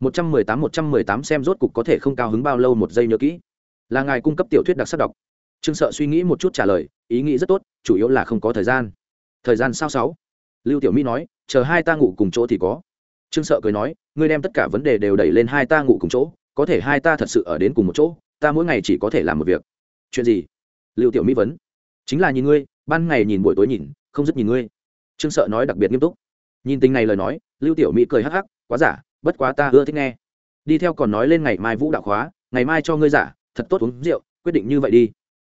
một trăm mười tám, một trăm mười tám xem rốt cục có thể không cao hứng bao lâu một giây nhớ kỹ. Là ngài cung cấp tiểu thuyết đặc sắc đọc. Trương sợ suy nghĩ một chút trả lời, ý nghĩ rất tốt, chủ yếu là không có thời gian. Thời gian sao sáu? Lưu tiểu mỹ nói, chờ hai ta ngủ cùng chỗ thì có. Trương sợ cười nói, ngươi đem tất cả vấn đề đều đẩy lên hai ta ngủ cùng chỗ, có thể hai ta thật sự ở đến cùng một chỗ, ta mỗi ngày chỉ có thể làm một việc. Chuyện gì? Lưu tiểu mỹ vấn. Chính là nhìn ngươi, ban ngày nhìn buổi tối nhìn, không dứt nhìn ngươi. Trương sợ nói đặc biệt nghiêm túc. Nhìn tình này lời nói, lưu tiểu mỹ cười hắc hắc, quá giả bất quá ta ưa thích nghe. Đi theo còn nói lên ngày mai vũ đạo khóa, ngày mai cho ngươi giả, thật tốt uống rượu, quyết định như vậy đi.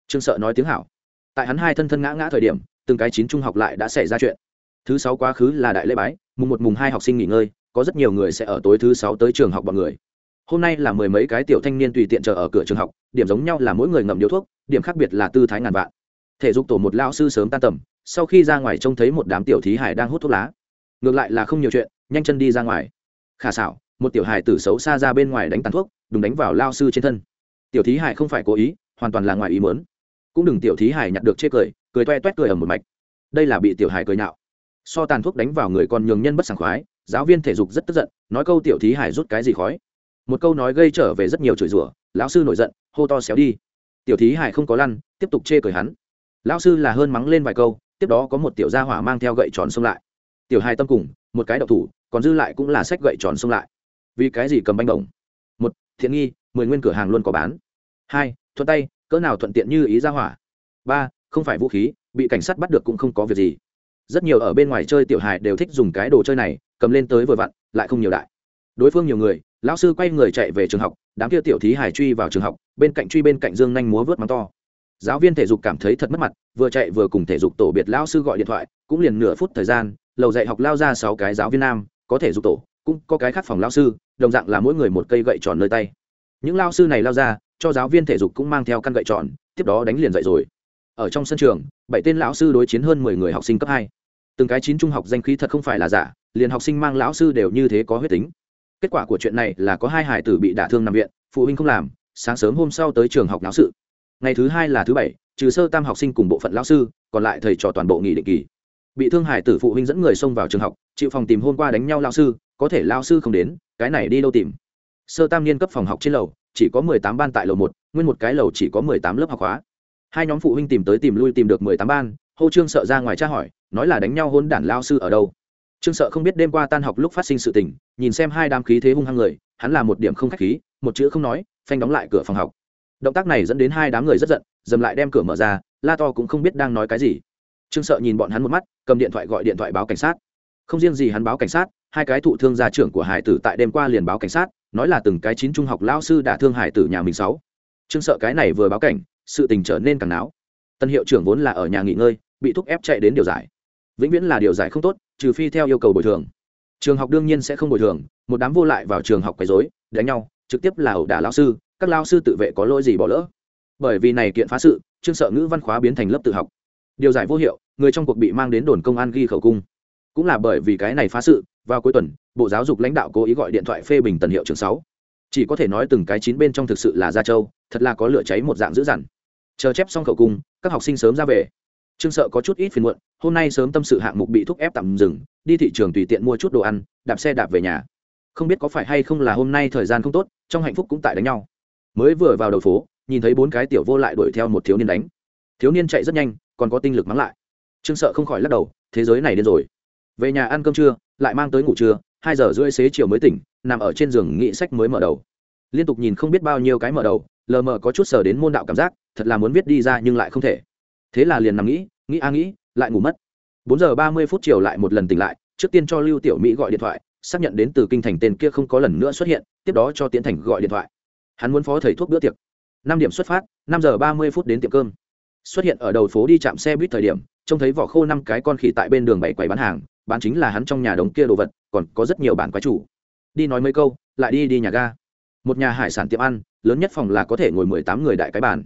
Trương sợ nói tiếng hảo. Tại hắn hai thân thân ngã ngã thời điểm, từng cái chín trung học lại đã xảy ra chuyện. Thứ sáu quá khứ là đại lễ bái, mùng một mùng hai học sinh nghỉ ngơi, có rất nhiều người sẽ ở tối thứ sáu tới trường học bọn người. Hôm nay là mười mấy cái tiểu thanh niên tùy tiện chờ ở cửa trường học, điểm giống nhau là mỗi người ngậm điếu thuốc, điểm khác biệt là tư thái ngàn vạn. Thể dục tổ một lao sư sớm tan tầm, sau khi ra ngoài trông thấy một đám tiểu thí hải đang hút thuốc lá. Ngược lại là không nhiều chuyện, nhanh chân đi ra ngoài khả xảo, một tiểu hài tử xấu xa ra bên ngoài đánh tàn thuốc đừng đánh vào lao sư trên thân. Tiểu thí hải không phải cố ý, hoàn toàn là ngoài ý mớn cũng đừng tiểu thí hải nhặt được chê cười cười toe toét cười ở một mạch. Đây là bị tiểu hải cười nhạo. So tàn thuốc đánh vào người còn nhường nhân bất sảng khoái, giáo viên thể dục rất tức giận, nói câu tiểu thí hải rút cái gì khói. Một câu nói gây trở về rất nhiều chửi rủa, lão sư nổi giận, hô to xéo đi. Tiểu thí hải không có lăn, tiếp tục chê cười hắn. Lão sư là hơn mắng lên vài câu, tiếp đó có một tiểu gia hỏa mang theo gậy tròn xông lại. Tiểu hai tâm cùng một cái đậu thủ, còn dư lại cũng là sách gậy tròn xông lại. Vì cái gì cầm banh đồng một, thiện nghi, mười nguyên cửa hàng luôn có bán. Hai, thuận tay, cỡ nào thuận tiện như ý ra hỏa. Ba, không phải vũ khí, bị cảnh sát bắt được cũng không có việc gì. Rất nhiều ở bên ngoài chơi tiểu hài đều thích dùng cái đồ chơi này, cầm lên tới vừa vặn, lại không nhiều đại. Đối phương nhiều người, lão sư quay người chạy về trường học, đám kia tiểu thí hải truy vào trường học, bên cạnh truy bên cạnh dương nhanh múa vớt mắng to. Giáo viên thể dục cảm thấy thật mất mặt, vừa chạy vừa cùng thể dục tổ biệt lão sư gọi điện thoại, cũng liền nửa phút thời gian lầu dạy học lao ra sáu cái giáo viên nam, có thể dục tổ, cũng có cái khác phòng lao sư, đồng dạng là mỗi người một cây gậy tròn nơi tay. Những lao sư này lao ra, cho giáo viên thể dục cũng mang theo căn gậy tròn, tiếp đó đánh liền dậy rồi. Ở trong sân trường, bảy tên lão sư đối chiến hơn mười người học sinh cấp hai. Từng cái chín trung học danh khí thật không phải là giả, liền học sinh mang lão sư đều như thế có huyết tính. Kết quả của chuyện này là có hai hải tử bị đả thương nằm viện, phụ huynh không làm, sáng sớm hôm sau tới trường học náo sự. Ngày thứ hai là thứ bảy, trừ sơ tam học sinh cùng bộ phận lão sư, còn lại thầy trò toàn bộ nghỉ định kỳ bị thương hải tử phụ huynh dẫn người xông vào trường học, chịu phòng tìm hôm qua đánh nhau lao sư, có thể lao sư không đến, cái này đi đâu tìm? Sơ tam niên cấp phòng học trên lầu, chỉ có mười tám ban tại lầu một, nguyên một cái lầu chỉ có mười tám lớp học hóa hai nhóm phụ huynh tìm tới tìm lui tìm được mười tám ban hô trương sợ ra ngoài tra hỏi, nói là đánh nhau hôn đản lao sư ở đâu? Trương sợ không biết đêm qua tan học lúc phát sinh sự tình, nhìn xem hai đám khí thế hung hăng người, hắn là một điểm không khách khí, một chữ không nói, phanh đóng lại cửa phòng học. Động tác này dẫn đến hai đám người rất giận, dầm lại đem cửa mở ra, la to cũng không biết đang nói cái gì trương sợ nhìn bọn hắn một mắt, cầm điện thoại gọi điện thoại báo cảnh sát. Không riêng gì hắn báo cảnh sát, hai cái thụ thương gia trưởng của hải tử tại đêm qua liền báo cảnh sát, nói là từng cái chín trung học lao sư đã thương hải tử nhà mình sáu. Trương sợ cái này vừa báo cảnh, sự tình trở nên càng náo. Tân hiệu trưởng vốn là ở nhà nghỉ ngơi, bị thúc ép chạy đến điều giải. Vĩnh viễn là điều giải không tốt, trừ phi theo yêu cầu bồi thường. Trường học đương nhiên sẽ không bồi thường, một đám vô lại vào trường học quấy dối đánh nhau, trực tiếp là ẩu đả lao sư, các lao sư tự vệ có lỗi gì bỏ lỡ. Bởi vì này kiện phá sự, trương sợ ngữ văn khóa biến thành lớp tự học điều giải vô hiệu, người trong cuộc bị mang đến đồn công an ghi khẩu cung. Cũng là bởi vì cái này phá sự, vào cuối tuần, bộ giáo dục lãnh đạo cố ý gọi điện thoại phê bình tần hiệu trường sáu. Chỉ có thể nói từng cái chín bên trong thực sự là gia châu thật là có lửa cháy một dạng dữ dằn. Chờ chép xong khẩu cung, các học sinh sớm ra về. Trương sợ có chút ít phiền muộn, hôm nay sớm tâm sự hạng mục bị thúc ép tạm dừng, đi thị trường tùy tiện mua chút đồ ăn, đạp xe đạp về nhà. Không biết có phải hay không là hôm nay thời gian không tốt, trong hạnh phúc cũng tại đánh nhau. Mới vừa vào đầu phố, nhìn thấy bốn cái tiểu vô lại đuổi theo một thiếu niên đánh. Thiếu niên chạy rất nhanh còn có tinh lực mắng lại. Trương sợ không khỏi lắc đầu, thế giới này điên rồi. Về nhà ăn cơm trưa, lại mang tới ngủ trưa, hai giờ rưỡi xế chiều mới tỉnh, nằm ở trên giường nghị sách mới mở đầu. Liên tục nhìn không biết bao nhiêu cái mở đầu, lờ mờ có chút sờ đến môn đạo cảm giác, thật là muốn viết đi ra nhưng lại không thể. Thế là liền nằm nghĩ nghĩ a nghĩ, lại ngủ mất. Bốn giờ ba mươi phút chiều lại một lần tỉnh lại, trước tiên cho lưu tiểu mỹ gọi điện thoại, xác nhận đến từ kinh thành tên kia không có lần nữa xuất hiện, tiếp đó cho tiến thành gọi điện thoại. Hắn muốn phó thầy thuốc bữa tiệc. Năm điểm xuất phát, năm giờ ba mươi phút đến tiệm cơm xuất hiện ở đầu phố đi chạm xe buýt thời điểm, trông thấy vỏ khô năm cái con khỉ tại bên đường bảy quầy bán hàng, bán chính là hắn trong nhà đống kia đồ vật, còn có rất nhiều bản quái chủ. Đi nói mấy câu, lại đi đi nhà ga. Một nhà hải sản tiệm ăn, lớn nhất phòng là có thể ngồi mười tám người đại cái bàn.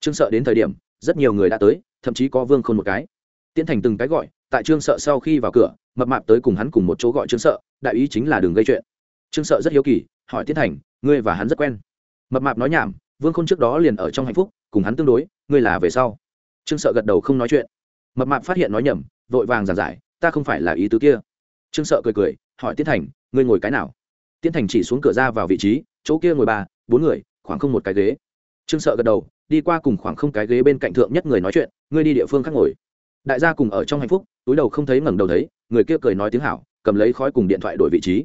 Trương sợ đến thời điểm, rất nhiều người đã tới, thậm chí có vương khôn một cái. Tiến thành từng cái gọi, tại trương sợ sau khi vào cửa, mập mạp tới cùng hắn cùng một chỗ gọi trương sợ, đại ý chính là đừng gây chuyện. Trương sợ rất hiếu kỳ, hỏi tiến thành, ngươi và hắn rất quen? Mập mạp nói nhảm vương khôn trước đó liền ở trong hạnh phúc, cùng hắn tương đối, ngươi là về sau. Trương sợ gật đầu không nói chuyện. Mập mạp phát hiện nói nhầm, vội vàng giảng giải, ta không phải là ý tứ kia. Trương sợ cười cười, hỏi tiến thành, ngươi ngồi cái nào? Tiến thành chỉ xuống cửa ra vào vị trí, chỗ kia ngồi ba, bốn người, khoảng không một cái ghế. Trương sợ gật đầu, đi qua cùng khoảng không cái ghế bên cạnh thượng nhất người nói chuyện, ngươi đi địa phương khác ngồi. Đại gia cùng ở trong hạnh phúc, túi đầu không thấy ngẩng đầu thấy, người kia cười nói tiếng hảo, cầm lấy khói cùng điện thoại đổi vị trí.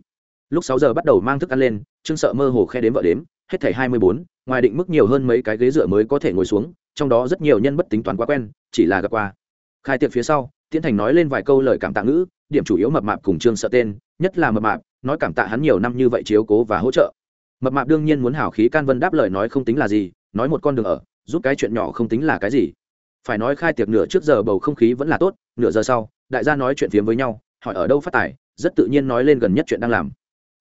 Lúc sáu giờ bắt đầu mang thức ăn lên, trương sợ mơ hồ khe đếm vợ đếm, hết thảy hai mươi bốn ngoài định mức nhiều hơn mấy cái ghế dựa mới có thể ngồi xuống, trong đó rất nhiều nhân bất tính toán quá quen, chỉ là gặp qua. Khai tiệc phía sau tiến thành nói lên vài câu lời cảm tạ ngữ, điểm chủ yếu mập mạp cùng trương sợ tên, nhất là mập mạp, nói cảm tạ hắn nhiều năm như vậy chiếu cố và hỗ trợ. Mập mạp đương nhiên muốn hảo khí can vân đáp lời nói không tính là gì, nói một con đường ở, giúp cái chuyện nhỏ không tính là cái gì. Phải nói khai tiệc nửa trước giờ bầu không khí vẫn là tốt, nửa giờ sau, đại gia nói chuyện phiếm với nhau, hỏi ở đâu phát tài, rất tự nhiên nói lên gần nhất chuyện đang làm.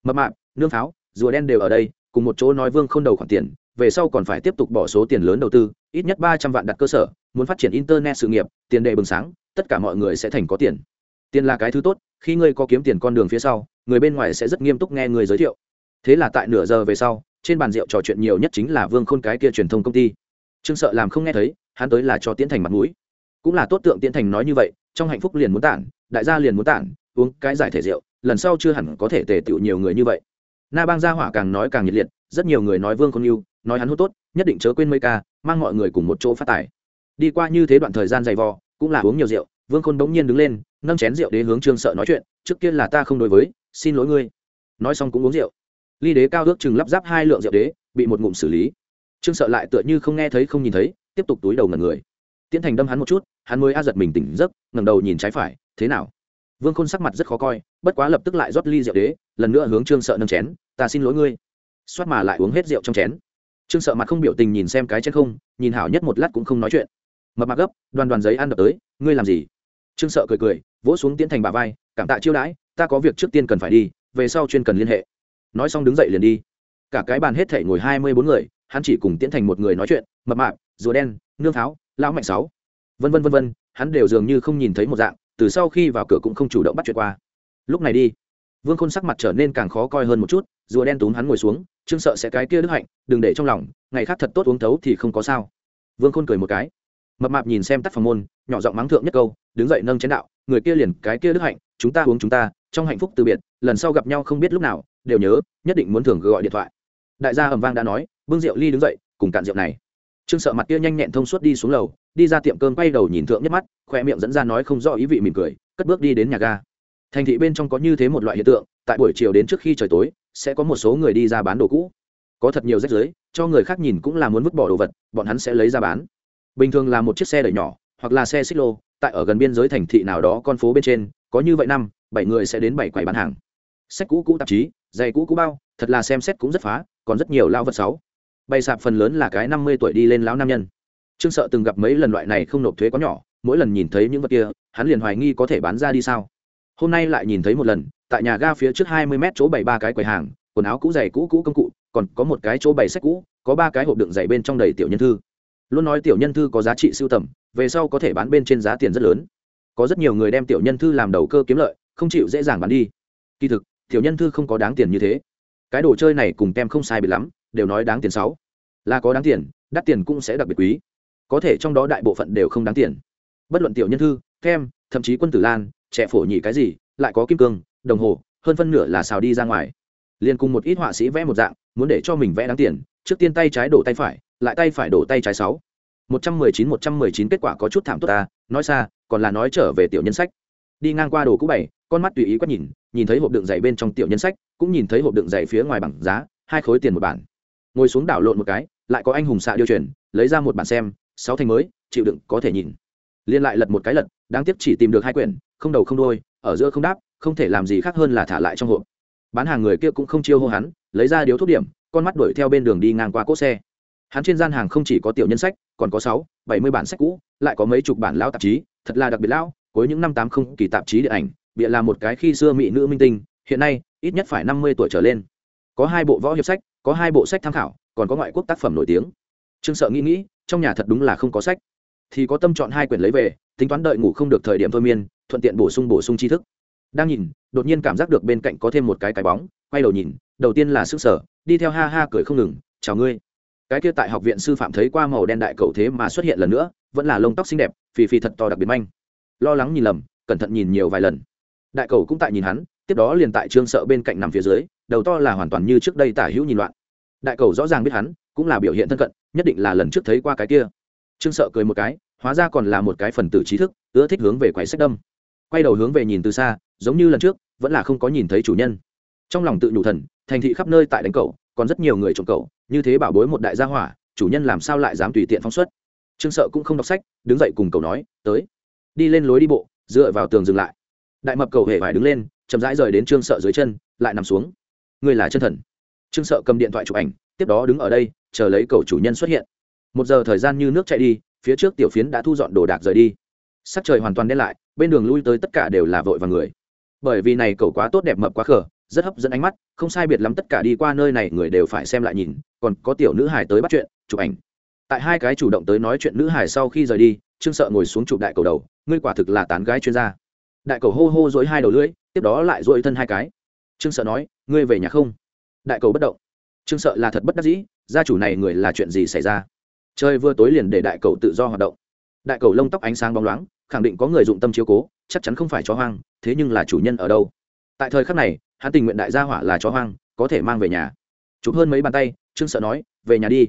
Mập mạp, nương pháo, rùa đen đều ở đây, cùng một chỗ nói vương không đầu khoản tiền về sau còn phải tiếp tục bỏ số tiền lớn đầu tư, ít nhất ba trăm vạn đặt cơ sở, muốn phát triển internet sự nghiệp, tiền đề bừng sáng, tất cả mọi người sẽ thành có tiền. Tiền là cái thứ tốt, khi ngươi có kiếm tiền con đường phía sau, người bên ngoài sẽ rất nghiêm túc nghe người giới thiệu. Thế là tại nửa giờ về sau, trên bàn rượu trò chuyện nhiều nhất chính là vương khôn cái kia truyền thông công ty. Trương sợ làm không nghe thấy, hắn tới là cho tiến thành mặt mũi. Cũng là tốt tượng tiến thành nói như vậy, trong hạnh phúc liền muốn tản, đại gia liền muốn tản, uống cái giải thể rượu, lần sau chưa hẳn có thể tề tựu nhiều người như vậy. Na bang gia hỏa càng nói càng nhiệt liệt, rất nhiều người nói vương khôn yêu nói hắn hút tốt, nhất định chớ quên mấy ca, mang mọi người cùng một chỗ phát tài. Đi qua như thế đoạn thời gian dày vò, cũng là uống nhiều rượu, vương khôn bỗng nhiên đứng lên, nâng chén rượu đế hướng trương sợ nói chuyện, trước kia là ta không đối với, xin lỗi ngươi. Nói xong cũng uống rượu. Ly đế cao ước chừng lắp ráp hai lượng rượu đế, bị một ngụm xử lý. Trương sợ lại tựa như không nghe thấy không nhìn thấy, tiếp tục túi đầu ngần người. Tiến thành đâm hắn một chút, hắn mới a giật mình tỉnh giấc, ngẩng đầu nhìn trái phải, thế nào? Vương khôn sắc mặt rất khó coi, bất quá lập tức lại rót ly rượu đế, lần nữa hướng trương sợ nâng chén, ta xin lỗi ngươi. Xoát mà lại uống hết rượu trong chén trương sợ mặt không biểu tình nhìn xem cái chén không, nhìn hảo nhất một lát cũng không nói chuyện. Mập mặc gấp, đoàn đoàn giấy ăn đập tới, ngươi làm gì? Trương sợ cười cười, vỗ xuống tiến thành bà vai, cảm tạ chiêu đãi, ta có việc trước tiên cần phải đi, về sau chuyên cần liên hệ. Nói xong đứng dậy liền đi. Cả cái bàn hết thể ngồi hai mươi bốn người, hắn chỉ cùng tiến thành một người nói chuyện, mập mạp, rùa đen, nương tháo, lão mạnh sáu. Vân vân vân vân, hắn đều dường như không nhìn thấy một dạng, từ sau khi vào cửa cũng không chủ động bắt chuyện qua. Lúc này đi vương khôn sắc mặt trở nên càng khó coi hơn một chút, rùa đen túm hắn ngồi xuống, trương sợ sẽ cái kia đức hạnh, đừng để trong lòng, ngày khác thật tốt uống thấu thì không có sao. Vương khôn cười một cái, mập mạp nhìn xem tắt phòng môn, nhỏ giọng mắng thượng nhất câu, đứng dậy nâng chén đạo, người kia liền cái kia đức hạnh, chúng ta uống chúng ta, trong hạnh phúc từ biệt, lần sau gặp nhau không biết lúc nào, đều nhớ, nhất định muốn thường gọi điện thoại. Đại gia ầm vang đã nói bưng rượu ly đứng dậy, cùng cạn rượu này. Trương sợ mặt kia nhanh nhẹn thông suốt đi xuống lầu, đi ra tiệm cơm quay đầu nhìn thượng nhất mắt, khoe miệng dẫn ra nói không rõ ý vị mỉm cười, cất bước đi đến nhà ga thành thị bên trong có như thế một loại hiện tượng, tại buổi chiều đến trước khi trời tối, sẽ có một số người đi ra bán đồ cũ. Có thật nhiều rách rưới, cho người khác nhìn cũng là muốn vứt bỏ đồ vật, bọn hắn sẽ lấy ra bán. Bình thường là một chiếc xe đẩy nhỏ, hoặc là xe xích lô, tại ở gần biên giới thành thị nào đó con phố bên trên, có như vậy năm, bảy người sẽ đến bảy quầy bán hàng. Sách cũ cũ tạp chí, giày cũ cũ bao, thật là xem xét cũng rất phá, còn rất nhiều lao vật sáu bày sạp phần lớn là cái năm mươi tuổi đi lên lão nam nhân. Trương sợ từng gặp mấy lần loại này không nộp thuế có nhỏ, mỗi lần nhìn thấy những vật kia, hắn liền hoài nghi có thể bán ra đi sao hôm nay lại nhìn thấy một lần tại nhà ga phía trước hai mươi mét chỗ bày ba cái quầy hàng quần áo cũ giày cũ cũ công cụ còn có một cái chỗ bày sách cũ có ba cái hộp đựng giày bên trong đầy tiểu nhân thư. Luôn nói tiểu nhân thư có giá trị sưu tầm về sau có thể bán bên trên giá tiền rất lớn. Có rất nhiều người đem tiểu nhân thư làm đầu cơ kiếm lợi không chịu dễ dàng bán đi. Kỳ thực tiểu nhân thư không có đáng tiền như thế. Cái đồ chơi này cùng tem không sai biệt lắm đều nói đáng tiền sáu. Là có đáng tiền đắt tiền cũng sẽ đặc biệt quý. Có thể trong đó đại bộ phận đều không đáng tiền. Bất luận tiểu nhân thư tem, thậm chí quân tử lan trẻ phổ nhị cái gì lại có kim cương đồng hồ hơn phân nửa là xào đi ra ngoài. Liền cùng một ít họa sĩ vẽ một dạng muốn để cho mình vẽ đáng tiền trước tiên tay trái đổ tay phải lại tay phải đổ tay trái sáu. Một trăm mười chín một trăm mười chín kết quả có chút thảm tốt ta nói xa còn là nói trở về tiểu nhân sách. Đi ngang qua đồ cũ bảy con mắt tùy ý quét nhìn nhìn thấy hộp đựng giày bên trong tiểu nhân sách cũng nhìn thấy hộp đựng giày phía ngoài bằng giá hai khối tiền một bản. Ngồi xuống đảo lộn một cái lại có anh hùng xạ điều chuyển, lấy ra một bản xem sáu thành mới chịu đựng có thể nhìn. Liên lại lật một cái lật đáng tiếc chỉ tìm được hai quyển không đầu không đôi ở giữa không đáp, không thể làm gì khác hơn là thả lại trong hộp. Bán hàng người kia cũng không chiêu hô hắn, lấy ra điếu thuốc điểm, con mắt đuổi theo bên đường đi ngang qua cỗ xe. Hắn trên gian hàng không chỉ có tiểu nhân sách, còn có sáu, bảy mươi bản sách cũ, lại có mấy chục bản lão tạp chí, thật là đặc biệt lão, cuối những năm tám không kỳ tạp chí điện ảnh, bịa là một cái khi xưa mỹ nữ minh tinh, hiện nay, ít nhất phải năm mươi tuổi trở lên. Có hai bộ võ hiệp sách, có hai bộ sách tham khảo, còn có ngoại quốc tác phẩm nổi tiếng. Trương sợ nghĩ nghĩ, trong nhà thật đúng là không có sách. Thì có tâm chọn hai quyển lấy về tính toán đợi ngủ không được thời điểm thôi miên, thuận tiện bổ sung bổ sung tri thức. Đang nhìn, đột nhiên cảm giác được bên cạnh có thêm một cái cái bóng, quay đầu nhìn, đầu tiên là sức sở, đi theo ha ha cười không ngừng, chào ngươi. Cái kia tại học viện sư phạm thấy qua màu đen đại cậu thế mà xuất hiện lần nữa, vẫn là lông tóc xinh đẹp, phì phì thật to đặc biệt manh. Lo lắng nhìn lầm, cẩn thận nhìn nhiều vài lần. Đại cầu cũng tại nhìn hắn, tiếp đó liền tại trương sợ bên cạnh nằm phía dưới, đầu to là hoàn toàn như trước đây tả hữu nhìn loạn. Đại cầu rõ ràng biết hắn, cũng là biểu hiện thân cận, nhất định là lần trước thấy qua cái kia. Trương sợ cười một cái hóa ra còn là một cái phần tử trí thức, ưa thích hướng về quái sách đâm. Quay đầu hướng về nhìn từ xa, giống như lần trước, vẫn là không có nhìn thấy chủ nhân. Trong lòng tự nhủ thần, thành thị khắp nơi tại đánh cầu còn rất nhiều người trộm cầu như thế bảo bối một đại gia hỏa, chủ nhân làm sao lại dám tùy tiện phóng xuất? Trương sợ cũng không đọc sách, đứng dậy cùng cầu nói, tới, đi lên lối đi bộ, dựa vào tường dừng lại. Đại mập cầu hề phải đứng lên, chậm rãi rời đến trương sợ dưới chân, lại nằm xuống. Ngươi là chân thần. Trương sợ cầm điện thoại chụp ảnh, tiếp đó đứng ở đây, chờ lấy cầu chủ nhân xuất hiện. Một giờ thời gian như nước chạy đi phía trước tiểu phiến đã thu dọn đồ đạc rời đi. Sắc trời hoàn toàn đen lại, bên đường lui tới tất cả đều là vội và người. Bởi vì này cầu quá tốt đẹp mập quá khở rất hấp dẫn ánh mắt, không sai biệt lắm tất cả đi qua nơi này người đều phải xem lại nhìn, còn có tiểu nữ hải tới bắt chuyện, chụp ảnh. Tại hai cái chủ động tới nói chuyện nữ hải sau khi rời đi, trương sợ ngồi xuống chụp đại cầu đầu, ngươi quả thực là tán gái chuyên gia. Đại cầu hô hô dối hai đầu lưỡi, tiếp đó lại dội thân hai cái. Trương sợ nói, ngươi về nhà không? Đại cầu bất động. Trương sợ là thật bất đắc dĩ, gia chủ này người là chuyện gì xảy ra? Trời vừa tối liền để đại cầu tự do hoạt động. Đại cầu lông tóc ánh sáng bóng loáng, khẳng định có người dụng tâm chiếu cố, chắc chắn không phải chó hoang, thế nhưng là chủ nhân ở đâu? Tại thời khắc này, hắn tình nguyện đại gia hỏa là chó hoang, có thể mang về nhà. Chụp hơn mấy bàn tay, trương sợ nói, về nhà đi.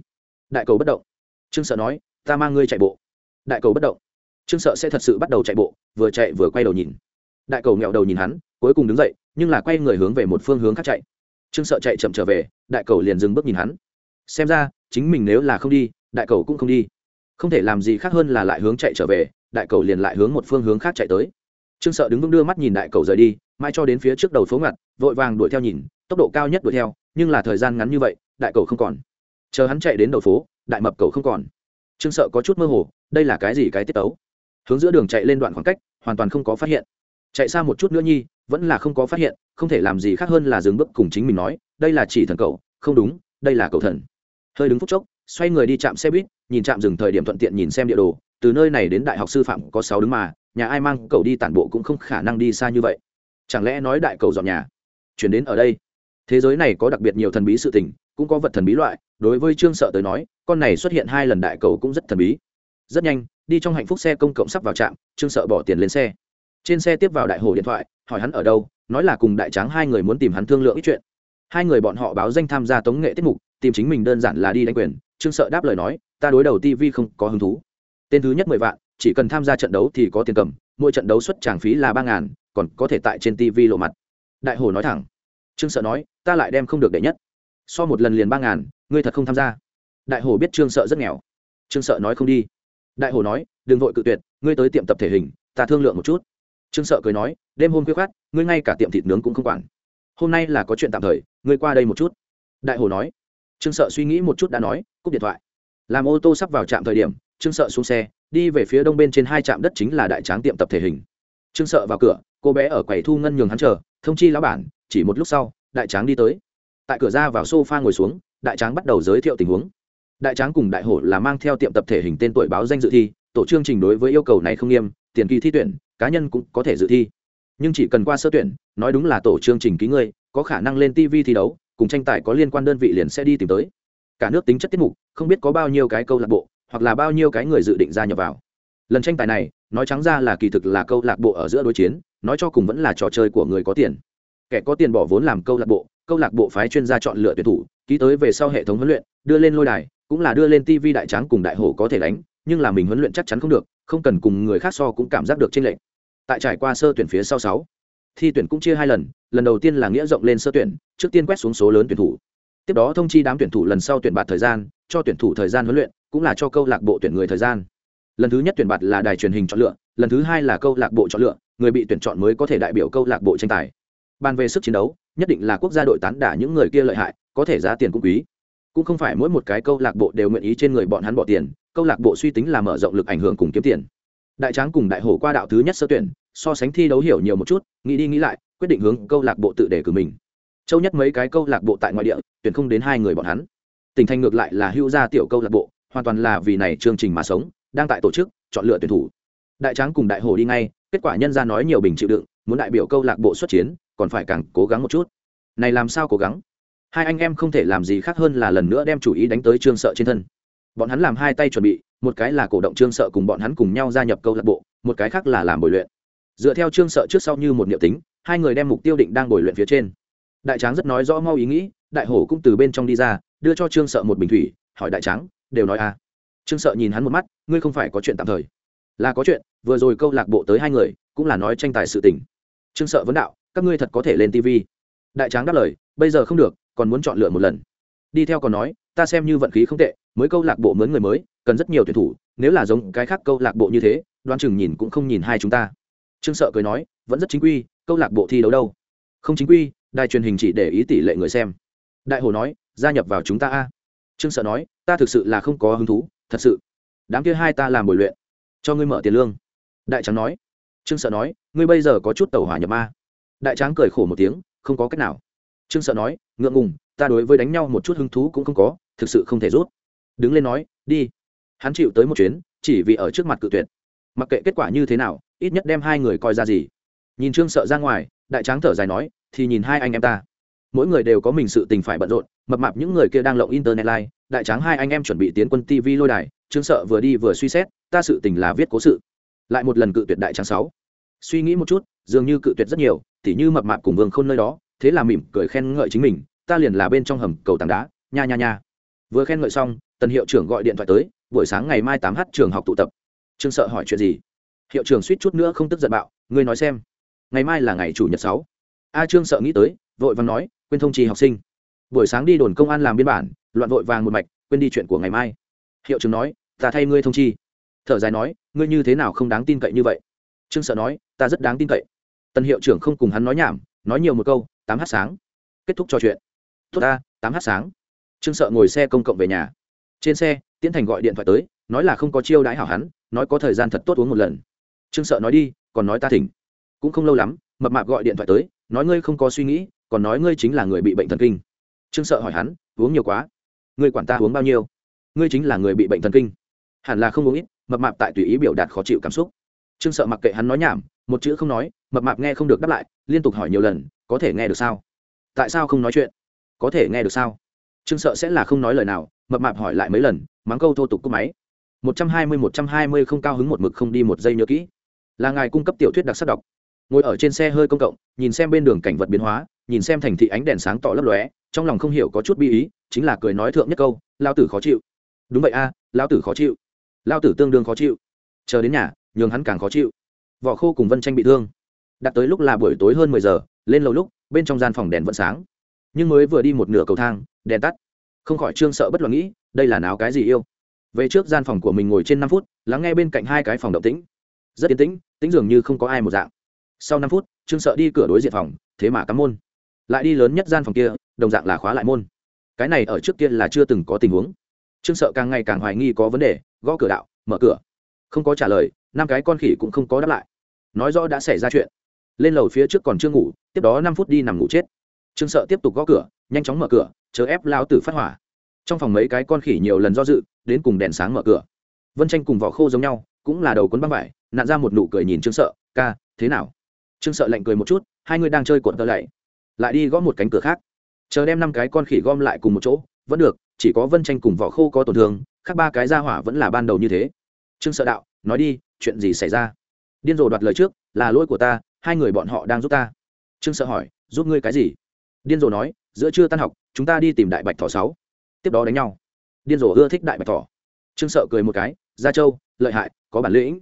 Đại cầu bất động. Trương sợ nói, ta mang ngươi chạy bộ. Đại cầu bất động. Trương sợ sẽ thật sự bắt đầu chạy bộ, vừa chạy vừa quay đầu nhìn. Đại cầu nghẹo đầu nhìn hắn, cuối cùng đứng dậy, nhưng là quay người hướng về một phương hướng khác chạy. Trương sợ chạy chậm trở về, đại cầu liền dừng bước nhìn hắn. Xem ra, chính mình nếu là không đi đại cầu cũng không đi. Không thể làm gì khác hơn là lại hướng chạy trở về, đại cầu liền lại hướng một phương hướng khác chạy tới. Trương sợ đứng vững đưa mắt nhìn đại cầu rời đi mai cho đến phía trước đầu phố ngặt, vội vàng đuổi theo nhìn, tốc độ cao nhất đuổi theo, nhưng là thời gian ngắn như vậy, đại cầu không còn. Chờ hắn chạy đến đầu phố, đại mập cầu không còn. Trương sợ có chút mơ hồ, đây là cái gì cái tiết tấu? Hướng giữa đường chạy lên đoạn khoảng cách, hoàn toàn không có phát hiện. Chạy xa một chút nữa nhi, vẫn là không có phát hiện, không thể làm gì khác hơn là dừng bước cùng chính mình nói, đây là chỉ thần cầu, không đúng, đây là cầu thần. Hơi đứng phút chốc xoay người đi chạm xe buýt, nhìn chạm dừng thời điểm thuận tiện nhìn xem địa đồ. Từ nơi này đến đại học sư phạm có sáu đứng mà, nhà ai mang cậu đi tản bộ cũng không khả năng đi xa như vậy. Chẳng lẽ nói đại cầu dọn nhà? Chuyển đến ở đây. Thế giới này có đặc biệt nhiều thần bí sự tình, cũng có vật thần bí loại. Đối với trương sợ tới nói, con này xuất hiện hai lần đại cầu cũng rất thần bí. Rất nhanh, đi trong hạnh phúc xe công cộng sắp vào trạm, trương sợ bỏ tiền lên xe. Trên xe tiếp vào đại hồ điện thoại, hỏi hắn ở đâu, nói là cùng đại tráng hai người muốn tìm hắn thương lượng ít chuyện. Hai người bọn họ báo danh tham gia tống nghệ tiết mục, tìm chính mình đơn giản là đi đánh quyền trương sợ đáp lời nói, ta đối đầu tv không có hứng thú. Tên thứ nhất mười vạn, chỉ cần tham gia trận đấu thì có tiền cầm, mỗi trận đấu xuất tràng phí là ba ngàn, còn có thể tại trên tv lộ mặt. Đại hồ nói thẳng. Trương sợ nói, ta lại đem không được đệ nhất. So một lần liền ba ngàn, ngươi thật không tham gia. Đại hồ biết trương sợ rất nghèo. Trương sợ nói, không đi. Đại hồ nói, đừng vội cự tuyệt, ngươi tới tiệm tập thể hình, ta thương lượng một chút. Trương sợ cười nói, đêm hôm khuya khoát ngươi ngay cả tiệm thịt nướng cũng không quản. Hôm nay là có chuyện tạm thời, ngươi qua đây một chút. Đại hồ nói. Trương sợ suy nghĩ một chút đã nói cúp điện thoại. Làm ô tô sắp vào trạm thời điểm, trương sợ xuống xe, đi về phía đông bên trên hai trạm đất chính là đại tráng tiệm tập thể hình. Trương sợ vào cửa, cô bé ở quầy thu ngân nhường hắn chờ, thông chi lão bản, chỉ một lúc sau, đại tráng đi tới. Tại cửa ra vào sofa ngồi xuống, đại tráng bắt đầu giới thiệu tình huống. Đại tráng cùng đại hổ là mang theo tiệm tập thể hình tên tuổi báo danh dự thi, tổ chương trình đối với yêu cầu này không nghiêm, tiền kỳ thi tuyển, cá nhân cũng có thể dự thi. Nhưng chỉ cần qua sơ tuyển, nói đúng là tổ chương trình ký ngươi, có khả năng lên tv thi đấu, cùng tranh tài có liên quan đơn vị liền sẽ đi tìm tới cả nước tính chất tiết mục, không biết có bao nhiêu cái câu lạc bộ, hoặc là bao nhiêu cái người dự định gia nhập vào. Lần tranh tài này, nói trắng ra là kỳ thực là câu lạc bộ ở giữa đối chiến, nói cho cùng vẫn là trò chơi của người có tiền. Kẻ có tiền bỏ vốn làm câu lạc bộ, câu lạc bộ phái chuyên gia chọn lựa tuyển thủ, ký tới về sau hệ thống huấn luyện, đưa lên lôi đài, cũng là đưa lên tv đại tráng cùng đại hổ có thể đánh, nhưng là mình huấn luyện chắc chắn không được, không cần cùng người khác so cũng cảm giác được trên lệnh tại trải qua sơ tuyển phía sau sáu, thi tuyển cũng chia hai lần lần đầu tiên là nghĩa rộng lên sơ tuyển, trước tiên quét xuống số lớn tuyển thủ tiếp đó thông chi đám tuyển thủ lần sau tuyển bạt thời gian, cho tuyển thủ thời gian huấn luyện, cũng là cho câu lạc bộ tuyển người thời gian. Lần thứ nhất tuyển bạt là đài truyền hình chọn lựa, lần thứ hai là câu lạc bộ chọn lựa, người bị tuyển chọn mới có thể đại biểu câu lạc bộ tranh tài. Bàn về sức chiến đấu, nhất định là quốc gia đội tán đả những người kia lợi hại, có thể giá tiền cũng quý. Cũng không phải mỗi một cái câu lạc bộ đều nguyện ý trên người bọn hắn bỏ tiền, câu lạc bộ suy tính là mở rộng lực ảnh hưởng cùng kiếm tiền. Đại tráng cùng đại hổ qua đạo thứ nhất sơ tuyển, so sánh thi đấu hiểu nhiều một chút, nghĩ đi nghĩ lại, quyết định hướng câu lạc bộ tự để cử mình châu nhất mấy cái câu lạc bộ tại ngoại địa, tuyển không đến hai người bọn hắn. Tỉnh thành ngược lại là hưu gia tiểu câu lạc bộ, hoàn toàn là vì này chương trình mà sống, đang tại tổ chức, chọn lựa tuyển thủ. Đại tráng cùng đại hồ đi ngay, kết quả nhân ra nói nhiều bình chịu đựng, muốn đại biểu câu lạc bộ xuất chiến, còn phải càng cố gắng một chút. Này làm sao cố gắng? Hai anh em không thể làm gì khác hơn là lần nữa đem chủ ý đánh tới trương sợ trên thân. Bọn hắn làm hai tay chuẩn bị, một cái là cổ động trương sợ cùng bọn hắn cùng nhau gia nhập câu lạc bộ, một cái khác là làm bồi luyện. Dựa theo trương sợ trước sau như một niệm tính, hai người đem mục tiêu định đang bồi luyện phía trên đại tráng rất nói rõ mau ý nghĩ, đại hổ cũng từ bên trong đi ra, đưa cho trương sợ một bình thủy, hỏi đại tráng, đều nói à. Trương sợ nhìn hắn một mắt, ngươi không phải có chuyện tạm thời. Là có chuyện, vừa rồi câu lạc bộ tới hai người, cũng là nói tranh tài sự tình. Trương sợ vấn đạo, các ngươi thật có thể lên tv đại tráng đáp lời, bây giờ không được, còn muốn chọn lựa một lần. Đi theo còn nói, ta xem như vận khí không tệ, mới câu lạc bộ mướn người mới, cần rất nhiều tuyển thủ, nếu là giống cái khác câu lạc bộ như thế đoan chừng nhìn cũng không nhìn hai chúng ta. Trương sợ cười nói, vẫn rất chính quy, câu lạc bộ thi đấu đâu? Không chính quy đài truyền hình chỉ để ý tỷ lệ người xem. Đại hồ nói, gia nhập vào chúng ta a. Trương sợ nói, ta thực sự là không có hứng thú, thật sự. Đám kia hai ta làm bồi luyện, cho ngươi mở tiền lương. Đại trắng nói, trương sợ nói, ngươi bây giờ có chút tàu hỏa nhập ma. Đại tráng cười khổ một tiếng, không có cách nào. Trương sợ nói, ngượng ngùng, ta đối với đánh nhau một chút hứng thú cũng không có, thực sự không thể rút. Đứng lên nói, đi. Hắn chịu tới một chuyến, chỉ vì ở trước mặt cự tuyệt. Mặc kệ kết quả như thế nào, ít nhất đem hai người coi ra gì. Nhìn trương sợ ra ngoài, đại tráng thở dài nói thì nhìn hai anh em ta. Mỗi người đều có mình sự tình phải bận rộn, mập mạp những người kia đang lộng internet live đại tráng hai anh em chuẩn bị tiến quân tv lôi đài, trương sợ vừa đi vừa suy xét, ta sự tình là viết cố sự. Lại một lần cự tuyệt đại tráng sáu. Suy nghĩ một chút, dường như cự tuyệt rất nhiều, tỉ như mập mạp cùng vương khôn nơi đó, thế là mỉm cười khen ngợi chính mình, ta liền là bên trong hầm cầu tảng đá, nha nha nha. Vừa khen ngợi xong, tần hiệu trưởng gọi điện thoại tới, buổi sáng ngày mai tám h trường học tụ tập. Trương sợ hỏi chuyện gì? Hiệu trưởng suýt chút nữa không tức giận bạo, ngươi nói xem. Ngày mai là ngày chủ nhật sáu a trương sợ nghĩ tới, vội vàng nói, quên thông trì học sinh. Buổi sáng đi đồn công an làm biên bản, loạn vội vàng một mạch, quên đi chuyện của ngày mai. Hiệu trưởng nói, ta thay ngươi thông chi thở dài nói, ngươi như thế nào không đáng tin cậy như vậy? Trương sợ nói, ta rất đáng tin cậy. Tân hiệu trưởng không cùng hắn nói nhảm, nói nhiều một câu, tám h sáng. Kết thúc trò chuyện. Tốt ta, tám h sáng. Trương sợ ngồi xe công cộng về nhà. Trên xe tiến thành gọi điện thoại tới, nói là không có chiêu đãi hảo hắn, nói có thời gian thật tốt uống một lần. Trương sợ nói đi, còn nói ta thỉnh. Cũng không lâu lắm, mập mạp gọi điện thoại tới nói ngươi không có suy nghĩ, còn nói ngươi chính là người bị bệnh thần kinh. Trương sợ hỏi hắn, uống nhiều quá, ngươi quản ta uống bao nhiêu? Ngươi chính là người bị bệnh thần kinh. Hẳn là không uống ít, mập mạp tại tùy ý biểu đạt khó chịu cảm xúc. Trương sợ mặc kệ hắn nói nhảm, một chữ không nói, mập mạp nghe không được đáp lại, liên tục hỏi nhiều lần, có thể nghe được sao? Tại sao không nói chuyện? Có thể nghe được sao? Trương sợ sẽ là không nói lời nào, mập mạp hỏi lại mấy lần, mắng câu thô tục cúp máy. Một trăm hai mươi, một trăm hai mươi không cao hứng một mực không đi một giây nhớ kỹ. Là ngài cung cấp tiểu thuyết đặc sắc đọc ngồi ở trên xe hơi công cộng nhìn xem bên đường cảnh vật biến hóa nhìn xem thành thị ánh đèn sáng tỏ lấp lóe trong lòng không hiểu có chút bi ý chính là cười nói thượng nhất câu lao tử khó chịu. Đúng vậy a à, lao tử khó chịu. Lao tử tương đương khó chịu. Chờ đến nhà nhường hắn càng khó chịu. Vỏ khô cùng vân tranh bị thương. Đặt tới lúc là buổi tối hơn mười giờ lên lầu lúc bên trong gian phòng đèn vẫn sáng. Nhưng mới vừa đi một nửa cầu thang đèn tắt. Không khỏi trương sợ bất lo nghĩ đây là nào cái gì yêu? Về trước gian phòng của mình ngồi trên năm phút lắng nghe bên cạnh hai cái phòng động tĩnh. Rất yên tĩnh tĩnh dường như không có ai một dạng sau năm phút, trương sợ đi cửa đối diện phòng, thế mà cắm môn. Lại đi lớn nhất gian phòng kia, đồng dạng là khóa lại môn. Cái này ở trước kia là chưa từng có tình huống. Trương sợ càng ngày càng hoài nghi có vấn đề, gõ cửa đạo, mở cửa. Không có trả lời, năm cái con khỉ cũng không có đáp lại. Nói rõ đã xảy ra chuyện. Lên lầu phía trước còn chưa ngủ, tiếp đó năm phút đi nằm ngủ chết. Trương sợ tiếp tục gõ cửa, nhanh chóng mở cửa chờ ép lao tử phát hỏa. Trong phòng mấy cái con khỉ nhiều lần do dự, đến cùng đèn sáng mở cửa. Vân tranh cùng vỏ khô giống nhau, cũng là đầu cuốn băng vải nạn ra một nụ cười nhìn trương sợ, ca, thế nào? Trương sợ lạnh cười một chút, hai người đang chơi cuộn tơ lạy. Lại đi gõ một cánh cửa khác. Chờ đem năm cái con khỉ gom lại cùng một chỗ, vẫn được, chỉ có vân tranh cùng vỏ khô có tổn thương, khác ba cái ra hỏa vẫn là ban đầu như thế. Trương sợ đạo, nói đi, chuyện gì xảy ra? Điên rồ đoạt lời trước, là lỗi của ta, hai người bọn họ đang giúp ta. Trương sợ hỏi, giúp ngươi cái gì? Điên rồ nói, giữa trưa tan học, chúng ta đi tìm đại bạch thỏ sáu. Tiếp đó đánh nhau. Điên rồ ưa thích đại bạch thỏ. Trương sợ cười một cái, gia châu, lợi hại, có bản lĩnh.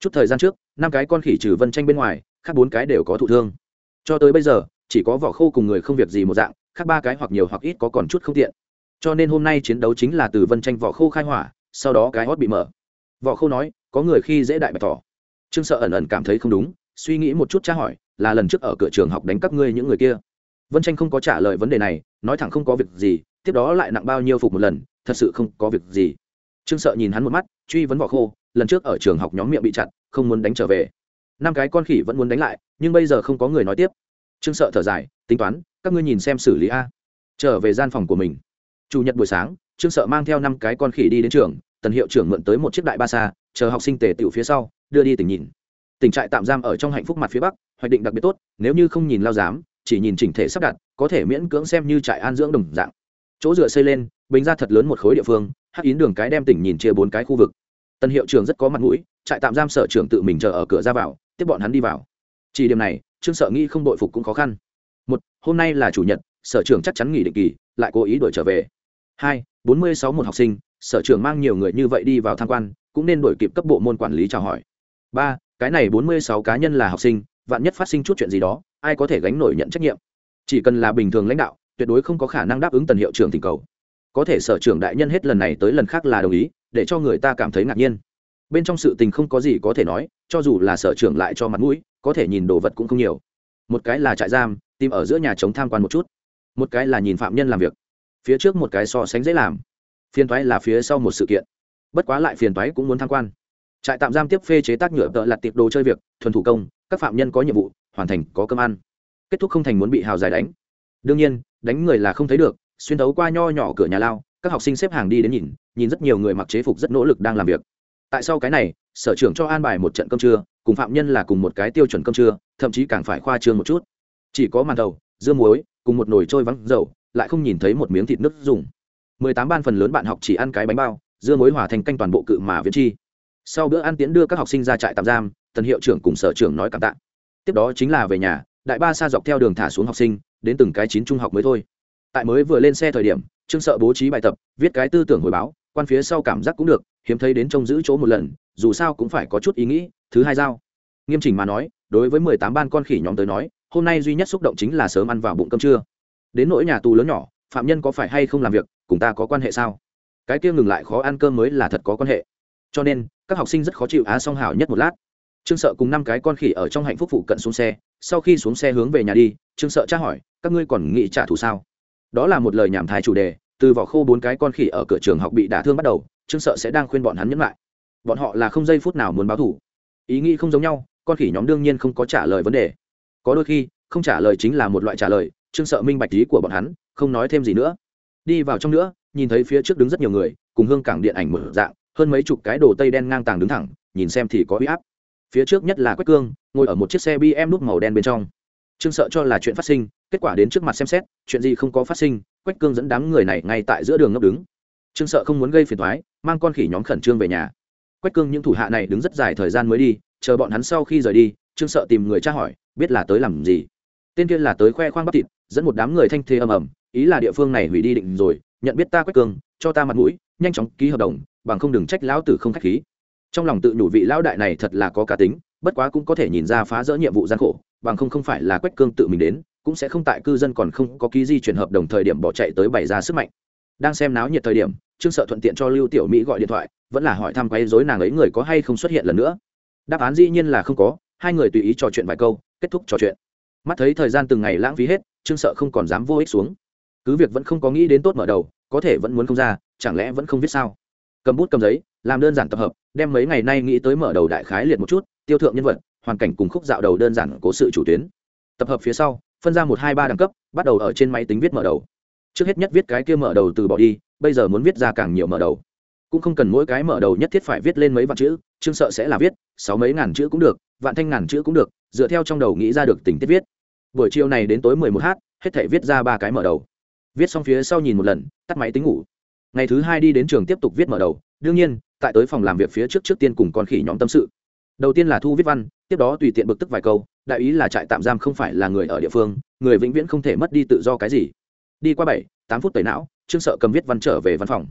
Chút thời gian trước, năm cái con khỉ trừ vân tranh bên ngoài khác bốn cái đều có thụ thương. Cho tới bây giờ, chỉ có vỏ khô cùng người không việc gì một dạng, khác ba cái hoặc nhiều hoặc ít có còn chút không tiện. Cho nên hôm nay chiến đấu chính là từ vân tranh vỏ khô khai hỏa, sau đó cái hót bị mở. Vỏ khô nói, có người khi dễ đại bạch thỏ. Trương sợ ẩn ẩn cảm thấy không đúng, suy nghĩ một chút tra hỏi, là lần trước ở cửa trường học đánh các ngươi những người kia. Vân tranh không có trả lời vấn đề này, nói thẳng không có việc gì, tiếp đó lại nặng bao nhiêu phục một lần, thật sự không có việc gì. Trương sợ nhìn hắn một mắt, truy vấn vỏ khô, lần trước ở trường học nhóm miệng bị chặn không muốn đánh trở về năm cái con khỉ vẫn muốn đánh lại, nhưng bây giờ không có người nói tiếp. Trương sợ thở dài, tính toán, các ngươi nhìn xem xử lý a. Trở về gian phòng của mình. Chủ nhật buổi sáng, trương sợ mang theo năm cái con khỉ đi đến trường, tần hiệu trưởng mượn tới một chiếc đại ba xa chờ học sinh tề tựu phía sau, đưa đi tỉnh nhìn. Tỉnh trại tạm giam ở trong hạnh phúc mặt phía bắc, hoạch định đặc biệt tốt, nếu như không nhìn lao giám, chỉ nhìn chỉnh thể sắp đặt, có thể miễn cưỡng xem như trại an dưỡng đồng dạng. Chỗ dựa xây lên, bình ra thật lớn một khối địa phương, hắc yến đường cái đem tỉnh nhìn chia bốn cái khu vực. Tân hiệu trưởng rất có mặt mũi, trại tạm giam sở trưởng tự mình chờ ở cửa ra vào tiếp bọn hắn đi vào. Chỉ điểm này, trương sợ nghĩ không đội phục cũng khó khăn. Một, hôm nay là chủ nhật, sở trường chắc chắn nghỉ định kỳ, lại cố ý đổi trở về. Hai, bốn mươi sáu một học sinh, sở trường mang nhiều người như vậy đi vào tham quan, cũng nên đổi kịp cấp bộ môn quản lý chào hỏi. Ba, cái này bốn mươi sáu cá nhân là học sinh, vạn nhất phát sinh chút chuyện gì đó, ai có thể gánh nổi nhận trách nhiệm? Chỉ cần là bình thường lãnh đạo, tuyệt đối không có khả năng đáp ứng tần hiệu trưởng tình cầu. Có thể sở trưởng đại nhân hết lần này tới lần khác là đồng ý, để cho người ta cảm thấy ngạc nhiên bên trong sự tình không có gì có thể nói, cho dù là sở trưởng lại cho mặt mũi, có thể nhìn đồ vật cũng không nhiều. Một cái là trại giam, tìm ở giữa nhà chống tham quan một chút. Một cái là nhìn phạm nhân làm việc. Phía trước một cái so sánh dễ làm. Phiền toái là phía sau một sự kiện. Bất quá lại phiền toái cũng muốn tham quan. Trại tạm giam tiếp phê chế tác nhựa tợ lặt tiệp đồ chơi việc, thuần thủ công, các phạm nhân có nhiệm vụ, hoàn thành có cơm ăn. Kết thúc không thành muốn bị hào giải đánh. Đương nhiên, đánh người là không thấy được, xuyên thấu qua nho nhỏ cửa nhà lao, các học sinh xếp hàng đi đến nhìn nhìn rất nhiều người mặc chế phục rất nỗ lực đang làm việc tại sau cái này, sở trưởng cho an bài một trận cơm trưa, cùng phạm nhân là cùng một cái tiêu chuẩn cơm trưa, thậm chí càng phải khoa trương một chút. Chỉ có màn đầu, dưa muối, cùng một nồi trôi vắng dầu, lại không nhìn thấy một miếng thịt nước dùng. Mười tám ban phần lớn bạn học chỉ ăn cái bánh bao, dưa muối hòa thành canh toàn bộ cự mà viễn chi. Sau bữa ăn tiễn đưa các học sinh ra trại tạm giam, tần hiệu trưởng cùng sở trưởng nói cảm tạ. Tiếp đó chính là về nhà, đại ba xa dọc theo đường thả xuống học sinh, đến từng cái chín trung học mới thôi. Tại mới vừa lên xe thời điểm, trương sợ bố trí bài tập, viết cái tư tưởng hồi báo, quan phía sau cảm giác cũng được hiếm thấy đến trông giữ chỗ một lần, dù sao cũng phải có chút ý nghĩ, thứ hai giao. Nghiêm chỉnh mà nói, đối với mười tám ban con khỉ nhóm tới nói, hôm nay duy nhất xúc động chính là sớm ăn vào bụng cơm trưa. Đến nỗi nhà tù lớn nhỏ, phạm nhân có phải hay không làm việc, cùng ta có quan hệ sao? Cái kia ngừng lại khó ăn cơm mới là thật có quan hệ. Cho nên, các học sinh rất khó chịu á song hảo nhất một lát. Trương sợ cùng năm cái con khỉ ở trong hạnh phúc phụ cận xuống xe, sau khi xuống xe hướng về nhà đi, trương sợ tra hỏi, các ngươi còn nghĩ trả thù sao? Đó là một lời nhảm thái chủ đề, từ vỏ khô bốn cái con khỉ ở cửa trường học bị đả thương bắt đầu trương sợ sẽ đang khuyên bọn hắn nhẫn lại. Bọn họ là không giây phút nào muốn báo thủ. Ý nghĩ không giống nhau, con khỉ nhóm đương nhiên không có trả lời vấn đề. Có đôi khi, không trả lời chính là một loại trả lời, trương sợ minh bạch ý của bọn hắn, không nói thêm gì nữa. Đi vào trong nữa, nhìn thấy phía trước đứng rất nhiều người, cùng hương cảng điện ảnh mở dạng, hơn mấy chục cái đồ tây đen ngang tàng đứng thẳng, nhìn xem thì có huy áp. Phía trước nhất là quách cương, ngồi ở một chiếc xe bm nút màu đen bên trong. Trương sợ cho là chuyện phát sinh, kết quả đến trước mặt xem xét, chuyện gì không có phát sinh, quách cương dẫn đám người này ngay tại giữa đường ngốc đứng trương sợ không muốn gây phiền thoái mang con khỉ nhóm khẩn trương về nhà. Quách cương những thủ hạ này đứng rất dài thời gian mới đi, chờ bọn hắn sau khi rời đi, trương sợ tìm người tra hỏi, biết là tới làm gì. Tên kia là tới khoe khoang bắp thịt, dẫn một đám người thanh thê ầm ầm, ý là địa phương này hủy đi định rồi, nhận biết ta quách cương, cho ta mặt mũi, nhanh chóng ký hợp đồng, bằng không đừng trách lão tử không khách khí. Trong lòng tự nhủ vị lão đại này thật là có cá tính, bất quá cũng có thể nhìn ra phá rỡ nhiệm vụ gian khổ, bằng không không phải là quách cương tự mình đến, cũng sẽ không tại cư dân còn không có ký di chuyển hợp đồng thời điểm bỏ chạy tới bày ra sức mạnh. Đang xem náo nhiệt thời điểm trương sợ thuận tiện cho lưu tiểu mỹ gọi điện thoại, vẫn là hỏi thăm quấy dối nàng ấy người có hay không xuất hiện lần nữa. Đáp án dĩ nhiên là không có, hai người tùy ý trò chuyện vài câu, kết thúc trò chuyện. Mắt thấy thời gian từng ngày lãng phí hết, trương sợ không còn dám vô ích xuống. Cứ việc vẫn không có nghĩ đến tốt mở đầu, có thể vẫn muốn không ra, chẳng lẽ vẫn không viết sao? Cầm bút cầm giấy, làm đơn giản tập hợp, đem mấy ngày nay nghĩ tới mở đầu đại khái liệt một chút, tiêu thượng nhân vật, hoàn cảnh cùng khúc dạo đầu đơn giản cố sự chủ tuyến. Tập hợp phía sau, phân ra một hai ba đẳng cấp, bắt đầu ở trên máy tính viết mở đầu. Trước hết nhất viết cái kia mở đầu từ bỏ đi bây giờ muốn viết ra càng nhiều mở đầu. Cũng không cần mỗi cái mở đầu nhất thiết phải viết lên mấy vạn chữ, chương sợ sẽ là viết, sáu mấy ngàn chữ cũng được, vạn thanh ngàn chữ cũng được, dựa theo trong đầu nghĩ ra được tình tiết viết. Buổi chiều này đến tối mười một h hết thể viết ra ba cái mở đầu. Viết xong phía sau nhìn một lần, tắt máy tính ngủ. Ngày thứ hai đi đến trường tiếp tục viết mở đầu, đương nhiên, tại tới phòng làm việc phía trước trước tiên cùng con khỉ nhóm tâm sự. Đầu tiên là thu viết văn, tiếp đó tùy tiện bực tức vài câu, đại ý là trại tạm giam không phải là người ở địa phương, người vĩnh viễn không thể mất đi tự do cái gì đi qua bảy, tám phút tẩy não, trương sợ cầm viết văn trở về văn phòng.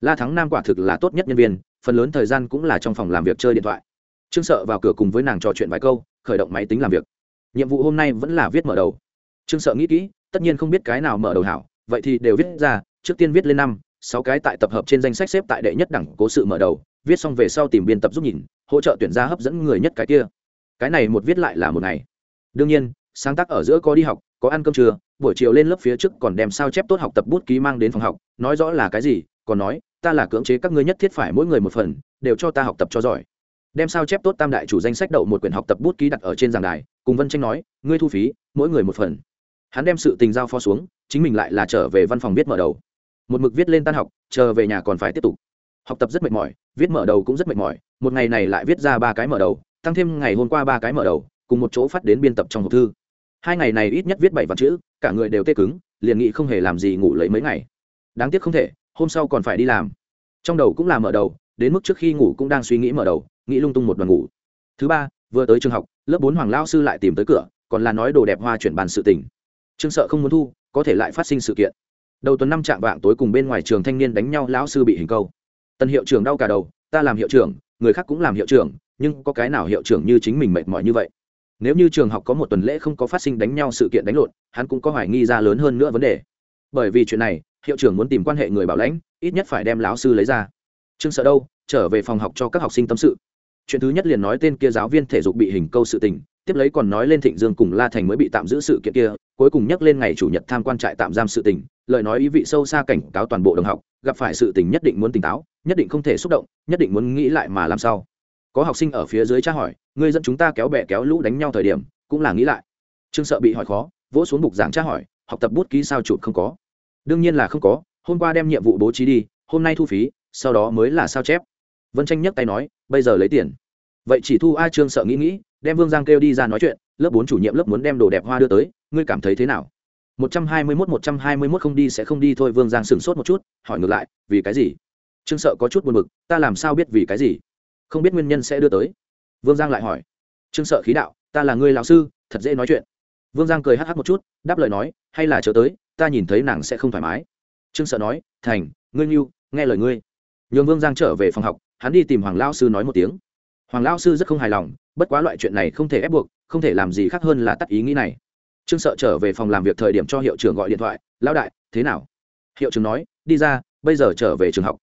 La thắng nam quả thực là tốt nhất nhân viên, phần lớn thời gian cũng là trong phòng làm việc chơi điện thoại. Trương sợ vào cửa cùng với nàng trò chuyện vài câu, khởi động máy tính làm việc. Nhiệm vụ hôm nay vẫn là viết mở đầu. Trương sợ nghĩ kỹ, tất nhiên không biết cái nào mở đầu hảo, vậy thì đều viết ra, trước tiên viết lên năm, sáu cái tại tập hợp trên danh sách xếp tại đệ nhất đẳng cố sự mở đầu, viết xong về sau tìm biên tập giúp nhìn, hỗ trợ tuyển ra hấp dẫn người nhất cái kia. Cái này một viết lại là một ngày. Đương nhiên sáng tác ở giữa có đi học, có ăn cơm trưa, buổi chiều lên lớp phía trước còn đem sao chép tốt học tập bút ký mang đến phòng học, nói rõ là cái gì, còn nói, ta là cưỡng chế các ngươi nhất thiết phải mỗi người một phần, đều cho ta học tập cho giỏi. Đem sao chép tốt tam đại chủ danh sách đậu một quyển học tập bút ký đặt ở trên giảng đài, cùng vân tranh nói, ngươi thu phí, mỗi người một phần. Hắn đem sự tình giao phó xuống, chính mình lại là trở về văn phòng viết mở đầu. Một mực viết lên tan học, chờ về nhà còn phải tiếp tục. Học tập rất mệt mỏi, viết mở đầu cũng rất mệt mỏi, một ngày này lại viết ra ba cái mở đầu, tăng thêm ngày hôm qua ba cái mở đầu, cùng một chỗ phát đến biên tập trong hộp thư hai ngày này ít nhất viết bảy vạn chữ, cả người đều tê cứng, liền nghĩ không hề làm gì ngủ lấy mấy ngày. Đáng tiếc không thể, hôm sau còn phải đi làm. Trong đầu cũng là mở đầu, đến mức trước khi ngủ cũng đang suy nghĩ mở đầu, nghĩ lung tung một đoàn ngủ. Thứ ba, vừa tới trường học, lớp bốn hoàng lao sư lại tìm tới cửa, còn là nói đồ đẹp hoa chuyển bàn sự tình. Trương sợ không muốn thu, có thể lại phát sinh sự kiện. Đầu tuần năm trạng vạng tối cùng bên ngoài trường thanh niên đánh nhau, lão sư bị hình câu. Tân hiệu trưởng đau cả đầu, ta làm hiệu trưởng, người khác cũng làm hiệu trưởng, nhưng có cái nào hiệu trưởng như chính mình mệt mỏi như vậy? Nếu như trường học có một tuần lễ không có phát sinh đánh nhau sự kiện đánh lộn, hắn cũng có hoài nghi ra lớn hơn nữa vấn đề. Bởi vì chuyện này, hiệu trưởng muốn tìm quan hệ người bảo lãnh, ít nhất phải đem lão sư lấy ra. Trương sợ đâu, trở về phòng học cho các học sinh tâm sự. Chuyện thứ nhất liền nói tên kia giáo viên thể dục bị hình câu sự tình, tiếp lấy còn nói lên thịnh dương cùng la thành mới bị tạm giữ sự kiện kia, cuối cùng nhắc lên ngày chủ nhật tham quan trại tạm giam sự tình, lời nói ý vị sâu xa cảnh cáo toàn bộ đồng học, gặp phải sự tình nhất định muốn tỉnh táo, nhất định không thể xúc động, nhất định muốn nghĩ lại mà làm sao có học sinh ở phía dưới tra hỏi người dẫn chúng ta kéo bè kéo lũ đánh nhau thời điểm, cũng là nghĩ lại. Trương sợ bị hỏi khó, vỗ xuống bục giảng tra hỏi, học tập bút ký sao chụp không có? Đương nhiên là không có, hôm qua đem nhiệm vụ bố trí đi, hôm nay thu phí, sau đó mới là sao chép. Vân tranh nhấc tay nói, bây giờ lấy tiền. Vậy chỉ thu a trương sợ nghĩ nghĩ, đem vương giang kêu đi ra nói chuyện, lớp bốn chủ nhiệm lớp muốn đem đồ đẹp hoa đưa tới, ngươi cảm thấy thế nào? Một trăm hai mươi mốt, một trăm hai mươi mốt không đi sẽ không đi thôi. Vương giang sửng sốt một chút, hỏi ngược lại, vì cái gì? Trương sợ có chút buồn bực, ta làm sao biết vì cái gì? Không biết nguyên nhân sẽ đưa tới. Vương giang lại hỏi. Trương sợ khí đạo, ta là người lão sư, thật dễ nói chuyện. Vương giang cười hh một chút, đáp lời nói, hay là chờ tới, ta nhìn thấy nàng sẽ không thoải mái. Trương sợ nói, thành, ngươi nghiêu nghe lời ngươi. Nhường vương giang trở về phòng học, hắn đi tìm hoàng lao sư nói một tiếng. Hoàng lao sư rất không hài lòng, bất quá loại chuyện này không thể ép buộc, không thể làm gì khác hơn là tắt ý nghĩ này. Trương sợ trở về phòng làm việc thời điểm cho hiệu trưởng gọi điện thoại, lão đại, thế nào? Hiệu trưởng nói, đi ra, bây giờ trở về trường học.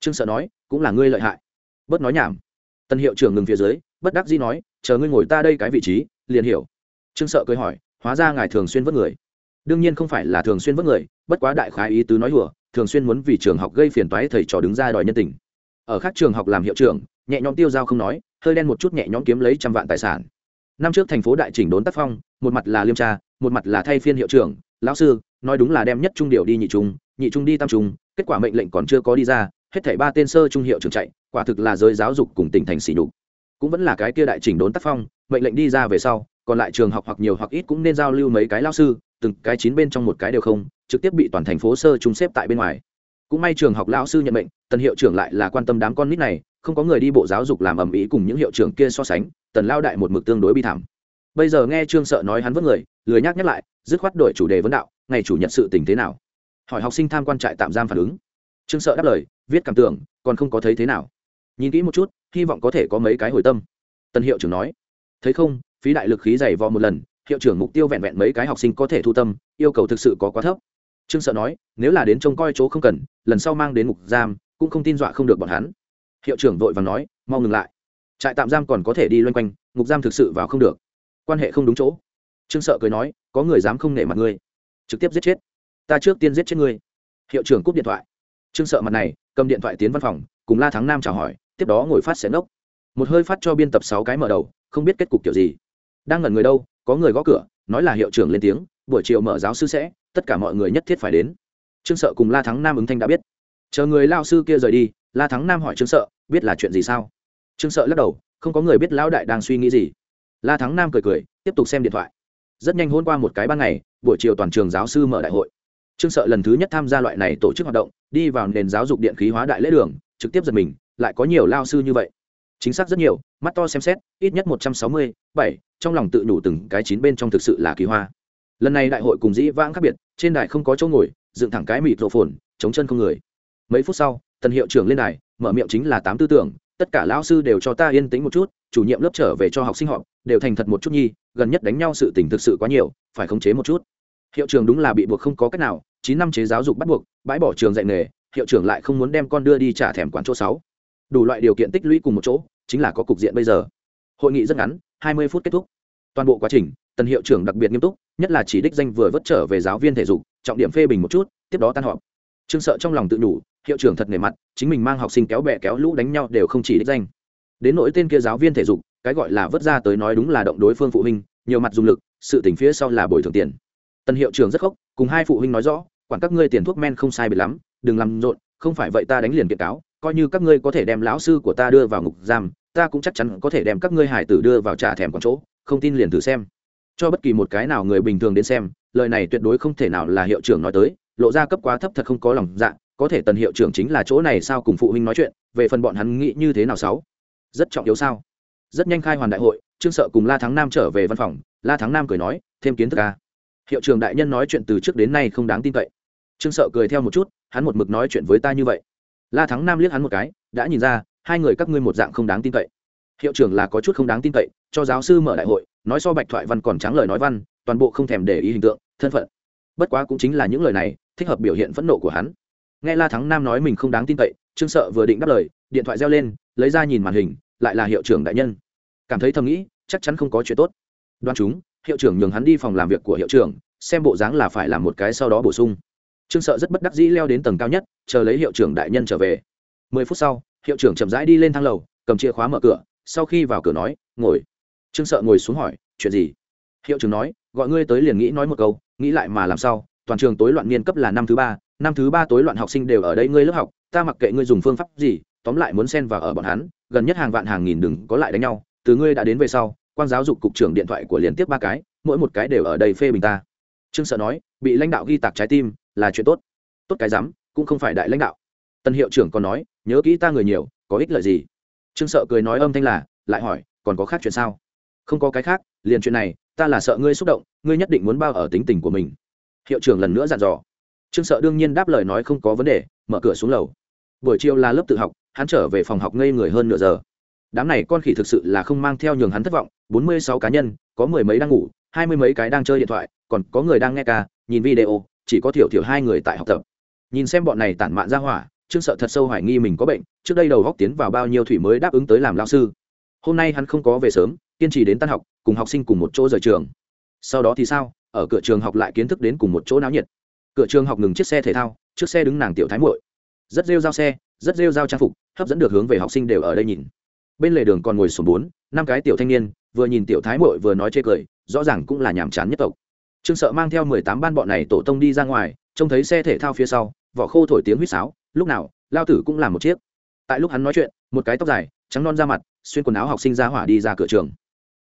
Trương sợ nói, cũng là ngươi lợi hại. Bớt nói nhảm tân hiệu trưởng ngừng phía dưới, bất đắc dĩ nói, chờ ngươi ngồi ta đây cái vị trí, liền hiểu. Trương sợ cười hỏi, hóa ra ngài thường xuyên vớt người. Đương nhiên không phải là thường xuyên vớt người, bất quá đại khái ý tứ nói hùa thường xuyên muốn vì trường học gây phiền toái thầy trò đứng ra đòi nhân tình. Ở các trường học làm hiệu trưởng, nhẹ nhõm tiêu giao không nói, hơi đen một chút nhẹ nhõm kiếm lấy trăm vạn tài sản. Năm trước thành phố đại chỉnh đốn tác phong, một mặt là liêm tra, một mặt là thay phiên hiệu trưởng, lão sư, nói đúng là đem nhất trung điều đi nhị trung nhị trung đi tam trung, kết quả mệnh lệnh còn chưa có đi ra, hết thảy ba tên sơ trung hiệu trưởng chạy quả thực là giới giáo dục cùng tỉnh thành xỉ nhục. Cũng vẫn là cái kia đại chỉnh đốn tác phong, mệnh lệnh đi ra về sau, còn lại trường học hoặc nhiều hoặc ít cũng nên giao lưu mấy cái lao sư, từng cái chín bên trong một cái đều không, trực tiếp bị toàn thành phố sơ trung xếp tại bên ngoài. Cũng may trường học lao sư nhận mệnh, tần hiệu trưởng lại là quan tâm đám con nít này, không có người đi bộ giáo dục làm ầm ĩ cùng những hiệu trưởng kia so sánh, tần lao đại một mực tương đối bi thảm. Bây giờ nghe trương sợ nói hắn vất người, lười nhắc nhắc lại, dứt khoát đổi chủ đề vấn đạo, ngày chủ nhật sự tình thế nào? Hỏi học sinh tham quan trại tạm giam phản ứng. Trương sợ đáp lời, viết cảm tưởng, còn không có thấy thế nào nhìn kỹ một chút, hy vọng có thể có mấy cái hồi tâm. Tân hiệu trưởng nói. Thấy không, phí đại lực khí dày vò một lần, hiệu trưởng mục tiêu vẹn vẹn mấy cái học sinh có thể thu tâm, yêu cầu thực sự có quá thấp. Trương sợ nói, nếu là đến trông coi chỗ không cần, lần sau mang đến ngục giam, cũng không tin dọa không được bọn hắn. Hiệu trưởng vội và nói, mau ngừng lại. Trại tạm giam còn có thể đi loanh quanh, ngục giam thực sự vào không được. Quan hệ không đúng chỗ. Trương sợ cười nói, có người dám không nể mặt ngươi. Trực tiếp giết chết. Ta trước tiên giết chết ngươi. Hiệu trưởng cúp điện thoại. Trương sợ mặt này, cầm điện thoại tiến văn phòng, cùng la thắng nam chào hỏi tiếp đó ngồi phát sẽ ngốc. Một hơi phát cho biên tập sáu cái mở đầu, không biết kết cục kiểu gì. Đang ngẩn người đâu, có người gõ cửa, nói là hiệu trưởng lên tiếng, buổi chiều mở giáo sư sẽ, tất cả mọi người nhất thiết phải đến. Trương sợ cùng la thắng nam ứng thanh đã biết. Chờ người lao sư kia rời đi, la thắng nam hỏi trương sợ, biết là chuyện gì sao? Trương sợ lắc đầu, không có người biết lão đại đang suy nghĩ gì. La thắng nam cười cười, tiếp tục xem điện thoại. Rất nhanh hôn qua một cái ban ngày, buổi chiều toàn trường giáo sư mở đại hội. Trương sợ lần thứ nhất tham gia loại này tổ chức hoạt động, đi vào nền giáo dục điện khí hóa đại lễ đường, trực tiếp giật mình lại có nhiều lao sư như vậy. Chính xác rất nhiều, mắt to xem xét, ít nhất một trăm sáu mươi, bảy, trong lòng tự nhủ từng cái chín bên trong thực sự là kỳ hoa. Lần này đại hội cùng dĩ vãng khác biệt, trên đài không có chỗ ngồi, dựng thẳng cái mịt rộ phồn, chống chân không người. Mấy phút sau, tần hiệu trưởng lên đài, mở miệng chính là tám tư tưởng, tất cả lão sư đều cho ta yên tĩnh một chút, chủ nhiệm lớp trở về cho học sinh họ đều thành thật một chút nhi, gần nhất đánh nhau sự tình thực sự quá nhiều, phải khống chế một chút. Hiệu trưởng đúng là bị buộc không có cách nào, chín năm chế giáo dục bắt buộc, bãi bỏ trường dạy nghề, hiệu trưởng lại không muốn đem con đưa đi trả thèm quán chỗ sáu đủ loại điều kiện tích lũy cùng một chỗ, chính là có cục diện bây giờ. Hội nghị rất ngắn, hai mươi phút kết thúc. Toàn bộ quá trình, tần hiệu trưởng đặc biệt nghiêm túc, nhất là chỉ đích danh vừa vất trở về giáo viên thể dục, trọng điểm phê bình một chút, tiếp đó tan họp. Trương sợ trong lòng tự đủ hiệu trưởng thật nề mặt, chính mình mang học sinh kéo bè kéo lũ đánh nhau đều không chỉ đích danh. Đến nỗi tên kia giáo viên thể dục, cái gọi là vất ra tới nói đúng là động đối phương phụ huynh, nhiều mặt dùng lực, sự tình phía sau là bồi thường tiền. Tần hiệu trưởng rất khóc, cùng hai phụ huynh nói rõ, quản các ngươi tiền thuốc men không sai biệt lắm, đừng làm rộn, không phải vậy ta đánh liền kiện cáo coi như các ngươi có thể đem lão sư của ta đưa vào ngục giam, ta cũng chắc chắn có thể đem các ngươi hải tử đưa vào trả thèm con chỗ, không tin liền thử xem. Cho bất kỳ một cái nào người bình thường đến xem, lời này tuyệt đối không thể nào là hiệu trưởng nói tới, lộ ra cấp quá thấp thật không có lòng dạ có thể tần hiệu trưởng chính là chỗ này sao cùng phụ huynh nói chuyện, về phần bọn hắn nghĩ như thế nào sáu? Rất trọng yếu sao? Rất nhanh khai hoàn đại hội, trương sợ cùng la thắng nam trở về văn phòng, la thắng nam cười nói, thêm kiến thức ca hiệu trưởng đại nhân nói chuyện từ trước đến nay không đáng tin cậy. Trương sợ cười theo một chút, hắn một mực nói chuyện với ta như vậy la thắng nam liếc hắn một cái, đã nhìn ra, hai người các ngươi một dạng không đáng tin cậy. Hiệu trưởng là có chút không đáng tin cậy, cho giáo sư mở đại hội, nói so bạch thoại văn còn trắng lời nói văn, toàn bộ không thèm để ý hình tượng, thân phận. Bất quá cũng chính là những lời này, thích hợp biểu hiện phẫn nộ của hắn. Nghe la thắng nam nói mình không đáng tin cậy, trương sợ vừa định đáp lời, điện thoại reo lên, lấy ra nhìn màn hình, lại là hiệu trưởng đại nhân. Cảm thấy thầm nghĩ, chắc chắn không có chuyện tốt. Đoan chúng, hiệu trưởng nhường hắn đi phòng làm việc của hiệu trưởng, xem bộ dáng là phải làm một cái sau đó bổ sung trương sợ rất bất đắc dĩ leo đến tầng cao nhất, chờ lấy hiệu trưởng đại nhân trở về. Mười phút sau, hiệu trưởng chậm rãi đi lên thang lầu, cầm chìa khóa mở cửa, sau khi vào cửa nói, ngồi. Trương sợ ngồi xuống hỏi, chuyện gì? Hiệu trưởng nói, gọi ngươi tới liền nghĩ nói một câu, nghĩ lại mà làm sao, toàn trường tối loạn niên cấp là năm thứ ba, năm thứ ba tối loạn học sinh đều ở đây ngươi lớp học, ta mặc kệ ngươi dùng phương pháp gì, tóm lại muốn xen vào ở bọn hắn, gần nhất hàng vạn hàng nghìn đừng có lại đánh nhau, từ ngươi đã đến về sau, quan giáo dục cục trưởng điện thoại của liên tiếp ba cái, mỗi một cái đều ở đây phê bình ta. Trương sợ nói, bị lãnh đạo ghi tạc trái tim là chuyện tốt. Tốt cái dám cũng không phải đại lãnh đạo. Tân hiệu trưởng còn nói, nhớ kỹ ta người nhiều, có ích lợi gì? Trương sợ cười nói âm thanh là, lại hỏi, còn có khác chuyện sao? Không có cái khác, liền chuyện này, ta là sợ ngươi xúc động, ngươi nhất định muốn bao ở tính tình của mình. Hiệu trưởng lần nữa dặn dò. Trương sợ đương nhiên đáp lời nói không có vấn đề, mở cửa xuống lầu. Buổi chiều là lớp tự học, hắn trở về phòng học ngây người hơn nửa giờ. Đám này con khỉ thực sự là không mang theo nhường hắn thất vọng, bốn mươi sáu cá nhân, có mười mấy đang ngủ, hai mươi mấy cái đang chơi điện thoại, còn có người đang nghe ca, nhìn video chỉ có thiểu thiểu hai người tại học tập. Nhìn xem bọn này tản mạn ra hỏa, trương sợ thật sâu hoài nghi mình có bệnh, trước đây đầu góc tiến vào bao nhiêu thủy mới đáp ứng tới làm lao sư. Hôm nay hắn không có về sớm, kiên trì đến tan học, cùng học sinh cùng một chỗ rời trường. Sau đó thì sao, ở cửa trường học lại kiến thức đến cùng một chỗ náo nhiệt. Cửa trường học ngừng chiếc xe thể thao, trước xe đứng nàng tiểu thái muội. Rất rêu giao xe, rất rêu giao trang phục, hấp dẫn được hướng về học sinh đều ở đây nhìn. Bên lề đường còn ngồi sổm bốn, năm cái tiểu thanh niên, vừa nhìn tiểu thái muội vừa nói chê cười, rõ ràng cũng là nhàm chán nhất tộc trương sợ mang theo mười tám ban bọn này tổ tông đi ra ngoài, trông thấy xe thể thao phía sau, vỏ khô thổi tiếng huýt sáo, lúc nào, lao tử cũng làm một chiếc. Tại lúc hắn nói chuyện, một cái tóc dài, trắng non da mặt, xuyên quần áo học sinh ra hỏa đi ra cửa trường.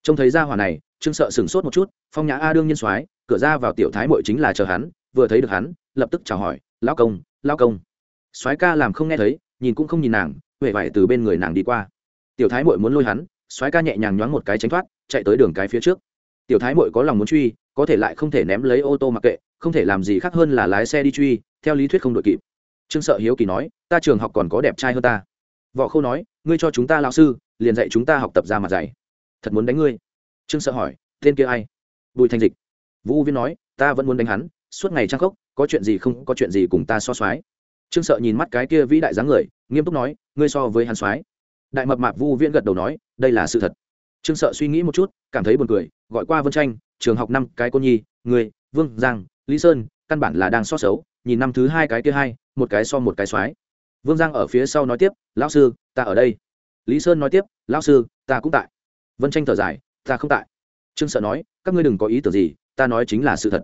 Trông thấy ra hỏa này, trương sợ sửng sốt một chút, phong nhã a đương nhiên soái, cửa ra vào tiểu thái mội chính là chờ hắn, vừa thấy được hắn, lập tức chào hỏi, lão công lão công. Soái ca làm không nghe thấy, nhìn cũng không nhìn nàng huệ vải từ bên người nàng đi qua. Tiểu thái mội muốn lôi hắn, soái ca nhẹ nhàng nhoáng một cái tránh thoát, chạy tới đường cái phía trước tiểu thái mội có lòng muốn truy, có thể lại không thể ném lấy ô tô mặc kệ, không thể làm gì khác hơn là lái xe đi truy, theo lý thuyết không đội kịp. Trương sợ hiếu kỳ nói, ta trường học còn có đẹp trai hơn ta. Võ khâu nói, ngươi cho chúng ta lao sư, liền dạy chúng ta học tập ra mặt dạy. Thật muốn đánh ngươi? Trương sợ hỏi, tên kia ai? Bùi thanh dịch. Vũ viên nói, ta vẫn muốn đánh hắn, suốt ngày trang khốc, có chuyện gì không, có chuyện gì cùng ta so soái trương sợ nhìn mắt cái kia vĩ đại dáng người, nghiêm túc nói, ngươi so với hắn soái. Đại mập mạp vu viễn gật đầu nói, đây là sự thật. Trương sợ suy nghĩ một chút cảm thấy buồn cười, gọi qua vân tranh trường học năm cái cô nhi, người, vương, giang, lý sơn, căn bản là đang so xấu, nhìn năm thứ hai cái kia hai, một cái so một cái soái vương giang ở phía sau nói tiếp, lão sư, ta ở đây. Lý sơn nói tiếp, lão sư, ta cũng tại. Vân tranh thở dài, ta không tại. Trương sợ nói, các ngươi đừng có ý tưởng gì, ta nói chính là sự thật.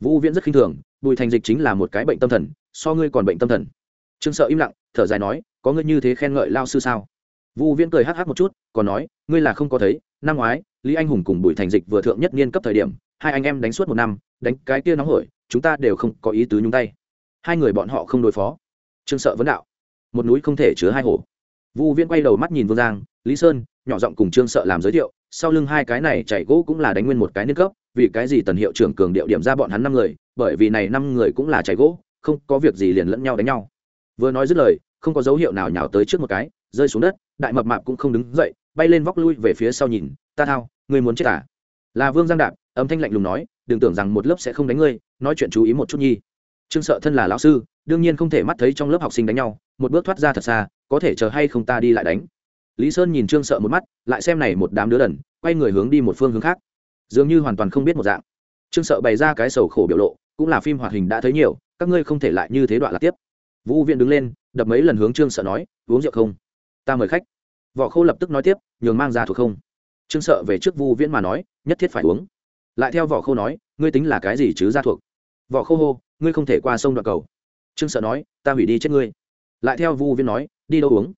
Vũ viễn rất khinh thường, bùi thành dịch chính là một cái bệnh tâm thần, so ngươi còn bệnh tâm thần. Trương sợ im lặng, thở dài nói, có ngươi như thế khen ngợi lao sư sao? Vũ viễn cười hắc hắc một chút, còn nói, ngươi là không có thấy năm ngoái, lý anh hùng cùng bùi thành dịch vừa thượng nhất niên cấp thời điểm, hai anh em đánh suốt một năm, đánh cái kia nóng hổi, chúng ta đều không có ý tứ nhúng tay. Hai người bọn họ không đối phó. Trương sợ vấn đạo. Một núi không thể chứa hai hổ vu viễn quay đầu mắt nhìn vương giang, lý sơn, nhỏ giọng cùng trương sợ làm giới thiệu, sau lưng hai cái này chạy gỗ cũng là đánh nguyên một cái niên cấp, vì cái gì tần hiệu trưởng cường điệu điểm ra bọn hắn năm người, bởi vì này năm người cũng là chạy gỗ, không có việc gì liền lẫn nhau đánh nhau. Vừa nói dứt lời, không có dấu hiệu nào nhào tới trước một cái, rơi xuống đất, đại mập mạp cũng không đứng dậy bay lên vóc lui về phía sau nhìn, ta thao, ngươi muốn chết à? Là vương giang đạp, âm thanh lạnh lùng nói, đừng tưởng rằng một lớp sẽ không đánh ngươi, nói chuyện chú ý một chút nhi. Trương sợ thân là lão sư, đương nhiên không thể mắt thấy trong lớp học sinh đánh nhau, một bước thoát ra thật xa, có thể chờ hay không ta đi lại đánh. Lý sơn nhìn trương sợ một mắt, lại xem này một đám đứa đần, quay người hướng đi một phương hướng khác. Dường như hoàn toàn không biết một dạng. Trương sợ bày ra cái sầu khổ biểu lộ, cũng là phim hoạt hình đã thấy nhiều, các ngươi không thể lại như thế đoạn là tiếp. Vũ viện đứng lên, đập mấy lần hướng trương sợ nói, uống rượu không? Ta mời khách võ khô lập tức nói tiếp, nhường mang ra thuộc không? Trương sợ về trước vu viễn mà nói, nhất thiết phải uống. Lại theo võ khô nói, ngươi tính là cái gì chứ ra thuộc? Võ khô hô, ngươi không thể qua sông đoạn cầu. Trương sợ nói, ta hủy đi chết ngươi. Lại theo vu viễn nói, đi đâu uống?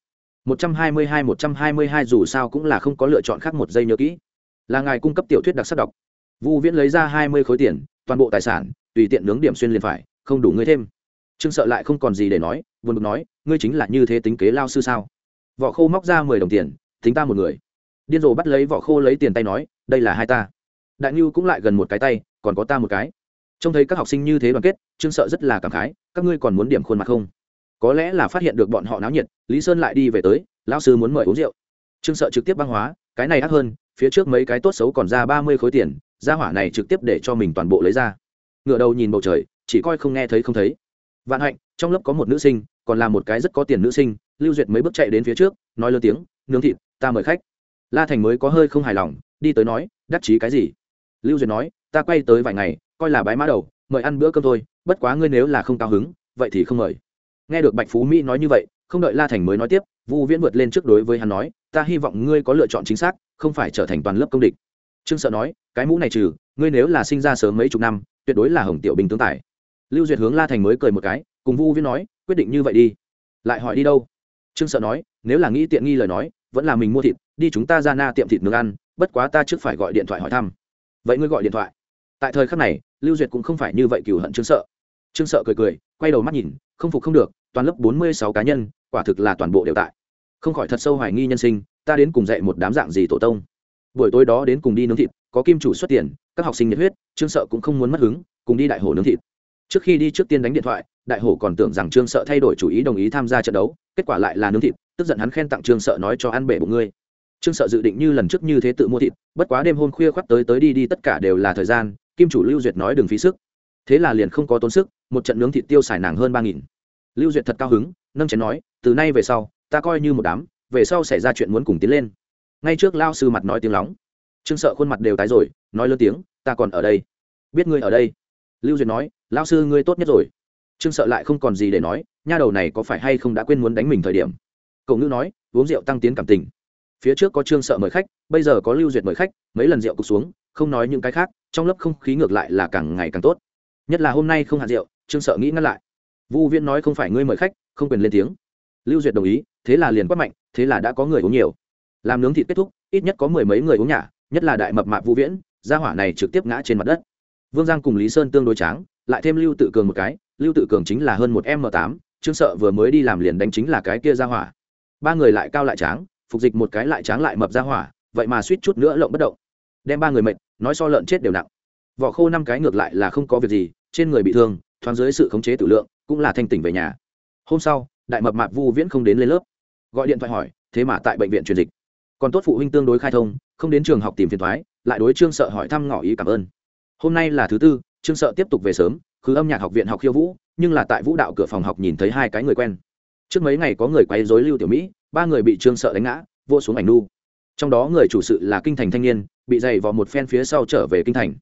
Một trăm hai mươi hai, một trăm hai mươi hai, dù sao cũng là không có lựa chọn khác một giây nhớ kỹ. Là ngài cung cấp tiểu thuyết đặc sắc đọc. Vu viễn lấy ra hai mươi khối tiền, toàn bộ tài sản, tùy tiện nướng điểm xuyên liền phải, không đủ ngươi thêm. Trương sợ lại không còn gì để nói, buồn bực nói, ngươi chính là như thế tính kế lao sư sao? Vỏ khô móc ra mười đồng tiền tính ta một người. Điên rồ bắt lấy vỏ khô lấy tiền tay nói, đây là hai ta. Đại ngưu cũng lại gần một cái tay, còn có ta một cái. Trông thấy các học sinh như thế đoàn kết, trương sợ rất là cảm khái, các ngươi còn muốn điểm khuôn mặt không? Có lẽ là phát hiện được bọn họ náo nhiệt, lý sơn lại đi về tới, lão sư muốn mời uống rượu. Trương sợ trực tiếp băng hóa, cái này ác hơn, phía trước mấy cái tốt xấu còn ra ba mươi khối tiền ra hỏa này trực tiếp để cho mình toàn bộ lấy ra. Ngựa đầu nhìn bầu trời, chỉ coi không nghe thấy không thấy. Vạn hạnh, trong lớp có một nữ sinh, còn là một cái rất có tiền nữ sinh lưu duyệt mấy bước chạy đến phía trước, nói lớn tiếng, nướng thịt, ta mời khách. La thành mới có hơi không hài lòng, đi tới nói, đắc chí cái gì? Lưu duyệt nói, ta quay tới vài ngày, coi là bái mã đầu, mời ăn bữa cơm thôi, bất quá ngươi nếu là không cao hứng, vậy thì không mời. Nghe được bạch phú mỹ nói như vậy, không đợi la thành mới nói tiếp, vu viễn vượt lên trước đối với hắn nói, ta hy vọng ngươi có lựa chọn chính xác, không phải trở thành toàn lớp công địch. Trương sợ nói, cái mũ này trừ, ngươi nếu là sinh ra sớm mấy chục năm, tuyệt đối là hồng tiểu Bình tướng tài. Lưu duyệt hướng la thành mới cười một cái, cùng vu viễn nói, quyết định như vậy đi. Lại hỏi đi đâu? Trương sợ nói, nếu là nghĩ tiện nghi lời nói, vẫn là mình mua thịt, đi chúng ta ra na tiệm thịt nướng ăn, bất quá ta trước phải gọi điện thoại hỏi thăm. Vậy ngươi gọi điện thoại. Tại thời khắc này, lưu duyệt cũng không phải như vậy cừu hận trương sợ. Trương sợ cười cười, quay đầu mắt nhìn, không phục không được, toàn lớp bốn mươi sáu cá nhân, quả thực là toàn bộ đều tại. Không khỏi thật sâu hoài nghi nhân sinh, ta đến cùng dạy một đám dạng gì tổ tông? Buổi tối đó đến cùng đi nướng thịt, có kim chủ xuất tiền, các học sinh nhiệt huyết, trương sợ cũng không muốn mất hứng, cùng đi đại hồ nướng thịt. Trước khi đi trước tiên đánh điện thoại đại hổ còn tưởng rằng trương sợ thay đổi chủ ý đồng ý tham gia trận đấu, kết quả lại là nướng thịt, tức giận hắn khen tặng trương sợ nói cho ăn bể bụng ngươi. Trương sợ dự định như lần trước như thế tự mua thịt, bất quá đêm hôm khuya khoắt tới tới đi đi tất cả đều là thời gian, kim chủ lưu duyệt nói đừng phí sức. Thế là liền không có tốn sức, một trận nướng thịt tiêu xài nàng hơn ba nghìn. Lưu duyệt thật cao hứng, nâng chén nói, từ nay về sau, ta coi như một đám, về sau xảy ra chuyện muốn cùng tiến lên. Ngay trước lao sư mặt nói tiếng lóng. Trương sợ khuôn mặt đều tái rồi, nói lớn tiếng, ta còn ở đây. Biết ngươi ở đây. Lưu duyệt nói, lao sư ngươi tốt nhất rồi trương sợ lại không còn gì để nói, nha đầu này có phải hay không đã quên muốn đánh mình thời điểm? Cậu ngữ nói, uống rượu tăng tiến cảm tình. Phía trước có trương sợ mời khách, bây giờ có lưu duyệt mời khách, mấy lần rượu cục xuống, không nói những cái khác, trong lớp không khí ngược lại là càng ngày càng tốt. Nhất là hôm nay không hạt rượu, trương sợ nghĩ ngăn lại. Vu viễn nói không phải ngươi mời khách, không quyền lên tiếng. Lưu duyệt đồng ý, thế là liền quát mạnh, thế là đã có người uống nhiều. Làm nướng thịt kết thúc, ít nhất có mười mấy người uống nhả nhất là đại mập mạp vu viễn, gia hỏa này trực tiếp ngã trên mặt đất vương giang cùng lý sơn tương đối tráng, lại thêm lưu tự cường một cái, lưu tự cường chính là hơn một m tám, trương sợ vừa mới đi làm liền đánh chính là cái kia ra hỏa. Ba người lại cao lại tráng, phục dịch một cái lại tráng lại mập ra hỏa, vậy mà suýt chút nữa lộng bất động. Đem ba người mệt, nói so lợn chết đều nặng. Vỏ khô năm cái ngược lại là không có việc gì, trên người bị thương, thoáng dưới sự khống chế tử lượng, cũng là thanh tỉnh về nhà. Hôm sau, đại mập mạp vu viễn không đến lên lớp, gọi điện thoại hỏi, thế mà tại bệnh viện truyền dịch. Còn tốt phụ huynh tương đối khai thông, không đến trường học tìm phiền thoái, lại đối trương sợ hỏi thăm ngỏ ý cảm ơn hôm nay là thứ tư, trương sợ tiếp tục về sớm, khứ âm nhạc học viện học khiêu vũ, nhưng là tại vũ đạo cửa phòng học nhìn thấy hai cái người quen. Trước mấy ngày có người quay dối lưu tiểu mỹ, ba người bị trương sợ đánh ngã, vô xuống ảnh nu. Trong đó người chủ sự là kinh thành thanh niên, bị dày vào một phen phía sau trở về kinh thành.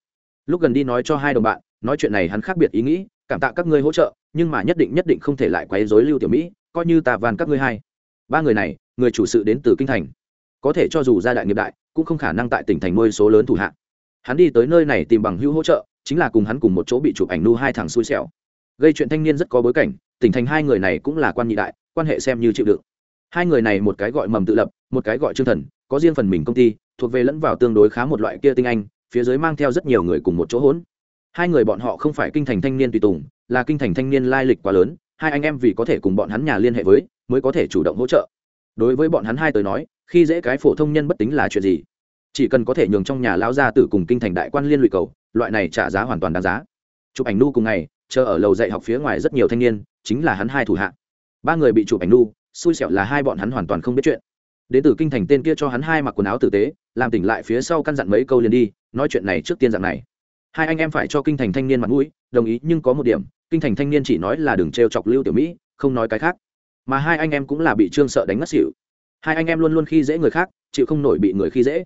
Lúc gần đi nói cho hai đồng bạn, nói chuyện này hắn khác biệt ý nghĩ, cảm tạ các ngươi hỗ trợ, nhưng mà nhất định nhất định không thể lại quấy dối lưu tiểu mỹ, coi như tà van các ngươi hai. Ba người này, người chủ sự đến từ kinh thành. Có thể cho dù gia đại nghiệp đại, cũng không khả năng tại tỉnh thành nuôi số lớn thủ hạ hắn đi tới nơi này tìm bằng hữu hỗ trợ, chính là cùng hắn cùng một chỗ bị chụp ảnh nu hai thằng xui xẻo. Gây chuyện thanh niên rất có bối cảnh, tỉnh thành hai người này cũng là quan nhị đại, quan hệ xem như chịu đựng. Hai người này một cái gọi mầm tự lập, một cái gọi trương thần, có riêng phần mình công ty, thuộc về lẫn vào tương đối khá một loại kia tinh anh, phía dưới mang theo rất nhiều người cùng một chỗ hỗn. Hai người bọn họ không phải kinh thành thanh niên tùy tùng, là kinh thành thanh niên lai lịch quá lớn, hai anh em vì có thể cùng bọn hắn nhà liên hệ với, mới có thể chủ động hỗ trợ. Đối với bọn hắn hai tới nói, khi dễ cái phổ thông nhân bất tính là chuyện gì? Chỉ cần có thể nhường trong nhà lão ra tử cùng kinh thành đại quan liên lụy cầu, loại này trả giá hoàn toàn đáng giá. Chụp ảnh nu cùng ngày, chờ ở lầu dạy học phía ngoài rất nhiều thanh niên, chính là hắn hai thủ hạ. Ba người bị chụp ảnh nu, xui xẻo là hai bọn hắn hoàn toàn không biết chuyện. Đến từ kinh thành tên kia cho hắn hai mặc quần áo tử tế, làm tỉnh lại phía sau căn dặn mấy câu liền đi, nói chuyện này trước tiên dạng này. Hai anh em phải cho kinh thành thanh niên mặt mũi, đồng ý nhưng có một điểm, kinh thành thanh niên chỉ nói là đừng t chọc lưu tiểu mỹ, không nói cái khác. Mà hai anh em cũng là bị trương sợ đánh ngất xỉu. Hai anh em luôn luôn khi dễ người khác, chịu không nổi bị người khi dễ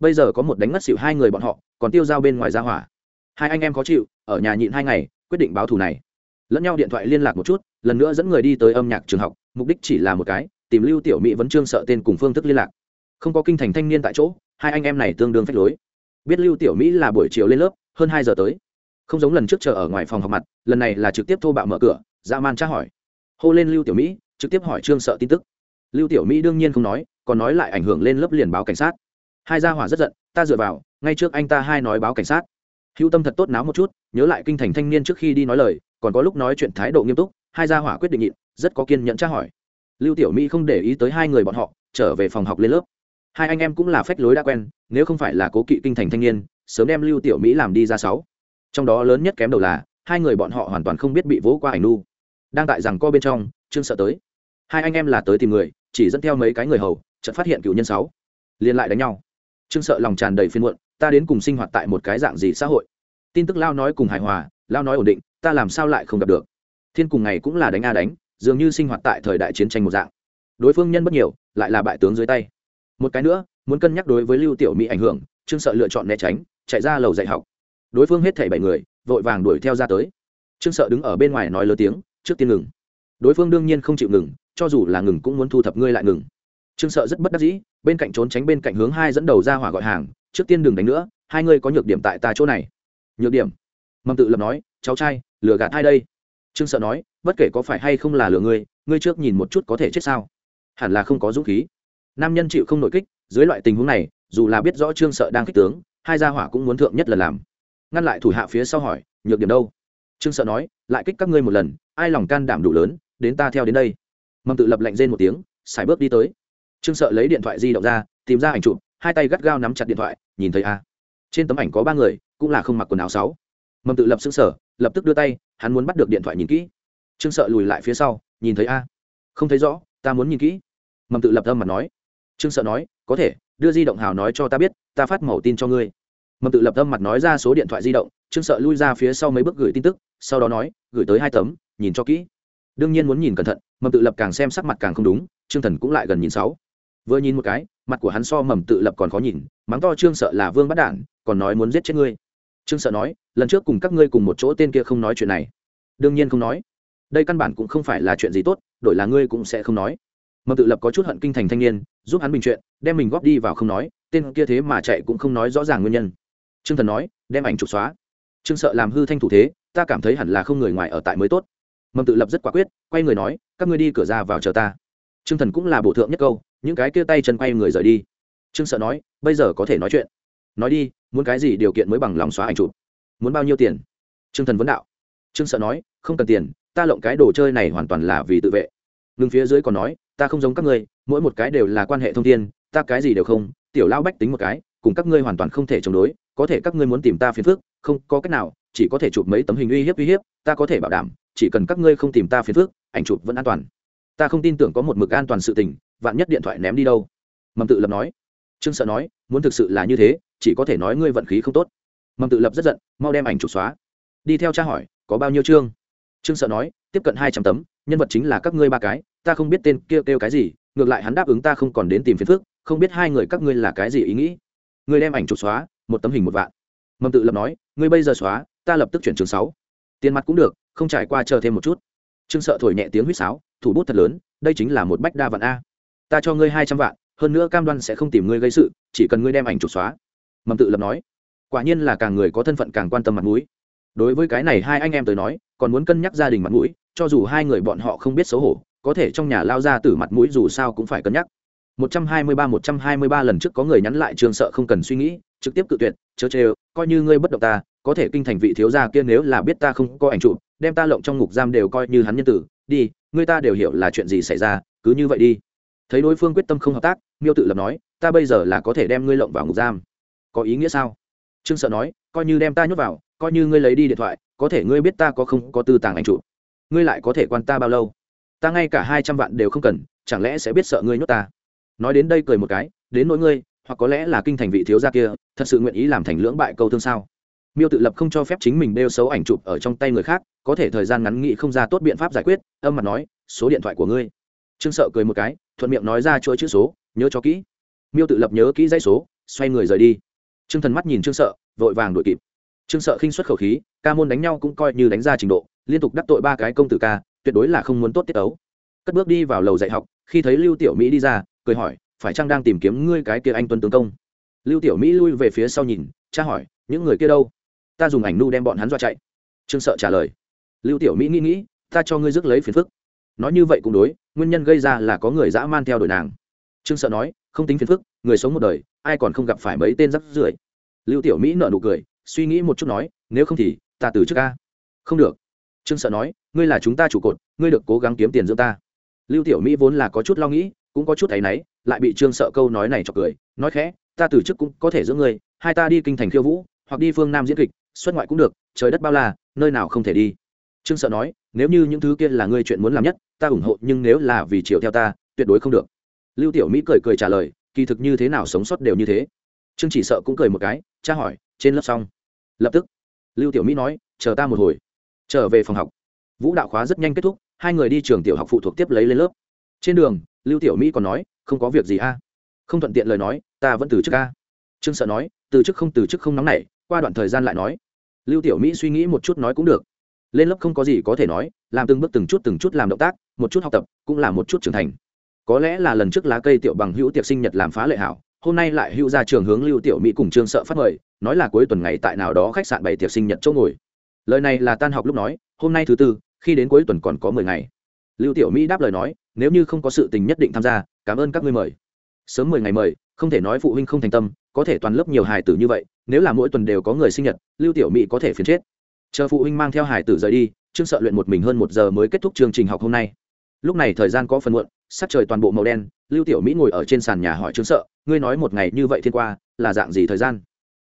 bây giờ có một đánh ngất xỉu hai người bọn họ, còn tiêu dao bên ngoài ra hỏa. Hai anh em khó chịu, ở nhà nhịn hai ngày, quyết định báo thù này. Lẫn nhau điện thoại liên lạc một chút, lần nữa dẫn người đi tới âm nhạc trường học, mục đích chỉ là một cái, tìm lưu tiểu mỹ vẫn trương sợ tên cùng phương thức liên lạc. Không có kinh thành thanh niên tại chỗ, hai anh em này tương đương phách lối. Biết lưu tiểu mỹ là buổi chiều lên lớp, hơn hai giờ tới. Không giống lần trước chờ ở ngoài phòng học mặt, lần này là trực tiếp thô bạo mở cửa, dã man tra hỏi. Hô lên lưu tiểu mỹ, trực tiếp hỏi trương sợ tin tức. Lưu tiểu mỹ đương nhiên không nói, còn nói lại ảnh hưởng lên lớp liền báo cảnh sát hai gia hỏa rất giận, ta dựa vào, ngay trước anh ta hai nói báo cảnh sát. Hữu tâm thật tốt náo một chút, nhớ lại kinh thành thanh niên trước khi đi nói lời, còn có lúc nói chuyện thái độ nghiêm túc, hai gia hỏa quyết định nhịn, rất có kiên nhẫn tra hỏi. Lưu tiểu mỹ không để ý tới hai người bọn họ, trở về phòng học lên lớp. Hai anh em cũng là phách lối đã quen, nếu không phải là cố kỵ kinh thành thanh niên, sớm đem lưu tiểu mỹ làm đi ra sáu. Trong đó lớn nhất kém đầu là, hai người bọn họ hoàn toàn không biết bị vỗ qua ảnh nu. Đang tại rằng co bên trong, trương sợ tới. Hai anh em là tới tìm người, chỉ dẫn theo mấy cái người hầu, chợt phát hiện cựu nhân sáu. Liền lại đánh nhau trương sợ lòng tràn đầy phiên muộn, ta đến cùng sinh hoạt tại một cái dạng gì xã hội? Tin tức lao nói cùng hài hòa, lao nói ổn định, ta làm sao lại không gặp được? Thiên cùng ngày cũng là đánh a đánh, dường như sinh hoạt tại thời đại chiến tranh một dạng. Đối phương nhân bất nhiều, lại là bại tướng dưới tay. Một cái nữa, muốn cân nhắc đối với lưu tiểu mỹ ảnh hưởng, trương sợ lựa chọn né tránh, chạy ra lầu dạy học. Đối phương hết thảy bảy người, vội vàng đuổi theo ra tới. Trương sợ đứng ở bên ngoài nói lớn tiếng, trước tiên ngừng. Đối phương đương nhiên không chịu ngừng, cho dù là ngừng cũng muốn thu thập ngươi lại ngừng. Trương sợ rất bất đắc dĩ bên cạnh trốn tránh bên cạnh hướng hai dẫn đầu ra hỏa gọi hàng, trước tiên đừng đánh nữa, hai ngươi có nhược điểm tại ta chỗ này. Nhược điểm? Mầm tự lập nói, cháu trai, lừa gạt hai đây? Trương sợ nói, bất kể có phải hay không là lừa ngươi ngươi trước nhìn một chút có thể chết sao? Hẳn là không có dũng khí. Nam nhân chịu không nội kích, dưới loại tình huống này, dù là biết rõ trương sợ đang kích tướng, hai gia hỏa cũng muốn thượng nhất lần làm. Ngăn lại thủ hạ phía sau hỏi, nhược điểm đâu? Trương sợ nói, lại kích các ngươi một lần, ai lòng can đảm đủ lớn, đến ta theo đến đây. Mầm tự lập lạnh rên một tiếng, xài bước đi tới trương sợ lấy điện thoại di động ra, tìm ra ảnh chụp, hai tay gắt gao nắm chặt điện thoại, nhìn thấy a. Trên tấm ảnh có ba người, cũng là không mặc quần áo sáu. Mầm tự lập xứng sở lập tức đưa tay, hắn muốn bắt được điện thoại nhìn kỹ. Trương sợ lùi lại phía sau, nhìn thấy a. Không thấy rõ, ta muốn nhìn kỹ. Mầm tự lập âm mặt nói. Trương sợ nói, có thể, đưa di động hào nói cho ta biết, ta phát màu tin cho ngươi. Mầm tự lập âm mặt nói ra số điện thoại di động, trương sợ lui ra phía sau mấy bước gửi tin tức, sau đó nói, gửi tới hai tấm, nhìn cho kỹ. Đương nhiên muốn nhìn cẩn thận, mầm tự lập càng xem sắc mặt càng không đúng, trương thần cũng lại gần nhìn sáu vừa nhìn một cái, mặt của hắn so mầm tự lập còn khó nhìn, mắng to trương sợ là vương bắt đản, còn nói muốn giết chết ngươi. Trương sợ nói, lần trước cùng các ngươi cùng một chỗ tên kia không nói chuyện này. Đương nhiên không nói. Đây căn bản cũng không phải là chuyện gì tốt, đổi là ngươi cũng sẽ không nói. Mầm tự lập có chút hận kinh thành thanh niên, giúp hắn bình chuyện, đem mình góp đi vào không nói, tên kia thế mà chạy cũng không nói rõ ràng nguyên nhân. Trương thần nói, đem ảnh trục xóa. Trương sợ làm hư thanh thủ thế, ta cảm thấy hẳn là không người ngoài ở tại mới tốt. Mầm tự lập rất quả quyết, quay người nói, các ngươi đi cửa ra vào chờ ta. Trương thần cũng là bổ thượng nhất câu những cái kia tay chân quay người rời đi. Trương sợ nói, bây giờ có thể nói chuyện. Nói đi, muốn cái gì điều kiện mới bằng lòng xóa ảnh chụp? Muốn bao nhiêu tiền? Trương thần vấn đạo. Trương sợ nói, không cần tiền, ta lộng cái đồ chơi này hoàn toàn là vì tự vệ. Ngưng phía dưới còn nói, ta không giống các ngươi, mỗi một cái đều là quan hệ thông tin ta cái gì đều không, tiểu lao bách tính một cái, cùng các ngươi hoàn toàn không thể chống đối, có thể các ngươi muốn tìm ta phiền phức, không, có cách nào, chỉ có thể chụp mấy tấm hình uy hiếp uy hiếp, ta có thể bảo đảm, chỉ cần các ngươi không tìm ta phiền phức, ảnh chụp vẫn an toàn. Ta không tin tưởng có một mực an toàn sự tình vạn nhất điện thoại ném đi đâu? Mầm tự lập nói. Trương sợ nói, muốn thực sự là như thế, chỉ có thể nói ngươi vận khí không tốt. Mầm tự lập rất giận, mau đem ảnh chụp xóa. Đi theo cha hỏi, có bao nhiêu chương? Trương sợ nói, tiếp cận hai trăm tấm, nhân vật chính là các ngươi ba cái, ta không biết tên kêu kêu cái gì, ngược lại hắn đáp ứng ta không còn đến tìm phiền phức, không biết hai người các ngươi là cái gì ý nghĩ. Ngươi đem ảnh chụp xóa, một tấm hình một vạn. Mầm tự lập nói, ngươi bây giờ xóa, ta lập tức chuyển trường sáu. Tiền mặt cũng được, không trải qua chờ thêm một chút. Trương sợ thổi nhẹ tiếng huýt sáo, thủ bút thật lớn, đây chính là một bách đa vạn a ta cho ngươi hai trăm vạn, hơn nữa cam đoan sẽ không tìm ngươi gây sự, chỉ cần ngươi đem ảnh chụp xóa. Mầm tự lập nói. Quả nhiên là càng người có thân phận càng quan tâm mặt mũi. Đối với cái này hai anh em tới nói, còn muốn cân nhắc gia đình mặt mũi, cho dù hai người bọn họ không biết xấu hổ, có thể trong nhà lao ra từ mặt mũi dù sao cũng phải cân nhắc. 123 123 lần trước có người nhắn lại trường sợ không cần suy nghĩ, trực tiếp cự tuyệt, chớ chê, coi như ngươi bất động ta, có thể kinh thành vị thiếu gia kia nếu là biết ta không có ảnh chụp, đem ta lộng trong ngục giam đều coi như hắn nhân tử, đi, ngươi ta đều hiểu là chuyện gì xảy ra, cứ như vậy đi thấy đối phương quyết tâm không hợp tác, miêu tự lập nói, ta bây giờ là có thể đem ngươi lộng vào ngục giam. Có ý nghĩa sao? Trương sợ nói, coi như đem ta nhốt vào, coi như ngươi lấy đi điện thoại, có thể ngươi biết ta có không có tư tàng ảnh chụp. Ngươi lại có thể quan ta bao lâu? Ta ngay cả hai trăm vạn đều không cần, chẳng lẽ sẽ biết sợ ngươi nhốt ta? Nói đến đây cười một cái, đến nỗi ngươi, hoặc có lẽ là kinh thành vị thiếu gia kia, thật sự nguyện ý làm thành lưỡng bại câu thương sao? Miêu tự lập không cho phép chính mình đeo xấu ảnh chụp ở trong tay người khác, có thể thời gian ngắn nghĩ không ra tốt biện pháp giải quyết, âm mặt nói, số điện thoại của ngươi. Trương sợ cười một cái thuận miệng nói ra chuỗi chữ số, nhớ cho kỹ. Miêu tự lập nhớ kỹ dãy số, xoay người rời đi. Trương thần mắt nhìn trương sợ, vội vàng đuổi kịp. Trương sợ khinh xuất khẩu khí, ca môn đánh nhau cũng coi như đánh ra trình độ, liên tục đắc tội ba cái công tử ca, tuyệt đối là không muốn tốt tiết ấu cất bước đi vào lầu dạy học, khi thấy lưu tiểu mỹ đi ra, cười hỏi, phải chăng đang tìm kiếm ngươi cái kia anh tuân tướng công? Lưu tiểu mỹ lui về phía sau nhìn cha hỏi, những người kia đâu? Ta dùng ảnh nu đem bọn hắn dọa chạy. Trương sợ trả lời, lưu tiểu mỹ nghĩ nghĩ, ta cho ngươi rước lấy phiền phức. Nói như vậy cũng đối nguyên nhân gây ra là có người dã man theo đuổi nàng. Trương sợ nói, không tính phiền phức, người sống một đời, ai còn không gặp phải mấy tên rắc rưởi. Lưu tiểu mỹ nợ nụ cười, suy nghĩ một chút nói, nếu không thì, ta từ trước ca không được. Trương sợ nói, ngươi là chúng ta trụ cột, ngươi được cố gắng kiếm tiền dưỡng ta. Lưu tiểu mỹ vốn là có chút lo nghĩ, cũng có chút thấy náy, lại bị trương sợ câu nói này cho cười, nói khẽ, ta từ chức cũng có thể giữ ngươi, hai ta đi kinh thành khiêu vũ, hoặc đi phương nam diễn kịch, xuất ngoại cũng được, trời đất bao la, nơi nào không thể đi trương sợ nói, nếu như những thứ kia là ngươi chuyện muốn làm nhất, ta ủng hộ, nhưng nếu là vì chiều theo ta, tuyệt đối không được. Lưu tiểu mỹ cười cười trả lời, kỳ thực như thế nào sống sót đều như thế. Trương chỉ sợ cũng cười một cái, cha hỏi, trên lớp xong? Lập tức. Lưu tiểu mỹ nói, chờ ta một hồi. Trở về phòng học. Vũ đạo khóa rất nhanh kết thúc, hai người đi trường tiểu học phụ thuộc tiếp lấy lên lớp. Trên đường, lưu tiểu mỹ còn nói, không có việc gì a. Không thuận tiện lời nói, ta vẫn từ chức a. Trương sợ nói, từ chức không, từ chức không nóng nảy, qua đoạn thời gian lại nói. Lưu tiểu mỹ suy nghĩ một chút nói cũng được lên lớp không có gì có thể nói, làm từng bước từng chút từng chút làm động tác, một chút học tập, cũng là một chút trưởng thành. Có lẽ là lần trước lá cây tiểu bằng hữu tiệc sinh nhật làm phá lệ hảo, hôm nay lại hữu ra trường hướng lưu tiểu mỹ cùng trương sợ phát mời, nói là cuối tuần ngày tại nào đó khách sạn bày tiệc sinh nhật chỗ ngồi. Lời này là tan học lúc nói, hôm nay thứ tư, khi đến cuối tuần còn có mười ngày. Lưu tiểu mỹ đáp lời nói, nếu như không có sự tình nhất định tham gia, cảm ơn các ngươi mời. Sớm mười ngày mời, không thể nói phụ huynh không thành tâm, có thể toàn lớp nhiều hài tử như vậy, nếu là mỗi tuần đều có người sinh nhật, lưu tiểu mỹ có thể phiền chết chờ phụ huynh mang theo hải tử rời đi, trương sợ luyện một mình hơn một giờ mới kết thúc chương trình học hôm nay. Lúc này thời gian có phần muộn, sắc trời toàn bộ màu đen, lưu tiểu mỹ ngồi ở trên sàn nhà hỏi trương sợ, ngươi nói một ngày như vậy thiên qua, là dạng gì thời gian?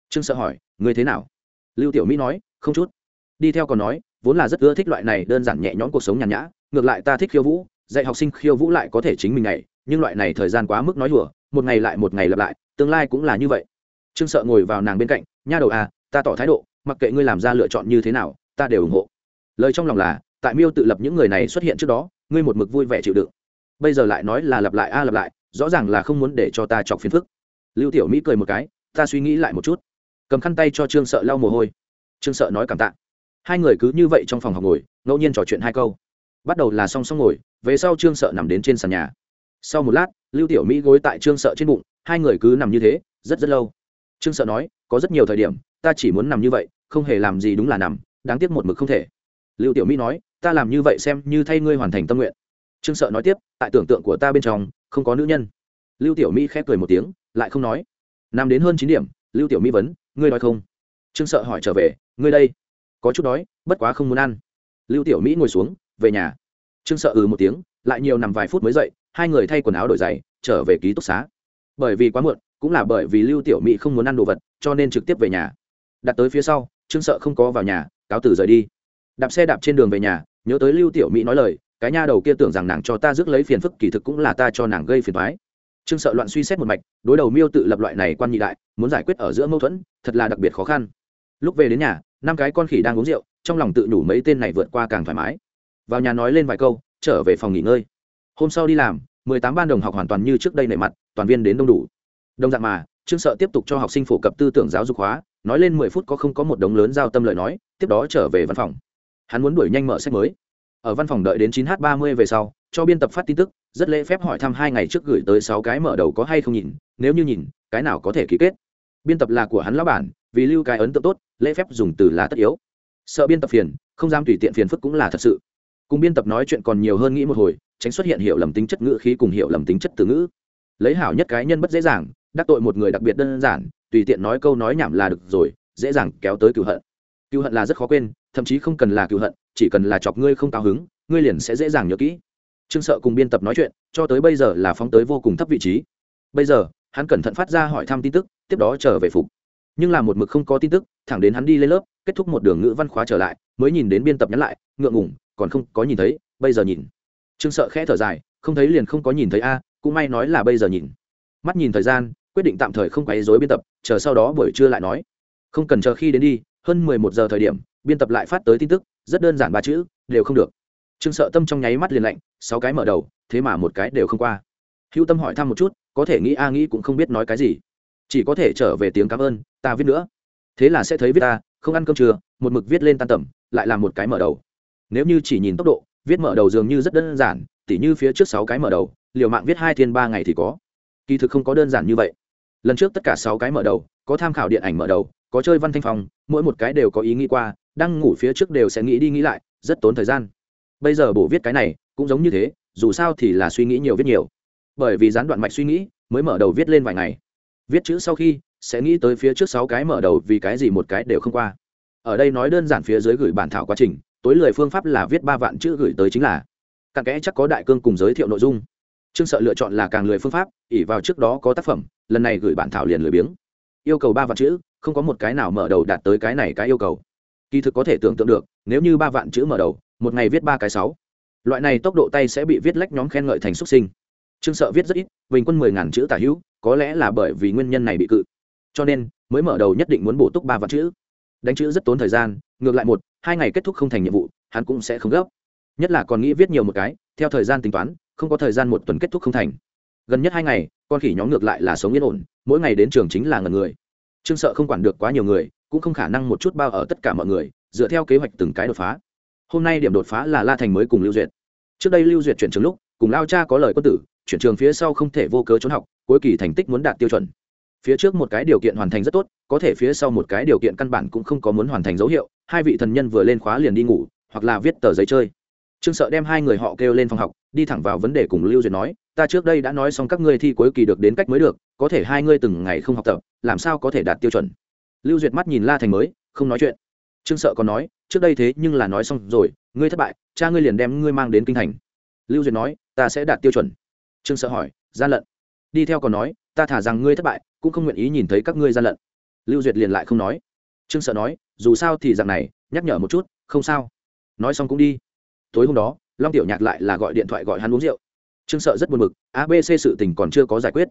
Trương sợ hỏi, ngươi thế nào? Lưu tiểu mỹ nói, không chút. Đi theo còn nói, vốn là rất ưa thích loại này đơn giản nhẹ nhõm cuộc sống nhàn nhã, ngược lại ta thích khiêu vũ, dạy học sinh khiêu vũ lại có thể chính mình này nhưng loại này thời gian quá mức nói hùa một ngày lại một ngày lặp lại, tương lai cũng là như vậy. Trương sợ ngồi vào nàng bên cạnh, nha đầu à ta tỏ thái độ mặc kệ ngươi làm ra lựa chọn như thế nào, ta đều ủng hộ. Lời trong lòng là, tại miêu tự lập những người này xuất hiện trước đó, ngươi một mực vui vẻ chịu đựng. Bây giờ lại nói là lặp lại a à lặp lại, rõ ràng là không muốn để cho ta chọc phiền phức. Lưu tiểu mỹ cười một cái, ta suy nghĩ lại một chút. Cầm khăn tay cho trương sợ lau mồ hôi. Trương sợ nói cảm tạ. Hai người cứ như vậy trong phòng học ngồi, ngẫu nhiên trò chuyện hai câu. Bắt đầu là song song ngồi, về sau trương sợ nằm đến trên sàn nhà. Sau một lát, lưu tiểu mỹ gối tại trương sợ trên bụng, hai người cứ nằm như thế, rất rất lâu. Trương sợ nói, có rất nhiều thời điểm ta chỉ muốn nằm như vậy, không hề làm gì đúng là nằm, đáng tiếc một mực không thể. Lưu tiểu mỹ nói, ta làm như vậy xem như thay ngươi hoàn thành tâm nguyện. Trương sợ nói tiếp, tại tưởng tượng của ta bên trong, không có nữ nhân. Lưu tiểu mỹ khép cười một tiếng, lại không nói. Nằm đến hơn chín điểm, lưu tiểu mỹ vấn, ngươi nói không? Trương sợ hỏi trở về, ngươi đây? Có chút đói, bất quá không muốn ăn. Lưu tiểu mỹ ngồi xuống, về nhà. Trương sợ ừ một tiếng, lại nhiều nằm vài phút mới dậy, hai người thay quần áo đổi giày, trở về ký túc xá. Bởi vì quá muộn, cũng là bởi vì lưu tiểu mỹ không muốn ăn đồ vật, cho nên trực tiếp về nhà đặt tới phía sau, trương sợ không có vào nhà, cáo tử rời đi. Đạp xe đạp trên đường về nhà, nhớ tới lưu tiểu mỹ nói lời, cái nha đầu kia tưởng rằng nàng cho ta rước lấy phiền phức kỳ thực cũng là ta cho nàng gây phiền thoái trương sợ loạn suy xét một mạch, đối đầu miêu tự lập loại này quan nhị đại, muốn giải quyết ở giữa mâu thuẫn, thật là đặc biệt khó khăn. Lúc về đến nhà, năm cái con khỉ đang uống rượu, trong lòng tự nhủ mấy tên này vượt qua càng thoải mái. Vào nhà nói lên vài câu, trở về phòng nghỉ ngơi. Hôm sau đi làm, mười tám ban đồng học hoàn toàn như trước đây nảy mặt, toàn viên đến đông đủ. Đồng dạng mà, trương sợ tiếp tục cho học sinh phổ cập tư tưởng giáo dục hóa nói lên mười phút có không có một đống lớn giao tâm lời nói, tiếp đó trở về văn phòng. Hắn muốn đuổi nhanh mở sách mới. Ở văn phòng đợi đến chín h ba mươi về sau, cho biên tập phát tin tức, rất lễ phép hỏi thăm hai ngày trước gửi tới sáu cái mở đầu có hay không nhìn, nếu như nhìn, cái nào có thể ký kết. Biên tập là của hắn lão bản, vì lưu cái ấn tượng tốt, lễ phép dùng từ là tất yếu. Sợ biên tập phiền, không dám tùy tiện phiền phức cũng là thật sự. Cùng biên tập nói chuyện còn nhiều hơn nghĩ một hồi, tránh xuất hiện hiểu lầm tính chất ngữ khí cùng hiểu lầm tính chất từ ngữ. Lấy hảo nhất cái nhân bất dễ dàng, đắc tội một người đặc biệt đơn giản tùy tiện nói câu nói nhảm là được rồi, dễ dàng kéo tới cựu hận. Cựu hận là rất khó quên, thậm chí không cần là cựu hận, chỉ cần là chọc ngươi không cao hứng, ngươi liền sẽ dễ dàng nhớ kỹ. Trương sợ cùng biên tập nói chuyện, cho tới bây giờ là phóng tới vô cùng thấp vị trí. Bây giờ, hắn cẩn thận phát ra hỏi thăm tin tức, tiếp đó trở về phục. Nhưng là một mực không có tin tức, thẳng đến hắn đi lên lớp, kết thúc một đường ngữ văn khóa trở lại, mới nhìn đến biên tập nhắn lại, ngượng ngủng còn không có nhìn thấy, bây giờ nhìn. Trương sợ khẽ thở dài, không thấy liền không có nhìn thấy a, cũng may nói là bây giờ nhìn. Mắt nhìn thời gian quyết định tạm thời không quấy rối biên tập, chờ sau đó buổi trưa lại nói. Không cần chờ khi đến đi, hơn mười một giờ thời điểm, biên tập lại phát tới tin tức, rất đơn giản ba chữ, đều không được. Trương sợ tâm trong nháy mắt liền lạnh, sáu cái mở đầu, thế mà một cái đều không qua. Hữu tâm hỏi thăm một chút, có thể nghĩ a nghĩ cũng không biết nói cái gì. Chỉ có thể trở về tiếng cảm ơn, ta viết nữa. Thế là sẽ thấy viết ta không ăn cơm trưa, một mực viết lên tan tầm, lại làm một cái mở đầu. Nếu như chỉ nhìn tốc độ, viết mở đầu dường như rất đơn giản, tỉ như phía trước sáu cái mở đầu, liều mạng viết hai thiên ba ngày thì có. Kỳ thực không có đơn giản như vậy lần trước tất cả sáu cái mở đầu, có tham khảo điện ảnh mở đầu, có chơi văn thanh phong, mỗi một cái đều có ý nghĩ qua, đang ngủ phía trước đều sẽ nghĩ đi nghĩ lại, rất tốn thời gian. Bây giờ bổ viết cái này, cũng giống như thế, dù sao thì là suy nghĩ nhiều viết nhiều. Bởi vì gián đoạn mạch suy nghĩ, mới mở đầu viết lên vài ngày. Viết chữ sau khi, sẽ nghĩ tới phía trước sáu cái mở đầu vì cái gì một cái đều không qua. Ở đây nói đơn giản phía dưới gửi bản thảo quá trình, tối lười phương pháp là viết ba vạn chữ gửi tới chính là. Cặn kẽ chắc có đại cương cùng giới thiệu nội dung. Chương sợ lựa chọn là càng lười phương pháp ỉ vào trước đó có tác phẩm lần này gửi bản thảo liền lười biếng. Yêu cầu ba vạn chữ, không có một cái nào mở đầu đạt tới cái này cái yêu cầu. Kỳ thực có thể tưởng tượng được, nếu như ba vạn chữ mở đầu, một ngày viết ba cái sáu. Loại này tốc độ tay sẽ bị viết lách nhóm khen ngợi thành xuất sinh. Trương sợ viết rất ít, bình quân mười ngàn chữ tả hữu, có lẽ là bởi vì nguyên nhân này bị cự. Cho nên, mới mở đầu nhất định muốn bổ túc ba vạn chữ. Đánh chữ rất tốn thời gian, ngược lại một, hai ngày kết thúc không thành nhiệm vụ, hắn cũng sẽ không gấp. Nhất là còn nghĩ viết nhiều một cái, theo thời gian tính toán, không có thời gian một tuần kết thúc không thành gần nhất hai ngày, con khỉ nhóm ngược lại là sống yên ổn, mỗi ngày đến trường chính là ngần người. Trương sợ không quản được quá nhiều người, cũng không khả năng một chút bao ở tất cả mọi người, dựa theo kế hoạch từng cái đột phá. Hôm nay điểm đột phá là la thành mới cùng lưu duyệt. Trước đây lưu duyệt chuyển trường lúc, cùng lao cha có lời quân tử, chuyển trường phía sau không thể vô cớ trốn học, cuối kỳ thành tích muốn đạt tiêu chuẩn. Phía trước một cái điều kiện hoàn thành rất tốt, có thể phía sau một cái điều kiện căn bản cũng không có muốn hoàn thành dấu hiệu, hai vị thần nhân vừa lên khóa liền đi ngủ, hoặc là viết tờ giấy chơi trương sợ đem hai người họ kêu lên phòng học, đi thẳng vào vấn đề cùng lưu duyệt nói, ta trước đây đã nói xong các ngươi thi cuối kỳ được đến cách mới được, có thể hai ngươi từng ngày không học tập, làm sao có thể đạt tiêu chuẩn? Lưu duyệt mắt nhìn la thành mới, không nói chuyện. Trương sợ còn nói, trước đây thế nhưng là nói xong rồi, ngươi thất bại, cha ngươi liền đem ngươi mang đến kinh thành. Lưu duyệt nói, ta sẽ đạt tiêu chuẩn. Trương sợ hỏi, gian lận? Đi theo còn nói, ta thả rằng ngươi thất bại, cũng không nguyện ý nhìn thấy các ngươi gian lận. Lưu duyệt liền lại không nói. Trương sợ nói, dù sao thì dạng này, nhắc nhở một chút, không sao. Nói xong cũng đi tối hôm đó, long tiểu nhạc lại là gọi điện thoại gọi hắn uống rượu. Trương sợ rất buồn bực abc sự tình còn chưa có giải quyết.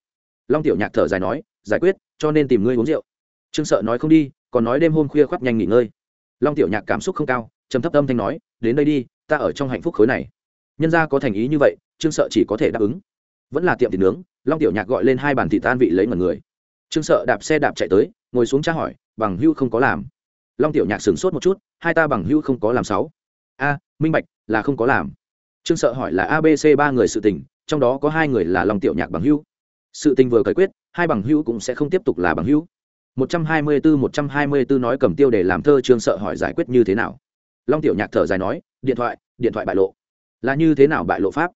Long tiểu nhạc thở dài nói, giải quyết, cho nên tìm ngươi uống rượu. Trương sợ nói không đi, còn nói đêm hôm khuya khoác nhanh nghỉ ngơi. Long tiểu nhạc cảm xúc không cao, trầm thấp âm thanh nói, đến đây đi, ta ở trong hạnh phúc khối này. Nhân gia có thành ý như vậy, trương sợ chỉ có thể đáp ứng. Vẫn là tiệm thịt nướng, long tiểu nhạc gọi lên hai bàn thịt tan vị lấy mật người. Trương sợ đạp xe đạp chạy tới, ngồi xuống tra hỏi, bằng hưu không có làm. Long tiểu nhạc sửng sốt một chút, hai ta bằng hưu không có làm sáu a, minh bạch, là không có làm. Trương sợ hỏi là abc ba người sự tình, trong đó có hai người là long tiểu nhạc bằng hữu. sự tình vừa cởi quyết, hai bằng hữu cũng sẽ không tiếp tục là bằng hưu 124 124 nói cầm tiêu để làm thơ, trương sợ hỏi giải quyết như thế nào? Long tiểu nhạc thở dài nói, điện thoại điện thoại bại lộ. Là như thế nào bại lộ pháp?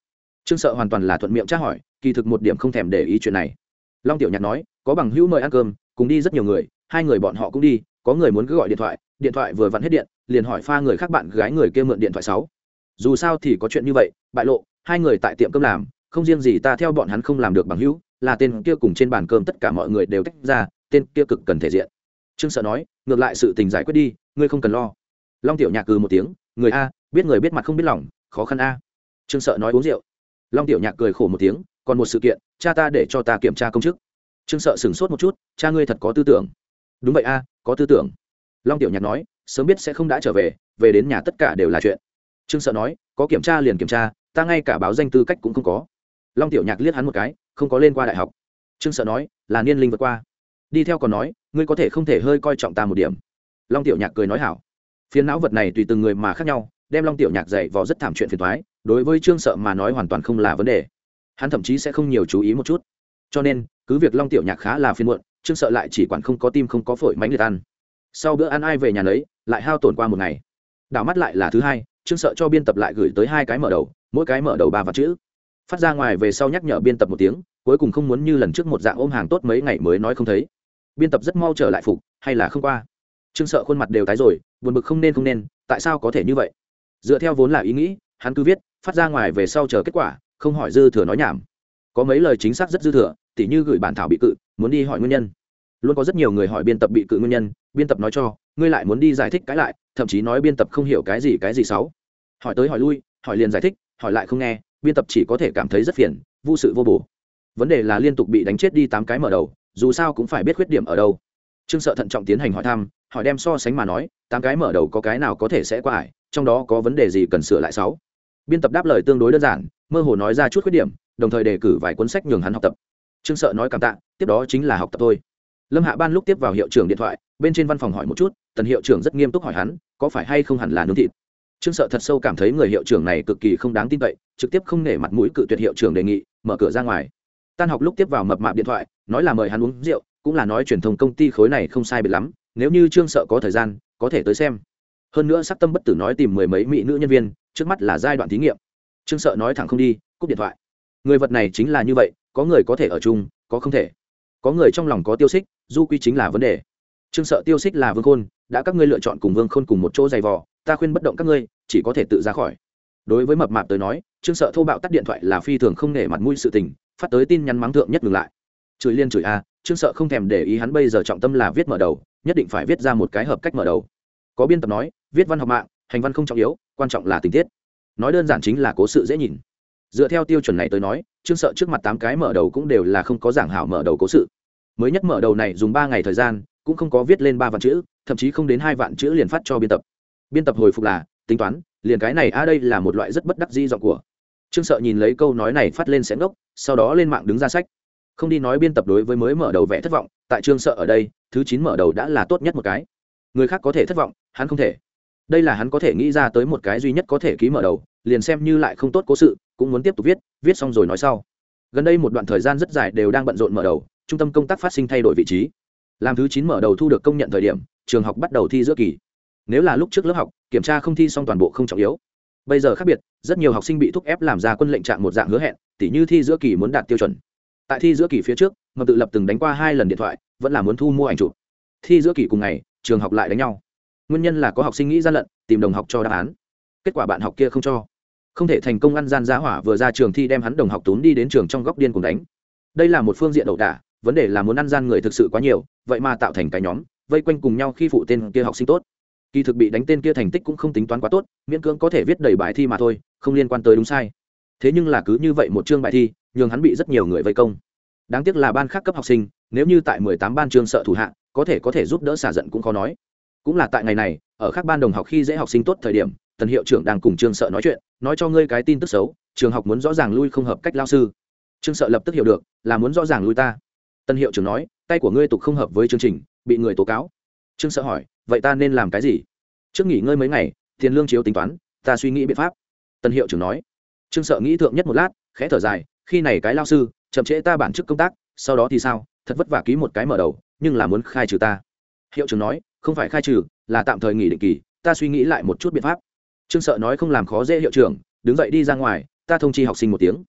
Trương sợ hoàn toàn là thuận miệng tra hỏi, kỳ thực một điểm không thèm để ý chuyện này. Long tiểu nhạc nói, có bằng hữu mời ăn cơm, cùng đi rất nhiều người, hai người bọn họ cũng đi, có người muốn cứ gọi điện thoại điện thoại vừa vặn hết điện liền hỏi pha người khác bạn gái người kia mượn điện thoại sáu. Dù sao thì có chuyện như vậy, bại lộ, hai người tại tiệm cơm làm, không riêng gì ta theo bọn hắn không làm được bằng hữu, là tên kia cùng trên bàn cơm tất cả mọi người đều tách ra, tên kia cực cần thể diện. Trương sợ nói, ngược lại sự tình giải quyết đi, ngươi không cần lo. Long tiểu nhạc cừ một tiếng, người a, biết người biết mặt không biết lòng, khó khăn a. Trương sợ nói uống rượu. Long tiểu nhạc cười khổ một tiếng, còn một sự kiện, cha ta để cho ta kiểm tra công chức. Trương sợ sửng sốt một chút, cha ngươi thật có tư tưởng. Đúng vậy a, có tư tưởng. Long tiểu nhạc nói sớm biết sẽ không đã trở về về đến nhà tất cả đều là chuyện. Trương sợ nói, có kiểm tra liền kiểm tra, ta ngay cả báo danh tư cách cũng không có. Long tiểu nhạc liếc hắn một cái, không có lên qua đại học. Trương sợ nói, là niên linh vượt qua. Đi theo còn nói, ngươi có thể không thể hơi coi trọng ta một điểm. Long tiểu nhạc cười nói, hảo. Phiến não vật này tùy từng người mà khác nhau, đem long tiểu nhạc dạy vào rất thảm chuyện phiền thoái đối với trương sợ mà nói hoàn toàn không là vấn đề. Hắn thậm chí sẽ không nhiều chú ý một chút. Cho nên, cứ việc long tiểu nhạc khá là phiên muộn, trương sợ lại chỉ quản không có tim không có phổi mánh liệt ăn sau bữa ăn ai về nhà lấy lại hao tổn qua một ngày. Đảo mắt lại là thứ hai, trương sợ cho biên tập lại gửi tới hai cái mở đầu, mỗi cái mở đầu ba vật chữ. Phát ra ngoài về sau nhắc nhở biên tập một tiếng, cuối cùng không muốn như lần trước một dạng ôm hàng tốt mấy ngày mới nói không thấy. Biên tập rất mau trở lại phục, hay là không qua? Trương sợ khuôn mặt đều tái rồi, buồn bực không nên không nên, tại sao có thể như vậy? Dựa theo vốn là ý nghĩ, hắn cứ viết, phát ra ngoài về sau chờ kết quả, không hỏi dư thừa nói nhảm. Có mấy lời chính xác rất dư thừa, tỉ như gửi bản thảo bị cự, muốn đi hỏi nguyên nhân luôn có rất nhiều người hỏi biên tập bị cự nguyên nhân, biên tập nói cho, ngươi lại muốn đi giải thích cái lại, thậm chí nói biên tập không hiểu cái gì cái gì xấu. Hỏi tới hỏi lui, hỏi liền giải thích, hỏi lại không nghe, biên tập chỉ có thể cảm thấy rất phiền, vô sự vô bổ. Vấn đề là liên tục bị đánh chết đi tám cái mở đầu, dù sao cũng phải biết khuyết điểm ở đâu. Trương sợ thận trọng tiến hành hỏi thăm, hỏi đem so sánh mà nói, tám cái mở đầu có cái nào có thể sẽ qua ải, trong đó có vấn đề gì cần sửa lại sáu biên tập đáp lời tương đối đơn giản, mơ hồ nói ra chút khuyết điểm, đồng thời đề cử vài cuốn sách nhường hắn học tập. Trương sợ nói cảm tạ, tiếp đó chính là học tập thôi lâm hạ ban lúc tiếp vào hiệu trưởng điện thoại, bên trên văn phòng hỏi một chút, tần hiệu trưởng rất nghiêm túc hỏi hắn, có phải hay không hẳn là nướng thịt? Trương sợ thật sâu cảm thấy người hiệu trưởng này cực kỳ không đáng tin cậy, trực tiếp không nể mặt mũi cự tuyệt hiệu trưởng đề nghị, mở cửa ra ngoài. Tan học lúc tiếp vào mập mạp điện thoại, nói là mời hắn uống rượu, cũng là nói truyền thông công ty khối này không sai biệt lắm, nếu như trương sợ có thời gian, có thể tới xem. Hơn nữa sắc tâm bất tử nói tìm mười mấy mỹ nữ nhân viên, trước mắt là giai đoạn thí nghiệm. Trương sợ nói thẳng không đi, cúp điện thoại. Người vật này chính là như vậy, có người có thể ở chung, có không thể có người trong lòng có tiêu xích, du quy chính là vấn đề. Trương sợ tiêu xích là vương khôn, đã các ngươi lựa chọn cùng vương khôn cùng một chỗ giày vò, ta khuyên bất động các ngươi, chỉ có thể tự ra khỏi. Đối với mập mạp tới nói, trương sợ thô bạo tắt điện thoại là phi thường không nể mặt mũi sự tình, phát tới tin nhắn mắng thượng nhất ngừng lại. Chửi liên chửi a, trương sợ không thèm để ý hắn bây giờ trọng tâm là viết mở đầu, nhất định phải viết ra một cái hợp cách mở đầu. Có biên tập nói, viết văn học mạng, hành văn không trọng yếu, quan trọng là tình tiết. Nói đơn giản chính là cố sự dễ nhìn dựa theo tiêu chuẩn này tới nói, trương sợ trước mặt tám cái mở đầu cũng đều là không có giảng hảo mở đầu cố sự. Mới nhất mở đầu này dùng ba ngày thời gian, cũng không có viết lên ba vạn chữ, thậm chí không đến hai vạn chữ liền phát cho biên tập. Biên tập hồi phục là, tính toán, liền cái này a đây là một loại rất bất đắc di dọn của. Trương sợ nhìn lấy câu nói này phát lên sẽ ngốc, sau đó lên mạng đứng ra sách. Không đi nói biên tập đối với mới mở đầu vẽ thất vọng, tại trương sợ ở đây, thứ chín mở đầu đã là tốt nhất một cái. Người khác có thể thất vọng, hắn không thể. Đây là hắn có thể nghĩ ra tới một cái duy nhất có thể ký mở đầu, liền xem như lại không tốt cố sự cũng muốn tiếp tục viết viết xong rồi nói sau. Gần đây một đoạn thời gian rất dài đều đang bận rộn mở đầu, trung tâm công tác phát sinh thay đổi vị trí. Làm thứ chín mở đầu thu được công nhận thời điểm, trường học bắt đầu thi giữa kỳ. Nếu là lúc trước lớp học, kiểm tra không thi xong toàn bộ không trọng yếu. Bây giờ khác biệt, rất nhiều học sinh bị thúc ép làm ra quân lệnh trạng một dạng hứa hẹn, tỉ như thi giữa kỳ muốn đạt tiêu chuẩn. Tại thi giữa kỳ phía trước ngầm tự lập từng đánh qua hai lần điện thoại, vẫn là muốn thu mua ảnh chụp. Thi giữa kỳ cùng ngày, trường học lại đánh nhau. Nguyên nhân là có học sinh nghĩ gian lận, tìm đồng học cho đáp án. Kết quả bạn học kia không cho không thể thành công ăn gian giá hỏa vừa ra trường thi đem hắn đồng học tốn đi đến trường trong góc điên cùng đánh. Đây là một phương diện ẩu đả, vấn đề là muốn ăn gian người thực sự quá nhiều, vậy mà tạo thành cái nhóm, vây quanh cùng nhau khi phụ tên kia học sinh tốt. Kỳ thực bị đánh tên kia thành tích cũng không tính toán quá tốt, miễn cưỡng có thể viết đầy bài thi mà thôi, không liên quan tới đúng sai. Thế nhưng là cứ như vậy một chương bài thi, nhường hắn bị rất nhiều người vây công. Đáng tiếc là ban khác cấp học sinh, nếu như tại mười tám ban trường sợ thủ hạ, có thể có thể giúp đỡ xả giận cũng khó nói. Cũng là tại ngày này, ở các ban đồng học khi dễ học sinh tốt thời điểm, tần hiệu trưởng đang cùng trương sợ nói chuyện nói cho ngươi cái tin tức xấu, trường học muốn rõ ràng lui không hợp cách lao sư. Trương sợ lập tức hiểu được, là muốn rõ ràng lui ta. Tân hiệu trưởng nói, tay của ngươi tục không hợp với chương trình, bị người tố cáo. Trương sợ hỏi, vậy ta nên làm cái gì? Trước nghỉ ngơi mấy ngày, tiền lương chiếu tính toán, ta suy nghĩ biện pháp. Tân hiệu trưởng nói. Trương sợ nghĩ thượng nhất một lát, khẽ thở dài, khi này cái lao sư, chậm trễ ta bản chức công tác, sau đó thì sao? Thật vất vả ký một cái mở đầu, nhưng là muốn khai trừ ta. Hiệu trưởng nói, không phải khai trừ, là tạm thời nghỉ định kỳ, ta suy nghĩ lại một chút biện pháp trương sợ nói không làm khó dễ hiệu trưởng, đứng dậy đi ra ngoài, ta thông chi học sinh một tiếng.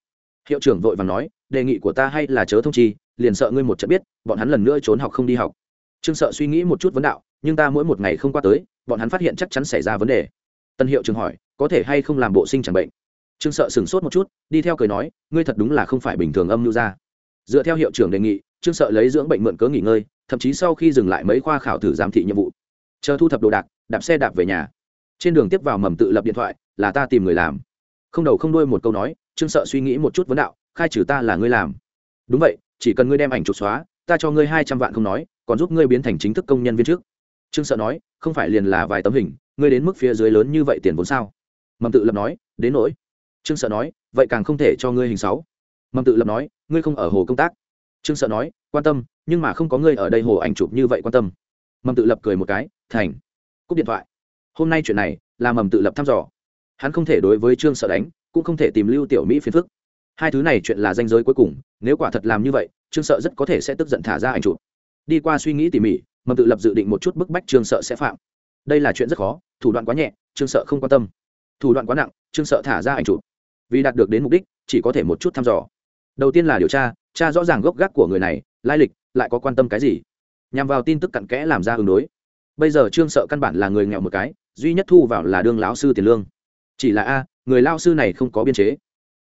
Hiệu trưởng vội và nói, đề nghị của ta hay là chớ thông chi, liền sợ ngươi một trận biết, bọn hắn lần nữa trốn học không đi học. Trương sợ suy nghĩ một chút vấn đạo, nhưng ta mỗi một ngày không qua tới, bọn hắn phát hiện chắc chắn xảy ra vấn đề. Tân hiệu trưởng hỏi, có thể hay không làm bộ sinh chẳng bệnh? Trương sợ sửng sốt một chút, đi theo cười nói, ngươi thật đúng là không phải bình thường âm lưu ra dựa theo hiệu trưởng đề nghị, trương sợ lấy dưỡng bệnh mượn cớ nghỉ ngơi, thậm chí sau khi dừng lại mấy khoa khảo thử giám thị nhiệm vụ. Chờ thu thập đồ đạc, đạp xe đạp về nhà trên đường tiếp vào mầm tự lập điện thoại, là ta tìm người làm. Không đầu không đuôi một câu nói, trương sợ suy nghĩ một chút vấn đạo, khai trừ ta là ngươi làm. Đúng vậy, chỉ cần ngươi đem ảnh chụp xóa, ta cho ngươi hai trăm vạn không nói, còn giúp ngươi biến thành chính thức công nhân viên trước. Trương sợ nói, không phải liền là vài tấm hình, ngươi đến mức phía dưới lớn như vậy tiền vốn sao? Mầm tự lập nói, đến nỗi. Trương sợ nói, vậy càng không thể cho ngươi hình sáu mầm tự lập nói, ngươi không ở hồ công tác. Trương sợ nói, quan tâm, nhưng mà không có ngươi ở đây hồ ảnh chụp như vậy quan tâm. Mầm tự lập cười một cái, thành. Cúp điện thoại hôm nay chuyện này là mầm tự lập thăm dò. Hắn không thể đối với trương sợ đánh, cũng không thể tìm lưu tiểu mỹ phiền phức. Hai thứ này chuyện là danh giới cuối cùng, nếu quả thật làm như vậy, trương sợ rất có thể sẽ tức giận thả ra ảnh chụp. Đi qua suy nghĩ tỉ mỉ, mầm tự lập dự định một chút bức bách trương sợ sẽ phạm. Đây là chuyện rất khó, thủ đoạn quá nhẹ, trương sợ không quan tâm. Thủ đoạn quá nặng, trương sợ thả ra ảnh chụp. Vì đạt được đến mục đích, chỉ có thể một chút thăm dò. Đầu tiên là điều tra tra rõ ràng gốc gác của người này, lai lịch, lại có quan tâm cái gì. Nhằm vào tin tức cặn kẽ làm ra ứng đối. Bây giờ trương sợ căn bản là người nghèo một cái duy nhất thu vào là đương lão sư tiền lương. Chỉ là a, người lao sư này không có biên chế.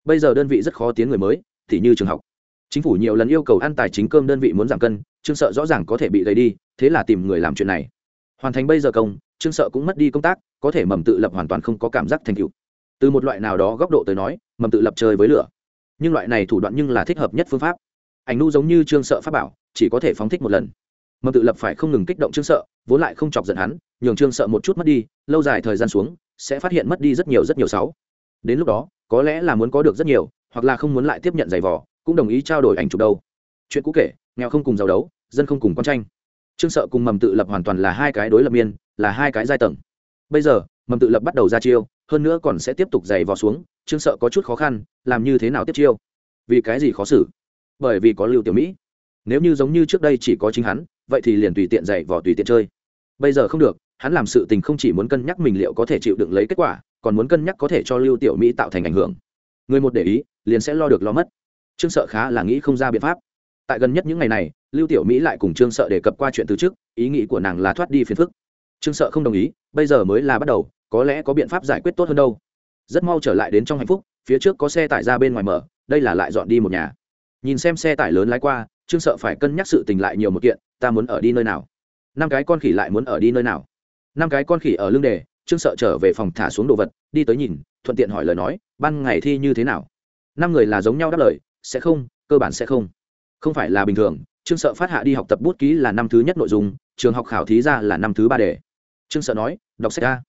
Bây giờ đơn vị rất khó tiến người mới, thì như trường học. Chính phủ nhiều lần yêu cầu ăn tài chính cơm đơn vị muốn giảm cân, trương sợ rõ ràng có thể bị lấy đi, thế là tìm người làm chuyện này. Hoàn thành bây giờ công, trương sợ cũng mất đi công tác, có thể mầm tự lập hoàn toàn không có cảm giác thành tựu. Từ một loại nào đó góc độ tới nói, mầm tự lập chơi với lửa. Nhưng loại này thủ đoạn nhưng là thích hợp nhất phương pháp. Ảnh nu giống như trương sợ pháp bảo, chỉ có thể phóng thích một lần. Mầm tự lập phải không ngừng kích động trương sợ, vốn lại không chọc giận hắn nhường trương sợ một chút mất đi, lâu dài thời gian xuống, sẽ phát hiện mất đi rất nhiều rất nhiều sáu. Đến lúc đó, có lẽ là muốn có được rất nhiều, hoặc là không muốn lại tiếp nhận giày vò, cũng đồng ý trao đổi ảnh chụp đâu. Chuyện cũ kể, nghèo không cùng giàu đấu, dân không cùng con tranh. Trương sợ cùng mầm tự lập hoàn toàn là hai cái đối lập miên, là hai cái giai tầng. Bây giờ, mầm tự lập bắt đầu ra chiêu, hơn nữa còn sẽ tiếp tục giày vò xuống, trương sợ có chút khó khăn, làm như thế nào tiếp chiêu? Vì cái gì khó xử? Bởi vì có lưu tiểu mỹ. Nếu như giống như trước đây chỉ có chính hắn, vậy thì liền tùy tiện giày vò tùy tiện chơi. Bây giờ không được hắn làm sự tình không chỉ muốn cân nhắc mình liệu có thể chịu đựng lấy kết quả, còn muốn cân nhắc có thể cho lưu tiểu mỹ tạo thành ảnh hưởng. Người một để ý, liền sẽ lo được lo mất. Trương sợ khá là nghĩ không ra biện pháp. Tại gần nhất những ngày này, lưu tiểu mỹ lại cùng trương sợ đề cập qua chuyện từ trước, ý nghĩ của nàng là thoát đi phiền phức. Trương sợ không đồng ý, bây giờ mới là bắt đầu, có lẽ có biện pháp giải quyết tốt hơn đâu. Rất mau trở lại đến trong hạnh phúc, phía trước có xe tải ra bên ngoài mở, đây là lại dọn đi một nhà. Nhìn xem xe tải lớn lái qua, trương sợ phải cân nhắc sự tình lại nhiều một kiện, ta muốn ở đi nơi nào? Năm cái con khỉ lại muốn ở đi nơi nào? Năm cái con khỉ ở lưng đề, trương sợ trở về phòng thả xuống đồ vật, đi tới nhìn, thuận tiện hỏi lời nói, ban ngày thi như thế nào? Năm người là giống nhau đáp lời, sẽ không, cơ bản sẽ không. Không phải là bình thường, trương sợ phát hạ đi học tập bút ký là năm thứ nhất nội dung, trường học khảo thí ra là năm thứ ba đề. Trương sợ nói, đọc sách ra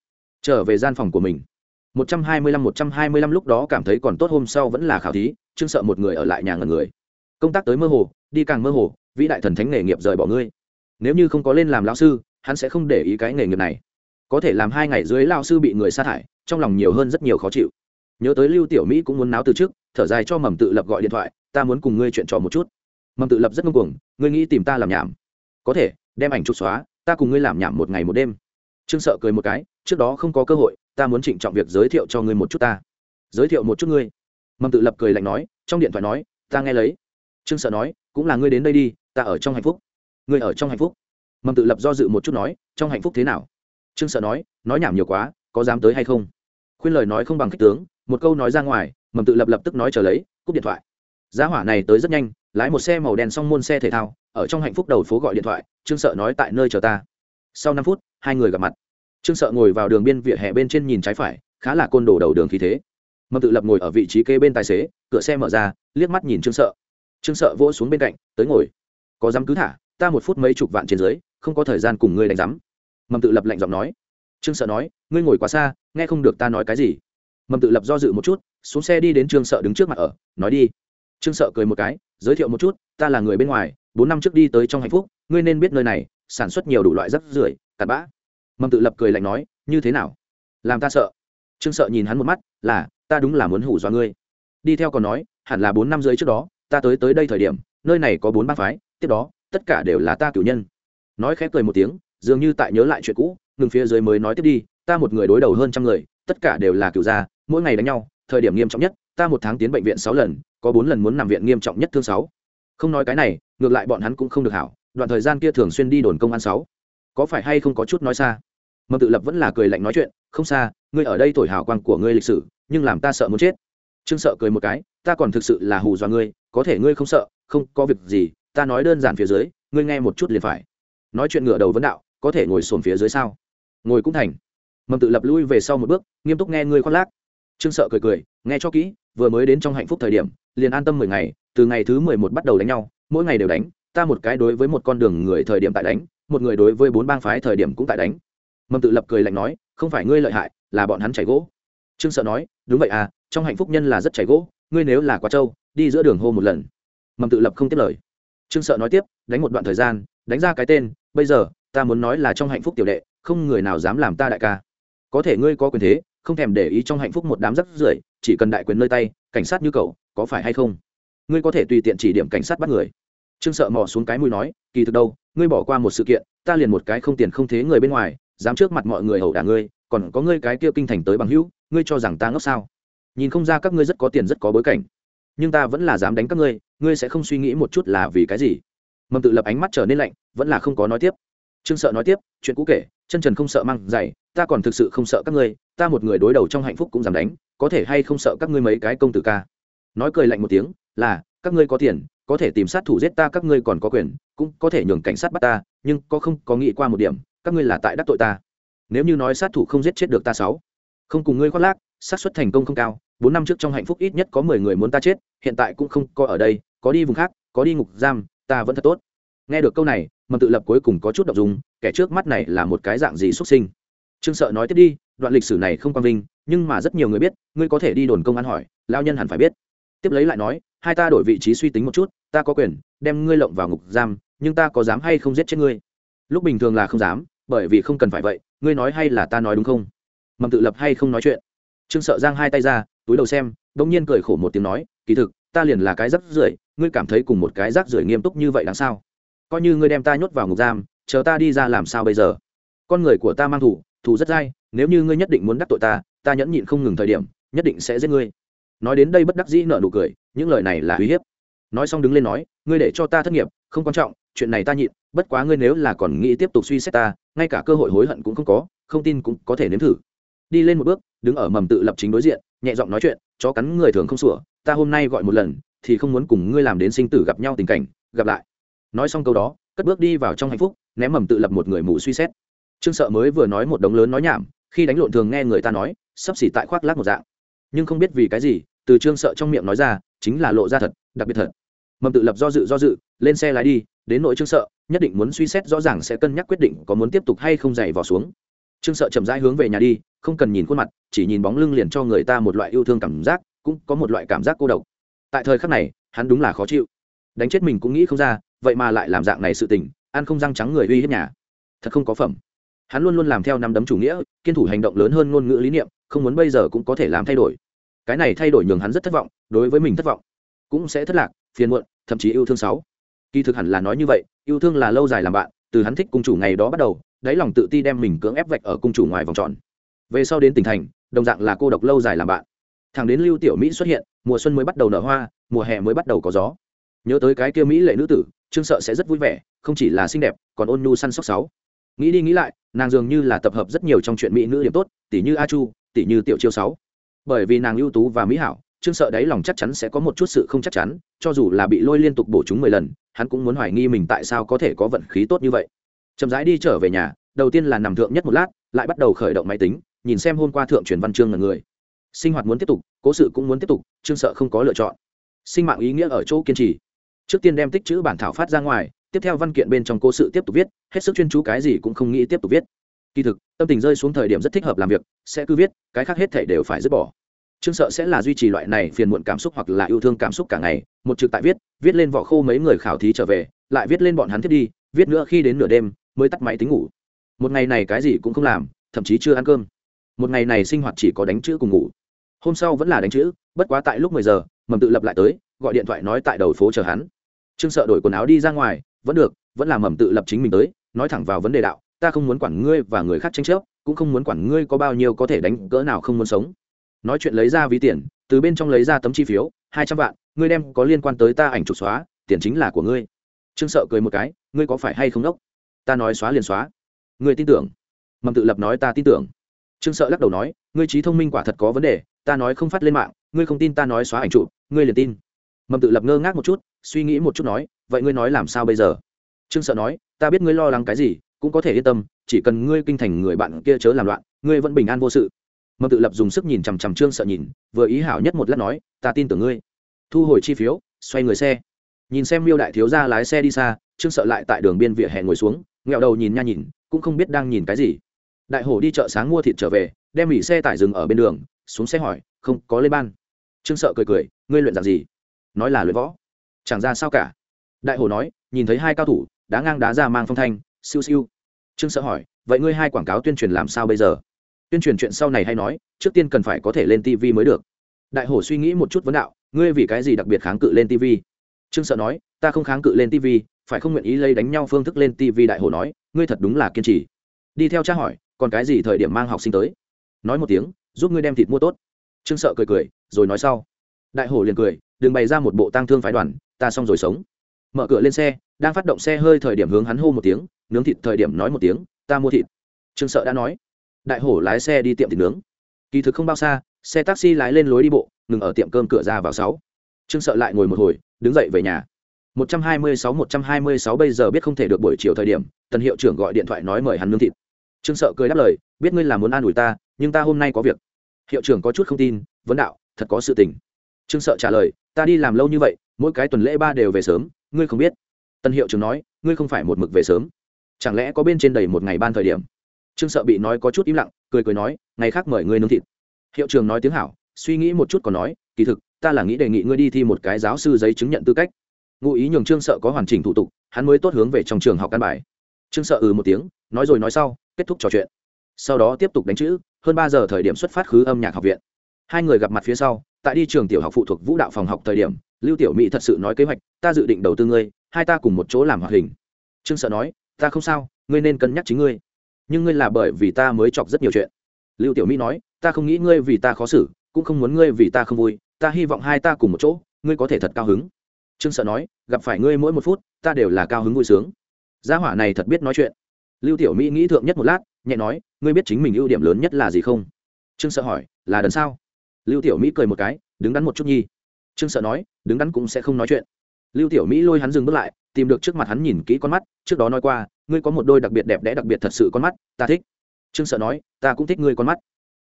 trở về gian phòng của mình. Một trăm hai mươi lăm, một trăm hai mươi lăm lúc đó cảm thấy còn tốt hôm sau vẫn là khảo thí, trương sợ một người ở lại nhà ngần người. Công tác tới mơ hồ, đi càng mơ hồ, vĩ đại thần thánh nghề nghiệp rời bỏ ngươi. Nếu như không có lên làm lão sư hắn sẽ không để ý cái nghề nghiệp này. Có thể làm hai ngày dưới lao sư bị người sa thải, trong lòng nhiều hơn rất nhiều khó chịu. Nhớ tới lưu tiểu mỹ cũng muốn náo từ trước, thở dài cho mầm tự lập gọi điện thoại, ta muốn cùng ngươi chuyện trò một chút. Mầm tự lập rất ngông cuồng, ngươi nghĩ tìm ta làm nhảm? Có thể, đem ảnh trục xóa, ta cùng ngươi làm nhảm một ngày một đêm. Trương sợ cười một cái, trước đó không có cơ hội, ta muốn trịnh trọng việc giới thiệu cho ngươi một chút ta. Giới thiệu một chút ngươi? Mầm tự lập cười lạnh nói, trong điện thoại nói, ta nghe lấy. Trương sợ nói, cũng là ngươi đến đây đi, ta ở trong hạnh phúc. Ngươi ở trong hạnh phúc? Mầm tự lập do dự một chút nói, trong hạnh phúc thế nào? Trương sợ nói nói nhảm nhiều quá, có dám tới hay không? Khuyên lời nói không bằng kích tướng, một câu nói ra ngoài, mầm tự lập lập tức nói chờ lấy, cúp điện thoại. Giá hỏa này tới rất nhanh, lái một xe màu đen xong môn xe thể thao, ở trong hạnh phúc đầu phố gọi điện thoại, trương sợ nói tại nơi chờ ta. Sau năm phút, hai người gặp mặt. Trương sợ ngồi vào đường biên vỉa hè bên trên nhìn trái phải, khá là côn đồ đầu đường khí thế. Mầm tự lập ngồi ở vị trí kê bên tài xế, cửa xe mở ra, liếc mắt nhìn trương sợ. Trương sợ vỗ xuống bên cạnh, tới ngồi. Có dám cứ thả, ta một phút mấy chục vạn trên dưới không có thời gian cùng ngươi đánh giám. Mầm tự lập lạnh giọng nói. Trương sợ nói, ngươi ngồi quá xa, nghe không được ta nói cái gì. Mầm tự lập do dự một chút, xuống xe đi đến trương sợ đứng trước mặt ở, nói đi. Trương sợ cười một cái, giới thiệu một chút, ta là người bên ngoài, bốn năm trước đi tới trong hạnh phúc, ngươi nên biết nơi này, sản xuất nhiều đủ loại rắc rưởi, cặn bã. Mầm tự lập cười lạnh nói, như thế nào? Làm ta sợ. Trương sợ nhìn hắn một mắt, là, ta đúng là muốn hủ dọa ngươi. Đi theo còn nói, hẳn là bốn năm dưới trước đó, ta tới tới đây thời điểm, nơi này có bốn ba phái, tiếp đó, tất cả đều là ta cử nhân nói khẽ cười một tiếng, dường như tại nhớ lại chuyện cũ, ngừng phía dưới mới nói tiếp đi, ta một người đối đầu hơn trăm người, tất cả đều là cựu gia, mỗi ngày đánh nhau, thời điểm nghiêm trọng nhất, ta một tháng tiến bệnh viện sáu lần, có bốn lần muốn nằm viện nghiêm trọng nhất thương sáu. Không nói cái này, ngược lại bọn hắn cũng không được hảo, đoạn thời gian kia thường xuyên đi đồn công an sáu. Có phải hay không có chút nói xa? Mầm tự lập vẫn là cười lạnh nói chuyện, không xa, ngươi ở đây thổi hào quang của ngươi lịch sử, nhưng làm ta sợ muốn chết. Trương sợ cười một cái, ta còn thực sự là hù dọa ngươi, có thể ngươi không sợ, không có việc gì, ta nói đơn giản phía dưới, ngươi nghe một chút liền phải nói chuyện ngựa đầu vấn đạo, có thể ngồi sồn phía dưới sao? Ngồi cũng thành. Mầm tự lập lui về sau một bước, nghiêm túc nghe ngươi khoác lác. Trương sợ cười cười, nghe cho kỹ, vừa mới đến trong hạnh phúc thời điểm, liền an tâm mười ngày, từ ngày thứ mười một bắt đầu đánh nhau, mỗi ngày đều đánh, ta một cái đối với một con đường người thời điểm tại đánh, một người đối với bốn bang phái thời điểm cũng tại đánh. Mầm tự lập cười lạnh nói, không phải ngươi lợi hại, là bọn hắn chảy gỗ. Trương sợ nói, đúng vậy à trong hạnh phúc nhân là rất chảy gỗ, ngươi nếu là quá trâu, đi giữa đường hô một lần. Mầm tự lập không tiếp lời. Trương sợ nói tiếp, đánh một đoạn thời gian đánh ra cái tên, bây giờ, ta muốn nói là trong hạnh phúc tiểu đệ, không người nào dám làm ta đại ca. Có thể ngươi có quyền thế, không thèm để ý trong hạnh phúc một đám rắc rưởi, chỉ cần đại quyền nơi tay, cảnh sát như cậu, có phải hay không? Ngươi có thể tùy tiện chỉ điểm cảnh sát bắt người. Trương sợ mò xuống cái mũi nói, kỳ thực đâu, ngươi bỏ qua một sự kiện, ta liền một cái không tiền không thế người bên ngoài, dám trước mặt mọi người hầu đả ngươi, còn có ngươi cái kia kinh thành tới bằng hữu, ngươi cho rằng ta ngốc sao? Nhìn không ra các ngươi rất có tiền rất có bối cảnh, nhưng ta vẫn là dám đánh các ngươi ngươi sẽ không suy nghĩ một chút là vì cái gì? Mầm tự lập ánh mắt trở nên lạnh, vẫn là không có nói tiếp. Trương sợ nói tiếp, chuyện cũ kể, chân trần không sợ mang dày ta còn thực sự không sợ các ngươi, ta một người đối đầu trong hạnh phúc cũng dám đánh, có thể hay không sợ các ngươi mấy cái công tử ca? Nói cười lạnh một tiếng, là, các ngươi có tiền, có thể tìm sát thủ giết ta, các ngươi còn có quyền, cũng có thể nhường cảnh sát bắt ta, nhưng có không, có nghĩ qua một điểm, các ngươi là tại đắc tội ta. Nếu như nói sát thủ không giết chết được ta sáu, không cùng ngươi khoác lác, xác suất thành công không cao, bốn năm trước trong hạnh phúc ít nhất có mười người muốn ta chết, hiện tại cũng không có ở đây, có đi vùng khác, có đi ngục giam ta vẫn thật tốt. Nghe được câu này, mầm tự lập cuối cùng có chút đ ộ n g dùng kẻ trước mắt này là một cái dạng gì xuất sinh? Trương sợ nói tiếp đi, đoạn lịch sử này không quang vinh, nhưng mà rất nhiều người biết, ngươi có thể đi đồn công an hỏi lao nhân hẳn phải biết. Tiếp lấy lại nói, hai ta đổi vị trí suy tính một chút, ta có quyền đem ngươi lộng vào ngục giam, nhưng ta có dám hay không giết chết ngươi? Lúc bình thường là không dám, bởi vì không cần phải vậy, ngươi nói hay là ta nói đúng không? Mầm tự lập hay không nói chuyện? Trương sợ giang hai tay ra, túi đầu xem đ ỗ n g nhiên cười khổ một tiếng nói, kỳ thực ta liền là cái rắc rưởi, ngươi cảm thấy cùng một cái rác rưởi nghiêm túc như vậy đáng sao? Coi như ngươi đem ta nhốt vào ngục giam, chờ ta đi ra làm sao bây giờ? Con người của ta mang thủ thủ rất dai, nếu như ngươi nhất định muốn đắc tội ta ta nhẫn nhịn không ngừng thời điểm, nhất định sẽ giết ngươi. Nói đến đây bất đắc dĩ nợ nụ cười, những lời này là uy hiếp. Nói xong đứng lên nói, ngươi để cho ta thất nghiệp, không quan trọng, chuyện này ta nhịn, bất quá ngươi nếu là còn nghĩ tiếp tục suy xét ta, ngay cả cơ hội hối hận cũng không có, không tin cũng có thể nếm thử. Đi lên một bước, đứng ở mầm tự lập chính đối diện, nhẹ giọng nói chuyện chó cắn người thường không sủa, ta hôm nay gọi một lần, thì không muốn cùng ngươi làm đến sinh tử gặp nhau tình cảnh, gặp lại. Nói xong câu đó, cất bước đi vào trong hạnh phúc, ném mầm tự lập một người mù suy xét. Trương sợ mới vừa nói một đống lớn nói nhảm, khi đánh lộn thường nghe người ta nói, sắp xỉ tại khoác lác một dạng. Nhưng không biết vì cái gì, từ trương sợ trong miệng nói ra, chính là lộ ra thật, đặc biệt thật. Mầm tự lập do dự do dự, lên xe lái đi, đến nội trương sợ, nhất định muốn suy xét rõ ràng sẽ cân nhắc quyết định có muốn tiếp tục hay không dày vào xuống. Trương sợ chậm rãi hướng về nhà đi không cần nhìn khuôn mặt, chỉ nhìn bóng lưng liền cho người ta một loại yêu thương cảm giác, cũng có một loại cảm giác cô độc. Tại thời khắc này, hắn đúng là khó chịu. Đánh chết mình cũng nghĩ không ra, vậy mà lại làm dạng này sự tình, ăn không răng trắng người uy hiếp nhà. Thật không có phẩm. Hắn luôn luôn làm theo năm đấm chủ nghĩa, kiên thủ hành động lớn hơn ngôn ngữ lý niệm, không muốn bây giờ cũng có thể làm thay đổi. Cái này thay đổi nhường hắn rất thất vọng, đối với mình thất vọng. Cũng sẽ thất lạc, phiền muộn, thậm chí yêu thương sáu. Kỳ thực hẳn là nói như vậy, yêu thương là lâu dài làm bạn, từ hắn thích cung chủ ngày đó bắt đầu, đáy lòng tự ti đem mình cưỡng ép vạch ở cung chủ ngoài vòng tròn về sau đến tỉnh thành, đồng dạng là cô độc lâu dài làm bạn. Thằng đến lưu tiểu mỹ xuất hiện, mùa xuân mới bắt đầu nở hoa, mùa hè mới bắt đầu có gió. Nhớ tới cái kia mỹ lệ nữ tử, trương sợ sẽ rất vui vẻ, không chỉ là xinh đẹp, còn ôn nhu săn sóc sáu. Nghĩ đi nghĩ lại, nàng dường như là tập hợp rất nhiều trong chuyện mỹ nữ điểm tốt tỷ như a chu tỷ như tiểu chiêu sáu. Bởi vì nàng ưu tú và mỹ hảo, trương sợ đáy lòng chắc chắn sẽ có một chút sự không chắc chắn, cho dù là bị lôi liên tục bổ chúng mười lần, hắn cũng muốn hoài nghi mình tại sao có thể có vận khí tốt như vậy. Chậm rãi đi trở về nhà, đầu tiên là nằm thượng nhất một lát, lại bắt đầu khởi động máy tính nhìn xem hôm qua thượng truyền văn chương là người. Sinh hoạt muốn tiếp tục, cố sự cũng muốn tiếp tục trương sợ không có lựa chọn. Sinh mạng ý nghĩa ở chỗ kiên trì. Trước tiên đem tích chữ bản thảo phát ra ngoài, tiếp theo văn kiện bên trong cố sự tiếp tục viết, hết sức chuyên chú cái gì cũng không nghĩ tiếp tục viết. Kỳ thực, tâm tình rơi xuống thời điểm rất thích hợp làm việc, sẽ cứ viết, cái khác hết thể đều phải dứt bỏ. Trương sợ sẽ là duy trì loại này phiền muộn cảm xúc hoặc là yêu thương cảm xúc cả ngày, một trực tại viết viết lên vỏ khô mấy người khảo thí trở về, lại viết lên bọn hắn thiết đi, viết nữa khi đến nửa đêm, mới tắt máy tính ngủ. Một ngày này cái gì cũng không làm, thậm chí chưa ăn cơm một ngày này sinh hoạt chỉ có đánh chữ cùng ngủ. Hôm sau vẫn là đánh chữ, bất quá tại lúc mười giờ, mầm tự lập lại tới, gọi điện thoại nói tại đầu phố chờ hắn. Trương sợ đổi quần áo đi ra ngoài, vẫn được, vẫn là mầm tự lập chính mình tới, nói thẳng vào vấn đề đạo, ta không muốn quản ngươi và người khác tranh chấp, cũng không muốn quản ngươi có bao nhiêu có thể đánh cỡ nào không muốn sống. Nói chuyện lấy ra ví tiền, từ bên trong lấy ra tấm chi phiếu, hai trăm vạn, ngươi đem có liên quan tới ta ảnh trục xóa, tiền chính là của ngươi. Trương sợ cười một cái, ngươi có phải hay không đốc? Ta nói xóa liền xóa. Ngươi tin tưởng? Mầm tự lập nói ta tin tưởng trương sợ lắc đầu nói, ngươi trí thông minh quả thật có vấn đề, ta nói không phát lên mạng, ngươi không tin ta nói xóa ảnh chụp, ngươi liền tin. Mầm tự lập ngơ ngác một chút, suy nghĩ một chút nói, vậy ngươi nói làm sao bây giờ? Trương sợ nói, ta biết ngươi lo lắng cái gì, cũng có thể yên tâm, chỉ cần ngươi kinh thành người bạn kia chớ làm loạn, ngươi vẫn bình an vô sự. Mầm tự lập dùng sức nhìn chằm chằm trương sợ nhìn, vừa ý hảo nhất một lát nói, ta tin tưởng ngươi. Thu hồi chi phiếu, xoay người xe. Nhìn xem miêu đại thiếu ra lái xe đi xa, trương sợ lại tại đường biên vỉa hè ngồi xuống, nghẹo đầu nhìn nha nhìn, cũng không biết đang nhìn cái gì đại hổ đi chợ sáng mua thịt trở về, đem mỉ xe tải dừng ở bên đường, xuống xe hỏi, không, có lên ban. Trương sợ cười cười, ngươi luyện dạng gì? Nói là luyện võ. Chẳng ra sao cả. Đại hổ nói, nhìn thấy hai cao thủ, đá ngang đá ra mang phong thanh, siêu siêu. Trương sợ hỏi, vậy ngươi hai quảng cáo tuyên truyền làm sao bây giờ? Tuyên truyền chuyện sau này hay nói, trước tiên cần phải có thể lên tv mới được. Đại hổ suy nghĩ một chút vấn đạo, ngươi vì cái gì đặc biệt kháng cự lên tv trương sợ nói, ta không kháng cự lên tv phải không nguyện ý lấy đánh nhau phương thức lên tv đại hổ nói, ngươi thật đúng là kiên trì. Đi theo cha hỏi còn cái gì thời điểm mang học sinh tới? Nói một tiếng, giúp ngươi đem thịt mua tốt. Trương sợ cười cười, rồi nói sau. Đại hổ liền cười, đừng bày ra một bộ tang thương phái đoàn, ta xong rồi sống. Mở cửa lên xe, đang phát động xe hơi thời điểm hướng hắn hô một tiếng, nướng thịt thời điểm nói một tiếng, ta mua thịt. Trương sợ đã nói. Đại hổ lái xe đi tiệm thịt nướng. Kỳ thực không bao xa, xe taxi lái lên lối đi bộ, ngừng ở tiệm cơm cửa ra vào sáu. Trương sợ lại ngồi một hồi, đứng dậy về nhà. 126 126 bây giờ biết không thể được buổi chiều thời điểm, tần hiệu trưởng gọi điện thoại nói mời hắn nướng thịt trương sợ cười đáp lời, biết ngươi là muốn an ủi ta, nhưng ta hôm nay có việc. Hiệu trưởng có chút không tin, vấn đạo, thật có sự tình. Trương sợ trả lời, ta đi làm lâu như vậy, mỗi cái tuần lễ ba đều về sớm, ngươi không biết. Tân hiệu trưởng nói, ngươi không phải một mực về sớm. Chẳng lẽ có bên trên đầy một ngày ban thời điểm? Trương sợ bị nói có chút im lặng, cười cười nói, ngày khác mời ngươi nướng thịt. Hiệu trưởng nói tiếng hảo, suy nghĩ một chút còn nói, kỳ thực, ta là nghĩ đề nghị ngươi đi thi một cái giáo sư giấy chứng nhận tư cách. Ngụ ý nhường trương sợ có hoàn chỉnh thủ tục, hắn mới tốt hướng về trong trường học căn bài. Trương sợ ừ một tiếng, nói rồi nói sau kết thúc trò chuyện. Sau đó tiếp tục đánh chữ, hơn ba giờ thời điểm xuất phát khứ âm nhạc học viện. Hai người gặp mặt phía sau, tại đi trường tiểu học phụ thuộc vũ đạo phòng học thời điểm, lưu tiểu mỹ thật sự nói kế hoạch, ta dự định đầu tư ngươi, hai ta cùng một chỗ làm hoạt hình. Trương sợ nói, ta không sao, ngươi nên cân nhắc chính ngươi. Nhưng ngươi là bởi vì ta mới chọc rất nhiều chuyện. Lưu tiểu mỹ nói, ta không nghĩ ngươi vì ta khó xử, cũng không muốn ngươi vì ta không vui, ta hy vọng hai ta cùng một chỗ, ngươi có thể thật cao hứng. Trương sợ nói, gặp phải ngươi mỗi một phút, ta đều là cao hứng vui sướng. Gia hỏa này thật biết nói chuyện lưu tiểu mỹ nghĩ thượng nhất một lát, nhẹ nói, ngươi biết chính mình ưu điểm lớn nhất là gì không? Trương sợ hỏi, là đần sao? Lưu tiểu mỹ cười một cái, đứng đắn một chút nhi. Trương sợ nói, đứng đắn cũng sẽ không nói chuyện. Lưu tiểu mỹ lôi hắn dừng bước lại, tìm được trước mặt hắn nhìn kỹ con mắt, trước đó nói qua, ngươi có một đôi đặc biệt đẹp đẽ đặc biệt thật sự con mắt, ta thích. Trương sợ nói, ta cũng thích ngươi con mắt.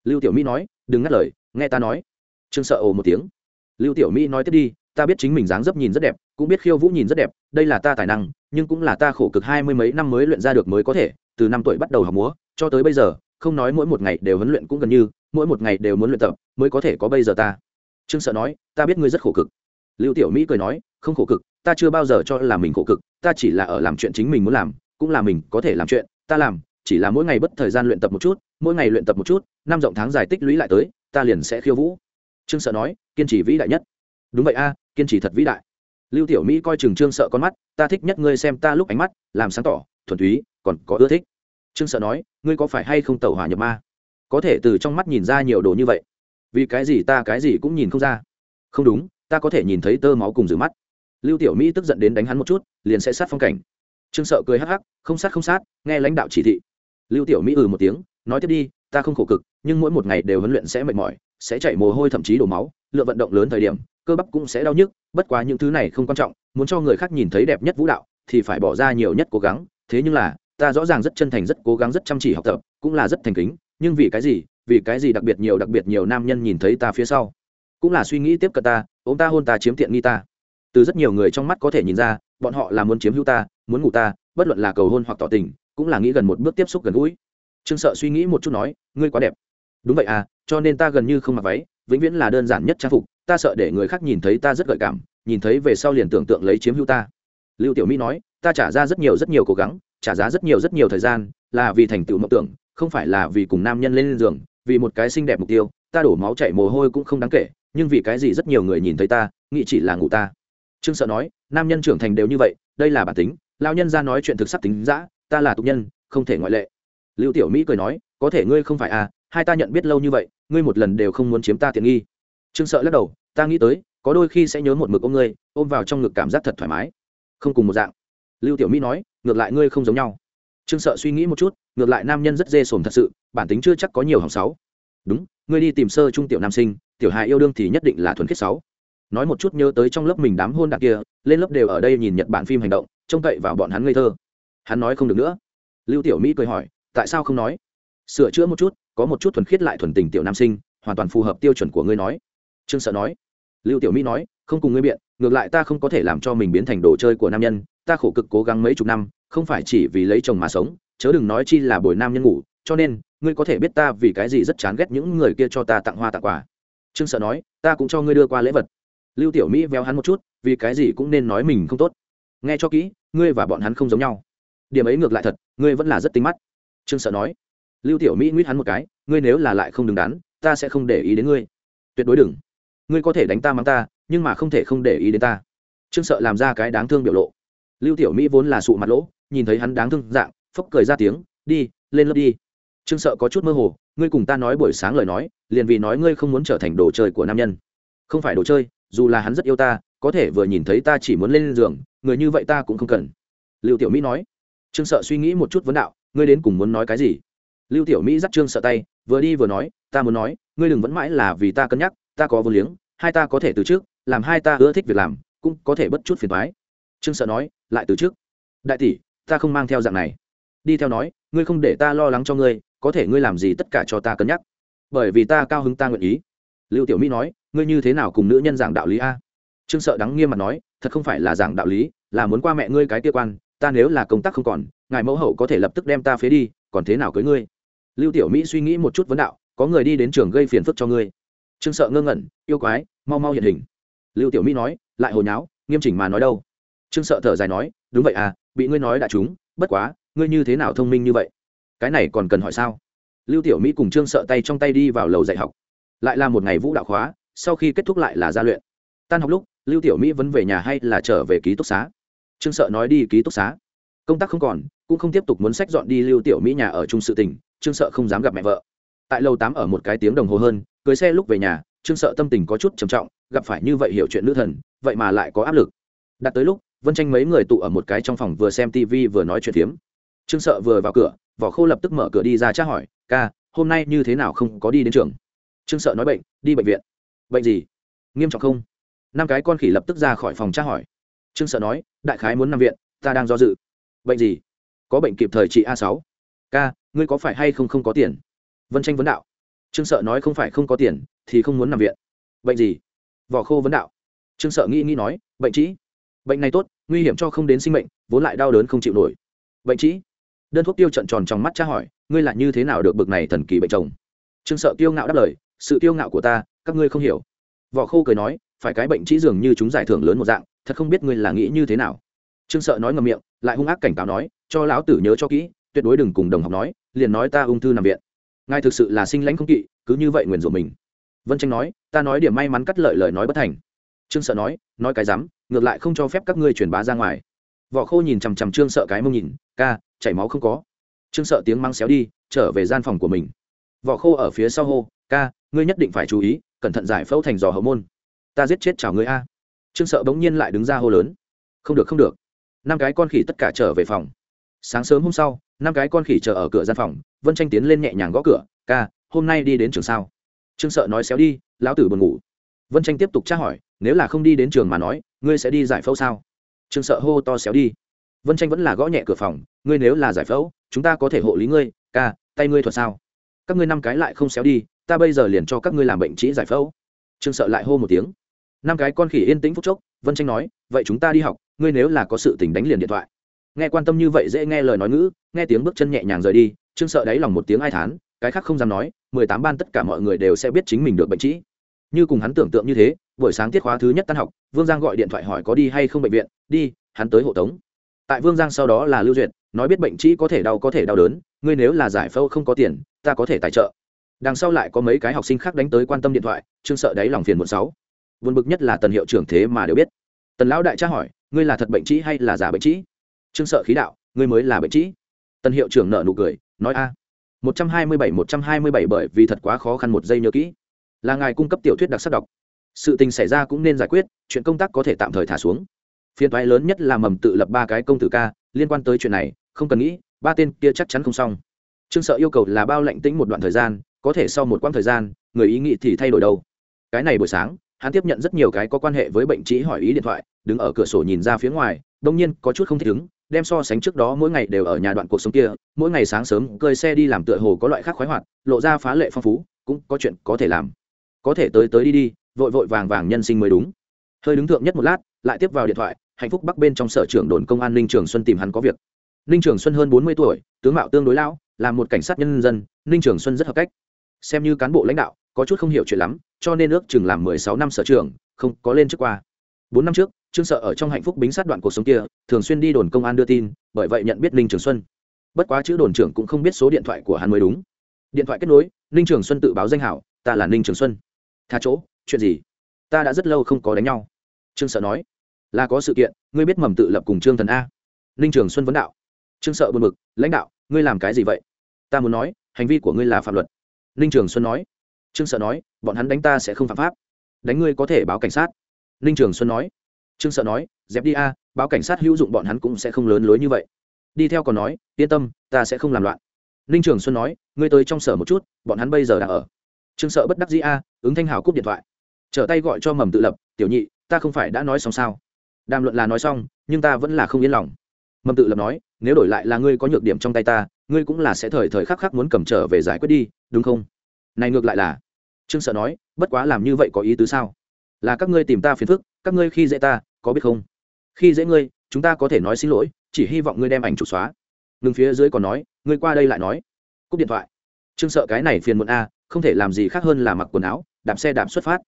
Lưu tiểu mỹ nói, đừng ngắt lời, nghe ta nói. Trương sợ ồ một tiếng. Lưu tiểu mỹ nói, tiếp đi, ta biết chính mình dáng dấp nhìn rất đẹp, cũng biết khiêu vũ nhìn rất đẹp, đây là ta tài năng nhưng cũng là ta khổ cực hai mươi mấy năm mới luyện ra được mới có thể, từ năm tuổi bắt đầu học múa, cho tới bây giờ, không nói mỗi một ngày đều huấn luyện cũng gần như, mỗi một ngày đều muốn luyện tập, mới có thể có bây giờ ta. Trương sợ nói, ta biết ngươi rất khổ cực. Lưu tiểu mỹ cười nói, không khổ cực, ta chưa bao giờ cho là mình khổ cực, ta chỉ là ở làm chuyện chính mình muốn làm, cũng là mình có thể làm chuyện, ta làm, chỉ là mỗi ngày bất thời gian luyện tập một chút, mỗi ngày luyện tập một chút, năm rộng tháng dài tích lũy lại tới, ta liền sẽ khiêu vũ. Trương sợ nói, kiên trì vĩ đại nhất. Đúng vậy a, kiên trì thật vĩ đại lưu tiểu mỹ coi chừng trương sợ con mắt, ta thích nhất ngươi xem ta lúc ánh mắt, làm sáng tỏ, thuần túy, còn có ưa thích. Trương sợ nói, ngươi có phải hay không tẩu hỏa nhập ma? Có thể từ trong mắt nhìn ra nhiều đồ như vậy. Vì cái gì ta cái gì cũng nhìn không ra. Không đúng, ta có thể nhìn thấy tơ máu cùng rửa mắt. Lưu tiểu mỹ tức giận đến đánh hắn một chút, liền sẽ sát phong cảnh. Trương sợ cười hắc hắc, không sát không sát, nghe lãnh đạo chỉ thị. Lưu tiểu mỹ ừ một tiếng, nói tiếp đi, ta không khổ cực, nhưng mỗi một ngày đều huấn luyện sẽ mệt mỏi, sẽ chảy mồ hôi thậm chí đổ máu lượng vận động lớn thời điểm, cơ bắp cũng sẽ đau nhức bất quá những thứ này không quan trọng, muốn cho người khác nhìn thấy đẹp nhất vũ đạo, thì phải bỏ ra nhiều nhất cố gắng. Thế nhưng là, ta rõ ràng rất chân thành, rất cố gắng, rất chăm chỉ học tập, cũng là rất thành kính. Nhưng vì cái gì? Vì cái gì đặc biệt nhiều, đặc biệt nhiều nam nhân nhìn thấy ta phía sau? Cũng là suy nghĩ tiếp cận ta, ôm ta hôn ta, chiếm tiện nghi ta. Từ rất nhiều người trong mắt có thể nhìn ra, bọn họ là muốn chiếm hữu ta, muốn ngủ ta, bất luận là cầu hôn hoặc tỏ tình, cũng là nghĩ gần một bước tiếp xúc gần gũi. Trương sợ suy nghĩ một chút nói, ngươi quá đẹp. Đúng vậy à cho nên ta gần như không mặc váy, vĩnh viễn là đơn giản nhất trang phục ta sợ để người khác nhìn thấy ta rất gợi cảm, nhìn thấy về sau liền tưởng tượng lấy chiếm hữu ta. Lưu tiểu mỹ nói, ta trả ra rất nhiều rất nhiều cố gắng, trả giá rất nhiều rất nhiều thời gian, là vì thành tựu mộng tưởng, không phải là vì cùng nam nhân lên giường, vì một cái xinh đẹp mục tiêu, ta đổ máu chảy mồ hôi cũng không đáng kể, nhưng vì cái gì rất nhiều người nhìn thấy ta, nghĩ chỉ là ngủ ta. Trương sợ nói, nam nhân trưởng thành đều như vậy, đây là bản tính lao nhân ra nói chuyện thực sắc tính giã ta là tục nhân, không thể ngoại lệ. Lưu tiểu mỹ cười nói, có thể ngươi không phải à hai ta nhận biết lâu như vậy, ngươi một lần đều không muốn chiếm ta tiện nghi trương sợ lắc đầu, ta nghĩ tới, có đôi khi sẽ nhớ một mực ôm ngươi, ôm vào trong ngực cảm giác thật thoải mái. Không cùng một dạng. Lưu tiểu mỹ nói, ngược lại ngươi không giống nhau. Trương sợ suy nghĩ một chút, ngược lại nam nhân rất dê sồn thật sự, bản tính chưa chắc có nhiều hỏng sáu. Đúng, ngươi đi tìm sơ trung tiểu nam sinh, tiểu hài yêu đương thì nhất định là thuần khiết sáu. Nói một chút nhớ tới trong lớp mình đám hôn đặc kia, lên lớp đều ở đây nhìn nhật bản phim hành động, trông cậy vào bọn hắn ngây thơ. Hắn nói không được nữa. Lưu tiểu mỹ cười hỏi, tại sao không nói? Sửa chữa một chút, có một chút thuần khiết lại thuần tình tiểu nam sinh, hoàn toàn phù hợp tiêu chuẩn của ngươi nói trương sợ nói. Lưu tiểu mỹ nói, không cùng ngươi biện, ngược lại ta không có thể làm cho mình biến thành đồ chơi của nam nhân, ta khổ cực cố gắng mấy chục năm, không phải chỉ vì lấy chồng mà sống, chớ đừng nói chi là bồi nam nhân ngủ, cho nên, ngươi có thể biết ta vì cái gì rất chán ghét những người kia cho ta tặng hoa tặng quà. Trương sợ nói, ta cũng cho ngươi đưa qua lễ vật. Lưu tiểu mỹ véo hắn một chút, vì cái gì cũng nên nói mình không tốt. Nghe cho kỹ, ngươi và bọn hắn không giống nhau. Điểm ấy ngược lại thật, ngươi vẫn là rất tính mắt. Trương sợ nói. Lưu tiểu mỹ nguyết hắn một cái, ngươi nếu là lại không đứng đắn, ta sẽ không để ý đến ngươi. Tuyệt đối đừng ngươi có thể đánh ta mắng ta, nhưng mà không thể không để ý đến ta. Trương sợ làm ra cái đáng thương biểu lộ. Lưu tiểu mỹ vốn là sụ mặt lỗ, nhìn thấy hắn đáng thương dạng, phốc cười ra tiếng, đi, lên lớp đi. Trương sợ có chút mơ hồ, ngươi cùng ta nói buổi sáng lời nói, liền vì nói ngươi không muốn trở thành đồ chơi của nam nhân. Không phải đồ chơi, dù là hắn rất yêu ta, có thể vừa nhìn thấy ta chỉ muốn lên giường, người như vậy ta cũng không cần. Lưu tiểu mỹ nói. Trương sợ suy nghĩ một chút vấn đạo, ngươi đến cùng muốn nói cái gì? Lưu tiểu mỹ dắt trương sợ tay, vừa đi vừa nói, ta muốn nói, ngươi đừng vẫn mãi là vì ta cân nhắc ta có vô liếng, hai ta có thể từ trước, làm hai ta ưa thích việc làm, cũng có thể bất chút phiền thoái trương sợ nói, lại từ trước. Đại tỷ, ta không mang theo dạng này. Đi theo nói, ngươi không để ta lo lắng cho ngươi, có thể ngươi làm gì tất cả cho ta cân nhắc. Bởi vì ta cao hứng ta nguyện ý. Lưu tiểu mỹ nói, ngươi như thế nào cùng nữ nhân giảng đạo lý a? Trương sợ đắng nghiêm mặt nói, thật không phải là giảng đạo lý, là muốn qua mẹ ngươi cái kia quan, ta nếu là công tác không còn, ngài mẫu hậu có thể lập tức đem ta phế đi, còn thế nào cưới ngươi? Lưu tiểu mỹ suy nghĩ một chút vấn đạo, có người đi đến trường gây phiền phức cho ngươi trương sợ ngơ ngẩn, yêu quái, mau mau hiện hình. Lưu tiểu mỹ nói, lại hồi nháo, nghiêm chỉnh mà nói đâu? Trương sợ thở dài nói, đúng vậy à bị ngươi nói đã trúng, bất quá, ngươi như thế nào thông minh như vậy? Cái này còn cần hỏi sao? Lưu tiểu mỹ cùng trương sợ tay trong tay đi vào lầu dạy học. Lại là một ngày vũ đạo khóa, sau khi kết thúc lại là gia luyện. Tan học lúc, lưu tiểu mỹ vẫn về nhà hay là trở về ký túc xá? Trương sợ nói đi ký túc xá. Công tác không còn, cũng không tiếp tục muốn sách dọn đi lưu tiểu mỹ nhà ở chung sự tình, trương sợ không dám gặp mẹ vợ tại lầu tám ở một cái tiếng đồng hồ hơn cưới xe lúc về nhà trương sợ tâm tình có chút trầm trọng gặp phải như vậy hiểu chuyện nữ thần vậy mà lại có áp lực. Đặt tới lúc vân tranh mấy người tụ ở một cái trong phòng vừa xem tv vừa nói chuyện tiếm, trương sợ vừa vào cửa vỏ khô lập tức mở cửa đi ra tra hỏi ca hôm nay như thế nào không có đi đến trường? Trương sợ nói bệnh đi bệnh viện. Bệnh gì? Nghiêm trọng không? Năm cái con khỉ lập tức ra khỏi phòng tra hỏi. Trương sợ nói đại khái muốn nằm viện ta đang do dự. Bệnh gì? Có bệnh kịp thời trị a sáu. Ca, ngươi có phải hay không không có tiền? Vân tranh vấn đạo. Trương sợ nói không phải không có tiền, thì không muốn nằm viện. Bệnh gì? Vỏ khô vấn đạo. Trương sợ nghĩ nghĩ nói, bệnh trĩ. Bệnh này tốt, nguy hiểm cho không đến sinh mệnh, vốn lại đau đớn không chịu nổi. Bệnh trĩ. Đơn thuốc tiêu trận tròn trong mắt tra hỏi, ngươi là như thế nào được bực này thần kỳ bệnh chồng? Trương sợ tiêu ngạo đáp lời, sự tiêu ngạo của ta, các ngươi không hiểu. Vỏ khô cười nói, phải cái bệnh trĩ dường như chúng giải thưởng lớn một dạng, thật không biết ngươi là nghĩ như thế nào. Trương sợ nói ngầm miệng, lại hung ác cảnh cáo nói, cho lão tử nhớ cho kỹ, tuyệt đối đừng cùng đồng học nói, liền nói ta ung thư nằm viện ngài thực sự là sinh lãnh không kỵ cứ như vậy nguyền rủa mình. Vân tranh nói ta nói điểm may mắn cắt lợi lời nói bất thành. Trương sợ nói nói cái dám, ngược lại không cho phép các ngươi truyền bá ra ngoài. Vỏ khô nhìn chằm chằm trương sợ cái mông nhìn ca chảy máu không có. Trương sợ tiếng mang xéo đi trở về gian phòng của mình. Vỏ khô ở phía sau hô ca ngươi nhất định phải chú ý cẩn thận giải phẫu thành giò hậu môn. Ta giết chết chào ngươi a. Trương sợ bỗng nhiên lại đứng ra hô lớn không được không được. Năm cái con khỉ tất cả trở về phòng. Sáng sớm hôm sau năm cái con khỉ chờ ở cửa gian phòng vân tranh tiến lên nhẹ nhàng gõ cửa, ca, hôm nay đi đến trường sao? Trương sợ nói, xéo đi, lão tử buồn ngủ. Vân tranh tiếp tục tra hỏi, nếu là không đi đến trường mà nói, ngươi sẽ đi giải phẫu sao? Trương sợ hô to, xéo đi. Vân tranh vẫn là gõ nhẹ cửa phòng, ngươi nếu là giải phẫu, chúng ta có thể hộ lý ngươi, ca, tay ngươi thuật sao? Các ngươi năm cái lại không xéo đi, ta bây giờ liền cho các ngươi làm bệnh trĩ giải phẫu. Trương sợ lại hô một tiếng. Năm cái con khỉ yên tĩnh phút chốc, vân tranh nói, vậy chúng ta đi học, ngươi nếu là có sự tình đánh liền điện thoại. Nghe quan tâm như vậy dễ nghe lời nói ngữ, nghe tiếng bước chân nhẹ nhàng rời đi trương sợ đáy lòng một tiếng ai thán, cái khác không dám nói, mười tám ban tất cả mọi người đều sẽ biết chính mình được bệnh trĩ. Như cùng hắn tưởng tượng như thế, buổi sáng tiết khóa thứ nhất tan học, vương giang gọi điện thoại hỏi có đi hay không bệnh viện, đi, hắn tới hộ tống. Tại vương giang sau đó là lưu duyệt, nói biết bệnh trĩ có thể đau có thể đau đớn, ngươi nếu là giải phẫu không có tiền, ta có thể tài trợ. Đằng sau lại có mấy cái học sinh khác đánh tới quan tâm điện thoại, trương sợ đáy lòng phiền một sáu. Vượt bực nhất là tần hiệu trưởng thế mà đều biết. Tần lão đại tra hỏi, ngươi là thật bệnh trĩ hay là giả bệnh trĩ? Trương sợ khí đạo, ngươi mới là bệnh trĩ. Tần hiệu trưởng nợ nụ cười nói a. một trăm hai mươi bảy, một trăm hai mươi bảy bởi vì thật quá khó khăn một giây nhớ kỹ. Là ngài cung cấp tiểu thuyết đặc sắc đọc. Sự tình xảy ra cũng nên giải quyết, chuyện công tác có thể tạm thời thả xuống. Phiên toái lớn nhất là mầm tự lập ba cái công tử ca, liên quan tới chuyện này, không cần nghĩ, ba tên kia chắc chắn không xong. Trương sợ yêu cầu là bao lạnh tĩnh một đoạn thời gian, có thể sau một quãng thời gian, người ý nghĩ thì thay đổi đâu. Cái này buổi sáng, hắn tiếp nhận rất nhiều cái có quan hệ với bệnh trí hỏi ý điện thoại, đứng ở cửa sổ nhìn ra phía ngoài, đông nhiên có chút không thích ứng đem so sánh trước đó mỗi ngày đều ở nhà đoạn cuộc sống kia, mỗi ngày sáng sớm cơi xe đi làm tựa hồ có loại khác khoái hoạt, lộ ra phá lệ phong phú, cũng có chuyện có thể làm. Có thể tới tới đi đi, vội vội vàng vàng nhân sinh mới đúng. Hơi đứng thượng nhất một lát, lại tiếp vào điện thoại, hạnh phúc bắc bên trong sở trưởng đồn công an ninh trường xuân tìm hắn có việc. Ninh trường xuân hơn bốn mươi tuổi, tướng mạo tương đối lão, là một cảnh sát nhân dân, ninh trường xuân rất hợp cách. Xem như cán bộ lãnh đạo, có chút không hiểu chuyện lắm, cho nên ước chừng làm mười sáu năm sở trưởng, không có lên trước qua. Bốn năm trước trương sợ ở trong hạnh phúc bính sát đoạn cuộc sống kia, thường xuyên đi đồn công an đưa tin, bởi vậy nhận biết ninh trường xuân. Bất quá chữ đồn trưởng cũng không biết số điện thoại của hắn mới đúng. Điện thoại kết nối, ninh trường xuân tự báo danh hảo, ta là ninh trường xuân. Tha chỗ, chuyện gì? Ta đã rất lâu không có đánh nhau. Trương sợ nói. Là có sự kiện, ngươi biết mầm tự lập cùng trương thần a? Ninh trường xuân vấn đạo. Trương sợ buồn b ự c lãnh đạo, ngươi làm cái gì vậy? Ta muốn nói, hành vi của ngươi là phạm luật. Ninh trường xuân nói. Trương sợ nói, bọn hắn đánh ta sẽ không phạm pháp. Đánh ngươi có thể báo cảnh sát. Ninh trường xuân nói trương sợ nói, dẹp đi a, báo cảnh sát hữu dụng bọn hắn cũng sẽ không lớn lối như vậy. Đi theo còn nói, yên tâm, ta sẽ không làm loạn. Ninh trường xuân nói, ngươi tới trong sở một chút, bọn hắn bây giờ đang ở. Trương sợ bất đắc dĩ a, ứng thanh hào cúp điện thoại. Trở tay gọi cho mầm tự lập, tiểu nhị, ta không phải đã nói xong sao? Đàm luận là nói xong, nhưng ta vẫn là không yên lòng. Mầm tự lập nói, nếu đổi lại là ngươi có nhược điểm trong tay ta, ngươi cũng là sẽ thời thời khắc khắc muốn cầm trở về giải quyết đi, đúng không? Này ngược lại là, trương sợ nói, bất quá làm như vậy có ý tứ sao? Là các ngươi tìm ta phiền phức, các ngươi khi dễ ta, có biết không? Khi dễ ngươi, chúng ta có thể nói xin lỗi, chỉ hy vọng ngươi đem ảnh chụp xóa. Ngừng phía dưới còn nói, ngươi qua đây lại nói. Cúp điện thoại. Trương sợ cái này phiền muộn a, không thể làm gì khác hơn là mặc quần áo, đạp xe đạp xuất phát.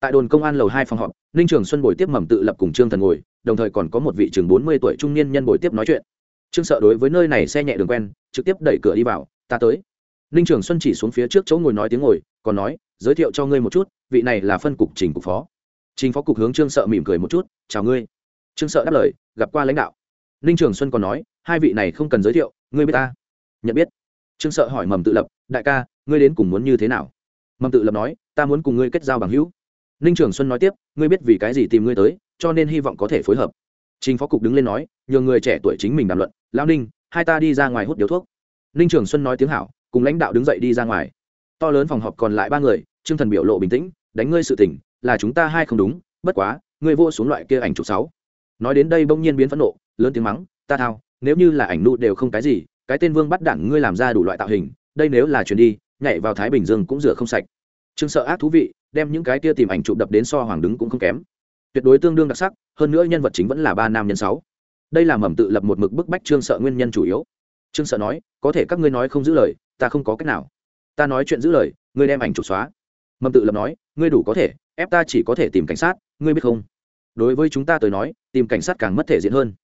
Tại đồn công an lầu hai phòng họp, ninh trường xuân bồi tiếp mầm tự lập cùng trương thần ngồi, đồng thời còn có một vị chừng bốn mươi tuổi trung niên nhân bồi tiếp nói chuyện. Trương sợ đối với nơi này xe nhẹ đường quen, trực tiếp đẩy cửa đi vào, ta tới. Ninh trường xuân chỉ xuống phía trước chỗ ngồi nói tiếng ngồi, còn nói, giới thiệu cho ngươi một chút, vị này là phân cục trình cục phó trình phó cục hướng trương sợ mỉm cười một chút, chào ngươi. Trương sợ đáp lời, gặp qua lãnh đạo. Ninh trường xuân còn nói, hai vị này không cần giới thiệu, ngươi biết ta. Nhận biết. Trương sợ hỏi mầm tự lập, đại ca, ngươi đến cùng muốn như thế nào? Mầm tự lập nói, ta muốn cùng ngươi kết giao bằng hữu. Ninh trường xuân nói tiếp, ngươi biết vì cái gì tìm ngươi tới, cho nên hy vọng có thể phối hợp. Trình phó cục đứng lên nói, nhờ người trẻ tuổi chính mình đàm luận, lão ninh, hai ta đi ra ngoài hút điếu thuốc. Ninh trường xuân nói tiếng hảo, cùng lãnh đạo đứng dậy đi ra ngoài. To lớn phòng họp còn lại ba người, trương thần biểu lộ bình tĩnh, đánh ngươi sự tỉnh là chúng ta hai không đúng, bất quá, ngươi vô xuống loại kia ảnh chụp sáu. Nói đến đây bỗng nhiên biến phẫn nộ, lớn tiếng mắng, ta thao, nếu như là ảnh nụ đều không cái gì, cái tên vương bắt đẳng ngươi làm ra đủ loại tạo hình, đây nếu là chuyển đi, nhảy vào thái bình dương cũng rửa không sạch. Trương sợ ác thú vị, đem những cái kia tìm ảnh chụp đập đến so hoàng đứng cũng không kém. Tuyệt đối tương đương đặc sắc, hơn nữa nhân vật chính vẫn là ba nam nhân sáu. Đây là mầm tự lập một mực bức bách trương sợ nguyên nhân chủ yếu. Trương sợ nói, có thể các ngươi nói không giữ lời, ta không có cách nào. Ta nói chuyện giữ lời, ngươi đem ảnh chụp xóa. Mầm tự lập nói, ngươi đủ có thể ép ta chỉ có thể tìm cảnh sát, ngươi biết không? Đối với chúng ta tới nói, tìm cảnh sát càng mất thể diện hơn.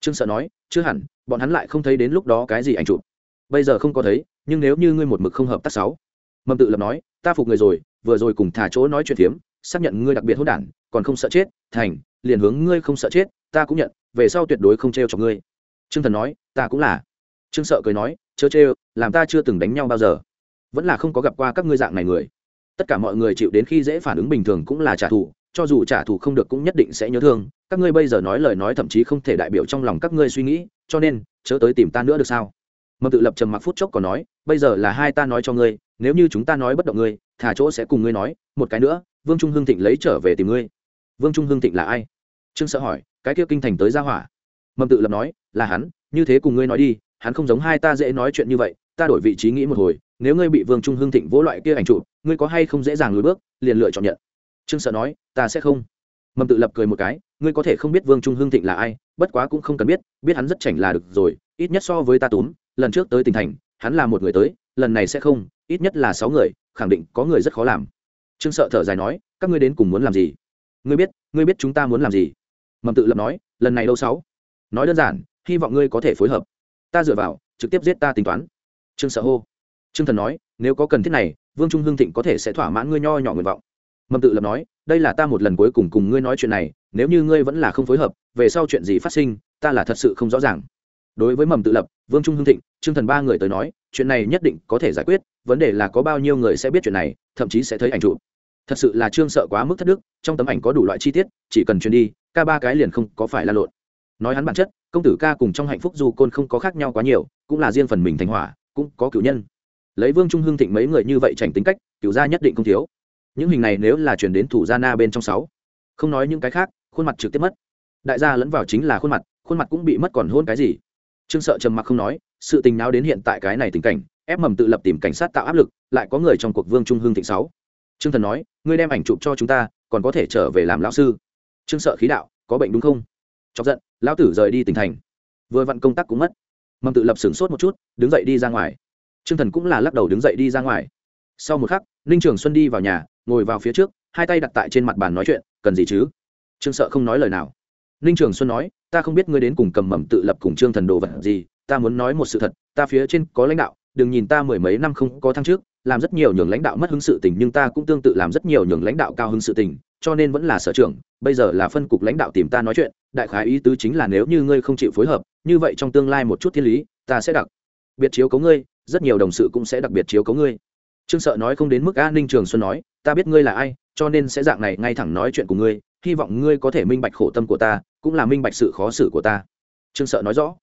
Trương sợ nói, chưa hẳn, bọn hắn lại không thấy đến lúc đó cái gì ảnh chụp. Bây giờ không có thấy, nhưng nếu như ngươi một mực không hợp tác sáu. Mầm tự lập nói, ta phục người rồi, vừa rồi cùng thả chỗ nói chuyện phiếm, xác nhận ngươi đặc biệt hốt đản, còn không sợ chết, thành, liền hướng ngươi không sợ chết, ta cũng nhận, về sau tuyệt đối không trêu chọc ngươi. Trương thần nói, ta cũng là. Trương sợ cười nói, chớ trêu, làm ta chưa từng đánh nhau bao giờ. Vẫn là không có gặp qua các ngươi dạng này người tất cả mọi người chịu đến khi dễ phản ứng bình thường cũng là trả thù, cho dù trả thù không được cũng nhất định sẽ nhớ thương. Các ngươi bây giờ nói lời nói thậm chí không thể đại biểu trong lòng các ngươi suy nghĩ, cho nên, chớ tới tìm ta nữa được sao? Mầm tự lập trầm mặc phút chốc còn nói, bây giờ là hai ta nói cho ngươi, nếu như chúng ta nói bất động ngươi thả chỗ sẽ cùng ngươi nói, một cái nữa, vương trung hưng thịnh lấy trở về tìm ngươi. Vương trung hưng thịnh là ai? Trương sợ hỏi, cái kia kinh thành tới ra hỏa. Mầm tự lập nói, là hắn, như thế cùng ngươi nói đi, hắn không giống hai ta dễ nói chuyện như vậy, ta đổi vị trí nghĩ một hồi nếu ngươi bị vương trung hưng thịnh vỗ loại kia ảnh trụ ngươi có hay không dễ dàng lùi bước, liền lựa chọn nhận. Trương sợ nói, ta sẽ không. Mầm tự lập cười một cái, ngươi có thể không biết vương trung hưng thịnh là ai, bất quá cũng không cần biết biết hắn rất chảnh là được rồi, ít nhất so với ta túm lần trước tới tỉnh thành, hắn là một người tới, lần này sẽ không, ít nhất là sáu người, khẳng định có người rất khó làm. Trương sợ thở dài nói, các ngươi đến cùng muốn làm gì? Ngươi biết ngươi biết chúng ta muốn làm gì? Mầm tự lập nói, lần này đâu sáu? Nói đơn giản, hy vọng ngươi có thể phối hợp. Ta dựa vào, trực tiếp giết ta tính toán. Trương sợ hô trương thần nói, nếu có cần thiết này, vương trung hương thịnh có thể sẽ thỏa mãn ngươi nho nhỏ nguyện vọng. Mầm tự lập nói, đây là ta một lần cuối cùng cùng ngươi nói chuyện này, nếu như ngươi vẫn là không phối hợp, về sau chuyện gì phát sinh, ta là thật sự không rõ ràng. Đối với mầm tự lập, vương trung hương thịnh, trương thần ba người tới nói, chuyện này nhất định có thể giải quyết, vấn đề là có bao nhiêu người sẽ biết chuyện này, thậm chí sẽ thấy ảnh chụp. Thật sự là trương sợ quá mức thất đức, trong tấm ảnh có đủ loại chi tiết, chỉ cần truyền đi, ca ba cái liền không có phải là lộn. Nói hắn bản chất, công tử ca cùng trong hạnh phúc du côn không có khác nhau quá nhiều, cũng là riêng phần mình thành hỏa, cũng có cựu nhân lấy vương trung hưng thịnh mấy người như vậy chảnh tính cách cựu gia nhất định không thiếu. Những hình này nếu là chuyển đến thủ gia na bên trong sáu, không nói những cái khác, khuôn mặt trực tiếp mất. Đại gia lẫn vào chính là khuôn mặt khuôn mặt cũng bị mất còn hôn cái gì? Trương sợ trầm mặc không nói, sự tình nào đến hiện tại cái này tình cảnh, ép mầm tự lập tìm cảnh sát tạo áp lực, lại có người trong cuộc vương trung hưng thịnh sáu. Trương thần nói, ngươi đem ảnh chụp cho chúng ta, còn có thể trở về làm lão sư. Trương sợ khí đạo, có bệnh đúng không? Chọc giận, lão tử rời đi tỉnh thành. Vừa vặn công tác cũng mất. Mầm tự lập sửng sốt một chút, đứng dậy đi ra ngoài trương thần cũng là lắc đầu đứng dậy đi ra ngoài. Sau một khắc, ninh trường xuân đi vào nhà, ngồi vào phía trước, hai tay đặt tại trên mặt bàn nói chuyện, cần gì chứ? Trương sợ không nói lời nào. Ninh trường xuân nói, ta không biết ngươi đến cùng cầm mầm tự lập cùng trương thần đồ vật gì, ta muốn nói một sự thật, ta phía trên có lãnh đạo, đừng nhìn ta mười mấy năm không có thăng trước làm rất nhiều nhường lãnh đạo mất hứng sự tình nhưng ta cũng tương tự làm rất nhiều nhường lãnh đạo cao hứng sự tình, cho nên vẫn là sở trưởng, bây giờ là phân cục lãnh đạo tìm ta nói chuyện, đại khái ý tứ chính là nếu như ngươi không chịu phối hợp, như vậy trong tương lai một chút thiên lý, ta sẽ đặc biệt chiếu cấu ngươi rất nhiều đồng sự cũng sẽ đặc biệt chiếu cố ngươi. Trương sợ nói không đến mức an ninh trường xuân nói, ta biết ngươi là ai, cho nên sẽ dạng này ngay thẳng nói chuyện của ngươi, hy vọng ngươi có thể minh bạch khổ tâm của ta, cũng là minh bạch sự khó xử của ta. Trương sợ nói rõ.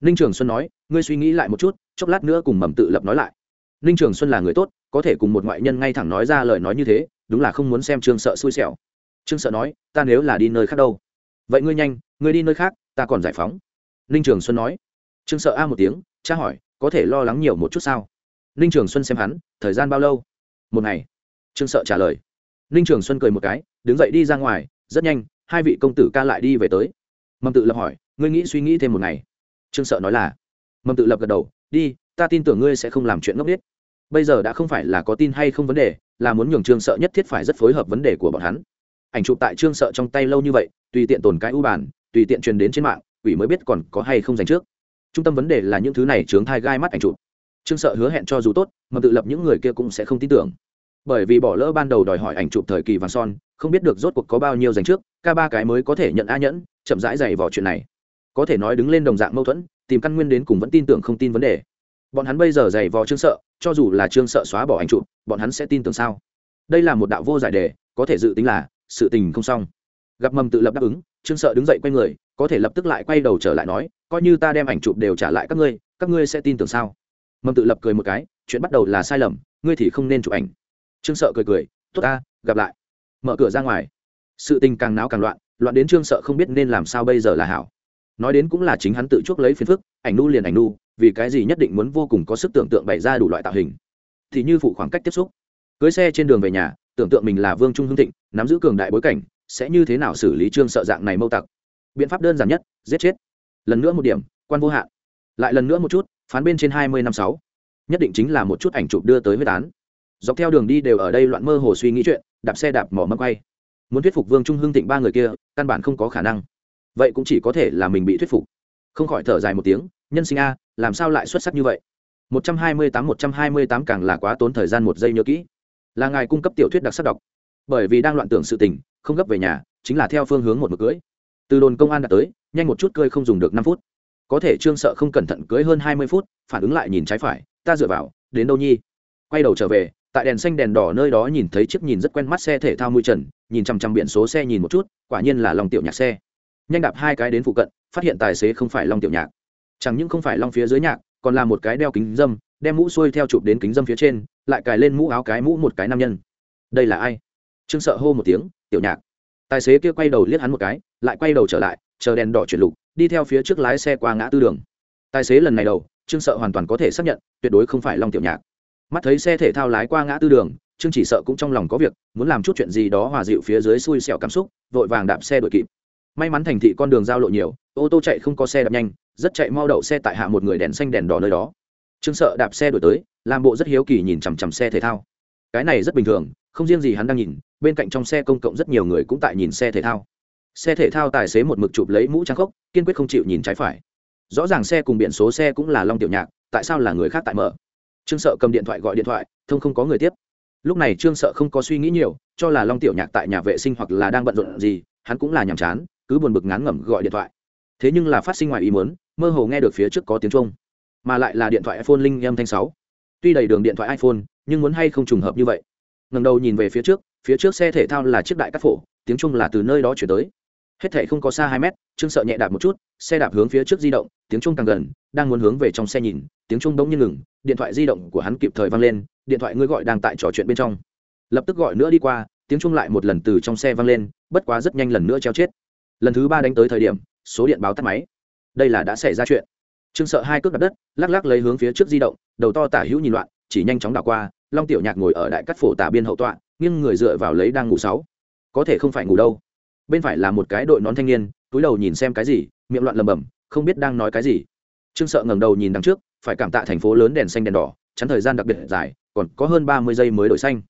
Ninh trường xuân nói, ngươi suy nghĩ lại một chút, chốc lát nữa cùng mầm tự lập nói lại. Ninh trường xuân là người tốt, có thể cùng một ngoại nhân ngay thẳng nói ra lời nói như thế, đúng là không muốn xem trương sợ xui xẻo. Trương sợ nói, ta nếu là đi nơi khác đâu? Vậy ngươi nhanh, ngươi đi nơi khác, ta còn giải phóng. Ninh trường xuân nói. Trương sợ a một tiếng cha hỏi có thể lo lắng nhiều một chút sao? Ninh trường xuân xem hắn, thời gian bao lâu? Một ngày. Trương sợ trả lời. Ninh trường xuân cười một cái, đứng dậy đi ra ngoài, rất nhanh, hai vị công tử ca lại đi về tới. Mầm tự lập hỏi, ngươi nghĩ suy nghĩ thêm một ngày? Trương sợ nói là, mầm tự lập gật đầu, đi, ta tin tưởng ngươi sẽ không làm chuyện ngốc nghếch. Bây giờ đã không phải là có tin hay không vấn đề, là muốn nhường trương sợ nhất thiết phải rất phối hợp vấn đề của bọn hắn. Ảnh chụp tại trương sợ trong tay lâu như vậy, tùy tiện tồn cái ưu bản tùy tiện truyền đến trên mạng ủy mới biết còn có hay không dành trước trung tâm vấn đề là những thứ này chướng thai gai mắt ảnh chụp. Trương sợ hứa hẹn cho dù tốt, mà tự lập những người kia cũng sẽ không tin tưởng. Bởi vì bỏ lỡ ban đầu đòi hỏi ảnh chụp thời kỳ vàng son, không biết được rốt cuộc có bao nhiêu dành trước, ca ba cái mới có thể nhận a nhẫn, chậm rãi dày vào chuyện này. Có thể nói đứng lên đồng dạng mâu thuẫn, tìm căn nguyên đến cùng vẫn tin tưởng không tin vấn đề. Bọn hắn bây giờ dày vò trương sợ, cho dù là trương sợ xóa bỏ ảnh chụp, bọn hắn sẽ tin tưởng sao? Đây là một đạo vô giải đề, có thể dự tính là sự tình không xong. Gặp mầm tự lập đáp ứng trương sợ đứng dậy quay người, có thể lập tức lại quay đầu trở lại nói, coi như ta đem ảnh chụp đều trả lại các ngươi các ngươi sẽ tin tưởng sao? Mầm tự lập cười một cái, chuyện bắt đầu là sai lầm, ngươi thì không nên chụp ảnh. Trương sợ cười cười, tốt ta, gặp lại. Mở cửa ra ngoài. Sự tình càng náo càng loạn loạn đến trương sợ không biết nên làm sao bây giờ là hảo. Nói đến cũng là chính hắn tự chuốc lấy phiền phức, ảnh nu liền ảnh nu, vì cái gì nhất định muốn vô cùng có sức tưởng tượng bày ra đủ loại tạo hình. Thì như phụ khoảng cách tiếp xúc. Cưới xe trên đường về nhà, tưởng tượng mình là vương trung hưng thịnh, nắm giữ cường đại bối cảnh sẽ như thế nào xử lý trương sợ dạng này mâu tặc? Biện pháp đơn giản nhất, giết chết. Lần nữa một điểm, quan vô hạn. Lại lần nữa một chút, phán bên trên hai mươi năm sáu. Nhất định chính là một chút ảnh chụp đưa tới huyết án dọc theo đường đi đều ở đây loạn mơ hồ suy nghĩ chuyện, đạp xe đạp mỏ mâm quay. Muốn thuyết phục vương trung hưng thịnh ba người kia, căn bản không có khả năng. Vậy cũng chỉ có thể là mình bị thuyết phục. Không khỏi thở dài một tiếng, nhân sinh a, làm sao lại xuất sắc như vậy? Một trăm hai mươi tám, một trăm hai mươi tám càng là quá tốn thời gian một giây nhớ kỹ. Là ngài cung cấp tiểu thuyết đặc sắc đọc. Bởi vì đang loạn tưởng sự tình không gấp về nhà, chính là theo phương hướng một mực cưới. Từ đồn công an đã tới, nhanh một chút cơi không dùng được năm phút. Có thể trương sợ không cẩn thận cưới hơn hai mươi phút, phản ứng lại nhìn trái phải, ta dựa vào, đến đâu nhi? Quay đầu trở về, tại đèn xanh đèn đỏ nơi đó nhìn thấy chiếc nhìn rất quen mắt xe thể thao mui trần, nhìn chằm chằm biển số xe nhìn một chút, quả nhiên là lòng tiểu nhạc xe. Nhanh đạp hai cái đến phụ cận, phát hiện tài xế không phải long tiểu nhạc. Chẳng những không phải long phía dưới nhạc, còn là một cái đeo kính dâm, đem mũ xuôi theo chụp đến kính dâm phía trên, lại cài lên mũ áo cái mũ một cái nam nhân. Đây là ai? Trương sợ hô một tiếng, tiểu nhạc. Tài xế kia quay đầu liếc hắn một cái, lại quay đầu trở lại, chờ đèn đỏ chuyển lục, đi theo phía trước lái xe qua ngã tư đường. Tài xế lần này đầu, trương sợ hoàn toàn có thể xác nhận, tuyệt đối không phải long tiểu nhạc. Mắt thấy xe thể thao lái qua ngã tư đường, trương chỉ sợ cũng trong lòng có việc, muốn làm chút chuyện gì đó hòa dịu phía dưới xui xẻo cảm xúc, vội vàng đạp xe đuổi kịp. May mắn thành thị con đường giao lộ nhiều, ô tô chạy không có xe đạp nhanh, rất chạy mau đậu xe tại hạ một người đèn xanh đèn đỏ nơi đó. Trương sợ đạp xe đuổi tới, làm bộ rất hiếu kỳ nhìn chằm chằm xe thể thao cái này rất bình thường, không riêng gì hắn đang nhìn, bên cạnh trong xe công cộng rất nhiều người cũng tại nhìn xe thể thao. Xe thể thao tài xế một mực chụp lấy mũ trang khốc, kiên quyết không chịu nhìn trái phải. Rõ ràng xe cùng biển số xe cũng là long tiểu nhạc, tại sao là người khác tại mở? Trương sợ cầm điện thoại gọi điện thoại, thông không có người tiếp. Lúc này trương sợ không có suy nghĩ nhiều, cho là long tiểu nhạc tại nhà vệ sinh hoặc là đang bận rộn gì, hắn cũng là nhàm chán, cứ buồn bực ngán ngẩm gọi điện thoại. Thế nhưng là phát sinh ngoài ý muốn, mơ hồ nghe được phía trước có tiếng trung mà lại là điện thoại iphone linh âm thanh sáu. Tuy đầy đường điện thoại iphone nhưng muốn hay không trùng hợp như vậy. Ngần đầu nhìn về phía trước phía trước xe thể thao là chiếc đại cắt phổ, tiếng trung là từ nơi đó chuyển tới. Hết thể không có xa hai mét, trương sợ nhẹ đạp một chút, xe đạp hướng phía trước di động, tiếng trung càng gần, đang muốn hướng về trong xe nhìn, tiếng trung bỗng nhiên ngừng, điện thoại di động của hắn kịp thời văng lên, điện thoại ngươi gọi đang tại trò chuyện bên trong. Lập tức gọi nữa đi qua, tiếng trung lại một lần từ trong xe văng lên, bất quá rất nhanh lần nữa treo chết. Lần thứ ba đánh tới thời điểm, số điện báo tắt máy. Đây là đã xảy ra chuyện. Trương sợ hai cước đặt đất, lắc lắc lấy hướng phía trước di động, đầu to tả hữu nhìn loạn chỉ nhanh chóng đảo qua, long tiểu nhạc ngồi ở đại cắt phổ tả biên hậu tọa, nghiêng người dựa vào lấy đang ngủ sáu. Có thể không phải ngủ đâu. Bên phải là một cái đội nón thanh niên, túi đầu nhìn xem cái gì, miệng loạn lầm bầm, không biết đang nói cái gì. Trương sợ ngẩng đầu nhìn đằng trước, phải cảm tạ thành phố lớn đèn xanh đèn đỏ, chắn thời gian đặc biệt dài, còn có hơn ba mươi giây mới đổi xanh.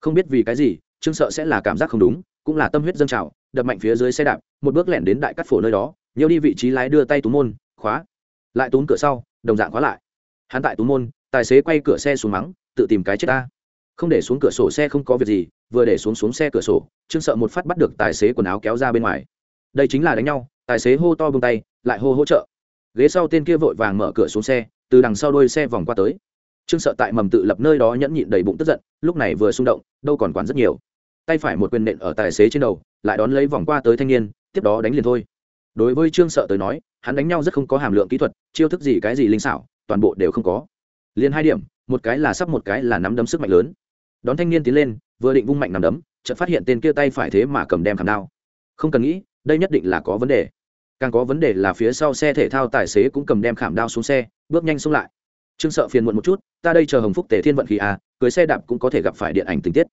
Không biết vì cái gì, trương sợ sẽ là cảm giác không đúng, cũng là tâm huyết dâng trào, đập mạnh phía dưới xe đạp, một bước lẻn đến đại cắt phổ nơi đó, nhiều đi vị trí lái đưa tay túm môn, khóa. Lại túm cửa sau, đồng dạng khóa lại. Hắn tại túm môn tài xế quay cửa xe xuống mắng, tự tìm cái chết ta. Không để xuống cửa sổ xe không có việc gì, vừa để xuống xuống xe cửa sổ, trương sợ một phát bắt được tài xế quần áo kéo ra bên ngoài. Đây chính là đánh nhau, tài xế hô to bông tay, lại hô hỗ trợ. Ghế sau tên kia vội vàng mở cửa xuống xe, từ đằng sau đôi xe vòng qua tới. Trương sợ tại mầm tự lập nơi đó nhẫn nhịn đầy bụng tức giận, lúc này vừa xung động, đâu còn quản rất nhiều. Tay phải một quyền nện ở tài xế trên đầu, lại đón lấy vòng qua tới thanh niên, tiếp đó đánh liền thôi. Đối với trương sợ tới nói, hắn đánh nhau rất không có hàm lượng kỹ thuật, chiêu thức gì cái gì linh xảo, toàn bộ đều không có liền hai điểm, một cái là sắp, một cái là nắm đấm sức mạnh lớn. Đón thanh niên tiến lên, vừa định vung mạnh nắm đấm, chợt phát hiện tên kia tay phải thế mà cầm đem khảm đao. Không cần nghĩ, đây nhất định là có vấn đề. Càng có vấn đề là phía sau xe thể thao tài xế cũng cầm đem khảm đao xuống xe, bước nhanh xuống lại. Trương sợ phiền muộn một chút, ta đây chờ hồng phúc tề thiên vận khí à cưới xe đạp cũng có thể gặp phải điện ảnh tình tiết.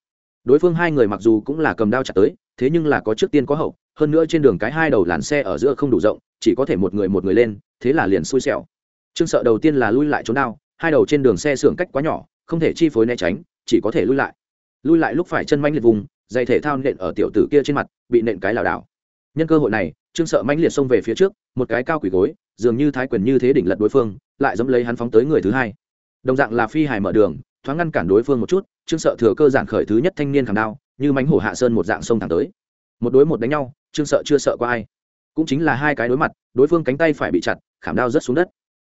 Đối phương hai người mặc dù cũng là cầm đao chặt tới, thế nhưng là có trước tiên có hậu, hơn nữa trên đường cái hai đầu làn xe ở giữa không đủ rộng, chỉ có thể một người một người lên, thế là liền xui xẻo. Trương sợ đầu tiên là lui lại trốn đao hai đầu trên đường xe xưởng cách quá nhỏ, không thể chi phối né tránh, chỉ có thể lui lại. Lui lại lúc phải chân manh liệt vùng, dây thể thao nện ở tiểu tử kia trên mặt, bị nện cái lảo đảo. Nhân cơ hội này, trương sợ manh liệt xông về phía trước, một cái cao quỷ gối, dường như thái quyền như thế đỉnh lật đối phương, lại dẫm lấy hắn phóng tới người thứ hai. Đồng dạng là phi hải mở đường, thoáng ngăn cản đối phương một chút, trương sợ thừa cơ giản khởi thứ nhất thanh niên khảm đao, như mánh hổ hạ sơn một dạng sông thẳng tới. Một đối một đánh nhau, trương sợ chưa sợ qua ai. Cũng chính là hai cái đối mặt, đối phương cánh tay phải bị chặt, khảm đao rớt xuống đất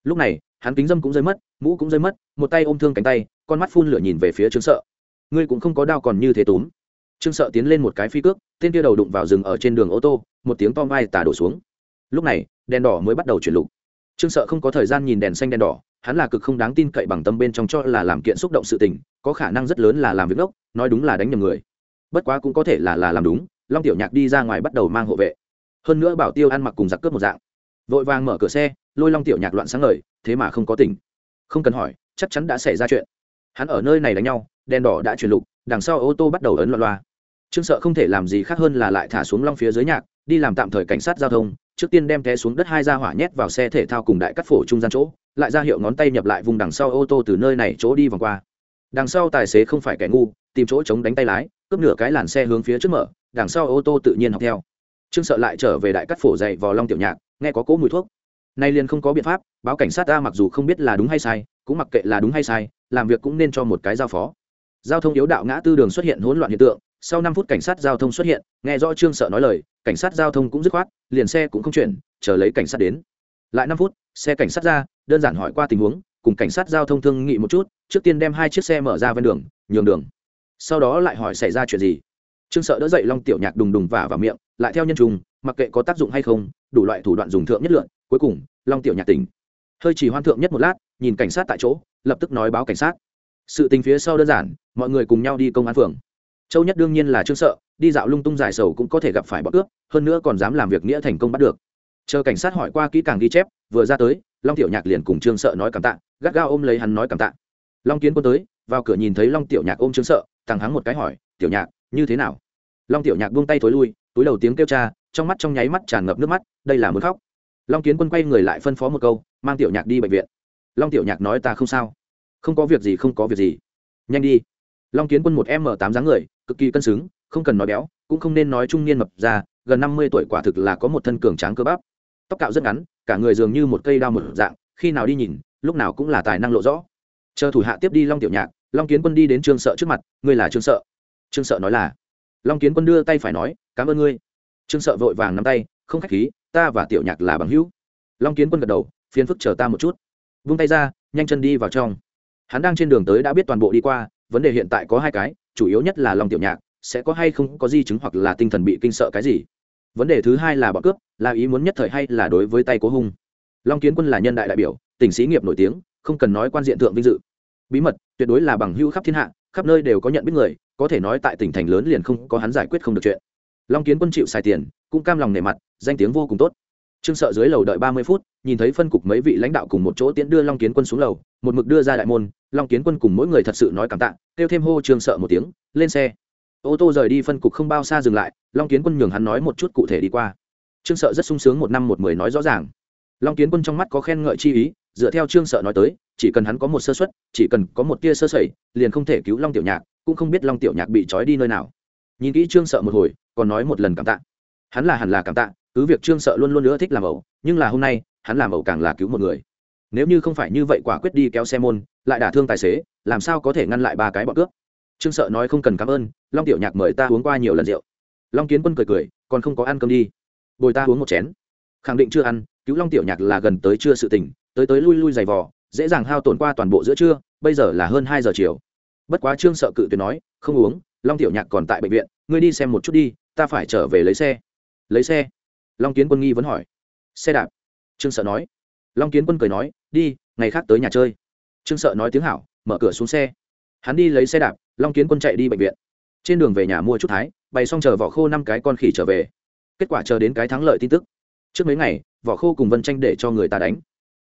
lúc này, hắn kính dâm cũng rơi mất, mũ cũng rơi mất, một tay ôm thương cánh tay, con mắt phun lửa nhìn về phía trương sợ. Ngươi cũng không có đao còn như thế túm. Trương sợ tiến lên một cái phi cước, tên kia đầu đụng vào rừng ở trên đường ô tô, một tiếng to vai tả đổ xuống. Lúc này, đèn đỏ mới bắt đầu chuyển lục. Trương sợ không có thời gian nhìn đèn xanh đèn đỏ, hắn là cực không đáng tin cậy bằng tâm bên trong cho là làm kiện xúc động sự tình, có khả năng rất lớn là làm việc ngốc nói đúng là đánh nhầm người. Bất quá cũng có thể là là làm đúng, long tiểu nhạc đi ra ngoài bắt đầu mang hộ vệ. Hơn nữa bảo tiêu ăn mặc cùng giặc cướp một dạng. Vội vàng mở cửa xe lôi long tiểu nhạc loạn sáng ngời, thế mà không có tỉnh. Không cần hỏi, chắc chắn đã xảy ra chuyện. Hắn ở nơi này đánh nhau, đèn đỏ đã chuyển lục, đằng sau ô tô bắt đầu ấn loạn loa. Trương sợ không thể làm gì khác hơn là lại thả xuống long phía dưới nhạc, đi làm tạm thời cảnh sát giao thông, trước tiên đem té xuống đất hai ra hỏa nhét vào xe thể thao cùng đại cắt phổ trung gian chỗ, lại ra hiệu ngón tay nhập lại vùng đằng sau ô tô từ nơi này chỗ đi vòng qua. Đằng sau tài xế không phải kẻ ngu, tìm chỗ chống đánh tay lái, cướp nửa cái làn xe hướng phía trước mở, đằng sau ô tô tự nhiên học theo. Trương sợ lại trở về đại cắt phổ dậy vào long tiểu nhạc, nghe có cỗ mùi thuốc nay liền không có biện pháp, báo cảnh sát ta mặc dù không biết là đúng hay sai, cũng mặc kệ là đúng hay sai, làm việc cũng nên cho một cái giao phó. Giao thông yếu đạo ngã tư đường xuất hiện hỗn loạn hiện tượng, sau năm phút cảnh sát giao thông xuất hiện, nghe rõ trương sợ nói lời, cảnh sát giao thông cũng dứt khoát, liền xe cũng không chuyển, chờ lấy cảnh sát đến. Lại năm phút, xe cảnh sát ra, đơn giản hỏi qua tình huống, cùng cảnh sát giao thông thương nghị một chút, trước tiên đem hai chiếc xe mở ra ven đường, nhường đường. Sau đó lại hỏi xảy ra chuyện gì. Trương sợ đỡ dậy long tiểu nhạc đùng đùng vả vào miệng, lại theo nhân trùng, mặc kệ có tác dụng hay không, đủ loại thủ đoạn dùng thượng nhất lượng cuối cùng, long tiểu nhạc tỉnh. Hơi chỉ hoan thượng nhất một lát, nhìn cảnh sát tại chỗ, lập tức nói báo cảnh sát. Sự tình phía sau đơn giản, mọi người cùng nhau đi công an phường. Châu nhất đương nhiên là trương sợ, đi dạo lung tung giải sầu cũng có thể gặp phải bọn cướp, hơn nữa còn dám làm việc nghĩa thành công bắt được. Chờ cảnh sát hỏi qua kỹ càng ghi chép, vừa ra tới, long tiểu nhạc liền cùng trương sợ nói cảm tạ, gắt gao ôm lấy hắn nói cảm tạ. Long kiến quân tới, vào cửa nhìn thấy long tiểu nhạc ôm trương sợ thằng hắn một cái hỏi, tiểu nhạc, như thế nào? Long tiểu nhạc buông tay thối lui, túi đầu tiếng kêu cha, trong mắt trong nháy mắt tràn ngập nước mắt, đây là muốn khóc long kiến quân quay người lại phân phó một câu, mang tiểu nhạc đi bệnh viện. Long tiểu nhạc nói, ta không sao. Không có việc gì, không có việc gì. Nhanh đi. Long kiến quân một m tám dáng người, cực kỳ cân xứng, không cần nói béo, cũng không nên nói trung niên mập ra gần năm mươi tuổi quả thực là có một thân cường tráng cơ bắp. Tóc cạo rất ngắn, cả người dường như một cây đao một dạng, khi nào đi nhìn, lúc nào cũng là tài năng lộ rõ. Chờ thủ hạ tiếp đi long tiểu nhạc, long kiến quân đi đến trương sợ trước mặt, ngươi là trương sợ? Trương sợ nói là, long kiến quân đưa tay phải nói, cảm ơn ngươi. Trương sợ vội vàng nắm tay, không k h á c h khí ta và tiểu nhạc là bằng hữu. Long kiến quân gật đầu phiến phức chờ ta một chút. Vung tay ra, nhanh chân đi vào trong. Hắn đang trên đường tới đã biết toàn bộ đi qua, vấn đề hiện tại có hai cái, chủ yếu nhất là long tiểu nhạc, sẽ có hay không có di chứng hoặc là tinh thần bị kinh sợ cái gì. Vấn đề thứ hai là bọn cướp, là ý muốn nhất thời hay là đối với tay cố hung. Long kiến quân là nhân đại đại biểu, tỉnh sĩ nghiệp nổi tiếng, không cần nói quan diện thượng vinh dự. Bí mật, tuyệt đối là bằng hữu khắp thiên hạ, khắp nơi đều có nhận biết người, có thể nói tại tỉnh thành lớn liền không có hắn giải quyết không được chuyện. Long kiến quân chịu xài tiền, cũng cam lòng nề mặt danh tiếng vô cùng tốt. Trương sợ dưới lầu đợi ba mươi phút, nhìn thấy phân cục mấy vị lãnh đạo cùng một chỗ tiễn đưa long kiến quân xuống lầu, một mực đưa ra đại môn, long kiến quân cùng mỗi người thật sự nói cảm tạ, kêu thêm hô trương sợ một tiếng, lên xe. Ô tô rời đi phân cục không bao xa dừng lại, long kiến quân nhường hắn nói một chút cụ thể đi qua. Trương sợ rất sung sướng một năm một mười nói rõ ràng. Long kiến quân trong mắt có khen ngợi chi ý, dựa theo trương sợ nói tới, chỉ cần hắn có một sơ xuất chỉ cần có một tia sơ sẩy, liền không thể cứu long tiểu nhạc, cũng không biết long tiểu nhạc bị trói đi nơi nào. Nhìn kỹ trương sợ một hồi, còn nói một lần cảm tạ. Hắn là hẳn là cảm tạ cứ việc trương sợ luôn luôn nữa thích làm ẩu, nhưng là hôm nay, hắn làm ẩu càng là cứu một người. Nếu như không phải như vậy quả quyết đi kéo xe môn, lại đả thương tài xế, làm sao có thể ngăn lại ba cái bọn cướp? Trương sợ nói không cần cảm ơn, long tiểu nhạc mời ta uống qua nhiều lần rượu. Long kiến quân cười cười, còn không có ăn cơm đi. Bồi ta uống một chén. Khẳng định chưa ăn, cứu long tiểu nhạc là gần tới chưa sự tỉnh tới tới lui lui giày vò, dễ dàng hao tổn qua toàn bộ giữa trưa, bây giờ là hơn hai giờ chiều. Bất quá trương sợ cự tuyệt nói, không uống, long tiểu nhạc còn tại bệnh viện, ngươi đi xem một chút đi, ta phải trở về lấy xe. Lấy xe? Long kiến quân nghi vẫn hỏi. Xe đạp. Trương sợ nói. Long kiến quân cười nói, đi, ngày khác tới nhà chơi. Trương sợ nói tiếng hảo, mở cửa xuống xe. Hắn đi lấy xe đạp, long kiến quân chạy đi bệnh viện. Trên đường về nhà mua chút thái, bày xong chờ vỏ khô năm cái con khỉ trở về. Kết quả chờ đến cái thắng lợi tin tức. Trước mấy ngày, vỏ khô cùng vân tranh để cho người ta đánh.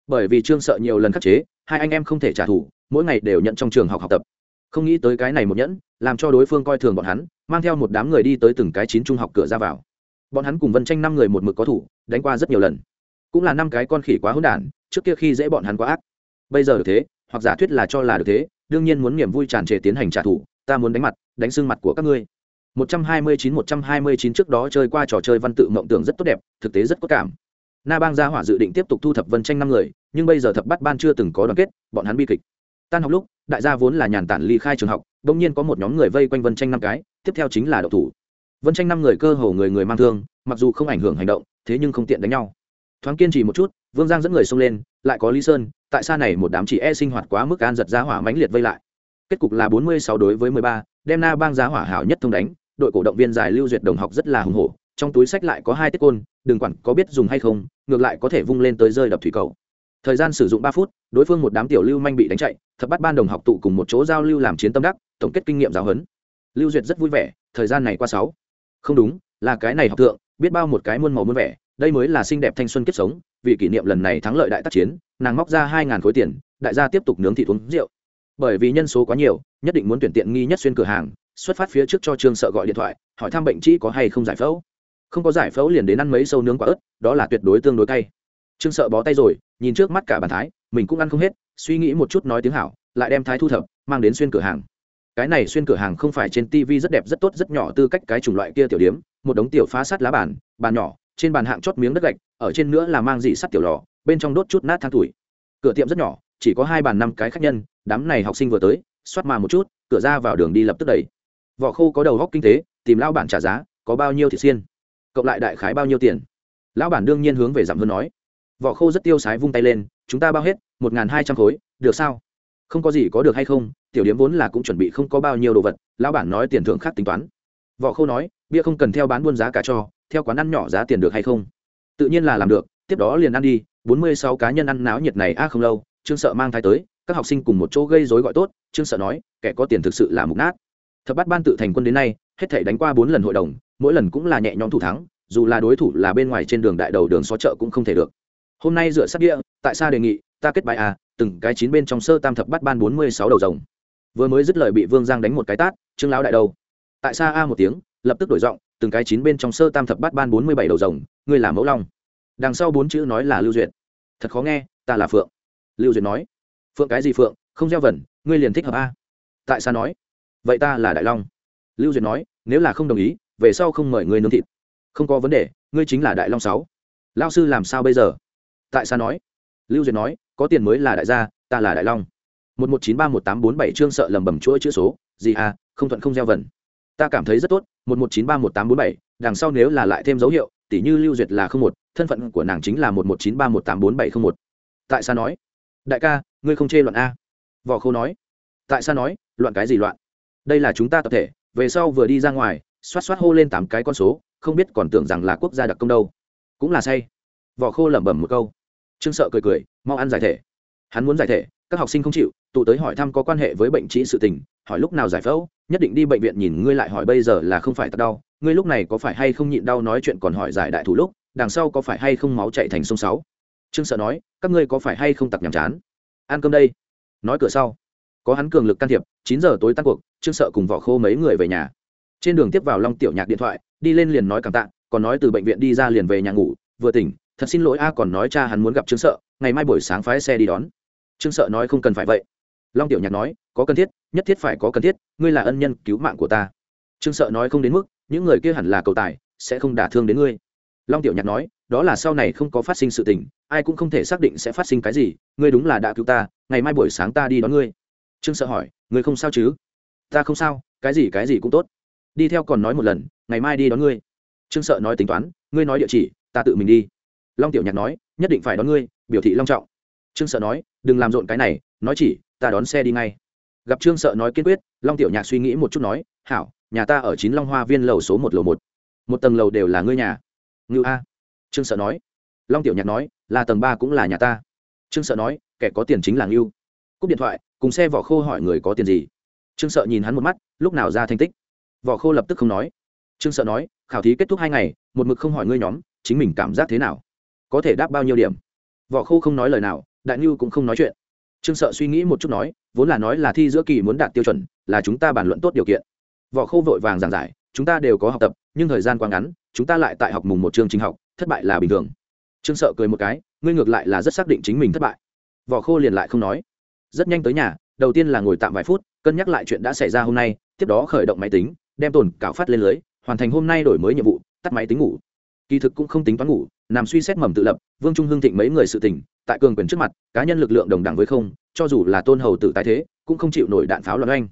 Bởi vì trương sợ nhiều lần khắc chế, hai anh em không thể trả thù, mỗi ngày đều nhận trong trường học học tập. Không nghĩ tới cái này một nhẫn, làm cho đối phương coi thường bọn hắn, mang theo một đám người đi tới từng cái chín trung học cửa ra vào bọn hắn cùng vân tranh năm người một mực có thủ, đánh qua rất nhiều lần. Cũng là năm cái con khỉ quá hỗn đản, trước kia khi dễ bọn hắn quá ác. Bây giờ được thế, hoặc giả thuyết là cho là được thế, đương nhiên muốn niềm vui tràn trề tiến hành trả thù, ta muốn đánh mặt, đánh xương mặt của các ngươi. 129 129 trước đó chơi qua trò chơi văn tự mộng tưởng rất tốt đẹp, thực tế rất có cảm. Na bang gia hỏa dự định tiếp tục thu thập vân tranh năm người, nhưng bây giờ thập bắt ban chưa từng có đoàn kết, bọn hắn bi kịch. Tan học lúc, đại gia vốn là nhàn tản ly khai trường học, bỗng nhiên có một nhóm người vây quanh vân tranh năm cái, tiếp theo chính là đậu thủ vân tranh năm người cơ hồ người người mang thương, mặc dù không ảnh hưởng hành động, thế nhưng không tiện đánh nhau. Thoáng kiên trì một chút, vương giang dẫn người xông lên, lại có lý sơn, tại xa này một đám chỉ e sinh hoạt quá mức an giật giá hỏa mãnh liệt vây lại. Kết cục là bốn mươi sáu đối với mười ba, đem na bang giá hỏa hảo nhất thông đánh, đội cổ động viên giải lưu duyệt đồng học rất là hùng hổ, trong túi sách lại có hai tiết côn, đừng quản có biết dùng hay không, ngược lại có thể vung lên tới rơi đập thủy cầu. Thời gian sử dụng ba phút, đối phương một đám tiểu lưu manh bị đánh chạy, thập bắt ban đồng học tụ cùng một chỗ giao lưu làm chiến tâm đắc, tổng kết kinh nghiệm giáo huấn. Lưu duyệt rất vui vẻ, thời gian này qua sáu không đúng, là cái này học tượng biết bao một cái muôn màu muôn vẻ, đây mới là xinh đẹp thanh xuân kiếp sống, vì kỷ niệm lần này thắng lợi đại tác chiến, nàng móc ra hai ngàn khối tiền, đại gia tiếp tục nướng thịt uống rượu. Bởi vì nhân số quá nhiều, nhất định muốn tuyển tiện nghi nhất xuyên cửa hàng, xuất phát phía trước cho trương sợ gọi điện thoại, hỏi thăm bệnh trĩ có hay không giải phẫu. Không có giải phẫu liền đến ăn mấy sâu nướng quả ớt, đó là tuyệt đối tương đối cay. Trương sợ bó tay rồi, nhìn trước mắt cả bàn thái, mình cũng ăn không hết, suy nghĩ một chút nói tiếng hảo, lại đem thái thu thập, mang đến xuyên cửa hàng cái này xuyên cửa hàng không phải trên tivi rất đẹp, rất tốt, rất nhỏ tư cách cái chủng loại kia tiểu điếm, một đống tiểu phá sắt lá bàn bàn nhỏ, trên bàn hạng chót miếng đất gạch, ở trên nữa là mang dị sắt tiểu lò, bên trong đốt chút nát thang tuổi. Cửa tiệm rất nhỏ, chỉ có hai bàn năm cái khách nhân, đám này học sinh vừa tới xoát mà một chút, cửa ra vào đường đi lập tức đẩy. Vỏ khô có đầu góc kinh tế, tìm lao bản trả giá, có bao nhiêu thịt xiên, cộng lại đại khái bao nhiêu tiền. Lão bản đương nhiên hướng về giảm hơn nói. Vỏ khô rất tiêu sái vung tay lên, chúng ta bao hết, một n g h n hai trăm khối, được sao? Không có gì có được hay không, tiểu điếm vốn là cũng chuẩn bị không có bao nhiêu đồ vật, lão bản nói tiền thưởng khác tính toán. Võ khô nói, bia không cần theo bán buôn giá cả cho, theo quán ăn nhỏ giá tiền được hay không? Tự nhiên là làm được, tiếp đó liền ăn đi, bốn mươi sáu cá nhân ăn náo nhiệt này a không lâu, trương sợ mang thai tới, các học sinh cùng một chỗ gây dối gọi tốt, trương sợ nói, kẻ có tiền thực sự là mục nát. Thập bắt ban tự thành quân đến nay, hết thể đánh qua bốn lần hội đồng, mỗi lần cũng là nhẹ nhõm thủ thắng, dù là đối thủ là bên ngoài trên đường đại đầu đường xó chợ cũng không thể được. Hôm nay dựa sát địa, tại sao đề nghị, ta kết bài à từng cái chín bên trong sơ tam thập bắt ban bốn mươi sáu đầu rồng. Vừa mới dứt lời bị vương giang đánh một cái tát, trương lão đại đầu. Tại sao a một tiếng, lập tức đổi giọng, từng cái chín bên trong sơ tam thập bắt ban bốn mươi bảy đầu rồng, ngươi là mẫu long. Đằng sau bốn chữ nói là lưu duyệt. Thật khó nghe, ta là phượng. Lưu duyệt nói, phượng cái gì phượng, không gieo vần, ngươi liền thích hợp a. Tại sao nói, vậy ta là đại long. Lưu duyệt nói, nếu là không đồng ý, về sau không mời ngươi nướng thịt. Không có vấn đề, ngươi chính là đại long sáu. Lao sư làm sao bây giờ? Tại sao nói, lưu duyệt nói có tiền mới là đại gia, ta là đại long. Một một chín ba một tám bốn bảy chương sợ lầm bầm chuỗi chữ số, gì à không thuận không gieo vần. Ta cảm thấy rất tốt, một một chín ba một tám bốn bảy, đằng sau nếu là lại thêm dấu hiệu tỷ như lưu duyệt là không một, thân phận của nàng chính là một một chín ba một tám bốn bảy không một. Tại sao nói? Đại ca, ngươi không chê loạn a. Vỏ khâu nói. Tại sao nói? Loạn cái gì loạn đây là chúng ta tập thể, về sau vừa đi ra ngoài, xoát xoát hô lên tám cái con số, không biết còn tưởng rằng là quốc gia đặc công đâu. Cũng là say. Vỏ khô lẩm bẩm một câu trương sợ cười cười, mau ăn giải thể. Hắn muốn giải thể, các học sinh không chịu, tụ tới hỏi thăm có quan hệ với bệnh trĩ sự tình, hỏi lúc nào giải phẫu, nhất định đi bệnh viện nhìn ngươi lại hỏi bây giờ là không phải tật đau, ngươi lúc này có phải hay không nhịn đau nói chuyện còn hỏi giải đại thủ lúc, đằng sau có phải hay không máu chạy thành sông sáu? Trương sợ nói, các ngươi có phải hay không tặc nhàm chán? Ăn cơm đây. Nói cửa sau, có hắn cường lực can thiệp, chín giờ tối tan cuộc, trương sợ cùng vỏ khô mấy người về nhà. Trên đường tiếp vào long tiểu nhạc điện thoại, đi lên liền nói cảm tạ, còn nói từ bệnh viện đi ra liền về nhà ngủ, vừa tỉnh thật xin lỗi a còn nói cha hắn muốn gặp trương sợ, ngày mai buổi sáng phái xe đi đón. Trương sợ nói không cần phải vậy. Long tiểu nhạc nói, có cần thiết, nhất thiết phải có cần thiết, ngươi là ân nhân cứu mạng của ta. Trương sợ nói không đến mức, những người kia hẳn là cầu tài, sẽ không đả thương đến ngươi. Long tiểu nhạc nói, đó là sau này không có phát sinh sự tình, ai cũng không thể xác định sẽ phát sinh cái gì, ngươi đúng là đã cứu ta, ngày mai buổi sáng ta đi đón ngươi. Trương sợ hỏi, ngươi không sao chứ? Ta không sao, cái gì cái gì cũng tốt. Đi theo còn nói một lần, ngày mai đi đón ngươi. Trương sợ nói tính toán, ngươi nói địa chỉ, ta tự mình đi long tiểu nhạc nói, nhất định phải đón ngươi, biểu thị long trọng. Trương sợ nói, đừng làm rộn cái này, nói chỉ, ta đón xe đi ngay. Gặp trương sợ nói kiên quyết, long tiểu nhạc suy nghĩ một chút nói, hảo, nhà ta ở chín long hoa viên lầu số một lầu một. Một tầng lầu đều là ngươi nhà. Ngự a. Trương sợ nói. Long tiểu nhạc nói, là tầng ba cũng là nhà ta. Trương sợ nói, kẻ có tiền chính là ngưu. Cúp điện thoại, cùng xe vỏ khô hỏi người có tiền gì. Trương sợ nhìn hắn một mắt, lúc nào ra thành tích? Vỏ khô lập tức không nói. Trương sợ nói, khảo thí kết thúc hai ngày, một mực không hỏi ngươi nhóm, chính mình cảm giác thế nào? Có thể đáp bao nhiêu điểm? Vỏ khô không nói lời nào, đại ngưu cũng không nói chuyện. Trương sợ suy nghĩ một chút nói, vốn là nói là thi giữa kỳ muốn đạt tiêu chuẩn, là chúng ta bàn luận tốt điều kiện. Vỏ khô vội vàng giảng giải, chúng ta đều có học tập, nhưng thời gian quá ngắn, chúng ta lại tại học mùng một chương trình học, thất bại là bình thường. Trương sợ cười một cái, ngươi ngược lại là rất xác định chính mình thất bại. Vỏ khô liền lại không nói. Rất nhanh tới nhà, đầu tiên là ngồi tạm vài phút, cân nhắc lại chuyện đã xảy ra hôm nay, tiếp đó khởi động máy tính, đem tồn cảo phát lên lưới, hoàn thành hôm nay đổi mới nhiệm vụ, tắt máy tính ngủ kỳ thực cũng không tính toán ngủ, nằm suy xét mầm tự lập, vương trung hưng thịnh mấy người sự tỉnh tại cường quyền trước mặt, cá nhân lực lượng đồng đẳng với không, cho dù là tôn hầu tử tái thế, cũng không chịu nổi đạn pháo loạn oanh.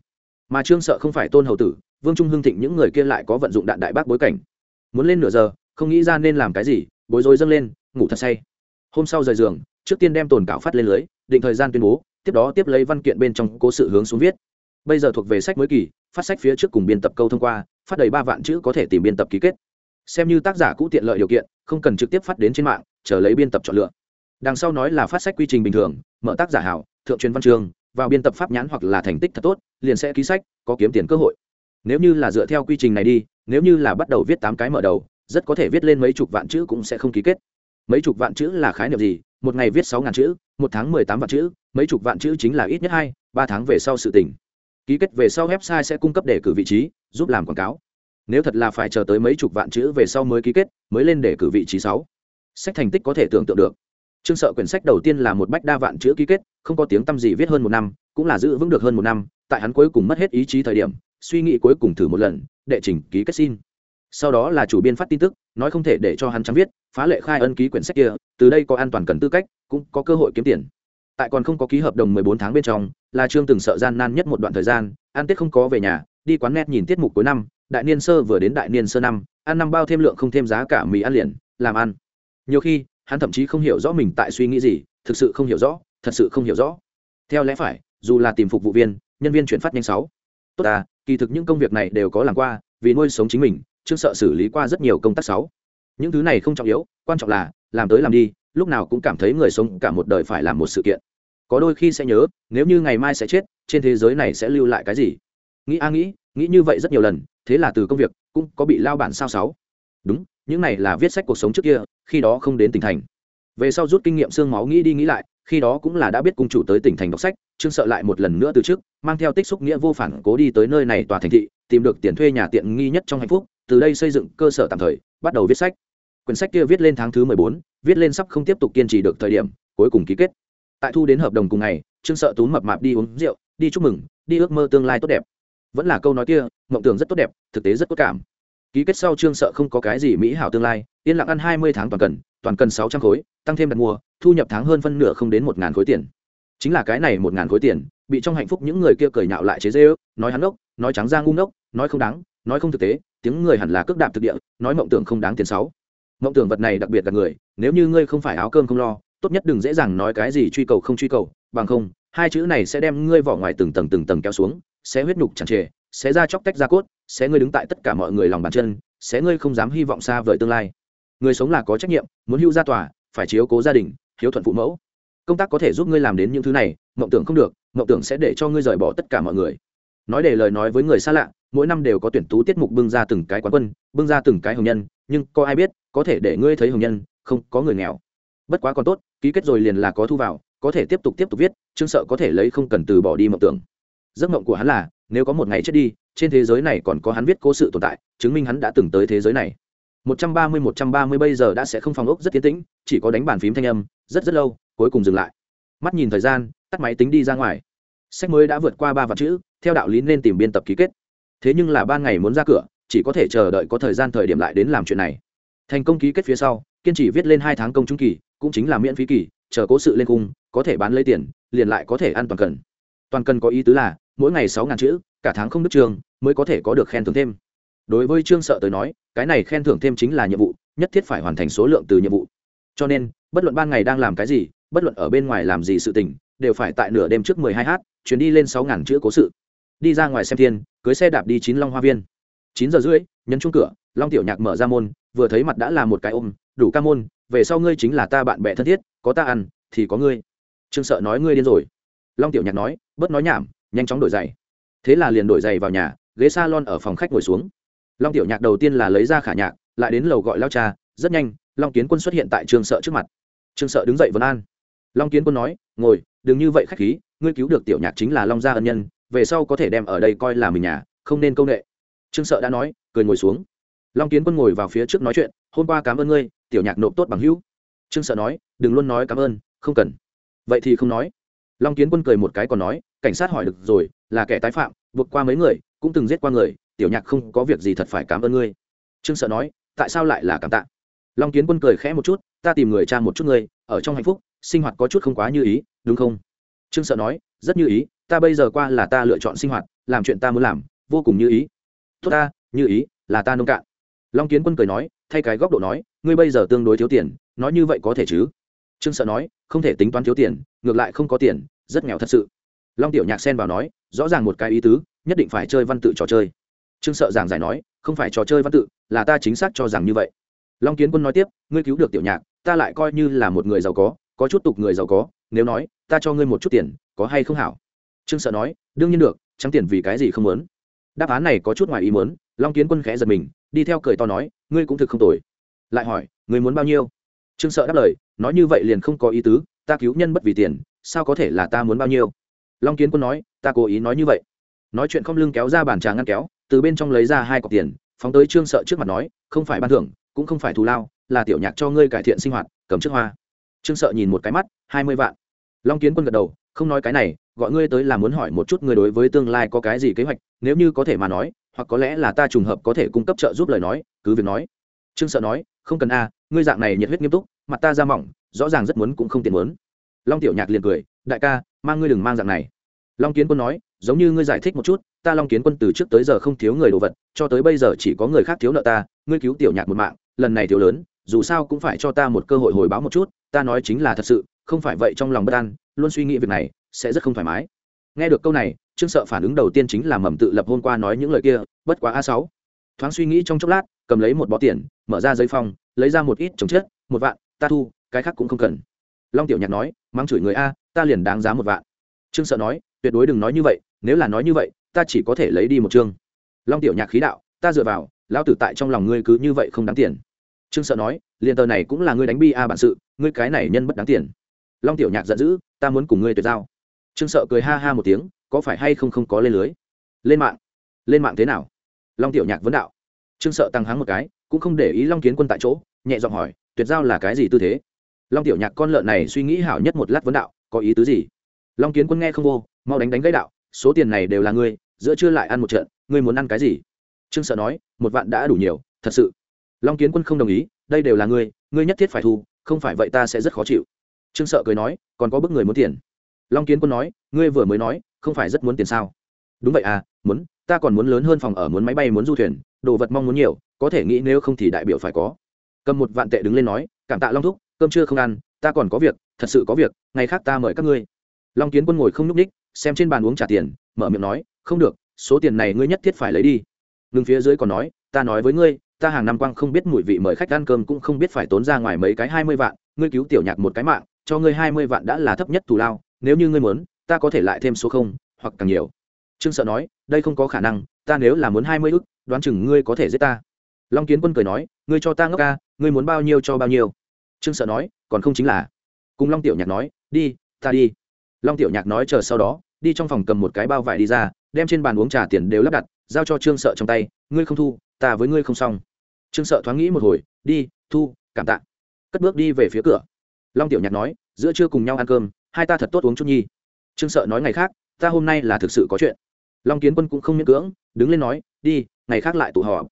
Mà trương sợ không phải tôn hầu tử, vương trung hưng thịnh những người kia lại có vận dụng đạn đại bác bối cảnh. Muốn lên nửa giờ, không nghĩ ra nên làm cái gì, bối rối dâng lên, ngủ thật say. Hôm sau rời giường, trước tiên đem tồn cảo phát lên lưới, định thời gian tuyên bố, tiếp đó tiếp lấy văn kiện bên trong cố sự hướng xuống viết. Bây giờ thuộc về sách mới kỳ, phát sách phía trước cùng biên tập câu thông qua, phát đầy ba vạn chữ có thể tìm biên tập ký kết xem như tác giả cũ tiện lợi điều kiện, không cần trực tiếp phát đến trên mạng, chờ lấy biên tập chọn lựa. Đằng sau nói là phát sách quy trình bình thường, mở tác giả hảo, thượng truyền văn chương vào biên tập pháp nhãn hoặc là thành tích thật tốt, liền sẽ ký sách, có kiếm tiền cơ hội. Nếu như là dựa theo quy trình này đi, nếu như là bắt đầu viết tám cái mở đầu, rất có thể viết lên mấy chục vạn chữ cũng sẽ không ký kết. Mấy chục vạn chữ là khái niệm gì? Một ngày viết sáu ngàn chữ, một tháng mười tám vạn chữ, mấy chục vạn chữ chính là ít nhất hai, ba tháng về sau sự tỉnh ký kết về sau website sẽ cung cấp đề cử vị trí, giúp làm quảng cáo nếu thật là phải chờ tới mấy chục vạn chữ về sau mới ký kết, mới lên để cử vị trí sáu. Sách thành tích có thể tưởng tượng được. Chương sợ quyển sách đầu tiên là một bách đa vạn chữ ký kết, không có tiếng tăm gì viết hơn một năm, cũng là giữ vững được hơn một năm, tại hắn cuối cùng mất hết ý chí thời điểm, suy nghĩ cuối cùng thử một lần, đệ trình ký kết xin. Sau đó là chủ biên phát tin tức, nói không thể để cho hắn trắng viết, phá lệ khai ân ký quyển sách kia, từ đây có an toàn cần tư cách, cũng có cơ hội kiếm tiền. Tại còn không có ký hợp đồng mười bốn tháng bên trong, là trương từng sợ gian nan nhất một đoạn thời gian, an tết không có về nhà, đi quán net nhìn tiết mục cuối năm đại niên sơ vừa đến đại niên sơ năm, ăn năm bao thêm lượng không thêm giá cả mì ăn liền, làm ăn. Nhiều khi, hắn thậm chí không hiểu rõ mình tại suy nghĩ gì, thực sự không hiểu rõ, thật sự không hiểu rõ. Theo lẽ phải, dù là tìm phục vụ viên, nhân viên chuyển phát nhanh sáu. Tốt à kỳ thực những công việc này đều có làm qua, vì nuôi sống chính mình chưa sợ xử lý qua rất nhiều công tác sáu. Những thứ này không trọng yếu, quan trọng là, làm tới làm đi, lúc nào cũng cảm thấy người sống cả một đời phải làm một sự kiện. Có đôi khi sẽ nhớ, nếu như ngày mai sẽ chết, trên thế giới này sẽ lưu lại cái gì? Nghĩ a nghĩ nghĩ như vậy rất nhiều lần thế là từ công việc cũng có bị lao bản sao sáu. Đúng, những này là viết sách cuộc sống trước kia, khi đó không đến tỉnh thành. Về sau rút kinh nghiệm xương máu nghĩ đi nghĩ lại, khi đó cũng là đã biết cung chủ tới tỉnh thành đọc sách, trương sợ lại một lần nữa từ trước mang theo tích xúc nghĩa vô phản cố đi tới nơi này tòa thành thị, tìm được tiền thuê nhà tiện nghi nhất trong hạnh phúc, từ đây xây dựng cơ sở tạm thời, bắt đầu viết sách. Quyển sách kia viết lên tháng thứ mười bốn, viết lên sắp không tiếp tục kiên trì được thời điểm, cuối cùng ký kết. Tại thu đến hợp đồng cùng ngày, trương sợ tú mập mạp đi uống rượu, đi chúc mừng, đi ước mơ tương lai tốt đẹp vẫn là câu nói kia, mộng tưởng rất tốt đẹp, thực tế rất cốt cảm. Ký kết sau trương sợ không có cái gì mỹ hảo tương lai, yên lặng ăn hai mươi tháng toàn cần toàn cần sáu trăm khối, tăng thêm đặt mua, thu nhập tháng hơn phân nửa không đến một ngàn khối tiền. Chính là cái này một ngàn khối tiền, bị trong hạnh phúc những người kia cười nhạo lại chế dê ước nói hắn ốc nói trắng ra ngu ngốc, nói không đáng, nói không thực tế, tiếng người hẳn là cước đạp thực địa, nói mộng tưởng không đáng tiền sáu. Mộng tưởng vật này đặc biệt là người, nếu như ngươi không phải áo cơm không lo, tốt nhất đừng dễ dàng nói cái gì truy cầu không truy cầu, bằng không, hai chữ này sẽ đem ngươi vỏ ngoài từng tầng từng tầng kéo xuống sẽ huyết nhục chẳng trề, sẽ ra chóc tách ra cốt, sẽ ngươi đứng tại tất cả mọi người lòng bàn chân, sẽ ngươi không dám hy vọng xa vời tương lai. Người sống là có trách nhiệm, muốn hưu ra tòa, phải chiếu cố gia đình, hiếu thuận phụ mẫu. Công tác có thể giúp ngươi làm đến những thứ này, mộng tưởng không được, mộng tưởng sẽ để cho ngươi rời bỏ tất cả mọi người. Nói để lời nói với người xa lạ, mỗi năm đều có tuyển tú tiết mục bưng ra từng cái quán quân, bưng ra từng cái hồng nhân, nhưng có ai biết, có thể để ngươi thấy hồng nhân, không, có người nghèo. Bất quá còn tốt, ký kết rồi liền là có thu vào, có thể tiếp tục tiếp tục viết, chương sợ có thể lấy không cần từ bỏ đi mộng tưởng giấc mộng của hắn là, nếu có một ngày chết đi, trên thế giới này còn có hắn viết cố sự tồn tại, chứng minh hắn đã từng tới thế giới này. Một trăm ba mươi, một trăm ba mươi bây giờ đã sẽ không phòng ốc rất tiến tĩnh, chỉ có đánh bàn phím thanh âm, rất rất lâu, cuối cùng dừng lại. Mắt nhìn thời gian, tắt máy tính đi ra ngoài. Sách mới đã vượt qua ba vạn chữ, theo đạo lý nên tìm biên tập ký kết. Thế nhưng là ban ngày muốn ra cửa, chỉ có thể chờ đợi có thời gian thời điểm lại đến làm chuyện này. Thành công ký kết phía sau, kiên trì viết lên hai tháng công trung kỳ, cũng chính là miễn phí kỳ, chờ cố sự lên cung có thể bán lấy tiền, liền lại có thể ăn toàn cần. Toàn cần có ý tứ là mỗi ngày sáu ngàn chữ, cả tháng không đứt trường, mới có thể có được khen thưởng thêm. Đối với trương sợ tới nói, cái này khen thưởng thêm chính là nhiệm vụ, nhất thiết phải hoàn thành số lượng từ nhiệm vụ. Cho nên, bất luận ban ngày đang làm cái gì, bất luận ở bên ngoài làm gì sự tình, đều phải tại nửa đêm trước mười hai h chuyến đi lên sáu ngàn chữ cố sự. Đi ra ngoài xem thiên, cưới xe đạp đi chín long hoa viên. Chín giờ rưỡi, nhấn chung cửa, long tiểu nhạc mở ra môn, vừa thấy mặt đã là một cái ôm, đủ ca môn, về sau ngươi chính là ta bạn bè thân thiết, có ta ăn, thì có ngươi. Trương sợ nói ngươi điên rồi. Long tiểu nhạc nói, bớt nói nhảm nhanh chóng đổi giày. Thế là liền đổi giày vào nhà, ghế s a lon ở phòng khách ngồi xuống. Long tiểu nhạc đầu tiên là lấy ra khả nhạc, lại đến lầu gọi lao cha, rất nhanh, long kiến quân xuất hiện tại trường sợ trước mặt. Trường sợ đứng dậy vấn an. Long kiến quân nói, ngồi, đừng như vậy khách khí, ngươi cứu được tiểu nhạc chính là long gia ân nhân, về sau có thể đem ở đây coi là mình nhà, không nên công nghệ trương sợ đã nói, cười ngồi xuống. Long kiến quân ngồi vào phía trước nói chuyện, hôm qua cảm ơn ngươi, tiểu nhạc nộp tốt bằng hữu. Trương sợ nói, đừng luôn nói cảm ơn, không cần. Vậy thì không nói. Long kiến quân cười một cái còn nói cảnh sát hỏi được rồi, là kẻ tái phạm, vượt qua mấy người, cũng từng giết qua người, tiểu nhạc không có việc gì thật phải cảm ơn ngươi. Trương sợ nói, tại sao lại là cảm tạ? Long kiến quân cười khẽ một chút, ta tìm người cha một chút ngươi, ở trong hạnh phúc, sinh hoạt có chút không quá như ý, đúng không? Trương sợ nói, rất như ý, ta bây giờ qua là ta lựa chọn sinh hoạt, làm chuyện ta muốn làm, vô cùng như ý. Tốt ta, như ý, là ta nông cạn. Long kiến quân cười nói, thay cái góc độ nói, ngươi bây giờ tương đối thiếu tiền, nói như vậy có thể chứ? Trương sợ nói, không thể tính toán thiếu tiền, ngược lại không có tiền, rất nghèo thật sự long tiểu nhạc xen vào nói, rõ ràng một cái ý tứ, nhất định phải chơi văn tự trò chơi. Trương sợ giảng giải nói, không phải trò chơi văn tự, là ta chính xác cho rằng như vậy. Long kiến quân nói tiếp, ngươi cứu được tiểu nhạc, ta lại coi như là một người giàu có có chút tục người giàu có, nếu nói, ta cho ngươi một chút tiền, có hay không hảo? Trương sợ nói, đương nhiên được, trắng tiền vì cái gì không muốn? Đáp án này có chút ngoài ý muốn, long kiến quân khẽ giật mình, đi theo cười to nói, ngươi cũng thực không tồi. Lại hỏi, ngươi muốn bao nhiêu? Trương sợ đáp lời, nói như vậy liền không có ý tứ, ta cứu nhân bất vì tiền, sao có thể là ta muốn bao nhiêu? Long kiến quân nói, ta cố ý nói như vậy. Nói chuyện không lưng kéo ra bàn trà ngăn kéo, từ bên trong lấy ra hai cọc tiền, phóng tới trương sợ trước mặt nói, không phải ban thưởng, cũng không phải thù lao, là tiểu nhạc cho ngươi cải thiện sinh hoạt, cầm trước hoa. Trương sợ nhìn một cái mắt, hai mươi vạn. Long kiến quân gật đầu, không nói cái này, gọi ngươi tới là muốn hỏi một chút ngươi đối với tương lai có cái gì kế hoạch, nếu như có thể mà nói, hoặc có lẽ là ta trùng hợp có thể cung cấp trợ giúp lời nói, cứ việc nói. Trương sợ nói, không cần a, ngươi dạng này nhiệt huyết nghiêm túc, mặt ta ra mỏng, rõ ràng rất muốn cũng không tiền muốn long tiểu nhạc liền cười, đại ca mang ngươi đừng mang dạng này. Long kiến quân nói, giống như ngươi giải thích một chút, ta long kiến quân từ trước tới giờ không thiếu người đồ vật, cho tới bây giờ chỉ có người khác thiếu nợ ta, ngươi cứu tiểu nhạc một mạng, lần này thiếu lớn, dù sao cũng phải cho ta một cơ hội hồi báo một chút, ta nói chính là thật sự, không phải vậy trong lòng bất an, luôn suy nghĩ việc này sẽ rất không thoải mái. Nghe được câu này, trương sợ phản ứng đầu tiên chính là mầm tự lập hôm qua nói những lời kia, bất quá a sáu. Thoáng suy nghĩ trong chốc lát, cầm lấy một bó tiền, mở ra giấy phong, lấy ra một ít trồng chết, một vạn, ta thu, cái khác cũng không cần. Long tiểu nhạc nói mắng chửi người a, ta liền đáng giá một vạn. Trương sợ nói, tuyệt đối đừng nói như vậy, nếu là nói như vậy, ta chỉ có thể lấy đi một chương. Long tiểu nhạc khí đạo, ta dựa vào, lão tử tại trong lòng ngươi cứ như vậy không đáng tiền. Trương sợ nói, liền tờ này cũng là ngươi đánh bi a bản sự, ngươi cái này nhân bất đáng tiền. Long tiểu nhạc giận dữ, ta muốn cùng ngươi tuyệt giao. Trương sợ cười ha ha một tiếng, có phải hay không không có lên lưới? Lên mạng. Lên mạng thế nào? Long tiểu nhạc vấn đạo. Trương sợ tăng háng một cái, cũng không để ý long kiến quân tại chỗ, nhẹ giọng hỏi, tuyệt giao là cái gì tư thế? Long tiểu nhạc con lợn này suy nghĩ hảo nhất một lát vấn đạo, có ý tứ gì? Long kiến quân nghe không vô, mau đánh đánh gãy đạo, số tiền này đều là ngươi, giữa chưa lại ăn một trận, ngươi muốn ăn cái gì? Trương sợ nói, một vạn đã đủ nhiều, thật sự. Long kiến quân không đồng ý, đây đều là ngươi ngươi nhất thiết phải thu, không phải vậy ta sẽ rất khó chịu. Trương sợ cười nói, còn có bức người muốn tiền. Long kiến quân nói, ngươi vừa mới nói, không phải rất muốn tiền sao? Đúng vậy à muốn, ta còn muốn lớn hơn phòng ở, muốn máy bay, muốn du thuyền, đồ vật mong muốn nhiều, có thể nghĩ nếu không thì đại biểu phải có. Cầm một vạn tệ đứng lên nói, cảm tạ long thúc cơm chưa không ăn, ta còn có việc, thật sự có việc, ngày khác ta mời các ngươi. Long kiến quân ngồi không nhúc ních xem trên bàn uống trả tiền, mở miệng nói, không được, số tiền này ngươi nhất thiết phải lấy đi. Ngừng phía dưới còn nói, ta nói với ngươi, ta hàng năm quang không biết mùi vị mời khách ăn cơm cũng không biết phải tốn ra ngoài mấy cái hai mươi vạn, ngươi cứu tiểu nhạc một cái mạng, cho ngươi hai mươi vạn đã là thấp nhất thù lao, nếu như ngươi muốn, ta có thể lại thêm số không, hoặc càng nhiều. Trương sợ nói, đây không có khả năng, ta nếu là muốn hai mươi ức, đoán chừng ngươi có thể giết ta. Long kiến quân cười nói, ngươi cho ta ngốc ca, ngươi muốn bao nhiêu cho bao nhiêu trương sợ nói, còn không chính là. Cùng long tiểu nhạc nói, đi, ta đi. Long tiểu nhạc nói chờ sau đó, đi trong phòng cầm một cái bao vải đi ra, đem trên bàn uống trà tiền đều lắp đặt, giao cho trương sợ trong tay, ngươi không thu, ta với ngươi không xong. Trương sợ thoáng nghĩ một hồi, đi, thu, cảm tạ. Cất bước đi về phía cửa. Long tiểu nhạc nói, giữa trưa cùng nhau ăn cơm, hai ta thật tốt uống chút nhi. Trương sợ nói, ngày khác, ta hôm nay là thực sự có chuyện. Long kiến quân cũng không miễn cưỡng, đứng lên nói, đi, ngày khác lại tụ họp.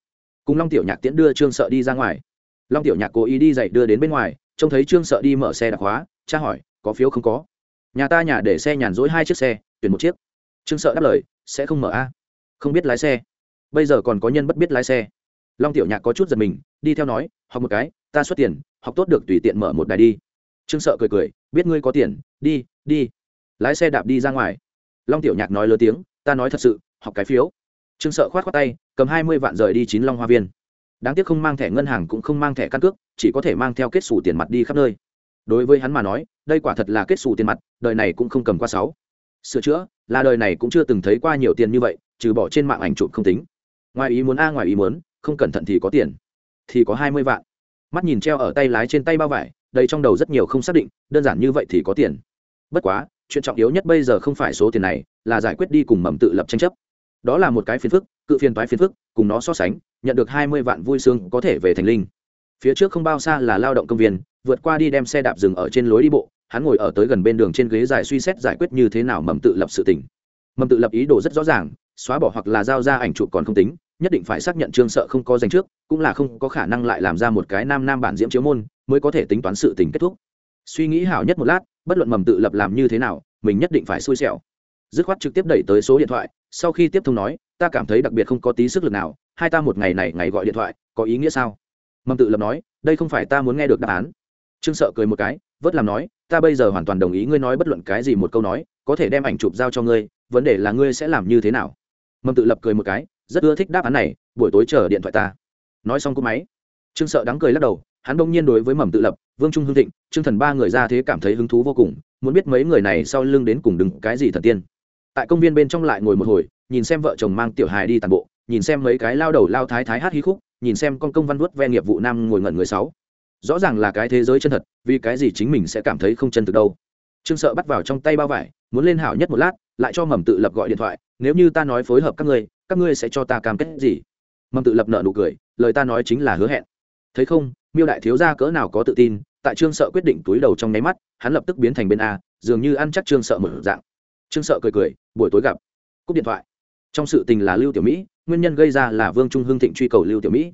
Cùng long tiểu nhạc tiễn đưa trương sợ đi ra ngoài long tiểu nhạc cố ý đi dậy đưa đến bên ngoài, trông thấy trương sợ đi mở xe đạp hóa cha hỏi, có phiếu không có? Nhà ta nhà để xe nhàn rỗi hai chiếc xe, tuyển một chiếc. Trương sợ đáp lời, sẽ không mở a. Không biết lái xe. Bây giờ còn có nhân bất biết lái xe. Long tiểu nhạc có chút giật mình, đi theo nói, học một cái, ta xuất tiền, học tốt được tùy tiện mở một đài đi. Trương sợ cười cười, biết ngươi có tiền, đi đi. Lái xe đạp đi ra ngoài. Long tiểu nhạc nói lớn tiếng, ta nói thật sự, học cái phiếu. Trương sợ khoát khoát tay, cầm hai mươi vạn rời đi chín long hoa viên đáng tiếc không mang thẻ ngân hàng cũng không mang thẻ căn cước, chỉ có thể mang theo kết xù tiền mặt đi khắp nơi. Đối với hắn mà nói, đây quả thật là kết xù tiền mặt, đời này cũng không cầm qua sáu. Sửa chữa, là đời này cũng chưa từng thấy qua nhiều tiền như vậy, trừ bỏ trên mạng ảnh chụp không tính. Ngoài ý muốn a, ngoài ý muốn, không cẩn thận thì có tiền. Thì có hai mươi vạn. Mắt nhìn treo ở tay lái trên tay bao vải, đây trong đầu rất nhiều không xác định, đơn giản như vậy thì có tiền. Bất quá, chuyện trọng yếu nhất bây giờ không phải số tiền này, là giải quyết đi cùng mầm tự lập tranh chấp đó là một cái phiền phức, cự phiền toái phiền phức, cùng nó so sánh, nhận được hai mươi vạn vui sướng có thể về thành linh. Phía trước không bao xa là lao động công viên, vượt qua đi đem xe đạp dừng ở trên lối đi bộ, hắn ngồi ở tới gần bên đường trên ghế dài suy xét giải quyết như thế nào mầm tự lập sự tình. Mầm tự lập ý đồ rất rõ ràng, xóa bỏ hoặc là giao ra ảnh chụp còn không tính, nhất định phải xác nhận trương sợ không có danh trước, cũng là không có khả năng lại làm ra một cái nam nam bản diễm chiếu môn, mới có thể tính toán sự tình kết thúc. Suy nghĩ hảo nhất một lát, bất luận mầm tự lập làm như thế nào, mình nhất định phải xui xẻo. Dứt khoát trực tiếp đẩy tới số điện thoại sau khi tiếp thông nói, ta cảm thấy đặc biệt không có tí sức lực nào, hai ta một ngày này ngày gọi điện thoại, có ý nghĩa sao? Mầm tự lập nói, đây không phải ta muốn nghe được đáp án. Trương sợ cười một cái, vớt làm nói, ta bây giờ hoàn toàn đồng ý ngươi nói bất luận cái gì một câu nói, có thể đem ảnh chụp giao cho ngươi, vấn đề là ngươi sẽ làm như thế nào? Mầm tự lập cười một cái, rất ưa thích đáp án này, buổi tối chờ điện thoại ta. Nói xong cú máy, trương sợ đắng cười lắc đầu, hắn bỗng nhiên đối với mầm tự lập, vương trung hương thịnh, trương thần ba người ra thế cảm thấy hứng thú vô cùng, muốn biết mấy người này sau lưng đến cùng đứng cái gì thần tiên tại công viên bên trong lại ngồi một hồi, nhìn xem vợ chồng mang tiểu hài đi tàn bộ, nhìn xem mấy cái lao đầu lao thái thái hát hí khúc, nhìn xem con công văn vuốt ve nghiệp vụ nam ngồi ngẩn người sáu. Rõ ràng là cái thế giới chân thật, vì cái gì chính mình sẽ cảm thấy không chân thực đâu. Trương sợ bắt vào trong tay bao vải, muốn lên hảo nhất một lát, lại cho mầm tự lập gọi điện thoại, nếu như ta nói phối hợp các ngươi các ngươi sẽ cho ta cam kết gì? Mầm tự lập nợ nụ cười, lời ta nói chính là hứa hẹn. Thấy không, miêu đại thiếu gia cỡ nào có tự tin, tại trương sợ quyết định túi đầu trong nháy mắt, hắn lập tức biến thành bên a, dường như ăn chắc trương sợ một dạng trương sợ cười cười, buổi tối gặp. Cúp điện thoại. Trong sự tình là lưu tiểu mỹ, nguyên nhân gây ra là vương trung hưng thịnh truy cầu lưu tiểu mỹ.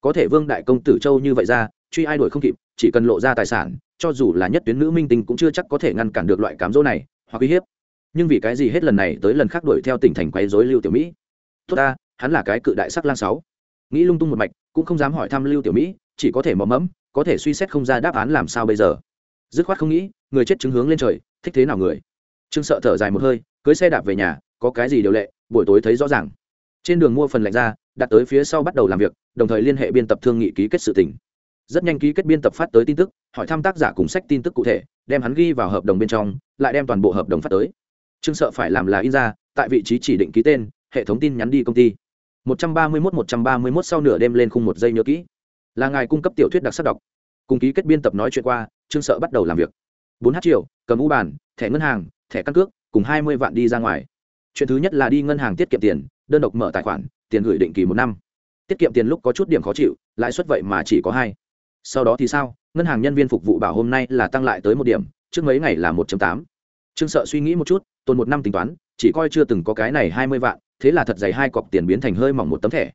Có thể vương đại công tử châu như vậy ra, truy ai đuổi không kịp, chỉ cần lộ ra tài sản, cho dù là nhất tuyến nữ minh tinh cũng chưa chắc có thể ngăn cản được loại cám dỗ này, hoặc uy hiếp. Nhưng vì cái gì hết lần này tới lần khác đuổi theo tỉnh thành quấy dối lưu tiểu mỹ? Tốt ta, hắn là cái cự đại sắc lang sáu. Nghĩ lung tung một mạch, cũng không dám hỏi thăm lưu tiểu mỹ, chỉ có thể mò mẫm, có thể suy xét không ra đáp án làm sao bây giờ. Dứt khoát không nghĩ, người chết chứng hướng lên trời, thích thế nào người? Trương sợ thở dài một hơi, cưới xe đạp về nhà, có cái gì điều lệ, buổi tối thấy rõ ràng. Trên đường mua phần lạnh ra, đặt tới phía sau bắt đầu làm việc, đồng thời liên hệ biên tập thương nghị ký kết sự tỉnh rất nhanh ký kết biên tập phát tới tin tức, hỏi thăm tác giả cùng sách tin tức cụ thể, đem hắn ghi vào hợp đồng bên trong, lại đem toàn bộ hợp đồng phát tới. Trương sợ phải làm là in ra, tại vị trí chỉ định ký tên, hệ thống tin nhắn đi công ty. 131 131 sau nửa đêm lên khung một giây nhớ kỹ. Là ngài cung cấp tiểu thuyết đặc sắc đọc. Cùng ký kết biên tập nói chuyện qua, trương sợ bắt đầu làm việc. bốn h triệu cầm u bàn, thẻ ngân hàng thẻ căn cước, cùng hai mươi vạn đi ra ngoài. Chuyện thứ nhất là đi ngân hàng tiết kiệm tiền, đơn độc mở tài khoản, tiền gửi định kỳ một năm. Tiết kiệm tiền lúc có chút điểm khó chịu, lãi suất vậy mà chỉ có hai. Sau đó thì sao? Ngân hàng nhân viên phục vụ bảo hôm nay là tăng lại tới một điểm, trước mấy ngày là một tám. Trương sợ suy nghĩ một chút, tồn một năm tính toán, chỉ coi chưa từng có cái này hai mươi vạn, thế là thật dày hai cọc tiền biến thành hơi mỏng một tấm thẻ.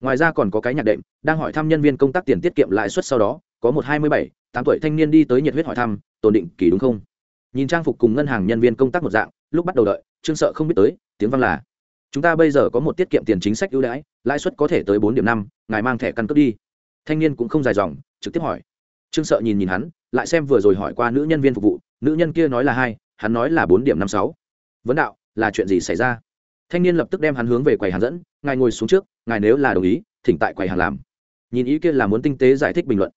Ngoài ra còn có cái nhạc đệm, đang hỏi thăm nhân viên công tác tiền tiết kiệm lãi suất sau đó, có một hai mươi bảy, tám tuổi thanh niên đi tới nhiệt huyết hỏi thăm, tồn định kỳ đúng không? Nhìn trang phục cùng ngân hàng nhân viên công tác một dạng, lúc bắt đầu đợi, trương sợ không biết tới, tiếng văn là, chúng ta bây giờ có một tiết kiệm tiền chính sách ưu đãi, lãi suất có thể tới bốn điểm năm, ngài mang thẻ căn cước đi. Thanh niên cũng không dài dòng, trực tiếp hỏi. Trương sợ nhìn nhìn hắn, lại xem vừa rồi hỏi qua nữ nhân viên phục vụ, nữ nhân kia nói là hai, hắn nói là bốn điểm năm sáu. Vấn đạo, là chuyện gì xảy ra? Thanh niên lập tức đem hắn hướng về quầy hàng dẫn, ngài ngồi xuống trước, ngài nếu là đồng ý, thỉnh tại quầy hàng làm. Nhìn ý kia là muốn tinh tế giải thích bình luận.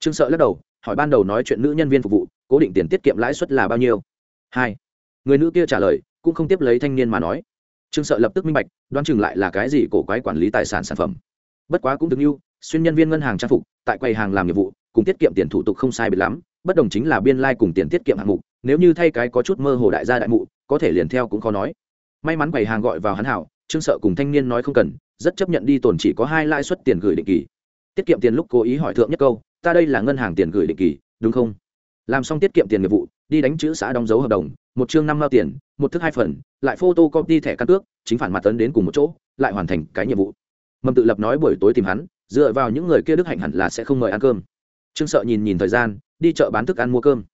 Trương sợ lắc đầu, hỏi ban đầu nói chuyện nữ nhân viên phục vụ cố định tiền tiết kiệm lãi suất là bao nhiêu? Hai. Người nữ kia trả lời, cũng không tiếp lấy thanh niên mà nói. Trương sợ lập tức minh bạch, đoán chừng lại là cái gì cổ quái quản lý tài sản sản phẩm. Bất quá cũng tương yêu xuyên nhân viên ngân hàng trang phục, tại quầy hàng làm nhiệm vụ, cùng tiết kiệm tiền thủ tục không sai biệt lắm, bất đồng chính là biên lai、like、cùng tiền tiết kiệm hạng mục, nếu như thay cái có chút mơ hồ đại gia đại mụ, có thể liền theo cũng khó nói. May mắn quầy hàng gọi vào hắn hảo, trương sợ cùng thanh niên nói không cần, rất chấp nhận đi tồn chỉ có hai lãi suất tiền gửi định kỳ. Tiết kiệm tiền lúc cố ý hỏi thượng nhất câu, ta đây là ngân hàng tiền gửi định kỳ, đúng không? Làm xong tiết kiệm tiền nghiệp vụ, đi đánh chữ xã đóng dấu hợp đồng, một chương năm mao tiền, một thức hai phần, lại photo copy thẻ căn cước, chính phản mặt tấn đến cùng một chỗ, lại hoàn thành cái nhiệm vụ. Mầm tự lập nói buổi tối tìm hắn, dựa vào những người kia đức hạnh hẳn là sẽ không mời ăn cơm. Trương sợ nhìn nhìn thời gian, đi chợ bán thức ăn mua cơm.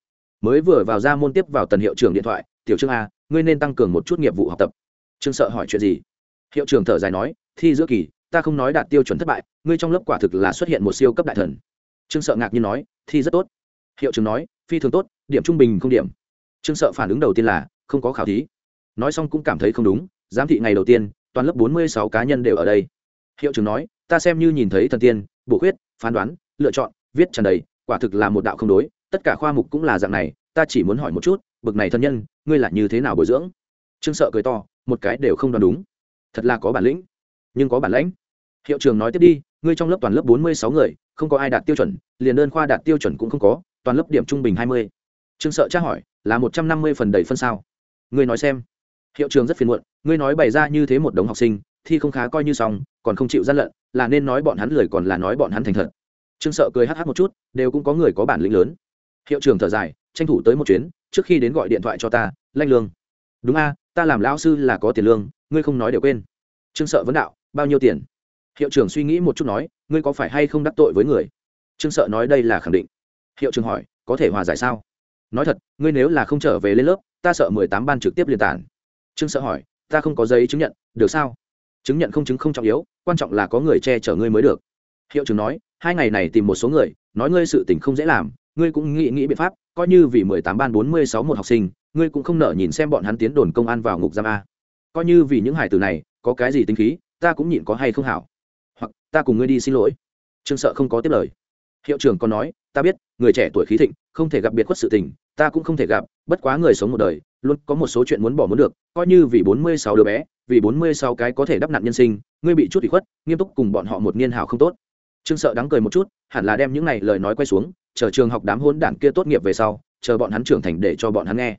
Mới vừa vào ra môn tiếp vào tần hiệu trưởng điện thoại, tiểu trương a, ngươi nên tăng cường một chút nghiệp vụ học tập. Trương sợ hỏi chuyện gì? Hiệu trưởng thở dài nói, thi giữa kỳ, ta không nói đạt tiêu chuẩn thất bại, ngươi trong lớp quả thực là xuất hiện một siêu cấp đại thần. Trương sợ ngạc nhiên nói, thi rất tốt hiệu trưởng nói, phi thường tốt, điểm trung bình không điểm. Trương sợ phản ứng đầu tiên là không có khảo thí. Nói xong cũng cảm thấy không đúng, giám thị ngày đầu tiên, toàn lớp bốn mươi sáu cá nhân đều ở đây. Hiệu trưởng nói, ta xem như nhìn thấy thần tiên, bổ khuyết, phán đoán, lựa chọn, viết tràn đầy, quả thực là một đạo không đối, tất cả khoa mục cũng là dạng này, ta chỉ muốn hỏi một chút, bực này thân nhân, ngươi là như thế nào bồi dưỡng? Trương sợ cười to, một cái đều không đoán đúng. Thật là có bản lĩnh. Nhưng có bản lãnh. Hiệu trưởng nói tiếp đi, ngươi trong lớp toàn lớp bốn mươi sáu người, không có ai đạt tiêu chuẩn, liền đơn khoa đạt tiêu chuẩn cũng không có toàn lớp điểm trung bình hai mươi. Trương sợ tra hỏi, là một trăm năm mươi phần đầy phân sao? Ngươi nói xem. Hiệu trường rất phiền muộn, ngươi nói bày ra như thế một đống học sinh, thi không khá coi như xong, còn không chịu gian lận, là nên nói bọn hắn lười còn là nói bọn hắn thành thật. Trương sợ cười hh một chút, đều cũng có người có bản lĩnh lớn. Hiệu trường thở dài, tranh thủ tới một chuyến, trước khi đến gọi điện thoại cho ta, lanh lương. Đúng a, ta làm lão sư là có tiền lương, ngươi không nói đều quên. Trương sợ vấn đạo, bao nhiêu tiền? Hiệu trưởng suy nghĩ một chút nói, ngươi có phải hay không đắc tội với người? Trương sợ nói đây là khẳng định hiệu trưởng hỏi, có thể hòa giải sao? Nói thật, ngươi nếu là không trở về lên lớp, ta sợ mười tám ban trực tiếp liên tản. Trương sợ hỏi, ta không có giấy chứng nhận, được sao? Chứng nhận không chứng không trọng yếu, quan trọng là có người che chở ngươi mới được. Hiệu trưởng nói, hai ngày này tìm một số người, nói ngươi sự tình không dễ làm, ngươi cũng nghĩ nghĩ biện pháp, coi như vì mười tám ban bốn mươi sáu một học sinh, ngươi cũng không nợ nhìn xem bọn hắn tiến đồn công an vào ngục giam a. Coi như vì những hải tử này, có cái gì tính khí, ta cũng nhịn có hay không hảo. Hoặc, ta cùng ngươi đi xin lỗi. Trương sợ không có tiếp lời hiệu trưởng còn nói, ta biết, người trẻ tuổi khí thịnh, không thể gặp biệt khuất sự tình, ta cũng không thể gặp, bất quá người sống một đời, luôn có một số chuyện muốn bỏ muốn được, coi như vì bốn mươi sáu đứa bé, vì bốn mươi sáu cái có thể đắp nặn nhân sinh, ngươi bị chút bị khuất, nghiêm túc cùng bọn họ một niên hào không tốt. Trương sợ đắng cười một chút, hẳn là đem những này lời nói quay xuống, chờ trường học đám hôn đảng kia tốt nghiệp về sau, chờ bọn hắn trưởng thành để cho bọn hắn nghe.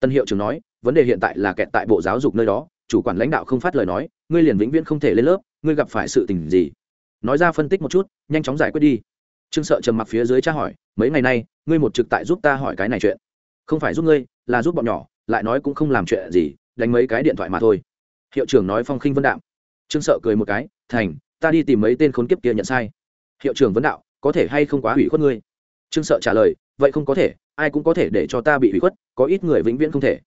Tân hiệu trưởng nói, vấn đề hiện tại là kẹt tại bộ giáo dục nơi đó, chủ quản lãnh đạo không phát lời nói, ngươi liền vĩnh viễn không thể lên lớp, ngươi gặp phải sự tình gì? Nói ra phân tích một chút, nhanh chóng giải quyết đi trương sợ trầm mặc phía dưới tra hỏi, mấy ngày nay, ngươi một trực tại giúp ta hỏi cái này chuyện. Không phải giúp ngươi, là giúp bọn nhỏ, lại nói cũng không làm chuyện gì, đánh mấy cái điện thoại mà thôi. Hiệu trưởng nói phong khinh vân đạm trương sợ cười một cái, thành, ta đi tìm mấy tên khốn kiếp kia nhận sai. Hiệu trưởng vấn đạo, có thể hay không quá hủy khuất ngươi? Trương sợ trả lời, vậy không có thể, ai cũng có thể để cho ta bị hủy khuất, có ít người vĩnh viễn không thể.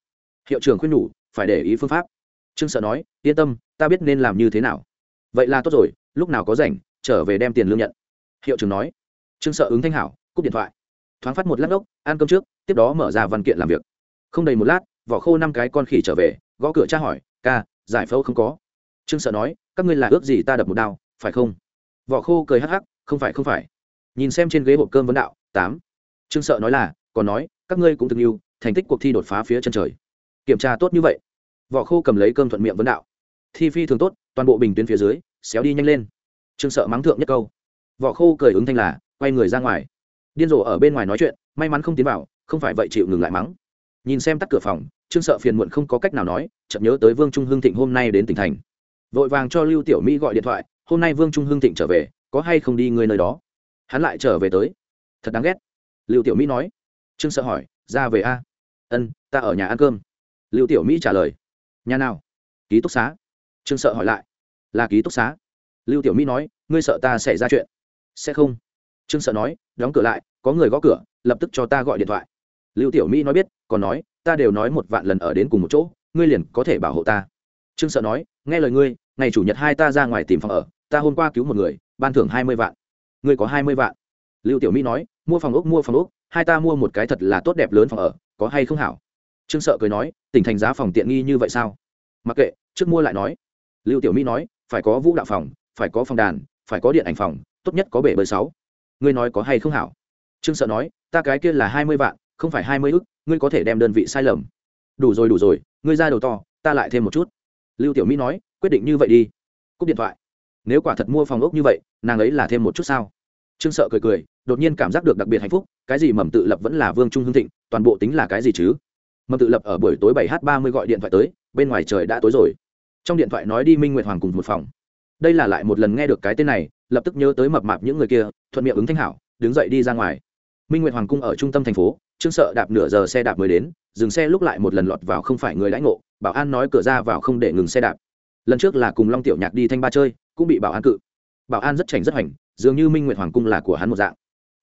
Hiệu trưởng khuyên nhủ, phải để ý phương pháp. Trương sợ nói, yên tâm, ta biết nên làm như thế nào. Vậy là tốt rồi, lúc nào có rảnh, trở về đem tiền lương nhận. Hiệu trưởng nói trương sợ ứng thanh hảo, cúp điện thoại. Thoáng phát một lát ốc, ăn cơm trước, tiếp đó mở ra văn kiện làm việc. Không đầy một lát, vỏ khô năm cái con khỉ trở về, gõ cửa tra hỏi, ca, giải phẫu không có. Trương sợ nói, các ngươi là ước gì ta đập một đao, phải không? Vỏ khô cười hắc hắc, không phải không phải. Nhìn xem trên ghế hộp cơm vấn đạo, tám. Trương sợ nói là, còn nói, các ngươi cũng từng yêu, thành tích cuộc thi đột phá phía chân trời. Kiểm tra tốt như vậy. Vỏ khô cầm lấy cơm thuận miệng vấn đạo, thi phi thường tốt, toàn bộ bình tuyến phía dưới, xéo đi nhanh lên. Trương sợ mắng thượng nhất câu. Vỏ khô cười ứng thanh là quay người ra ngoài. Điên rồ ở bên ngoài nói chuyện, may mắn không tiến vào, không phải vậy chịu ngừng lại mắng. Nhìn xem tắt cửa phòng, trương sợ phiền muộn không có cách nào nói chậm nhớ tới vương trung hương thịnh hôm nay đến tỉnh thành. Vội vàng cho lưu tiểu mỹ gọi điện thoại, hôm nay vương trung hương thịnh trở về, có hay không đi người nơi đó? Hắn lại trở về tới. Thật đáng ghét. Lưu tiểu mỹ nói. Trương sợ hỏi, ra về a? Ân, ta ở nhà ăn cơm. Lưu tiểu mỹ trả lời. Nhà nào? Ký túc xá. Trương sợ hỏi lại. Là ký túc xá. Lưu tiểu mỹ nói, ngươi sợ ta xảy ra chuyện. Sẽ không trương sợ nói, đóng cửa lại, có người gõ cửa, lập tức cho ta gọi điện thoại. Lưu tiểu mỹ nói biết, còn nói, ta đều nói một vạn lần ở đến cùng một chỗ, ngươi liền có thể bảo hộ ta. Trương sợ nói, nghe lời ngươi, ngày chủ nhật hai ta ra ngoài tìm phòng ở, ta hôm qua cứu một người, ban thưởng hai mươi vạn. Ngươi có hai mươi vạn? Lưu tiểu mỹ nói, mua phòng ốc, mua phòng ốc, hai ta mua một cái thật là tốt đẹp lớn phòng ở, có hay không hảo? Trương sợ cười nói, tỉnh thành giá phòng tiện nghi như vậy sao? Mặc kệ, trước mua lại nói. Lưu tiểu mỹ nói, phải có vũ đạo phòng, phải có phòng đàn, phải có điện ảnh phòng, tốt nhất có bể bơi sáu ngươi nói có hay không hảo? Trương sợ nói, ta cái kia là hai mươi vạn, không phải hai mươi ức, ngươi có thể đem đơn vị sai lầm. Đủ rồi đủ rồi, ngươi ra đầu to, ta lại thêm một chút. Lưu tiểu mỹ nói, quyết định như vậy đi. Cúp điện thoại. Nếu quả thật mua phòng ốc như vậy, nàng ấy là thêm một chút sao? Trương sợ cười cười, đột nhiên cảm giác được đặc biệt hạnh phúc, cái gì mầm tự lập vẫn là vương trung hương thịnh, toàn bộ tính là cái gì chứ? Mầm tự lập ở buổi tối bảy h ba mươi gọi điện thoại tới, bên ngoài trời đã tối rồi. Trong điện thoại nói đi minh nguyệt hoàng cùng một phòng. Đây là lại một lần nghe được cái tên này lập tức nhớ tới mập mạp những người kia, thuận miệng ứng thanh hảo, đứng dậy đi ra ngoài. Minh nguyệt hoàng cung ở trung tâm thành phố, trương sợ đạp nửa giờ xe đạp mới đến, dừng xe lúc lại một lần lọt vào không phải người đãi ngộ, bảo an nói cửa ra vào không để ngừng xe đạp. Lần trước là cùng long tiểu nhạc đi thanh ba chơi, cũng bị bảo an cự. Bảo an rất chảnh rất hoành, dường như minh nguyệt hoàng cung là của hắn một dạng.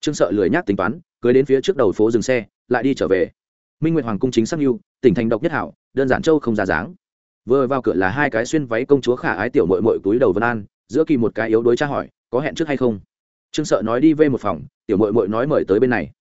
Trương sợ lười nhác tính toán, cưới đến phía trước đầu phố dừng xe, lại đi trở về. Minh nguyệt hoàng cung chính xác yêu tỉnh thành độc nhất hảo, đơn giản châu không ra dáng. Vừa vào cửa là hai cái xuyên váy công chúa khả ái tiểu mội mội túi đầu vân an giữa kỳ một cái yếu đối tra hỏi, có hẹn trước hay không? Trương sợ nói đi về một phòng, tiểu mội mội nói mời tới bên này.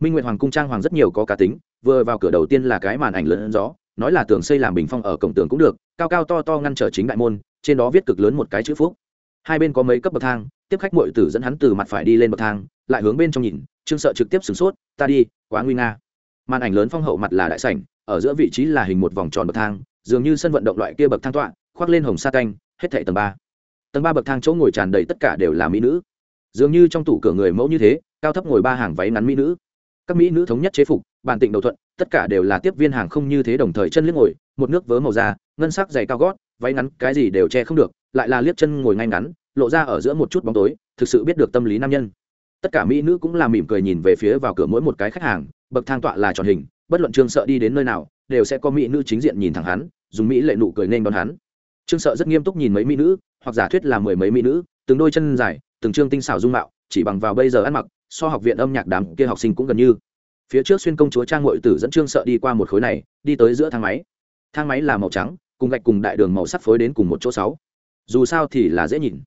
Minh nguyệt hoàng cung trang hoàng rất nhiều có cá tính, vừa vào cửa đầu tiên là cái màn ảnh lớn gió nói là tường xây làm bình phong ở cổng tường cũng được, cao cao to to ngăn trở chính đại môn, trên đó viết cực lớn một cái chữ phúc. Hai bên có mấy cấp bậc thang, tiếp khách mội tử dẫn hắn từ mặt phải đi lên bậc thang, lại hướng bên trong nhìn, trương sợ trực tiếp sửng sốt, ta đi, quá nguy nga. Màn ảnh lớn phong hậu mặt là đại sảnh, ở giữa vị trí là hình một vòng tròn bậc thang, dường như sân vận động loại kia bậc thang tọa, khoác lên hồng sa canh, hết thảy tầng ba tầng ba bậc thang chỗ ngồi tràn đầy tất cả đều là mỹ nữ. Dường như trong tủ cửa người mẫu như thế, cao thấp ngồi ba hàng váy ngắn mỹ nữ. Các mỹ nữ thống nhất chế phục, bàn tịnh đầu thuận, tất cả đều là tiếp viên hàng không như thế đồng thời chân liếc ngồi, một nước vớ màu da, ngân sắc dày cao gót, váy ngắn, cái gì đều che không được, lại là liếc chân ngồi ngay ngắn, lộ ra ở giữa một chút bóng tối, thực sự biết được tâm lý nam nhân. Tất cả mỹ nữ cũng là mỉm cười nhìn về phía vào cửa mỗi một cái khách hàng, bậc thang tọa là tròn hình, bất luận trương sợ đi đến nơi nào, đều sẽ có mỹ nữ chính diện nhìn thẳng hắn, dùng mỹ lệ nụ cười nên đón hắn trương sợ rất nghiêm túc nhìn mấy mỹ nữ, hoặc giả thuyết là mười mấy mỹ nữ, từng đôi chân dài, từng trương tinh xảo dung mạo, chỉ bằng vào bây giờ ăn mặc, so học viện âm nhạc đám kia học sinh cũng gần như. Phía trước xuyên công chúa trang ngội tử dẫn trương sợ đi qua một khối này, đi tới giữa thang máy. Thang máy là màu trắng, cùng gạch cùng đại đường màu sắc phối đến cùng một chỗ sáu. Dù sao thì là dễ nhìn.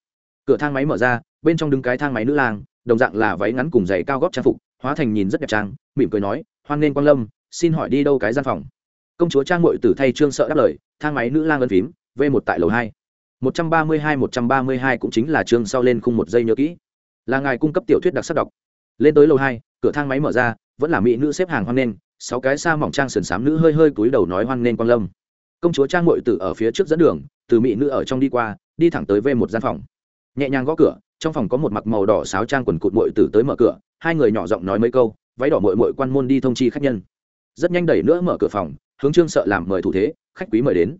Cửa thang máy mở ra, bên trong đứng cái thang máy nữ lang, đồng dạng là váy ngắn cùng giày cao góp trang phục, hóa thành nhìn rất đẹp trang, mỉm cười nói, hoan nghênh quang lâm, xin hỏi đi đâu cái gian phòng? Công chúa trang ngội tử thay trương sợ đáp lời, thang máy nữ lang ân phím v một tại lầu hai. một trăm ba mươi hai, một trăm ba mươi hai cũng chính là chương sau lên khung một giây nhớ kỹ. Là ngài cung cấp tiểu thuyết đặc sắc đọc. Lên tới lầu hai, cửa thang máy mở ra, vẫn là mỹ nữ xếp hàng hoan nghênh, sáu cái xa mỏng trang sườn xám nữ hơi hơi cúi đầu nói hoan nghênh quang lâm. Công chúa trang ngội tử ở phía trước dẫn đường, từ mỹ nữ ở trong đi qua, đi thẳng tới v một gian phòng. Nhẹ nhàng gõ cửa, trong phòng có một mặc màu đỏ sáo trang quần cụt mội tử tới mở cửa, hai người nhỏ giọng nói mấy câu, váy đỏ mội mội quan môn đi thông chi khách nhân. Rất nhanh đẩy nữa mở cửa phòng, hướng trương sợ làm mời thủ thế, khách quý mời đến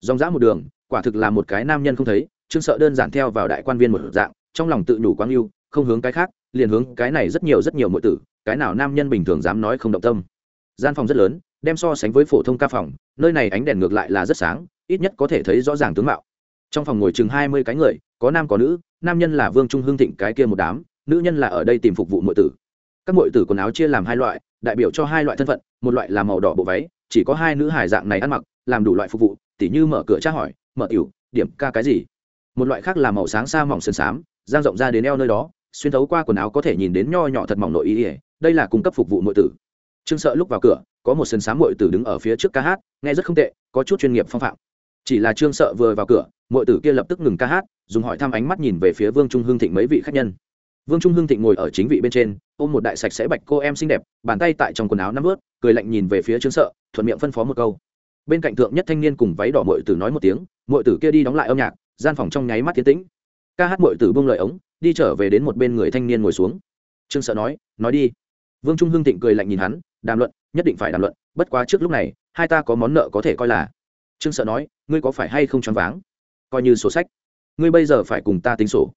dòng dã một đường, quả thực là một cái nam nhân không thấy, trương sợ đơn giản theo vào đại quan viên một dạng, trong lòng tự nhủ quang yêu, không hướng cái khác, liền hướng cái này rất nhiều rất nhiều mọi tử, cái nào nam nhân bình thường dám nói không động tâm. Gian phòng rất lớn, đem so sánh với phổ thông ca phòng, nơi này ánh đèn ngược lại là rất sáng, ít nhất có thể thấy rõ ràng tướng mạo. Trong phòng ngồi chừng hai mươi cái người, có nam có nữ, nam nhân là vương trung hương thịnh cái kia một đám, nữ nhân là ở đây tìm phục vụ mọi tử. Các mọi tử quần áo chia làm hai loại, đại biểu cho hai loại thân phận, một loại là màu đỏ bộ váy, chỉ có hai nữ hải dạng này ăn mặc làm đủ loại phục vụ, tỉ như mở cửa tra hỏi, mở tiểu, điểm ca cái gì. Một loại khác là màu sáng xa mỏng sơn xám giang rộng ra đến eo nơi đó, xuyên thấu qua quần áo có thể nhìn đến nho nhỏ thật mỏng nội ý ỉa đây là cung cấp phục vụ nội tử. Trương sợ lúc vào cửa, có một sân sám nội tử đứng ở phía trước ca hát, nghe rất không tệ, có chút chuyên nghiệp phong phạm. Chỉ là trương sợ vừa vào cửa nội tử kia lập tức ngừng ca hát, dùng hỏi thăm ánh mắt nhìn về phía vương trung hương thịnh mấy vị khách nhân. Vương trung hương thịnh ngồi ở chính vị bên trên, ôm một đại sạch sẽ bạch cô em xinh đẹp, bàn tay tại trong quần áo nắm ướt, cười lạnh nhìn về phía trương sợ, thuận miệng phân phó một câu bên cạnh thượng nhất thanh niên cùng váy đỏ mội tử nói một tiếng mội tử kia đi đóng lại âm nhạc, gian phòng trong nháy mắt tiến tĩnh. Ca hát mội tử buông lời ống, đi trở về đến một bên người thanh niên ngồi xuống. Trương sợ nói nói đi. Vương trung hưng thịnh cười lạnh nhìn hắn, đàm luận, nhất định phải đàm luận, bất quá trước lúc này, hai ta có món nợ có thể coi là. Trương sợ nói, ngươi có phải hay không choáng váng? Coi như sổ sách. Ngươi bây giờ phải cùng ta tính sổ.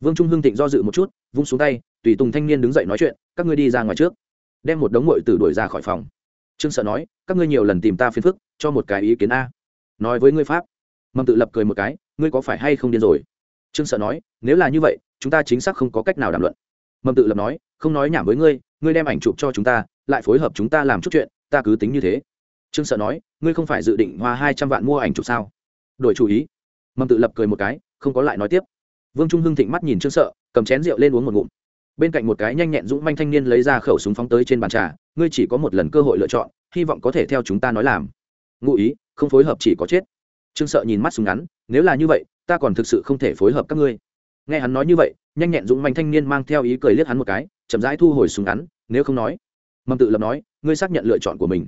Vương trung hưng thịnh do dự một chút, vung xuống tay, tùy tùng thanh niên đứng dậy nói chuyện, các ngươi đi ra ngoài trước. Đem một đống mội tử đuổi ra khỏi phòng trương sợ nói, các ngươi nhiều lần tìm ta phiền phức, cho một cái ý kiến a. Nói với ngươi pháp. Mầm tự lập cười một cái, ngươi có phải hay không điên rồi? Trương sợ nói, nếu là như vậy, chúng ta chính xác không có cách nào đàm luận. Mầm tự lập nói, không nói nhảm với ngươi ngươi đem ảnh chụp cho chúng ta, lại phối hợp chúng ta làm chút chuyện, ta cứ tính như thế. Trương sợ nói, ngươi không phải dự định hoa hai trăm vạn mua ảnh chụp sao? Đổi chủ ý. Mầm tự lập cười một cái, không có lại nói tiếp. Vương trung hưng thịnh mắt nhìn trương sợ, cầm chén rượu lên uống một ngụm bên cạnh một cái nhanh nhẹn dũng manh thanh niên lấy ra khẩu súng phóng tới trên bàn trà, ngươi chỉ có một lần cơ hội lựa chọn, hy vọng có thể theo chúng ta nói làm. Ngụ ý, không phối hợp chỉ có chết. Trương sợ nhìn mắt súng ngắn, nếu là như vậy, ta còn thực sự không thể phối hợp các ngươi. Nghe hắn nói như vậy, nhanh nhẹn dũng manh thanh niên mang theo ý cười liếc hắn một cái, chậm rãi thu hồi súng ngắn, nếu không nói. Mầm tự lập nói, ngươi xác nhận lựa chọn của mình.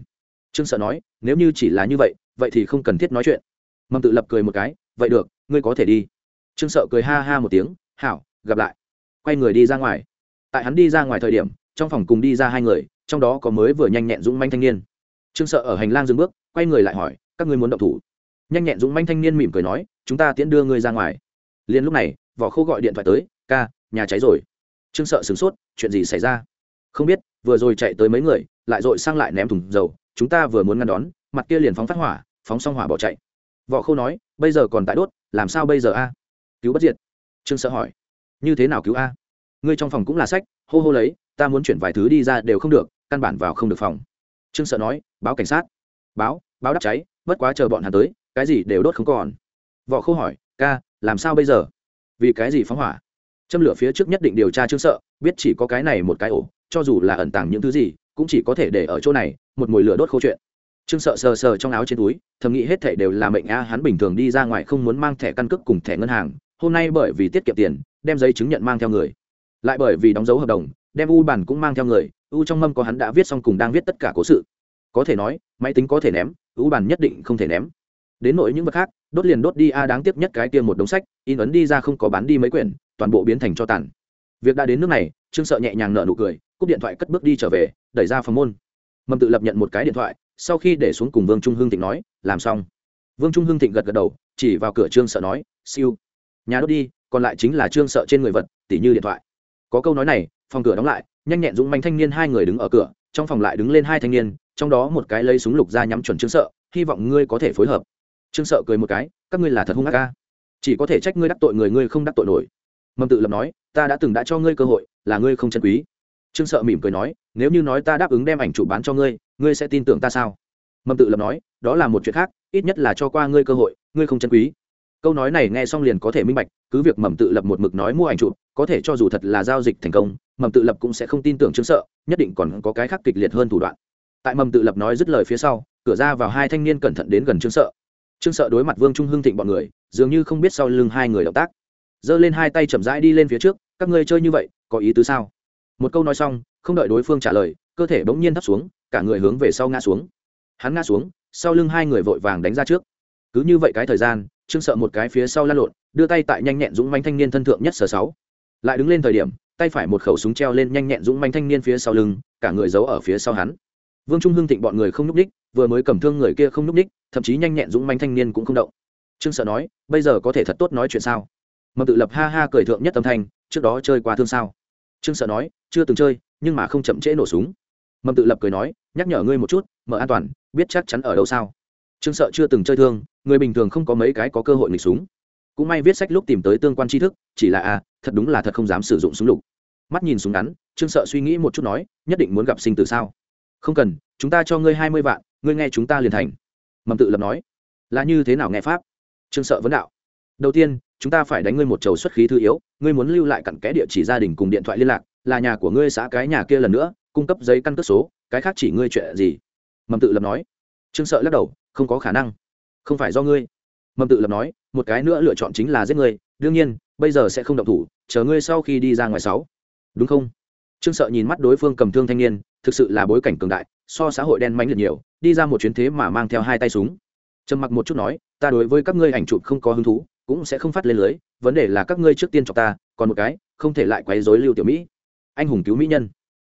Trương sợ nói, nếu như chỉ là như vậy vậy thì không cần thiết nói chuyện. Mầm tự lập cười một cái, vậy được, ngươi có thể đi. Trương sợ cười ha ha một tiếng, hảo, gặp lại. Quay người đi ra ngoài tại hắn đi ra ngoài thời điểm, trong phòng cùng đi ra hai người, trong đó có mới vừa nhanh nhẹn dũng manh thanh niên. Trương sợ ở hành lang dừng bước, quay người lại hỏi, các ngươi muốn động thủ? Nhanh nhẹn dũng manh thanh niên mỉm cười nói, chúng ta tiễn đưa ngươi ra ngoài. Liền lúc này, vỏ khô gọi điện thoại tới, ca, nhà cháy rồi. Trương sợ sửng sốt, chuyện gì xảy ra? Không biết, vừa rồi chạy tới mấy người, lại dội sang lại ném thùng dầu, chúng ta vừa muốn ngăn đón, mặt kia liền phóng phát hỏa, phóng xong hỏa bỏ chạy. Võ khô nói, bây giờ còn tại đốt, làm sao bây giờ a? Cứu bất diệt. Trương sợ hỏi, như thế nào cứu a? Ngươi trong phòng cũng là sách, hô hô lấy, ta muốn chuyển vài thứ đi ra đều không được, căn bản vào không được phòng. Trương sợ nói, báo cảnh sát. Báo báo đắp cháy, bất quá chờ bọn hắn tới, cái gì đều đốt không còn. Võ khô hỏi, ca, làm sao bây giờ? Vì cái gì phóng hỏa? Châm lửa phía trước nhất định điều tra trương sợ, biết chỉ có cái này một cái ổ, cho dù là ẩn tàng những thứ gì, cũng chỉ có thể để ở chỗ này, một mùi lửa đốt khô chuyện. Trương sợ sờ sờ trong áo trên túi, thầm nghĩ hết thảy đều là mệnh a, hắn bình thường đi ra ngoài không muốn mang thẻ căn cước cùng thẻ ngân hàng, hôm nay bởi vì tiết kiệm tiền, đem giấy chứng nhận mang theo người lại bởi vì đóng dấu hợp đồng, đem u bản cũng mang theo người, u trong mâm có hắn đã viết xong cùng đang viết tất cả cố sự. Có thể nói, máy tính có thể ném, u bản nhất định không thể ném. Đến nội những vật khác, đốt liền đốt đi, a, đáng tiếc nhất cái kia một đống sách, in ấn đi ra không có bán đi mấy quyển, toàn bộ biến thành cho tàn. Việc đã đến nước này, trương sợ nhẹ nhàng nở nụ cười, cúp điện thoại cất bước đi trở về, đẩy ra phòng môn. Mầm tự lập nhận một cái điện thoại, sau khi để xuống cùng vương trung hưng thịnh nói, làm xong. Vương trung hưng thịnh gật gật đầu, chỉ vào cửa trương sợ nói, siêu. Nhà đốt đi, còn lại chính là trương sợ trên người vật, tỉ như điện thoại có câu nói này, phòng cửa đóng lại, nhanh nhẹn dũng manh thanh niên hai người đứng ở cửa, trong phòng lại đứng lên hai thanh niên, trong đó một cái lấy súng lục ra nhắm chuẩn trương sợ, hy vọng ngươi có thể phối hợp. Trương sợ cười một cái, các ngươi là thật hung ác ca chỉ có thể trách ngươi đắc tội người ngươi không đắc tội nổi. Mầm tự lập nói, ta đã từng đã cho ngươi cơ hội, là ngươi không chân quý. Trương sợ mỉm cười nói, nếu như nói ta đáp ứng đem ảnh chụp bán cho ngươi ngươi sẽ tin tưởng ta sao? Mầm tự lập nói, đó là một chuyện khác, ít nhất là cho qua ngươi cơ hội, ngươi không chân quý câu nói này nghe xong liền có thể minh bạch, cứ việc mầm tự lập một mực nói mua ảnh chụp, có thể cho dù thật là giao dịch thành công, mầm tự lập cũng sẽ không tin tưởng trương sợ, nhất định còn có cái khác kịch liệt hơn thủ đoạn. Tại mầm tự lập nói dứt lời phía sau, cửa ra vào hai thanh niên cẩn thận đến gần trương sợ. Trương sợ đối mặt vương trung hưng thịnh bọn người, dường như không biết sau lưng hai người động tác. Giơ lên hai tay chậm rãi đi lên phía trước, các ngươi chơi như vậy, có ý tứ sao? Một câu nói xong, không đợi đối phương trả lời, cơ thể bỗng nhiên thấp xuống, cả người hướng về sau ngã xuống. Hắn ngã xuống, sau lưng hai người vội vàng đánh ra trước. Cứ như vậy cái thời gian trương sợ một cái phía sau la lộn, đưa tay tại nhanh nhẹn dũng manh thanh niên thân thượng nhất sở sáu. Lại đứng lên thời điểm, tay phải một khẩu súng treo lên nhanh nhẹn dũng manh thanh niên phía sau lưng, cả người giấu ở phía sau hắn. Vương trung hưng thịnh bọn người không nhúc ních vừa mới cầm thương người kia không nhúc ních thậm chí nhanh nhẹn dũng manh thanh niên cũng không động. Trương sợ nói, bây giờ có thể thật tốt nói chuyện sao? Mầm tự lập ha ha cười thượng nhất âm thanh, trước đó chơi qua thương sao? Trương sợ nói, chưa từng chơi, nhưng mà không chậm trễ nổ súng. Mầm tự lập cười nói, nhắc nhở ngươi một chút, mở an toàn, biết chắc chắn ở đâu sao? Trương sợ chưa từng chơi thương người bình thường không có mấy cái có cơ hội nghịch súng. Cũng may viết sách lúc tìm tới tương quan tri thức chỉ là à, thật đúng là thật không dám sử dụng súng lục. Mắt nhìn súng ngắn trương sợ suy nghĩ một chút nói nhất định muốn gặp sinh tử sao? Không cần chúng ta cho ngươi hai mươi vạn ngươi nghe chúng ta liền thành. Mầm tự lập nói là như thế nào nghe pháp? Trương sợ vấn đạo đầu tiên chúng ta phải đánh ngươi một chầu xuất khí thư yếu ngươi muốn lưu lại cặn kẽ địa chỉ gia đình cùng điện thoại liên lạc là nhà của ngươi xã cái nhà kia lần nữa cung cấp giấy căn cước số cái khác chỉ ngươi chuyện gì? Mầm tự lập nói trương sợ lắc đầu không có khả năng. Không phải do ngươi. Mầm tự lập nói, một cái nữa lựa chọn chính là giết ngươi, đương nhiên, bây giờ sẽ không động thủ, chờ ngươi sau khi đi ra ngoài sáu. Đúng không? Trương sợ nhìn mắt đối phương cầm thương thanh niên, thực sự là bối cảnh cường đại, so xã hội đen mánh liệt nhiều, đi ra một chuyến thế mà mang theo hai tay súng. Trầm mặc một chút nói, ta đối với các ngươi ảnh chụp không có hứng thú, cũng sẽ không phát lên lưới, vấn đề là các ngươi trước tiên chọc ta, còn một cái, không thể lại quấy rối lưu tiểu mỹ. Anh hùng cứu mỹ nhân.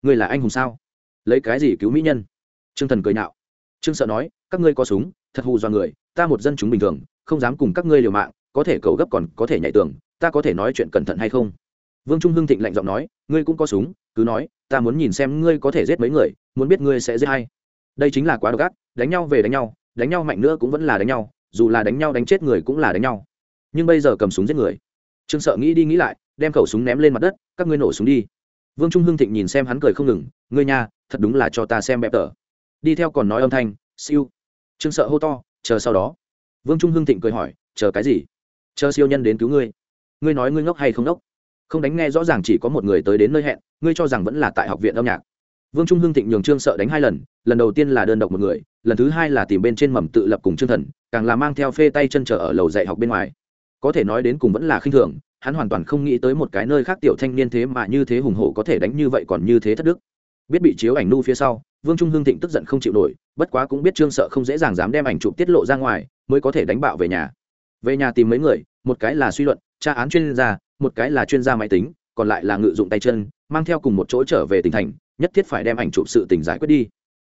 Ngươi là anh hùng sao? Lấy cái gì cứu mỹ nhân? Trương thần cười nhạo trương sợ nói, các ngươi có súng, thật hù do người, ta một dân chúng bình thường, không dám cùng các ngươi liều mạng, có thể cầu gấp còn có thể nhảy tường, ta có thể nói chuyện cẩn thận hay không? Vương trung hưng thịnh lạnh giọng nói, ngươi cũng có súng, cứ nói, ta muốn nhìn xem ngươi có thể giết mấy người, muốn biết ngươi sẽ giết hay đây chính là quá độc ác, đánh nhau về đánh nhau đánh nhau mạnh nữa cũng vẫn là đánh nhau, dù là đánh nhau đánh chết người cũng là đánh nhau. Nhưng bây giờ cầm súng giết người. Trương sợ nghĩ đi nghĩ lại, đem khẩu súng ném lên mặt đất, các ngươi nổ súng đi. Vương trung hưng thịnh nhìn xem hắn cười không ngừng, ngươi nha, thật đúng là cho ta xem bẹp tờ đi theo còn nói âm thanh, siêu. Trương sợ hô to, chờ sau đó. Vương trung hưng thịnh cười hỏi, chờ cái gì? Chờ siêu nhân đến cứu ngươi. Ngươi nói ngươi ngốc hay không ngốc? Không đánh nghe rõ ràng chỉ có một người tới đến nơi hẹn, ngươi cho rằng vẫn là tại học viện âm nhạc. Vương trung hưng thịnh nhường trương sợ đánh hai lần lần đầu tiên là đơn độc một người, lần thứ hai là tìm bên trên mầm tự lập cùng trương thần, càng là mang theo phê tay chân trở ở lầu dạy học bên ngoài. Có thể nói đến cùng vẫn là khinh thường, hắn hoàn toàn không nghĩ tới một cái nơi khác tiểu thanh niên thế mà như thế hùng hổ có thể đánh như vậy còn như thế thất đức biết bị chiếu ảnh nu phía sau, vương trung hưng thịnh tức giận không chịu nổi, bất quá cũng biết trương sợ không dễ dàng dám đem ảnh chụp tiết lộ ra ngoài, mới có thể đánh bạo về nhà. Về nhà tìm mấy người, một cái là suy luận, tra án chuyên gia, một cái là chuyên gia máy tính, còn lại là ngự dụng tay chân, mang theo cùng một chỗ trở về tỉnh thành, nhất thiết phải đem ảnh chụp sự tình giải quyết đi.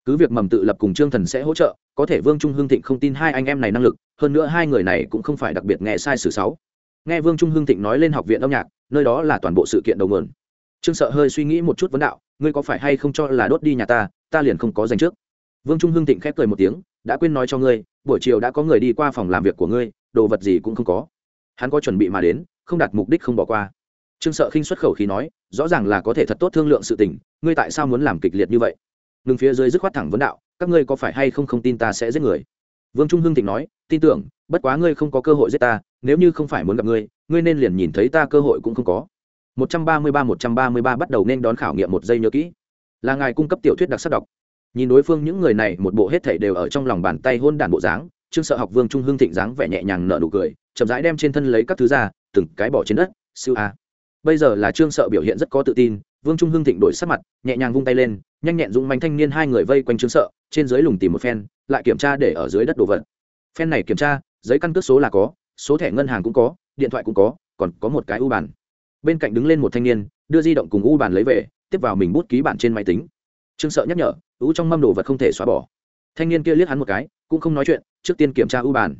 Cứ việc mầm tự lập cùng trương thần sẽ hỗ trợ, có thể vương trung hưng thịnh không tin hai anh em này năng lực, hơn nữa hai người này cũng không phải đặc biệt nghe sai sử sáu nghe vương trung hưng thịnh nói lên học viện âm nhạc, nơi đó là toàn bộ sự kiện đầu nguồn trương sợ hơi suy nghĩ một chút vấn đạo, ngươi có phải hay không cho là đốt đi nhà ta ta liền không có dành trước? Vương trung hưng thịnh khép cười một tiếng, đã quên nói cho ngươi, buổi chiều đã có người đi qua phòng làm việc của ngươi, đồ vật gì cũng không có. Hắn có chuẩn bị mà đến, không đạt mục đích không bỏ qua. Trương sợ khinh xuất khẩu khí nói, rõ ràng là có thể thật tốt thương lượng sự tình, ngươi tại sao muốn làm kịch liệt như vậy? Ngừng phía dưới dứt khoát thẳng vấn đạo, các ngươi có phải hay không không tin ta sẽ giết người? Vương trung hưng thịnh nói, tin tưởng, bất quá ngươi không có cơ hội giết ta, nếu như không phải muốn gặp ngươi ngươi nên liền nhìn thấy ta cơ hội cũng không có. 133 133 bắt đầu nên đón khảo nghiệm một giây nhớ kỹ. Là ngài cung cấp tiểu thuyết đặc sắc đọc. Nhìn đối phương những người này, một bộ hết thảy đều ở trong lòng bàn tay hôn đản bộ dáng, trương sợ học vương trung hưng thịnh dáng vẻ nhẹ nhàng nở nụ cười, chậm rãi đem trên thân lấy các thứ ra, từng cái bỏ trên đất, siêu a. Bây giờ là trương sợ biểu hiện rất có tự tin, vương trung hưng thịnh đổi sắc mặt, nhẹ nhàng vung tay lên, nhanh nhẹn dũng mánh thanh niên hai người vây quanh trương sợ, trên dưới lùng tìm một phen, lại kiểm tra để ở dưới đất đồ vật. Phen này kiểm tra, giấy căn cước số là có, số thẻ ngân hàng cũng có, điện thoại cũng có, còn có một cái u bản bên cạnh đứng lên một thanh niên, đưa di động cùng u bàn lấy về, tiếp vào mình bút ký bản trên máy tính. Trương sợ nhắc nhở, u trong mâm đồ vật không thể xóa bỏ. Thanh niên kia liếc hắn một cái, cũng không nói chuyện, trước tiên kiểm tra u bàn.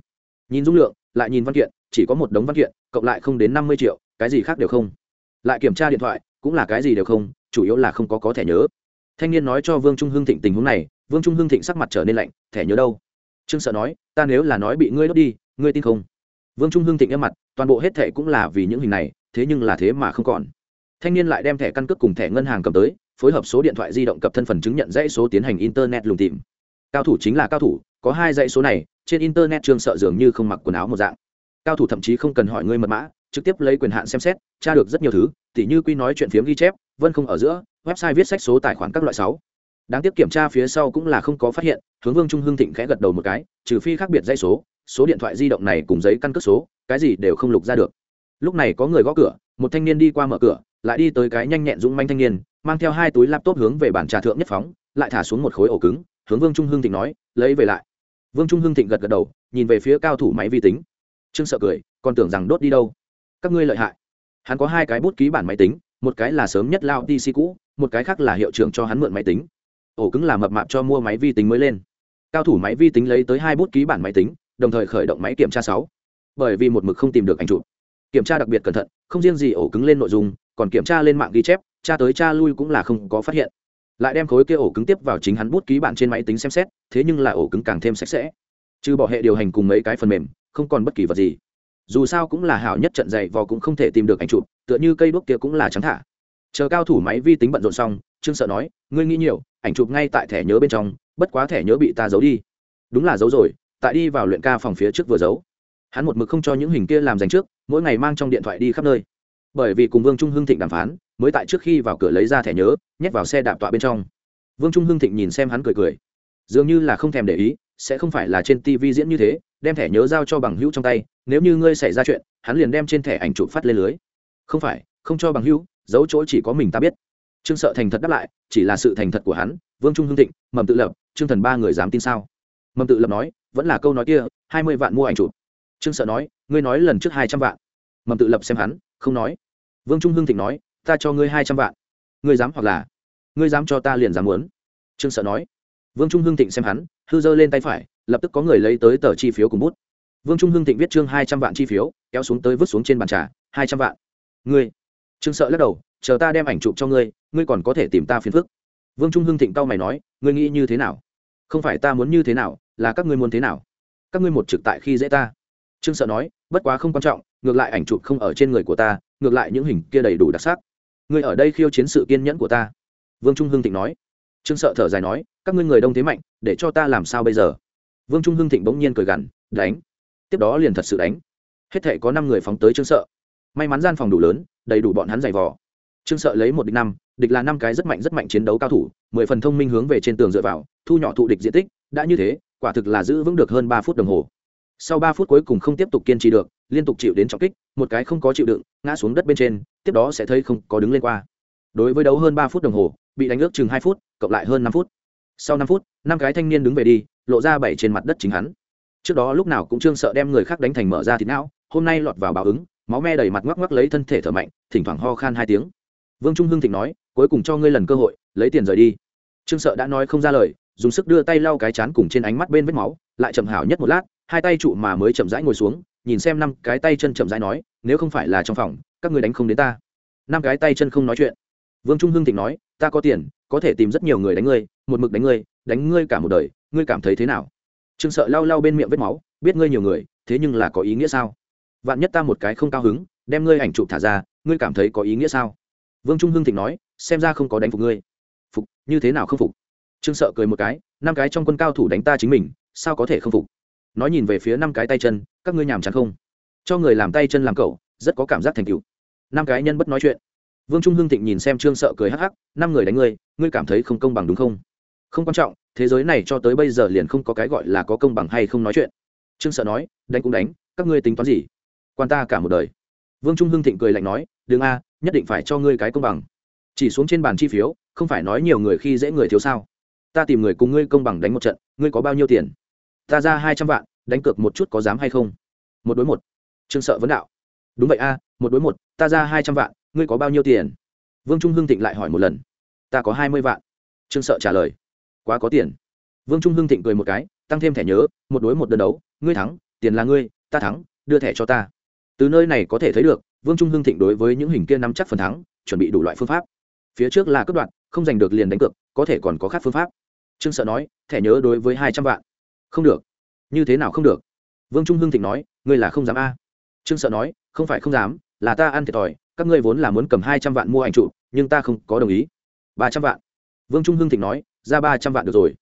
Nhìn dung lượng, lại nhìn văn kiện, chỉ có một đống văn kiện, cộng lại không đến năm mươi triệu, cái gì khác đều không. Lại kiểm tra điện thoại, cũng là cái gì đều không, chủ yếu là không có có thẻ nhớ. Thanh niên nói cho vương trung hưng thịnh tình huống này, vương trung hưng thịnh sắc mặt trở nên lạnh, thẻ nhớ đâu? Trương sợ nói, ta nếu là nói bị ngươi đốt đi, ngươi tin không? Vương trung hưng thịnh em mặt, toàn bộ hết thẻ cũng là vì những hình này thế nhưng là thế mà không còn. Thanh niên lại đem thẻ căn cước cùng thẻ ngân hàng cầm tới, phối hợp số điện thoại di động cập thân phần chứng nhận dãy số tiến hành internet lùng tìm. Cao thủ chính là cao thủ, có hai dãy số này, trên internet trương sợ dường như không mặc quần áo một dạng. Cao thủ thậm chí không cần hỏi ngươi mật mã, trực tiếp lấy quyền hạn xem xét, tra được rất nhiều thứ, tỉ như quy nói chuyện phiếm ghi chép, vân không ở giữa, website viết sách số tài khoản các loại sáu. Đáng tiếc kiểm tra phía sau cũng là không có phát hiện, hướng vương trung hưng thịnh khẽ gật đầu một cái, trừ phi khác biệt dây số số điện thoại di động này cùng giấy căn cước số, cái gì đều không lục ra được lúc này có người gõ cửa, một thanh niên đi qua mở cửa, lại đi tới cái nhanh nhẹn dũng manh thanh niên, mang theo hai túi laptop hướng về bản trà thượng nhất phóng, lại thả xuống một khối ổ cứng, hướng vương trung hưng thịnh nói, lấy về lại. Vương trung hưng thịnh gật gật đầu, nhìn về phía cao thủ máy vi tính. Trương sợ cười, còn tưởng rằng đốt đi đâu? Các ngươi lợi hại. Hắn có hai cái bút ký bản máy tính, một cái là sớm nhất lao tc cũ, một cái khác là hiệu trưởng cho hắn mượn máy tính. Ổ cứng là mập mạp cho mua máy vi tính mới lên. Cao thủ máy vi tính lấy tới hai bút ký bản máy tính, đồng thời khởi động máy kiểm tra sáu. Bởi vì một mực không tìm được ảnh chụp kiểm tra đặc biệt cẩn thận, không riêng gì ổ cứng lên nội dung, còn kiểm tra lên mạng ghi chép, tra tới tra lui cũng là không có phát hiện. Lại đem khối kia ổ cứng tiếp vào chính hắn bút ký bản trên máy tính xem xét, thế nhưng là ổ cứng càng thêm sạch sẽ. Trừ bỏ hệ điều hành cùng mấy cái phần mềm, không còn bất kỳ vật gì. Dù sao cũng là hảo nhất trận dày vò cũng không thể tìm được ảnh chụp, tựa như cây đuốc kia cũng là trắng thả. Chờ cao thủ máy vi tính bận rộn xong, trương sợ nói, ngươi nghĩ nhiều, ảnh chụp ngay tại thẻ nhớ bên trong, bất quá thẻ nhớ bị ta giấu đi. Đúng là giấu rồi, tại đi vào luyện ca phòng phía trước vừa giấu. Hắn một mực không cho những hình kia làm dành trước mỗi ngày mang trong điện thoại đi khắp nơi. Bởi vì cùng vương trung hưng thịnh đàm phán, mới tại trước khi vào cửa lấy ra thẻ nhớ, nhét vào xe đạp tọa bên trong. Vương trung hưng thịnh nhìn xem hắn cười cười. Dường như là không thèm để ý, sẽ không phải là trên tv diễn như thế, đem thẻ nhớ giao cho bằng hữu trong tay, nếu như ngươi xảy ra chuyện, hắn liền đem trên thẻ ảnh chụp phát lên lưới. Không phải, không cho bằng hữu, giấu chỗ chỉ có mình ta biết. Trương sợ thành thật đáp lại, chỉ là sự thành thật của hắn, vương trung hưng thịnh, mầm tự lập, trương thần ba người dám tin sao? Mầm tự lập nói, vẫn là câu nói kia, hai mươi vạn mua ảnh chụp trương sợ nói, ngươi nói lần trước hai trăm vạn. Mầm tự lập xem hắn, không nói. Vương trung hưng thịnh nói, ta cho ngươi hai trăm vạn. Ngươi dám hoặc là, ngươi dám cho ta liền dám muốn. Trương sợ nói. Vương trung hưng thịnh xem hắn, hư giơ lên tay phải, lập tức có người lấy tới tờ chi phiếu cùng bút. Vương trung hưng thịnh viết chương hai trăm vạn chi phiếu, kéo xuống tới vứt xuống trên bàn trà, hai trăm vạn. Ngươi. Trương sợ lắc đầu, chờ ta đem ảnh chụp cho ngươi ngươi còn có thể tìm ta phiền phức. Vương trung hưng thịnh cau mày nói, ngươi nghĩ như thế nào? Không phải ta muốn như thế nào, là các ngươi muốn thế nào? Các ngươi một trực tại khi dễ ta trương sợ nói, bất quá không quan trọng, ngược lại ảnh chụp không ở trên người của ta, ngược lại những hình kia đầy đủ đặc sắc. Ngươi ở đây khiêu chiến sự kiên nhẫn của ta. Vương trung hưng thịnh nói. Trương sợ thở dài nói, các ngươi người đông thế mạnh, để cho ta làm sao bây giờ? Vương trung hưng thịnh bỗng nhiên cười gằn, đánh. Tiếp đó liền thật sự đánh. Hết thể có năm người phóng tới trương sợ. May mắn gian phòng đủ lớn, đầy đủ bọn hắn giày vò. Trương sợ lấy một địch năm, địch là năm cái rất mạnh rất mạnh chiến đấu cao thủ, mười phần thông minh hướng về trên tường dựa vào, thu nhỏ thụ địch diện tích, đã như thế, quả thực là giữ vững được hơn ba phút đồng hồ sau ba phút cuối cùng không tiếp tục kiên trì được, liên tục chịu đến trọng kích, một cái không có chịu đựng, ngã xuống đất bên trên, tiếp đó sẽ thấy không có đứng lên qua. Đối với đấu hơn ba phút đồng hồ, bị đánh ước chừng hai phút, cộng lại hơn năm phút. Sau năm phút, năm cái thanh niên đứng về đi, lộ ra bảy trên mặt đất chính hắn. Trước đó lúc nào cũng trương sợ đem người khác đánh thành mở ra thịt não, hôm nay lọt vào báo ứng, máu me đầy mặt ngoắc ngoắc lấy thân thể thở mạnh, thỉnh thoảng ho khan hai tiếng. Vương trung hưng thịnh nói, cuối cùng cho ngươi lần cơ hội, lấy tiền rời đi. Trương sợ đã nói không ra lời, dùng sức đưa tay lau cái chán cùng trên ánh mắt bên vết máu, lại chậm hảo nhất một lát hai tay trụ mà mới chậm rãi ngồi xuống, nhìn xem năm cái tay chân chậm rãi nói, nếu không phải là trong phòng, các ngươi đánh không đến ta. Năm cái tay chân không nói chuyện. Vương trung hưng thịnh nói, ta có tiền, có thể tìm rất nhiều người đánh ngươi, một mực đánh ngươi đánh ngươi cả một đời, ngươi cảm thấy thế nào? Trương sợ lau lau bên miệng vết máu, biết ngươi nhiều người, thế nhưng là có ý nghĩa sao? Vạn nhất ta một cái không cao hứng, đem ngươi ảnh chụp thả ra, ngươi cảm thấy có ý nghĩa sao? Vương trung hưng thịnh nói, xem ra không có đánh phục ngươi. Phục? Như thế nào không phục? Trương sợ cười một cái, năm cái trong quân cao thủ đánh ta chính mình, sao có thể không phục? Nói nhìn về phía năm cái tay chân, các ngươi nhàm chán không? Cho người làm tay chân làm cậu, rất có cảm giác thành cựu năm cái nhân bất nói chuyện. Vương trung hưng thịnh nhìn xem trương sợ cười hắc hắc, năm người đánh ngươi ngươi cảm thấy không công bằng đúng không? Không quan trọng, thế giới này cho tới bây giờ liền không có cái gọi là có công bằng hay không nói chuyện. Trương sợ nói, đánh cũng đánh, các ngươi tính toán gì? Quan ta cả một đời. Vương trung hưng thịnh cười lạnh nói đường a, nhất định phải cho ngươi cái công bằng. Chỉ xuống trên bàn chi phiếu, không phải nói nhiều người khi dễ người thiếu sao? Ta tìm người cùng ngươi công bằng đánh một trận, ngươi có bao nhiêu tiền? Ta ra hai trăm vạn, đánh cược một chút có dám hay không? Một đối một. Trương sợ vấn đạo. Đúng vậy a, một đối một, ta ra hai trăm vạn, ngươi có bao nhiêu tiền? Vương trung hưng thịnh lại hỏi một lần. Ta có hai mươi vạn. Trương sợ trả lời. Quá có tiền. Vương trung hưng thịnh cười một cái, tăng thêm thẻ nhớ, một đối một đơn đấu, ngươi thắng, tiền là ngươi, ta thắng, đưa thẻ cho ta. Từ nơi này có thể thấy được, vương trung hưng thịnh đối với những hình kia nắm chắc phần thắng, chuẩn bị đủ loại phương pháp. Phía trước là cấp đoạn, không giành được liền đánh cược, có thể còn có khác phương pháp. Trương sợ nói, thẻ nhớ đối với hai trăm vạn không được. Như thế nào không được? Vương trung hưng thịnh nói, ngươi là không dám a. Trương sợ nói, không phải không dám, là ta ăn thiệt thòi, các ngươi vốn là muốn cầm hai trăm vạn mua ảnh trụ, nhưng ta không có đồng ý. Ba trăm vạn. Vương trung hưng thịnh nói, ra ba trăm vạn được rồi.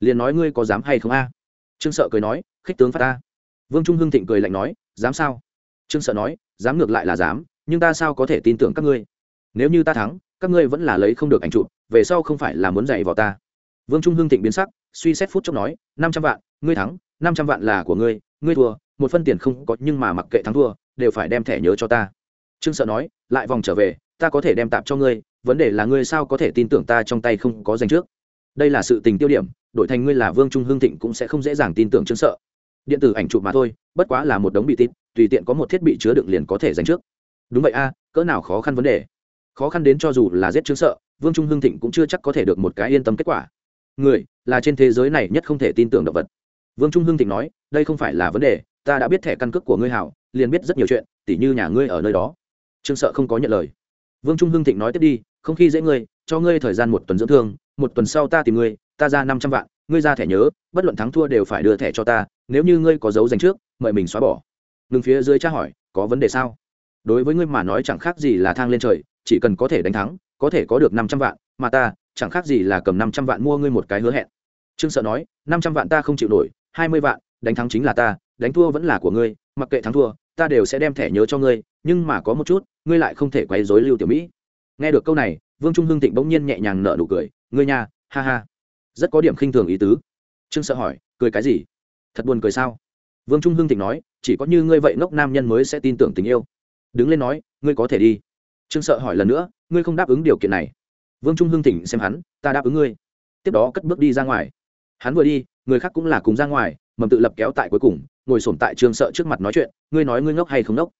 Liền nói ngươi có dám hay không a? Trương sợ cười nói, khích tướng phát ta. Vương trung hưng thịnh cười lạnh nói, dám sao? Trương sợ nói, dám ngược lại là dám, nhưng ta sao có thể tin tưởng các ngươi? Nếu như ta thắng, các ngươi vẫn là lấy không được ảnh chụp về sau không phải là muốn dạy vào ta vương trung hưng thịnh biến sắc, suy xét phút chốc nói, năm trăm vạn, ngươi thắng, năm trăm vạn là của ngươi ngươi thua, một phân tiền không có nhưng mà mặc kệ thắng thua, đều phải đem thẻ nhớ cho ta. Trương sợ nói, lại vòng trở về, ta có thể đem tạm cho ngươi, vấn đề là ngươi sao có thể tin tưởng ta trong tay không có danh trước. Đây là sự tình tiêu điểm, đổi thành ngươi là vương trung hưng thịnh cũng sẽ không dễ dàng tin tưởng trương sợ. Điện tử ảnh chụp mà thôi, bất quá là một đống bị tít tùy tiện có một thiết bị chứa đựng liền có thể dành trước. Đúng vậy a, cỡ nào khó khăn vấn đề. Khó khăn đến cho dù là giết trương sợ, vương trung hưng thịnh cũng chưa chắc có thể được một cái yên tâm kết quả người là trên thế giới này nhất không thể tin tưởng động vật. Vương trung hưng thịnh nói, đây không phải là vấn đề, ta đã biết thẻ căn cước của ngươi hảo, liền biết rất nhiều chuyện, tỉ như nhà ngươi ở nơi đó. Trương sợ không có nhận lời. Vương trung hưng thịnh nói tiếp đi, không khi dễ ngươi, cho ngươi thời gian một tuần dưỡng thương, một tuần sau ta tìm ngươi, ta ra năm trăm vạn, ngươi ra thẻ nhớ, bất luận thắng thua đều phải đưa thẻ cho ta, nếu như ngươi có dấu dành trước, mời mình xóa bỏ. Ngừng phía dưới tra hỏi, có vấn đề sao? Đối với ngươi mà nói chẳng khác gì là thang lên trời, chỉ cần có thể đánh thắng, có thể có được năm trăm vạn, mà ta chẳng khác gì là cầm năm trăm vạn mua ngươi một cái hứa hẹn. Trương sợ nói, năm trăm vạn ta không chịu nổi, hai mươi vạn, đánh thắng chính là ta, đánh thua vẫn là của ngươi, mặc kệ thắng thua, ta đều sẽ đem thẻ nhớ cho ngươi, nhưng mà có một chút, ngươi lại không thể quấy dối lưu tiểu mỹ. Nghe được câu này, vương trung hưng thịnh bỗng nhiên nhẹ nhàng nở nụ cười, ngươi nha, ha ha. Rất có điểm khinh thường ý tứ. Trương sợ hỏi, cười cái gì? Thật buồn cười sao? Vương trung hưng thịnh nói, chỉ có như ngươi vậy ngốc nam nhân mới sẽ tin tưởng tình yêu. Đứng lên nói, ngươi có thể đi. Trương sợ hỏi lần nữa, ngươi không đáp ứng điều kiện này? Vương trung hưng thịnh xem hắn, ta đáp ứng ngươi. Tiếp đó cất bước đi ra ngoài. Hắn vừa đi, người khác cũng là cùng ra ngoài, mầm tự lập kéo tại cuối cùng, ngồi sổm tại trương sợ trước mặt nói chuyện, ngươi nói ngươi ngốc hay không ngốc?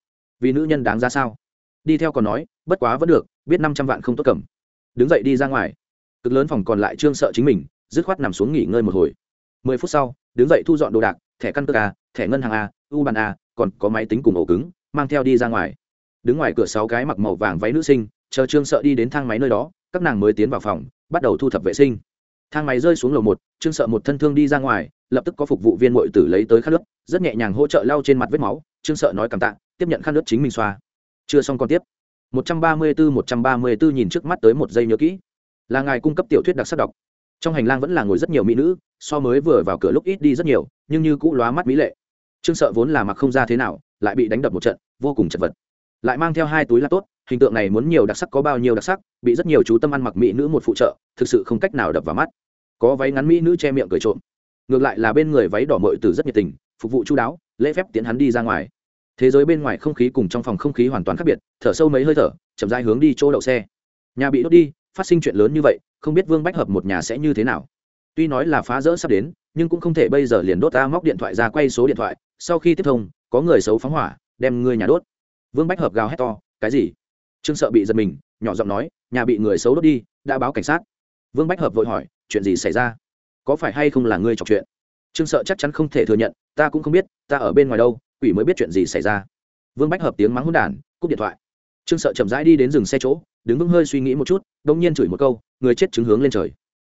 Vì nữ nhân đáng ra sao? Đi theo còn nói, bất quá vẫn được, biết năm trăm vạn không tốt cầm. Đứng dậy đi ra ngoài. Cực lớn phòng còn lại trương sợ chính mình, dứt khoát nằm xuống nghỉ ngơi một hồi. Mười phút sau, đứng dậy thu dọn đồ đạc, thẻ căn cước a, thẻ ngân hàng a, u bàn a, còn có máy tính cùng ổ cứng, mang theo đi ra ngoài. Đứng ngoài cửa sáu cái mặc màu vàng váy nữ sinh chờ trương sợ đi đến thang máy nơi đó, các nàng mới tiến vào phòng, bắt đầu thu thập vệ sinh. Thang máy rơi xuống lầu một, trương sợ một thân thương đi ra ngoài, lập tức có phục vụ viên mội tử lấy tới khăn nước rất nhẹ nhàng hỗ trợ lau trên mặt vết máu. Trương sợ nói cảm tạ, tiếp nhận khăn nước chính mình xoa. Chưa xong còn tiếp. 134-134 nhìn trước mắt tới một giây nhớ kỹ. Là ngài cung cấp tiểu thuyết đặc sắc đọc. Trong hành lang vẫn là ngồi rất nhiều mỹ nữ, so mới vừa vào cửa lúc ít đi rất nhiều, nhưng như cũ lóa mắt mỹ lệ. Trương sợ vốn là mặc không ra thế nào, lại bị đánh đập một trận, vô cùng chật vật lại mang theo hai túi là tốt hình tượng này muốn nhiều đặc sắc có bao nhiêu đặc sắc, bị rất nhiều chú tâm ăn mặc mỹ nữ một phụ trợ, thực sự không cách nào đập vào mắt. Có váy ngắn mỹ nữ che miệng cười trộm. Ngược lại là bên người váy đỏ mội từ rất nhiệt tình, phục vụ chú đáo, lễ phép tiến hắn đi ra ngoài. Thế giới bên ngoài không khí cùng trong phòng không khí hoàn toàn khác biệt, thở sâu mấy hơi thở, chậm rãi hướng đi chỗ đậu xe. Nhà bị đốt đi, phát sinh chuyện lớn như vậy, không biết vương bách hợp một nhà sẽ như thế nào. Tuy nói là phá rỡ sắp đến, nhưng cũng không thể bây giờ liền đốt ta móc điện thoại ra quay số điện thoại, sau khi tiếp thông, có người xấu phóng hỏa, đem người nhà đốt vương bách hợp gào hét to, cái gì? Trương sợ bị giật mình, nhỏ giọng nói, nhà bị người xấu đốt đi, đã báo cảnh sát. Vương bách hợp vội hỏi, chuyện gì xảy ra? Có phải hay không là ngươi trọc chuyện? Trương sợ chắc chắn không thể thừa nhận, ta cũng không biết, ta ở bên ngoài đâu, quỷ mới biết chuyện gì xảy ra. Vương bách hợp tiếng mắng hôn đản, cúp điện thoại. Trương sợ chậm rãi đi đến dừng xe chỗ, đứng vững hơi suy nghĩ một chút đông nhiên chửi một câu, người chết chứng hướng lên trời.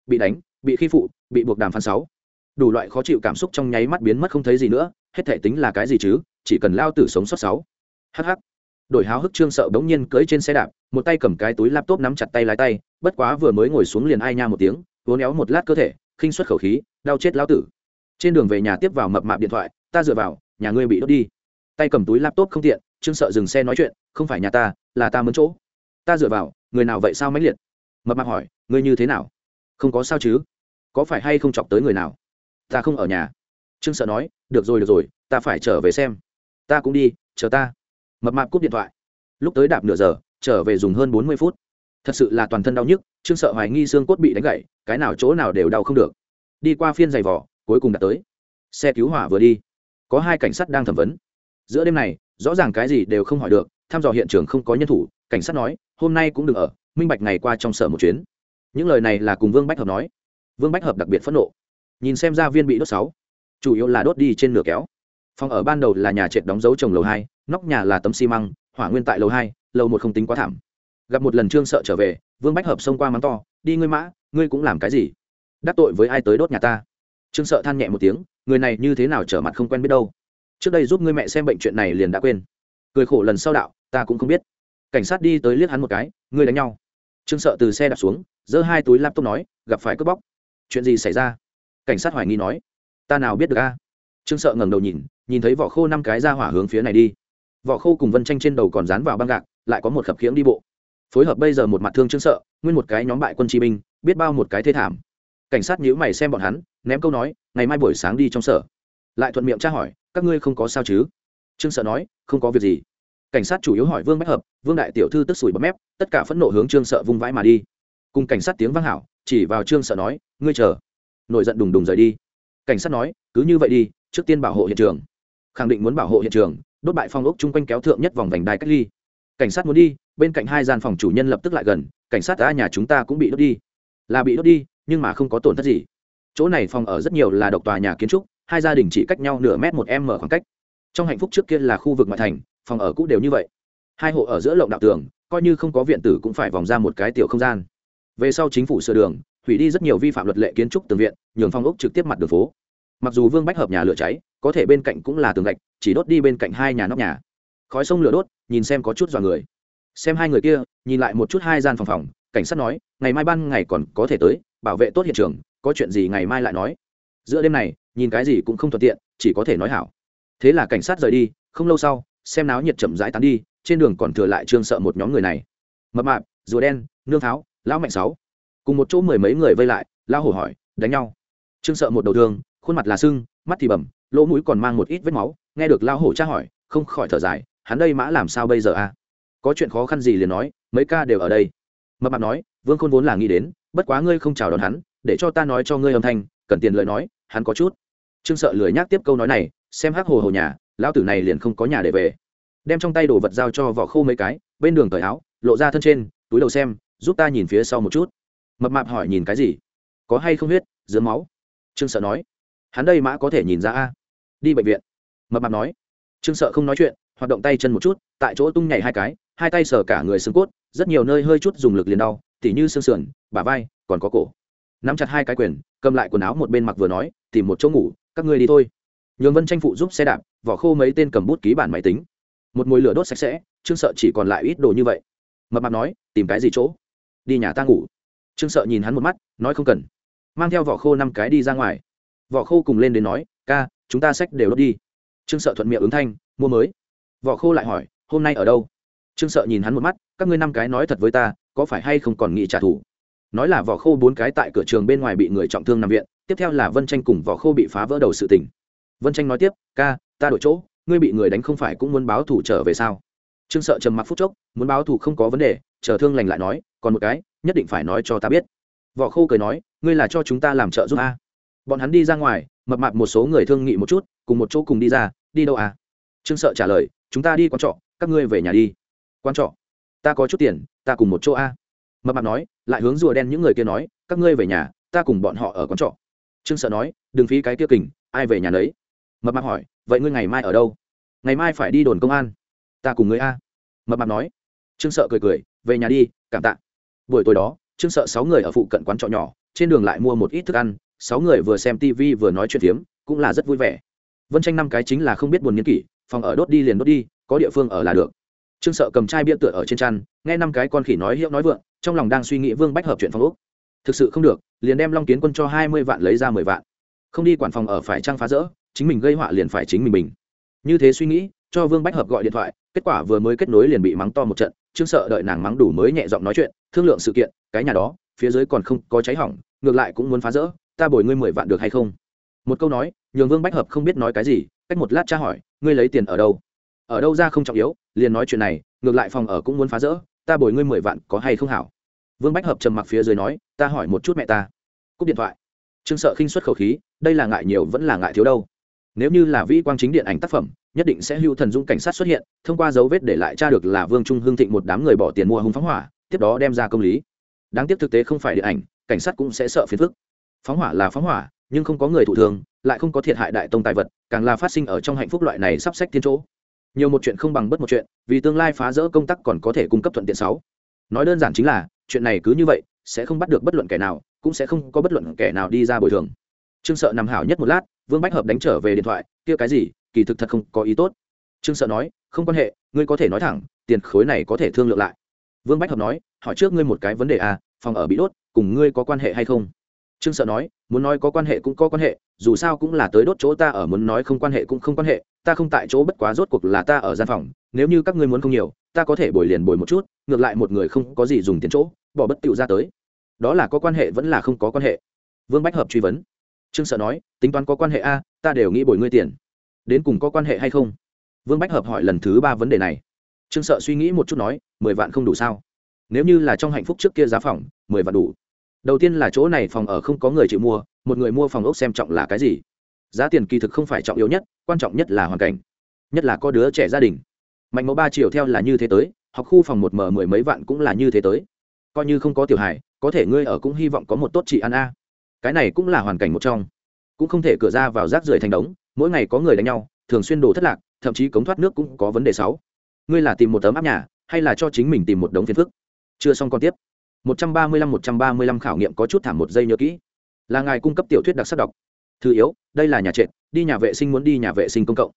Bị đánh, bị khi phụ, bị buộc đàm phán sáu. Đủ loại khó chịu cảm xúc trong nháy mắt biến mất không thấy gì nữa, hết thể tính là cái gì chứ? Chỉ cần lao tử sống sót sáu hh đổi háo hức trương sợ bỗng nhiên cưỡi trên xe đạp, một tay cầm cái túi laptop nắm chặt tay lái tay, bất quá vừa mới ngồi xuống liền ai nha một tiếng vốn éo một lát cơ thể, khinh xuất khẩu khí, đau chết lao tử. Trên đường về nhà tiếp vào mập mạp điện thoại, ta dựa vào, nhà ngươi bị đốt đi. Tay cầm túi laptop không tiện, trương sợ dừng xe nói chuyện, không phải nhà ta, là ta mướn chỗ. Ta dựa vào, người nào vậy sao mãnh liệt? Mập mạp hỏi, ngươi như thế nào? Không có sao chứ. Có phải hay không chọc tới người nào? Ta không ở nhà. Trương sợ nói, được rồi được rồi, ta phải trở về xem. Ta cũng đi, chờ ta mập mạp cúp điện thoại. Lúc tới đạp nửa giờ, trở về dùng hơn bốn mươi phút. Thật sự là toàn thân đau nhức, trương sợ hoài nghi xương cốt bị đánh gậy cái nào chỗ nào đều đau không được. Đi qua phiên giày vỏ cuối cùng đã tới. Xe cứu hỏa vừa đi, có hai cảnh sát đang thẩm vấn. Giữa đêm này, rõ ràng cái gì đều không hỏi được, thăm dò hiện trường không có nhân thủ, cảnh sát nói, hôm nay cũng đừng ở, minh bạch ngày qua trong sở một chuyến. Những lời này là cùng vương bách hợp nói. Vương bách hợp đặc biệt phẫn nộ. Nhìn xem ra viên bị đốt sáu, chủ yếu là đốt đi trên nửa kéo phòng ở ban đầu là nhà trệt đóng dấu trồng lầu hai, nóc nhà là tấm xi măng, hỏa nguyên tại lầu hai, lầu một không tính quá thảm. Gặp một lần trương sợ trở về, vương bách hợp xông qua mắng to, đi ngươi mã, ngươi cũng làm cái gì? Đắc tội với ai tới đốt nhà ta? Trương sợ than nhẹ một tiếng, người này như thế nào trở mặt không quen biết đâu. Trước đây giúp ngươi mẹ xem bệnh chuyện này liền đã quên. Cười khổ lần sau đạo, ta cũng không biết. Cảnh sát đi tới liếc hắn một cái, ngươi đánh nhau. Trương sợ từ xe đạp xuống, giơ hai túi laptop nói, gặp phải cướp bóc. Chuyện gì xảy ra? Cảnh sát hoài nghi nói, ta nào biết được a? Trương sợ ngẩng đầu nhìn nhìn thấy vỏ khô năm cái ra hỏa hướng phía này đi. Vỏ khô cùng vân tranh trên đầu còn dán vào băng gạc, lại có một khập khiễng đi bộ. Phối hợp bây giờ một mặt thương trương sợ, nguyên một cái nhóm bại quân chi binh, biết bao một cái thê thảm. Cảnh sát nhíu mày xem bọn hắn, ném câu nói, ngày mai buổi sáng đi trong sở. Lại thuận miệng tra hỏi, các ngươi không có sao chứ? Trương sợ nói, không có việc gì. Cảnh sát chủ yếu hỏi vương bách hợp, vương đại tiểu thư tức sủi bấm mép, tất cả phẫn nộ hướng trương sợ vung vãi mà đi. Cùng cảnh sát tiếng vang hảo, chỉ vào trương sợ nói, ngươi chờ. Nổi giận đùng đùng rời đi. Cảnh sát nói, cứ như vậy đi trước tiên bảo hộ hiện trường. Khẳng định muốn bảo hộ hiện trường, đốt bại phong ốc chung quanh kéo thượng nhất vòng vành đai cách ly. Cảnh sát muốn đi, bên cạnh hai gian phòng chủ nhân lập tức lại gần, cảnh sát đã nhà chúng ta cũng bị đốt đi. Là bị đốt đi, nhưng mà không có tổn thất gì. Chỗ này phòng ở rất nhiều là độc tòa nhà kiến trúc, hai gia đình chỉ cách nhau nửa mét một m khoảng cách. Trong hạnh phúc trước kia là khu vực ngoại thành, phòng ở cũ đều như vậy. Hai hộ ở giữa lộng đạo tường, coi như không có viện tử cũng phải vòng ra một cái tiểu không gian. Về sau chính phủ sửa đường, hủy đi rất nhiều vi phạm luật lệ kiến trúc tường viện, nhường phong ốc trực tiếp mặt đường phố mặc dù vương bách hợp nhà lửa cháy, có thể bên cạnh cũng là tường gạch, chỉ đốt đi bên cạnh hai nhà nóc nhà. Khói sông lửa đốt, nhìn xem có chút dọa người. Xem hai người kia, nhìn lại một chút hai gian phòng phòng, cảnh sát nói, ngày mai ban ngày còn có thể tới, bảo vệ tốt hiện trường, có chuyện gì ngày mai lại nói. Giữa đêm này, nhìn cái gì cũng không thuận tiện, chỉ có thể nói hảo. Thế là cảnh sát rời đi, không lâu sau, xem náo nhiệt chậm rãi tán đi, trên đường còn thừa lại trương sợ một nhóm người này. Mập mạp, rùa đen, nương tháo, lão mạnh sáu. Cùng một chỗ mười mấy người vây lại, lão hổ hỏi, đánh nhau? Trương sợ một đầu thương khuôn mặt là sưng, mắt thì bầm, lỗ mũi còn mang một ít vết máu, nghe được lão hổ tra hỏi, không khỏi thở dài, hắn đây mã làm sao bây giờ a có chuyện khó khăn gì liền nói, mấy ca đều ở đây. Mập mạp nói, vương khôn vốn là nghĩ đến, bất quá ngươi không chào đón hắn, để cho ta nói cho ngươi âm thanh, cần tiền lời nói, hắn có chút. Trương sợ lười nhác tiếp câu nói này, xem hắc hồ hồ nhà, lão tử này liền không có nhà để về. Đem trong tay đồ vật giao cho vỏ khô mấy cái, bên đường cởi áo, lộ ra thân trên, túi đầu xem, giúp ta nhìn phía sau một chút. Mập mạp hỏi nhìn cái gì? Có hay không huyết dướng máu? Trương sợ nói hắn đây mã có thể nhìn ra a. Đi bệnh viện. Mập mạp nói. Trương sợ không nói chuyện, hoạt động tay chân một chút, tại chỗ tung nhảy hai cái, hai tay sờ cả người xương cốt, rất nhiều nơi hơi chút dùng lực liền đau, tỉ như xương sườn, bả vai, còn có cổ. Nắm chặt hai cái quyền, cầm lại quần áo một bên mặc vừa nói, tìm một chỗ ngủ, các ngươi đi thôi. Nhường vân tranh phụ giúp xe đạp, vỏ khô mấy tên cầm bút ký bản máy tính. Một mồi lửa đốt sạch sẽ, trương sợ chỉ còn lại ít đồ như vậy. Mập mạp nói, tìm cái gì chỗ? Đi nhà ta ngủ. Trương sợ nhìn hắn một mắt, nói không cần. Mang theo vỏ khô năm cái đi ra ngoài vỏ khô cùng lên đến nói, ca, chúng ta sách đều đốt đi. Trương sợ thuận miệng ứng thanh, mua mới. Vỏ khô lại hỏi, hôm nay ở đâu? Trương sợ nhìn hắn một mắt, các ngươi năm cái nói thật với ta, có phải hay không còn nghị trả thù? Nói là vỏ khô bốn cái tại cửa trường bên ngoài bị người trọng thương nằm viện, tiếp theo là vân tranh cùng vỏ khô bị phá vỡ đầu sự tình. Vân tranh nói tiếp, ca, ta đổi chỗ, ngươi bị người đánh không phải cũng muốn báo thủ trở về sao? Trương sợ trầm mặc phút chốc, muốn báo thủ không có vấn đề, chờ thương lành lại nói, còn một cái, nhất định phải nói cho ta biết. Võ khô cười nói, ngươi là cho chúng ta làm trợ giúp a? Bọn hắn đi ra ngoài, mập mạp một số người thương nghị một chút, cùng một chỗ cùng đi ra, đi đâu à? Trương sợ trả lời, chúng ta đi quán trọ, các ngươi về nhà đi. Quán trọ? Ta có chút tiền, ta cùng một chỗ a mập mạp nói, lại hướng rùa đen những người kia nói, các ngươi về nhà, ta cùng bọn họ ở quán trọ. Trương sợ nói, đừng phí cái kia kình, ai về nhà đấy mập mạp hỏi, vậy ngươi ngày mai ở đâu? Ngày mai phải đi đồn công an. Ta cùng ngươi a mập mạp nói. Trương sợ cười cười, về nhà đi, cảm tạ. Buổi tối đó, trương sợ sáu người ở phụ cận quán trọ nhỏ, trên đường lại mua một ít thức ăn sáu người vừa xem tv vừa nói chuyện phiếm, cũng là rất vui vẻ. Vân tranh năm cái chính là không biết buồn n kỷ, phòng ở đốt đi liền đốt đi, có địa phương ở là được. Trương sợ cầm chai bia tựa ở trên chăn, nghe năm cái con khỉ nói hiệu nói vượng, trong lòng đang suy nghĩ vương bách hợp chuyện phòng úc thực sự không được, liền đem long kiến quân cho hai mươi vạn lấy ra mười vạn. Không đi quản phòng ở phải trang phá rỡ, chính mình gây họa liền phải chính mình mình. Như thế suy nghĩ, cho vương bách hợp gọi điện thoại, kết quả vừa mới kết nối liền bị mắng to một trận, trương sợ đợi nàng mắng đủ mới nhẹ giọng nói chuyện, thương lượng sự kiện, cái nhà đó, phía dưới còn không có cháy hỏng, ngược lại cũng muốn phá rỡ ta bồi ngươi mười vạn được hay không? Một câu nói, nhường vương bách hợp không biết nói cái gì, cách một lát tra hỏi, ngươi lấy tiền ở đâu? Ở đâu ra không trọng yếu, liền nói chuyện này, ngược lại phòng ở cũng muốn phá rỡ, ta bồi ngươi mười vạn có hay không hảo? Vương bách hợp trầm mặc phía dưới nói, ta hỏi một chút mẹ ta. Cúp điện thoại. Trương sợ khinh xuất khẩu khí, đây là ngại nhiều vẫn là ngại thiếu đâu. Nếu như là vĩ quang chính điện ảnh tác phẩm, nhất định sẽ hưu thần dung cảnh sát xuất hiện, thông qua dấu vết để lại tra được là vương trung hương thịnh một đám người bỏ tiền mua hung phóng hỏa, tiếp đó đem ra công lý. Đáng tiếc thực tế không phải điện ảnh, cảnh sát cũng sẽ sợ phiền phức phóng hỏa là phóng hỏa, nhưng không có người thụ thường lại không có thiệt hại đại tông tài vật, càng là phát sinh ở trong hạnh phúc loại này sắp sách thiên chỗ. Nhiều một chuyện không bằng bất một chuyện, vì tương lai phá rỡ công tác còn có thể cung cấp thuận tiện sáu. Nói đơn giản chính là, chuyện này cứ như vậy, sẽ không bắt được bất luận kẻ nào, cũng sẽ không có bất luận kẻ nào đi ra bồi thường. Trương sợ nằm hảo nhất một lát, vương bách hợp đánh trở về điện thoại, kia cái gì, kỳ thực thật không có ý tốt. Trương sợ nói, không quan hệ, ngươi có thể nói thẳng, tiền khối này có thể thương lượng lại. Vương bách hợp nói, hỏi trước ngươi một cái vấn đề à phòng ở bị đốt, cùng ngươi có quan hệ hay không? Trương sợ nói, muốn nói có quan hệ cũng có quan hệ, dù sao cũng là tới đốt chỗ ta ở, muốn nói không quan hệ cũng không quan hệ, ta không tại chỗ bất quá rốt cuộc là ta ở gian phòng, nếu như các ngươi muốn không nhiều, ta có thể bồi liền bồi một chút, ngược lại một người không có gì dùng tiền chỗ, bỏ bất tựu ra tới. Đó là có quan hệ vẫn là không có quan hệ. Vương bách hợp truy vấn. Trương sợ nói, tính toán có quan hệ a, ta đều nghĩ bồi ngươi tiền. Đến cùng có quan hệ hay không? Vương bách hợp hỏi lần thứ ba vấn đề này. Trương sợ suy nghĩ một chút nói, mười vạn không đủ sao? Nếu như là trong hạnh phúc trước kia giá phòng, mười vạn đủ đầu tiên là chỗ này phòng ở không có người chịu mua, một người mua phòng ốc xem trọng là cái gì? Giá tiền kỳ thực không phải trọng yếu nhất, quan trọng nhất là hoàn cảnh, nhất là có đứa trẻ gia đình. Mạnh mẫu ba triệu theo là như thế tới, học khu phòng một mở mười mấy vạn cũng là như thế tới. Coi như không có tiểu hài, có thể ngươi ở cũng hy vọng có một tốt chị ăn a. Cái này cũng là hoàn cảnh một trong. Cũng không thể cửa ra vào rác rưởi thành đống, mỗi ngày có người đánh nhau, thường xuyên đổ thất lạc, thậm chí cống thoát nước cũng có vấn đề sáu. Ngươi là tìm một tấm áp nhà, hay là cho chính mình tìm một đống phiền phức? Chưa xong còn tiếp. 135 135 khảo nghiệm có chút thảm một giây nhớ kỹ. Là ngài cung cấp tiểu thuyết đặc sắc đọc. Thứ yếu, đây là nhà trệt, đi nhà vệ sinh muốn đi nhà vệ sinh công cộng.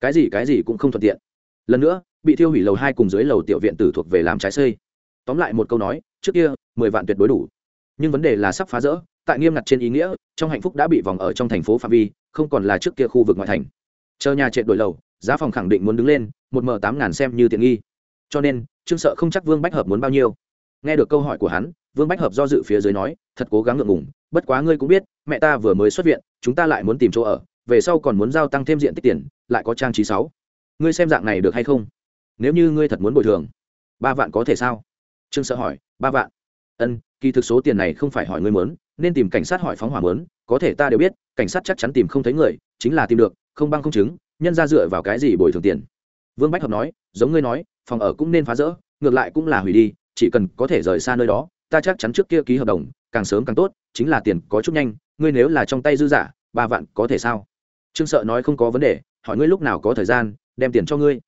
Cái gì cái gì cũng không thuận tiện. Lần nữa, bị thiêu hủy lầu hai cùng dưới lầu tiểu viện tử thuộc về làm trái xây. Tóm lại một câu nói, trước kia, mười vạn tuyệt đối đủ. Nhưng vấn đề là sắp phá rỡ, tại nghiêm ngặt trên ý nghĩa, trong hạnh phúc đã bị vòng ở trong thành phố phạm vi, không còn là trước kia khu vực ngoại thành. Chờ nhà trệt đổi lầu, giá phòng khẳng định muốn đứng lên, một m tám ngàn xem như tiện nghi. Cho nên trương sợ không chắc vương bách hợp muốn bao nhiêu nghe được câu hỏi của hắn, vương bách hợp do dự phía dưới nói, thật cố gắng ngượng ngùng, bất quá ngươi cũng biết, mẹ ta vừa mới xuất viện, chúng ta lại muốn tìm chỗ ở, về sau còn muốn giao tăng thêm diện tích tiền, lại có trang trí sáu. Ngươi xem dạng này được hay không? Nếu như ngươi thật muốn bồi thường, ba vạn có thể sao? Trương sợ hỏi, ba vạn? Ân, kỳ thực số tiền này không phải hỏi ngươi mớn nên tìm cảnh sát hỏi phóng hỏa mớn có thể ta đều biết, cảnh sát chắc chắn tìm không thấy người, chính là tìm được, không băng không chứng nhân ra dựa vào cái gì bồi thường tiền? Vương bách hợp nói, giống ngươi nói, phòng ở cũng nên phá rỡ, ngược lại cũng là hủy đi chỉ cần có thể rời xa nơi đó, ta chắc chắn trước kia ký hợp đồng, càng sớm càng tốt, chính là tiền có chút nhanh, ngươi nếu là trong tay dư giả, ba vạn có thể sao? Trương sợ nói không có vấn đề, hỏi ngươi lúc nào có thời gian, đem tiền cho ngươi.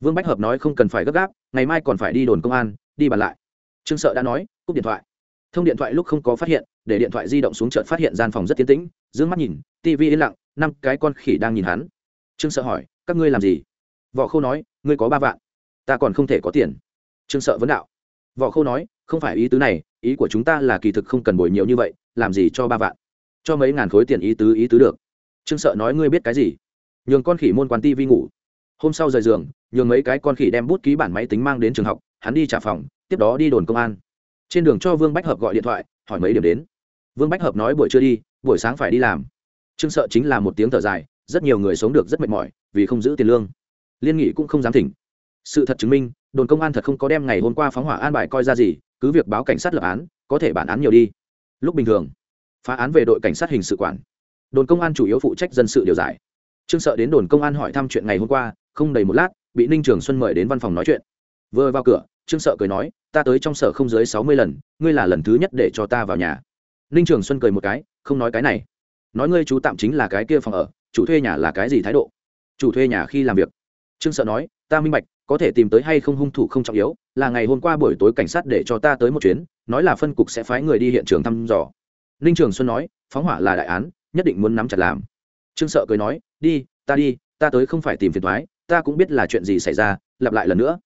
Vương bách hợp nói không cần phải gấp gáp, ngày mai còn phải đi đồn công an, đi bàn lại. Trương sợ đã nói, cúp điện thoại. Thông điện thoại lúc không có phát hiện, để điện thoại di động xuống chợt phát hiện gian phòng rất tiến tĩnh d mắt nhìn tv yên lặng, năm cái con khỉ đang nhìn hắn. Trương sợ hỏi, các ngươi làm gì? Võ khâu nói, ngươi có ba vạn, ta còn không thể có tiền. Trương sợ vấn đạo võ khâu nói, không phải ý tứ này, ý của chúng ta là kỳ thực không cần bồi nhiều như vậy, làm gì cho ba vạn. Cho mấy ngàn khối tiền ý tứ ý tứ được. Trương sợ nói ngươi biết cái gì? Nhường con khỉ môn quan ti vi ngủ. Hôm sau rời giường, nhường mấy cái con khỉ đem bút ký bản máy tính mang đến trường học, hắn đi trả phòng, tiếp đó đi đồn công an. Trên đường cho vương bách hợp gọi điện thoại, hỏi mấy điểm đến. Vương bách hợp nói buổi trưa đi, buổi sáng phải đi làm. Trương sợ chính là một tiếng thở dài, rất nhiều người sống được rất mệt mỏi, vì không giữ tiền lương. Liên nghị cũng không dám thỉnh. Sự thật chứng minh đồn công an thật không có đem ngày hôm qua phóng hỏa an bài coi ra gì, cứ việc báo cảnh sát lập án, có thể bản án nhiều đi. Lúc bình thường, phá án về đội cảnh sát hình sự quản. Đồn công an chủ yếu phụ trách dân sự điều giải. Trương sợ đến đồn công an hỏi thăm chuyện ngày hôm qua, không đầy một lát, bị ninh trường xuân mời đến văn phòng nói chuyện. Vừa vào cửa, trương sợ cười nói, ta tới trong sở không dưới sáu mươi lần, ngươi là lần thứ nhất để cho ta vào nhà. Ninh trường xuân cười một cái, không nói cái này. Nói ngươi chú tạm chính là cái kia phòng ở, chủ thuê nhà là cái gì thái độ? Chủ thuê nhà khi làm việc? Trương sợ nói, ta minh bạch có thể tìm tới hay không hung thủ không trọng yếu, là ngày hôm qua buổi tối cảnh sát để cho ta tới một chuyến, nói là phân cục sẽ phái người đi hiện trường thăm dò. Ninh trường xuân nói, phóng hỏa là đại án, nhất định muốn nắm chặt làm. Trương sợ cười nói, đi, ta đi, ta tới không phải tìm phiền thoái ta cũng biết là chuyện gì xảy ra, lặp lại lần nữa.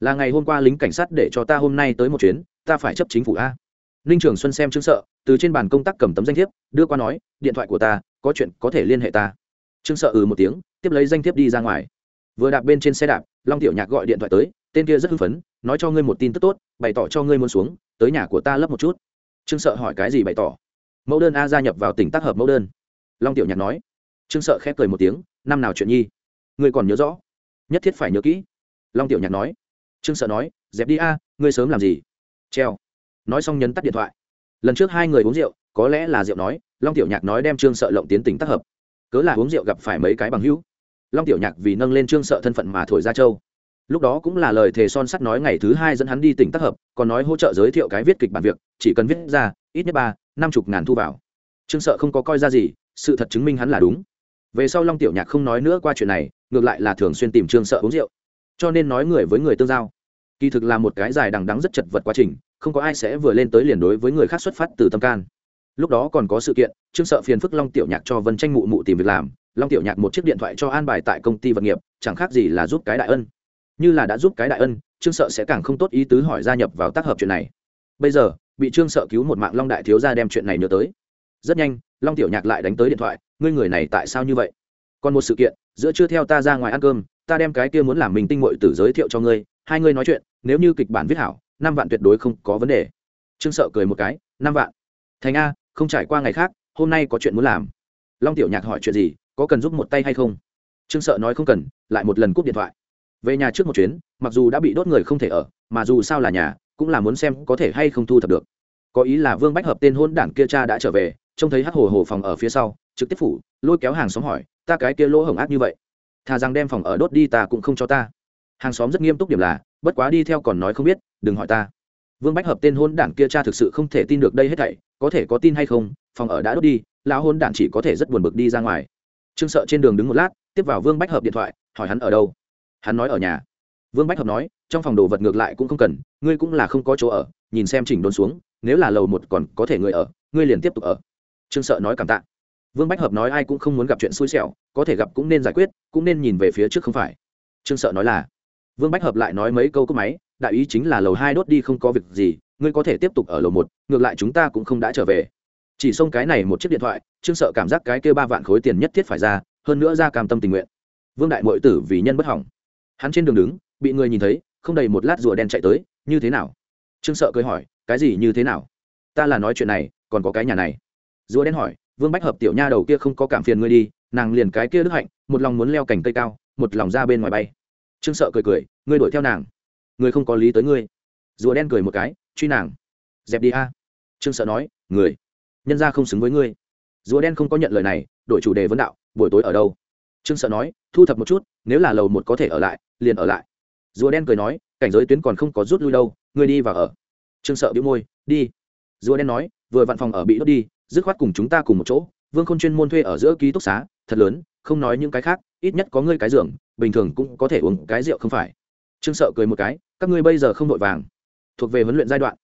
Là ngày hôm qua lính cảnh sát để cho ta hôm nay tới một chuyến, ta phải chấp chính phủ a. Ninh trường xuân xem trương sợ, từ trên bàn công tác cầm tấm danh thiếp, đưa qua nói, điện thoại của ta, có chuyện có thể liên hệ ta. Trương sợ ừ một tiếng, tiếp lấy danh thiếp đi ra ngoài vừa đạp bên trên xe đạp, long tiểu nhạc gọi điện thoại tới, tên kia rất hưng phấn, nói cho ngươi một tin tức tốt, bày tỏ cho ngươi muốn xuống, tới nhà của ta lấp một chút. Trương sợ hỏi cái gì bày tỏ? Mẫu đơn a gia nhập vào tỉnh tác hợp mẫu đơn. Long tiểu nhạc nói. Trương sợ khép cười một tiếng, năm nào chuyện nhi? Ngươi còn nhớ rõ? Nhất thiết phải nhớ kỹ. Long tiểu nhạc nói. Trương sợ nói, dẹp đi a, ngươi sớm làm gì? Treo. Nói xong nhấn tắt điện thoại. Lần trước hai người uống rượu, có lẽ là rượu nói, long tiểu nhạc nói đem trương sợ lộng tiến tỉnh tác hợp. Cớ là uống rượu gặp phải mấy cái bằng hữu? Long tiểu nhạc vì nâng lên trương sợ thân phận mà thổi ra châu. Lúc đó cũng là lời thề son sắt nói ngày thứ hai dẫn hắn đi tỉnh tác hợp, còn nói hỗ trợ giới thiệu cái viết kịch bản việc, chỉ cần viết ra, ít nhất ba, năm chục ngàn thu vào. Trương sợ không có coi ra gì, sự thật chứng minh hắn là đúng. Về sau long tiểu nhạc không nói nữa qua chuyện này, ngược lại là thường xuyên tìm trương sợ uống rượu. Cho nên nói người với người tương giao. Kỳ thực là một cái dài đằng đắng rất chật vật quá trình, không có ai sẽ vừa lên tới liền đối với người khác xuất phát từ tâm can. Lúc đó còn có sự kiện, trương sợ phiền phức long tiểu nhạc cho vân tranh mụ mụ tìm việc làm long tiểu nhạc một chiếc điện thoại cho an bài tại công ty vật nghiệp, chẳng khác gì là giúp cái đại ân. Như là đã giúp cái đại ân, trương sợ sẽ càng không tốt ý tứ hỏi gia nhập vào tác hợp chuyện này. Bây giờ, bị trương sợ cứu một mạng long đại thiếu ra đem chuyện này nhớ tới. Rất nhanh, long tiểu nhạc lại đánh tới điện thoại, ngươi người này tại sao như vậy? Còn một sự kiện, giữa chưa theo ta ra ngoài ăn cơm, ta đem cái kia muốn làm mình tinh mội tử giới thiệu cho ngươi, hai ngươi nói chuyện, nếu như kịch bản viết hảo, năm vạn tuyệt đối không có vấn đề. Trương sợ cười một cái, năm vạn? Thành a, không trải qua ngày khác, hôm nay có chuyện muốn làm. Long tiểu nhạc hỏi chuyện gì có cần giúp một tay hay không? Trương sợ nói không cần, lại một lần cúp điện thoại. Về nhà trước một chuyến, mặc dù đã bị đốt người không thể ở, mà dù sao là nhà, cũng là muốn xem có thể hay không thu thập được. Có ý là vương bách hợp tên hôn đảng kia cha đã trở về, trông thấy hát hồ hồ phòng ở phía sau, trực tiếp phủ, lôi kéo hàng xóm hỏi, ta cái kia lỗ hổng ác như vậy? Thà rằng đem phòng ở đốt đi ta cũng không cho ta. Hàng xóm rất nghiêm túc điểm là, bất quá đi theo còn nói không biết, đừng hỏi ta. Vương bách hợp tên hôn đảng kia cha thực sự không thể tin được đây hết thảy, có thể có tin hay không, phòng ở đã đốt đi, lão hôn đảng chỉ có thể rất buồn bực đi ra ngoài trương sợ trên đường đứng một lát, tiếp vào vương bách hợp điện thoại, hỏi hắn ở đâu. Hắn nói ở nhà. Vương bách hợp nói, trong phòng đồ vật ngược lại cũng không cần, ngươi cũng là không có chỗ ở, nhìn xem chỉnh đốn xuống, nếu là lầu một còn có thể người ở, ngươi liền tiếp tục ở. Trương sợ nói cảm tạ. Vương bách hợp nói ai cũng không muốn gặp chuyện xui xẻo, có thể gặp cũng nên giải quyết, cũng nên nhìn về phía trước không phải. Trương sợ nói là. Vương bách hợp lại nói mấy câu cúp máy, đại ý chính là lầu hai đốt đi không có việc gì, ngươi có thể tiếp tục ở lầu một, ngược lại chúng ta cũng không đã trở về chỉ xông cái này một chiếc điện thoại, trương sợ cảm giác cái kêu ba vạn khối tiền nhất thiết phải ra, hơn nữa ra cam tâm tình nguyện. Vương đại mội tử vì nhân bất hỏng. Hắn trên đường đứng, bị người nhìn thấy, không đầy một lát rùa đen chạy tới, như thế nào? Trương sợ cười hỏi, cái gì như thế nào? Ta là nói chuyện này, còn có cái nhà này. Rùa đen hỏi, vương bách hợp tiểu nha đầu kia không có cảm phiền ngươi đi, nàng liền cái kia đức hạnh, một lòng muốn leo cành cây cao, một lòng ra bên ngoài bay. Trương sợ cười cười, ngươi đuổi theo nàng ngươi không có lý tới ngươi. Rùa đen cười một cái, truy nàng, dẹp đi a. Trương sợ nói, người nhân ra không xứng với ngươi. Rùa đen không có nhận lời này, đổi chủ đề vấn đạo, buổi tối ở đâu? Trương sợ nói, thu thập một chút, nếu là lầu một có thể ở lại, liền ở lại. Rùa đen cười nói, cảnh giới tuyến còn không có rút lui đâu, ngươi đi và ở. Trương sợ bĩu môi, đi. Rùa đen nói, vừa văn phòng ở bị đốt đi, dứt khoát cùng chúng ta cùng một chỗ, vương khôn chuyên môn thuê ở giữa ký túc xá, thật lớn, không nói những cái khác, ít nhất có ngươi cái giường, bình thường cũng có thể uống cái rượu không phải. Trương sợ cười một cái, các ngươi bây giờ không vội vàng. Thuộc về huấn luyện giai đoạn.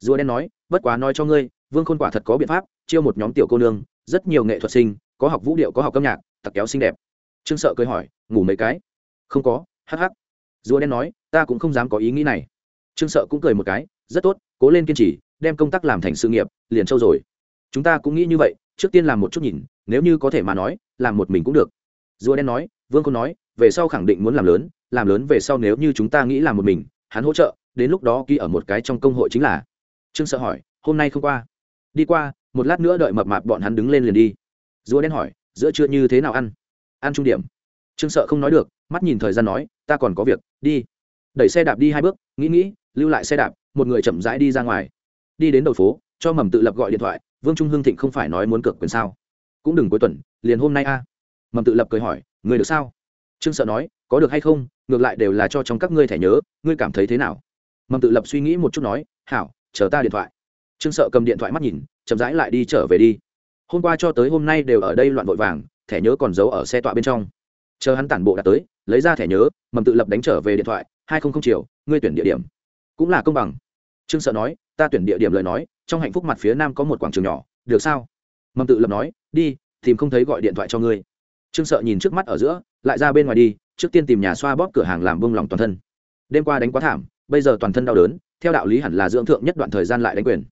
Rùa đen nói, bất quá nói cho ngươi vương khôn quả thật có biện pháp, chiêu một nhóm tiểu cô nương, rất nhiều nghệ thuật sinh, có học vũ điệu, có học âm nhạc tặc kéo xinh đẹp. Trương sợ cười hỏi, ngủ mấy cái? Không có, hắc hắc. Rùa đen nói, ta cũng không dám có ý nghĩ này. Trương sợ cũng cười một cái, rất tốt, cố lên kiên trì, đem công tác làm thành sự nghiệp, liền trâu rồi. Chúng ta cũng nghĩ như vậy, trước tiên làm một chút nhìn, nếu như có thể mà nói, làm một mình cũng được. Rùa đen nói, vương khôn nói, về sau khẳng định muốn làm lớn làm lớn về sau nếu như chúng ta nghĩ làm một mình, hắn hỗ trợ, đến lúc đó ghi ở một cái trong công hội chính là. Trương sợ hỏi, hôm nay không qua? Đi qua, một lát nữa đợi mập mạp bọn hắn đứng lên liền đi. Rùa đen hỏi, giữa trưa như thế nào ăn? Ăn trung điểm. Trương sợ không nói được, mắt nhìn thời gian nói, ta còn có việc, đi. Đẩy xe đạp đi hai bước, nghĩ nghĩ, lưu lại xe đạp, một người chậm rãi đi ra ngoài. Đi đến đầu phố, cho mầm tự lập gọi điện thoại, vương trung hương thịnh không phải nói muốn cược quyền sao? Cũng đừng cuối tuần, liền hôm nay a. Mầm tự lập cười hỏi, người được sao? Trương sợ nói, có được hay không, ngược lại đều là cho trong các ngươi thẻ nhớ, ngươi cảm thấy thế nào? Mầm tự lập suy nghĩ một chút nói, hảo, chờ ta điện thoại trương sợ cầm điện thoại mắt nhìn, chậm rãi lại đi trở về đi. Hôm qua cho tới hôm nay đều ở đây loạn vội vàng, thẻ nhớ còn giấu ở xe tọa bên trong. Chờ hắn tản bộ đã tới, lấy ra thẻ nhớ, mầm tự lập đánh trở về điện thoại, hai không không chiều, ngươi tuyển địa điểm. Cũng là công bằng. Trương sợ nói, ta tuyển địa điểm lời nói, trong hạnh phúc mặt phía nam có một quảng trường nhỏ, được sao? Mầm tự lập nói, đi, tìm không thấy gọi điện thoại cho ngươi. Trương sợ nhìn trước mắt ở giữa, lại ra bên ngoài đi, trước tiên tìm nhà xoa bóp cửa hàng làm bông lòng toàn thân. Đêm qua đánh quá thảm, bây giờ toàn thân đau đớn, theo đạo lý hẳn là dưỡng thượng nhất đoạn thời gian lại đánh quyền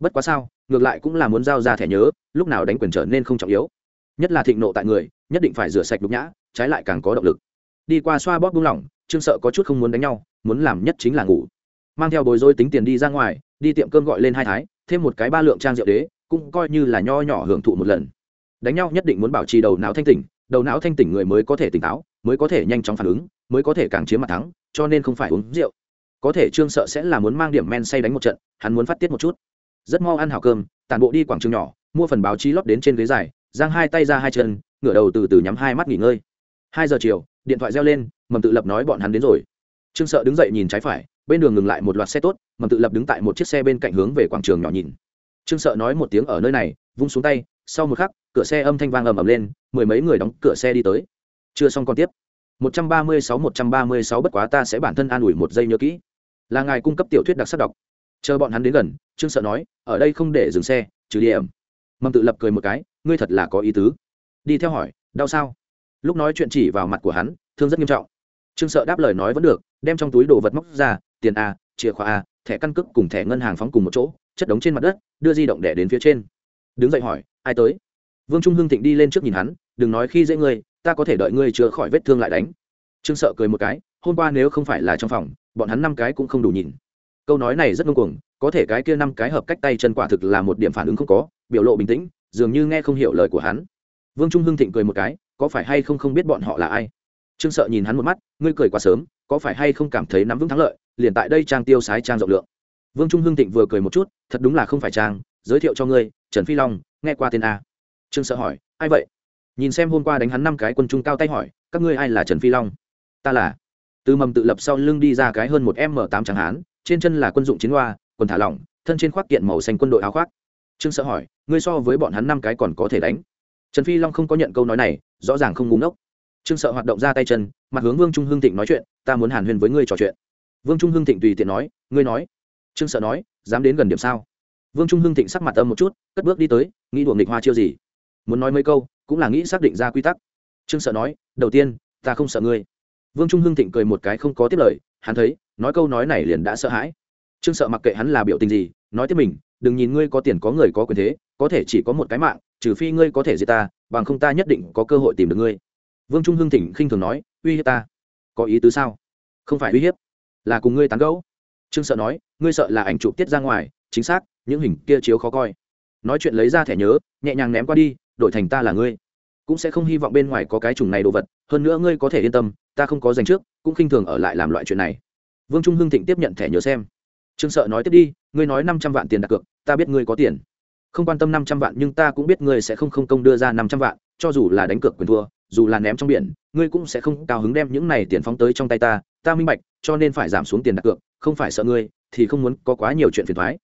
bất quá sao, ngược lại cũng là muốn giao ra thẻ nhớ, lúc nào đánh quyền trở nên không trọng yếu. Nhất là thịnh nộ tại người, nhất định phải rửa sạch đục nhã, trái lại càng có động lực. Đi qua xoa bóp buông lỏng, trương sợ có chút không muốn đánh nhau, muốn làm nhất chính là ngủ. Mang theo bồi dối tính tiền đi ra ngoài, đi tiệm cơm gọi lên hai thái, thêm một cái ba lượng trang rượu đế, cũng coi như là nho nhỏ hưởng thụ một lần. Đánh nhau nhất định muốn bảo trì đầu não thanh tỉnh, đầu não thanh tỉnh người mới có thể tỉnh táo, mới có thể nhanh chóng phản ứng, mới có thể càng chiếm mặt thắng, cho nên không phải uống rượu. Có thể trương sợ sẽ là muốn mang điểm men say đánh một trận, hắn muốn phát tiết một chút rất mau ăn hảo cơm, tản bộ đi quảng trường nhỏ, mua phần báo chí lót đến trên ghế dài, giang hai tay ra hai chân, ngửa đầu từ từ nhắm hai mắt nghỉ ngơi. Hai giờ chiều, điện thoại reo lên, mầm tự lập nói bọn hắn đến rồi. Trương sợ đứng dậy nhìn trái phải, bên đường ngừng lại một loạt xe tốt, mầm tự lập đứng tại một chiếc xe bên cạnh hướng về quảng trường nhỏ nhìn. Trương sợ nói một tiếng ở nơi này, vung xuống tay, sau một khắc, cửa xe âm thanh vang ầm ầm lên, mười mấy người đóng cửa xe đi tới. Chưa xong còn tiếp. 136 136 bất quá ta sẽ bản thân an ủi một giây nhớ kỹ. Là ngài cung cấp tiểu thuyết đặc sắc đọc chờ bọn hắn đến gần, trương sợ nói, ở đây không để dừng xe, trừ điểm mầm tự lập cười một cái, ngươi thật là có ý tứ. Đi theo hỏi, đau sao? Lúc nói chuyện chỉ vào mặt của hắn, thương rất nghiêm trọng. Trương sợ đáp lời nói vẫn được, đem trong túi đồ vật móc ra, tiền a, chìa khóa a, thẻ căn cước cùng thẻ ngân hàng phóng cùng một chỗ, chất đống trên mặt đất, đưa di động đẻ đến phía trên. Đứng dậy hỏi, ai tới? Vương trung hưng thịnh đi lên trước nhìn hắn, đừng nói khi dễ ngươi, ta có thể đợi ngươi chữa khỏi vết thương lại đánh. Trương sợ cười một cái, hôm qua nếu không phải là trong phòng, bọn hắn năm cái cũng không đủ nhìn câu nói này rất ngông cuồng, có thể cái kia năm cái hợp cách tay chân quả thực là một điểm phản ứng không có, biểu lộ bình tĩnh, dường như nghe không hiểu lời của hắn. Vương trung hưng thịnh cười một cái, có phải hay không không biết bọn họ là ai? Trương sợ nhìn hắn một mắt, ngươi cười quá sớm, có phải hay không cảm thấy nắm vững thắng lợi, liền tại đây trang tiêu sái trang rộng lượng. Vương trung hưng thịnh vừa cười một chút, thật đúng là không phải trang, giới thiệu cho ngươi, trần phi long, nghe qua tên a. Trương sợ hỏi, ai vậy? Nhìn xem hôm qua đánh hắn năm cái quân trung cao tay hỏi, các ngươi ai là trần phi long? Ta là. Từ mầm tự lập sau lưng đi ra cái hơn một m tám chẳng hán trên chân là quân dụng chiến hoa quần thả lỏng, thân trên khoác kiện màu xanh quân đội áo khoác. Trương sợ hỏi, ngươi so với bọn hắn năm cái còn có thể đánh? Trần phi long không có nhận câu nói này, rõ ràng không ngúng ốc trương sợ hoạt động ra tay chân, mặt hướng vương trung Hưng thịnh nói chuyện, ta muốn hàn huyên với ngươi trò chuyện. Vương trung Hưng thịnh tùy tiện nói, ngươi nói. Trương sợ nói, dám đến gần điểm sao? Vương trung Hưng thịnh sắc mặt âm một chút, cất bước đi tới, nghĩ đùa nghịch hoa chiêu gì. Muốn nói mấy câu, cũng là nghĩ xác định ra quy tắc. Trương sợ nói, đầu tiên, ta không sợ ngươi. Vương trung Hưng thịnh cười một cái không có tiếp lời hắn thấy, nói câu nói này liền đã sợ hãi. Trương sợ mặc kệ hắn là biểu tình gì, nói tiếp mình, đừng nhìn ngươi có tiền có người có quyền thế, có thể chỉ có một cái mạng, trừ phi ngươi có thể giết ta, bằng không ta nhất định có cơ hội tìm được ngươi. Vương trung hưng thỉnh khinh thường nói, uy hiếp ta. Có ý tứ sao? Không phải uy hiếp, là cùng ngươi tán gẫu. Trương sợ nói, ngươi sợ là ảnh chụp tiết ra ngoài, chính xác, những hình kia chiếu khó coi. Nói chuyện lấy ra thẻ nhớ, nhẹ nhàng ném qua đi, đổi thành ta là ngươi cũng sẽ không hy vọng bên ngoài có cái chủng này đồ vật, hơn nữa ngươi có thể yên tâm, ta không có dành trước, cũng khinh thường ở lại làm loại chuyện này. Vương trung hưng thịnh tiếp nhận thẻ nhớ xem. Trương sợ nói tiếp đi, ngươi nói năm trăm vạn tiền đặt cược, ta biết ngươi có tiền. Không quan tâm năm trăm vạn nhưng ta cũng biết ngươi sẽ không không công đưa ra năm trăm vạn, cho dù là đánh cược quyền thua, dù là ném trong biển, ngươi cũng sẽ không cao hứng đem những này tiền phóng tới trong tay ta. Ta minh bạch, cho nên phải giảm xuống tiền đặt cược, không phải sợ ngươi, thì không muốn có quá nhiều chuyện phiền thoái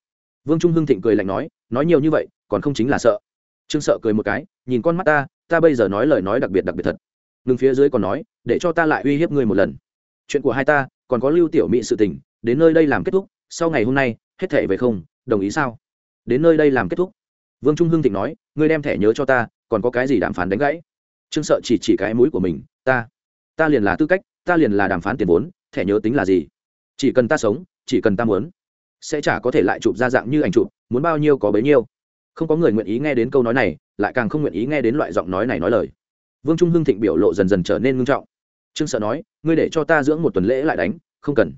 vương trung hưng thịnh cười lạnh nói nói nhiều như vậy, còn không chính là sợ. Trương sợ cười một cái, nhìn con mắt ta ta bây giờ nói lời nói đặc biệt đặc biệt thật. Ngừng phía dưới còn nói, để cho ta lại uy hiếp ngươi một lần. Chuyện của hai ta, còn có lưu tiểu mỹ sự tình, đến nơi đây làm kết thúc, sau ngày hôm nay, hết thẻ về không, đồng ý sao? Đến nơi đây làm kết thúc. Vương trung hưng thịnh nói, ngươi đem thẻ nhớ cho ta, còn có cái gì đàm phán đánh gãy? Trương sợ chỉ chỉ cái mũi của mình, ta ta liền là tư cách, ta liền là đàm phán tiền vốn, thẻ nhớ tính là gì? Chỉ cần ta sống, chỉ cần ta muốn, sẽ chả có thể lại chụp ra dạng như ảnh chụp, muốn bao nhiêu có bấy nhiêu. Không có người nguyện ý nghe đến câu nói này lại càng không nguyện ý nghe đến loại giọng nói này nói lời. Vương trung hưng thịnh biểu lộ dần dần trở nên ngưng trọng. Trương sợ nói, ngươi để cho ta dưỡng một tuần lễ lại đánh, không cần.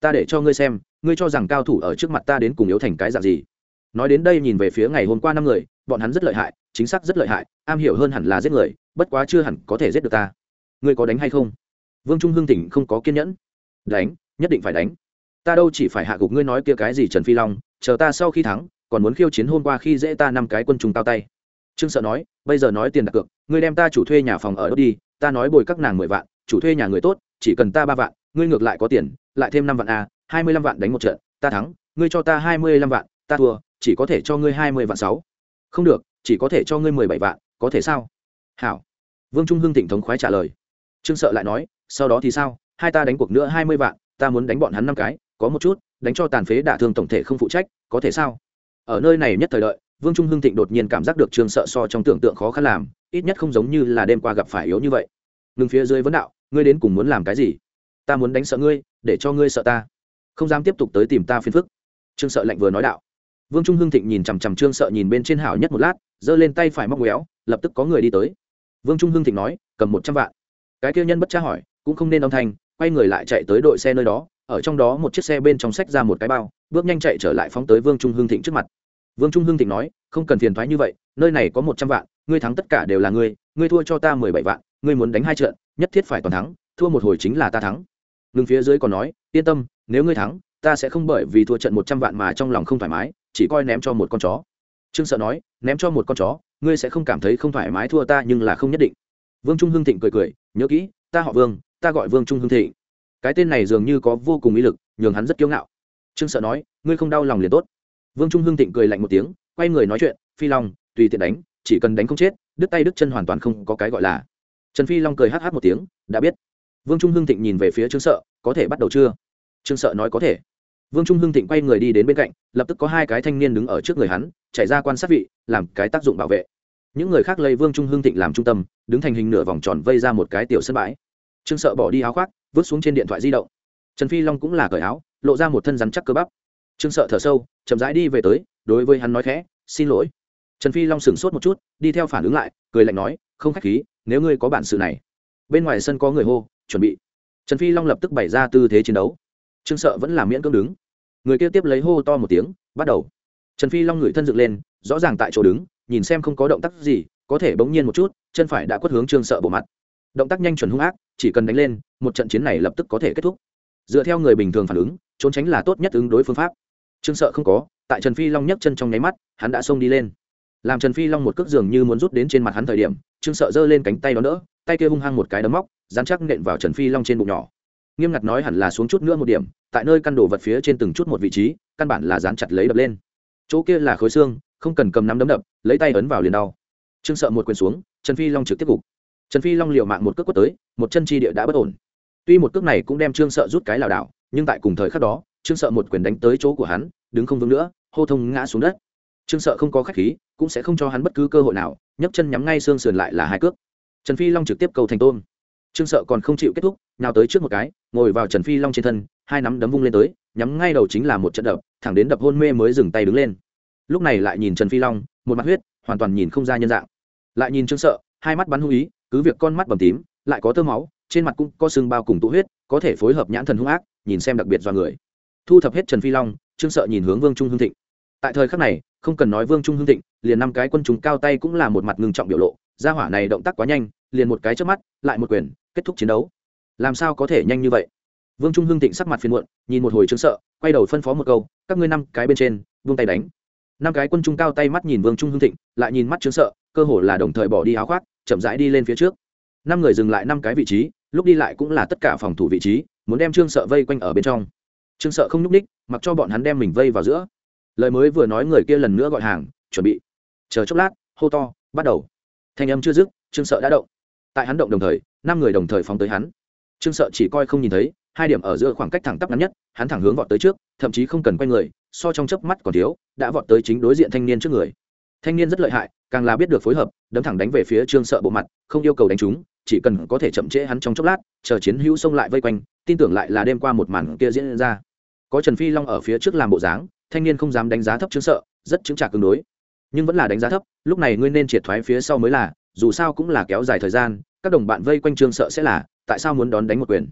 Ta để cho ngươi xem, ngươi cho rằng cao thủ ở trước mặt ta đến cùng yếu thành cái dạng gì. Nói đến đây nhìn về phía ngày hôm qua năm người, bọn hắn rất lợi hại, chính xác rất lợi hại, am hiểu hơn hẳn là giết người, bất quá chưa hẳn có thể giết được ta. Ngươi có đánh hay không? Vương trung hưng tỉnh không có kiên nhẫn. Đánh, nhất định phải đánh. Ta đâu chỉ phải hạ gục ngươi nói kia cái gì trần phi long, chờ ta sau khi thắng, còn muốn khiêu chiến hôm qua khi dễ ta năm cái quân trùng cao tay trương sợ nói, bây giờ nói tiền đặt cược, ngươi đem ta chủ thuê nhà phòng ở đó đi, ta nói bồi các nàng mười vạn, chủ thuê nhà người tốt, chỉ cần ta ba vạn, ngươi ngược lại có tiền, lại thêm năm vạn a hai mươi lăm vạn đánh một trận, ta thắng, ngươi cho ta hai mươi lăm vạn, ta thua, chỉ có thể cho ngươi hai mươi vạn sáu. Không được, chỉ có thể cho ngươi mười bảy vạn, có thể sao? Hảo. Vương trung hưng thịnh thống khoái trả lời. Trương sợ lại nói, sau đó thì sao? Hai ta đánh cuộc nữa hai mươi vạn, ta muốn đánh bọn hắn năm cái, có một chút, đánh cho tàn phế đả thương tổng thể không phụ trách, có thể sao? Ở nơi này nhất thời đợi vương trung hưng thịnh đột nhiên cảm giác được trương sợ so trong tưởng tượng khó khăn làm, ít nhất không giống như là đêm qua gặp phải yếu như vậy. Ngừng phía dưới vấn đạo, ngươi đến cùng muốn làm cái gì? Ta muốn đánh sợ ngươi, để cho ngươi sợ ta. Không dám tiếp tục tới tìm ta phiền phức. Trương sợ lạnh vừa nói đạo. Vương trung hưng thịnh nhìn chằm chằm trương sợ nhìn bên trên hảo nhất một lát, giơ lên tay phải móc ngoéo lập tức có người đi tới. Vương trung hưng thịnh nói, cầm một trăm vạn. Cái kêu nhân bất tra hỏi, cũng không nên âm thanh, quay người lại chạy tới đội xe nơi đó, ở trong đó một chiếc xe bên trong sách ra một cái bao, bước nhanh chạy trở lại phóng tới vương trung hưng thịnh trước mặt vương trung hưng thịnh nói, không cần phiền thoái như vậy, nơi này có một trăm vạn, ngươi thắng tất cả đều là ngươi ngươi thua cho ta mười bảy vạn, ngươi muốn đánh hai trận, nhất thiết phải toàn thắng, thua một hồi chính là ta thắng. Lưng phía dưới còn nói, yên tâm, nếu ngươi thắng, ta sẽ không bởi vì thua trận một trăm vạn mà trong lòng không thoải mái, chỉ coi ném cho một con chó. Trương sợ nói, ném cho một con chó, ngươi sẽ không cảm thấy không thoải mái thua ta, nhưng là không nhất định. Vương trung hưng thịnh cười cười, nhớ kỹ, ta họ vương, ta gọi vương trung hưng thịnh. Cái tên này dường như có vô cùng ý lực, nhường hắn rất kiêu ngạo. Trương sợ nói, ngươi không đau lòng liền tốt vương trung hưng thịnh cười lạnh một tiếng, quay người nói chuyện, phi long, tùy tiện đánh, chỉ cần đánh không chết, đứt tay đứt chân hoàn toàn không có cái gọi là. Trần phi long cười hh một tiếng, đã biết. Vương trung hưng thịnh nhìn về phía trương sợ, có thể bắt đầu chưa? Trương sợ nói, có thể. Vương trung hưng thịnh quay người đi đến bên cạnh, lập tức có hai cái thanh niên đứng ở trước người hắn, chạy ra quan sát vị, làm cái tác dụng bảo vệ. Những người khác lấy vương trung hưng thịnh làm trung tâm, đứng thành hình nửa vòng tròn vây ra một cái tiểu sân bãi. Trương sợ bỏ đi áo khoác, vứt xuống trên điện thoại di động. Trần phi long cũng là cởi áo, lộ ra một thân rắn chắc cơ bắp trương sợ thở sâu, chậm rãi đi về tới, đối với hắn nói khẽ, xin lỗi. Trần phi long sửng sốt một chút, đi theo phản ứng lại, cười lạnh nói, không khách khí, nếu ngươi có bản sự này. Bên ngoài sân có người hô, chuẩn bị. Trần phi long lập tức bày ra tư thế chiến đấu. Trương sợ vẫn là miễn cưỡng đứng. Người kia tiếp lấy hô to một tiếng, bắt đầu. Trần phi long ngửi thân dựng lên, rõ ràng tại chỗ đứng, nhìn xem không có động tác gì, có thể bỗng nhiên một chút, chân phải đã quất hướng trương sợ bộ mặt. Động tác nhanh chuẩn hung ác, chỉ cần đánh lên, một trận chiến này lập tức có thể kết thúc. Dựa theo người bình thường phản ứng, trốn tránh là tốt nhất ứng đối phương pháp trương sợ không có, tại trần phi long nhấc chân trong nháy mắt, hắn đã xông đi lên. Làm trần phi long một cước giường như muốn rút đến trên mặt hắn thời điểm, trương sợ giơ lên cánh tay đó đỡ, tay kia hung hăng một cái đấm móc, dán chắc nện vào trần phi long trên bụng nhỏ. Nghiêm ngặt nói hẳn là xuống chút nữa một điểm, tại nơi căn đồ vật phía trên từng chút một vị trí, căn bản là dán chặt lấy đập lên. Chỗ kia là khối xương, không cần cầm nắm đấm đập, lấy tay ấn vào liền đau. Trương sợ một quyền xuống, trần phi long trực tiếp gục. Trần phi long liều mạng một cước quất tới, một chân chi địa đã bất ổn. Tuy một cước này cũng đem trương sợ rút cái lảo đảo, nhưng tại cùng thời khắc đó trương sợ một quyền đánh tới chỗ của hắn, đứng không vững nữa, hô thông ngã xuống đất. Trương sợ không có khách khí, cũng sẽ không cho hắn bất cứ cơ hội nào, nhấc chân nhắm ngay xương sườn lại là hai cước. Trần phi long trực tiếp cầu thành tôn. Trương sợ còn không chịu kết thúc nào tới trước một cái, ngồi vào trần phi long trên thân, hai nắm đấm vung lên tới, nhắm ngay đầu chính là một trận đập, thẳng đến đập hôn mê mới dừng tay đứng lên. Lúc này lại nhìn trần phi long, một mặt huyết, hoàn toàn nhìn không ra nhân dạng. Lại nhìn trương sợ, hai mắt bắn hung ý, cứ việc con mắt bầm tím, lại có tơ máu, trên mặt cũng có sưng bao cùng tụ huyết, có thể phối hợp nhãn thần hung ác, nhìn xem đặc biệt do người thu thập hết trần phi long, trương sợ nhìn hướng vương trung hương thịnh. Tại thời khắc này, không cần nói vương trung hương thịnh, liền năm cái quân chúng cao tay cũng là một mặt ngưng trọng biểu lộ, gia hỏa này động tác quá nhanh, liền một cái trước mắt, lại một quyền, kết thúc chiến đấu. Làm sao có thể nhanh như vậy? Vương trung hương thịnh sắc mặt phiền muộn, nhìn một hồi trương sợ, quay đầu phân phó một câu, các ngươi năm cái bên trên, vung tay đánh. Năm cái quân trung cao tay mắt nhìn vương trung hương thịnh, lại nhìn mắt trương sợ, cơ hồ là đồng thời bỏ đi áo khoác, chậm rãi đi lên phía trước. Năm người dừng lại năm cái vị trí, lúc đi lại cũng là tất cả phòng thủ vị trí, muốn đem trương sợ vây quanh ở bên trong trương sợ không nhúc ních mặc cho bọn hắn đem mình vây vào giữa. Lời mới vừa nói người kia lần nữa gọi hàng, chuẩn bị. Chờ chốc lát, hô to, bắt đầu. Thanh âm chưa dứt, trương sợ đã động. Tại hắn động đồng thời, năm người đồng thời phóng tới hắn. Trương sợ chỉ coi không nhìn thấy, hai điểm ở giữa khoảng cách thẳng tắp ngắn nhất, hắn thẳng hướng vọt tới trước, thậm chí không cần quay người, so trong chớp mắt còn thiếu, đã vọt tới chính đối diện thanh niên trước người. Thanh niên rất lợi hại, càng là biết được phối hợp, đấm thẳng đánh về phía trương sợ bộ mặt, không yêu cầu đánh chúng chỉ cần có thể chậm trễ hắn trong chốc lát, chờ chiến hữu xông lại vây quanh, tin tưởng lại là đêm qua một màn kia diễn ra có trần phi long ở phía trước làm bộ dáng, thanh niên không dám đánh giá thấp trương sợ, rất chứng trả cứng đối. Nhưng vẫn là đánh giá thấp, lúc này ngươi nên triệt thoái phía sau mới là, dù sao cũng là kéo dài thời gian, các đồng bạn vây quanh trương sợ sẽ là, tại sao muốn đón đánh một quyền?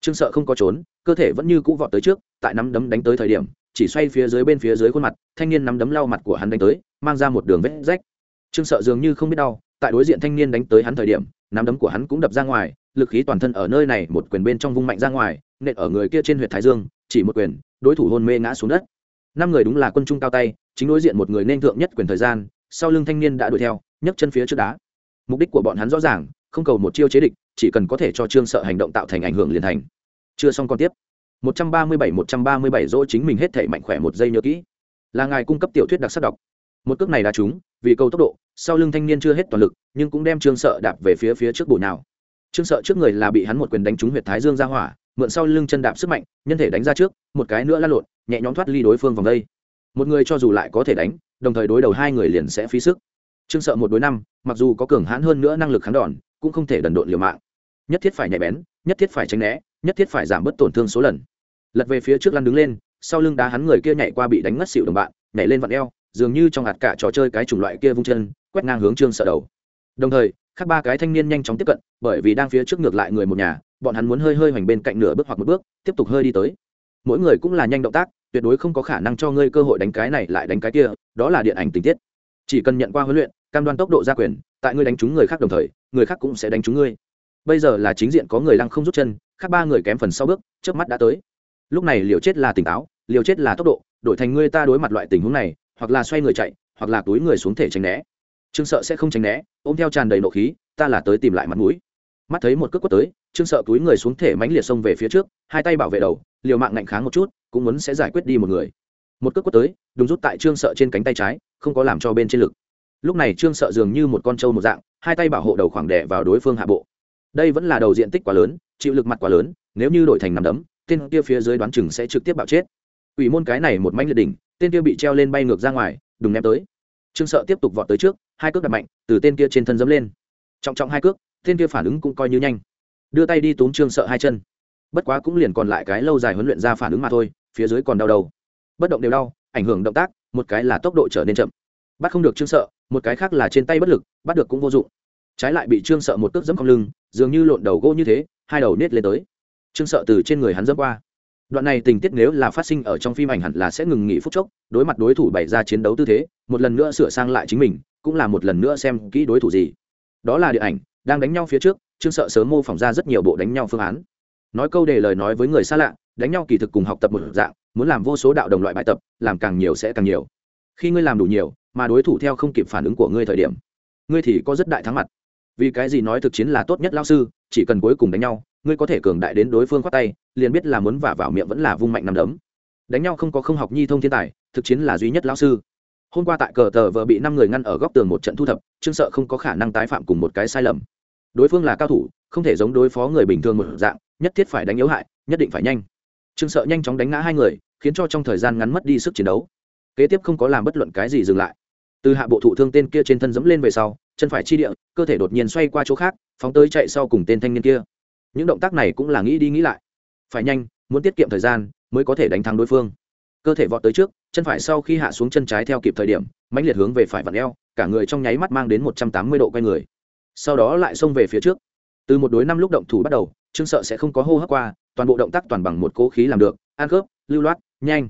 Trương sợ không có trốn, cơ thể vẫn như cũ vọt tới trước, tại nắm đấm đánh tới thời điểm, chỉ xoay phía dưới bên phía dưới khuôn mặt, thanh niên nắm đấm lau mặt của hắn đánh tới, mang ra một đường vết rách. Trương sợ dường như không biết đau, tại đối diện thanh niên đánh tới hắn thời điểm, nắm đấm của hắn cũng đập ra ngoài, lực khí toàn thân ở nơi này một quyền bên trong vung mạnh ra ngoài nện ở người kia trên huyện thái dương, chỉ một quyền, đối thủ hôn mê ngã xuống đất. Năm người đúng là quân trung cao tay, chính đối diện một người nên thượng nhất quyền thời gian, sau lưng thanh niên đã đuổi theo, nhấc chân phía trước đá. Mục đích của bọn hắn rõ ràng, không cầu một chiêu chế địch, chỉ cần có thể cho trương sợ hành động tạo thành ảnh hưởng liền thành. Chưa xong còn tiếp. 137 137 dỗ chính mình hết thể mạnh khỏe một giây nhớ kỹ. Là ngài cung cấp tiểu thuyết đặc sắc đọc. Một cước này đã trúng, vì câu tốc độ, sau lưng thanh niên chưa hết toàn lực, nhưng cũng đem trương sợ đạp về phía phía trước bổ nào trương sợ trước người là bị hắn một quyền đánh trúng huyệt thái dương ra hỏa, mượn sau lưng chân đạp sức mạnh, nhân thể đánh ra trước, một cái nữa lăn lộn, nhẹ nhõm thoát ly đối phương vòng đây. Một người cho dù lại có thể đánh, đồng thời đối đầu hai người liền sẽ phí sức. Trương sợ một đối năm, mặc dù có cường hãn hơn nữa năng lực kháng đòn, cũng không thể đần độn liều mạng. Nhất thiết phải nhạy bén, nhất thiết phải tránh né, nhất thiết phải giảm bớt tổn thương số lần. Lật về phía trước lăn đứng lên, sau lưng đá hắn người kia nhảy qua bị đánh ngất xỉu đồng bạn, nhảy lên vặn eo, dường như trong hạt cả trò chơi cái chủng loại kia vung chân, quét ngang hướng trương sợ đầu. Đồng thời khác ba cái thanh niên nhanh chóng tiếp cận, bởi vì đang phía trước ngược lại người một nhà, bọn hắn muốn hơi hơi hoành bên cạnh nửa bước hoặc một bước, tiếp tục hơi đi tới. Mỗi người cũng là nhanh động tác, tuyệt đối không có khả năng cho ngươi cơ hội đánh cái này lại đánh cái kia, đó là điện ảnh tình tiết. Chỉ cần nhận qua huấn luyện, cam đoan tốc độ gia quyền, tại ngươi đánh trúng người khác đồng thời, người khác cũng sẽ đánh trúng ngươi. Bây giờ là chính diện có người lăng không rút chân, khác ba người kém phần sau bước trước mắt đã tới. Lúc này liều chết là tỉnh táo, liều chết là tốc độ, đổi thành ngươi ta đối mặt loại tình huống này, hoặc là xoay người chạy, hoặc là túi người xuống thể tránh né trương sợ sẽ không tránh né, ôm theo tràn đầy nộ khí, ta là tới tìm lại mặt mũi. Mắt thấy một cước quất tới, trương sợ túi người xuống thể mánh liệt xông về phía trước, hai tay bảo vệ đầu, liều mạng ngạnh kháng một chút, cũng muốn sẽ giải quyết đi một người. Một cước quất tới, đúng rút tại trương sợ trên cánh tay trái, không có làm cho bên trên lực. Lúc này trương sợ dường như một con trâu một dạng, hai tay bảo hộ đầu khoảng đẻ vào đối phương hạ bộ. Đây vẫn là đầu diện tích quá lớn, chịu lực mặt quá lớn, nếu như đổi thành nằm đấm, tên kia phía dưới đoán chừng sẽ trực tiếp bạo chết. Ủy môn cái này một mánh liệt đỉnh, tên kia bị treo lên bay ngược ra ngoài, đùng ném tới trương sợ tiếp tục vọt tới trước, hai cước đặt mạnh, từ tên kia trên thân dấm lên. Trọng trọng hai cước, tên kia phản ứng cũng coi như nhanh. Đưa tay đi túm trương sợ hai chân. Bất quá cũng liền còn lại cái lâu dài huấn luyện ra phản ứng mà thôi, phía dưới còn đau đầu. Bất động đều đau, ảnh hưởng động tác, một cái là tốc độ trở nên chậm. Bắt không được trương sợ, một cái khác là trên tay bất lực, bắt được cũng vô dụng. Trái lại bị trương sợ một cước dẫm không lưng, dường như lộn đầu gỗ như thế, hai đầu nết lên tới. Trương sợ từ trên người hắn dẫm qua đoạn này tình tiết nếu là phát sinh ở trong phim ảnh hẳn là sẽ ngừng nghỉ phút chốc, đối mặt đối thủ bày ra chiến đấu tư thế, một lần nữa sửa sang lại chính mình, cũng là một lần nữa xem kỹ đối thủ gì. Đó là điện ảnh, đang đánh nhau phía trước, trương sợ sớm mô phỏng ra rất nhiều bộ đánh nhau phương án. Nói câu để lời nói với người xa lạ, đánh nhau kỳ thực cùng học tập một dạng, muốn làm vô số đạo đồng loại bài tập, làm càng nhiều sẽ càng nhiều. Khi ngươi làm đủ nhiều, mà đối thủ theo không kịp phản ứng của ngươi thời điểm, ngươi thì có rất đại thắng mặt. Vì cái gì nói thực chiến là tốt nhất lao sư, chỉ cần cuối cùng đánh nhau ngươi có thể cường đại đến đối phương khoát tay, liền biết là muốn vả vào miệng vẫn là vung mạnh nằm đấm. Đánh nhau không có không học nhi thông thiên tài, thực chiến là duy nhất lão sư. Hôm qua tại cờ tờ vợ bị năm người ngăn ở góc tường một trận thu thập, trương sợ không có khả năng tái phạm cùng một cái sai lầm. Đối phương là cao thủ, không thể giống đối phó người bình thường một dạng, nhất thiết phải đánh yếu hại, nhất định phải nhanh. Trương sợ nhanh chóng đánh ngã hai người, khiến cho trong thời gian ngắn mất đi sức chiến đấu. Kế tiếp không có làm bất luận cái gì dừng lại. Từ hạ bộ thụ thương tên kia trên thân dẫm lên về sau, chân phải chi địa, cơ thể đột nhiên xoay qua chỗ khác, phóng tới chạy sau cùng tên thanh niên kia những động tác này cũng là nghĩ đi nghĩ lại. Phải nhanh, muốn tiết kiệm thời gian mới có thể đánh thắng đối phương. Cơ thể vọt tới trước, chân phải sau khi hạ xuống chân trái theo kịp thời điểm, mãnh liệt hướng về phải vặn eo, cả người trong nháy mắt mang đến một trăm tám mươi độ quay người. Sau đó lại xông về phía trước. Từ một đối năm lúc động thủ bắt đầu, trương sợ sẽ không có hô hấp qua, toàn bộ động tác toàn bằng một cố khí làm được, ăn khớp, lưu loát, nhanh.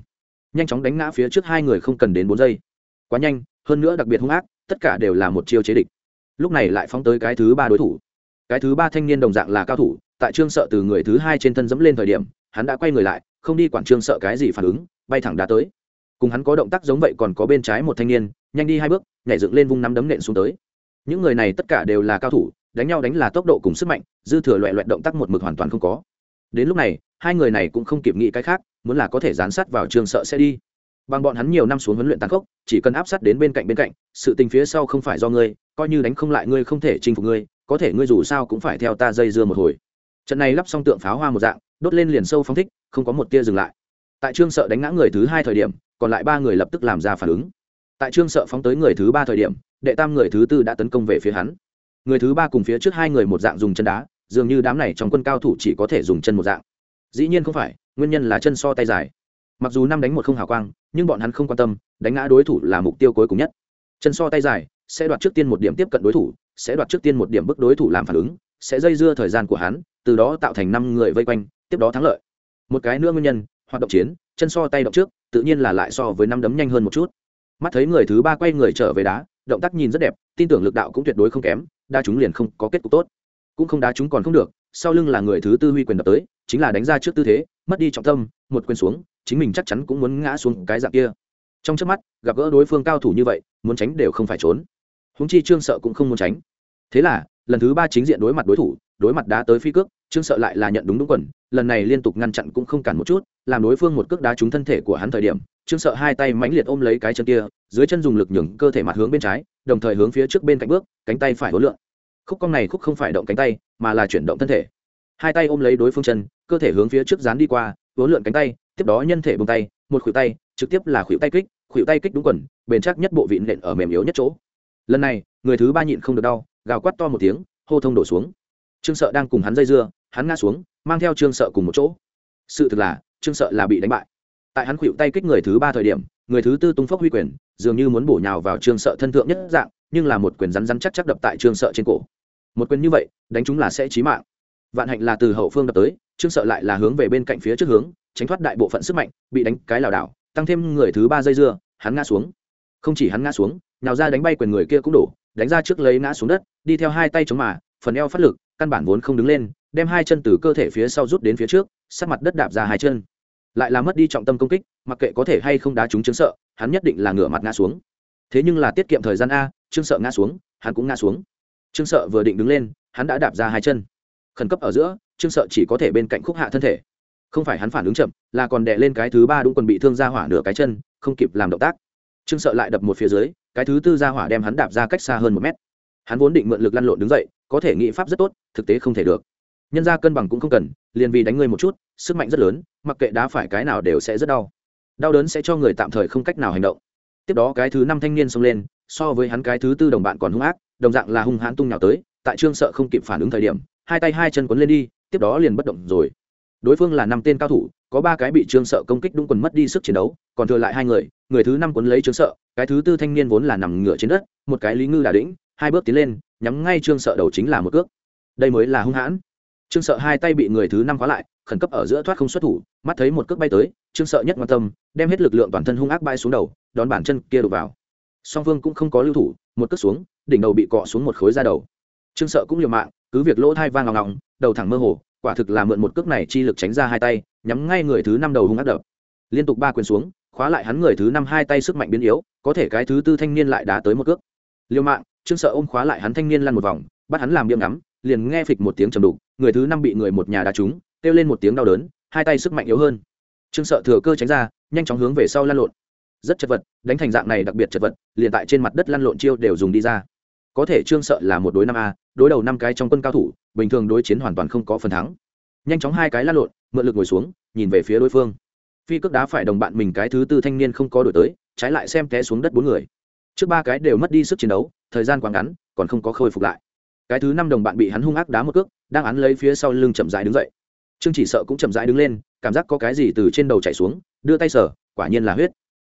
Nhanh chóng đánh ngã phía trước hai người không cần đến bốn giây. Quá nhanh, hơn nữa đặc biệt hung ác, tất cả đều là một chiêu chế địch. Lúc này lại phóng tới cái thứ ba đối thủ. Cái thứ ba thanh niên đồng dạng là cao thủ tại trương sợ từ người thứ hai trên thân dẫm lên thời điểm, hắn đã quay người lại, không đi quản trương sợ cái gì phản ứng, bay thẳng đá tới. Cùng hắn có động tác giống vậy còn có bên trái một thanh niên, nhanh đi hai bước, nhảy dựng lên vung nắm đấm nện xuống tới. Những người này tất cả đều là cao thủ, đánh nhau đánh là tốc độ cùng sức mạnh, dư thừa loại loại động tác một mực hoàn toàn không có. Đến lúc này, hai người này cũng không kịp nghĩ cái khác, muốn là có thể dán sát vào trương sợ sẽ đi. Bằng bọn hắn nhiều năm xuống huấn luyện tàn khốc, chỉ cần áp sát đến bên cạnh bên cạnh, sự tình phía sau không phải do ngươi, coi như đánh không lại ngươi không thể chinh phục ngươi, có thể ngươi dù sao cũng phải theo ta dây dưa một hồi trận này lắp xong tượng pháo hoa một dạng, đốt lên liền sâu phóng thích, không có một tia dừng lại. Tại trương sợ đánh ngã người thứ hai thời điểm, còn lại ba người lập tức làm ra phản ứng. Tại trương sợ phóng tới người thứ ba thời điểm, đệ tam người thứ tư đã tấn công về phía hắn. Người thứ ba cùng phía trước hai người một dạng dùng chân đá, dường như đám này trong quân cao thủ chỉ có thể dùng chân một dạng. Dĩ nhiên không phải, nguyên nhân là chân so tay dài. Mặc dù năm đánh một không hào quang, nhưng bọn hắn không quan tâm, đánh ngã đối thủ là mục tiêu cuối cùng nhất. Chân so tay dài, sẽ đoạt trước tiên một điểm tiếp cận đối thủ, sẽ đoạt trước tiên một điểm bức đối thủ làm phản ứng, sẽ dây dưa thời gian của hắn từ đó tạo thành năm người vây quanh, tiếp đó thắng lợi. Một cái nữa nguyên nhân, hoạt động chiến, chân so tay động trước, tự nhiên là lại so với năm đấm nhanh hơn một chút. Mắt thấy người thứ ba quay người trở về đá, động tác nhìn rất đẹp, tin tưởng lực đạo cũng tuyệt đối không kém đa chúng liền không có kết cục tốt. Cũng không đá chúng còn không được, sau lưng là người thứ tư huy quyền đập tới, chính là đánh ra trước tư thế, mất đi trọng tâm, một quyền xuống, chính mình chắc chắn cũng muốn ngã xuống cái dạng kia. Trong trước mắt, gặp gỡ đối phương cao thủ như vậy, muốn tránh đều không phải trốn. Húng chi trương sợ cũng không muốn tránh. Thế là, lần thứ ba chính diện đối mặt đối thủ, đối mặt đá tới phi cước trương sợ lại là nhận đúng đúng quần, lần này liên tục ngăn chặn cũng không cản một chút, làm đối phương một cước đá trúng thân thể của hắn thời điểm, trương sợ hai tay mãnh liệt ôm lấy cái chân kia, dưới chân dùng lực nhường cơ thể mặt hướng bên trái, đồng thời hướng phía trước bên cạnh bước, cánh tay phải hối lượng khúc cong này khúc không phải động cánh tay, mà là chuyển động thân thể. Hai tay ôm lấy đối phương chân, cơ thể hướng phía trước dán đi qua hối lượn cánh tay, tiếp đó nhân thể bông tay, một khuỷu tay, trực tiếp là khuỷu tay kích, khuỷu tay kích đúng quần, bền chắc nhất bộ vị nện ở mềm yếu nhất chỗ. Lần này, người thứ ba nhịn không được đau, gào quát to một tiếng, hô thông đổ xuống. Trương sợ đang cùng hắn dây dưa hắn ngã xuống, mang theo trương sợ cùng một chỗ. Sự thực là, trương sợ là bị đánh bại. Tại hắn khuỵu tay kích người thứ ba thời điểm, người thứ tư tung phốc huy quyền, dường như muốn bổ nhào vào trương sợ thân thượng nhất dạng, nhưng là một quyền rắn rắn chắc chắc đập tại trương sợ trên cổ. Một quyền như vậy, đánh chúng là sẽ chí mạng. Vạn hạnh là từ hậu phương đập tới, trương sợ lại là hướng về bên cạnh phía trước hướng, tránh thoát đại bộ phận sức mạnh, bị đánh cái lảo đảo, tăng thêm người thứ ba dây dưa, hắn ngã xuống. Không chỉ hắn ngã xuống, nào ra đánh bay quyền người kia cũng đổ, đánh ra trước lấy ngã xuống đất, đi theo hai tay chống mà, phần eo phát lực căn bản vốn không đứng lên, đem hai chân từ cơ thể phía sau rút đến phía trước sát mặt đất đạp ra hai chân. Lại là mất đi trọng tâm công kích, mặc kệ có thể hay không đá trúng chứng sợ, hắn nhất định là ngửa mặt ngã xuống. Thế nhưng là tiết kiệm thời gian a, trương sợ ngã xuống, hắn cũng ngã xuống. Trương sợ vừa định đứng lên, hắn đã đạp ra hai chân. Khẩn cấp ở giữa, trương sợ chỉ có thể bên cạnh khúc hạ thân thể. Không phải hắn phản ứng chậm, là còn đè lên cái thứ ba đúng còn bị thương ra hỏa nửa cái chân, không kịp làm động tác. Trương sợ lại đập một phía dưới, cái thứ tư ra hỏa đem hắn đạp ra cách xa hơn một mét hắn vốn định mượn lực lăn lộn đứng dậy, có thể nghĩ pháp rất tốt, thực tế không thể được. Nhân ra cân bằng cũng không cần, liền vì đánh ngươi một chút, sức mạnh rất lớn, mặc kệ đá phải cái nào đều sẽ rất đau. Đau đớn sẽ cho người tạm thời không cách nào hành động. Tiếp đó cái thứ năm thanh niên xông lên, so với hắn cái thứ tư đồng bạn còn hung ác, đồng dạng là hung hãn tung nhào tới, tại trương sợ không kịp phản ứng thời điểm, hai tay hai chân quấn lên đi, tiếp đó liền bất động rồi. Đối phương là năm tên cao thủ, có ba cái bị trương sợ công kích đúng quần mất đi sức chiến đấu, còn thừa lại hai người người thứ năm quấn lấy trương sợ, cái thứ tư thanh niên vốn là nằm ngửa trên đất, một cái lý ngư đà đĩnh hai bước tiến lên, nhắm ngay trương sợ đầu chính là một cước. Đây mới là hung hãn. Trương sợ hai tay bị người thứ năm khóa lại, khẩn cấp ở giữa thoát không xuất thủ, mắt thấy một cước bay tới, trương sợ nhất quan tâm, đem hết lực lượng toàn thân hung ác bay xuống đầu, đón bản chân kia đục vào. Song phương cũng không có lưu thủ, một cước xuống, đỉnh đầu bị cọ xuống một khối da đầu. Trương sợ cũng liều mạng, cứ việc lỗ thai vang ngọng ngọng, đầu thẳng mơ hồ, quả thực là mượn một cước này chi lực tránh ra hai tay, nhắm ngay người thứ năm đầu hung ác đập. Liên tục ba quyền xuống, khóa lại hắn người thứ năm hai tay sức mạnh biến yếu, có thể cái thứ tư thanh niên lại đá tới một cước. Liều mạng trương sợ ôm khóa lại hắn thanh niên lăn một vòng, bắt hắn làm miệng ngắm, liền nghe phịch một tiếng trầm đục, người thứ năm bị người một nhà đá trúng, kêu lên một tiếng đau đớn, hai tay sức mạnh yếu hơn. Trương sợ thừa cơ tránh ra, nhanh chóng hướng về sau lăn lộn. Rất chật vật, đánh thành dạng này đặc biệt chật vật, liền tại trên mặt đất lăn lộn chiêu đều dùng đi ra. Có thể trương sợ là một đối năm a, đối đầu năm cái trong quân cao thủ, bình thường đối chiến hoàn toàn không có phần thắng. Nhanh chóng hai cái lăn lộn, mượn lực ngồi xuống, nhìn về phía đối phương. Phi cước đá phải đồng bạn mình cái thứ tư thanh niên không có đổi tới, trái lại xem té xuống đất bốn người. Trước ba cái đều mất đi sức chiến đấu thời gian quá ngắn, còn không có khôi phục lại. Cái thứ năm đồng bạn bị hắn hung ác đá một cước, đang án lấy phía sau lưng chậm rãi đứng dậy. Trương chỉ sợ cũng chậm rãi đứng lên, cảm giác có cái gì từ trên đầu chảy xuống, đưa tay sở quả nhiên là huyết.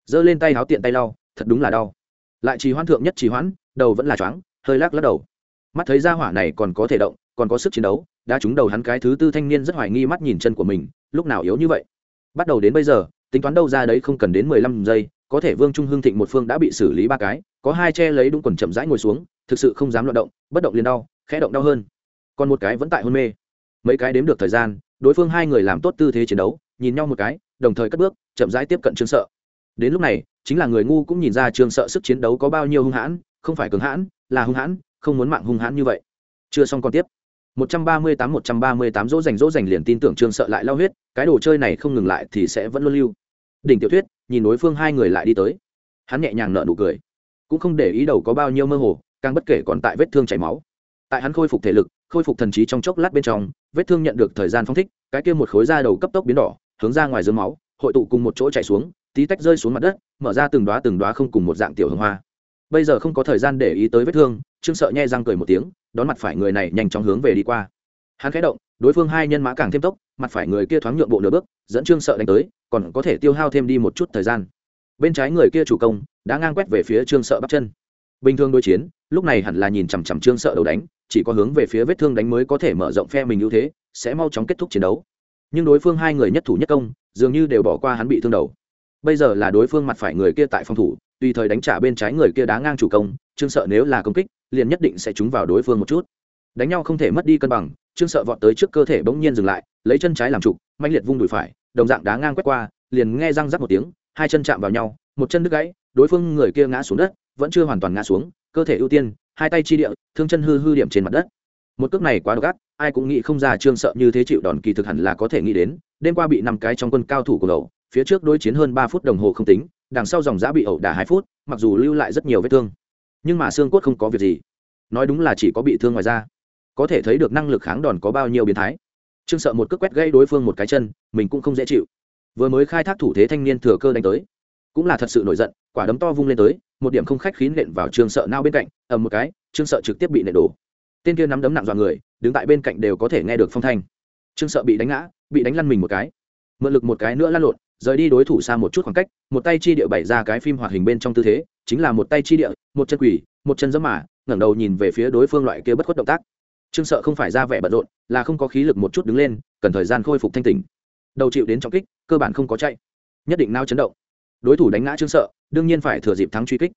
Giơ lên tay háo tiện tay lau, thật đúng là đau. Lại trì hoãn thượng nhất trì hoãn, đầu vẫn là choáng, hơi lắc lắc đầu. Mắt thấy ra hỏa này còn có thể động, còn có sức chiến đấu, đã trúng đầu hắn cái thứ tư thanh niên rất hoài nghi mắt nhìn chân của mình, lúc nào yếu như vậy? Bắt đầu đến bây giờ, tính toán đâu ra đấy không cần đến mười lăm giây có thể vương trung hưng thịnh một phương đã bị xử lý ba cái, có hai che lấy đúng quần chậm rãi ngồi xuống, thực sự không dám loạt động, bất động liền đau, khẽ động đau hơn. Còn một cái vẫn tại hôn mê. Mấy cái đếm được thời gian, đối phương hai người làm tốt tư thế chiến đấu, nhìn nhau một cái, đồng thời cất bước, chậm rãi tiếp cận trương sợ. Đến lúc này, chính là người ngu cũng nhìn ra trương sợ sức chiến đấu có bao nhiêu hung hãn, không phải cường hãn, là hung hãn, không muốn mạng hung hãn như vậy. Chưa xong còn tiếp. 138 138 dỗ dành dỗ dành liền tin tưởng trương sợ lại lao huyết, cái đồ chơi này không ngừng lại thì sẽ vẫn luôn lưu. Đỉnh tiểu thuyết nhìn đối phương hai người lại đi tới. Hắn nhẹ nhàng nở nụ cười. Cũng không để ý đầu có bao nhiêu mơ hồ, càng bất kể còn tại vết thương chảy máu. Tại hắn khôi phục thể lực, khôi phục thần trí trong chốc lát bên trong, vết thương nhận được thời gian phong thích, cái kia một khối da đầu cấp tốc biến đỏ, hướng ra ngoài dưới máu, hội tụ cùng một chỗ chảy xuống, tí tách rơi xuống mặt đất, mở ra từng đoá từng đoá không cùng một dạng tiểu hương hoa. Bây giờ không có thời gian để ý tới vết thương, trương sợ nhẹ răng cười một tiếng, đón mặt phải người này nhanh chóng hướng về đi qua. Hắn khẽ động đối phương hai nhân mã càng thêm tốc, mặt phải người kia thoáng nhượng bộ nửa bước, dẫn trương sợ đánh tới, còn có thể tiêu hao thêm đi một chút thời gian. Bên trái người kia chủ công đã ngang quét về phía trương sợ bắt chân. Bình thường đối chiến, lúc này hẳn là nhìn chằm chằm trương sợ đầu đánh, chỉ có hướng về phía vết thương đánh mới có thể mở rộng phe mình ưu thế, sẽ mau chóng kết thúc chiến đấu. Nhưng đối phương hai người nhất thủ nhất công, dường như đều bỏ qua hắn bị thương đầu. Bây giờ là đối phương mặt phải người kia tại phòng thủ, tùy thời đánh trả bên trái người kia đá ngang chủ công, trương sợ nếu là công kích, liền nhất định sẽ trúng vào đối phương một chút đánh nhau không thể mất đi cân bằng, trương sợ vọt tới trước cơ thể bỗng nhiên dừng lại, lấy chân trái làm trục mạnh liệt vung đùi phải, đồng dạng đá ngang quét qua, liền nghe răng rắc một tiếng, hai chân chạm vào nhau, một chân đứt gãy, đối phương người kia ngã xuống đất, vẫn chưa hoàn toàn ngã xuống, cơ thể ưu tiên, hai tay chi địa, thương chân hư hư điểm trên mặt đất. Một cước này quá độc ác, ai cũng nghĩ không ra trương sợ như thế chịu đòn kỳ thực hẳn là có thể nghĩ đến, đêm qua bị năm cái trong quân cao thủ của ẩu phía trước đối chiến hơn ba phút đồng hồ không tính, đằng sau dòng giã bị ẩu đả hai phút, mặc dù lưu lại rất nhiều vết thương. Nhưng mà xương cốt không có việc gì. Nói đúng là chỉ có bị thương ngoài ra có thể thấy được năng lực kháng đòn có bao nhiêu biến thái. Trương sợ một cước quét gây đối phương một cái chân, mình cũng không dễ chịu. Vừa mới khai thác thủ thế thanh niên thừa cơ đánh tới, cũng là thật sự nổi giận, quả đấm to vung lên tới, một điểm không khách khí nện vào trương sợ nao bên cạnh, ầm một cái, trương sợ trực tiếp bị nện đổ. Tên kia nắm đấm nặng dọa người, đứng tại bên cạnh đều có thể nghe được phong thanh. Trương sợ bị đánh ngã, bị đánh lăn mình một cái. Mượn lực một cái nữa lăn lộn, rời đi đối thủ xa một chút khoảng cách, một tay chi địa bày ra cái phim hoạt hình bên trong tư thế, chính là một tay chi địa, một chân quỳ một chân dẫm mà, ngẩng đầu nhìn về phía đối phương loại kia bất khuất động tác trương sợ không phải ra vẻ bận rộn, là không có khí lực một chút đứng lên, cần thời gian khôi phục thanh tỉnh. Đầu chịu đến trọng kích, cơ bản không có chạy. Nhất định nao chấn động. Đối thủ đánh ngã trương sợ, đương nhiên phải thừa dịp thắng truy kích.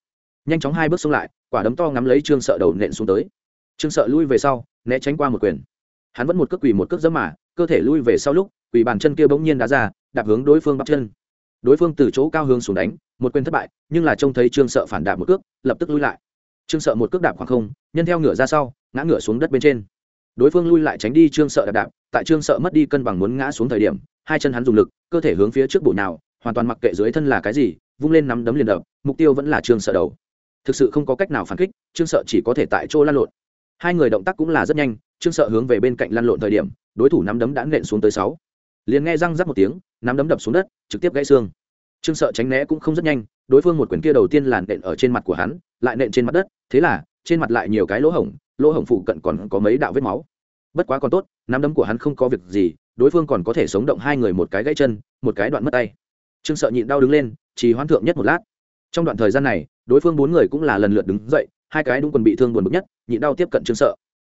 Nhanh chóng hai bước xông lại, quả đấm to ngắm lấy trương sợ đầu nện xuống tới. Trương sợ lui về sau, né tránh qua một quyền. Hắn vẫn một cước quỳ một cước dẫm mà, cơ thể lui về sau lúc, quỳ bàn chân kia bỗng nhiên đá ra, đạp hướng đối phương bắp chân. Đối phương từ chỗ cao hướng xuống đánh, một quyền thất bại, nhưng là trông thấy trương sợ phản đạp một cước, lập tức lui lại trương sợ một cước đạp khoảng không, nhân theo ngửa ra sau, ngã ngửa xuống đất bên trên. Đối phương lui lại tránh đi, trương sợ đạp đạp, tại trương sợ mất đi cân bằng muốn ngã xuống thời điểm, hai chân hắn dùng lực, cơ thể hướng phía trước bộ nào hoàn toàn mặc kệ dưới thân là cái gì, vung lên nắm đấm liền đập, mục tiêu vẫn là trương sợ đầu. Thực sự không có cách nào phản kích, trương sợ chỉ có thể tại chỗ lăn lộn. Hai người động tác cũng là rất nhanh, trương sợ hướng về bên cạnh lăn lộn thời điểm, đối thủ nắm đấm đã nện xuống tới sáu. Liền nghe răng rắc một tiếng, nắm đấm đập xuống đất, trực tiếp gãy xương trương sợ tránh né cũng không rất nhanh, đối phương một quyền kia đầu tiên là nện ở trên mặt của hắn, lại nện trên mặt đất, thế là, trên mặt lại nhiều cái lỗ hổng lỗ hổng phụ cận còn có mấy đạo vết máu. Bất quá còn tốt, nắm đấm của hắn không có việc gì, đối phương còn có thể sống động hai người một cái gãy chân, một cái đoạn mất tay. Trương sợ nhịn đau đứng lên chỉ hoãn thượng nhất một lát. Trong đoạn thời gian này, đối phương bốn người cũng là lần lượt đứng dậy, hai cái đúng quần bị thương buồn bực nhất, nhịn đau tiếp cận trương sợ.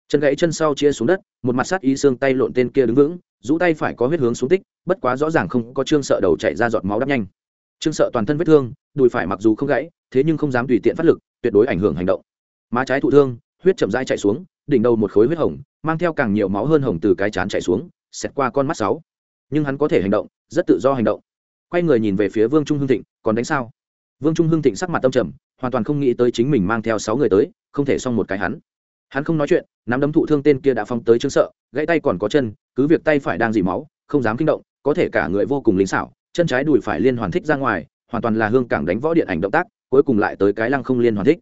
Chân gãy chân sau chia xuống đất, một mặt sát ý xương tay lộn tên kia đứng vững, rũ tay phải có huyết hướng xuống tích, bất quá rõ ràng không có trương sợ đầu chạy ra giọt máu đắp nhanh trương sợ toàn thân vết thương, đùi phải mặc dù không gãy, thế nhưng không dám tùy tiện phát lực, tuyệt đối ảnh hưởng hành động. Má trái thụ thương, huyết chậm rãi chạy xuống, đỉnh đầu một khối huyết hồng, mang theo càng nhiều máu hơn hồng từ cái chán chạy xuống, xẹt qua con mắt sáu. Nhưng hắn có thể hành động, rất tự do hành động. Quay người nhìn về phía vương trung hưng thịnh, còn đánh sao? Vương trung hưng thịnh sắc mặt tâm trầm, hoàn toàn không nghĩ tới chính mình mang theo sáu người tới, không thể xong một cái hắn. Hắn không nói chuyện, nắm đấm thụ thương tên kia đã phóng tới chứng sợ, gãy tay còn có chân, cứ việc tay phải đang dì máu, không dám kinh động, có thể cả người vô cùng lính xảo chân trái đùi phải liên hoàn thích ra ngoài, hoàn toàn là hương cảng đánh võ điện ảnh động tác, cuối cùng lại tới cái lăng không liên hoàn thích.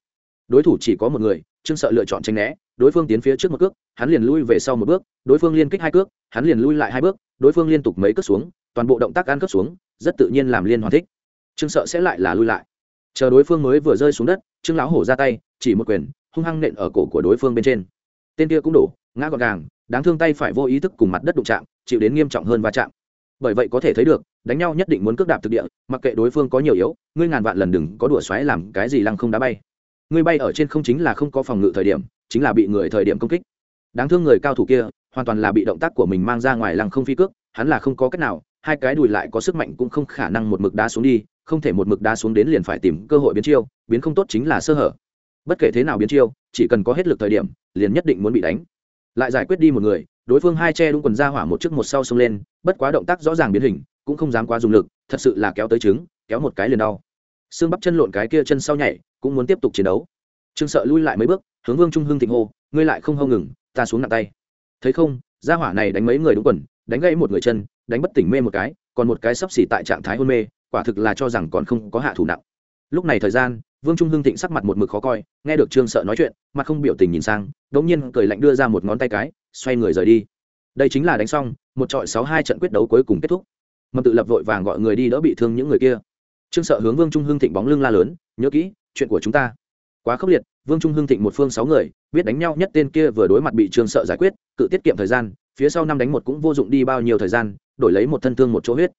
Đối thủ chỉ có một người, trương sợ lựa chọn tranh né, đối phương tiến phía trước một cước, hắn liền lui về sau một bước, đối phương liên kích hai cước, hắn liền lui lại hai bước, đối phương liên tục mấy cước xuống, toàn bộ động tác ăn cước xuống, rất tự nhiên làm liên hoàn thích. Trương sợ sẽ lại là lui lại. Chờ đối phương mới vừa rơi xuống đất, trương lão hổ ra tay, chỉ một quyền, hung hăng nện ở cổ của đối phương bên trên. Tên kia cũng đổ, ngã gọn gàng, đáng thương tay phải vô ý thức cùng mặt đất đụng chạm, chịu đến nghiêm trọng hơn va chạm bởi vậy có thể thấy được, đánh nhau nhất định muốn cước đạp thực địa, mặc kệ đối phương có nhiều yếu, ngươi ngàn vạn lần đừng có đùa xoáy làm cái gì lăng không đá bay. Ngươi bay ở trên không chính là không có phòng ngự thời điểm, chính là bị người thời điểm công kích. Đáng thương người cao thủ kia, hoàn toàn là bị động tác của mình mang ra ngoài lăng không phi cước, hắn là không có cách nào, hai cái đùi lại có sức mạnh cũng không khả năng một mực đá xuống đi, không thể một mực đá xuống đến liền phải tìm cơ hội biến chiêu, biến không tốt chính là sơ hở. Bất kể thế nào biến chiêu, chỉ cần có hết lực thời điểm, liền nhất định muốn bị đánh. Lại giải quyết đi một người đối phương hai che đúng quần ra hỏa một trước một sau xông lên, bất quá động tác rõ ràng biến hình, cũng không dám quá dùng lực, thật sự là kéo tới trứng, kéo một cái liền đau. Xương bắp chân lộn cái kia chân sau nhảy, cũng muốn tiếp tục chiến đấu. Trương sợ lui lại mấy bước, hướng vương trung hưng thịnh hô, ngươi lại không hâu ngừng, ta xuống nặng tay. Thấy không, ra hỏa này đánh mấy người đúng quần, đánh gãy một người chân, đánh bất tỉnh mê một cái, còn một cái sấp xỉ tại trạng thái hôn mê, quả thực là cho rằng còn không có hạ thủ nặng lúc này thời gian, vương trung hưng thịnh sắc mặt một mực khó coi, nghe được trương sợ nói chuyện, mặt không biểu tình nhìn sang đ ỗ n g nhiên cười lạnh đưa ra một ngón tay cái, xoay người rời đi. Đây chính là đánh xong, một trọi sáu hai trận quyết đấu cuối cùng kết thúc. Mầm tự lập vội vàng gọi người đi đỡ bị thương những người kia. Trương sợ hướng vương trung hưng thịnh bóng lưng la lớn, nhớ kỹ, chuyện của chúng ta. Quá khốc liệt, vương trung hưng thịnh một phương sáu người, biết đánh nhau nhất tên kia vừa đối mặt bị trương sợ giải quyết, cự tiết kiệm thời gian, phía sau năm đánh một cũng vô dụng đi bao nhiêu thời gian, đổi lấy một thân thương một chỗ huyết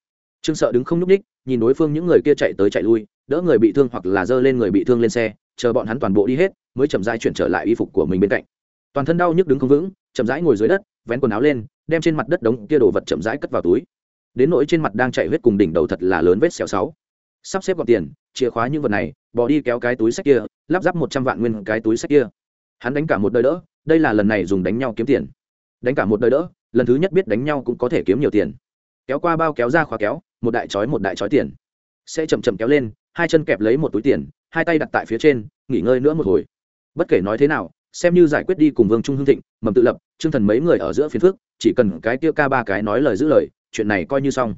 trương sợ đứng không nhúc ních nhìn đối phương những người kia chạy tới chạy lui, đỡ người bị thương hoặc là dơ lên người bị thương lên xe, chờ bọn hắn toàn bộ đi hết, mới chậm rãi chuyển trở lại y phục của mình bên cạnh. Toàn thân đau nhức đứng không vững, chậm rãi ngồi dưới đất, vén quần áo lên, đem trên mặt đất đống kia đồ vật chậm rãi cất vào túi. Đến nỗi trên mặt đang chạy huyết cùng đỉnh đầu thật là lớn vết xẻo sáu. Sắp xếp gọn tiền, chìa khóa những vật này, bỏ đi kéo cái túi sách kia, lắp ráp một trăm vạn nguyên cái túi sách kia. Hắn đánh cả một đời đỡ, đây là lần này dùng đánh nhau kiếm tiền. Đánh cả một đời đỡ, lần thứ nhất biết đánh nhau cũng có thể kiếm nhiều tiền kéo qua bao kéo ra khóa kéo, một đại chói một đại chói tiền. Sẽ chậm chậm kéo lên, hai chân kẹp lấy một túi tiền, hai tay đặt tại phía trên, nghỉ ngơi nữa một hồi. Bất kể nói thế nào, xem như giải quyết đi cùng vương trung hương thịnh, mầm tự lập chương thần mấy người ở giữa phiến phước chỉ cần cái tiêu ca ba cái nói lời giữ lời, chuyện này coi như xong.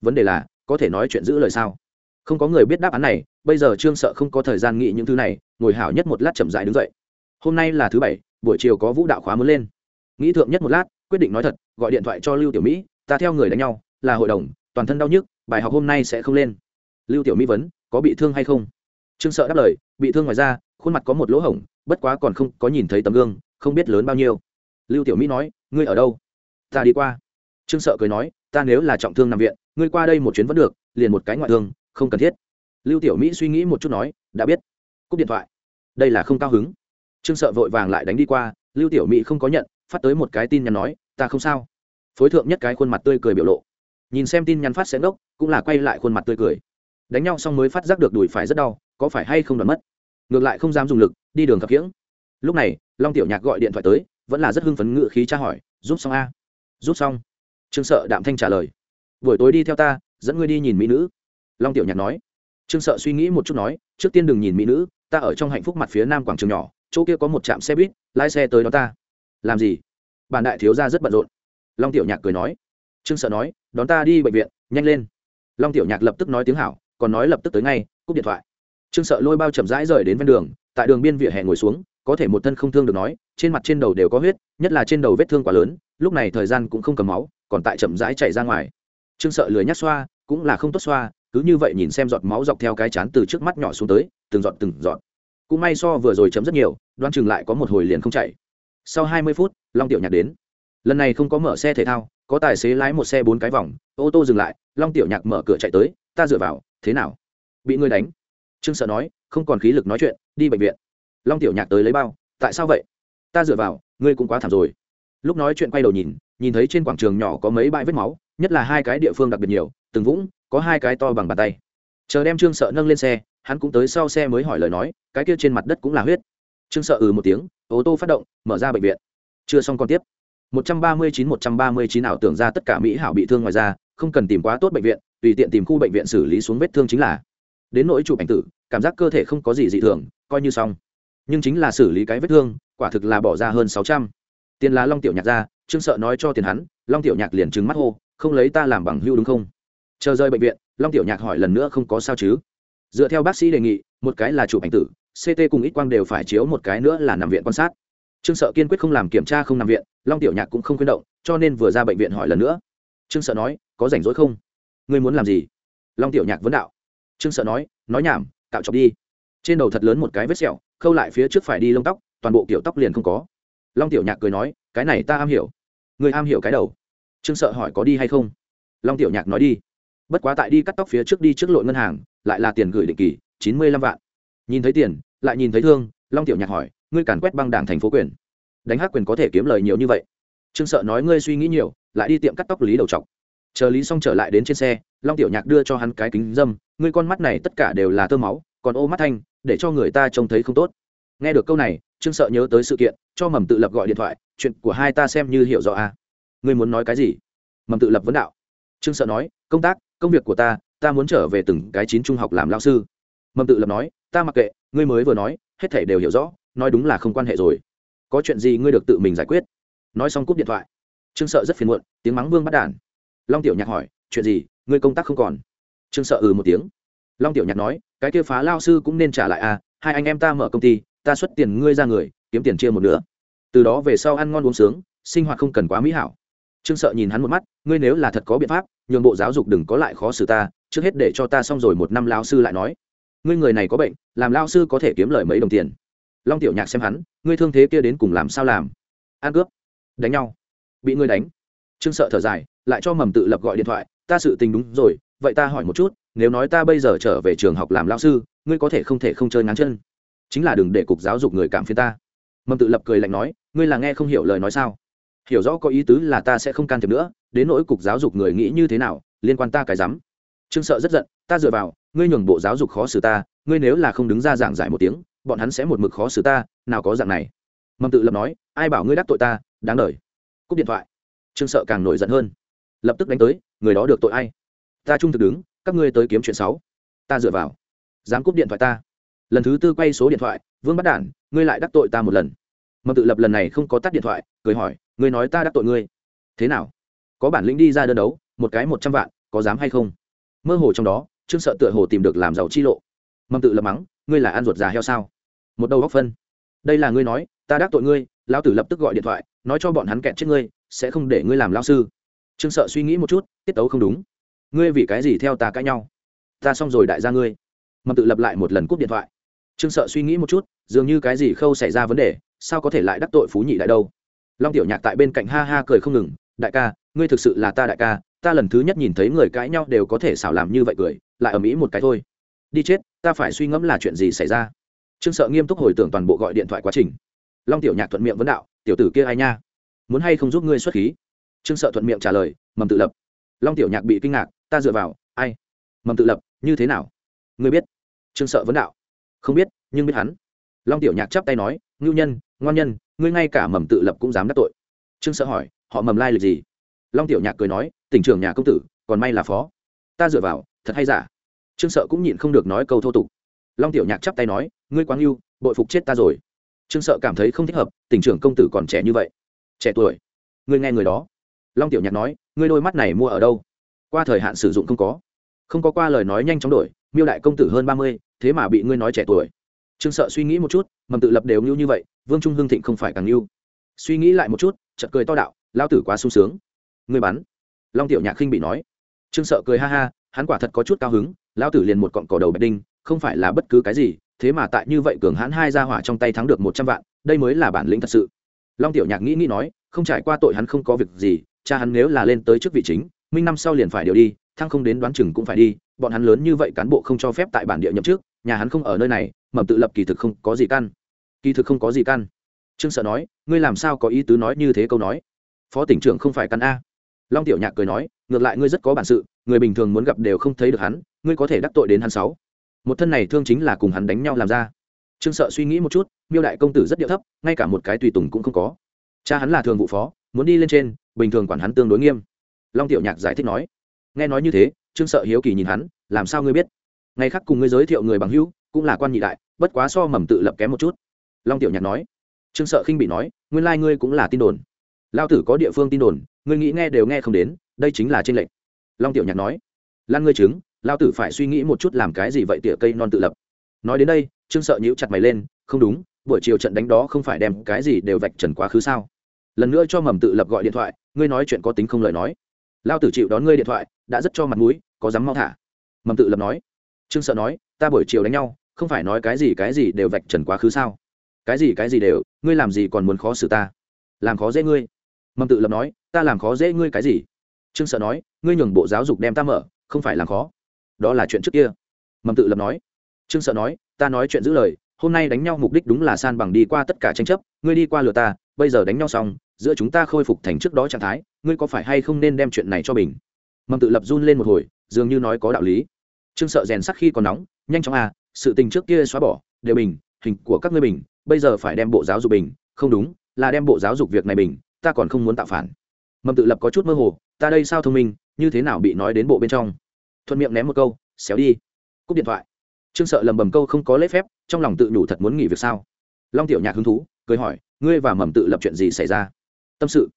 Vấn đề là, có thể nói chuyện giữ lời sao? Không có người biết đáp án này, bây giờ trương sợ không có thời gian nghĩ những thứ này, ngồi hảo nhất một lát chậm dại đứng dậy. Hôm nay là thứ bảy, buổi chiều có vũ đạo khóa muốn lên. Nghĩ thượng nhất một lát, quyết định nói thật, gọi điện thoại cho lưu tiểu mỹ, ta theo người đánh nhau là hội đồng, toàn thân đau nhức, bài học hôm nay sẽ không lên. Lưu tiểu mỹ vấn, có bị thương hay không? Trương sợ đáp lời, bị thương ngoài ra khuôn mặt có một lỗ hổng, bất quá còn không có nhìn thấy tấm gương, không biết lớn bao nhiêu. Lưu tiểu mỹ nói, ngươi ở đâu? Ta đi qua. Trương sợ cười nói, ta nếu là trọng thương nằm viện, ngươi qua đây một chuyến vẫn được, liền một cái ngoại thương, không cần thiết. Lưu tiểu mỹ suy nghĩ một chút nói, đã biết. Cúp điện thoại. Đây là không cao hứng. Trương sợ vội vàng lại đánh đi qua, lưu tiểu mỹ không có nhận, phát tới một cái tin nhắn nói, ta không sao. Phối thượng nhất cái khuôn mặt tươi cười biểu lộ nhìn xem tin nhắn phát sẽ ngốc, cũng là quay lại khuôn mặt tươi cười. Đánh nhau xong mới phát giác được đùi phải rất đau, có phải hay không đoán mất. Ngược lại không dám dùng lực, đi đường khập khiễng lúc này, long tiểu nhạc gọi điện thoại tới, vẫn là rất hưng phấn ngự khí tra hỏi, giúp xong a? Giúp xong. Trương sợ đạm thanh trả lời. Buổi tối đi theo ta, dẫn ngươi đi nhìn mỹ nữ. Long tiểu nhạc nói. Trương sợ suy nghĩ một chút nói, trước tiên đừng nhìn mỹ nữ, ta ở trong hạnh phúc mặt phía nam quảng trường nhỏ, chỗ kia có một trạm xe buýt, lái xe tới đó ta. Làm gì? Bản đại thiếu gia rất bận rộn. Long tiểu nhạc cười nói trương sợ nói, đón ta đi bệnh viện, nhanh lên. Long tiểu nhạc lập tức nói tiếng hảo, còn nói lập tức tới ngay, cúp điện thoại. Trương sợ lôi bao chậm rãi rời đến ven đường, tại đường biên vỉa hè ngồi xuống, có thể một thân không thương được nói, trên mặt trên đầu đều có huyết, nhất là trên đầu vết thương quá lớn, lúc này thời gian cũng không cầm máu, còn tại chậm rãi chạy ra ngoài. Trương sợ lười nhắc xoa, cũng là không tốt xoa, cứ như vậy nhìn xem giọt máu dọc theo cái chán từ trước mắt nhỏ xuống tới, từng giọt từng giọt. Cũng may so vừa rồi chấm rất nhiều đoan chừng lại có một hồi liền không chạy sau hai mươi phút, long tiểu nhạc đến. Lần này không có mở xe thể thao có tài xế lái một xe bốn cái vòng, ô tô dừng lại, long tiểu nhạc mở cửa chạy tới, ta dựa vào, thế nào? Bị ngươi đánh. Trương sợ nói, không còn khí lực nói chuyện, đi bệnh viện. Long tiểu nhạc tới lấy bao, tại sao vậy? Ta dựa vào, ngươi cũng quá thảm rồi. Lúc nói chuyện quay đầu nhìn nhìn thấy trên quảng trường nhỏ có mấy bãi vết máu, nhất là hai cái địa phương đặc biệt nhiều, từng vũng có hai cái to bằng bàn tay. Chờ đem trương sợ nâng lên xe, hắn cũng tới sau xe mới hỏi lời nói, cái kia trên mặt đất cũng là huyết. Trương sợ ừ một tiếng, ô tô phát động, mở ra bệnh viện. Chưa xong còn tiếp. 139 139 ảo tưởng ra tất cả mỹ hảo bị thương ngoài ra không cần tìm quá tốt bệnh viện, tùy tiện tìm khu bệnh viện xử lý xuống vết thương chính là. Đến nỗi chụp ảnh tử, cảm giác cơ thể không có gì dị thường, coi như xong. Nhưng chính là xử lý cái vết thương, quả thực là bỏ ra hơn sáu trăm. Tiền là long tiểu nhạc ra, trương sợ nói cho tiền hắn, long tiểu nhạc liền trừng mắt hô, không lấy ta làm bằng hưu đúng không? Chờ rơi bệnh viện, long tiểu nhạc hỏi lần nữa không có sao chứ? Dựa theo bác sĩ đề nghị, một cái là chụp ảnh tử ct cùng ít quang đều phải chiếu, một cái nữa là nằm viện quan sát trương sợ kiên quyết không làm kiểm tra không nằm viện, long tiểu nhạc cũng không khuyên động, cho nên vừa ra bệnh viện hỏi lần nữa. Trương sợ nói, có rảnh rỗi không? Ngươi muốn làm gì? Long tiểu nhạc vấn đạo. Trương sợ nói nói nhảm, cạo chọc đi. Trên đầu thật lớn một cái vết sẹo, khâu lại phía trước phải đi lông tóc, toàn bộ kiểu tóc liền không có. Long tiểu nhạc cười nói, cái này ta am hiểu. Người am hiểu cái đầu. Trương sợ hỏi, có đi hay không? Long tiểu nhạc nói, đi. Bất quá tại đi cắt tóc phía trước đi trước lội ngân hàng, lại là tiền gửi định kỳ, chín mươi lăm vạn. Nhìn thấy tiền, lại nhìn thấy thương, long tiểu nhạc hỏi ngươi càn quét băng đảng thành phố quyền. Đánh hát quyền có thể kiếm lời nhiều như vậy. Trương sợ nói ngươi suy nghĩ nhiều, lại đi tiệm cắt tóc lý đầu t chờ lý xong trở lại đến trên xe, long tiểu nhạc đưa cho hắn cái kính dâm, ngươi con mắt này tất cả đều là tơ máu, còn ô mắt thanh, để cho người ta trông thấy không tốt. Nghe được câu này, trương sợ nhớ tới sự kiện, cho mầm tự lập gọi điện thoại, chuyện của hai ta xem như hiểu rõ à. ngươi muốn nói cái gì? Mầm tự lập vấn đạo. Trương sợ nói, công tác, công việc của ta ta muốn trở về từng cái chín trung học làm lao sư. Mầm tự lập nói, ta mặc kệ, ngươi mới vừa nói, hết thể đều hiểu rõ nói đúng là không quan hệ rồi. Có chuyện gì ngươi được tự mình giải quyết? Nói xong cúp điện thoại. Trương sợ rất phiền muộn, tiếng mắng vương bắt đản long tiểu nhạc hỏi, chuyện gì? Ngươi công tác không còn? Trương sợ ừ một tiếng. Long tiểu nhạc nói, cái kia phá lao sư cũng nên trả lại à hai anh em ta mở công ty, ta xuất tiền ngươi ra người, kiếm tiền chia một nửa. Từ đó về sau ăn ngon uống sướng, sinh hoạt không cần quá mỹ hảo. Trương sợ nhìn hắn một mắt, ngươi nếu là thật có biện pháp, nhường bộ giáo dục đừng có lại khó xử ta, trước hết để cho ta xong rồi một năm lao sư lại nói. Ngươi người này có bệnh, làm lao sư có thể kiếm lời mấy đồng tiền long tiểu nhạc xem hắn, ngươi thương thế kia đến cùng làm sao làm? Ăn cướp. Đánh nhau. Bị ngươi đánh. Trương sợ thở dài, lại cho mầm tự lập gọi điện thoại, ta sự tình đúng rồi, vậy ta hỏi một chút, nếu nói ta bây giờ trở về trường học làm lao sư, ngươi có thể không thể không chơi ngắn chân? Chính là đừng để cục giáo dục người cảm phiên ta. Mầm tự lập cười lạnh nói, ngươi là nghe không hiểu lời nói sao? Hiểu rõ có ý tứ là ta sẽ không can thiệp nữa, đến nỗi cục giáo dục người nghĩ như thế nào, liên quan ta cái rắm. Trương sợ rất giận, ta dựa vào, ngươi nhường bộ giáo dục khó xử ta, ngươi nếu là không đứng ra giảng giải một tiếng bọn hắn sẽ một mực khó xử ta, nào có dạng này. Mầm tự lập nói, ai bảo ngươi đắc tội ta, đáng đời. Cúp điện thoại. Trương sợ càng nổi giận hơn. Lập tức đánh tới, người đó được tội ai? Ta trung thực đứng, các ngươi tới kiếm chuyện sáu ta dựa vào. Dám cúp điện thoại ta. Lần thứ tư quay số điện thoại, vương bắt đản, ngươi lại đắc tội ta một lần. Mầm tự lập lần này không có tắt điện thoại, cười hỏi, ngươi nói ta đắc tội ngươi. Thế nào? Có bản lĩnh đi ra đơn đấu, một cái một trăm vạn, có dám hay không? Mơ hồ trong đó, trương sợ tựa hồ tìm được làm giàu chi lộ. Mầm tự lập mắng ngươi là ăn ruột già heo sao? Một đầu góc phân. Đây là ngươi nói, ta đắc tội ngươi, lão tử lập tức gọi điện thoại, nói cho bọn hắn kẹt chết ngươi, sẽ không để ngươi làm lao sư. Trương sợ suy nghĩ một chút, tiết tấu không đúng. Ngươi vì cái gì theo ta cãi nhau? Ta xong rồi đại gia ngươi. Mầm tự lập lại một lần cúp điện thoại. Trương sợ suy nghĩ một chút, dường như cái gì khâu xảy ra vấn đề, sao có thể lại đắc tội phú nhị đại đâu? Long tiểu nhạc tại bên cạnh ha ha cười không ngừng, đại ca, ngươi thực sự là ta đại ca, ta lần thứ nhất nhìn thấy người cãi nhau đều có thể xảo làm như vậy cười, lại ở mỹ một cái thôi đi chết, ta phải suy ngẫm là chuyện gì xảy ra. Trương sợ nghiêm túc hồi tưởng toàn bộ gọi điện thoại quá trình. Long tiểu nhạc thuận miệng vấn đạo, tiểu tử kia ai nha? Muốn hay không giúp ngươi xuất khí? Trương sợ thuận miệng trả lời, mầm tự lập. Long tiểu nhạc bị kinh ngạc, ta dựa vào, ai? Mầm tự lập, như thế nào? Ngươi biết? Trương sợ vấn đạo, không biết, nhưng biết hắn. Long tiểu nhạc chắp tay nói, ngưu nhân, ngoan nhân, ngươi ngay cả mầm tự lập cũng dám đắc tội. Trương sợ hỏi, họ mầm lai lịch gì? Long tiểu nhạc cười nói, tỉnh trưởng nhà công tử, còn may là phó. Ta dựa vào, thật hay giả? Trương sợ cũng nhịn không được nói câu thô tục. Long tiểu nhạc chắp tay nói, ngươi quá ngưu bội phục chết ta rồi. Trương sợ cảm thấy không thích hợp tỉnh trưởng công tử còn trẻ như vậy. Trẻ tuổi? Ngươi nghe người đó. Long tiểu nhạc nói, ngươi đôi mắt này mua ở đâu? Qua thời hạn sử dụng không có. Không có qua lời nói nhanh chóng đổi, miêu đại công tử hơn ba mươi, thế mà bị ngươi nói trẻ tuổi. Trương sợ suy nghĩ một chút, mầm tự lập đều ngưu như vậy, vương trung hưng thịnh không phải càng ngưu suy nghĩ lại một chút, chợt cười to đạo lao tử quá sung sướng. Ngươi bắn. Long tiểu nhạc khinh bị nói. Trương sợ cười ha ha, hắn quả thật có chút cao hứng Lão tử liền một cọng cỏ đầu bạch đinh, không phải là bất cứ cái gì, thế mà tại như vậy cường hãn hai ra hỏa trong tay thắng được một trăm vạn, đây mới là bản lĩnh thật sự. Long tiểu nhạc nghĩ nghĩ nói, không trải qua tội hắn không có việc gì, cha hắn nếu là lên tới chức vị chính, minh năm sau liền phải điều đi, thăng không đến đoán chừng cũng phải đi, bọn hắn lớn như vậy cán bộ không cho phép tại bản địa nhậm chức, nhà hắn không ở nơi này, mầm tự lập kỳ thực không có gì căn. Kỳ thực không có gì căn. Trương sợ nói, ngươi làm sao có ý tứ nói như thế câu nói? Phó tỉnh trưởng không phải căn a. Long tiểu nhạc cười nói ngược lại ngươi rất có bản sự, người bình thường muốn gặp đều không thấy được hắn, ngươi có thể đắc tội đến hắn sáu. Một thân này thương chính là cùng hắn đánh nhau làm ra. Trương sợ suy nghĩ một chút, miêu đại công tử rất điệu thấp, ngay cả một cái tùy tùng cũng không có. Cha hắn là thường vụ phó, muốn đi lên trên, bình thường quản hắn tương đối nghiêm. Long tiểu nhạc giải thích nói. Nghe nói như thế, trương sợ hiếu kỳ nhìn hắn, làm sao ngươi biết? Ngày khác cùng ngươi giới thiệu người bằng hữu, cũng là quan nhị đại, bất quá so mầm tự lập kém một chút. Long tiểu nhạc nói. Trương sợ khinh bị nói, nguyên lai ngươi cũng là tin đồn. Lao tử có địa phương tin đồn, ngươi nghĩ nghe đều nghe không đến đây chính là trên lệnh. Long tiểu nhạc nói, lan ngươi chứng lao tử phải suy nghĩ một chút làm cái gì vậy tỉa cây non tự lập. Nói đến đây, trương sợ nhíu chặt mày lên, không đúng, buổi chiều trận đánh đó không phải đem cái gì đều vạch trần quá khứ sao? Lần nữa cho mầm tự lập gọi điện thoại, ngươi nói chuyện có tính không lời nói. Lao tử chịu đón ngươi điện thoại, đã rất cho mặt mũi, có dám mau thả? Mầm tự lập nói, trương sợ nói, ta buổi chiều đánh nhau, không phải nói cái gì cái gì đều vạch trần quá khứ sao? Cái gì cái gì đều, ngươi làm gì còn muốn khó xử ta? Làm khó dễ ngươi? Mầm tự lập nói, ta làm khó dễ ngươi cái gì? Trương sợ nói, ngươi nhường bộ giáo dục đem ta mở, không phải làm khó. Đó là chuyện trước kia. Mầm tự lập nói. Trương sợ nói, ta nói chuyện giữ lời, hôm nay đánh nhau mục đích đúng là san bằng đi qua tất cả tranh chấp, ngươi đi qua lừa ta, bây giờ đánh nhau xong, giữa chúng ta khôi phục thành trước đó trạng thái, ngươi có phải hay không nên đem chuyện này cho bình? Mầm tự lập run lên một hồi, dường như nói có đạo lý. Trương sợ rèn sắc khi còn nóng, nhanh chóng à sự tình trước kia xóa bỏ, đều bình, hình của các ngươi bình, bây giờ phải đem bộ giáo dục bình, không đúng, là đem bộ giáo dục việc này bình, ta còn không muốn tạo phản. Mầm tự lập có chút mơ hồ ta đây sao thông minh, như thế nào bị nói đến bộ bên trong? Thuận miệng ném một câu, xéo đi. Cúp điện thoại. Trương sợ lầm bầm câu không có lễ phép, trong lòng tự nhủ thật muốn nghỉ việc sao? Long tiểu nhạc hứng thú, cười hỏi, ngươi và mầm tự lập chuyện gì xảy ra? Tâm sự.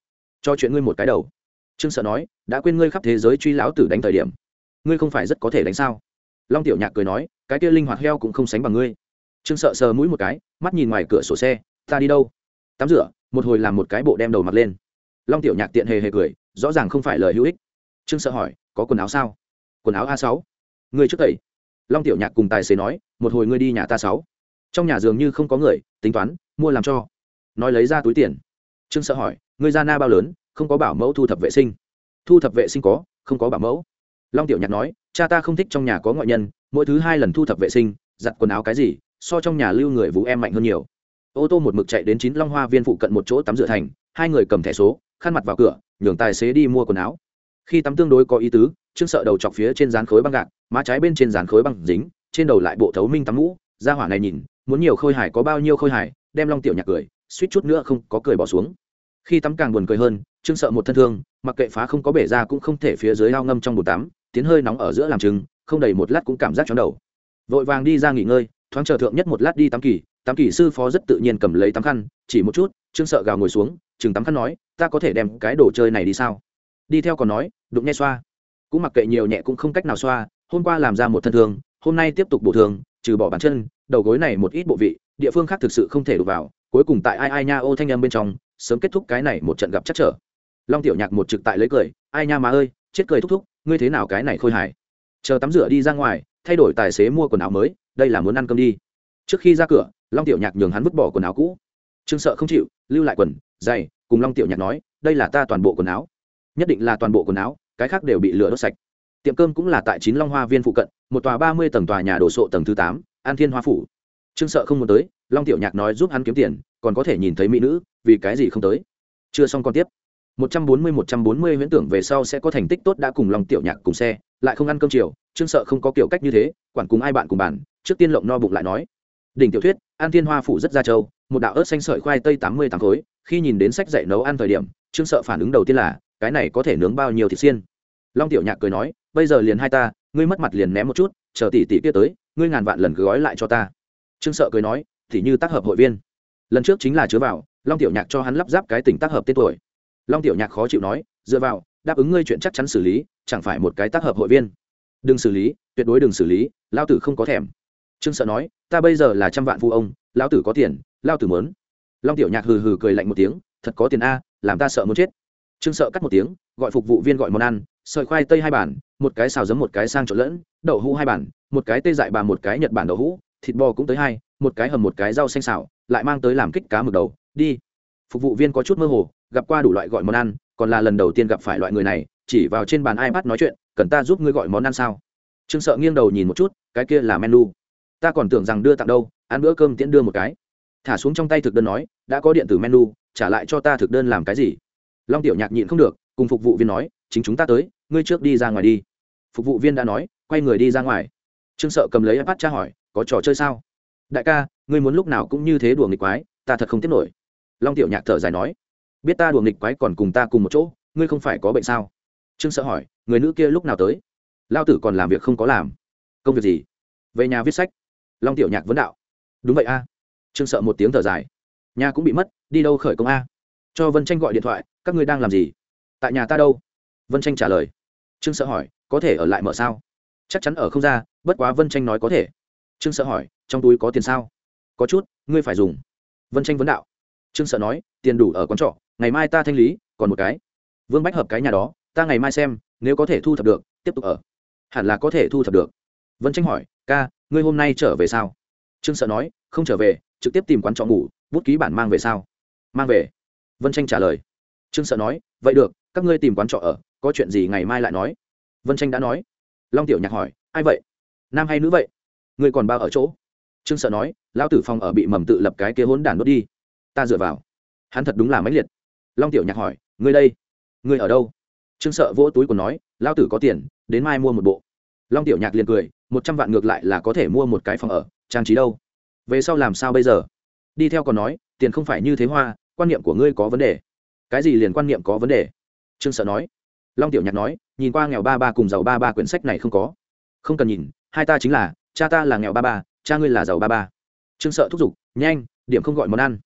Cho chuyện ngươi một cái đầu. Trương sợ nói, đã quên ngươi khắp thế giới truy lão tử đánh thời điểm. Ngươi không phải rất có thể đánh sao? Long tiểu nhạc cười nói, cái kia linh hoạt heo cũng không sánh bằng ngươi. Trương sợ sờ mũi một cái, mắt nhìn ngoài cửa sổ xe, ta đi đâu? Tắm rửa, một hồi làm một cái bộ đem đầu mặt lên. Long tiểu nhạc tiện hề hề cười rõ ràng không phải lời hữu ích. Trương sợ hỏi, có quần áo sao? Quần áo a sáu. Người trước tẩy. Long tiểu nhạc cùng tài xế nói, một hồi ngươi đi nhà ta sáu. Trong nhà dường như không có người, tính toán, mua làm cho. Nói lấy ra túi tiền. Trương sợ hỏi, ngươi ra na bao lớn, không có bảo mẫu thu thập vệ sinh? Thu thập vệ sinh có, không có bảo mẫu. Long tiểu nhạc nói, cha ta không thích trong nhà có ngoại nhân, mỗi thứ hai lần thu thập vệ sinh, giặt quần áo cái gì, so trong nhà lưu người vũ em mạnh hơn nhiều. Ô tô một mực chạy đến chín long hoa viên phụ cận một chỗ tắm rửa thành, hai người cầm thẻ số, khăn mặt vào cửa nhường tài xế đi mua quần áo. Khi tắm tương đối có ý tứ, trương sợ đầu chọc phía trên dán khối băng gạc, má trái bên trên dán khối băng dính, trên đầu lại bộ thấu minh tắm mũ. Ra hỏa này nhìn, muốn nhiều khôi hài có bao nhiêu khôi hài, đem long tiểu nhạc cười, suýt chút nữa không có cười bỏ xuống. Khi tắm càng buồn cười hơn, trương sợ một thân thương, mặc kệ phá không có bể ra cũng không thể phía dưới ao ngâm trong bồn tắm, tiến hơi nóng ở giữa làm chừng, không đầy một lát cũng cảm giác chóng đầu. Vội vàng đi ra nghỉ ngơi, thoáng chờ thượng nhất một lát đi tắm kỳ tắm kỳ sư phó rất tự nhiên cầm lấy tắm khăn, chỉ một chút, trương sợ gào ngồi xuống chừng tắm khăn nói ta có thể đem cái đồ chơi này đi sao? Đi theo còn nói đụng nghe xoa. Cũng mặc kệ nhiều nhẹ cũng không cách nào xoa hôm qua làm ra một thân thương hôm nay tiếp tục bổ thường, trừ bỏ bàn chân đầu gối này một ít bộ vị địa phương khác thực sự không thể đụng vào cuối cùng tại ai ai nha ô thanh âm bên trong sớm kết thúc cái này một trận gặp chắc trở. Long tiểu nhạc một trực tại lấy cười ai nha má ơi chết cười thúc thúc ngươi thế nào cái này khôi hài? Chờ tắm rửa đi ra ngoài thay đổi tài xế mua quần áo mới đây là muốn ăn cơm đi. Trước khi ra cửa long tiểu nhạc nhường hắn vứt bỏ quần áo cũ trương sợ không chịu lưu lại quần dày cùng long tiểu nhạc nói đây là ta toàn bộ quần áo. Nhất định là toàn bộ quần áo cái khác đều bị lửa đốt sạch. Tiệm cơm cũng là tại chín long hoa viên phụ cận một tòa ba mươi tầng tòa nhà đồ sộ tầng thứ tám an thiên hoa phủ. Trương sợ không muốn tới long tiểu nhạc nói giúp hắn kiếm tiền còn có thể nhìn thấy mỹ nữ vì cái gì không tới? Chưa xong còn tiếp. 140 140 huyễn tưởng về sau sẽ có thành tích tốt đã cùng Long Tiểu Nhạc cùng xe, lại không ăn cơm chiều, Trương Sợ không có kiểu cách như thế, quản cùng ai bạn cùng bạn, trước tiên lộng no bụng lại nói. Đỉnh tiểu thuyết, An Thiên Hoa phủ rất ra châu, một đạo ớt xanh sợi khoai tây 80 tám khối, khi nhìn đến sách dạy nấu ăn thời điểm, Trương Sợ phản ứng đầu tiên là, cái này có thể nướng bao nhiêu thịt xiên. Long Tiểu Nhạc cười nói, bây giờ liền hai ta, ngươi mất mặt liền ném một chút, chờ tỷ tỷ kia tới, ngươi ngàn vạn lần cứ gói lại cho ta. Trương Sợ cười nói, tỷ như tác hợp hội viên. Lần trước chính là chứa vào, Long Tiểu Nhạc cho hắn lắp ráp cái tỉnh tác hợp tên tuổi long tiểu nhạc khó chịu nói dựa vào đáp ứng ngươi chuyện chắc chắn xử lý chẳng phải một cái tác hợp hội viên đừng xử lý tuyệt đối đừng xử lý lao tử không có thèm trương sợ nói ta bây giờ là trăm vạn phu ông lao tử có tiền lao tử mớn long tiểu nhạc hừ hừ cười lạnh một tiếng, thật có tiền a, làm ta sợ muốn chết. Trương sợ cắt một tiếng, gọi phục vụ viên gọi món ăn, sợi khoai tây hai bản một cái xào giấm một cái sang trộn lẫn, đậu hũ hai bản một cái tê dại bà một cái nhật bản đậu hũ, thịt bò cũng tới hai, một cái hầm một cái rau xanh xào, lại mang tới làm kích cá mực đầu, đi. Phục vụ viên có chút mơ hồ, gặp qua đủ loại gọi món ăn, còn là lần đầu tiên gặp phải loại người này, chỉ vào trên bàn ipad nói chuyện, cần ta giúp ngươi gọi món ăn sao? Trương sợ nghiêng đầu nhìn một chút, cái kia là menu ta còn tưởng rằng đưa tặng đâu, ăn bữa cơm tiễn đưa một cái. Thả xuống trong tay thực đơn nói, đã có điện tử menu, trả lại cho ta thực đơn làm cái gì? Long tiểu nhạc nhịn không được, cùng phục vụ viên nói, chính chúng ta tới, ngươi trước đi ra ngoài đi. Phục vụ viên đã nói, quay người đi ra ngoài. Trương sợ cầm lấy ipad tra hỏi, có trò chơi sao? Đại ca, ngươi muốn lúc nào cũng như thế đùa nghịch quái, ta thật không tiếp nổi. Long tiểu nhạc thở dài nói, biết ta đùa nghịch quái còn cùng ta cùng một chỗ, ngươi không phải có bệnh sao? Trương sợ hỏi, người nữ kia lúc nào tới? Lao tử còn làm việc không có làm. Công việc gì? Về nhà viết sách long tiểu nhạc vấn đạo. Đúng vậy a. Trương sợ một tiếng thở dài. Nhà cũng bị mất, đi đâu khởi công a? Cho vân tranh gọi điện thoại, các ngươi đang làm gì? Tại nhà ta đâu? Vân tranh trả lời. Trương sợ hỏi, có thể ở lại mở sao? Chắc chắn ở không ra, bất quá vân tranh nói có thể. Trương sợ hỏi, trong túi có tiền sao? Có chút, ngươi phải dùng. Vân tranh vấn đạo. Trương sợ nói, tiền đủ ở quán trọ, ngày mai ta thanh lý, còn một cái. Vương bách hợp cái nhà đó, ta ngày mai xem, nếu có thể thu thập được, tiếp tục ở. Hẳn là có thể thu thập được. Vân tranh hỏi, ca ngươi hôm nay trở về sao? Trương sợ nói, không trở về, trực tiếp tìm quán trọ ngủ, bút ký bản mang về sao? Mang về. Vân tranh trả lời. Trương sợ nói, vậy được, các ngươi tìm quán trọ ở, có chuyện gì ngày mai lại nói. Vân tranh đã nói. Long tiểu nhạc hỏi, ai vậy? Nam hay nữ vậy? Ngươi còn bao ở chỗ? Trương sợ nói, lão tử phòng ở bị mầm tự lập cái kia hỗn đản đốt đi. Ta dựa vào. Hắn thật đúng là mãnh liệt. Long tiểu nhạc hỏi, ngươi đây? Ngươi ở đâu? Trương sợ vỗ túi còn nói, lão tử có tiền, đến mai mua một bộ. Long tiểu nhạc liền cười một trăm vạn ngược lại là có thể mua một cái phòng ở, trang trí đâu? Về sau làm sao bây giờ? Đi theo còn nói, tiền không phải như thế hoa, quan niệm của ngươi có vấn đề. Cái gì liền quan niệm có vấn đề? Trương sợ nói. Long tiểu nhạc nói, nhìn qua nghèo ba ba cùng giàu ba ba quyển sách này không có. Không cần nhìn, hai ta chính là, cha ta là nghèo ba ba, cha ngươi là giàu ba ba. Trương sợ thúc giục, nhanh, điểm không gọi món ăn.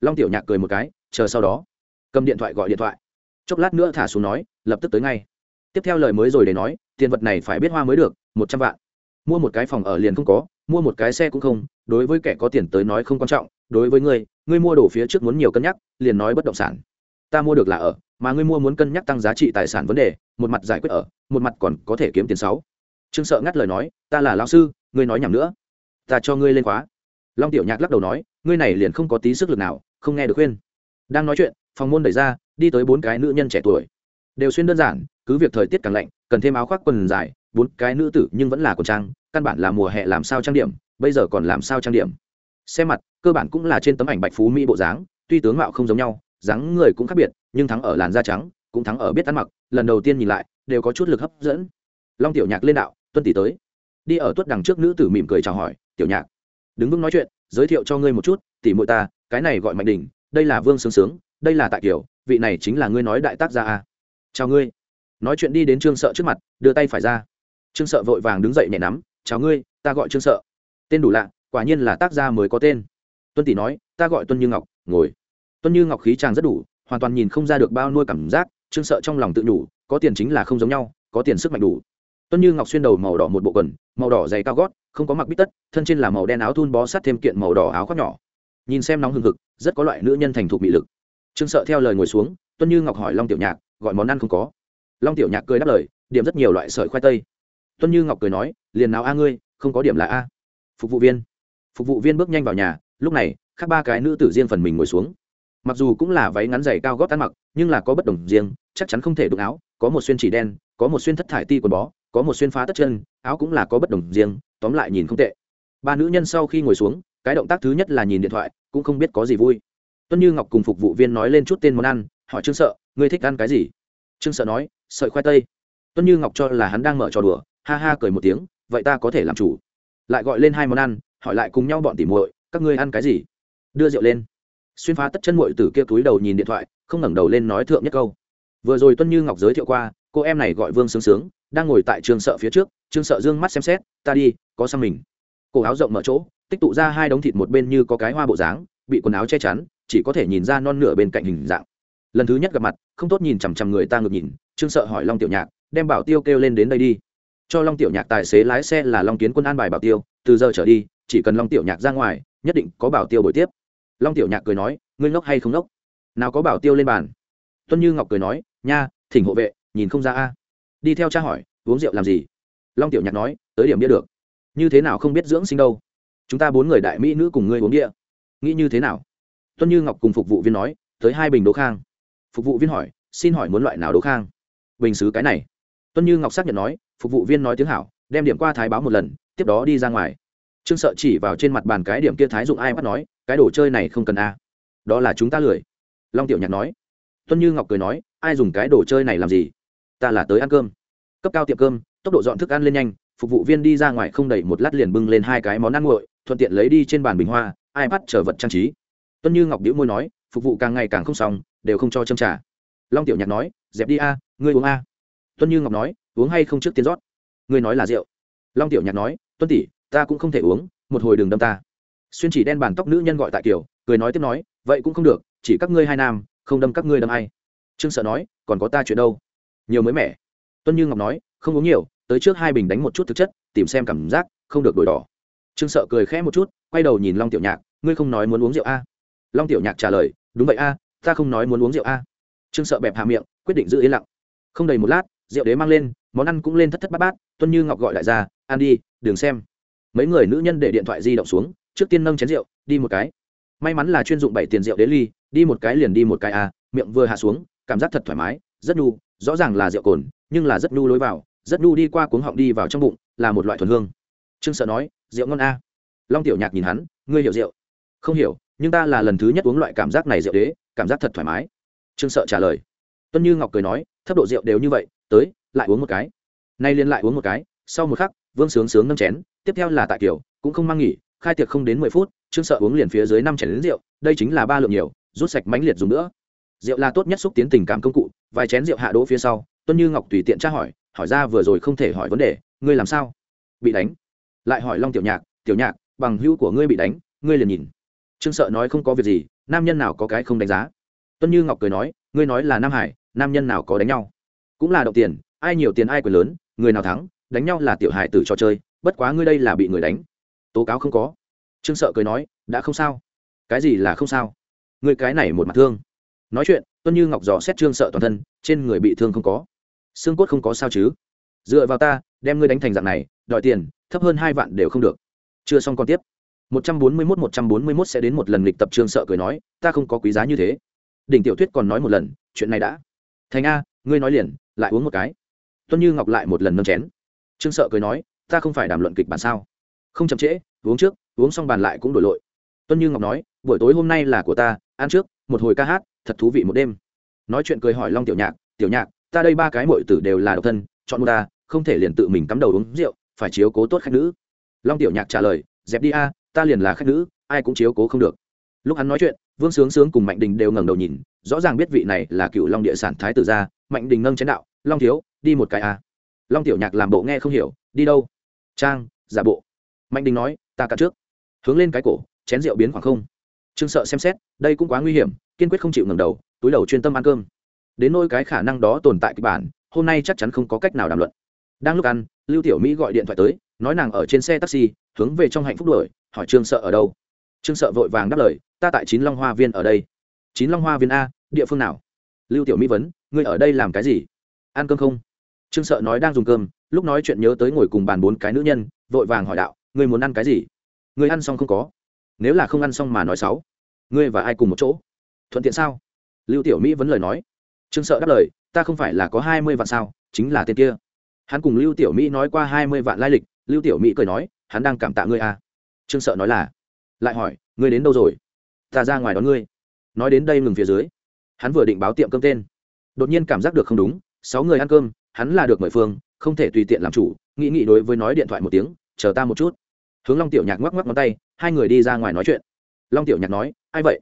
Long tiểu nhạc cười một cái, chờ sau đó. Cầm điện thoại gọi điện thoại. Chốc lát nữa thả xuống nói, lập tức tới ngay. Tiếp theo lời mới rồi để nói, tiền vật này phải biết hoa mới được, một trăm vạn mua một cái phòng ở liền không có, mua một cái xe cũng không, đối với kẻ có tiền tới nói không quan trọng, đối với ngươi ngươi mua đồ phía trước muốn nhiều cân nhắc, liền nói bất động sản. Ta mua được là ở, mà ngươi mua muốn cân nhắc tăng giá trị tài sản vấn đề, một mặt giải quyết ở, một mặt còn có thể kiếm tiền sáu. Trương sợ ngắt lời nói, ta là lão sư, ngươi nói nhầm nữa. Ta cho ngươi lên khóa. Long tiểu nhạc lắc đầu nói, ngươi này liền không có tí sức lực nào, không nghe được khuyên. Đang nói chuyện, phòng môn đẩy ra, đi tới bốn cái nữ nhân trẻ tuổi. Đều xuyên đơn giản, cứ việc thời tiết càng lạnh, cần thêm áo khoác quần dài bốn cái nữ tử nhưng vẫn là quần trang, căn bản là mùa hè làm sao trang điểm, bây giờ còn làm sao trang điểm. Xem mặt, cơ bản cũng là trên tấm ảnh bạch phú mỹ bộ dáng, tuy tướng mạo không giống nhau, dáng người cũng khác biệt, nhưng thắng ở làn da trắng, cũng thắng ở biết ăn mặc, lần đầu tiên nhìn lại, đều có chút lực hấp dẫn. Long tiểu nhạc lên đạo, tuân tỷ tới. Đi ở tuất đằng trước nữ tử mỉm cười chào hỏi, tiểu nhạc, đứng vững nói chuyện, giới thiệu cho ngươi một chút, tỷ muội ta, cái này gọi mạnh đình, đây là vương sướng sướng, đây là tại kiều, vị này chính là ngươi nói đại tác gia a. Chào ngươi. Nói chuyện đi đến trương sợ trước mặt, đưa tay phải ra trương sợ vội vàng đứng dậy nhẹ nắm, chào ngươi, ta gọi trương sợ. Tên đủ lạ, quả nhiên là tác gia mới có tên. Tuân tỷ nói, ta gọi tuân như ngọc, ngồi. Tuân như ngọc khí tràng rất đủ, hoàn toàn nhìn không ra được bao nuôi cảm giác, trương sợ trong lòng tự nhủ, có tiền chính là không giống nhau, có tiền sức mạnh đủ. Tuân như ngọc xuyên đầu màu đỏ một bộ quần, màu đỏ dày cao gót, không có mặc bít tất, thân trên là màu đen áo thun bó sát thêm kiện màu đỏ áo khoác nhỏ. Nhìn xem nóng hừng hực, rất có loại nữ nhân thành thục bị lực. Trương sợ theo lời ngồi xuống, tuân như ngọc hỏi long tiểu nhạc, gọi món ăn không có? Long tiểu nhạc cười đáp lời, điểm rất nhiều loại sợi khoai tây tuân như ngọc cười nói, liền nào a ngươi, không có điểm là a. Phục vụ viên. Phục vụ viên bước nhanh vào nhà, lúc này các ba cái nữ tử riêng phần mình ngồi xuống. Mặc dù cũng là váy ngắn dày cao gót ăn mặc, nhưng là có bất đồng riêng, chắc chắn không thể đụng áo, có một xuyên chỉ đen, có một xuyên thất thải ti quần bó, có một xuyên phá tất chân, áo cũng là có bất đồng riêng, tóm lại nhìn không tệ. Ba nữ nhân sau khi ngồi xuống, cái động tác thứ nhất là nhìn điện thoại, cũng không biết có gì vui. Tuân như ngọc cùng phục vụ viên nói lên chút tên món ăn, hỏi trương sợ, ngươi thích ăn cái gì? Trương sợ nói, sợi khoai tây. Tuân như ngọc cho là hắn đang mở trò đùa ha ha cười một tiếng, vậy ta có thể làm chủ. Lại gọi lên hai món ăn, hỏi lại cùng nhau bọn tỉ muội, các ngươi ăn cái gì? Đưa rượu lên. Xuyên phá tất chân muội từ kia túi đầu nhìn điện thoại, không ngẩng đầu lên nói thượng nhất câu. Vừa rồi tuân như ngọc giới thiệu qua, cô em này gọi vương sướng sướng, đang ngồi tại trường sợ phía trước trương sợ dương mắt xem xét, ta đi, có sang mình. Cổ áo rộng mở chỗ, tích tụ ra hai đống thịt một bên như có cái hoa bộ dáng, bị quần áo che chắn, chỉ có thể nhìn ra non nửa bên cạnh hình dạng. Lần thứ nhất gặp mặt, không tốt nhìn chằm chằm người ta ngược nhìn, trương sợ hỏi long tiểu nhạc, đem bảo tiêu kêu lên đến đây đi cho long tiểu nhạc tài xế lái xe là long kiến quân an bài bảo tiêu, từ giờ trở đi, chỉ cần long tiểu nhạc ra ngoài, nhất định có bảo tiêu buổi tiếp. Long tiểu nhạc cười nói, ngươi ngốc hay không ngốc? Nào có bảo tiêu lên bàn. Tuân như ngọc cười nói, nha, thỉnh hộ vệ, nhìn không ra a. Đi theo cha hỏi, uống rượu làm gì? Long tiểu nhạc nói, tới điểm bia được. Như thế nào không biết dưỡng sinh đâu? Chúng ta bốn người đại mỹ nữ cùng ngươi uống địa nghĩ như thế nào? Tuân như ngọc cùng phục vụ viên nói, tới hai bình đỗ khang. Phục vụ viên hỏi, xin hỏi muốn loại nào đỗ khang? Bình xứ cái này. Tuân như ngọc xác nhận nói phục vụ viên nói tiếng hảo, đem điểm qua thái báo một lần, tiếp đó đi ra ngoài. Trương sợ chỉ vào trên mặt bàn cái điểm kia thái dụng ai bắt nói, cái đồ chơi này không cần a. Đó là chúng ta lười. Long tiểu nhạc nói. Tuân như ngọc cười nói, ai dùng cái đồ chơi này làm gì? Ta là tới ăn cơm. Cấp cao tiệm cơm, tốc độ dọn thức ăn lên nhanh, phục vụ viên đi ra ngoài không đầy một lát liền bưng lên hai cái món ăn nguội, thuận tiện lấy đi trên bàn bình hoa, ai bắt chở vật trang trí. Tuân như ngọc đĩu môi nói, phục vụ càng ngày càng không xong, đều không cho châm trả long tiểu nhạc nói, dẹp đi a, ngươi uống a. Tuân như ngọc nói uống hay không trước tiên rót? Ngươi nói là rượu. Long tiểu nhạc nói, tuân tỷ, ta cũng không thể uống, một hồi đường đâm ta. Xuyên chỉ đen bàn tóc nữ nhân gọi tại kiều cười nói tiếp nói, vậy cũng không được, chỉ các ngươi hai nam, không đâm các ngươi đâm ai. Trương sợ nói, còn có ta chuyện đâu? Nhiều mới mẻ. Tuân như ngọc nói, không uống nhiều, tới trước hai bình đánh một chút thực chất, tìm xem cảm giác, không được đổi đỏ. Trương sợ cười khẽ một chút, quay đầu nhìn long tiểu nhạc, ngươi không nói muốn uống rượu a? Long tiểu nhạc trả lời, đúng vậy a, ta không nói muốn uống rượu a. Trương sợ bẹp hạ miệng, quyết định giữ yên lặng. Không đầy một lát, rượu đế mang lên món ăn cũng lên thất thất bát bát, tuân như ngọc gọi đại gia ăn đi, đừng xem. Mấy người nữ nhân để điện thoại di động xuống, trước tiên nâng chén rượu, đi một cái. May mắn là chuyên dụng bảy tiền rượu đến ly, đi một cái liền đi một cái a miệng vừa hạ xuống, cảm giác thật thoải mái, rất nhu, rõ ràng là rượu cồn, nhưng là rất nhu lối vào, rất nhu đi qua cuống họng đi vào trong bụng, là một loại thuần hương. Trương sợ nói, rượu ngon a long tiểu nhạc nhìn hắn, ngươi hiểu rượu? Không hiểu, nhưng ta là lần thứ nhất uống loại cảm giác này rượu đế, cảm giác thật thoải mái. Trương sợ trả lời. Tuân như ngọc cười nói, thấp độ rượu đều như vậy, tới lại uống một cái. Nay liên lại uống một cái, sau một khắc, vương sướng sướng nâng chén, tiếp theo là tại kiểu cũng không mang nghỉ, khai tiệc không đến mười phút, trương sợ uống liền phía dưới năm chén lính rượu, đây chính là ba lượng nhiều, rút sạch mãnh liệt dùng nữa. Rượu là tốt nhất xúc tiến tình cảm công cụ, vài chén rượu hạ đỗ phía sau, tuân như ngọc tùy tiện tra hỏi hỏi ra vừa rồi không thể hỏi vấn đề, ngươi làm sao? Bị đánh? Lại hỏi long tiểu nhạc tiểu nhạc, bằng hữu của ngươi bị đánh, ngươi liền nhìn. Trương sợ nói không có việc gì, nam nhân nào có cái không đánh giá. Tuân như ngọc cười nói, ngươi nói là nam hải, nam nhân nào có đánh nhau? Cũng là động tiền ai nhiều tiền ai quyền lớn, người nào thắng, đánh nhau là tiểu hài tử trò chơi, bất quá ngươi đây là bị người đánh. Tố cáo không có. Trương sợ cười nói, đã không sao. Cái gì là không sao? Ngươi cái này một mặt thương. Nói chuyện, tuân như ngọc dò xét trương sợ toàn thân, trên người bị thương không có. Xương cốt không có sao chứ? Dựa vào ta, đem ngươi đánh thành dạng này, đòi tiền, thấp hơn hai vạn đều không được. Chưa xong còn tiếp. 141 141 sẽ đến một lần lịch tập trương sợ cười nói, ta không có quý giá như thế. Đỉnh tiểu thuyết còn nói một lần, chuyện này đã. Thành a, ngươi nói liền, lại uống một cái tuân như ngọc lại một lần nâng chén. Trương sợ cười nói, ta không phải đàm luận kịch bản sao? Không chậm trễ, uống trước, uống xong bàn lại cũng đổi lội. Tuân như ngọc nói, buổi tối hôm nay là của ta, ăn trước, một hồi ca hát, thật thú vị một đêm. Nói chuyện cười hỏi long tiểu nhạc tiểu nhạc, ta đây ba cái mội tử đều là độc thân, chọn một ta, không thể liền tự mình cắm đầu uống rượu, phải chiếu cố tốt khách nữ. Long tiểu nhạc trả lời, dẹp đi a, ta liền là khách nữ, ai cũng chiếu cố không được. Lúc hắn nói chuyện, vương sướng sướng cùng mạnh đình đều ngẩng đầu nhìn, rõ ràng biết vị này là cựu long địa sản thái tử gia, mạnh đình nâng chén đạo, long thiếu đi một cái à? long tiểu nhạc làm bộ nghe không hiểu, đi đâu? Trang, giả bộ. Mạnh đình nói, ta cả trước. Hướng lên cái cổ, chén rượu biến khoảng không. Trương sợ xem xét, đây cũng quá nguy hiểm, kiên quyết không chịu ngẩng đầu, túi đầu chuyên tâm ăn cơm. Đến nôi cái khả năng đó tồn tại kịch bản, hôm nay chắc chắn không có cách nào đàm luận. Đang lúc ăn, lưu tiểu mỹ gọi điện thoại tới, nói nàng ở trên xe taxi, hướng về trong hạnh phúc đuổi, hỏi trương sợ ở đâu. Trương sợ vội vàng đáp lời, ta tại chín long hoa viên ở đây. Chín long hoa viên a, địa phương nào? Lưu tiểu mỹ vấn, ngươi ở đây làm cái gì? Ăn cơm không? Trương sợ nói đang dùng cơm, lúc nói chuyện nhớ tới ngồi cùng bàn bốn cái nữ nhân, vội vàng hỏi đạo, ngươi muốn ăn cái gì? Ngươi ăn xong không có? Nếu là không ăn xong mà nói sáu. Ngươi và ai cùng một chỗ? Thuận tiện sao? Lưu tiểu mỹ vẫn lời nói. Trương sợ đáp lời, ta không phải là có hai mươi vạn sao, chính là tên kia. Hắn cùng lưu tiểu mỹ nói qua hai mươi vạn lai lịch, lưu tiểu mỹ cười nói, hắn đang cảm tạ ngươi à. Trương sợ nói là, lại hỏi, ngươi đến đâu rồi? Ta ra ngoài đón ngươi. Nói đến đây ngừng phía dưới. Hắn vừa định báo tiệm cơm tên. Đột nhiên cảm giác được không đúng, sáu người ăn cơm hắn là được mời phương, không thể tùy tiện làm chủ, nghĩ nghĩ đối với nói điện thoại một tiếng, chờ ta một chút. Hướng long tiểu nhạc ngoắc ngoắc ngón tay, hai người đi ra ngoài nói chuyện. Long tiểu nhạc nói, ai vậy?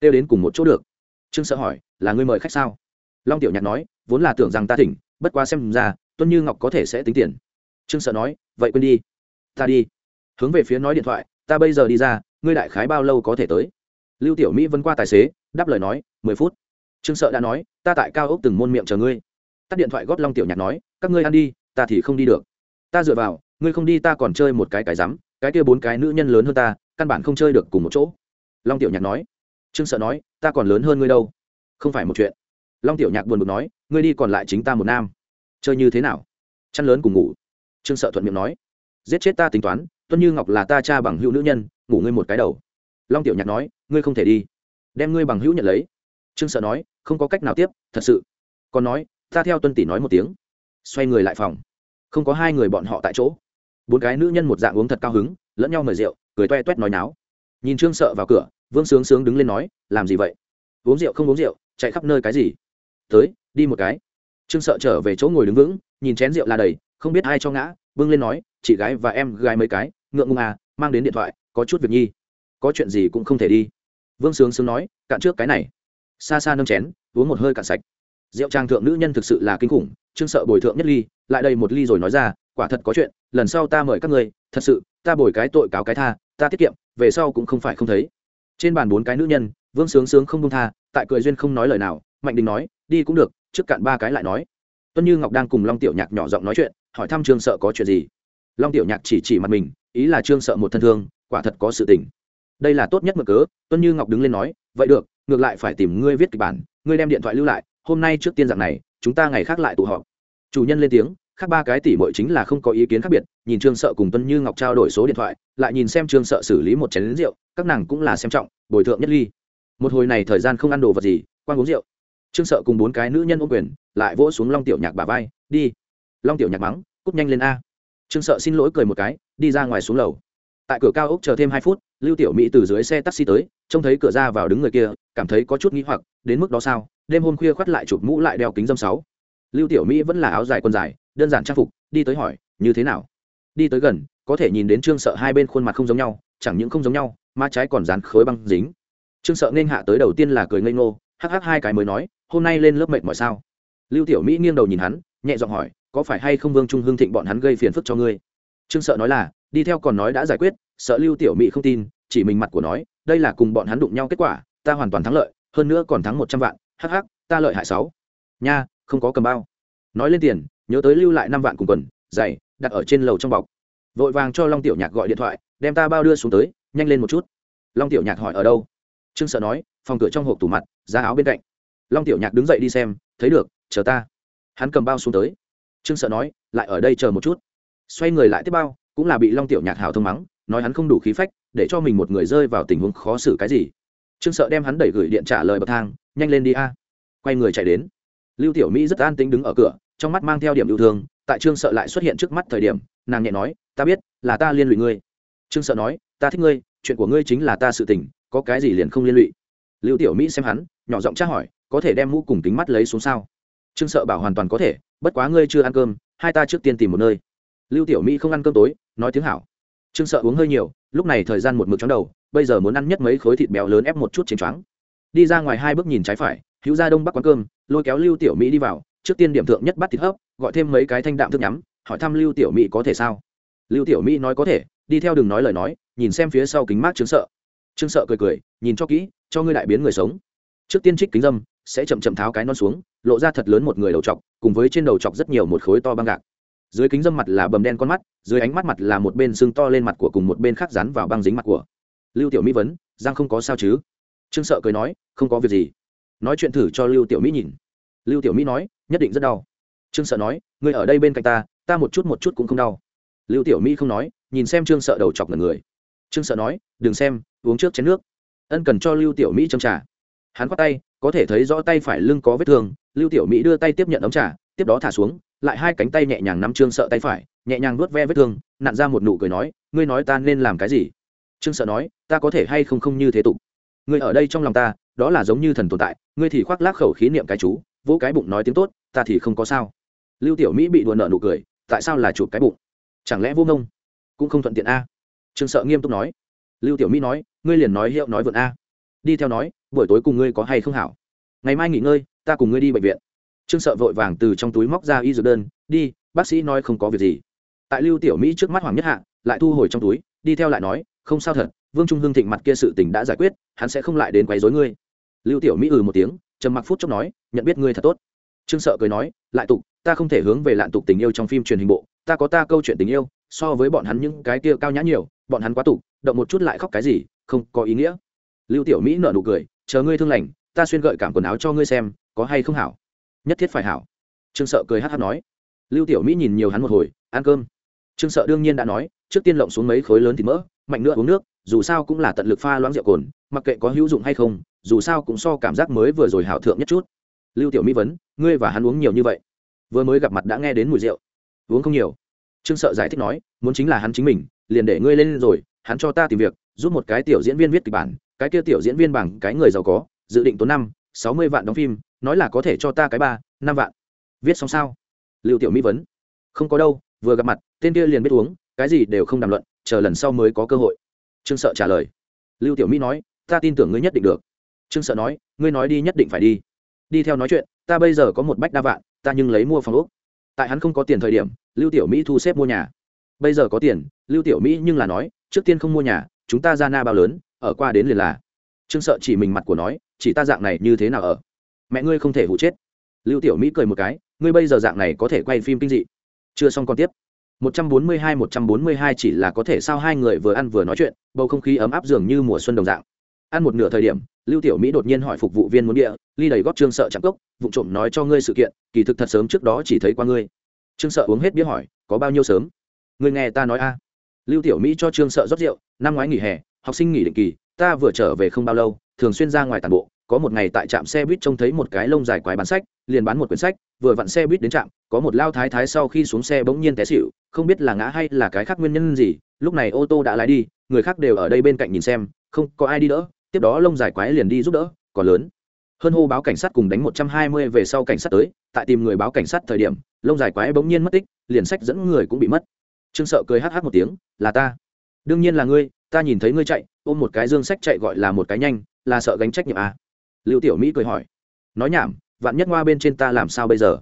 Kêu đến cùng một chỗ được. Trương sợ hỏi, là ngươi mời khách sao? Long tiểu nhạc nói, vốn là tưởng rằng ta thỉnh, bất quá xem ra, tuân như ngọc có thể sẽ tính tiền. Trương sợ nói, vậy quên đi, ta đi. Hướng về phía nói điện thoại, ta bây giờ đi ra, ngươi đại khái bao lâu có thể tới? Lưu tiểu mỹ vân qua tài xế, đáp lời nói, mười phút. Trương sợ đã nói, ta tại cao ốc từng môn miệng chờ ngươi tắt điện thoại góp long tiểu nhạc nói, các ngươi ăn đi, ta thì không đi được. Ta dựa vào, ngươi không đi ta còn chơi một cái cái rắm, cái kia bốn cái nữ nhân lớn hơn ta, căn bản không chơi được cùng một chỗ. Long tiểu nhạc nói, trương sợ nói, ta còn lớn hơn ngươi đâu. Không phải một chuyện. Long tiểu nhạc buồn bực nói, ngươi đi còn lại chính ta một nam. Chơi như thế nào? Chăn lớn cùng ngủ. Trương sợ thuận miệng nói, giết chết ta tính toán, tuân như ngọc là ta cha bằng hữu nữ nhân, ngủ ngươi một cái đầu. Long tiểu nhạc nói, ngươi không thể đi. Đem ngươi bằng hữu nhận lấy. Trương sợ nói, không có cách nào tiếp, thật sự. Còn nói ta theo tuân tỷ nói một tiếng. Xoay người lại phòng. Không có hai người bọn họ tại chỗ. Bốn cái nữ nhân một dạng uống thật cao hứng, lẫn nhau mời rượu, cười toe toét nói náo. Nhìn trương sợ vào cửa, vương sướng sướng đứng lên nói, làm gì vậy? Uống rượu không uống rượu, chạy khắp nơi cái gì? Tới, đi một cái. Trương sợ trở về chỗ ngồi đứng vững, nhìn chén rượu là đầy, không biết ai cho ngã vương lên nói, chị gái và em gái mấy cái, ngượng ngùng à mang đến điện thoại, có chút việc nhi. Có chuyện gì cũng không thể đi. Vương sướng sướng nói, cạn trước cái này. Xa xa nâng chén, uống một hơi cạn sạch rượu trang thượng nữ nhân thực sự là kinh khủng trương sợ bồi thượng nhất ly, lại đây một ly rồi nói ra, quả thật có chuyện, lần sau ta mời các ngươi, thật sự, ta bồi cái tội cáo cái tha, ta tiết kiệm, về sau cũng không phải không thấy. Trên bàn bốn cái nữ nhân, vương sướng sướng không đông tha, tại cười duyên không nói lời nào, mạnh đình nói, đi cũng được, trước cạn ba cái lại nói. Tuân như ngọc đang cùng long tiểu nhạc nhỏ giọng nói chuyện, hỏi thăm trương sợ có chuyện gì. Long tiểu nhạc chỉ chỉ mặt mình, ý là trương sợ một thân thương, quả thật có sự tình. Đây là tốt nhất mở cớ, tuân như ngọc đứng lên nói, vậy được, ngược lại phải tìm ngươi viết kịch bản, ngươi đem điện thoại lưu lại hôm nay trước tiên dạng này, chúng ta ngày khác lại tụ họp. Chủ nhân lên tiếng, khác ba cái tỷ muội chính là không có ý kiến khác biệt, nhìn trương sợ cùng tuân như ngọc trao đổi số điện thoại, lại nhìn xem trương sợ xử lý một chén lính rượu, các nàng cũng là xem trọng, bồi thượng nhất ly. Một hồi này thời gian không ăn đồ vật gì quan uống rượu. Trương sợ cùng bốn cái nữ nhân ô quyền, lại vỗ xuống long tiểu nhạc bà vai, đi. Long tiểu nhạc mắng cúp nhanh lên a. Trương sợ xin lỗi cười một cái, đi ra ngoài xuống lầu. Tại cửa cao ốc chờ thêm hai phút, lưu tiểu mỹ từ dưới xe taxi tới, trông thấy cửa ra vào đứng người kia, cảm thấy có chút nghĩ hoặc, đến mức đó sao? Đêm hôm khuya khoắt lại chụp mũ lại đeo kính dâm sáu. Lưu tiểu mỹ vẫn là áo dài quần dài, đơn giản trang phục, đi tới hỏi, như thế nào? Đi tới gần, có thể nhìn đến trương sợ hai bên khuôn mặt không giống nhau, chẳng những không giống nhau mà trái còn dán khối băng dính. Trương sợ nên hạ tới đầu tiên là cười ngây ngô, hắc hắc hai cái mới nói, hôm nay lên lớp mệt mỏi sao? Lưu tiểu mỹ nghiêng đầu nhìn hắn, nhẹ giọng hỏi, có phải hay không vương trung hương thịnh bọn hắn gây phiền phức cho ngươi? Trương sợ nói là, đi theo còn nói đã giải quyết, sợ lưu tiểu mỹ không tin, chỉ mình mặt của nói, đây là cùng bọn hắn đụng nhau kết quả, ta hoàn toàn thắng lợi, hơn nữa còn thắng một trăm vạn hắc hắc, ta lợi hại sáu. Nha, không có cầm bao. Nói lên tiền, nhớ tới lưu lại năm vạn cùng quần, giày, đặt ở trên lầu trong bọc. Vội vàng cho long tiểu nhạc gọi điện thoại, đem ta bao đưa xuống tới, nhanh lên một chút. Long tiểu nhạc hỏi ở đâu? Trương sợ nói, phòng cửa trong hộp tủ mặt, giá áo bên cạnh. Long tiểu nhạc đứng dậy đi xem, thấy được, chờ ta. Hắn cầm bao xuống tới. Trương sợ nói, lại ở đây chờ một chút. Xoay người lại tiếp bao, cũng là bị long tiểu nhạc hào thông mắng, nói hắn không đủ khí phách, để cho mình một người rơi vào tình huống khó xử cái gì. Trương sợ đem hắn đẩy gửi điện trả lời bậc thang nhanh lên đi a. Quay người chạy đến. Lưu tiểu mỹ rất an tĩnh đứng ở cửa, trong mắt mang theo điểm yêu thương, tại trương sợ lại xuất hiện trước mắt thời điểm, nàng nhẹ nói, ta biết, là ta liên lụy ngươi. Trương sợ nói, ta thích ngươi, chuyện của ngươi chính là ta sự tình, có cái gì liền không liên lụy. Lưu tiểu mỹ xem hắn, nhỏ giọng tra hỏi, có thể đem mũ cùng kính mắt lấy xuống sao? Trương sợ bảo hoàn toàn có thể, bất quá ngươi chưa ăn cơm, hai ta trước tiên tìm một nơi. Lưu tiểu mỹ không ăn cơm tối, nói tiếng hảo. Trương sợ uống hơi nhiều, lúc này thời gian một mực chóng đầu, bây giờ muốn ăn nhất mấy khối thịt béo lớn ép một chút trên choáng đi ra ngoài hai bước nhìn trái phải, hữu ra đông bắc quán cơm, lôi kéo lưu tiểu mỹ đi vào, trước tiên điểm thượng nhất bắt thịt hấp, gọi thêm mấy cái thanh đạm thức nhắm, hỏi thăm lưu tiểu mỹ có thể sao? Lưu tiểu mỹ nói có thể, đi theo đừng nói lời nói, nhìn xem phía sau kính mát chứng sợ. Chứng sợ cười cười, nhìn cho kỹ, cho ngươi đại biến người sống. Trước tiên trích kính dâm, sẽ chậm chậm tháo cái non xuống, lộ ra thật lớn một người đầu chọc cùng với trên đầu chọc rất nhiều một khối to băng gạc. Dưới kính dâm mặt là bầm đen con mắt, dưới ánh mắt mặt là một bên xương to lên mặt của cùng một bên khác rắn vào băng dính mặt của. Lưu tiểu mỹ vấn giang không có sao chứ? Trương sợ cười nói, không có việc gì. Nói chuyện thử cho lưu tiểu mỹ nhìn. Lưu tiểu mỹ nói, nhất định rất đau. Trương sợ nói người ở đây bên cạnh ta ta một chút một chút cũng không đau. Lưu tiểu mỹ không nói, nhìn xem trương sợ đầu chọc là người. Trương sợ nói, đừng xem, uống trước chén nước. Ân cần cho lưu tiểu mỹ châm trà. Hắn khoát tay, có thể thấy rõ tay phải lưng có vết thương. Lưu tiểu mỹ đưa tay tiếp nhận ấm trà, tiếp đó thả xuống, lại hai cánh tay nhẹ nhàng nắm trương sợ tay phải, nhẹ nhàng nuốt ve vết thương, nặn ra một nụ cười nói, ngươi nói ta nên làm cái gì? Trương sợ nói, ta có thể hay không không như thế tục? Ngươi ở đây trong lòng ta, đó là giống như thần tồn tại, ngươi thì khoác lác khẩu khí niệm cái chú, vỗ cái bụng nói tiếng tốt, ta thì không có sao. Lưu tiểu mỹ bị đùa nợ nụ cười, tại sao là chụp cái bụng? Chẳng lẽ vô ngông? Cũng không thuận tiện a. Trương sợ nghiêm túc nói. Lưu tiểu mỹ nói, ngươi liền nói hiệu nói vượn a. Đi theo nói, buổi tối cùng ngươi có hay không hảo? Ngày mai nghỉ ngơi, ta cùng ngươi đi bệnh viện. Trương sợ vội vàng từ trong túi móc ra y dược đơn, đi, bác sĩ nói không có việc gì. Tại lưu tiểu mỹ trước mắt hoàng nhất hạ, lại thu hồi trong túi, đi theo lại nói, không sao thật vương trung hưng thịnh mặt kia sự tình đã giải quyết, hắn sẽ không lại đến quấy rối ngươi. Lưu tiểu mỹ ừ một tiếng, trầm mặc phút chốc nói, nhận biết ngươi thật tốt. Trương sợ cười nói, lại tục, ta không thể hướng về lạn tục tình yêu trong phim truyền hình bộ, ta có ta câu chuyện tình yêu, so với bọn hắn những cái kia cao nhã nhiều, bọn hắn quá tục, động một chút lại khóc cái gì, không có ý nghĩa. Lưu tiểu mỹ nở nụ cười, chờ ngươi thương lành, ta xuyên gợi cảm quần áo cho ngươi xem, có hay không hảo? Nhất thiết phải hảo. Trương sợ cười hát hát nói. Lưu tiểu mỹ nhìn nhiều hắn một hồi, ăn cơm. Trương sợ đương nhiên đã nói, trước tiên lộng xuống mấy khối lớn thịt mỡ, mạnh nữa uống nước dù sao cũng là tận lực pha loãng rượu cồn, mặc kệ có hữu dụng hay không, dù sao cũng so cảm giác mới vừa rồi hảo thượng nhất chút. Lưu tiểu mỹ vấn, ngươi và hắn uống nhiều như vậy? Vừa mới gặp mặt đã nghe đến mùi rượu. Uống không nhiều. Trương sợ giải thích nói, muốn chính là hắn chính mình, liền để ngươi lên rồi, hắn cho ta tìm việc, giúp một cái tiểu diễn viên viết kịch bản, cái kia tiểu diễn viên bằng cái người giàu có, dự định tốn năm, sáu mươi vạn đóng phim, nói là có thể cho ta cái ba, năm vạn. Viết xong sao? Lưu tiểu mỹ vấn. Không có đâu, vừa gặp mặt, tên kia liền biết uống, cái gì đều không đàm luận, chờ lần sau mới có cơ hội trương sợ trả lời. Lưu tiểu mỹ nói, ta tin tưởng ngươi nhất định được. Trương sợ nói, ngươi nói đi nhất định phải đi. Đi theo nói chuyện, ta bây giờ có một bách đa vạn, ta nhưng lấy mua phòng úc tại hắn không có tiền thời điểm, lưu tiểu mỹ thu xếp mua nhà. Bây giờ có tiền, lưu tiểu mỹ nhưng là nói, trước tiên không mua nhà, chúng ta ra na bao lớn, ở qua đến liền là. Trương sợ chỉ mình mặt của nói, chỉ ta dạng này như thế nào ở? Mẹ ngươi không thể hụ chết. Lưu tiểu mỹ cười một cái, ngươi bây giờ dạng này có thể quay phim kinh dị. Chưa xong còn tiếp. 142 142 chỉ là có thể sao hai người vừa ăn vừa nói chuyện, bầu không khí ấm áp dường như mùa xuân đồng dạng. Ăn một nửa thời điểm, lưu tiểu mỹ đột nhiên hỏi phục vụ viên muốn địa, ly đầy góp trương sợ chạm cốc vụng trộm nói cho ngươi sự kiện, kỳ thực thật sớm trước đó chỉ thấy qua ngươi. Trương sợ uống hết bia hỏi, có bao nhiêu sớm? Ngươi nghe ta nói a. Lưu tiểu mỹ cho trương sợ rót rượu, năm ngoái nghỉ hè, học sinh nghỉ định kỳ, ta vừa trở về không bao lâu, thường xuyên ra ngoài tản bộ có một ngày tại trạm xe buýt trông thấy một cái lông dài quái bán sách, liền bán một quyển sách, vừa vặn xe buýt đến trạm, có một lao thái thái sau khi xuống xe bỗng nhiên té xịu không biết là ngã hay là cái khác nguyên nhân gì, lúc này ô tô đã lái đi, người khác đều ở đây bên cạnh nhìn xem, không có ai đi đỡ, tiếp đó lông dài quái liền đi giúp đỡ, còn lớn. Hơn hô báo cảnh sát cùng đánh một trăm hai mươi về sau cảnh sát tới, tại tìm người báo cảnh sát thời điểm, lông dài quái bỗng nhiên mất tích, liền sách dẫn người cũng bị mất. Trương sợ cười hh một tiếng, là ta. Đương nhiên là ngươi, ta nhìn thấy ngươi chạy, ôm một cái dương sách chạy gọi là một cái nhanh, là sợ gánh trách nhiệm à lưu tiểu mỹ cười hỏi. Nói nhảm, vạn nhất ngoa bên trên ta làm sao bây giờ?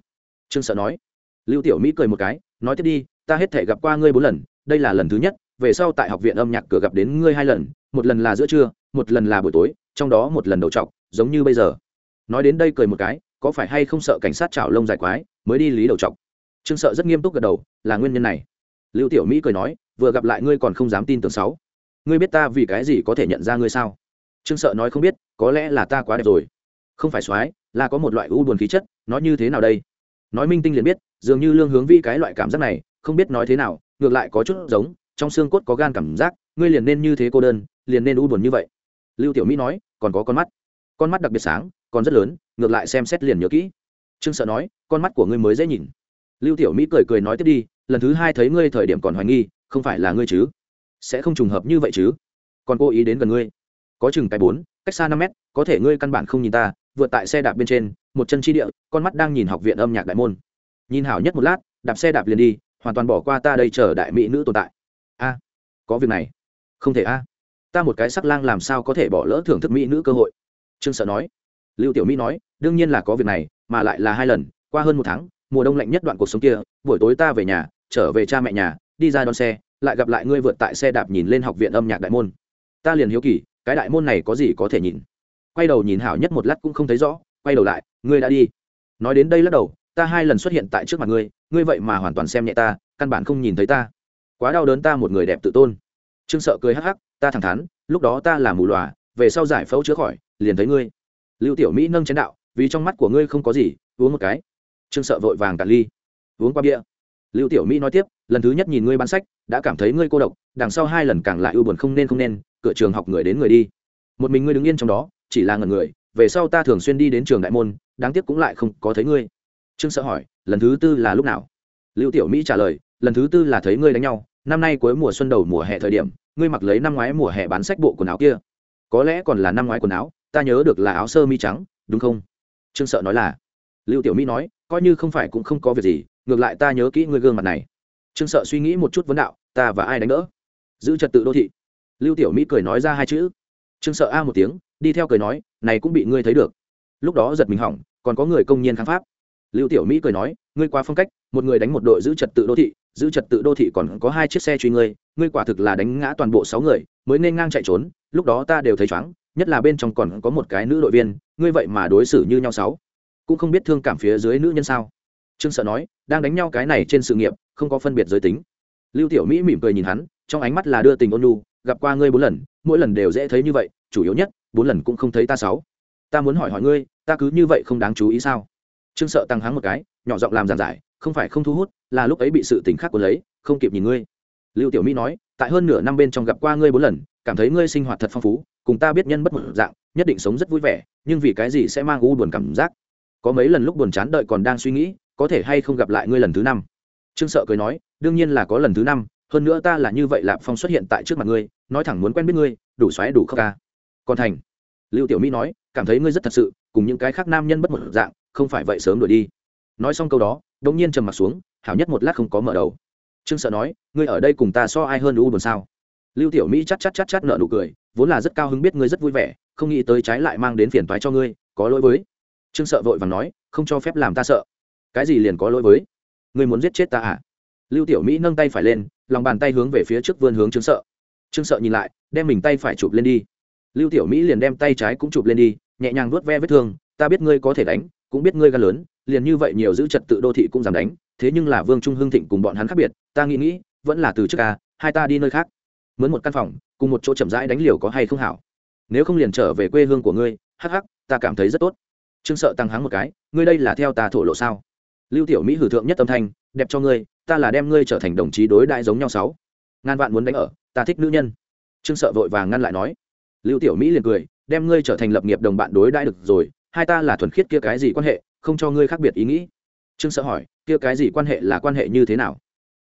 Trương sợ nói. Lưu tiểu mỹ cười một cái, nói tiếp đi, ta hết thể gặp qua ngươi bốn lần, đây là lần thứ nhất, về sau tại học viện âm nhạc cửa gặp đến ngươi hai lần, một lần là giữa trưa, một lần là buổi tối, trong đó một lần đầu trọc, giống như bây giờ. Nói đến đây cười một cái, có phải hay không sợ cảnh sát chảo lông dài quái, mới đi lý đầu trọc? Trương sợ rất nghiêm túc gật đầu, là nguyên nhân này. Lưu tiểu mỹ cười nói, vừa gặp lại ngươi còn không dám tin tưởng sáu ngươi biết ta vì cái gì có thể nhận ra ngươi sao? Trương sợ nói không biết, có lẽ là ta quá đẹp rồi. Không phải soái, là có một loại u buồn khí chất nói như thế nào đây? Nói minh tinh liền biết, dường như lương hướng vi cái loại cảm giác này, không biết nói thế nào, ngược lại có chút giống, trong xương cốt có gan cảm giác, ngươi liền nên như thế cô đơn, liền nên u buồn như vậy. Lưu tiểu mỹ nói, còn có con mắt. Con mắt đặc biệt sáng, còn rất lớn, ngược lại xem xét liền nhớ kỹ. Trương sợ nói, con mắt của ngươi mới dễ nhìn. Lưu tiểu mỹ cười cười nói tiếp đi, lần thứ hai thấy ngươi thời điểm còn hoài nghi, không phải là ngươi chứ? Sẽ không trùng hợp như vậy chứ? Còn cố ý đến gần ngươi có chừng cái bốn, cách xa năm mét, có thể ngươi căn bản không nhìn ta, vượt tại xe đạp bên trên, một chân chi địa, con mắt đang nhìn học viện âm nhạc đại môn. Nhìn hảo nhất một lát, đạp xe đạp liền đi, hoàn toàn bỏ qua ta đây chờ đại mỹ nữ tồn tại. A, có việc này. Không thể a. Ta một cái sắc lang làm sao có thể bỏ lỡ thưởng thức mỹ nữ cơ hội? Trương sợ nói. Lưu tiểu mỹ nói, đương nhiên là có việc này, mà lại là hai lần, qua hơn một tháng, mùa đông lạnh nhất đoạn cuộc sống kia, buổi tối ta về nhà, trở về cha mẹ nhà, đi ra đón xe, lại gặp lại ngươi vượt tại xe đạp nhìn lên học viện âm nhạc đại môn. Ta liền hiếu kỳ cái đại môn này có gì có thể nhìn? Quay đầu nhìn hảo nhất một lát cũng không thấy rõ, quay đầu lại, ngươi đã đi. Nói đến đây lắc đầu, ta hai lần xuất hiện tại trước mặt ngươi ngươi vậy mà hoàn toàn xem nhẹ ta, căn bản không nhìn thấy ta. Quá đau đớn ta một người đẹp tự tôn. Trương sợ cười hắc hắc, ta thẳng thắn, lúc đó ta là mù lòa, về sau giải phẫu chữa khỏi, liền thấy ngươi. Lưu tiểu mỹ nâng chén đạo, vì trong mắt của ngươi không có gì, uống một cái. Trương sợ vội vàng cạn ly. Uống qua bia. Lưu tiểu mỹ nói tiếp, lần thứ nhất nhìn ngươi bán sách, đã cảm thấy ngươi cô độc, đằng sau hai lần càng lại ưu buồn không nên không nên cửa trường học người đến người đi. Một mình ngươi đứng yên trong đó, chỉ là ngần người, về sau ta thường xuyên đi đến trường đại môn, đáng tiếc cũng lại không có thấy ngươi. Trương sợ hỏi, lần thứ tư là lúc nào? Lưu tiểu mỹ trả lời, lần thứ tư là thấy ngươi đánh nhau, năm nay cuối mùa xuân đầu mùa hè thời điểm, ngươi mặc lấy năm ngoái mùa hè bán sách bộ quần áo kia. Có lẽ còn là năm ngoái quần áo, ta nhớ được là áo sơ mi trắng, đúng không? Trương sợ nói là. Lưu tiểu mỹ nói, coi như không phải cũng không có việc gì, ngược lại ta nhớ kỹ ngươi gương mặt này. Trương sợ suy nghĩ một chút vấn đạo, ta và ai đánh đỡ? Giữ trật tự đô thị lưu tiểu mỹ cười nói ra hai chữ. Trương sợ a một tiếng, đi theo cười nói, này cũng bị ngươi thấy được. Lúc đó giật mình hỏng, còn có người công nhiên kháng pháp. Lưu tiểu mỹ cười nói, ngươi qua phong cách, một người đánh một đội giữ trật tự đô thị, giữ trật tự đô thị còn có hai chiếc xe truy ngươi ngươi quả thực là đánh ngã toàn bộ sáu người, mới nên ngang chạy trốn, lúc đó ta đều thấy chóng nhất là bên trong còn có một cái nữ đội viên, ngươi vậy mà đối xử như nhau sáu. Cũng không biết thương cảm phía dưới nữ nhân sao. Trương sợ nói, đang đánh nhau cái này trên sự nghiệp, không có phân biệt giới tính. Lưu tiểu mỹ mỉm cười nhìn hắn, trong ánh mắt là đưa tình ôn nhu gặp qua ngươi bốn lần, mỗi lần đều dễ thấy như vậy, chủ yếu nhất, bốn lần cũng không thấy ta sáu. Ta muốn hỏi hỏi ngươi, ta cứ như vậy không đáng chú ý sao? Trương sợ tăng háng một cái, nhỏ giọng làm giàn giải, không phải không thu hút, là lúc ấy bị sự tình khác của lấy, không kịp nhìn ngươi. Lưu tiểu mỹ nói, tại hơn nửa năm bên trong gặp qua ngươi bốn lần, cảm thấy ngươi sinh hoạt thật phong phú, cùng ta biết nhân bất một dạng, nhất định sống rất vui vẻ, nhưng vì cái gì sẽ mang u buồn cảm giác? Có mấy lần lúc buồn chán đợi còn đang suy nghĩ, có thể hay không gặp lại ngươi lần thứ năm? Trương sợ cười nói, đương nhiên là có lần thứ năm hơn nữa ta là như vậy lạp phong xuất hiện tại trước mặt ngươi, nói thẳng muốn quen biết ngươi, đủ xoáy, đủ khóc ca. Còn thành, lưu tiểu mỹ nói, cảm thấy ngươi rất thật sự, cùng những cái khác nam nhân bất một dạng, không phải vậy sớm đuổi đi. Nói xong câu đó, đống nhiên trầm mặt xuống, hảo nhất một lát không có mở đầu. Trương sợ nói, ngươi ở đây cùng ta so ai hơn u buồn sao? Lưu tiểu mỹ chắc chắc chắc chắc nợ nụ cười, vốn là rất cao hứng biết ngươi rất vui vẻ, không nghĩ tới trái lại mang đến phiền toái cho ngươi, có lỗi với. Trương sợ vội vàng nói, không cho phép làm ta sợ. Cái gì liền có lỗi với? Ngươi muốn giết chết ta à? Lưu tiểu mỹ nâng tay phải lên lòng bàn tay hướng về phía trước vươn hướng trương sợ. Trương sợ nhìn lại, đem mình tay phải chụp lên đi. Lưu tiểu mỹ liền đem tay trái cũng chụp lên đi, nhẹ nhàng vuốt ve vết thương, ta biết ngươi có thể đánh, cũng biết ngươi gan lớn, liền như vậy nhiều giữ trật tự đô thị cũng dám đánh, thế nhưng là vương trung hưng thịnh cùng bọn hắn khác biệt, ta nghĩ nghĩ, vẫn là từ trước ca hai ta đi nơi khác. Mướn một căn phòng, cùng một chỗ chậm rãi đánh liều có hay không hảo. Nếu không liền trở về quê hương của ngươi, hắc hắc, ta cảm thấy rất tốt. Trương sợ tăng hắng một cái, ngươi đây là theo ta thổ lộ sao? Lưu tiểu mỹ hử thượng nhất âm thanh, đẹp cho ngươi ta là đem ngươi trở thành đồng chí đối đại giống nhau sáu. Ngàn vạn muốn đánh ở, ta thích nữ nhân. Trương sợ vội vàng ngăn lại nói. Lưu tiểu mỹ liền cười, đem ngươi trở thành lập nghiệp đồng bạn đối đãi được rồi, hai ta là thuần khiết kia cái gì quan hệ, không cho ngươi khác biệt ý nghĩ. Trương sợ hỏi, kia cái gì quan hệ là quan hệ như thế nào?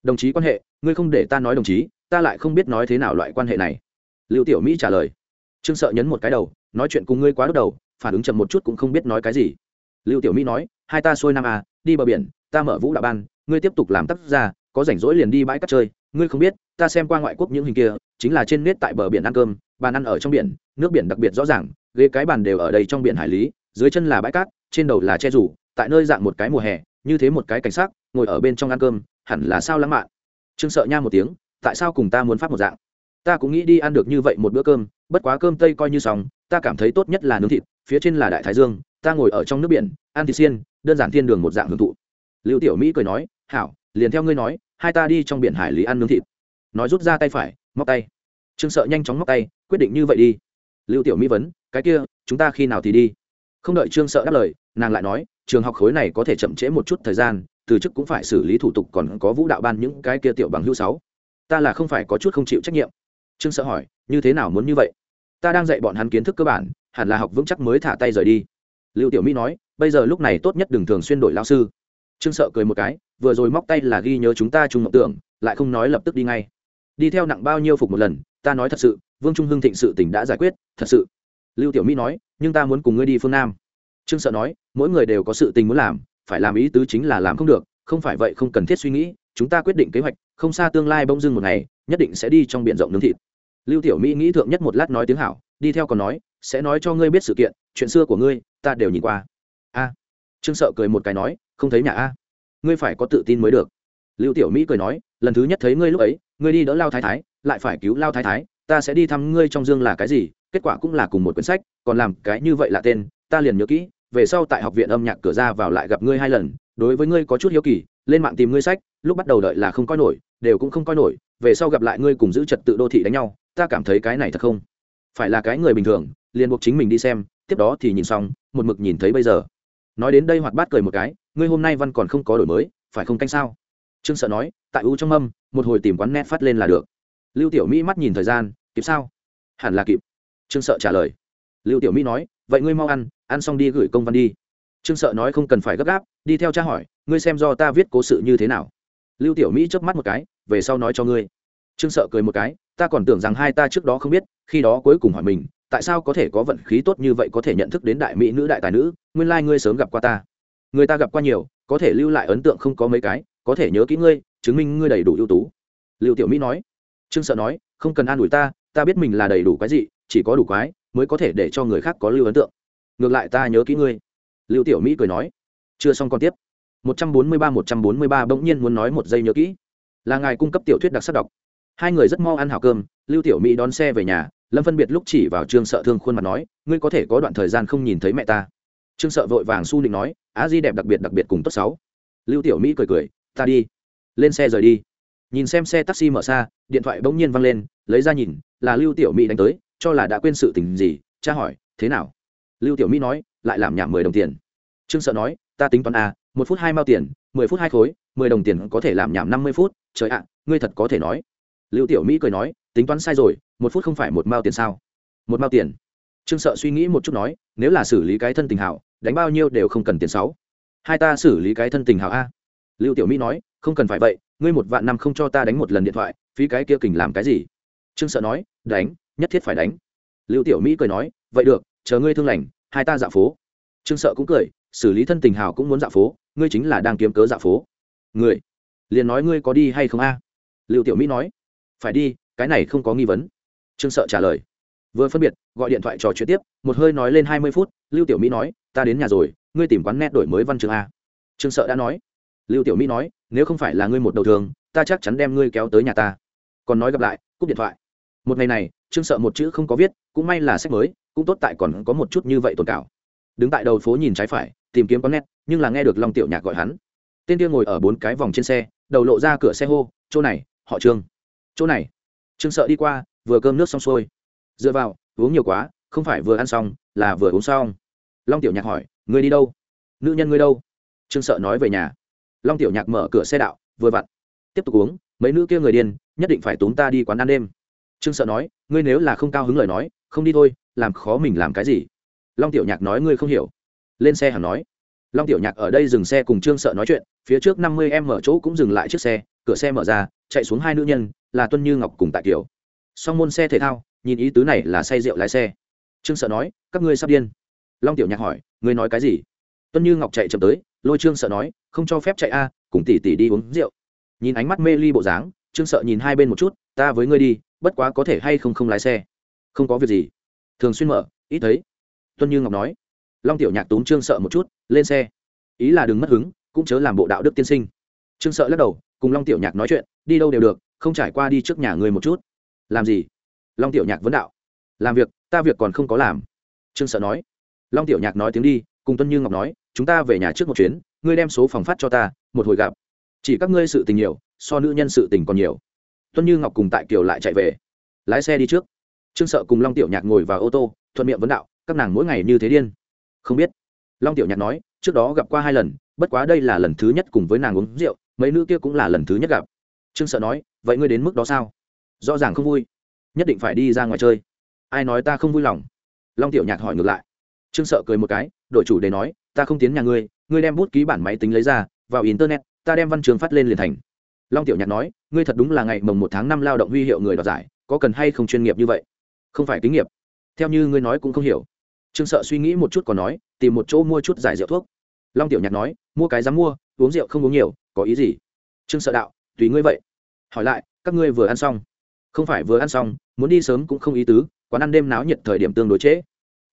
Đồng chí quan hệ, ngươi không để ta nói đồng chí, ta lại không biết nói thế nào loại quan hệ này. Lưu tiểu mỹ trả lời. Trương sợ nhấn một cái đầu, nói chuyện cùng ngươi quá đốt đầu, phản ứng chậm một chút cũng không biết nói cái gì. Lưu tiểu mỹ nói, hai ta xuôi nam à đi bờ biển, ta mở vũ đạo ban ngươi tiếp tục làm tác gia, có rảnh rỗi liền đi bãi cát chơi. Ngươi không biết, ta xem qua ngoại quốc những hình kia, chính là trên nét tại bờ biển ăn cơm, bàn ăn ở trong biển, nước biển đặc biệt rõ ràng, ghế cái bàn đều ở đây trong biển hải lý, dưới chân là bãi cát, trên đầu là che rủ, tại nơi dạng một cái mùa hè, như thế một cái cảnh sát ngồi ở bên trong ăn cơm, hẳn là sao lãng mạn. Trương sợ nha một tiếng, tại sao cùng ta muốn phát một dạng? Ta cũng nghĩ đi ăn được như vậy một bữa cơm, bất quá cơm tây coi như xong, ta cảm thấy tốt nhất là nướng thịt, phía trên là đại thái dương, ta ngồi ở trong nước biển, ăn thịt xiên, đơn giản thiên đường một dạng hưởng thụ. Lưu tiểu mỹ cười nói hảo, liền theo ngươi nói, hai ta đi trong biển hải lý ăn nướng thịt. Nói rút ra tay phải, móc tay. Trương sợ nhanh chóng móc tay, quyết định như vậy đi. Lưu tiểu mỹ vấn, cái kia, chúng ta khi nào thì đi? Không đợi trương sợ đáp lời, nàng lại nói, trường học khối này có thể chậm trễ một chút thời gian, từ chức cũng phải xử lý thủ tục còn có vũ đạo ban những cái kia tiểu bằng hữu sáu. Ta là không phải có chút không chịu trách nhiệm. Trương sợ hỏi, như thế nào muốn như vậy? Ta đang dạy bọn hắn kiến thức cơ bản, hẳn là học vững chắc mới thả tay rời đi. Lưu tiểu mỹ nói, bây giờ lúc này tốt nhất đừng thường xuyên đổi lao sư. Trương sợ cười một cái vừa rồi móc tay là ghi nhớ chúng ta chung mộng tưởng, lại không nói lập tức đi ngay. Đi theo nặng bao nhiêu phục một lần, ta nói thật sự, vương trung hưng thịnh sự tỉnh đã giải quyết, thật sự. Lưu tiểu mỹ nói, nhưng ta muốn cùng ngươi đi phương nam. Trương sợ nói, mỗi người đều có sự tình muốn làm, phải làm ý tứ chính là làm không được, không phải vậy không cần thiết suy nghĩ, chúng ta quyết định kế hoạch, không xa tương lai bông dưng một ngày, nhất định sẽ đi trong b i ể n rộng nướng thịt. Lưu tiểu mỹ nghĩ thượng nhất một lát nói tiếng hảo, đi theo còn nói, sẽ nói cho ngươi biết sự kiện, chuyện xưa của ngươi, ta đều nhìn qua. A. Trương sợ cười một cái nói, không thấy nhà a ngươi phải có tự tin mới được. Lưu tiểu mỹ cười nói, lần thứ nhất thấy ngươi lúc ấy, ngươi đi đỡ lao thái thái, lại phải cứu lao thái thái, ta sẽ đi thăm ngươi trong dương là cái gì, kết quả cũng là cùng một quyển sách, còn làm cái như vậy là tên, ta liền nhớ kỹ, về sau tại học viện âm nhạc cửa ra vào lại gặp ngươi hai lần, đối với ngươi có chút hiếu kỳ, lên mạng tìm ngươi sách, lúc bắt đầu đợi là không coi nổi, đều cũng không coi nổi, về sau gặp lại ngươi cùng giữ trật tự đô thị đánh nhau, ta cảm thấy cái này thật không? Phải là cái người bình thường, liền buộc chính mình đi xem, tiếp đó thì nhìn xong, một mực nhìn thấy bây giờ. Nói đến đây hoạt bát cười một cái ngươi hôm nay văn còn không có đổi mới phải không canh sao? Trương sợ nói tại u trong âm, một hồi tìm quán net phát lên là được. Lưu tiểu mỹ mắt nhìn thời gian kịp sao? Hẳn là kịp. Trương sợ trả lời. Lưu tiểu mỹ nói vậy ngươi mau ăn ăn xong đi gửi công văn đi. Trương sợ nói không cần phải gấp gáp đi theo cha hỏi ngươi xem do ta viết cố sự như thế nào? Lưu tiểu mỹ chớp mắt một cái về sau nói cho ngươi. Trương sợ cười một cái ta còn tưởng rằng hai ta trước đó không biết khi đó cuối cùng hỏi mình tại sao có thể có vận khí tốt như vậy có thể nhận thức đến đại mỹ nữ đại tài nữ nguyên lai、like、ngươi sớm gặp qua ta người ta gặp qua nhiều, có thể lưu lại ấn tượng không có mấy cái, có thể nhớ kỹ ngươi, chứng minh ngươi đầy đủ ưu tú. Lưu tiểu mỹ nói. Trương sợ nói, không cần an ủi ta ta biết mình là đầy đủ cái gì chỉ có đủ quái mới có thể để cho người khác có lưu ấn tượng. Ngược lại ta nhớ kỹ ngươi. Lưu tiểu mỹ cười nói. Chưa xong còn tiếp. một trăm bốn mươi ba, một trăm bốn mươi ba bỗng nhiên muốn nói một giây nhớ kỹ. Là ngài cung cấp tiểu thuyết đặc sắc đọc. Hai người rất mau ăn hảo cơm, lưu tiểu mỹ đón xe về nhà, lâm phân biệt lúc chỉ vào trương sợ thương khuôn mặt nói, ngươi có thể có đoạn thời gian không nhìn thấy mẹ ta trương sợ vội vàng su định nói á di đẹp đặc biệt đặc biệt cùng tốt sáu. Lưu tiểu mỹ cười cười ta đi lên xe rời đi. Nhìn xem xe taxi mở xa điện thoại bỗng nhiên văng lên lấy ra nhìn là lưu tiểu mỹ đánh tới cho là đã quên sự tình gì cha hỏi thế nào? Lưu tiểu mỹ nói lại làm nhảm mười đồng tiền. Trương sợ nói ta tính toán à, một phút hai mao tiền mười phút hai khối mười đồng tiền có thể làm nhảm năm mươi phút trời ạ ngươi thật có thể nói. Lưu tiểu mỹ cười nói tính toán sai rồi một phút không phải một mao tiền sao? Một mao tiền. Trương sợ suy nghĩ một chút nói nếu là xử lý cái thân tình hảo đánh bao nhiêu đều không cần tiền sáu. Hai ta xử lý cái thân tình hảo a. Lưu tiểu mỹ nói, không cần phải vậy, ngươi một vạn năm không cho ta đánh một lần điện thoại, phí cái kia kình làm cái gì? Trương sợ nói, đánh, nhất thiết phải đánh. Lưu tiểu mỹ cười nói, vậy được, chờ ngươi thương lành, hai ta dạo phố. Trương sợ cũng cười, xử lý thân tình hảo cũng muốn dạo phố, ngươi chính là đang kiếm cớ dạo phố. Người, liền nói ngươi có đi hay không a? À? tiểu mỹ nói, phải đi, cái này không có nghi vấn. Trương sợ trả lời, vừa phân biệt, gọi điện thoại trò chuyện tiếp, một hơi nói lên hai mươi phút, lưu tiểu mỹ nói ta đến nhà rồi, ngươi tìm quán nét đổi mới văn chương a. Trương sợ đã nói. Lưu tiểu mỹ nói, nếu không phải là ngươi một đầu thường ta chắc chắn đem ngươi kéo tới nhà ta. Còn nói gặp lại, cúp điện thoại. Một ngày này, trương sợ một chữ không có viết, cũng may là sách mới, cũng tốt tại còn có một chút như vậy tồn cảo. Đứng tại đầu phố nhìn trái phải, tìm kiếm quán nét nhưng là nghe được long tiểu nhạc gọi hắn. Tên kia ngồi ở bốn cái vòng trên xe, đầu lộ ra cửa xe hô, chỗ này, họ trương. Chỗ này. Trương sợ đi qua, vừa cơm nước xong xuôi. Dựa vào, uống nhiều quá, không phải vừa ăn xong, là vừa uống xong long tiểu nhạc hỏi người đi đâu? Nữ nhân ngươi đâu? Trương sợ nói về nhà. Long tiểu nhạc mở cửa xe đạo, vừa vặn. Tiếp tục uống, mấy nữ kia người điên, nhất định phải tốn ta đi quán ăn đêm. Trương sợ nói, ngươi nếu là không cao hứng lời nói, không đi thôi, làm khó mình làm cái gì? Long tiểu nhạc nói, ngươi không hiểu. Lên xe hẳn nói. Long tiểu nhạc ở đây dừng xe cùng trương sợ nói chuyện, phía trước năm mươi em mở chỗ cũng dừng lại chiếc xe, cửa xe mở ra, chạy xuống hai nữ nhân, là tuân như ngọc cùng tại kiều. Song môn xe thể thao, nhìn ý tứ này là say rượu lái xe. Trương sợ nói, các ngươi sắp điên long tiểu nhạc hỏi, ngươi nói cái gì? Tuân như ngọc chạy chậm tới, lôi trương sợ nói, không cho phép chạy a, cùng tỷ tỷ đi uống rượu. Nhìn ánh mắt mê ly bộ dáng, trương sợ nhìn hai bên một chút, ta với ngươi đi, bất quá có thể hay không không lái xe? Không có việc gì. Thường xuyên mở, ít thấy. Tuân như ngọc nói. Long tiểu nhạc túm trương sợ một chút, lên xe. Ý là đừng mất hứng, cũng chớ làm bộ đạo đức tiên sinh. Trương sợ lắc đầu, cùng long tiểu nhạc nói chuyện, đi đâu đều được, không trải qua đi trước nhà người một chút. Làm gì? Long tiểu nhạc vấn đạo. Làm việc, ta việc còn không có làm. Trương sợ nói long tiểu nhạc nói tiếng đi, cùng tuân như ngọc nói, chúng ta về nhà trước một chuyến, ngươi đem số phòng phát cho ta, một hồi gặp. Chỉ các ngươi sự tình nhiều, so nữ nhân sự tình còn nhiều. Tuân như ngọc cùng tại kiều lại chạy về. Lái xe đi trước. Trương sợ cùng long tiểu nhạc ngồi vào ô tô, thuận miệng vấn đạo, các nàng mỗi ngày như thế điên? Không biết. Long tiểu nhạc nói, trước đó gặp qua hai lần, bất quá đây là lần thứ nhất cùng với nàng uống rượu, mấy nữ kia cũng là lần thứ nhất gặp. Trương sợ nói, vậy ngươi đến mức đó sao? Rõ ràng không vui. Nhất định phải đi ra ngoài chơi. Ai nói ta không vui lòng? Long tiểu nhạc hỏi ngược lại trương sợ cười một cái đội chủ đề nói, ta không tiến nhà ngươi ngươi đem bút ký bản máy tính lấy ra, vào internet, ta đem văn trường phát lên liền thành. Long tiểu nhạc nói, ngươi thật đúng là ngày mồng một tháng năm lao động huy hiệu người đoạt giải, có cần hay không chuyên nghiệp như vậy? Không phải kinh nghiệp. Theo như ngươi nói cũng không hiểu. Trương sợ suy nghĩ một chút còn nói, tìm một chỗ mua chút giải rượu thuốc. Long tiểu nhạc nói, mua cái dám mua, uống rượu không uống nhiều, có ý gì? Trương sợ đạo, tùy ngươi vậy. Hỏi lại, các ngươi vừa ăn xong? Không phải vừa ăn xong, muốn đi sớm cũng không ý tứ, quán ăn đêm náo nhiệt thời điểm tương đối trễ.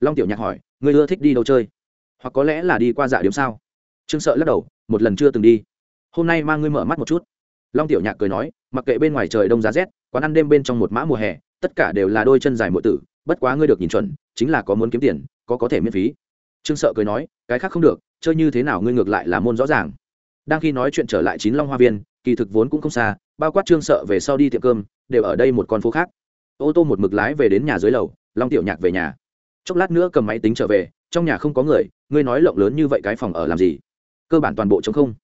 Long tiểu nhạc hỏi ngươi ưa thích đi đâu chơi? Hoặc có lẽ là đi qua dạ điểm sao? Trương sợ lắc đầu, một lần chưa từng đi. Hôm nay mang ngươi mở mắt một chút. Long tiểu nhạc cười nói, mặc kệ bên ngoài trời đông giá rét, quán ăn đêm bên trong một mã mùa hè, tất cả đều là đôi chân dài muội tử, bất quá ngươi được nhìn chuẩn, chính là có muốn kiếm tiền, có có thể miễn phí. Trương sợ cười nói, cái khác không được, chơi như thế nào ngươi ngược lại là môn rõ ràng. Đang khi nói chuyện trở lại chín long hoa viên, kỳ thực vốn cũng không xa, bao quát trương sợ về sau đi tiệm cơm, đều ở đây một con phố khác. Ô tô một mực lái về đến nhà dưới lầu, long tiểu nhạc về nhà chốc lát nữa cầm máy tính trở về, trong nhà không có người, ngươi nói lộng lớn như vậy cái phòng ở làm gì? Cơ bản toàn bộ chống không.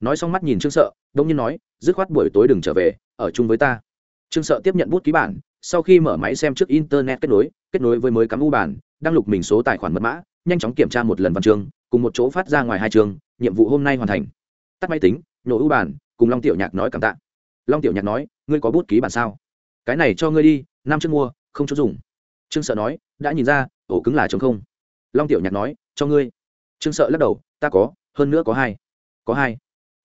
Nói xong mắt nhìn trương sợ đông nhiên nói, dứt khoát buổi tối đừng trở về, ở chung với ta. Trương sợ tiếp nhận bút ký bản, sau khi mở máy xem trước internet kết nối kết nối với mới cắm u bản, đăng lục mình số tài khoản mật mã, nhanh chóng kiểm tra một lần văn chương, cùng một chỗ phát ra ngoài hai trường nhiệm vụ hôm nay hoàn thành. Tắt máy tính nhổ ưu bản, cùng long tiểu nhạc nói cảm tạ. Long tiểu nhạc nói, ngươi có bút ký bản sao? Cái này cho ngươi đi, năm trước mua, không cho dùng. Trương sợ nói, đã nhìn ra ổ cứng là chống không. Long tiểu nhạc nói, cho ngươi. Trương sợ lắc đầu, ta có, hơn nữa có hai. Có hai?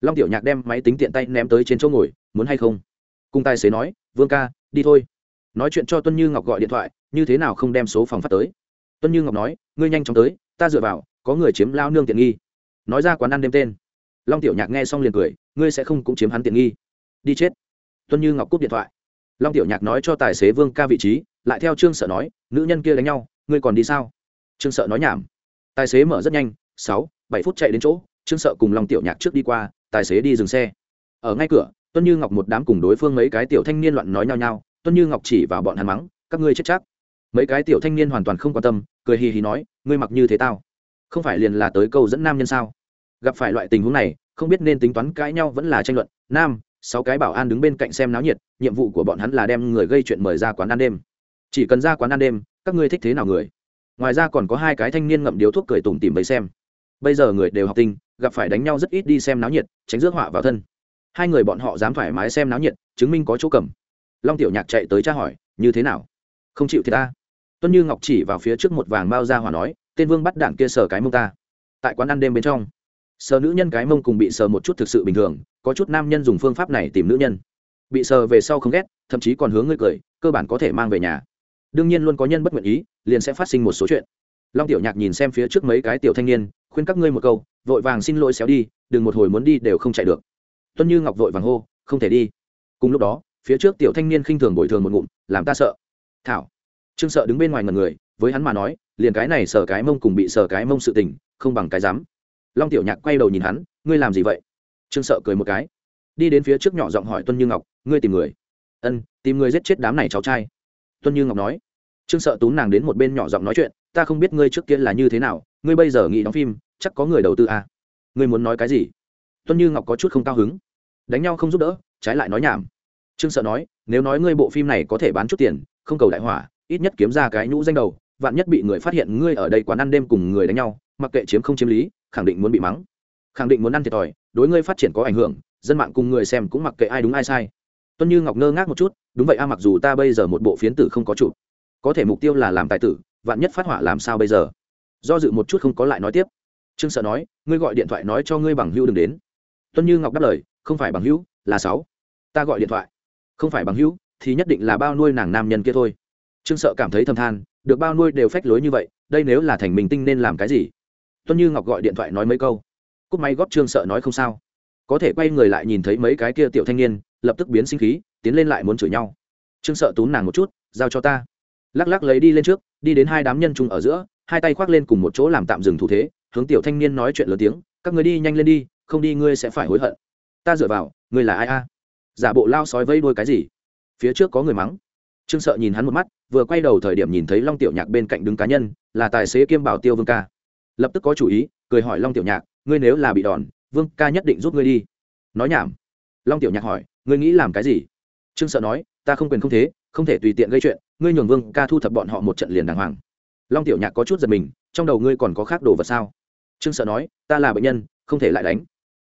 Long tiểu nhạc đem máy tính tiện tay ném tới trên chỗ ngồi, muốn hay không? Cùng tài xế nói, vương ca, đi thôi. Nói chuyện cho tuân như ngọc gọi điện thoại, như thế nào không đem số phòng phát tới? Tuân như ngọc nói, ngươi nhanh chóng tới, ta dựa vào, có người chiếm lao nương tiện nghi. Nói ra quán ăn đêm tên. Long tiểu nhạc nghe xong liền cười, ngươi sẽ không cũng chiếm hắn tiện nghi. Đi chết. Tuân như ngọc cúp điện thoại. Long tiểu nhạc nói cho tài xế vương ca vị trí, lại theo trương sợ nói, nữ nhân kia đánh nhau ngươi còn đi sao? Trương sợ nói nhảm. Tài xế mở rất nhanh, sáu, bảy phút chạy đến chỗ, trương sợ cùng long tiểu nhạc trước đi qua, tài xế đi dừng xe. Ở ngay cửa, tuân như ngọc một đám cùng đối phương mấy cái tiểu thanh niên loạn nói nhau nhau, tuân như ngọc chỉ vào bọn hắn mắng, các ngươi chết chắc. Mấy cái tiểu thanh niên hoàn toàn không quan tâm, cười hì hì nói, ngươi mặc như thế tao, không phải liền là tới câu dẫn nam nhân sao? Gặp phải loại tình huống này, không biết nên tính toán cãi nhau vẫn là tranh luận. Nam, sáu cái bảo an đứng bên cạnh xem náo nhiệt, nhiệm vụ của bọn hắn là đem người gây chuyện mời ra quán ăn đêm. Chỉ cần ra quán ăn đêm các ngươi thích thế nào người? Ngoài ra còn có hai cái thanh niên ngậm điếu thuốc cười tủm tìm bấy xem. Bây giờ người đều học tinh, gặp phải đánh nhau rất ít đi xem náo nhiệt, tránh rước họa vào thân. Hai người bọn họ dám thoải mái xem náo nhiệt, chứng minh có chỗ cầm. Long tiểu nhạc chạy tới tra hỏi, như thế nào? Không chịu thì ta. Tuân như ngọc chỉ vào phía trước một vàng bao ra hỏa nói, tên vương bắt đảng kia sờ cái mông ta. Tại quán ăn đêm bên trong, sờ nữ nhân cái mông cùng bị sờ một chút thực sự bình thường, có chút nam nhân dùng phương pháp này tìm nữ nhân. Bị sờ về sau không ghét, thậm chí còn hướng ngươi cười, cơ bản có thể mang về nhà đương nhiên luôn có nhân bất nguyện ý, liền sẽ phát sinh một số chuyện. Long tiểu nhạc nhìn xem phía trước mấy cái tiểu thanh niên, khuyên các ngươi một câu, vội vàng xin lỗi xéo đi, đừng một hồi muốn đi đều không chạy được. Tuân như ngọc vội vàng hô, không thể đi. Cùng lúc đó, phía trước tiểu thanh niên khinh thường bồi thường một ngụm, làm ta sợ. Thảo. Trương sợ đứng bên ngoài ngần người, với hắn mà nói, liền cái này sờ cái mông cùng bị sờ cái mông sự tình, không bằng cái dám. Long tiểu nhạc quay đầu nhìn hắn, ngươi làm gì vậy? Trương sợ cười một cái. Đi đến phía trước nhỏ giọng hỏi tuân như ngọc, ngươi tìm người? Ân, tìm người giết chết đám này cháu trai tuân như ngọc nói. Trương sợ tú nàng đến một bên nhỏ giọng nói chuyện, ta không biết ngươi trước kia là như thế nào, ngươi bây giờ nghĩ đóng phim, chắc có người đầu tư à. ngươi muốn nói cái gì? Tuân như ngọc có chút không cao hứng. Đánh nhau không giúp đỡ, trái lại nói nhảm. Trương sợ nói, nếu nói ngươi bộ phim này có thể bán chút tiền, không cầu đại hỏa, ít nhất kiếm ra cái nhũ danh đầu, vạn nhất bị người phát hiện ngươi ở đây quán ăn đêm cùng người đánh nhau, mặc kệ chiếm không chiếm lý, khẳng định muốn bị mắng. Khẳng định muốn ăn thiệt thòi, đối ngươi phát triển có ảnh hưởng, dân mạng cùng người xem cũng mặc kệ ai đúng ai sai tuân như ngọc ngơ ngác một chút, đúng vậy a, mặc dù ta bây giờ một bộ phiến tử không có chụp có thể mục tiêu là làm tài tử, vạn nhất phát họa làm sao bây giờ? Do dự một chút không có lại nói tiếp. Trương sợ nói, ngươi gọi điện thoại nói cho ngươi bằng hữu đừng đến. Tuân như ngọc đáp lời, không phải bằng hữu, là sáu. Ta gọi điện thoại. Không phải bằng hữu, thì nhất định là bao nuôi nàng nam nhân kia thôi. Trương sợ cảm thấy thầm than, được bao nuôi đều phách lối như vậy, đây nếu là thành mình tinh nên làm cái gì? Tuân như ngọc gọi điện thoại nói mấy câu. Cúc máy góp trương sợ nói không sao có thể quay người lại nhìn thấy mấy cái kia tiểu thanh niên, lập tức biến sinh khí, tiến lên lại muốn chửi nhau. Trương sợ tún nàng một chút, giao cho ta. Lắc lắc lấy đi lên trước, đi đến hai đám nhân chung ở giữa, hai tay khoác lên cùng một chỗ làm tạm dừng thủ thế, hướng tiểu thanh niên nói chuyện lớn tiếng, các người đi nhanh lên đi, không đi ngươi sẽ phải hối hận. Ta dựa vào, ngươi là ai a? Giả bộ lao sói vây đuôi cái gì? Phía trước có người mắng. Trương sợ nhìn hắn một mắt, vừa quay đầu thời điểm nhìn thấy long tiểu nhạc bên cạnh đứng cá nhân, là tài xế kiêm bảo tiêu vương ca. Lập tức có chủ ý, cười hỏi long tiểu nhạc, ngươi nếu là bị đòn vương, ca nhất định giúp ngươi đi. Nói nhảm. Long tiểu nhạc hỏi, ngươi nghĩ làm cái gì? Trương sợ nói, ta không quyền không thế, không thể tùy tiện gây chuyện, ngươi nhường vương, ca thu thập bọn họ một trận liền đàng hoàng. Long tiểu nhạc có chút giật mình, trong đầu ngươi còn có khác đồ vật sao? Trương sợ nói, ta là bệnh nhân, không thể lại đánh.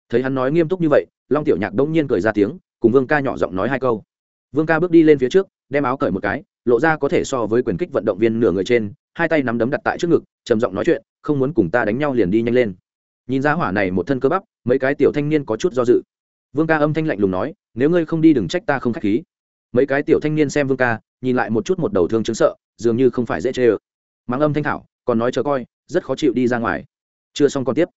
Thấy hắn nói nghiêm túc như vậy, long tiểu nhạc đông nhiên cười ra tiếng, cùng vương, ca nhỏ giọng nói hai câu. Vương, ca bước đi lên phía trước, đem áo cởi một cái, lộ ra có thể so với quyền kích vận động viên nửa người trên, hai tay nắm đấm đặt tại trước ngực, trầm giọng nói chuyện, không muốn cùng ta đánh nhau liền đi nhanh lên nhìn ra hỏa này một thân cơ bắp, mấy cái tiểu thanh niên có chút do dự. Vương ca âm thanh lạnh lùng nói, nếu ngươi không đi đừng trách ta không k h á c h khí. Mấy cái tiểu thanh niên xem vương ca, nhìn lại một chút một đầu thương chứng sợ, dường như không phải dễ chê ơ. Mang âm thanh thảo, còn nói chờ coi, rất khó chịu đi ra ngoài. Chưa xong còn tiếp.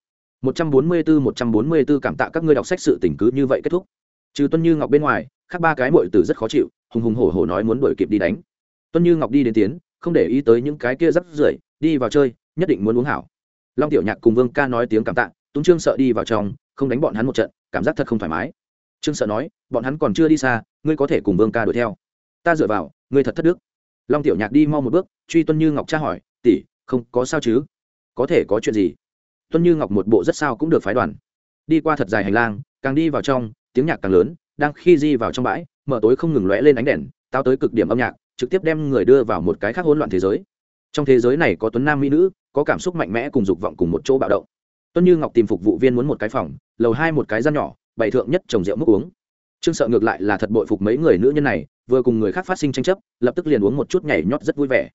144 144 cảm tạ các ngươi đọc sách sự tình cứ như vậy kết thúc. Trừ tuân như ngọc bên ngoài, khác ba cái muội tử rất khó chịu, hùng hùng hổ hổ nói muốn đuổi kịp đi đánh. Tuân như ngọc đi đến tiến, không để ý tới những cái kia rất rưởi, đi vào chơi, nhất định muốn uống hảo long tiểu nhạc cùng vương ca nói tiếng cảm tạ, túng trương sợ đi vào trong, không đánh bọn hắn một trận, cảm giác thật không thoải mái. Trương sợ nói, bọn hắn còn chưa đi xa, ngươi có thể cùng vương ca đuổi theo. Ta dựa vào, ngươi thật thất đức. Long tiểu nhạc đi mau một bước, truy tuân như ngọc tra hỏi, tỷ, không, có sao chứ? Có thể có chuyện gì? Tuân như ngọc một bộ rất sao cũng được phái đoàn. Đi qua thật dài hành lang, càng đi vào trong, tiếng nhạc càng lớn, đang khi di vào trong bãi, mở tối không ngừng lóe lên ánh đèn, tao tới cực điểm âm nhạc, trực tiếp đem người đưa vào một cái khác hỗn loạn thế giới trong thế giới này có tuấn nam mỹ nữ, có cảm xúc mạnh mẽ cùng dục vọng cùng một chỗ bạo động. Tuân như ngọc tìm phục vụ viên muốn một cái phòng, lầu hai một cái gian nhỏ, bày thượng nhất trồng rượu mức uống. Trương sợ ngược lại là thật bội phục mấy người nữ nhân này, vừa cùng người khác phát sinh tranh chấp, lập tức liền uống một chút nhảy nhót rất vui vẻ.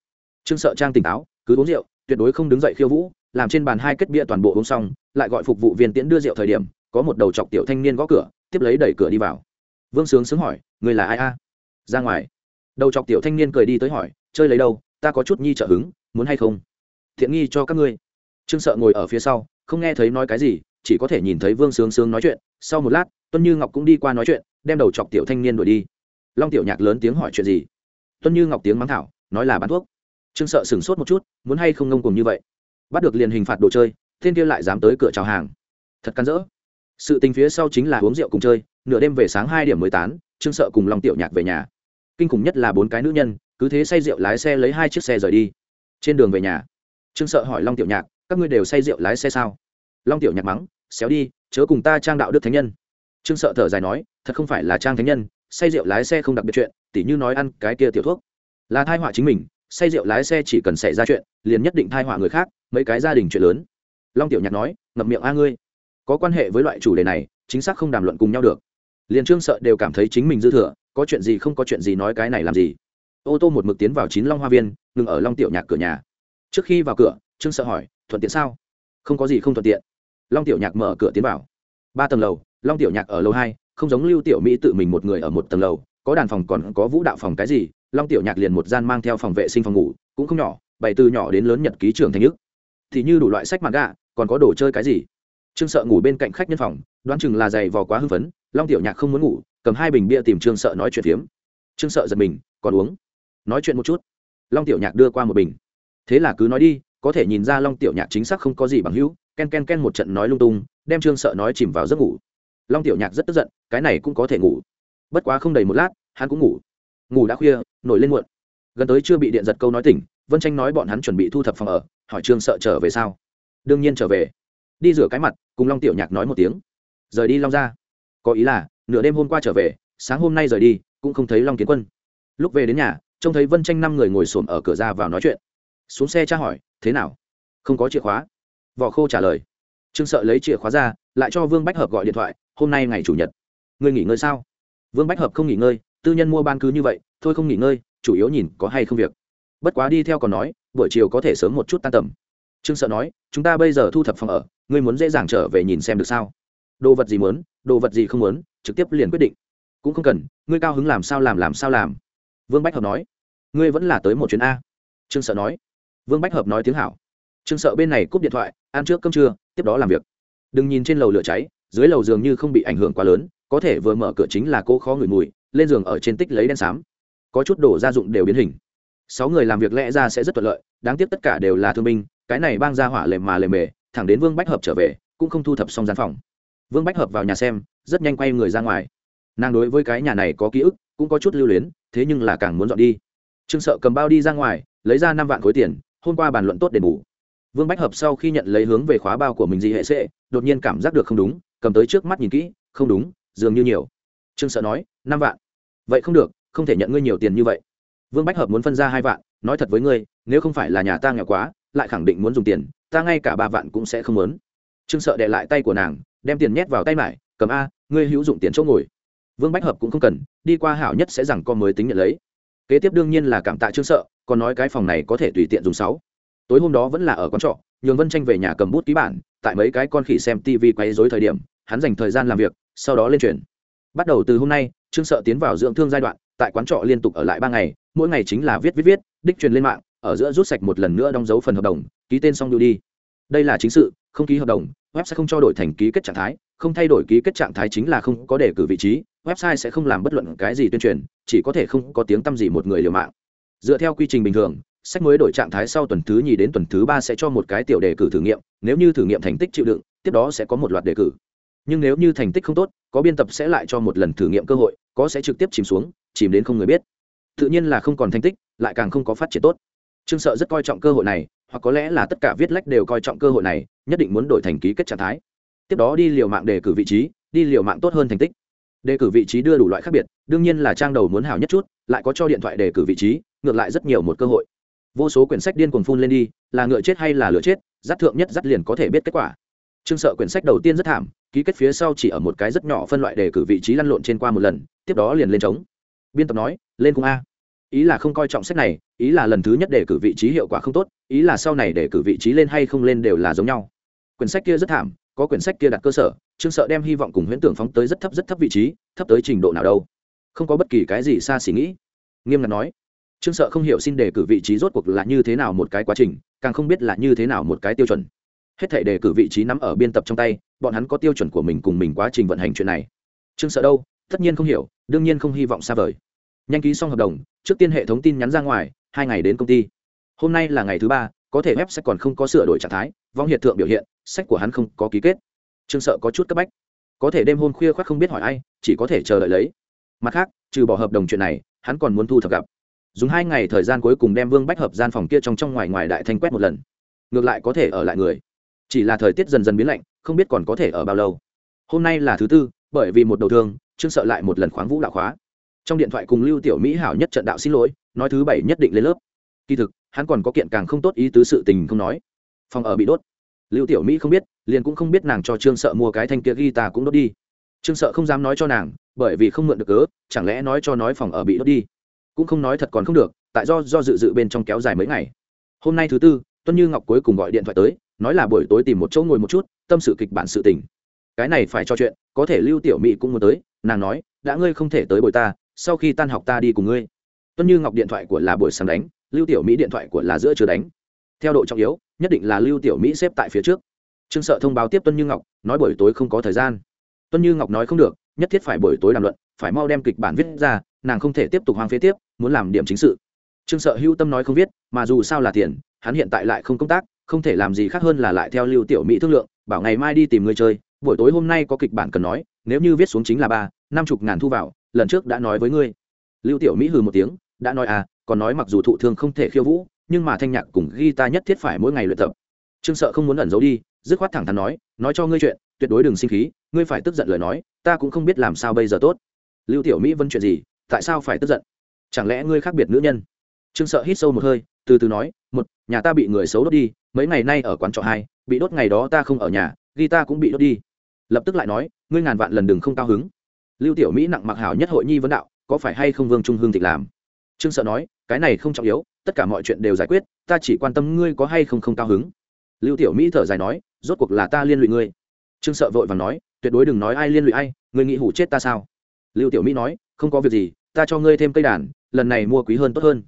Trương sợ trang tỉnh táo, cứ uống rượu, tuyệt đối không đứng dậy khiêu vũ, làm trên bàn hai kết bia toàn bộ uống xong, lại gọi phục vụ viên tiễn đưa rượu thời điểm, có một đầu chọc tiểu thanh niên gõ cửa, tiếp lấy đẩy cửa đi vào. Vương sướng sướng hỏi người là ai a? Ra ngoài. Đầu chọc tiểu thanh niên cười đi tới hỏi, chơi lấy đâu? Ta có chút nhi trợ hứng, muốn hay không? Thiện nghi cho các ngươi. Trương sợ ngồi ở phía sau, không nghe thấy nói cái gì, chỉ có thể nhìn thấy vương sướng sướng nói chuyện. Sau một lát, tuân như ngọc cũng đi qua nói chuyện, đem đầu chọc tiểu thanh niên đuổi đi. Long tiểu nhạc lớn tiếng hỏi chuyện gì? Tuân như ngọc tiếng mắng thảo, nói là bán thuốc. Trương sợ sửng sốt một chút, muốn hay không ngông cùng như vậy? Bắt được liền hình phạt đồ chơi thiên kia lại dám tới cửa chào hàng. Thật cắn rỡ sự tình phía sau chính là uống rượu cùng chơi, nửa đêm về sáng hai điểm mới tán trương sợ cùng long tiểu nhạc về nhà. Kinh khủng nhất là bốn cái nữ nhân cứ thế say rượu lái xe lấy hai chiếc xe rời đi. Trên đường về nhà, trương sợ hỏi long tiểu nhạc, các ngươi đều say rượu lái xe sao? Long tiểu nhạc mắng, xéo đi, chớ cùng ta trang đạo đức thánh nhân. Trương sợ thở dài nói, thật không phải là trang thánh nhân, say rượu lái xe không đặc biệt chuyện, tỉ như nói ăn cái kia tiểu thuốc. Là thai họa chính mình, say rượu lái xe chỉ cần xảy ra chuyện, liền nhất định thai họa người khác, mấy cái gia đình chuyện lớn. Long tiểu nhạc nói, ngậm miệng a ngươi. Có quan hệ với loại chủ đề này, chính xác không đàm luận cùng nhau được. Liền trương sợ đều cảm thấy chính mình dư thừa, có chuyện gì không có chuyện gì nói cái này làm gì ô tô một mực tiến vào chín long hoa viên, ngừng ở long tiểu nhạc cửa nhà. Trước khi vào cửa, trương sợ hỏi, thuận tiện sao? Không có gì không thuận tiện. Long tiểu nhạc mở cửa tiến vào. Ba tầng lầu, long tiểu nhạc ở lầu hai, không giống lưu tiểu mỹ tự mình một người ở một tầng lầu, có đàn phòng còn có vũ đạo phòng cái gì, long tiểu nhạc liền một gian mang theo phòng vệ sinh phòng ngủ, cũng không nhỏ, bày từ nhỏ đến lớn nhật ký trường thành nhức thì như đủ loại sách mặt gạ còn có đồ chơi cái gì? Trương sợ ngủ bên cạnh khách nhân phòng, đoán chừng là giày vò quá hưng phấn, long tiểu nhạc không muốn ngủ, cầm hai bình bia tìm trương sợ nói chuyện phiếm. Trương sợ giật mình, còn uống? Nói chuyện một chút. Long tiểu nhạc đưa qua một bình. Thế là cứ nói đi, có thể nhìn ra long tiểu nhạc chính xác không có gì bằng hữu, ken ken ken một trận nói lung tung, đem trương sợ nói chìm vào giấc ngủ. Long tiểu nhạc rất tức giận, cái này cũng có thể ngủ. Bất quá không đầy một lát, hắn cũng ngủ. Ngủ đã khuya, nổi lên muộn. Gần tới chưa bị điện giật câu nói tỉnh, vân tranh nói bọn hắn chuẩn bị thu thập phòng ở, hỏi trương sợ trở về sao? Đương nhiên trở về. Đi rửa cái mặt, cùng long tiểu nhạc nói một tiếng. Rời đi long ra có ý là, nửa đêm hôm qua trở về, sáng hôm nay rời đi, cũng không thấy long kiến quân. Lúc về đến nhà trông thấy vân tranh năm người ngồi xổm ở cửa ra vào nói chuyện. Xuống xe tra hỏi, thế nào? Không có chìa khóa. Vỏ khô trả lời, trương sợ lấy chìa khóa ra, lại cho vương bách hợp gọi điện thoại, hôm nay ngày chủ nhật. Ngươi nghỉ ngơi sao? Vương bách hợp không nghỉ ngơi, tư nhân mua ban cứ như vậy, thôi không nghỉ ngơi, chủ yếu nhìn có hay không việc. Bất quá đi theo còn nói, buổi chiều có thể sớm một chút tan tầm. Trương sợ nói, chúng ta bây giờ thu thập phòng ở, ngươi muốn dễ dàng trở về nhìn xem được sao? Đồ vật gì muốn, đồ vật gì không muốn, trực tiếp liền quyết định. Cũng không cần, ngươi cao hứng làm sao làm làm sao làm vương bách hợp nói, ngươi vẫn là tới một chuyến a. Trương sợ nói, vương bách hợp nói tiếng hảo. Trương sợ bên này cúp điện thoại, ăn trước cơm trưa, tiếp đó làm việc. Đừng nhìn trên lầu lửa cháy, dưới lầu giường như không bị ảnh hưởng quá lớn, có thể vừa mở cửa chính là cô khó ngửi mùi, lên giường ở trên tích lấy đen xám. Có chút đồ gia dụng đều biến hình. Sáu người làm việc lẽ ra sẽ rất thuận lợi, đáng tiếc tất cả đều là thương binh, cái này bang ra hỏa lề mà lề mề, thẳng đến vương bách hợp trở về, cũng không thu thập xong gian phòng. Vương bách hợp vào nhà xem, rất nhanh quay người ra ngoài. Nàng đối với cái nhà này có ký ức, cũng có chút lưu luyến thế nhưng là càng muốn dọn đi. Trương sợ cầm bao đi ra ngoài, lấy ra năm vạn khối tiền, hôm qua bàn luận tốt đền bù. Vương bách hợp sau khi nhận lấy hướng về khóa bao của mình gì hệ sệ, đột nhiên cảm giác được không đúng, cầm tới trước mắt nhìn kỹ, không đúng, dường như nhiều. Trương sợ nói, năm vạn. Vậy không được, không thể nhận ngươi nhiều tiền như vậy. Vương bách hợp muốn phân ra hai vạn, nói thật với ngươi, nếu không phải là nhà ta nghèo quá, lại khẳng định muốn dùng tiền, ta ngay cả ba vạn cũng sẽ không muốn. Trương sợ đệ lại tay của nàng, đem tiền nhét vào tay mải, cầm a, ngươi hữu dụng tiền chỗ ngồi vương bách hợp cũng không cần, đi qua hảo nhất sẽ rằng con mới tính nhận lấy. Kế tiếp đương nhiên là cảm tạ trương sợ, còn nói cái phòng này có thể tùy tiện dùng sáu. Tối hôm đó vẫn là ở con trọ, nhường vân tranh về nhà cầm bút ký bản, tại mấy cái con khỉ xem tv quay dối thời điểm, hắn dành thời gian làm việc, sau đó lên chuyển bắt đầu từ hôm nay, trương sợ tiến vào dưỡng thương giai đoạn, tại quán trọ liên tục ở lại ba ngày, mỗi ngày chính là viết viết viết, đích truyền lên mạng, ở giữa rút sạch một lần nữa đóng dấu phần hợp đồng, ký tên xong đưa đi. Đây là chính sự, không ký hợp đồng, web sẽ không cho đổi thành ký kết trạng thái không thay đổi ký kết trạng thái chính là không có đề cử vị trí, website sẽ không làm bất luận cái gì tuyên truyền, chỉ có thể không có tiếng tăm gì một người liều mạng. Dựa theo quy trình bình thường, sách mới đổi trạng thái sau tuần thứ nhì đến tuần thứ ba sẽ cho một cái tiểu đề cử thử nghiệm, nếu như thử nghiệm thành tích chịu đựng, tiếp đó sẽ có một loạt đề cử. Nhưng nếu như thành tích không tốt, có biên tập sẽ lại cho một lần thử nghiệm cơ hội, có sẽ trực tiếp chìm xuống, chìm đến không người biết. Tự nhiên là không còn thành tích, lại càng không có phát triển tốt. Trương sợ rất coi trọng cơ hội này, hoặc có lẽ là tất cả viết lách đều coi trọng cơ hội này, nhất định muốn đổi thành ký kết trạng thái tiếp đó đi liều mạng đề cử vị trí, đi liều mạng tốt hơn thành tích. Đề cử vị trí đưa đủ loại khác biệt, đương nhiên là trang đầu muốn hảo nhất chút, lại có cho điện thoại đề cử vị trí, ngược lại rất nhiều một cơ hội. Vô số quyển sách điên cuồng phun lên đi, là ngựa chết hay là lửa chết dắt thượng nhất dắt liền có thể biết kết quả. Trương sợ quyển sách đầu tiên rất thảm, ký kết phía sau chỉ ở một cái rất nhỏ phân loại đề cử vị trí lăn lộn trên qua một lần, tiếp đó liền lên trống. Biên tập nói, lên cung a. Ý là không coi trọng sách này, ý là lần thứ nhất đề cử vị trí hiệu quả không tốt, ý là sau này đề cử vị trí lên hay không lên đều là giống nhau. Quyển sách kia rất thảm có quyển sách kia đặt cơ sở, trương sợ đem hy vọng cùng huyễn tưởng phóng tới rất thấp rất thấp vị trí, thấp tới trình độ nào đâu. Không có bất kỳ cái gì xa xỉ nghĩ. Nghiêm ngặt nói, trương sợ không hiểu xin đề cử vị trí rốt cuộc là như thế nào một cái quá trình, càng không biết là như thế nào một cái tiêu chuẩn. Hết thể đề cử vị trí nắm ở biên tập trong tay, bọn hắn có tiêu chuẩn của mình cùng mình quá trình vận hành chuyện này. Trương sợ đâu? Tất nhiên không hiểu, đương nhiên không hy vọng xa vời. Nhanh ký xong hợp đồng, trước tiên hệ thống tin nhắn ra ngoài, hai ngày đến công ty. Hôm nay là ngày thứ ba, có thể web sẽ còn không có sửa đổi trạng thái vong hiệt thượng biểu hiện, sách của hắn không có ký kết. Trương sợ có chút cấp bách. Có thể đêm hôm khuya khoác không biết hỏi ai, chỉ có thể chờ đợi lấy. Mặt khác, trừ bỏ hợp đồng chuyện này, hắn còn muốn thu thập gặp. Dùng hai ngày thời gian cuối cùng đem vương bách hợp gian phòng kia trong trong ngoài ngoài đại thanh quét một lần. Ngược lại có thể ở lại người. Chỉ là thời tiết dần dần biến lạnh, không biết còn có thể ở bao lâu. Hôm nay là thứ tư, bởi vì một đầu thương, trương sợ lại một lần khoáng vũ đạo khóa. Trong điện thoại cùng lưu tiểu mỹ hảo nhất trận đạo xin lỗi, nói thứ bảy nhất định lên lớp. Kỳ thực, hắn còn có kiện càng không tốt ý tứ sự tình không nói phòng ở bị đốt. Lưu tiểu mỹ không biết, liền cũng không biết nàng cho trương sợ mua cái thanh kia ghi ta cũng đốt đi. Trương sợ không dám nói cho nàng, bởi vì không mượn được cớ, chẳng lẽ nói cho nói phòng ở bị đốt đi. Cũng không nói thật còn không được, tại do do dự dự bên trong kéo dài mấy ngày. Hôm nay thứ tư, tuân như ngọc cuối cùng gọi điện thoại tới, nói là buổi tối tìm một chỗ ngồi một chút, tâm sự kịch bản sự tình. Cái này phải cho chuyện, có thể lưu tiểu mỹ cũng muốn tới, nàng nói, đã ngươi không thể tới bồi ta, sau khi tan học ta đi cùng ngươi. Tuân như ngọc điện thoại của là buổi sáng đánh, lưu tiểu mỹ điện thoại của là giữa chưa đánh. Theo độ trọng yếu nhất định là lưu tiểu mỹ xếp tại phía trước. Trương sợ thông báo tiếp tuân như ngọc, nói buổi tối không có thời gian. Tuân như ngọc nói không được, nhất thiết phải buổi tối làm luận, phải mau đem kịch bản viết ra, nàng không thể tiếp tục hoang phế tiếp, muốn làm điểm chính sự. Trương sợ hữu tâm nói không viết, mà dù sao là tiền, hắn hiện tại lại không công tác, không thể làm gì khác hơn là lại theo lưu tiểu mỹ thương lượng, bảo ngày mai đi tìm người chơi, buổi tối hôm nay có kịch bản cần nói, nếu như viết xuống chính là ba, năm chục ngàn thu vào, lần trước đã nói với ngươi. Lưu tiểu mỹ hừ một tiếng, đã nói à còn nói mặc dù thụ thương không thể khiêu vũ nhưng mà thanh nhạc cùng guitar nhất thiết phải mỗi ngày luyện tập. Trương sợ không muốn ẩn giấu đi, dứt khoát thẳng thắn nói nói cho ngươi chuyện, tuyệt đối đừng sinh khí, ngươi phải tức giận lời nói, ta cũng không biết làm sao bây giờ tốt. Lưu tiểu mỹ vân chuyện gì, tại sao phải tức giận? Chẳng lẽ ngươi khác biệt nữ nhân? Trương sợ hít sâu một hơi, từ từ nói, một, nhà ta bị người xấu đốt đi, mấy ngày nay ở quán trọ hai, bị đốt ngày đó ta không ở nhà ghi ta cũng bị đốt đi. Lập tức lại nói, ngươi ngàn vạn lần đừng không cao hứng. Lưu tiểu mỹ nặng mặc hảo nhất hội nhi vấn đạo, có phải hay không vương trung hương thịnh làm? Trương sợ nói, cái này không trọng yếu tất cả mọi chuyện đều giải quyết, ta chỉ quan tâm ngươi có hay không không cao hứng. Lưu tiểu mỹ thở dài nói, rốt cuộc là ta liên lụy ngươi. Trương sợ vội và nói, tuyệt đối đừng nói ai liên lụy ai, ngươi nghĩ hủ chết ta sao? Lưu tiểu mỹ nói, không có việc gì, ta cho ngươi thêm cây đàn, lần này mua quý hơn tốt hơn.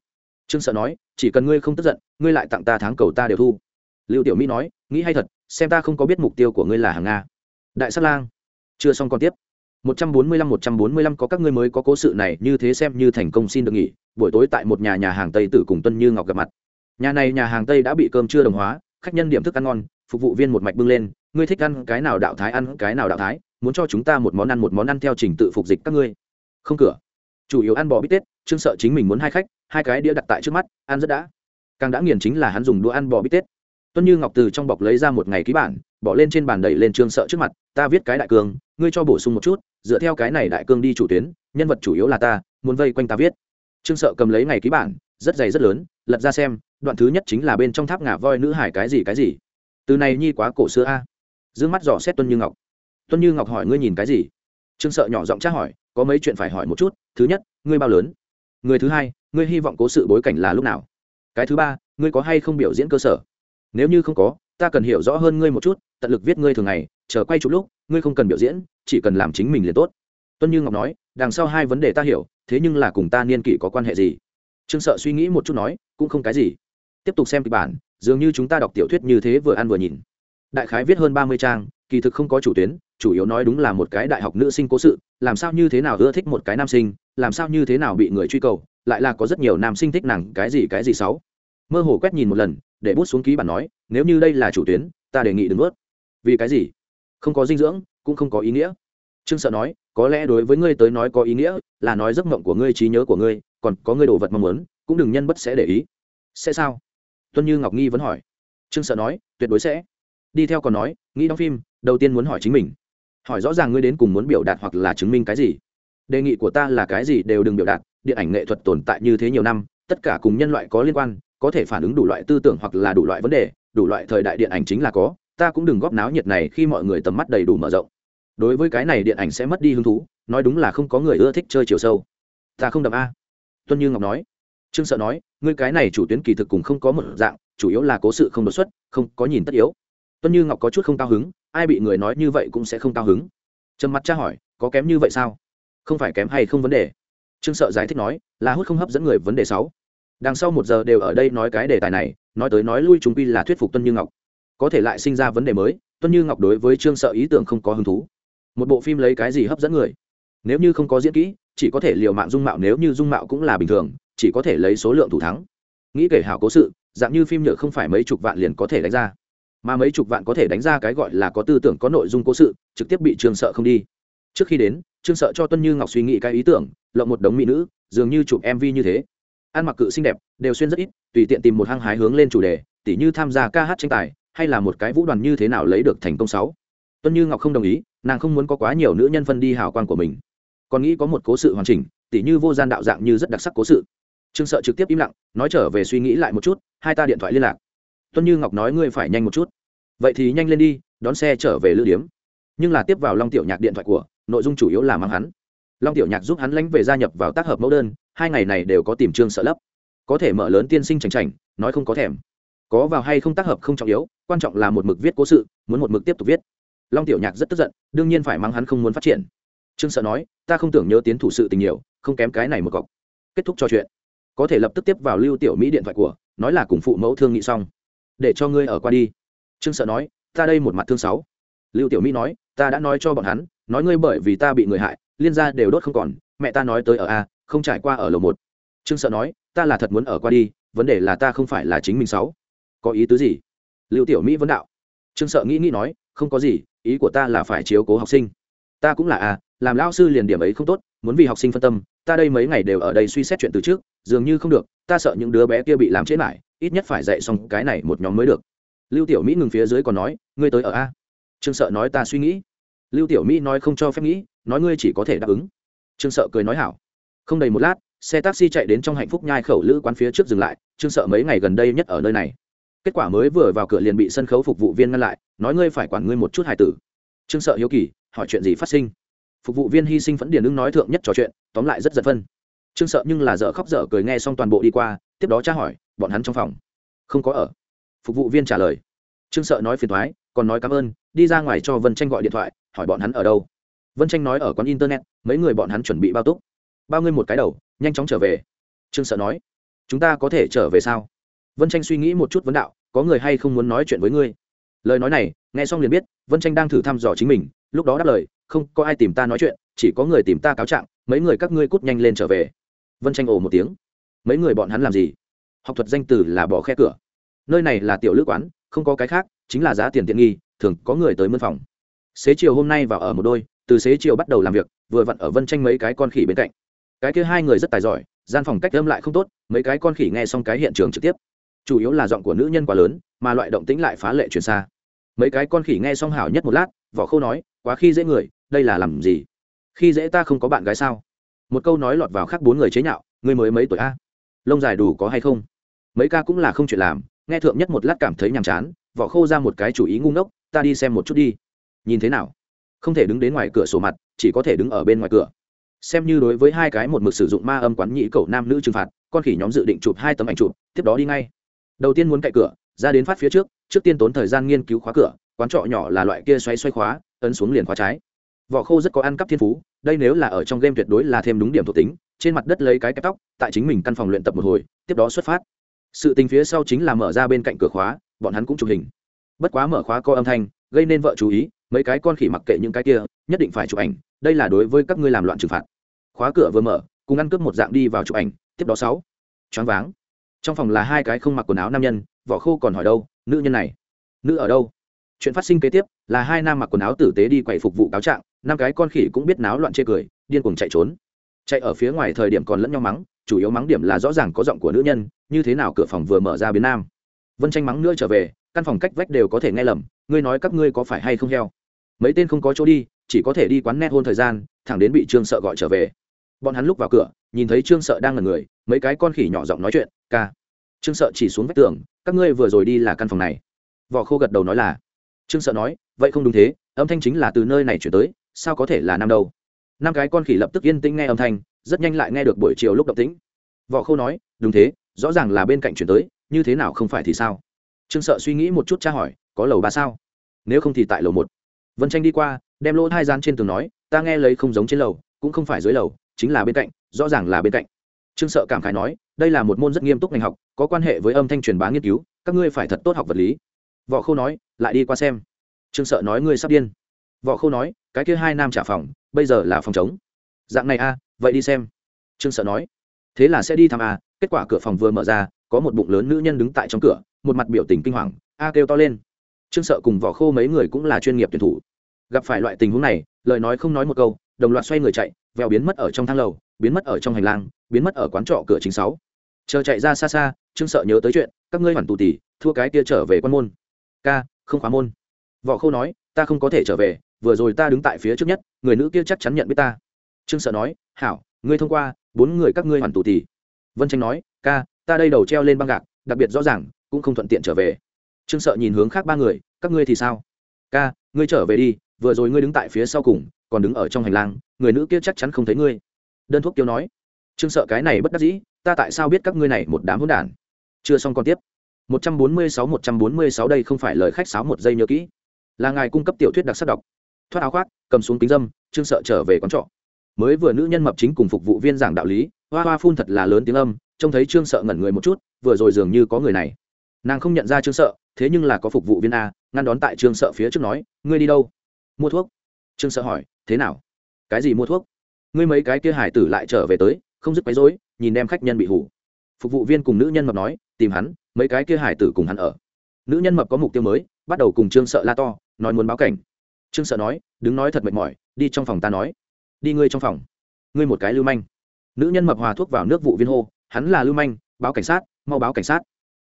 Trương sợ nói, chỉ cần ngươi không tức giận, ngươi lại tặng ta tháng cầu ta đều thu. Lưu tiểu mỹ nói, nghĩ hay thật, xem ta không có biết mục tiêu của ngươi là hàng nga. Đại sát lang. Chưa xong còn tiếp. 145 145 có các ngươi mới có cố sự này, như thế xem như thành công xin được nghỉ buổi tối tại một nhà nhà hàng tây tử cùng tuân như ngọc gặp mặt. Nhà này nhà hàng tây đã bị cơm chưa đồng hóa, khách nhân điểm thức ăn ngon, phục vụ viên một mạch bưng lên, ngươi thích ăn cái nào đạo thái ăn cái nào đạo thái, muốn cho chúng ta một món ăn một món ăn theo trình tự phục dịch các ngươi. Không cửa. Chủ yếu ăn bò bít tết, trương sợ chính mình muốn hai khách, hai cái đĩa đặt tại trước mắt, ăn rất đã. Càng đã nghiền chính là hắn dùng đũa ăn bò bít tết. Tuân như ngọc từ trong bọc lấy ra một ngày ký bản, bỏ lên trên bàn đẩy lên trương sợ trước mặt, ta viết cái đại cương, ngươi cho bổ sung một chút, dựa theo cái này đại cương đi chủ tuyến, nhân vật chủ yếu là ta, muốn vây quanh ta viết trương sợ cầm lấy ngày ký bản, rất dày rất lớn, lật ra xem, đoạn thứ nhất chính là bên trong tháp ngà voi nữ hải cái gì cái gì. Từ này nhi quá cổ xưa a. D ư ơ n g mắt dò xét tuân như ngọc. Tuân như ngọc hỏi ngươi nhìn cái gì? Trương sợ nhỏ giọng tra hỏi, có mấy chuyện phải hỏi một chút, thứ nhất, ngươi bao lớn? Người thứ hai, ngươi hy vọng cố sự bối cảnh là lúc nào? Cái thứ ba, ngươi có hay không biểu diễn cơ sở? Nếu như không có, ta cần hiểu rõ hơn ngươi một chút, tận lực viết ngươi thường ngày, chờ quay chụp lúc, ngươi không cần biểu diễn, chỉ cần làm chính mình liền tốt tuân như ngọc nói, đằng sau hai vấn đề ta hiểu, thế nhưng là cùng ta niên kỷ có quan hệ gì? Trương sợ suy nghĩ một chút nói, cũng không cái gì. Tiếp tục xem kịch bản, dường như chúng ta đọc tiểu thuyết như thế vừa ăn vừa nhìn. Đại khái viết hơn ba mươi trang, kỳ thực không có chủ tuyến, chủ yếu nói đúng là một cái đại học nữ sinh cố sự, làm sao như thế nào ưa thích một cái nam sinh, làm sao như thế nào bị người truy cầu, lại là có rất nhiều nam sinh thích nàng, cái gì cái gì xấu mơ hồ quét nhìn một lần, để bút xuống ký bản nói, nếu như đây là chủ tuyến, ta đề nghị đừng ướt vì cái gì? Không có dinh dưỡng, cũng không có ý nghĩa trương sợ nói, có lẽ đối với ngươi tới nói có ý nghĩa, là nói giấc mộng của ngươi, trí nhớ của ngươi, còn có ngươi đồ vật mong muốn, cũng đừng nhân bất sẽ để ý. Sẽ sao? Tuân như ngọc nghi vẫn hỏi. Trương sợ nói, tuyệt đối sẽ. Đi theo còn nói, nghĩ đóng phim, đầu tiên muốn hỏi chính mình. Hỏi rõ ràng ngươi đến cùng muốn biểu đạt hoặc là chứng minh cái gì. Đề nghị của ta là cái gì đều đừng biểu đạt, điện ảnh nghệ thuật tồn tại như thế nhiều năm, tất cả cùng nhân loại có liên quan, có thể phản ứng đủ loại tư tưởng hoặc là đủ loại vấn đề, đủ loại thời đại điện ảnh chính là có, ta cũng đừng góp náo nhiệt này khi mọi người tầm mắt đầy đủ mở rộng đối với cái này điện ảnh sẽ mất đi hứng thú, nói đúng là không có người ưa thích chơi chiều sâu. Ta không đậm a. Tuân như ngọc nói. Trương sợ nói, ngươi cái này chủ tuyến kỳ thực cùng không có một dạng, chủ yếu là cố sự không đột xuất, không có nhìn tất yếu. Tuân như ngọc có chút không cao hứng, ai bị người nói như vậy cũng sẽ không cao hứng. Trầm mặt tra hỏi, có kém như vậy sao? Không phải kém hay không vấn đề? Trương sợ giải thích nói, là hút không hấp dẫn người vấn đề sáu. Đằng sau một giờ đều ở đây nói cái đề tài này, nói tới nói lui chúng quy là thuyết phục tuân như ngọc. Có thể lại sinh ra vấn đề mới, tuân như ngọc đối với trương sợ ý tưởng không có hứng thú một bộ phim lấy cái gì hấp dẫn người. Nếu như không có diễn kỹ, chỉ có thể liều mạng dung mạo, nếu như dung mạo cũng là bình thường, chỉ có thể lấy số lượng thủ thắng. Nghĩ kể hảo cố sự, dạng như phim nhựa không phải mấy chục vạn liền có thể đánh ra. Mà mấy chục vạn có thể đánh ra cái gọi là có tư tưởng, có nội dung cố sự, trực tiếp bị trường sợ không đi. Trước khi đến, trương sợ cho tuân như ngọc suy nghĩ cái ý tưởng, lộng một đống mỹ nữ, dường như chụp mv như thế. Ăn mặc cự xinh đẹp, đều xuyên rất ít, tùy tiện tìm một hăng hái hướng lên chủ đề, tỉ như tham gia ca hát tranh tài, hay là một cái vũ đoàn như thế nào lấy được thành công sáu tuân như ngọc không đồng ý, nàng không muốn có quá nhiều nữ nhân phân đi hào quang của mình. Còn nghĩ có một cố sự hoàn chỉnh, tỉ như vô gian đạo dạng như rất đặc sắc cố sự. Trương sợ trực tiếp im lặng, nói trở về suy nghĩ lại một chút, hai ta điện thoại liên lạc. Tuân như ngọc nói ngươi phải nhanh một chút. Vậy thì nhanh lên đi, đón xe trở về lữ điếm. Nhưng là tiếp vào long tiểu nhạc điện thoại của, nội dung chủ yếu là mang hắn. Long tiểu nhạc giúp hắn lãnh về gia nhập vào tác hợp mẫu đơn, hai ngày này đều có tìm trương sợ lấp. Có thể mở lớn tiên sinh chành chành nói không có thèm. Có vào hay không tác hợp không trọng yếu, quan trọng là một mực viết cố sự, muốn một mực tiếp tục viết long tiểu nhạc rất tức giận, đương nhiên phải mang hắn không muốn phát triển. Trương sợ nói, ta không tưởng nhớ tiến thủ sự tình nhiều, không kém cái này một cọc. Kết thúc trò chuyện. Có thể lập tức tiếp vào lưu tiểu mỹ điện thoại của, nói là cùng phụ mẫu thương nghị xong. Để cho ngươi ở qua đi. Trương sợ nói, ta đây một mặt thương sáu lưu tiểu mỹ nói, ta đã nói cho bọn hắn, nói ngươi bởi vì ta bị người hại, liên gia đều đốt không còn, mẹ ta nói tới ở a, không trải qua ở lầu một. Trương sợ nói, ta là thật muốn ở qua đi, vấn đề là ta không phải là chính mình sáu có ý tứ gì? Lưu tiểu mỹ vấn đạo. Trương sợ nghĩ nghĩ nói không có gì, ý của ta là phải chiếu cố học sinh. Ta cũng là à làm lao sư liền điểm ấy không tốt, muốn vì học sinh phân tâm, ta đây mấy ngày đều ở đây suy xét chuyện từ trước, dường như không được, ta sợ những đứa bé kia bị làm chết lại ít nhất phải dạy xong cái này một nhóm mới được. Lưu tiểu mỹ ngừng phía dưới còn nói, ngươi tới ở a. Trương sợ nói, ta suy nghĩ. Lưu tiểu mỹ nói, không cho phép nghĩ, nói ngươi chỉ có thể đáp ứng. Trương sợ cười nói, hảo. Không đầy một lát, xe taxi chạy đến trong hạnh phúc nhai khẩu lữ quán phía trước dừng lại, trương sợ mấy ngày gần đây nhất ở nơi này? Kết quả mới vừa vào cửa liền bị sân khấu phục vụ viên ngăn lại, nói ngươi phải quản ngươi một chút hài tử. Trương sợ hiếu kỳ, hỏi chuyện gì phát sinh? Phục vụ viên hy sinh phẫn điền ứng nói thượng nhất trò chuyện, tóm lại rất giật phân. Trương sợ nhưng là dở khóc dở cười nghe xong toàn bộ đi qua, tiếp đó tra hỏi, bọn hắn trong phòng không có ở. Phục vụ viên trả lời. Trương sợ nói phiền thoái, còn nói cảm ơn, đi ra ngoài cho vân tranh gọi điện thoại, hỏi bọn hắn ở đâu. Vân tranh nói ở quán internet, mấy người bọn hắn chuẩn bị bao túc. Bao ngươi một cái đầu, nhanh chóng trở về. Trương sợ nói, chúng ta có thể trở về sao? Vân tranh suy nghĩ một chút vấn đạo có người hay không muốn nói chuyện với ngươi? Lời nói này, nghe xong liền biết, vân tranh đang thử thăm dò chính mình, lúc đó đáp lời, không có ai tìm ta nói chuyện, chỉ có người tìm ta cáo trạng, mấy người các ngươi cút nhanh lên trở về. Vân tranh ồ một tiếng. Mấy người bọn hắn làm gì? Học thuật danh từ là bỏ khe cửa. Nơi này là tiểu lữ quán, không có cái khác, chính là giá tiền tiện nghi, thường có người tới mân phòng. Xế chiều hôm nay vào ở một đôi, từ xế chiều bắt đầu làm việc, vừa vặn ở vân tranh mấy cái con khỉ bên cạnh. Cái kia hai người rất tài giỏi, gian phòng cách âm lại không tốt, mấy cái con khỉ nghe xong cái hiện trường trực tiếp chủ yếu là giọng của nữ nhân quá lớn, mà loại động tĩnh lại phá lệ truyền xa. Mấy cái con khỉ nghe xong hảo nhất một lát, vỏ khâu nói, quá khi dễ người, đây là làm gì? Khi dễ ta không có bạn gái sao? Một câu nói lọt vào khác bốn người chế nhạo, ngươi mới mấy tuổi a? Lông dài đủ có hay không? Mấy ca cũng là không chuyện làm, nghe thượng nhất một lát cảm thấy nhàm chán, vỏ khô ra một cái chủ ý ngu ngốc, ta đi xem một chút đi. Nhìn thế nào? Không thể đứng đến ngoài cửa sổ mặt, chỉ có thể đứng ở bên ngoài cửa. Xem như đối với hai cái một mực sử dụng ma âm quán nhị cầu nam nữ trừng phạt, con khỉ nhóm dự định chụp hai tấm ảnh chụp, tiếp đó đi ngay đầu tiên muốn cậy cửa, ra đến phát phía trước trước tiên tốn thời gian nghiên cứu khóa cửa, quán trọ nhỏ là loại kia xoay xoay khóa, ấn xuống liền khóa trái. Vỏ khô rất có ăn cắp thiên phú, đây nếu là ở trong game tuyệt đối là thêm đúng điểm thuộc tính, trên mặt đất lấy cái kẹp tóc, tại chính mình căn phòng luyện tập một hồi, tiếp đó xuất phát. Sự tình phía sau chính là mở ra bên cạnh cửa khóa, bọn hắn cũng chụp hình. Bất quá mở khóa có âm thanh, gây nên vợ chú ý, mấy cái con khỉ mặc kệ những cái kia, nhất định phải chụp ảnh, đây là đối với các ngươi làm loạn trừng phạt. Khóa cửa vừa mở, cùng ăn cướp một dạng đi vào chụp ảnh, tiếp đó sáu. Choáng váng trong phòng là hai cái không mặc quần áo nam nhân, vỏ khô còn hỏi đâu, nữ nhân này, nữ ở đâu? Chuyện phát sinh kế tiếp là hai nam mặc quần áo tử tế đi quậy phục vụ cáo trạng, năm cái con khỉ cũng biết náo loạn chê cười, điên cuồng chạy trốn. Chạy ở phía ngoài thời điểm còn lẫn nhau mắng, chủ yếu mắng điểm là rõ ràng có giọng của nữ nhân, như thế nào cửa phòng vừa mở ra biến nam. Vân tranh mắng nữa trở về, căn phòng cách vách đều có thể nghe lầm, ngươi nói các ngươi có phải hay không heo? Mấy tên không có chỗ đi, chỉ có thể đi quán net hôn thời gian, thẳng đến bị trương sợ gọi trở về. Bọn hắn lúc vào cửa, nhìn thấy trương sợ đang ngần người mấy cái con khỉ nhỏ giọng nói chuyện, ca. Trương sợ chỉ xuống vách tường, các ngươi vừa rồi đi là căn phòng này. Vỏ khô gật đầu nói là. Trương sợ nói, vậy không đúng thế, âm thanh chính là từ nơi này chuyển tới, sao có thể là nam đâu? Năm cái con khỉ lập tức yên tĩnh nghe âm thanh, rất nhanh lại nghe được buổi chiều lúc động tĩnh. Võ khô nói, đúng thế, rõ ràng là bên cạnh chuyển tới, như thế nào không phải thì sao? Trương sợ suy nghĩ một chút tra hỏi, có lầu ba sao? Nếu không thì tại lầu một. Vân tranh đi qua, đem lỗ hai gian trên tường nói, ta nghe lấy không giống trên lầu, cũng không phải dưới lầu, chính là bên cạnh, rõ ràng là bên cạnh trương sợ cảm khái nói đây là một môn rất nghiêm túc ngành học có quan hệ với âm thanh truyền bá nghiên cứu các ngươi phải thật tốt học vật lý. Võ khô nói lại đi qua xem. Trương sợ nói ngươi sắp điên. Võ khô nói cái kia hai nam trả phòng bây giờ là phòng chống dạng này a à, vậy đi xem. Trương sợ nói thế là sẽ đi thăm a kết quả cửa phòng vừa mở ra có một bụng lớn nữ nhân đứng tại trong cửa một mặt biểu tình kinh hoàng a kêu to lên. Trương sợ cùng vỏ khô mấy người cũng là chuyên nghiệp tuyển thủ. Gặp phải loại tình huống này lời nói không nói một câu đồng loạt xoay người chạy vèo biến mất ở trong thang lầu biến mất ở trong hành lang biến mất ở quán trọ cửa chính sáu. Chờ chạy ra xa xa, trương sợ nhớ tới chuyện, các ngươi hoàn tù tỉ thua cái kia trở về quan môn. Ca, không khóa môn. Võ khâu nói, ta không có thể trở về, vừa rồi ta đứng tại phía trước nhất, người nữ kia chắc chắn nhận biết ta. Trương sợ nói, hảo, ngươi thông qua, bốn người các ngươi hoàn tù tỉ vân tranh nói, ca, ta đây đầu treo lên băng gạc, đặc biệt rõ ràng, cũng không thuận tiện trở về. Trương sợ nhìn hướng khác ba người, các ngươi thì sao? Ca, ngươi trở về đi, vừa rồi ngươi đứng tại phía sau cùng, còn đứng ở trong hành lang, người nữ kia chắc chắn không thấy ngươi. Đơn thuốc tiêu nói trương sợ cái này bất đắc dĩ, ta tại sao biết các ngươi này một đám hỗn đản? Chưa xong còn tiếp. 146 146 đây không phải lời khách sáo một giây nhớ kỹ. Là ngài cung cấp tiểu thuyết đặc sắc đọc. Thoát áo khoác, cầm xuống kính dâm, trương sợ trở về quán trọ. Mới vừa nữ nhân mập chính cùng phục vụ viên giảng đạo lý, hoa hoa phun thật là lớn tiếng âm, trông thấy trương sợ ngẩn người một chút, vừa rồi dường như có người này. Nàng không nhận ra trương sợ, thế nhưng là có phục vụ viên a, ngăn đón tại trương sợ phía trước nói, ngươi đi đâu? Mua thuốc? Trương sợ hỏi, thế nào? Cái gì mua thuốc? Ngươi mấy cái kia hải tử lại trở về tới không dứt quấy rối, nhìn đem khách nhân bị hủ. Phục vụ viên cùng nữ nhân mập nói, tìm hắn, mấy cái kia hải tử cùng hắn ở. Nữ nhân mập có mục tiêu mới, bắt đầu cùng trương sợ la to, nói muốn báo cảnh. Trương sợ nói, đứng nói thật mệt mỏi, đi trong phòng ta nói. Đi ngươi trong phòng. Ngươi một cái lưu manh. Nữ nhân mập hòa thuốc vào nước vụ viên hô, hắn là lưu manh, báo cảnh sát, mau báo cảnh sát.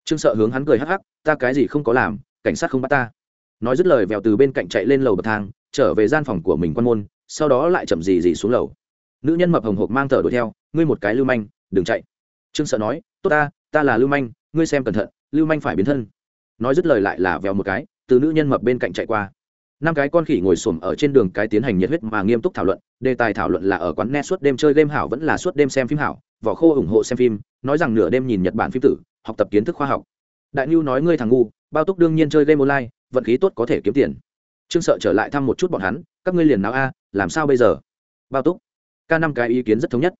Trương sợ hướng hắn cười hắc hắc, ta cái gì không có làm, cảnh sát không bắt ta. Nói dứt lời vèo từ bên cạnh chạy lên lầu bậc thang, trở về gian phòng của mình quan môn, sau đó lại chậm gì gì xuống lầu nữ nhân mập hồng hộc mang thở đuổi theo, ngươi một cái lưu manh, đừng chạy. Trương sợ nói, tốt ta ta là lưu manh, ngươi xem cẩn thận, lưu manh phải biến thân. Nói dứt lời lại là vèo một cái, từ nữ nhân mập bên cạnh chạy qua. Năm cái con khỉ ngồi xổm ở trên đường cái tiến hành nhiệt huyết mà nghiêm túc thảo luận, đề tài thảo luận là ở quán net suốt đêm chơi game hảo vẫn là suốt đêm xem phim hảo, vỏ khô ủng hộ xem phim, nói rằng nửa đêm nhìn nhật bản phim tử, học tập kiến thức khoa học. Đại nhu nói, ngươi thằng ngu, bao túc đương nhiên chơi game online, vận khí tốt có thể kiếm tiền. Trương sợ trở lại thăm một chút bọn hắn, các ngươi liền nào a, làm sao bây giờ? Bao túc ca năm cái ý kiến rất thống nhất.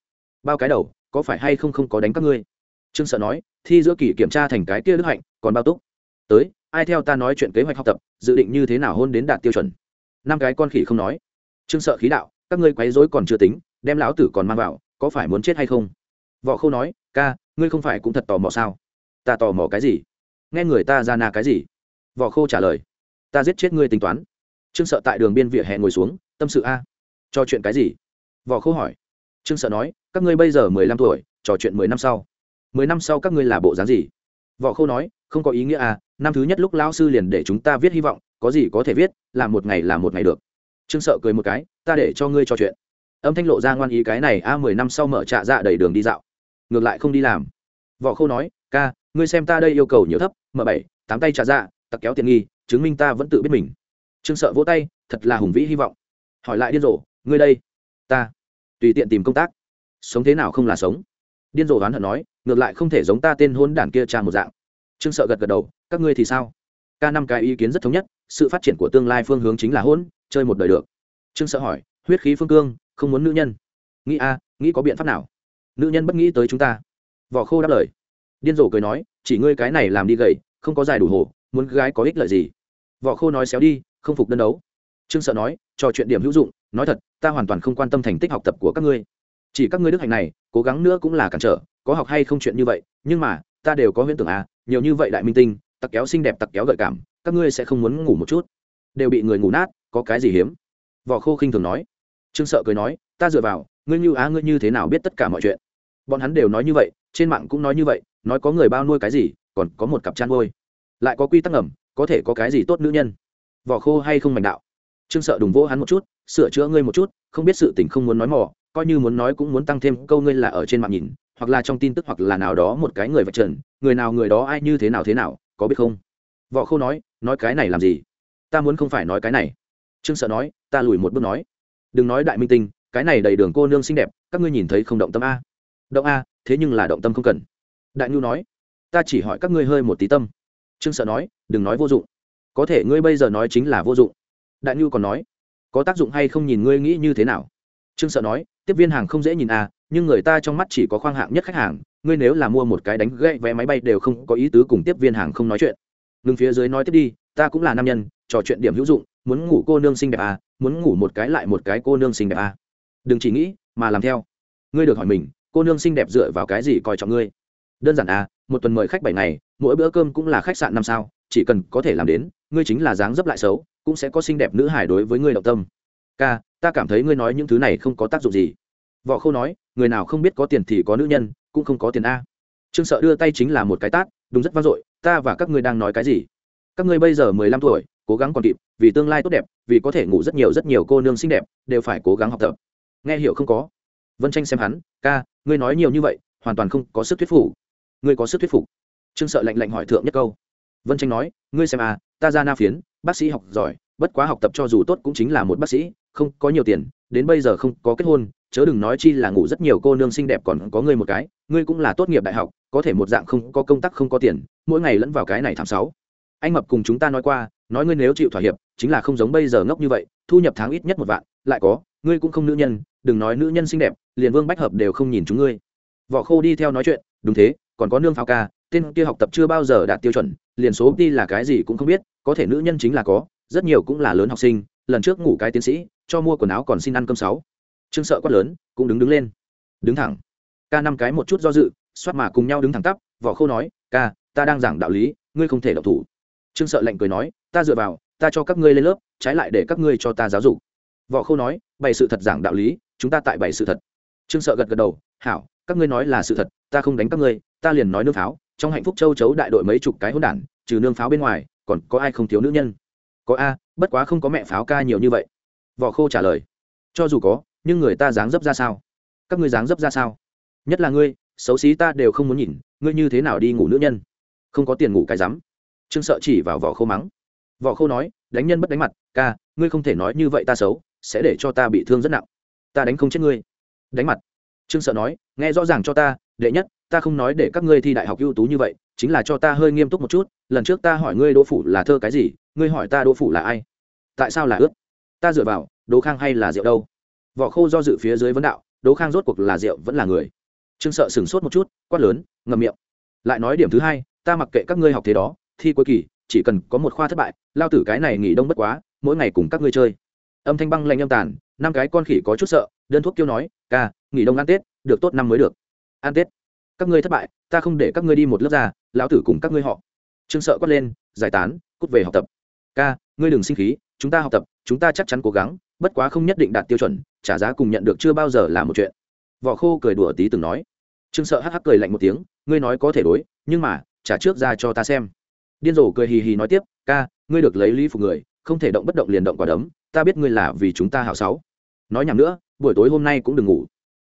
Bao cái đầu, có phải hay không không có đánh các ngươi? Trương sợ nói, thi giữa kỳ kiểm tra thành cái kia đức hạnh, còn bao túc? Tới, ai theo ta nói chuyện kế hoạch học tập, dự định như thế nào hôn đến đạt tiêu chuẩn? Năm cái con khỉ không nói. Trương sợ khí đạo, các ngươi quấy rối còn chưa tính, đem lão tử còn mang vào, có phải muốn chết hay không? Võ khâu nói, ca, ngươi không phải cũng thật tò mò sao? Ta tò mò cái gì? Nghe người ta ra na cái gì? Võ khô trả lời, ta giết chết ngươi tính toán. Trương sợ tại đường biên vỉa hè ngồi xuống, tâm sự a. Cho chuyện cái gì? Võ khô hỏi. Trương sợ nói, các ngươi bây giờ mười lăm tuổi, trò chuyện mười năm sau. Mười năm sau các ngươi là bộ dáng gì? Võ khô nói, không có ý nghĩa à năm thứ nhất lúc lão sư liền để chúng ta viết hy vọng, có gì có thể viết, là một ngày là một ngày được. Trương sợ cười một cái, ta để cho ngươi trò chuyện. Âm thanh lộ ra ngoan ý cái này, a, mười năm sau mở trạ dạ đầy đường đi dạo. Ngược lại không đi làm. Võ khô nói, ca, ngươi xem ta đây yêu cầu nhiều thấp m bảy, tám tay trạ dạ tặc kéo tiền nghi, chứng minh ta vẫn tự biết mình. Trương sợ vỗ tay, thật là hùng vĩ hy vọng. Hỏi lại điên rồ, ngươi đây, ta tùy tiện tìm công tác. Sống thế nào không là sống. Điên rồ oán hận nói, ngược lại không thể giống ta tên hôn đản kia cha một dạng. Trương sợ gật gật đầu, các ngươi thì sao? Ca năm cái ý kiến rất thống nhất, sự phát triển của tương lai phương hướng chính là hôn, chơi một đời được. Trương sợ hỏi, huyết khí phương cương, không muốn nữ nhân. Nghĩ a, nghĩ có biện pháp nào? Nữ nhân bất nghĩ tới chúng ta. Vỏ khô đáp lời. Điên rồ cười nói, chỉ ngươi cái này làm đi gầy, không có dài đủ hồ muốn gái có ích lợi gì? Vỏ khô nói xéo đi, không phục đơn đấu trương sợ nói, trò chuyện điểm hữu dụng, nói thật, ta hoàn toàn không quan tâm thành tích học tập của các ngươi. Chỉ các ngươi đức hạnh này, cố gắng nữa cũng là cản trở, có học hay không chuyện như vậy, nhưng mà, ta đều có huyễn tưởng à nhiều như vậy đại minh tinh, tặc kéo xinh đẹp tặc kéo gợi cảm, các ngươi sẽ không muốn ngủ một chút. Đều bị người ngủ nát, có cái gì hiếm? Vỏ khô khinh thường nói. Trương sợ cười nói, ta dựa vào, ngươi như á, ngươi như thế nào biết tất cả mọi chuyện? Bọn hắn đều nói như vậy, trên mạng cũng nói như vậy, nói có người bao nuôi cái gì, còn có một cặp chăn nuôi. Lại có quy tắc ngầm, có thể có cái gì tốt nữ nhân? Vỏ khô hay không mảnh đạo? Trương sợ đùng vỗ hắn một chút, sửa chữa ngươi một chút, không biết sự tình không muốn nói mỏ coi như muốn nói cũng muốn tăng thêm câu ngươi là ở trên mạng nhìn, hoặc là trong tin tức hoặc là nào đó một cái người vạch trần, người nào người đó ai như thế nào thế nào, có biết không? Võ khâu nói nói cái này làm gì? Ta muốn không phải nói cái này. Trương sợ nói, ta lùi một bước nói. Đừng nói đại minh tinh, cái này đầy đường cô nương xinh đẹp, các ngươi nhìn thấy không động tâm a? Động a, thế nhưng là động tâm không cần. Đại nhu nói, ta chỉ hỏi các ngươi hơi một tí tâm. Trương sợ nói, đừng nói vô dụng. Có thể ngươi bây giờ nói chính là vô dụng đại nhu còn nói, có tác dụng hay không nhìn ngươi nghĩ như thế nào? Trương sợ nói, tiếp viên hàng không dễ nhìn à nhưng người ta trong mắt chỉ có khoang hạng nhất khách hàng, ngươi nếu là mua một cái đánh gậy vé máy bay đều không có ý tứ cùng tiếp viên hàng không nói chuyện. Ngừng phía dưới nói tiếp đi, ta cũng là nam nhân, trò chuyện điểm hữu dụng, muốn ngủ cô nương xinh đẹp à muốn ngủ một cái lại một cái cô nương xinh đẹp à. Đừng chỉ nghĩ, mà làm theo. Ngươi được hỏi mình, cô nương xinh đẹp dựa vào cái gì coi trọng ngươi? Đơn giản à một tuần mời khách bảy ngày, mỗi bữa cơm cũng là khách sạn năm sao, chỉ cần có thể làm đến, ngươi chính là dáng dấp lại xấu cũng sẽ có xinh đẹp nữ hải đối với ngươi động tâm. Ca, ta cảm thấy ngươi nói những thứ này không có tác dụng gì. Võ khâu nói, người nào không biết có tiền thì có nữ nhân, cũng không có tiền a. Trương sợ đưa tay chính là một cái tát, đúng rất vang dội, ta và các ngươi đang nói cái gì? Các ngươi bây giờ mười lăm tuổi, cố gắng còn kịp, vì tương lai tốt đẹp, vì có thể ngủ rất nhiều rất nhiều cô nương xinh đẹp, đều phải cố gắng học tập. Nghe hiểu không có? Vân tranh xem hắn, ca, ngươi nói nhiều như vậy, hoàn toàn không có sức thuyết phục. Ngươi có sức thuyết phục? Trương sợ lạnh lạnh hỏi thượng nhất câu. Vân tranh nói, ngươi xem à ta ra na phiến bác sĩ học giỏi, bất quá học tập cho dù tốt cũng chính là một bác sĩ, không có nhiều tiền, đến bây giờ không có kết hôn, chớ đừng nói chi là ngủ rất nhiều cô nương xinh đẹp còn có ngươi một cái, ngươi cũng là tốt nghiệp đại học, có thể một dạng không có công tác không có tiền, mỗi ngày lẫn vào cái này thảm sáu. Anh mập cùng chúng ta nói qua, nói ngươi nếu chịu thỏa hiệp, chính là không giống bây giờ ngốc như vậy, thu nhập tháng ít nhất một vạn, lại có, ngươi cũng không nữ nhân, đừng nói nữ nhân xinh đẹp, liền vương bách hợp đều không nhìn chúng ngươi. Vỏ khô đi theo nói chuyện đúng thế, còn có nương pháo ca, tên kia học tập chưa bao giờ đạt tiêu chuẩn, liền số đi là cái gì cũng không biết, có thể nữ nhân chính là có, rất nhiều cũng là lớn học sinh, lần trước ngủ cái tiến sĩ, cho mua quần áo còn xin ăn cơm sáu. Trương sợ quát lớn, cũng đứng đứng lên. Đứng thẳng. Ca năm cái một chút do dự, xoát mà cùng nhau đứng thẳng tắp, vỏ khô nói, ca, ta đang giảng đạo lý, ngươi không thể độc thủ. Trương sợ lạnh cười nói, ta dựa vào, ta cho các ngươi lên lớp, trái lại để các ngươi cho ta giáo dục. Võ khâu nói, bày sự thật giảng đạo lý, chúng ta tại bày sự thật. Trương sợ gật gật đầu, hảo, các ngươi nói là sự thật ta không đánh các ngươi, ta liền nói nương pháo, trong hạnh phúc châu chấu đại đội mấy chục cái hôn đản, trừ nương pháo bên ngoài, còn có ai không thiếu nữ nhân? Có a, bất quá không có mẹ pháo ca nhiều như vậy. Võ khô trả lời. Cho dù có, nhưng người ta dáng dấp ra sao? Các ngươi dáng dấp ra sao? Nhất là ngươi, xấu xí ta đều không muốn nhìn, ngươi như thế nào đi ngủ nữ nhân? Không có tiền ngủ cái rắm. Trương sợ chỉ vào vỏ khô mắng. Vỏ khô nói, đánh nhân bất đánh mặt, ca, ngươi không thể nói như vậy ta xấu, sẽ để cho ta bị thương rất nặng. Ta đánh không chết ngươi. Đánh mặt. Trương sợ nói, nghe rõ ràng cho ta đệ nhất, ta không nói để các ngươi thi đại học ưu tú như vậy, chính là cho ta hơi nghiêm túc một chút, lần trước ta hỏi ngươi đỗ phủ là thơ cái gì, ngươi hỏi ta đỗ phủ là ai. Tại sao là ướt? Ta dựa vào, đỗ khang hay là rượu đâu? Vỏ khô do dự phía dưới vấn đạo, đỗ khang rốt cuộc là rượu vẫn là người? Trương sợ sửng sốt một chút, quát lớn ngầm miệng. Lại nói điểm thứ hai, ta mặc kệ các ngươi học thế đó, thi cuối kỳ, chỉ cần có một khoa thất bại, lao tử cái này nghỉ đông bất quá, mỗi ngày cùng các ngươi chơi. Âm thanh băng lạnh âm tàn, năm cái con khỉ có chút sợ, đơn thuốc kêu nói, ca, nghỉ đông ăn tết, được tốt năm mới được ăn tết. Các ngươi thất bại, ta không để các ngươi đi một lớp ra, lão tử cùng các ngươi họ. Trương sợ quát lên, giải tán, cút về học tập. Ca, ngươi đừng sinh khí, chúng ta học tập, chúng ta chắc chắn cố gắng, bất quá không nhất định đạt tiêu chuẩn, trả giá cùng nhận được chưa bao giờ là một chuyện. Vỏ khô cười đùa tí từng nói. Trương sợ hắc hắc cười lạnh một tiếng, ngươi nói có thể đối, nhưng mà, trả trước ra cho ta xem. Điên rồ cười hì hì nói tiếp, ca, ngươi được lấy lý phục người, không thể động bất động liền động quả đấm, ta biết ngươi là vì chúng ta hào sáu. Nói nhầm nữa, buổi tối hôm nay cũng đừng ngủ.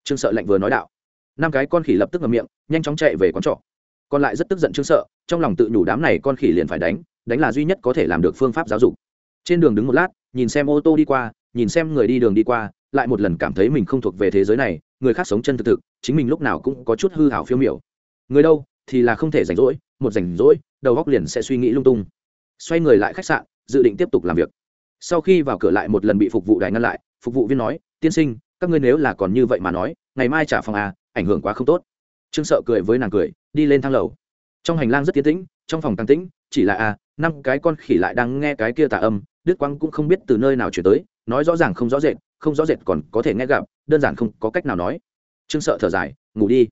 Trương sợ lạnh vừa nói đạo năm cái con khỉ lập tức ngậm miệng, nhanh chóng chạy về quán trọ. Còn lại rất tức giận trương sợ, trong lòng tự nhủ đám này con khỉ liền phải đánh đánh là duy nhất có thể làm được phương pháp giáo dục. Trên đường đứng một lát, nhìn xem ô tô đi qua, nhìn xem người đi đường đi qua, lại một lần cảm thấy mình không thuộc về thế giới này, người khác sống chân thực thực, chính mình lúc nào cũng có chút hư hảo phiêu miểu. Người đâu, thì là không thể rảnh rỗi, một rảnh rỗi, đầu góc liền sẽ suy nghĩ lung tung. Xoay người lại khách sạn, dự định tiếp tục làm việc. Sau khi vào cửa lại một lần bị phục vụ đài ngăn lại, phục vụ viên nói, tiên sinh các ngươi nếu là còn như vậy mà nói, ngày mai trả phòng à ảnh hưởng quá không tốt. Trương sợ cười với nàng cười, đi lên thang lầu. Trong hành lang rất tiến tĩnh, trong phòng tăng tĩnh, chỉ là à năm cái con khỉ lại đang nghe cái kia tà âm, đức quang cũng không biết từ nơi nào chuyển tới, nói rõ ràng không rõ rệt, không rõ rệt còn có thể nghe gặp, đơn giản không có cách nào nói. Trương sợ thở dài, ngủ đi.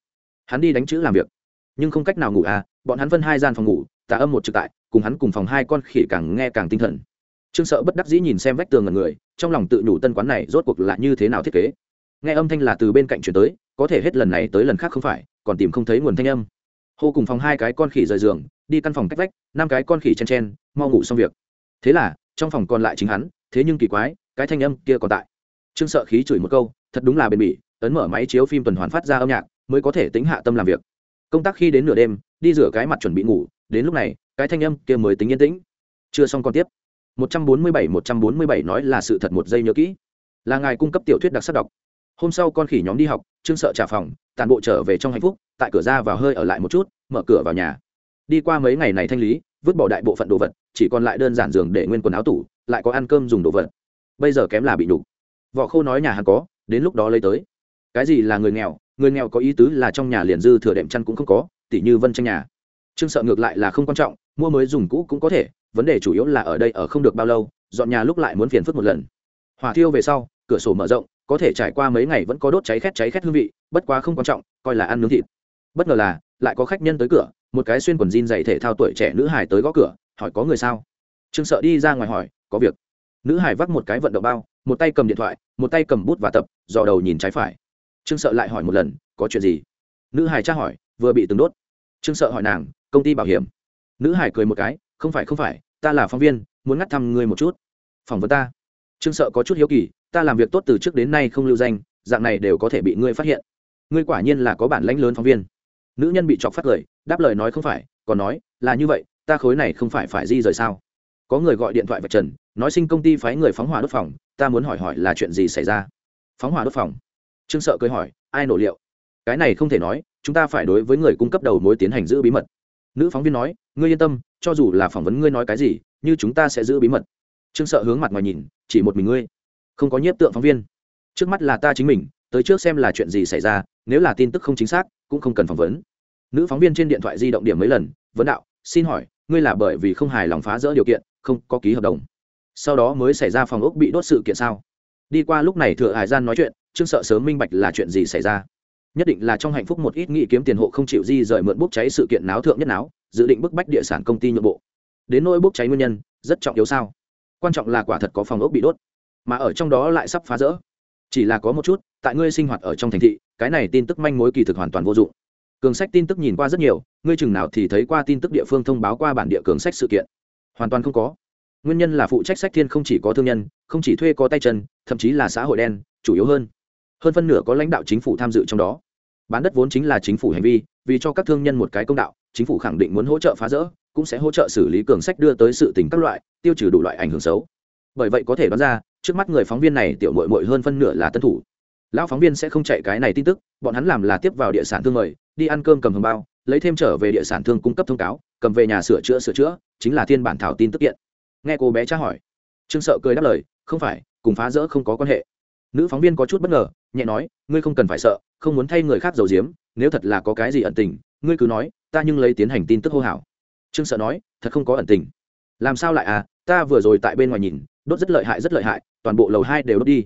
Hắn đi đánh chữ làm việc, nhưng không cách nào ngủ à bọn hắn phân hai gian phòng ngủ, tà âm một trực tại, cùng hắn cùng phòng hai con khỉ càng nghe càng tinh thần trương sợ bất đắc dĩ nhìn xem vách tường ngần người, trong lòng tự nhủ tân quán này rốt cuộc là như thế nào thiết kế. Nghe âm thanh là từ bên cạnh chuyển tới, có thể hết lần này tới lần khác không phải, còn tìm không thấy nguồn thanh âm. Hô cùng phòng hai cái con khỉ rời giường, đi căn phòng cách vách, năm cái con khỉ chen chen, mau ngủ xong việc. Thế là, trong phòng còn lại chính hắn, thế nhưng kỳ quái, cái thanh âm kia còn tại. Trương sợ khí chửi một câu, thật đúng là bền bỉ, ấn mở máy chiếu phim tuần hoàn phát ra âm nhạc, mới có thể tính hạ tâm làm việc. Công tác khi đến nửa đêm, đi rửa cái mặt chuẩn bị ngủ, đến lúc này, cái thanh âm kia mới tính yên tĩnh. Chưa xong còn tiếp. 147 147 nói là sự thật một giây nhớ kỹ. Là ngài cung cấp tiểu thuyết đặc sắc đọc. Hôm sau con khỉ nhóm đi học, trương sợ trả phòng tàn bộ trở về trong hạnh phúc, tại cửa ra vào hơi ở lại một chút, mở cửa vào nhà. Đi qua mấy ngày này thanh lý, vứt bỏ đại bộ phận đồ vật, chỉ còn lại đơn giản giường để nguyên quần áo tủ, lại có ăn cơm dùng đồ vật. Bây giờ kém là bị nhục võ khô nói nhà hắn có, đến lúc đó lấy tới. Cái gì là người nghèo? Người nghèo có ý tứ là trong nhà liền dư thừa đệm chăn cũng không có, tỉ như vân tranh nhà. Trương sợ ngược lại là không quan trọng mua mới dùng cũ cũng có thể, vấn đề chủ yếu là ở đây ở không được bao lâu, dọn nhà lúc lại muốn phiền phức một lần. Hỏa thiêu về sau, cửa sổ mở rộng, có thể trải qua mấy ngày vẫn có đốt cháy khét cháy khét hương vị, bất quá không quan trọng, coi là ăn nướng thịt. Bất ngờ là, lại có khách nhân tới cửa, một cái xuyên quần jean dày thể thao tuổi trẻ nữ hải tới gõ cửa, hỏi có người sao? Trương sợ đi ra ngoài hỏi, có việc. Nữ hải vác một cái vận động bao, một tay cầm điện thoại, một tay cầm bút và tập, dò đầu nhìn trái phải. Trương sợ lại hỏi một lần, có chuyện gì? Nữ hải tra hỏi, vừa bị từng đốt. Trương sợ hỏi nàng, công ty bảo hiểm nữ hải cười một cái, không phải không phải, ta là phóng viên, muốn ngắt thăm ngươi một chút. Phỏng vấn ta? Trương sợ có chút hiếu kỳ, ta làm việc tốt từ trước đến nay không lưu danh, dạng này đều có thể bị ngươi phát hiện. Ngươi quả nhiên là có bản lãnh lớn phóng viên. Nữ nhân bị chọc phát lời đáp lời nói, không phải, còn nói, là như vậy, ta khối này không phải phải di rời sao? Có người gọi điện thoại vạch trần, nói, sinh công ty phái người phóng hỏa đốt phòng, ta muốn hỏi hỏi là chuyện gì xảy ra? Phóng hỏa đốt phòng? Trương sợ cười hỏi, ai nổ liệu? Cái này không thể nói, chúng ta phải đối với người cung cấp đầu mối tiến hành giữ bí mật nữ phóng viên nói, ngươi yên tâm, cho dù là phỏng vấn ngươi nói cái gì, như chúng ta sẽ giữ bí mật. Trương sợ hướng mặt ngoài nhìn, chỉ một mình ngươi, không có nhiếp tượng phóng viên. Trước mắt là ta chính mình, tới trước xem là chuyện gì xảy ra, nếu là tin tức không chính xác, cũng không cần phỏng vấn. Nữ phóng viên trên điện thoại di động điểm mấy lần, vấn đạo, xin hỏi, ngươi là bởi vì không hài lòng phá rỡ điều kiện, không có ký hợp đồng? Sau đó mới xảy ra phòng ốc bị đốt sự kiện sao? Đi qua lúc này thừa hải gian nói chuyện, trương sợ sớm minh bạch là chuyện gì xảy ra nhất định là trong hạnh phúc một ít nghị kiếm tiền hộ không chịu di rời mượn bốc cháy sự kiện náo thượng nhất náo, dự định bức bách địa sản công ty nhượng bộ. Đến nỗi bốc cháy nguyên nhân, rất trọng yếu sao? Quan trọng là quả thật có phòng ốc bị đốt, mà ở trong đó lại sắp phá rỡ. Chỉ là có một chút, tại ngươi sinh hoạt ở trong thành thị, cái này tin tức manh mối kỳ thực hoàn toàn vô dụng. Cường sách tin tức nhìn qua rất nhiều, ngươi chừng nào thì thấy qua tin tức địa phương thông báo qua bản địa cường sách sự kiện. Hoàn toàn không có. Nguyên nhân là phụ trách sách thiên không chỉ có thương nhân, không chỉ thuê có tay chân, thậm chí là xã hội đen, chủ yếu hơn. Hơn phân nửa có lãnh đạo chính phủ tham dự trong đó bán đất vốn chính là chính phủ hành vi, vì cho các thương nhân một cái công đạo, chính phủ khẳng định muốn hỗ trợ phá rỡ, cũng sẽ hỗ trợ xử lý cường sách đưa tới sự tình các loại, tiêu trừ đủ loại ảnh hưởng xấu. Bởi vậy có thể đoán ra, trước mắt người phóng viên này tiểu mội mội hơn phân nửa là tân thủ. Lão phóng viên sẽ không chạy cái này tin tức, bọn hắn làm là tiếp vào địa sản thương mời, đi ăn cơm cầm hồng bao, lấy thêm trở về địa sản thương cung cấp thông cáo, cầm về nhà sửa chữa sửa chữa, chính là thiên bản thảo tin tức kiện. Nghe cô bé tra hỏi, trương sợ cười đáp lời, không phải, cùng phá rỡ không có quan hệ. Nữ phóng viên có chút bất ngờ, nhẹ nói, ngươi không cần phải sợ không muốn thay người khác giấu giếm, nếu thật là có cái gì ẩn tình, ngươi cứ nói, ta nhưng lấy tiến hành tin tức hô hào. Trương sợ nói, thật không có ẩn tình. Làm sao lại à ta vừa rồi tại bên ngoài nhìn, đốt rất lợi hại, rất lợi hại, toàn bộ lầu hai đều đốt đi.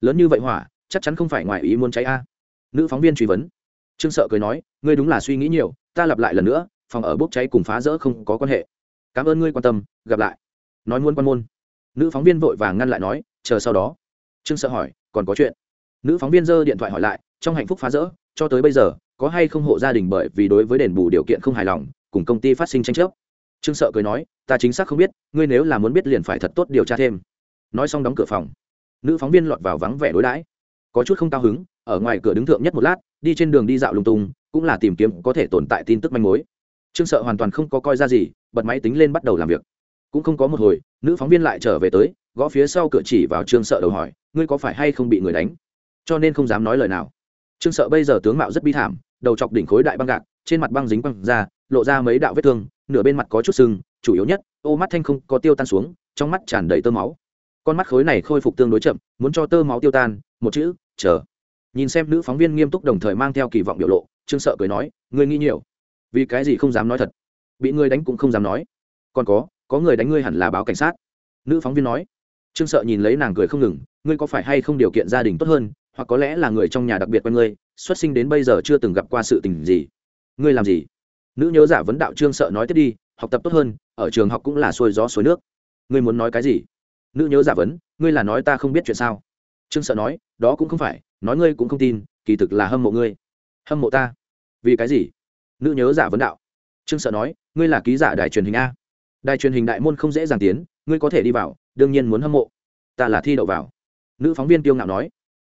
Lớn như vậy hỏa, chắc chắn không phải ngoài ý muốn cháy a. Nữ phóng viên truy vấn. Trương sợ cười nói, ngươi đúng là suy nghĩ nhiều, ta lặp lại lần nữa, phòng ở bốc cháy cùng phá rỡ không có quan hệ. Cảm ơn ngươi quan tâm, gặp lại. Nói muôn quan môn. Nữ phóng viên vội vàng ngăn lại nói, chờ sau đó. Trương sợ hỏi, còn có chuyện? Nữ phóng viên giơ điện thoại hỏi lại, trong hạnh phúc phá rỡ, cho tới bây giờ, có hay không hộ gia đình bởi vì đối với đền bù điều kiện không hài lòng, cùng công ty phát sinh tranh chấp? Trương sợ cười nói, ta chính xác không biết, ngươi nếu là muốn biết liền phải thật tốt điều tra thêm. Nói xong đóng cửa phòng. Nữ phóng viên lọt vào vắng vẻ đối đãi. Có chút không cao hứng, ở ngoài cửa đứng thượng nhất một lát, đi trên đường đi dạo lung tung, cũng là tìm kiếm có thể tồn tại tin tức manh mối. Trương sợ hoàn toàn không có coi ra gì, bật máy tính lên bắt đầu làm việc. Cũng không có một hồi, nữ phóng viên lại trở về tới, gõ phía sau cửa chỉ vào trương sợ đầu hỏi, ngươi có phải hay không bị người đánh? Cho nên không dám nói lời nào. Trương sợ bây giờ tướng mạo rất bi thảm, đầu chọc đỉnh khối đại băng gạc, trên mặt băng dính băng ra, lộ ra mấy đạo vết thương, nửa bên mặt có chút sưng, chủ yếu nhất, ô mắt thanh không có tiêu tan xuống, trong mắt tràn đầy tơ máu. Con mắt khối này khôi phục tương đối chậm, muốn cho tơ máu tiêu tan, một chữ, chờ. Nhìn xem nữ phóng viên nghiêm túc đồng thời mang theo kỳ vọng biểu lộ, trương sợ cười nói, ngươi nghĩ nhiều. Vì cái gì không dám nói thật? Bị ngươi đánh cũng không dám nói. Còn có có người đánh ngươi hẳn là báo cảnh sát. Nữ phóng viên nói. Trương sợ nhìn lấy nàng cười không ngừng, ngươi có phải hay không điều kiện gia đình tốt hơn hoặc có lẽ là người trong nhà đặc biệt quen ngươi, xuất sinh đến bây giờ chưa từng gặp qua sự tình gì. Ngươi làm gì? Nữ nhớ giả vấn đạo trương sợ nói tiếp đi, học tập tốt hơn, ở trường học cũng là xuôi gió suối nước. Ngươi muốn nói cái gì? Nữ nhớ giả vấn, ngươi là nói ta không biết chuyện sao? Trương sợ nói, đó cũng không phải, nói ngươi cũng không tin, kỳ thực là hâm mộ ngươi. Hâm mộ ta? Vì cái gì? Nữ nhớ giả vấn đạo. Trương sợ nói, ngươi là ký giả đài truyền hình a. Đài truyền hình đại môn không dễ dàng tiến, ngươi có thể đi vào, đương nhiên muốn hâm mộ. Ta là thi đậu vào. Nữ phóng viên tiêu ngạo nói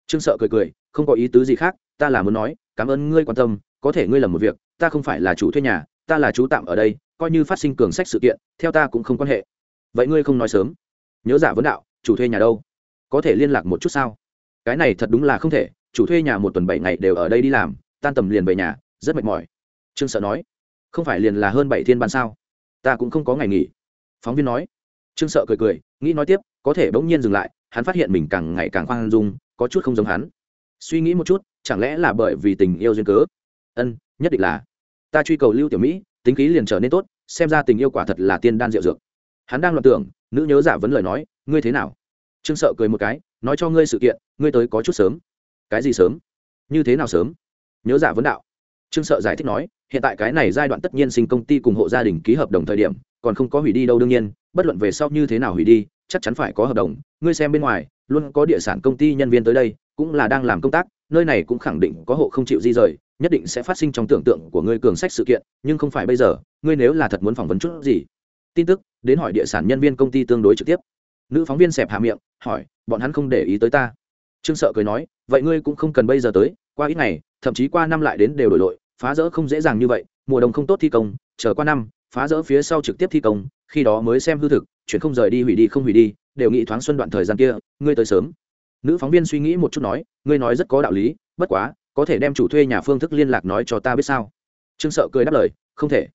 trương sợ cười cười, không có ý tứ gì khác, ta là muốn nói, cảm ơn ngươi quan tâm, có thể ngươi làm một việc, ta không phải là chủ thuê nhà, ta là chú tạm ở đây, coi như phát sinh cường sách sự kiện, theo ta cũng không quan hệ. Vậy ngươi không nói sớm. Nhớ giả vấn đạo, chủ thuê nhà đâu? Có thể liên lạc một chút sao? Cái này thật đúng là không thể, chủ thuê nhà một tuần bảy ngày đều ở đây đi làm, tan tầm liền về nhà, rất mệt mỏi. Trương sợ nói. Không phải liền là hơn bảy thiên ban sao? Ta cũng không có ngày nghỉ. Phóng viên nói. Trương sợ cười cười, nghĩ nói tiếp, có thể bỗng nhiên dừng lại, hắn phát hiện mình càng ngày càng khoan dung có chút không giống hắn. Suy nghĩ một chút, chẳng lẽ là bởi vì tình yêu duyên cớ? Ân, nhất định là. Ta truy cầu lưu tiểu mỹ, tính khí liền trở nên tốt, xem ra tình yêu quả thật là tiên đan rượu dược. Hắn đang loạn tưởng, nữ nhớ giả vấn lời nói, ngươi thế nào? Trương sợ cười một cái, nói cho ngươi sự kiện, ngươi tới có chút sớm. Cái gì sớm? Như thế nào sớm? Nhớ giả vấn đạo. Trương sợ giải thích nói, hiện tại cái này giai đoạn tất nhiên sinh công ty cùng hộ gia đình ký hợp đồng thời điểm, còn không có hủy đi đâu đương nhiên, bất luận về sau như thế nào hủy đi, chắc chắn phải có hợp đồng. Ngươi xem bên ngoài luôn có địa sản công ty nhân viên tới đây, cũng là đang làm công tác, nơi này cũng khẳng định có hộ không chịu di rời, nhất định sẽ phát sinh trong tưởng tượng của ngươi cường sách sự kiện, nhưng không phải bây giờ, ngươi nếu là thật muốn phỏng vấn chút gì. Tin tức, đến hỏi địa sản nhân viên công ty tương đối trực tiếp. Nữ phóng viên xẹp hạ miệng, hỏi, bọn hắn không để ý tới ta. Trương sợ cười nói, vậy ngươi cũng không cần bây giờ tới, qua ít ngày, thậm chí qua năm lại đến đều đổi lội, phá rỡ không dễ dàng như vậy, mùa đông không tốt thi công, chờ qua năm, phá rỡ phía sau trực tiếp thi công, khi đó mới xem hư thực chuyện không rời đi hủy đi không hủy đi đều nghĩ thoáng xuân đoạn thời gian kia, ngươi tới sớm. Nữ phóng viên suy nghĩ một chút nói, ngươi nói rất có đạo lý, bất quá, có thể đem chủ thuê nhà phương thức liên lạc nói cho ta biết sao? Trương sợ cười đáp lời, không thể.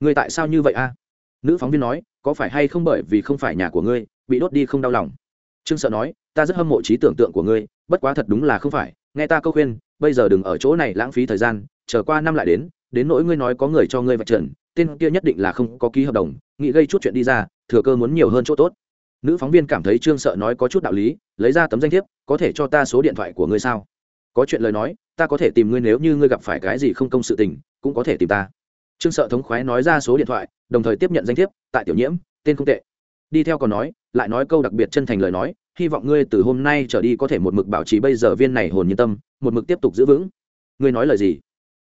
Ngươi tại sao như vậy a? Nữ phóng viên nói, có phải hay không bởi vì không phải nhà của ngươi, bị đốt đi không đau lòng? Trương sợ nói, ta rất hâm mộ trí tưởng tượng của ngươi, bất quá thật đúng là không phải, nghe ta câu khuyên, bây giờ đừng ở chỗ này lãng phí thời gian, chờ qua năm lại đến đến nỗi ngươi nói có người cho ngươi vạch trần, tên kia nhất định là không có ký hợp đồng, nghĩ gây chút chuyện đi ra, thừa cơ muốn nhiều hơn chỗ tốt nữ phóng viên cảm thấy trương sợ nói có chút đạo lý, lấy ra tấm danh thiếp, có thể cho ta số điện thoại của ngươi sao? Có chuyện lời nói, ta có thể tìm ngươi nếu như ngươi gặp phải cái gì không công sự tình, cũng có thể tìm ta. Trương sợ thống khoái nói ra số điện thoại, đồng thời tiếp nhận danh thiếp, tại tiểu nhiễm, tên không tệ. Đi theo còn nói, lại nói câu đặc biệt chân thành lời nói, hy vọng ngươi từ hôm nay trở đi có thể một mực bảo trì bây giờ viên này hồn nhiên tâm, một mực tiếp tục giữ vững. Ngươi nói lời gì?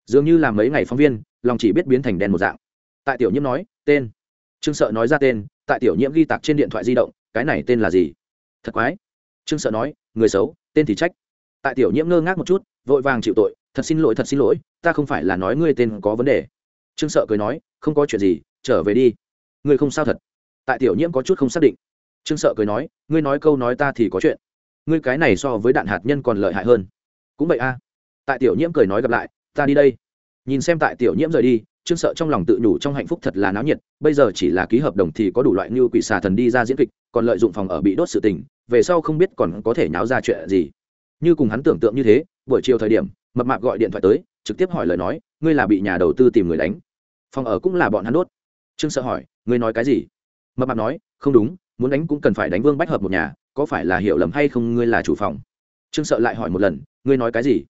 Dường như là mấy ngày phóng viên, lòng chỉ biết biến thành đen một dạng. Tại tiểu nhiễm nói, tên. Trương sợ nói ra tên, tại tiểu nhiễm ghi tạc trên điện thoại di động cái này tên là gì? Thật quái. Trương sợ nói, người xấu, tên thì trách. Tại tiểu nhiễm ngơ ngác một chút, vội vàng chịu tội, thật xin lỗi, thật xin lỗi, ta không phải là nói ngươi tên có vấn đề. Trương sợ cười nói, không có chuyện gì, trở về đi. Ngươi không sao thật. Tại tiểu nhiễm có chút không xác định. Trương sợ cười nói, ngươi nói câu nói ta thì có chuyện. Ngươi cái này so với đạn hạt nhân còn lợi hại hơn. Cũng vậy a. Tại tiểu nhiễm cười nói gặp lại, ta đi đây. Nhìn xem tại tiểu nhiễm rời đi, trương sợ trong lòng tự nhủ trong hạnh phúc thật là náo nhiệt, bây giờ chỉ là ký hợp đồng thì có đủ loại như quỷ xà thần đi ra diễn kịch còn lợi dụng phòng ở bị đốt sự tình, về sau không biết còn có thể nháo ra chuyện gì. Như cùng hắn tưởng tượng như thế, buổi chiều thời điểm, mập mạp gọi điện thoại tới, trực tiếp hỏi lời nói, ngươi là bị nhà đầu tư tìm người đánh? Phòng ở cũng là bọn hắn đốt. Trương sợ hỏi, ngươi nói cái gì? Mập mạp nói, không đúng, muốn đánh cũng cần phải đánh vương bách hợp một nhà, có phải là hiểu lầm hay không ngươi là chủ phòng? Trương sợ lại hỏi một lần, ngươi nói cái gì?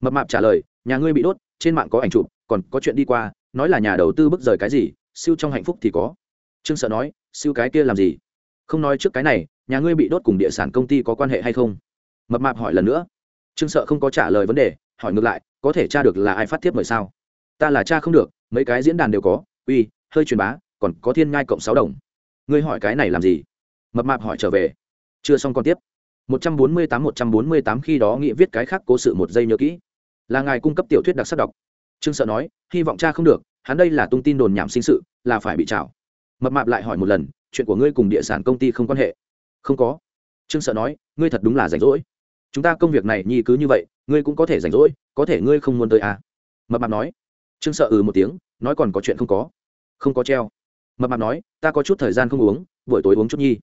Mập mạp trả lời, nhà ngươi bị đốt, trên mạng có ảnh chụp, còn có chuyện đi qua, nói là nhà đầu tư bức rời cái gì, siêu trong hạnh phúc thì có. Trương sợ nói, siêu cái kia làm gì? Không nói trước cái này, nhà ngươi bị đốt cùng địa sản công ty có quan hệ hay không? Mập mạp hỏi lần nữa. Trương sợ không có trả lời vấn đề, hỏi ngược lại, có thể tra được là ai phát tiếp mời sao? Ta là cha không được, mấy cái diễn đàn đều có, uy, hơi truyền bá, còn có thiên ngai cộng sáu đồng. Ngươi hỏi cái này làm gì? Mập mạp hỏi trở về. Chưa xong còn tiếp. một trăm bốn mươi tám, một trăm bốn mươi tám khi đó nghị viết cái khác cố sự một giây nhớ kỹ. Là ngài cung cấp tiểu thuyết đặc sắc đọc. Trương sợ nói, hy vọng cha không được, hắn đây là tung tin đồn nhảm sinh sự, là phải bị trảo. Mập mạp lại hỏi một lần chuyện của ngươi cùng địa sản công ty không quan hệ. Không có. Trương sợ nói, ngươi thật đúng là rảnh rỗi. Chúng ta công việc này nhi cứ như vậy, ngươi cũng có thể rảnh rỗi, có thể ngươi không muốn tới à. mập mạp nói. Trương sợ ừ một tiếng, nói còn có chuyện không có. Không có treo. Mập mạp nói, ta có chút thời gian không uống, buổi tối uống chút nhi.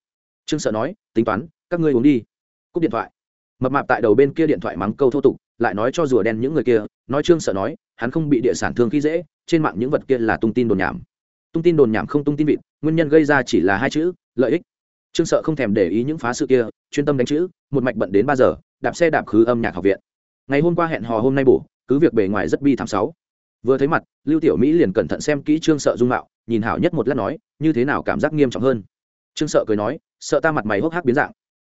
Trương sợ nói, tính toán, các ngươi uống đi. Cúp điện thoại. Mập mạp tại đầu bên kia điện thoại mắng câu thô tục, lại nói cho rùa đen những người kia, nói trương sợ nói, hắn không bị địa sản thương khi dễ, trên mạng những vật kia là tung tin đồn nhảm. Tung tin đồn nhảm không tung tin vịt nguyên nhân gây ra chỉ là hai chữ, lợi ích. Trương sợ không thèm để ý những phá sự kia, chuyên tâm đánh chữ, một mạch bận đến ba giờ, đạp xe đạp khứ âm nhạc học viện. Ngày hôm qua hẹn hò hôm nay bổ, cứ việc bề ngoài rất bi thảm sáu. Vừa thấy mặt, lưu tiểu mỹ liền cẩn thận xem kỹ trương sợ dung mạo, nhìn hảo nhất một lát nói, như thế nào cảm giác nghiêm trọng hơn? Trương sợ cười nói, sợ ta mặt mày hốc hác biến dạng.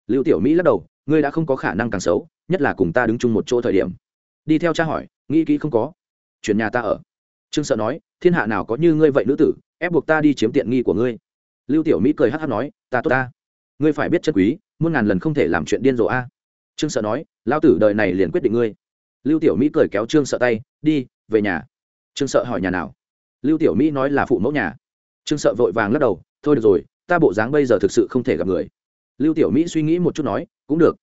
Lưu tiểu mỹ lắc đầu, ngươi đã không có khả năng càng xấu, nhất là cùng ta đứng chung một chỗ thời điểm. Đi theo cha hỏi, nghĩ kỹ không có. Chuyển nhà ta ở. Trương sợ nói, thiên hạ nào có như ngươi vậy nữ tử ép buộc ta đi chiếm tiện nghi của ngươi. Lưu tiểu mỹ cười hát hát nói, ta tốt ta. Ngươi phải biết chân quý, muôn ngàn lần không thể làm chuyện điên rồ a. Trương sợ nói lao tử đời này liền quyết định ngươi. Lưu tiểu mỹ cười kéo trương sợ tay, đi, về nhà. Trương sợ hỏi nhà nào? Lưu tiểu mỹ nói là phụ mẫu nhà. Trương sợ vội vàng lắc đầu, thôi được rồi, ta bộ dáng bây giờ thực sự không thể gặp người. Lưu tiểu mỹ suy nghĩ một chút nói, cũng được.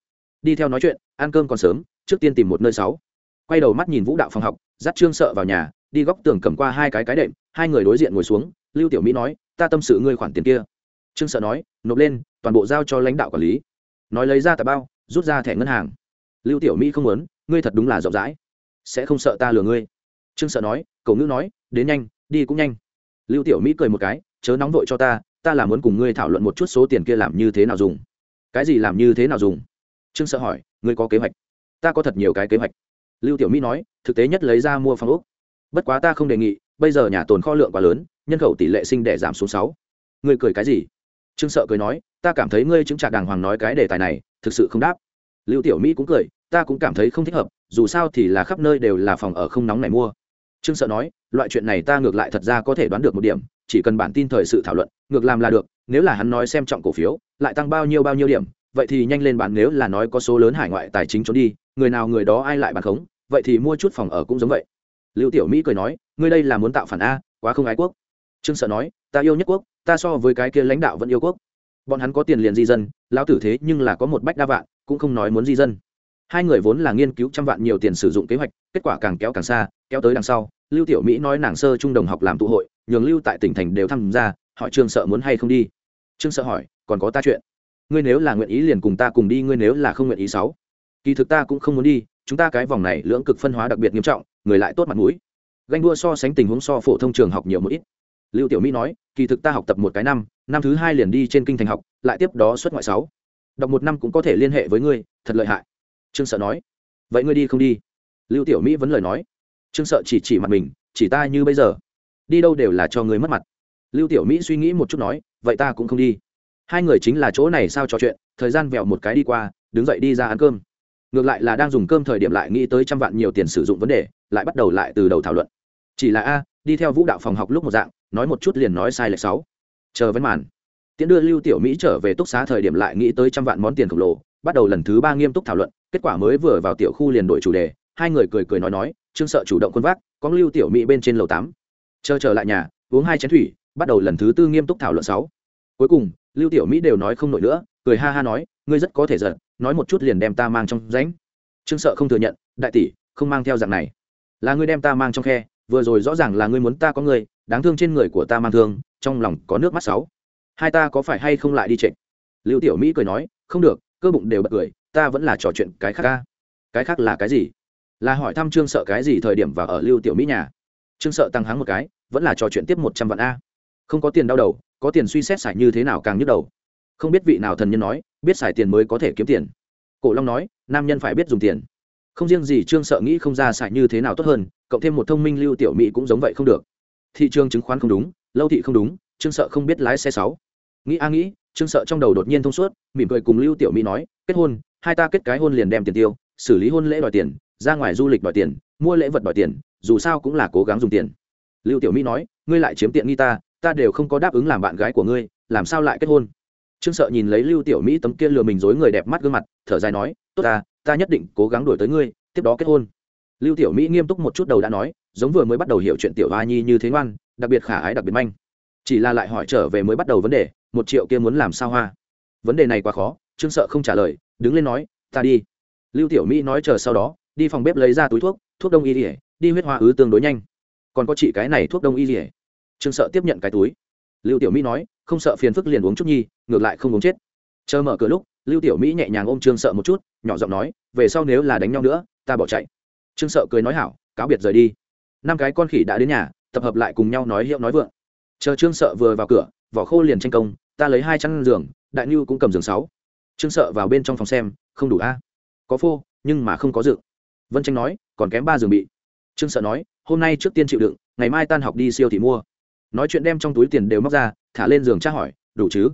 Đi theo nói chuyện, ăn cơm còn sớm, trước tiên tìm một nơi sáu. Quay đầu mắt nhìn vũ đạo phòng học, dắt trương sợ vào nhà, đi góc tường cầm qua hai cái cái đệm, hai người đối diện ngồi xuống lưu tiểu mỹ nói, ta tâm sự ngươi khoản tiền kia. Trương sợ nói, nộp lên, toàn bộ giao cho lãnh đạo quản lý. Nói lấy ra tà bao, rút ra thẻ ngân hàng. Lưu tiểu mỹ không muốn, ngươi thật đúng là rộng rãi, sẽ không sợ ta lừa ngươi. Trương sợ nói cậu ngữ nói, đến nhanh, đi cũng nhanh. Lưu tiểu mỹ cười một cái, chớ nóng vội cho ta ta là muốn cùng ngươi thảo luận một chút số tiền kia làm như thế nào dùng. Cái gì làm như thế nào dùng? Trương sợ hỏi, ngươi có kế hoạch? Ta có thật nhiều cái kế hoạch. Lưu tiểu mỹ nói, thực tế nhất lấy ra mua phòng úc bất quá ta không đề nghị, bây giờ nhà tồn kho lượng quá lớn nhân khẩu tỷ lệ sinh đẻ giảm xuống sáu. Ngươi cười cái gì? Trương sợ cười nói, ta cảm thấy ngươi chứng trạc đàng hoàng nói cái đề tài này, thực sự không đáp. Lưu tiểu mỹ cũng cười, ta cũng cảm thấy không thích hợp, dù sao thì là khắp nơi đều là phòng ở không nóng này mua. Trương sợ nói, loại chuyện này ta ngược lại thật ra có thể đoán được một điểm, chỉ cần bản tin thời sự thảo luận, ngược làm là được, nếu là hắn nói xem trọng cổ phiếu, lại tăng bao nhiêu bao nhiêu điểm, vậy thì nhanh lên bán nếu là nói có số lớn hải ngoại tài chính trốn đi, người nào người đó ai lại bàn khống, vậy thì mua chút phòng ở cũng giống vậy. Lưu tiểu mỹ cười nói, ngươi đây là muốn tạo phản a, quá không ái quốc trương sợ nói, ta yêu nhất quốc, ta so với cái kia lãnh đạo vẫn yêu quốc. Bọn hắn có tiền liền di dân, lão tử thế nhưng là có một bách đa vạn, cũng không nói muốn di dân. Hai người vốn là nghiên cứu trăm vạn nhiều tiền sử dụng kế hoạch, kết quả càng kéo càng xa, kéo tới đằng sau, lưu tiểu mỹ nói nàng sơ trung đồng học làm tụ hội, nhường lưu tại tỉnh thành đều tham gia, hỏi trương sợ muốn hay không đi. Trương sợ hỏi, còn có ta chuyện? Ngươi nếu là nguyện ý liền cùng ta cùng đi, ngươi nếu là không nguyện ý sáu. Kỳ thực ta cũng không muốn đi, chúng ta cái vòng này lưỡng cực phân hóa đặc biệt nghiêm trọng, người lại tốt mặt mũi. Ganh đua so sánh tình huống so phổ thông trường học nhiều một ít lưu tiểu mỹ nói, kỳ thực ta học tập một cái năm năm thứ hai liền đi trên kinh thành học, lại tiếp đó xuất ngoại sáu. Đọc một năm cũng có thể liên hệ với ngươi, thật lợi hại. Trương sợ nói, vậy ngươi đi không đi? Lưu tiểu mỹ vẫn lời nói, trương sợ chỉ chỉ mặt mình, chỉ ta như bây giờ. Đi đâu đều là cho người mất mặt. Lưu tiểu mỹ suy nghĩ một chút nói, vậy ta cũng không đi. Hai người chính là chỗ này sao trò chuyện, thời gian vẹo một cái đi qua, đứng dậy đi ra ăn cơm. Ngược lại là đang dùng cơm thời điểm lại nghĩ tới trăm vạn nhiều tiền sử dụng vấn đề, lại bắt đầu lại từ đầu thảo luận. Chỉ là a đi theo vũ đạo phòng học lúc một dạng, nói một chút liền nói sai lệch sáu. Chờ vấn màn. Tiễn đưa lưu tiểu mỹ trở về túc xá thời điểm lại nghĩ tới trăm vạn món tiền khổng lồ, bắt đầu lần thứ ba nghiêm túc thảo luận, kết quả mới vừa vào tiểu khu liền đổi chủ đề, hai người cười cười nói nói, trương sợ chủ động quân vác, có lưu tiểu mỹ bên trên lầu tám. Chờ trở lại nhà, uống hai chén thủy, bắt đầu lần thứ tư nghiêm túc thảo luận sáu. Cuối cùng, lưu tiểu mỹ đều nói không nổi nữa, cười ha ha nói, ngươi rất có thể giận, nói một chút liền đem ta mang trong ránh trương sợ không thừa nhận, đại tỷ, không mang theo dạng này. Là ngươi đem ta mang trong khe vừa rồi rõ ràng là ngươi muốn ta có người đáng thương trên người của ta mang thương, trong lòng có nước mắt sáu. Hai ta có phải hay không lại đi trịnh? Lưu tiểu mỹ cười nói, không được, cơ bụng đều bật cười, ta vẫn là trò chuyện cái khác ca. Cái khác là cái gì? Là hỏi thăm trương sợ cái gì thời điểm và ở lưu tiểu mỹ nhà. Trương sợ tăng hắng một cái, vẫn là trò chuyện tiếp một trăm vạn a. Không có tiền đau đầu, có tiền suy xét xài như thế nào càng nhức đầu. Không biết vị nào thần nhân nói, biết xài tiền mới có thể kiếm tiền. Cổ long nói, nam nhân phải biết dùng tiền. Không riêng gì trương sợ nghĩ không ra xài như thế nào tốt hơn cộng thêm một thông minh lưu tiểu mỹ cũng giống vậy không được. Thị trường chứng khoán không đúng, lâu thị không đúng, trương sợ không biết lái xe sáu. Nghĩ a nghĩ, trương sợ trong đầu đột nhiên thông suốt, mỉm cười cùng lưu tiểu mỹ nói, kết hôn, hai ta kết cái hôn liền đem tiền tiêu, xử lý hôn lễ đòi tiền, ra ngoài du lịch đòi tiền, mua lễ vật đòi tiền, dù sao cũng là cố gắng dùng tiền. Lưu tiểu mỹ nói, ngươi lại chiếm tiện nghi ta ta đều không có đáp ứng làm bạn gái của ngươi, làm sao lại kết hôn? Trương sợ nhìn lấy lưu tiểu mỹ tấm kia lừa mình dối người đẹp mắt gương mặt, thở dài nói, tốt ta ta nhất định cố gắng đổi tới ngươi, tiếp đó kết hôn lưu tiểu mỹ nghiêm túc một chút đầu đã nói, giống vừa mới bắt đầu hiểu chuyện tiểu hoa nhi như thế ngoan, đặc biệt khả ái đặc biệt manh. Chỉ là lại hỏi trở về mới bắt đầu vấn đề, một triệu kia muốn làm sao hoa? Vấn đề này quá khó, trương sợ không trả lời, đứng lên nói, ta đi. Lưu tiểu mỹ nói chờ sau đó, đi phòng bếp lấy ra túi thuốc thuốc đông y ỉa đi huyết hoa ứ tương đối nhanh. Còn có chị cái này thuốc đông y ỉa trương sợ tiếp nhận cái túi. Lưu tiểu mỹ nói, không sợ phiền phức liền uống chút nhi, ngược lại không uống chết. Chờ mở cửa lúc, lưu tiểu mỹ nhẹ nhàng ôm trương sợ một chút, nhỏ giọng nói, về sau nếu là đánh nhau nữa, ta bỏ chạy trương sợ cười nói hảo, cáo biệt rời đi. Năm cái con khỉ đã đến nhà, tập hợp lại cùng nhau nói hiệu nói vượng. Chờ trương sợ vừa vào cửa, vỏ khô liền tranh công, ta lấy hai chăn giường, đại nhu cũng cầm giường sáu. Trương sợ vào bên trong phòng xem, không đủ a. Có phô, nhưng mà không có dự. Vân tranh nói, còn kém ba giường bị. Trương sợ nói, hôm nay trước tiên chịu đựng, ngày mai tan học đi siêu thị mua. Nói chuyện đem trong túi tiền đều móc ra, thả lên giường tra hỏi, đủ chứ?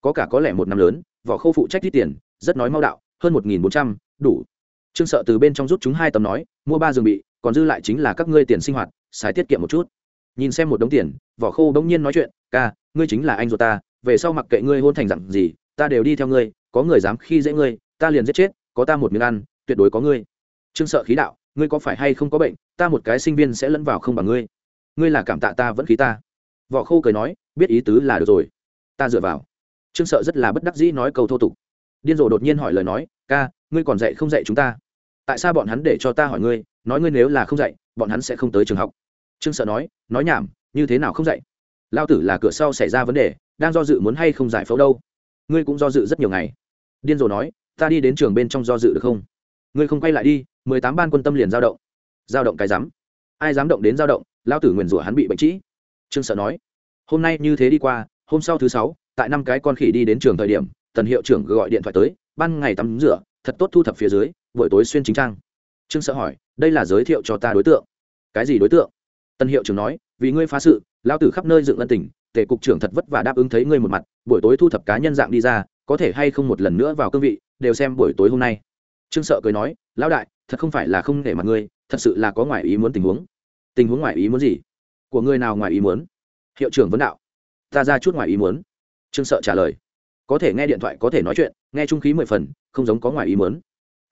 Có cả có lẽ một năm lớn, vỏ khô phụ trách đi tiền, rất nói mau đạo, hơn một nghìn bốn trăm, đủ trương sợ từ bên trong rút chúng hai tấm nói, mua ba giường bị, còn dư lại chính là các ngươi tiền sinh hoạt, xài tiết kiệm một chút. Nhìn xem một đống tiền, vỏ khô bỗng nhiên nói chuyện, ca, ngươi chính là anh ruột ta, về sau mặc kệ ngươi hôn thành dặn gì, ta đều đi theo ngươi, có người dám khi dễ ngươi, ta liền giết chết, có ta một miếng ăn, tuyệt đối có ngươi. Trương sợ khí đạo, ngươi có phải hay không có bệnh, ta một cái sinh viên sẽ lẫn vào không bằng ngươi. Ngươi là cảm tạ ta vẫn khí ta. Vỏ khô cười nói, biết ý tứ là được rồi, ta dựa vào. Trương sợ rất là bất đắc dĩ nói câu thô tục. Điên rồ đột nhiên hỏi lời nói, ca ngươi còn dạy không dạy chúng ta? Tại sao bọn hắn để cho ta hỏi ngươi? Nói ngươi nếu là không dạy, bọn hắn sẽ không tới trường học. Trương sợ nói nói nhảm, như thế nào không dạy? Lao tử là cửa sau xảy ra vấn đề, đang do dự muốn hay không giải phẫu đâu? Ngươi cũng do dự rất nhiều ngày. Điên rồ nói, ta đi đến trường bên trong do dự được không? Ngươi không quay lại đi, mười tám ban quân tâm liền giao động. Giao động cái dám? ai dám động đến giao động, lao tử nguyền rủa hắn bị bệnh trĩ. Trương sợ nói, hôm nay như thế đi qua, hôm sau thứ sáu, tại năm cái con khỉ đi đến trường thời điểm, tần hiệu trưởng gọi điện thoại tới, ban ngày tắm rửa thật tốt thu thập phía dưới, buổi tối xuyên chính trang. Trương sợ hỏi, đây là giới thiệu cho ta đối tượng. Cái gì đối tượng? Tân hiệu trưởng nói, vì ngươi phá sự lao tử khắp nơi dựng ân tình tể cục trưởng thật vất vả đáp ứng thấy ngươi một mặt, buổi tối thu thập cá nhân dạng đi ra, có thể hay không một lần nữa vào cương vị, đều xem buổi tối hôm nay. Trương sợ cười nói, lão đại, thật không phải là không để mặt ngươi, thật sự là có ngoài ý muốn tình huống. Tình huống ngoài ý muốn gì? Của ngươi nào ngoài ý muốn? Hiệu trưởng vấn đạo. Ta ra chút ngoài ý muốn. Trương sợ trả lời có thể nghe điện thoại, có thể nói chuyện, nghe trung khí mười phần, không giống có ngoài ý muốn.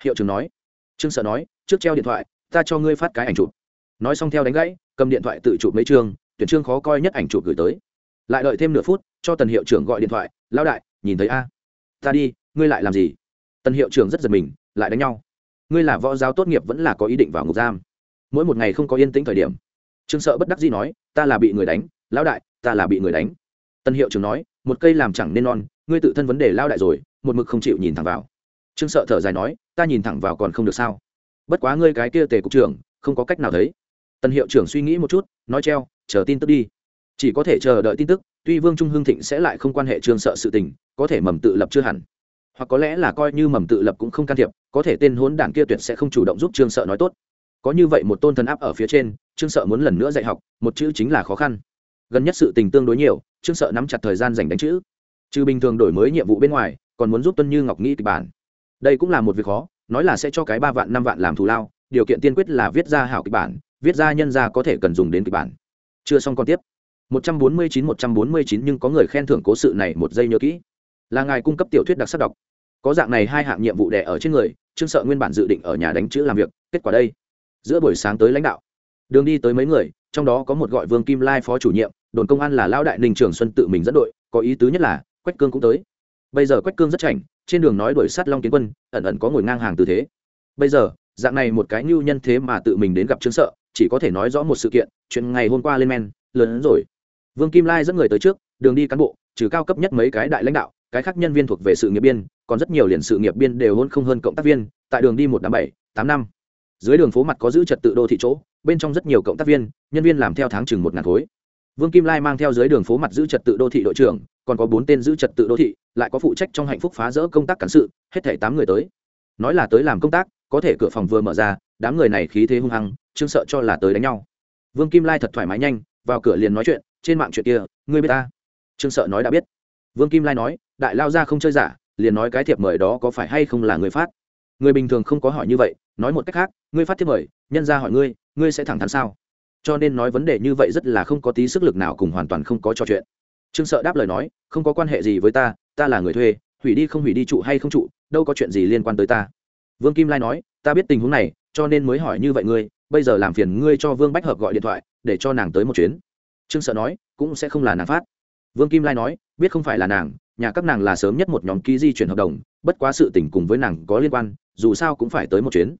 Hiệu trưởng nói. Trương sợ nói, trước treo điện thoại, ta cho ngươi phát cái ảnh chụp. Nói xong theo đánh gãy, cầm điện thoại tự chụp mấy chương, tuyển chương khó coi nhất ảnh chụp gửi tới. Lại đợi thêm nửa phút, cho tần hiệu trưởng gọi điện thoại lao đại, nhìn thấy a? Ta đi, ngươi lại làm gì? Tần hiệu trưởng rất giật mình, lại đánh nhau. Ngươi là võ giáo tốt nghiệp vẫn là có ý định vào ngục giam? Mỗi một ngày không có yên tĩnh thời điểm. Trương sợ bất đắc dĩ nói, ta là bị người đánh, lão đại, ta là bị người đánh. Tân hiệu trưởng nói, một cây làm chẳng nên non ngươi tự thân vấn đề lao đại rồi, một mực không chịu nhìn thẳng vào. Trương sợ thở dài nói, ta nhìn thẳng vào còn không được sao? Bất quá ngươi cái kia tề cục trưởng, không có cách nào thấy. Tân hiệu trưởng suy nghĩ một chút, nói treo, chờ tin tức đi. Chỉ có thể chờ đợi tin tức, tuy vương trung hưng thịnh sẽ lại không quan hệ trương sợ sự tình, có thể mầm tự lập chưa hẳn. Hoặc có lẽ là coi như mầm tự lập cũng không can thiệp, có thể tên hốn đảng kia tuyệt sẽ không chủ động giúp trương sợ nói tốt. Có như vậy một tôn thần áp ở phía trên, trương sợ muốn lần nữa dạy học, một chữ chính là khó khăn. Gần nhất sự tình tương đối nhiều, trương sợ nắm chặt thời gian dành đánh chữ trừ bình thường đổi mới nhiệm vụ bên ngoài, còn muốn giúp tuân như ngọc nghĩ kịch bản. Đây cũng là một việc khó, nói là sẽ cho cái ba vạn, năm vạn làm thù lao, điều kiện tiên quyết là viết ra hảo kịch bản, viết ra nhân ra có thể cần dùng đến kịch bản. Chưa xong còn tiếp. 149-149 nhưng có người khen thưởng cố sự này một giây nhớ kỹ. Là ngài cung cấp tiểu thuyết đặc sắc đọc. Có dạng này hai hạng nhiệm vụ đẻ ở trên người, trương sợ nguyên bản dự định ở nhà đánh chữ làm việc, kết quả đây. Giữa buổi sáng tới lãnh đạo. Đường đi tới mấy người, trong đó có một gọi vương kim lai phó chủ nhiệm, đồn công an là lão đại ninh trường xuân tự mình dẫn đội, có ý tứ nhất là quách cương cũng tới. Bây giờ quách cương rất chảnh, trên đường nói đuổi sát long kiến quân, ẩn ẩn có ngồi ngang hàng tư thế. Bây giờ, dạng này một cái ngưu nhân thế mà tự mình đến gặp trương sợ, chỉ có thể nói rõ một sự kiện, chuyện ngày hôm qua lên men, lớn hơn rồi. Vương kim lai dẫn người tới trước, đường đi cán bộ, trừ cao cấp nhất mấy cái đại lãnh đạo, cái khác nhân viên thuộc về sự nghiệp biên, còn rất nhiều liền sự nghiệp biên đều hôn không hơn cộng tác viên, tại đường đi một năm bảy, tám năm. Dưới đường phố mặt có giữ trật tự đô thị chỗ, bên trong rất nhiều cộng tác viên, nhân viên làm theo tháng chừng một ngàn khối. Vương kim lai mang theo dưới đường phố mặt giữ trật tự đô thị đội trưởng còn có bốn tên giữ trật tự đô thị, lại có phụ trách trong hạnh phúc phá rỡ công tác cán sự, hết thảy tám người tới. Nói là tới làm công tác, có thể cửa phòng vừa mở ra, đám người này khí thế hung hăng, trương sợ cho là tới đánh nhau. Vương kim lai thật thoải mái nhanh, vào cửa liền nói chuyện, trên mạng chuyện kia, ngươi biết ta? Trương sợ nói đã biết. Vương kim lai nói, đại lao ra không chơi giả, liền nói cái thiệp mời đó có phải hay không là người phát? Người bình thường không có hỏi như vậy, nói một cách khác, ngươi phát thiệp mời, nhân ra hỏi ngươi ngươi sẽ thẳng thắn sao? Cho nên nói vấn đề như vậy rất là không có tí sức lực nào cùng hoàn toàn không có trò chuyện trương sợ đáp lời nói, không có quan hệ gì với ta ta là người thuê, hủy đi không hủy đi trụ hay không trụ, đâu có chuyện gì liên quan tới ta. Vương kim lai nói, ta biết tình huống này, cho nên mới hỏi như vậy ngươi, bây giờ làm phiền ngươi cho vương bách hợp gọi điện thoại, để cho nàng tới một chuyến. Trương sợ nói, cũng sẽ không là nàng phát. Vương kim lai nói, biết không phải là nàng, nhà các nàng là sớm nhất một nhóm ký di chuyển hợp đồng, bất quá sự tình cùng với nàng có liên quan, dù sao cũng phải tới một chuyến.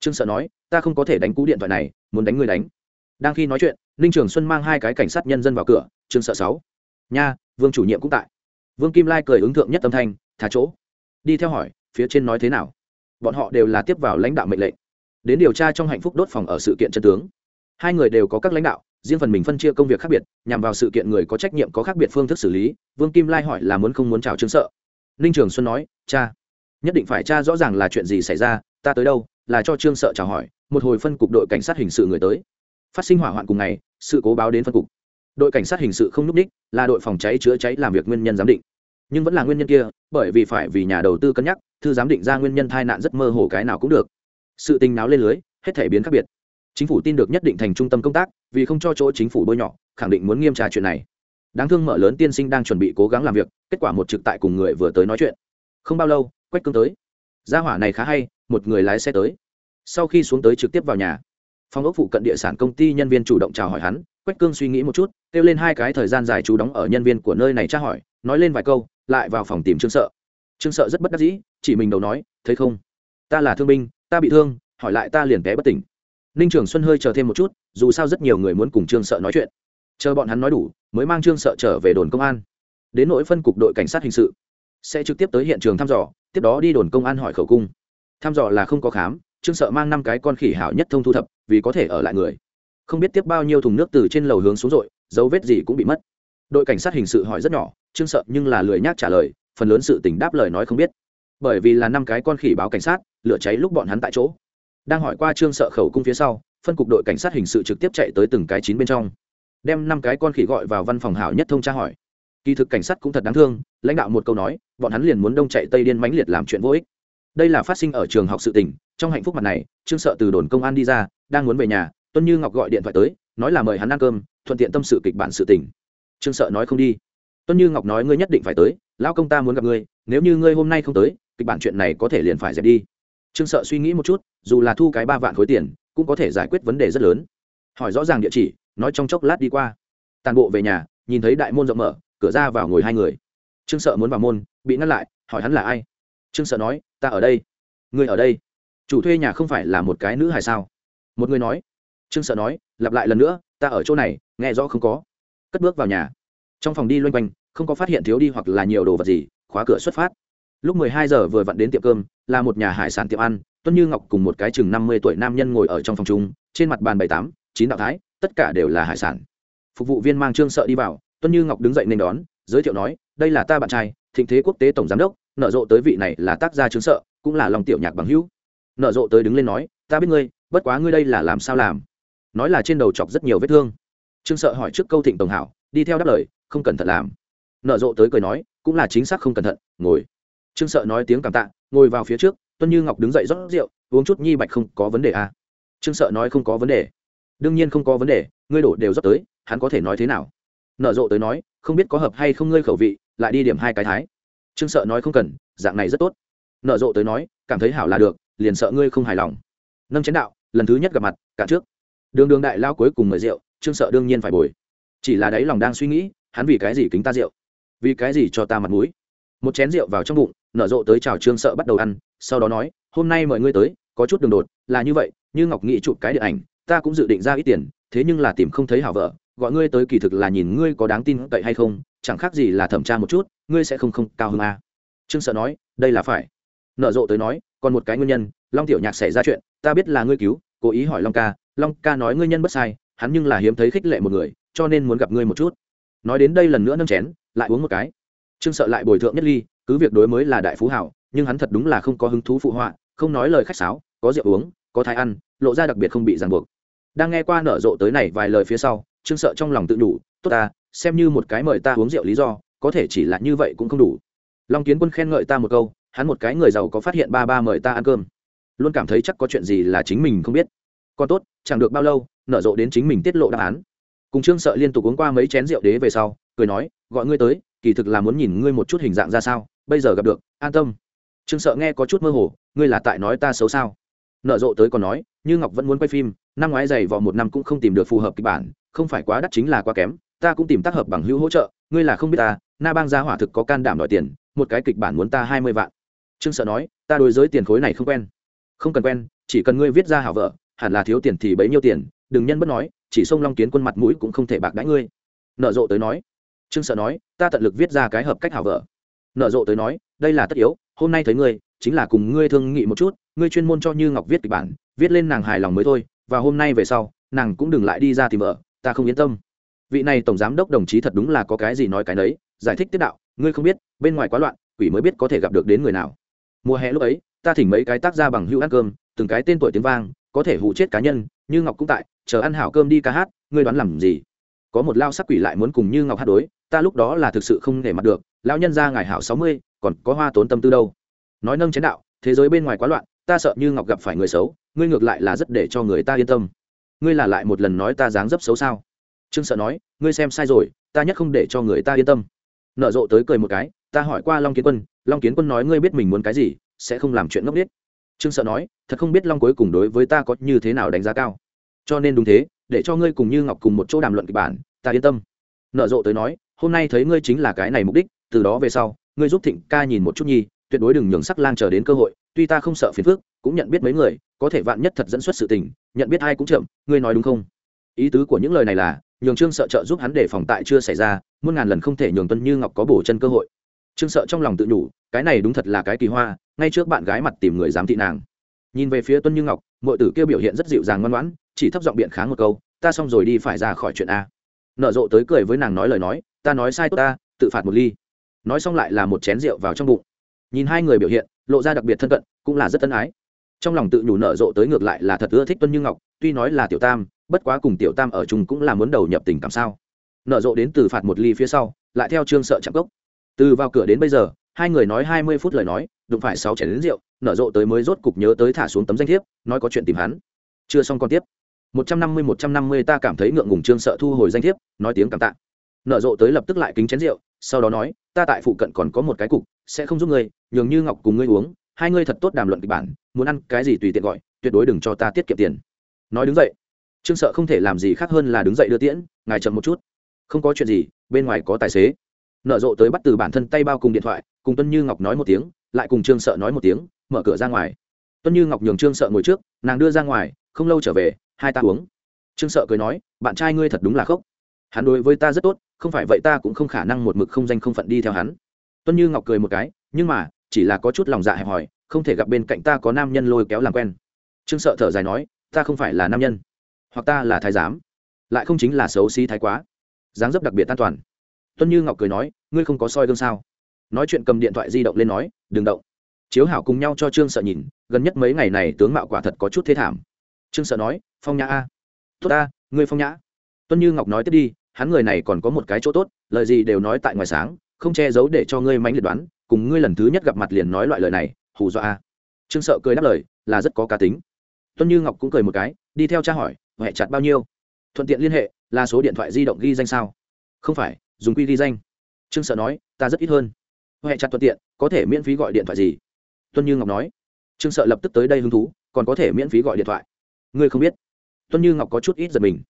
Trương sợ nói, ta không có thể đánh cú điện thoại này, muốn đánh người đánh. Đang khi nói chuyện, ninh trường xuân mang hai cái cảnh sát nhân dân vào cửa, trương sợ sáu nha, vương chủ nhiệm cũng tại. Vương kim lai cười ứng thượng nhất tâm thanh, thả chỗ. Đi theo hỏi, phía trên nói thế nào? Bọn họ đều là tiếp vào lãnh đạo mệnh lệnh. Đến điều tra trong hạnh phúc đốt phòng ở sự kiện chân tướng. Hai người đều có các lãnh đạo, riêng phần mình phân chia công việc khác biệt, nhằm vào sự kiện người có trách nhiệm có khác biệt phương thức xử lý, vương kim lai hỏi là muốn không muốn chào trương sợ. Ninh trường xuân nói, cha, nhất định phải cha rõ ràng là chuyện gì xảy ra, ta tới đâu, là cho trương sợ chào hỏi, một hồi phân cục đội cảnh sát hình sự người tới. Phát sinh hỏa hoạn cùng ngày, sự cố báo đến phân cục đội cảnh sát hình sự không núp đích là đội phòng cháy chữa cháy làm việc nguyên nhân giám định. Nhưng vẫn là nguyên nhân kia, bởi vì phải vì nhà đầu tư cân nhắc, thư giám định ra nguyên nhân tai nạn rất mơ hồ cái nào cũng được. Sự tình náo lên lưới, hết thể biến khác biệt. Chính phủ tin được nhất định thành trung tâm công tác, vì không cho chỗ chính phủ bôi nhọ, khẳng định muốn nghiêm tra chuyện này. Đáng thương mở lớn tiên sinh đang chuẩn bị cố gắng làm việc, kết quả một trực tại cùng người vừa tới nói chuyện. Không bao lâu, quách cương tới. Gia hỏa này khá hay, một người lái xe tới. Sau khi xuống tới trực tiếp vào nhà, phòng ốc phụ cận địa sản công ty nhân viên chủ động chào hỏi hắn, quách cương suy nghĩ một chút kêu lên hai cái thời gian dài chú đóng ở nhân viên của nơi này tra hỏi, nói lên vài câu, lại vào phòng tìm trương sợ. Trương sợ rất bất đắc dĩ, chỉ mình đầu nói, thấy không? Ta là thương binh, ta bị thương, hỏi lại ta liền té bất tỉnh. Ninh trường xuân hơi chờ thêm một chút, dù sao rất nhiều người muốn cùng trương sợ nói chuyện. Chờ bọn hắn nói đủ, mới mang trương sợ trở về đồn công an. Đến nỗi phân cục đội cảnh sát hình sự, sẽ trực tiếp tới hiện trường thăm dò, tiếp đó đi đồn công an hỏi khẩu cung. Thăm dò là không có khám, trương sợ mang năm cái con khỉ hảo nhất thông thu thập, vì có thể ở lại người. Không biết tiếp bao nhiêu thùng nước từ trên lầu hướng xuống rội dấu vết gì cũng bị mất. Đội cảnh sát hình sự hỏi rất nhỏ, trương sợ nhưng là lười nhác trả lời, phần lớn sự tình đáp lời nói không biết. Bởi vì là năm cái con khỉ báo cảnh sát, lửa cháy lúc bọn hắn tại chỗ. Đang hỏi qua trương sợ khẩu cung phía sau, phân cục đội cảnh sát hình sự trực tiếp chạy tới từng cái chín bên trong. Đem năm cái con khỉ gọi vào văn phòng hảo nhất thông tra hỏi. Kỳ thực cảnh sát cũng thật đáng thương, lãnh đạo một câu nói, bọn hắn liền muốn đông chạy tây điên mãnh liệt làm chuyện vô ích. Đây là phát sinh ở trường học sự tình, trong hạnh phúc mặt này, trương sợ từ đồn công an đi ra, đang muốn về nhà tuân như ngọc gọi điện thoại tới, nói là mời hắn ăn cơm, thuận tiện tâm sự kịch bản sự tình. Trương sợ nói không đi. Tuân như ngọc nói ngươi nhất định phải tới, lão công ta muốn gặp ngươi, nếu như ngươi hôm nay không tới, kịch bản chuyện này có thể liền phải dẹp đi. Trương sợ suy nghĩ một chút, dù là thu cái ba vạn khối tiền, cũng có thể giải quyết vấn đề rất lớn. Hỏi rõ ràng địa chỉ, nói trong chốc lát đi qua. Tàn bộ về nhà, nhìn thấy đại môn rộng mở, cửa ra vào ngồi hai người. Trương sợ muốn vào môn, bị ngăn lại, hỏi hắn là ai. Trương sợ nói, ta ở đây. Ngươi ở đây? Chủ thuê nhà không phải là một cái nữ hay sao? Một người nói trương sợ nói, lặp lại lần nữa, ta ở chỗ này, nghe rõ không có. Cất bước vào nhà. Trong phòng đi loanh quanh, không có phát hiện thiếu đi hoặc là nhiều đồ vật gì, khóa cửa xuất phát. Lúc mười hai giờ vừa vặn đến tiệm cơm, là một nhà hải sản tiệm ăn tuân như ngọc cùng một cái chừng năm mươi tuổi nam nhân ngồi ở trong phòng chung, trên mặt bàn bảy tám, chín đạo thái, tất cả đều là hải sản. Phục vụ viên mang trương sợ đi vào tuân như ngọc đứng dậy nên đón, giới thiệu nói, đây là ta bạn trai, thịnh thế quốc tế tổng giám đốc nợ rộ tới vị này là tác gia trương sợ, cũng là lòng tiểu nhạc bằng hữu. Nợ rộ tới đứng lên nói, ta biết ngươi, bất quá ngươi đây là làm sao làm? Nói là trên đầu chọc rất nhiều vết thương. Trương sợ hỏi trước câu thịnh tổng hảo, đi theo đáp lời, không cẩn thận làm. Nợ rộ tới cười nói, cũng là chính xác không cẩn thận, ngồi. Trương sợ nói tiếng cảm tạ, ngồi vào phía trước, tuân như ngọc đứng dậy rót rượu, uống chút nhi bạch không có vấn đề à. trương sợ nói không có vấn đề. Đương nhiên không có vấn đề, ngươi đổ đều rót tới, hắn có thể nói thế nào? Nợ rộ tới nói, không biết có hợp hay không ngươi khẩu vị, lại đi điểm hai cái thái. Trương sợ nói không cần, dạng này rất tốt. Nợ rộ tới nói, cảm thấy hảo là được, liền sợ ngươi không hài lòng. Nâng chén đạo, lần thứ nhất gặp mặt, cả trước đường đường đại lao cuối cùng mời rượu, trương sợ đương nhiên phải bồi. Chỉ là đáy lòng đang suy nghĩ, hắn vì cái gì kính ta rượu? Vì cái gì cho ta mặt mũi? Một chén rượu vào trong bụng, nở rộ tới chào trương sợ bắt đầu ăn, sau đó nói, hôm nay mời ngươi tới, có chút đường đột, là như vậy, như ngọc nghị chụp cái điện ảnh, ta cũng dự định ra ít tiền, thế nhưng là tìm không thấy hảo vợ, gọi ngươi tới kỳ thực là nhìn ngươi có đáng tin cậy hay không, chẳng khác gì là thẩm tra một chút, ngươi sẽ không không cao hơn a. Trương sợ nói, đây là phải. Nở rộ tới nói, còn một cái nguyên nhân, long tiểu nhạc xảy ra chuyện, ta biết là ngươi cứu, cố ý hỏi long ca long ca nói ngươi nhân bất sai, hắn nhưng là hiếm thấy khích lệ một người, cho nên muốn gặp ngươi một chút. Nói đến đây lần nữa nâng chén, lại uống một cái. Trương sợ lại bồi thượng nhất ly, cứ việc đối mới là đại phú hảo, nhưng hắn thật đúng là không có hứng thú phụ họa, không nói lời khách sáo, có rượu uống, có thái ăn, lộ ra đặc biệt không bị ràng buộc. Đang nghe qua nở rộ tới này vài lời phía sau, trương sợ trong lòng tự đủ, tốt ta, xem như một cái mời ta uống rượu lý do, có thể chỉ là như vậy cũng không đủ. Long kiến quân khen ngợi ta một câu, hắn một cái người giàu có phát hiện ba ba mời ta ăn cơm. Luôn cảm thấy chắc có chuyện gì là chính mình không biết còn tốt, chẳng được bao lâu, nở rộ đến chính mình tiết lộ đáp án. Cùng trương sợ liên tục uống qua mấy chén rượu đế về sau, cười nói, gọi ngươi tới, kỳ thực là muốn nhìn ngươi một chút hình dạng ra sao, bây giờ gặp được, an tâm. Trương sợ nghe có chút mơ hồ, ngươi là tại nói ta xấu sao? Nợ rộ tới còn nói, như ngọc vẫn muốn quay phim, năm ngoái dày vò một năm cũng không tìm được phù hợp kịch bản, không phải quá đắt chính là quá kém, ta cũng tìm tác hợp bằng hữu hỗ trợ, ngươi là không biết ta, na bang gia hỏa thực có can đảm đòi tiền, một cái kịch bản muốn ta hai mươi vạn. Trương sợ nói, ta đối với tiền khối này không quen. Không cần quen, chỉ cần ngươi viết ra hảo vợ hẳn là thiếu tiền thì bấy nhiêu tiền, đừng nhân bất nói, chỉ xông long kiến quân mặt mũi cũng không thể bạc đãi ngươi. Nợ rộ tới nói. Trương sợ nói, ta tận lực viết ra cái hợp cách hảo vợ. Nợ rộ tới nói, đây là tất yếu, hôm nay thấy ngươi, chính là cùng ngươi thương nghị một chút, ngươi chuyên môn cho như ngọc viết kịch bản, viết lên nàng hài lòng mới thôi, và hôm nay về sau, nàng cũng đừng lại đi ra tìm vợ, ta không yên tâm. Vị này tổng giám đốc đồng chí thật đúng là có cái gì nói cái nấy, giải thích tiết đạo, ngươi không biết, bên ngoài quá loạn, quỷ mới biết có thể gặp được đến người nào. Mùa hè lúc ấy, ta thỉnh mấy cái tác gia bằng hữu ăn cơm, từng cái tên tuổi tiếng vang có thể hụ chết cá nhân, như ngọc cũng tại, chờ ăn hảo cơm đi ca hát, ngươi đoán làm gì? Có một lao sắc quỷ lại muốn cùng như ngọc hát đối, ta lúc đó là thực sự không để mặt được, lão nhân ra ngài hảo sáu mươi, còn có hoa tốn tâm tư đâu. Nói nâng chén đạo, thế giới bên ngoài quá loạn, ta sợ như ngọc gặp phải người xấu, ngươi ngược lại là rất để cho người ta yên tâm. Ngươi là lại một lần nói ta dáng dấp xấu sao? Trương sợ nói, ngươi xem sai rồi, ta nhất không để cho người ta yên tâm. Nợ rộ tới cười một cái, ta hỏi qua long kiến quân, long kiến quân nói ngươi biết mình muốn cái gì, sẽ không làm chuyện ngốc nghếch trương sợ nói, thật không biết long cuối cùng đối với ta có như thế nào đánh giá cao. Cho nên đúng thế, để cho ngươi cùng như ngọc cùng một chỗ đàm luận kịch bản, ta yên tâm. Nợ rộ tới nói, hôm nay thấy ngươi chính là cái này mục đích, từ đó về sau, ngươi giúp thịnh ca nhìn một chút nhi, tuyệt đối đừng nhường sắc lang chờ đến cơ hội, tuy ta không sợ phiền phức, cũng nhận biết mấy người, có thể vạn nhất thật dẫn xuất sự tình, nhận biết ai cũng chậm, ngươi nói đúng không? Ý tứ của những lời này là, nhường trương sợ trợ giúp hắn để phòng tại chưa xảy ra, muôn ngàn lần không thể nhường tuân như ngọc có bổ chân cơ hội trương sợ trong lòng tự nhủ, cái này đúng thật là cái kỳ hoa, ngay trước bạn gái mặt tìm người giám thị nàng. Nhìn về phía tuân như ngọc mọi tử kêu biểu hiện rất dịu dàng ngoan ngoãn, chỉ thấp giọng biện kháng một câu, ta xong rồi đi phải ra khỏi chuyện a. Nợ rộ tới cười với nàng nói lời nói, ta nói sai tốt ta, tự phạt một ly. Nói xong lại là một chén rượu vào trong bụng. Nhìn hai người biểu hiện, lộ ra đặc biệt thân cận, cũng là rất thân ái. Trong lòng tự nhủ nợ rộ tới ngược lại là thật ưa thích tuân như ngọc, tuy nói là tiểu tam, bất quá cùng tiểu tam ở chung cũng là muốn đầu nhập tình cảm sao. Nợ rộ đến từ phạt một ly phía sau, lại theo trương sợ chạm cốc từ vào cửa đến bây giờ, hai người nói hai mươi phút lời nói, đụng phải sáu chén đến rượu, nở rộ tới mới rốt cục nhớ tới thả xuống tấm danh thiếp, nói có chuyện tìm hắn. Chưa xong còn tiếp. một trăm năm mươi, một trăm năm mươi ta cảm thấy ngượng ngùng trương sợ thu hồi danh thiếp, nói tiếng cảm tạ. Nở rộ tới lập tức lại kính chén rượu, sau đó nói, ta tại phụ cận còn có một cái cục, sẽ không giúp ngươi, nhường như ngọc cùng ngươi uống, hai ngươi thật tốt đàm luận kịch bản, muốn ăn cái gì tùy tiện gọi, tuyệt đối đừng cho ta tiết kiệm tiền. Nói đứng dậy. Trương sợ không thể làm gì khác hơn là đứng dậy đưa tiễn, ngài chậm một chút. Không có chuyện gì, bên ngoài có tài xế nở rộ tới bắt từ bản thân tay bao cùng điện thoại, cùng tuân như ngọc nói một tiếng, lại cùng trương sợ nói một tiếng, mở cửa ra ngoài. Tuân như ngọc nhường trương sợ ngồi trước, nàng đưa ra ngoài, không lâu trở về, hai ta uống. Trương sợ cười nói, bạn trai ngươi thật đúng là khốc. Hắn đối với ta rất tốt, không phải vậy ta cũng không khả năng một mực không danh không phận đi theo hắn. Tuân như ngọc cười một cái, nhưng mà, chỉ là có chút lòng dạ hẹp hòi, không thể gặp bên cạnh ta có nam nhân lôi kéo làm quen. Trương sợ thở dài nói, ta không phải là nam nhân, hoặc ta là thái giám, lại không chính là xấu xí thái quá. Dáng dấp đặc biệt an toàn tuân như ngọc cười nói, ngươi không có soi gương sao? Nói chuyện cầm điện thoại di động lên nói, đừng động. Chiếu hảo cùng nhau cho trương sợ nhìn, gần nhất mấy ngày này tướng mạo quả thật có chút thế thảm. Trương sợ nói, phong nhã a. Tốt a ngươi phong nhã. Tuân như ngọc nói tiếp đi, hắn người này còn có một cái chỗ tốt, lời gì đều nói tại ngoài sáng, không che giấu để cho ngươi mánh liệt đoán, cùng ngươi lần thứ nhất gặp mặt liền nói loại lời này, hù dọa a. Trương sợ cười đáp lời, là rất có cá tính. Tuân như ngọc cũng cười một cái, đi theo cha hỏi huệ chặt bao nhiêu? Thuận tiện liên hệ, là số điện thoại di động ghi danh sao? Không phải dùng quy ghi danh. Trương sợ nói, ta rất ít hơn. Huệ chặt thuận tiện, có thể miễn phí gọi điện thoại gì? Tuân như ngọc nói. Trương sợ lập tức tới đây hứng thú, còn có thể miễn phí gọi điện thoại. Ngươi không biết. Tuân như ngọc có chút ít giật mình.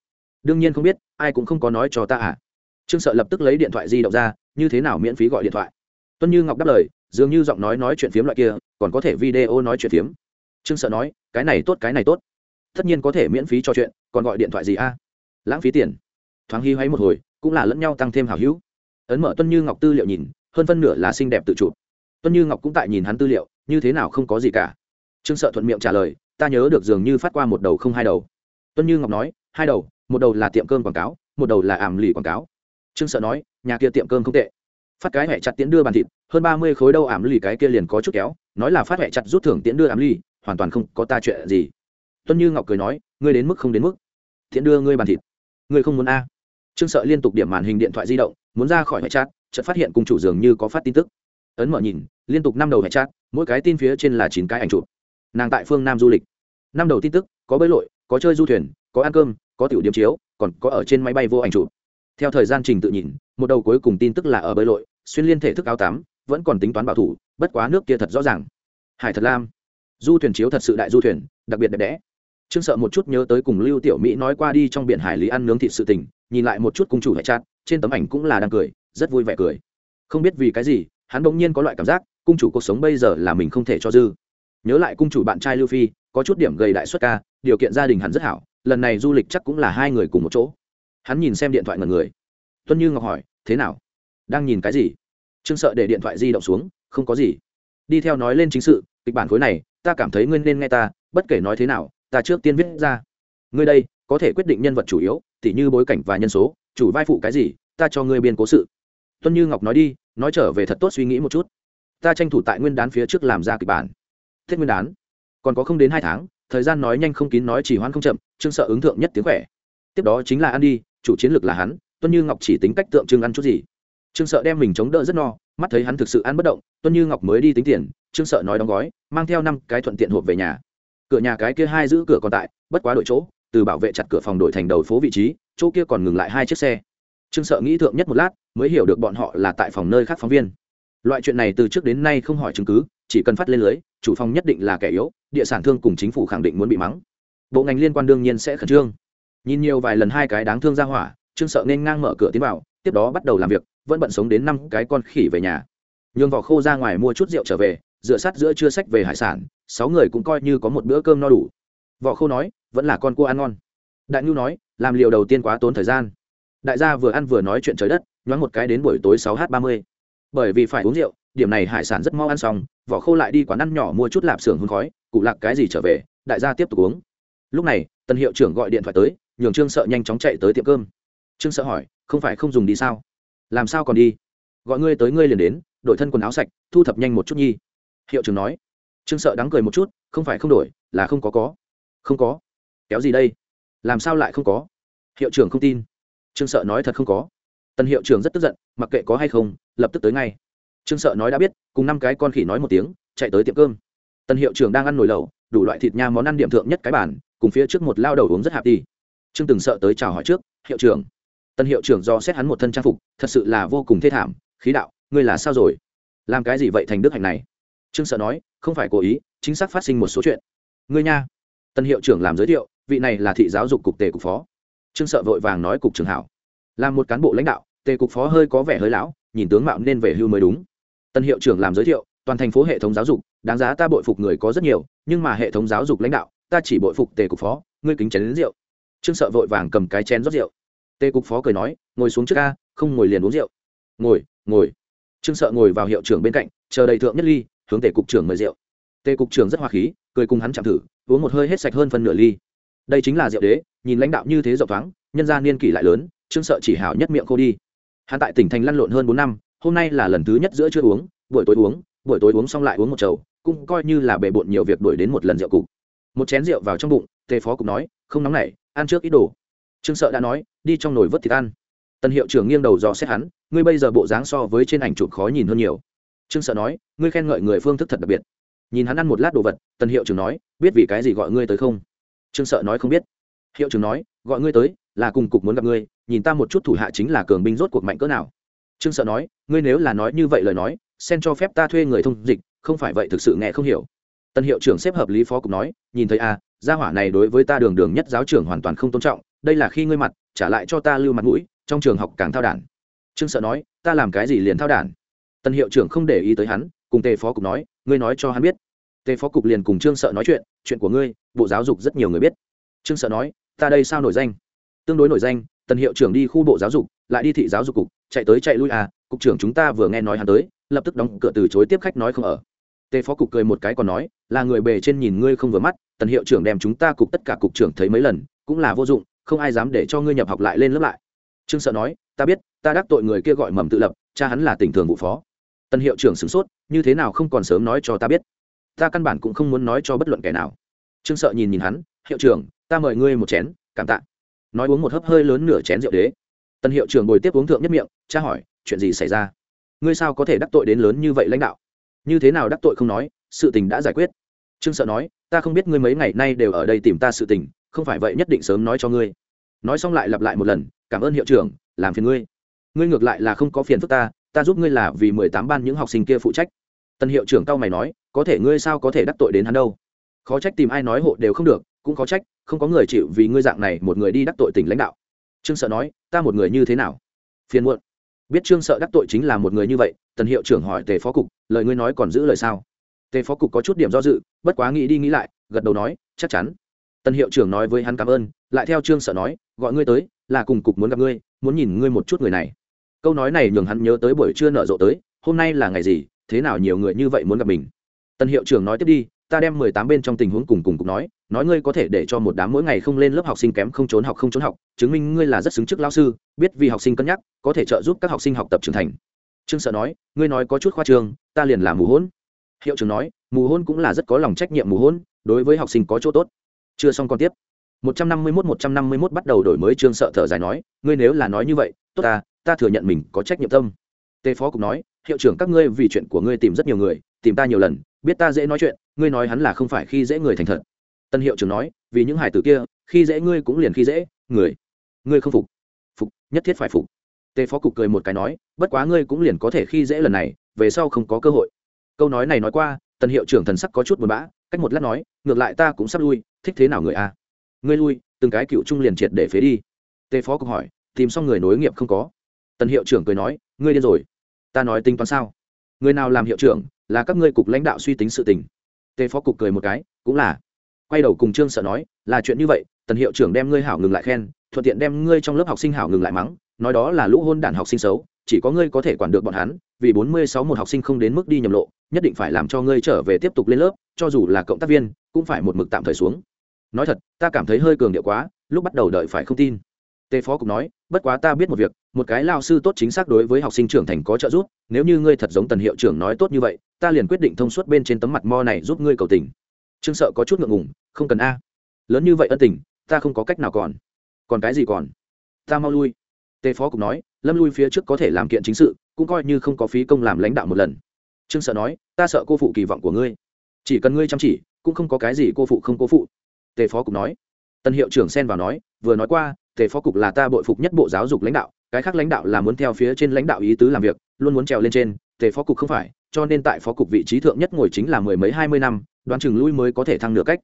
Đương nhiên không biết, ai cũng không có nói cho ta à? Trương sợ lập tức lấy điện thoại di động ra, như thế nào miễn phí gọi điện thoại? Tuân như ngọc đáp lời, dường như giọng nói nói chuyện phiếm loại kia, còn có thể video nói chuyện phiếm. Trương sợ nói, cái này tốt, cái này tốt. Tất nhiên có thể miễn phí cho chuyện, còn gọi điện thoại gì a? Lãng phí tiền thoáng hy hoáy một hồi, cũng là lẫn nhau tăng thêm hào hữu. Ấn mở tuân như ngọc tư liệu nhìn, hơn phân nửa là xinh đẹp tự chụp. Tuân như ngọc cũng tại nhìn hắn tư liệu, như thế nào không có gì cả. Trương sợ thuận miệng trả lời, ta nhớ được dường như phát qua một đầu không hai đầu. Tuân như ngọc nói, hai đầu, một đầu là tiệm cơm quảng cáo, một đầu là ảm lì quảng cáo. Trương sợ nói, nhà kia tiệm cơm không tệ. Phát cái hẹ chặt tiễn đưa bàn thịt, hơn ba mươi khối đâu ảm lì cái kia liền có chút kéo, nói là phát hẹ chặt rút thưởng tiễn đưa ảm lì, hoàn toàn không có ta chuyện gì. Tuân như ngọc cười nói, ngươi đến mức không đến mức. Tiễn đưa ngươi bàn thịt. Ngươi không muốn a trương sợ liên tục điểm màn hình điện thoại di động, muốn ra khỏi hệ chat, chợt phát hiện cùng chủ dường như có phát tin tức. Ấn mở nhìn, liên tục năm đầu hệ chat, mỗi cái tin phía trên là chín cái ảnh chụp. Nàng tại phương nam du lịch. Năm đầu tin tức, có bơi lội, có chơi du thuyền, có ăn cơm, có tiểu điểm chiếu, còn có ở trên máy bay vô ảnh chụp. Theo thời gian trình tự nhìn, một đầu cuối cùng tin tức là ở bơi lội, xuyên liên thể thức áo tám vẫn còn tính toán bảo thủ, bất quá nước kia thật rõ ràng. Hải thật lam. Du thuyền chiếu thật sự đại du thuyền, đặc biệt đẹp đẽ trương sợ một chút nhớ tới cùng lưu tiểu mỹ nói qua đi trong biển hải lý ăn nướng thịt sự tình, nhìn lại một chút cung chủ hải chát, trên tấm ảnh cũng là đang cười, rất vui vẻ cười. Không biết vì cái gì, hắn bỗng nhiên có loại cảm giác, cung chủ cuộc sống bây giờ là mình không thể cho dư. Nhớ lại cung chủ bạn trai lưu phi, có chút điểm gầy đại xuất ca, điều kiện gia đình hắn rất hảo, lần này du lịch chắc cũng là hai người cùng một chỗ. Hắn nhìn xem điện thoại ngần người. Tuân như ngọc hỏi, thế nào? Đang nhìn cái gì? Trương sợ để điện thoại di động xuống, không có gì. Đi theo nói lên chính sự, kịch bản khối này, ta cảm thấy ngươi nên nghe ta, bất kể nói thế nào ta trước tiên viết ra. Ngươi đây, có thể quyết định nhân vật chủ yếu, tỉ như bối cảnh và nhân số, chủ vai phụ cái gì, ta cho ngươi biên cố sự. Tuân như ngọc nói đi, nói trở về thật tốt suy nghĩ một chút. Ta tranh thủ tại nguyên đán phía trước làm ra kịch bản. Thiết nguyên đán. Còn có không đến hai tháng, thời gian nói nhanh không kín nói chỉ hoan không chậm, trương sợ ứng thượng nhất tiếng khỏe. Tiếp đó chính là ăn đi, chủ chiến lược là hắn, tuân như ngọc chỉ tính cách tượng trưng ăn chút gì. Trương sợ đem mình chống đỡ rất no, mắt thấy hắn thực sự ăn bất động, tuân như ngọc mới đi tính tiền, trương sợ nói đóng gói, mang theo năm cái thuận tiện hộp về nhà cửa nhà cái kia hai giữ cửa còn tại, bất quá đổi chỗ, từ bảo vệ chặt cửa phòng đổi thành đầu phố vị trí, chỗ kia còn ngừng lại hai chiếc xe. Trương sợ nghĩ thượng nhất một lát, mới hiểu được bọn họ là tại phòng nơi khác phóng viên. Loại chuyện này từ trước đến nay không hỏi chứng cứ, chỉ cần phát lên lưới, chủ phòng nhất định là kẻ yếu, địa sản thương cùng chính phủ khẳng định muốn bị mắng. Bộ ngành liên quan đương nhiên sẽ khẩn trương. Nhìn nhiều vài lần hai cái đáng thương ra hỏa, trương sợ nên ngang mở cửa tiến vào, tiếp đó bắt đầu làm việc, vẫn bận sống đến năm cái con khỉ về nhà. Nhường vỏ khô ra ngoài mua chút rượu trở về dựa sát giữa chưa sách về hải sản, sáu người cũng coi như có một bữa cơm no đủ. Vỏ khô nói, vẫn là con cua ăn ngon. Đại nhu nói, làm liều đầu tiên quá tốn thời gian. Đại gia vừa ăn vừa nói chuyện trời đất, nhoáng một cái đến buổi tối sáu h ba mươi. Bởi vì phải uống rượu, điểm này hải sản rất mau ăn xong, vỏ khô lại đi quán ăn nhỏ mua chút lạp xưởng hương khói, cụ lạc cái gì trở về, đại gia tiếp tục uống. Lúc này tân hiệu trưởng gọi điện thoại tới, nhường trương sợ nhanh chóng chạy tới tiệm cơm. Trương sợ hỏi, không phải không dùng đi sao? Làm sao còn đi? Gọi ngươi tới ngươi liền đến, đổi thân quần áo sạch, thu thập nhanh một chút nhi hiệu trưởng nói. Trương sợ đắng cười một chút, không phải không đổi, là không có có. Không có. Kéo gì đây? Làm sao lại không có? Hiệu trưởng không tin. Trương sợ nói thật không có. Tân hiệu trưởng rất tức giận, mặc kệ có hay không, lập tức tới ngay. Trương sợ nói đã biết, cùng năm cái con khỉ nói một tiếng, chạy tới tiệm cơm. Tân hiệu trưởng đang ăn nồi lẩu, đủ loại thịt nha món ăn điểm thượng nhất cái bản cùng phía trước một lao đầu uống rất hạp đi. Trương từng sợ tới chào hỏi trước, hiệu trưởng. Tân hiệu trưởng do xét hắn một thân trang phục, thật sự là vô cùng thê thảm, khí đạo, ngươi là sao rồi? Làm cái gì vậy thành đức hạnh này? Trương sợ nói, không phải cố ý, chính xác phát sinh một số chuyện. Ngươi nha. Tân hiệu trưởng làm giới thiệu, vị này là thị giáo dục cục tề cục phó. Trương sợ vội vàng nói cục trường hảo. Là một cán bộ lãnh đạo, tề cục phó hơi có vẻ hơi lão, nhìn tướng mạo nên về hưu mới đúng. Tân hiệu trưởng làm giới thiệu, toàn thành phố hệ thống giáo dục, đáng giá ta bội phục người có rất nhiều, nhưng mà hệ thống giáo dục lãnh đạo, ta chỉ bội phục tề cục phó, ngươi kính chén đến rượu. Trương sợ vội vàng cầm cái chén rót rượu. Tề cục phó cười nói, ngồi xuống trước ca, không ngồi liền uống rượu. Ngồi ngồi. Trương sợ ngồi vào hiệu trưởng bên cạnh, chờ đầy thượng nhất ly hướng tề cục trưởng mời rượu. Tề cục trưởng rất hoa khí, cười cùng hắn chạm thử, uống một hơi hết sạch hơn phân nửa ly. Đây chính là rượu đế, nhìn lãnh đạo như thế rộng thoáng, nhân gia niên kỷ lại lớn, trương sợ chỉ hảo nhất miệng khô đi. Hắn tại tỉnh thành lăn lộn hơn bốn năm, hôm nay là lần thứ nhất giữa chưa uống, buổi tối uống, buổi tối uống xong lại uống một chầu, cũng coi như là bề bộn nhiều việc đuổi đến một lần rượu cục. Một chén rượu vào trong bụng, tề phó cục nói, không nóng nảy ăn trước ít đồ. Trương sợ đã nói, đi trong nồi vớt thịt ăn. Tần hiệu trưởng nghiêng đầu dò xét hắn, ngươi bây giờ bộ dáng so với trên ảnh chụp khó nhìn hơn nhiều trương sợ nói ngươi khen ngợi người phương thức thật đặc biệt. Nhìn hắn ăn một lát đồ vật tần hiệu trưởng nói biết vì cái gì gọi ngươi tới không? Trương sợ nói không biết. Hiệu trưởng nói gọi ngươi tới là cùng cục muốn gặp ngươi nhìn ta một chút thủ hạ chính là cường binh rốt cuộc mạnh cỡ nào. Trương sợ nói ngươi nếu là nói như vậy lời nói xen cho phép ta thuê người thông dịch không phải vậy thực sự nghe không hiểu. Tân hiệu trưởng xếp hợp lý phó cục nói nhìn thấy a à, gia hỏa này đối với ta đường đường nhất giáo trưởng hoàn toàn không tôn trọng đây là khi ngươi mặt trả lại cho ta lưu mặt mũi trong trường học càng thao đản. Trương sợ nói ta làm cái gì liền thao đản? Tân hiệu trưởng không để ý tới hắn, cùng tề phó cục nói, ngươi nói cho hắn biết. Tề phó cục liền cùng trương sợ nói chuyện chuyện của ngươi, bộ giáo dục rất nhiều người biết. Trương sợ nói, ta đây sao nổi danh? Tương đối nổi danh Tân hiệu trưởng đi khu bộ giáo dục, lại đi thị giáo dục cục, chạy tới chạy lui à cục trưởng chúng ta vừa nghe nói hắn tới, lập tức đóng cửa từ chối tiếp khách nói không ở. Tề phó cục cười một cái còn nói, là người bề trên nhìn ngươi không vừa mắt, tần hiệu trưởng đem chúng ta cục tất cả cục trưởng thấy mấy lần, cũng là vô dụng, không ai dám để cho ngươi nhập học lại lên lớp lại. Trương sợ nói, ta biết, ta đắc tội người kia gọi mầm tự lập, cha hắn là tỉnh thường vụ phó tần hiệu trưởng sửng sốt, như thế nào không còn sớm nói cho ta biết? Ta căn bản cũng không muốn nói cho bất luận kẻ nào. Trương sợ nhìn nhìn hắn, hiệu trưởng, ta mời ngươi một chén, cảm tạ. Nói uống một hớp hơi lớn nửa chén rượu đế. Tần hiệu trưởng ngồi tiếp uống thượng nhất miệng, cha hỏi, chuyện gì xảy ra? Ngươi sao có thể đắc tội đến lớn như vậy lãnh đạo? Như thế nào đắc tội không nói, sự tình đã giải quyết. Trương sợ nói, ta không biết ngươi mấy ngày nay đều ở đây tìm ta sự tình, không phải vậy nhất định sớm nói cho ngươi. Nói xong lại lặp lại một lần, cảm ơn hiệu trưởng, làm phiền ngươi. Ngươi ngược lại là không có phiền phức ta ta giúp ngươi là vì mười tám ban những học sinh kia phụ trách. Tân hiệu trưởng cao mày nói, có thể ngươi sao có thể đắc tội đến hắn đâu? Khó trách tìm ai nói hộ đều không được, cũng có trách, không có người chịu vì ngươi dạng này một người đi đắc tội tỉnh lãnh đạo. Trương sợ nói, ta một người như thế nào? Phiền muộn. Biết trương sợ đắc tội chính là một người như vậy, tần hiệu trưởng hỏi tề phó cục, lời ngươi nói còn giữ lời sao? Tề phó cục có chút điểm do dự, bất quá nghĩ đi nghĩ lại, gật đầu nói, chắc chắn. Tần hiệu trưởng nói với hắn cảm ơn, lại theo trương sợ nói, gọi ngươi tới, là cùng cục muốn gặp ngươi, muốn nhìn ngươi một chút người này câu nói này nhường hắn nhớ tới buổi trưa nở rộ tới, hôm nay là ngày gì, thế nào nhiều người như vậy muốn gặp mình? Tân hiệu trưởng nói tiếp đi, ta đem mười tám bên trong tình huống cùng cùng cục nói nói ngươi có thể để cho một đám mỗi ngày không lên lớp học sinh kém không trốn học không trốn học, chứng minh ngươi là rất xứng chức lao sư, biết vì học sinh cân nhắc, có thể trợ giúp các học sinh học tập trưởng thành. Trương sợ nói, ngươi nói có chút khoa trương, ta liền làm mù hôn. Hiệu trưởng nói, mù hôn cũng là rất có lòng trách nhiệm mù hôn, đối với học sinh có chỗ tốt. Chưa xong còn tiếp. 151 151 bắt đầu đổi mới, trương sợ thở dài nói, ngươi nếu là nói như vậy, tốt ta ta thừa nhận mình có trách nhiệm tâm. Tề phó cũng nói, hiệu trưởng các ngươi vì chuyện của ngươi tìm rất nhiều người, tìm ta nhiều lần, biết ta dễ nói chuyện, ngươi nói hắn là không phải khi dễ người thành thật. Tân hiệu trưởng nói, vì những hải tử kia, khi dễ ngươi cũng liền khi dễ, người, ngươi không phục. Phục, nhất thiết phải phục. Tề phó cục cười một cái nói, bất quá ngươi cũng liền có thể khi dễ lần này, về sau không có cơ hội. Câu nói này nói qua tần hiệu trưởng thần sắc có chút buồn bã, cách một lát nói, ngược lại ta cũng sắp lui, thích thế nào người a? Ngươi lui, từng cái cựu trung liền triệt để phế đi. Tề phó cục hỏi, tìm xong người nối nghiệp không có? Tần hiệu trưởng cười nói, ngươi điên rồi. Ta nói tính toán sao? Người nào làm hiệu trưởng là các ngươi cục lãnh đạo suy tính sự tình. Tề phó cục cười một cái, cũng là. Quay đầu cùng trương sợ nói, là chuyện như vậy, tần hiệu trưởng đem ngươi hảo ngừng lại khen, thuận tiện đem ngươi trong lớp học sinh hảo ngừng lại mắng, nói đó là lũ hôn đản học sinh xấu, chỉ có ngươi có thể quản được bọn hắn, vì bốn mươi sáu một học sinh không đến mức đi nhầm lộ, nhất định phải làm cho ngươi trở về tiếp tục lên lớp, cho dù là cộng tác viên, cũng phải một mực tạm thời xuống. Nói thật, ta cảm thấy hơi cường điệu quá, lúc bắt đầu đợi phải không tin tề phó cũng nói, bất quá ta biết một việc, một cái lao sư tốt chính xác đối với học sinh trưởng thành có trợ giúp, nếu như ngươi thật giống tần hiệu trưởng nói tốt như vậy, ta liền quyết định thông suốt bên trên tấm mặt mo này giúp ngươi cầu tình. Trương sợ có chút ngượng ngùng, không cần a. Lớn như vậy ân tình, ta không có cách nào còn. Còn cái gì còn? Ta mau lui. Tề phó cũng nói, lâm lui phía trước có thể làm kiện chính sự, cũng coi như không có phí công làm lãnh đạo một lần. Trương sợ nói, ta sợ cô phụ kỳ vọng của ngươi. Chỉ cần ngươi chăm chỉ, cũng không có cái gì cô phụ không cô phụ. Tề phó cũng nói. Tân hiệu trưởng xen vào nói, vừa nói qua tề phó cục là ta bội phục nhất bộ giáo dục lãnh đạo, cái khác lãnh đạo là muốn theo phía trên lãnh đạo ý tứ làm việc, luôn muốn trèo lên trên, tề phó cục không phải, cho nên tại phó cục vị trí thượng nhất ngồi chính là mười mấy hai mươi năm, đoán chừng lui mới có thể thăng nửa cách.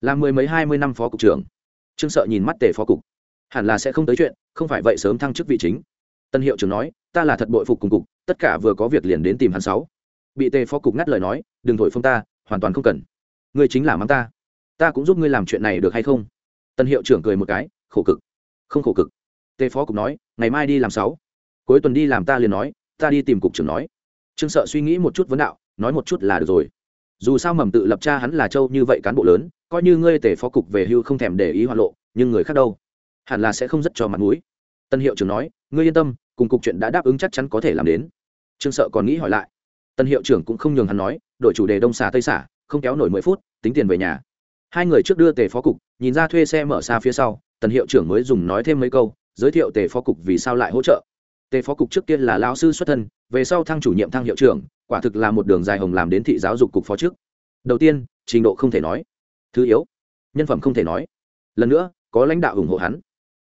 Là mười mấy hai mươi năm phó cục trưởng. Trương sợ nhìn mắt tề phó cục. Hẳn là sẽ không tới chuyện, không phải vậy sớm thăng chức vị chính. Tân hiệu trưởng nói, ta là thật bội phục cùng cục, tất cả vừa có việc liền đến tìm hắn sáu. Bị tề phó cục ngắt lời nói, đừng thổi phong ta, hoàn toàn không cần. Ngươi chính là mắng ta. Ta cũng giúp ngươi làm chuyện này được hay không? Tân hiệu trưởng cười một cái, khổ cực không khổ cực. Tề phó cục nói, ngày mai đi làm sáu. Cuối tuần đi làm ta liền nói, ta đi tìm cục trưởng nói. Trương sợ suy nghĩ một chút vấn đạo, nói một chút là được rồi. Dù sao mầm tự lập cha hắn là châu như vậy cán bộ lớn, coi như ngươi tề phó cục về hưu không thèm để ý hoạt lộ, nhưng người khác đâu? Hẳn là sẽ không rất cho mặt mũi. Tân hiệu trưởng nói, ngươi yên tâm, cùng cục chuyện đã đáp ứng chắc chắn có thể làm đến. Trương sợ còn nghĩ hỏi lại. Tân hiệu trưởng cũng không nhường hắn nói, đổi chủ đề đông xả tây xả không kéo nổi mười phút, tính tiền về nhà. Hai người trước đưa tề phó cục, nhìn ra thuê xe mở xa phía sau tần hiệu trưởng mới dùng nói thêm mấy câu, giới thiệu tề phó cục vì sao lại hỗ trợ. Tề phó cục trước kia là lao sư xuất thân, về sau thăng chủ nhiệm thăng hiệu trưởng, quả thực là một đường dài hồng làm đến thị giáo dục cục phó trước. Đầu tiên, trình độ không thể nói. Thứ yếu, nhân phẩm không thể nói. Lần nữa, có lãnh đạo ủng hộ hắn.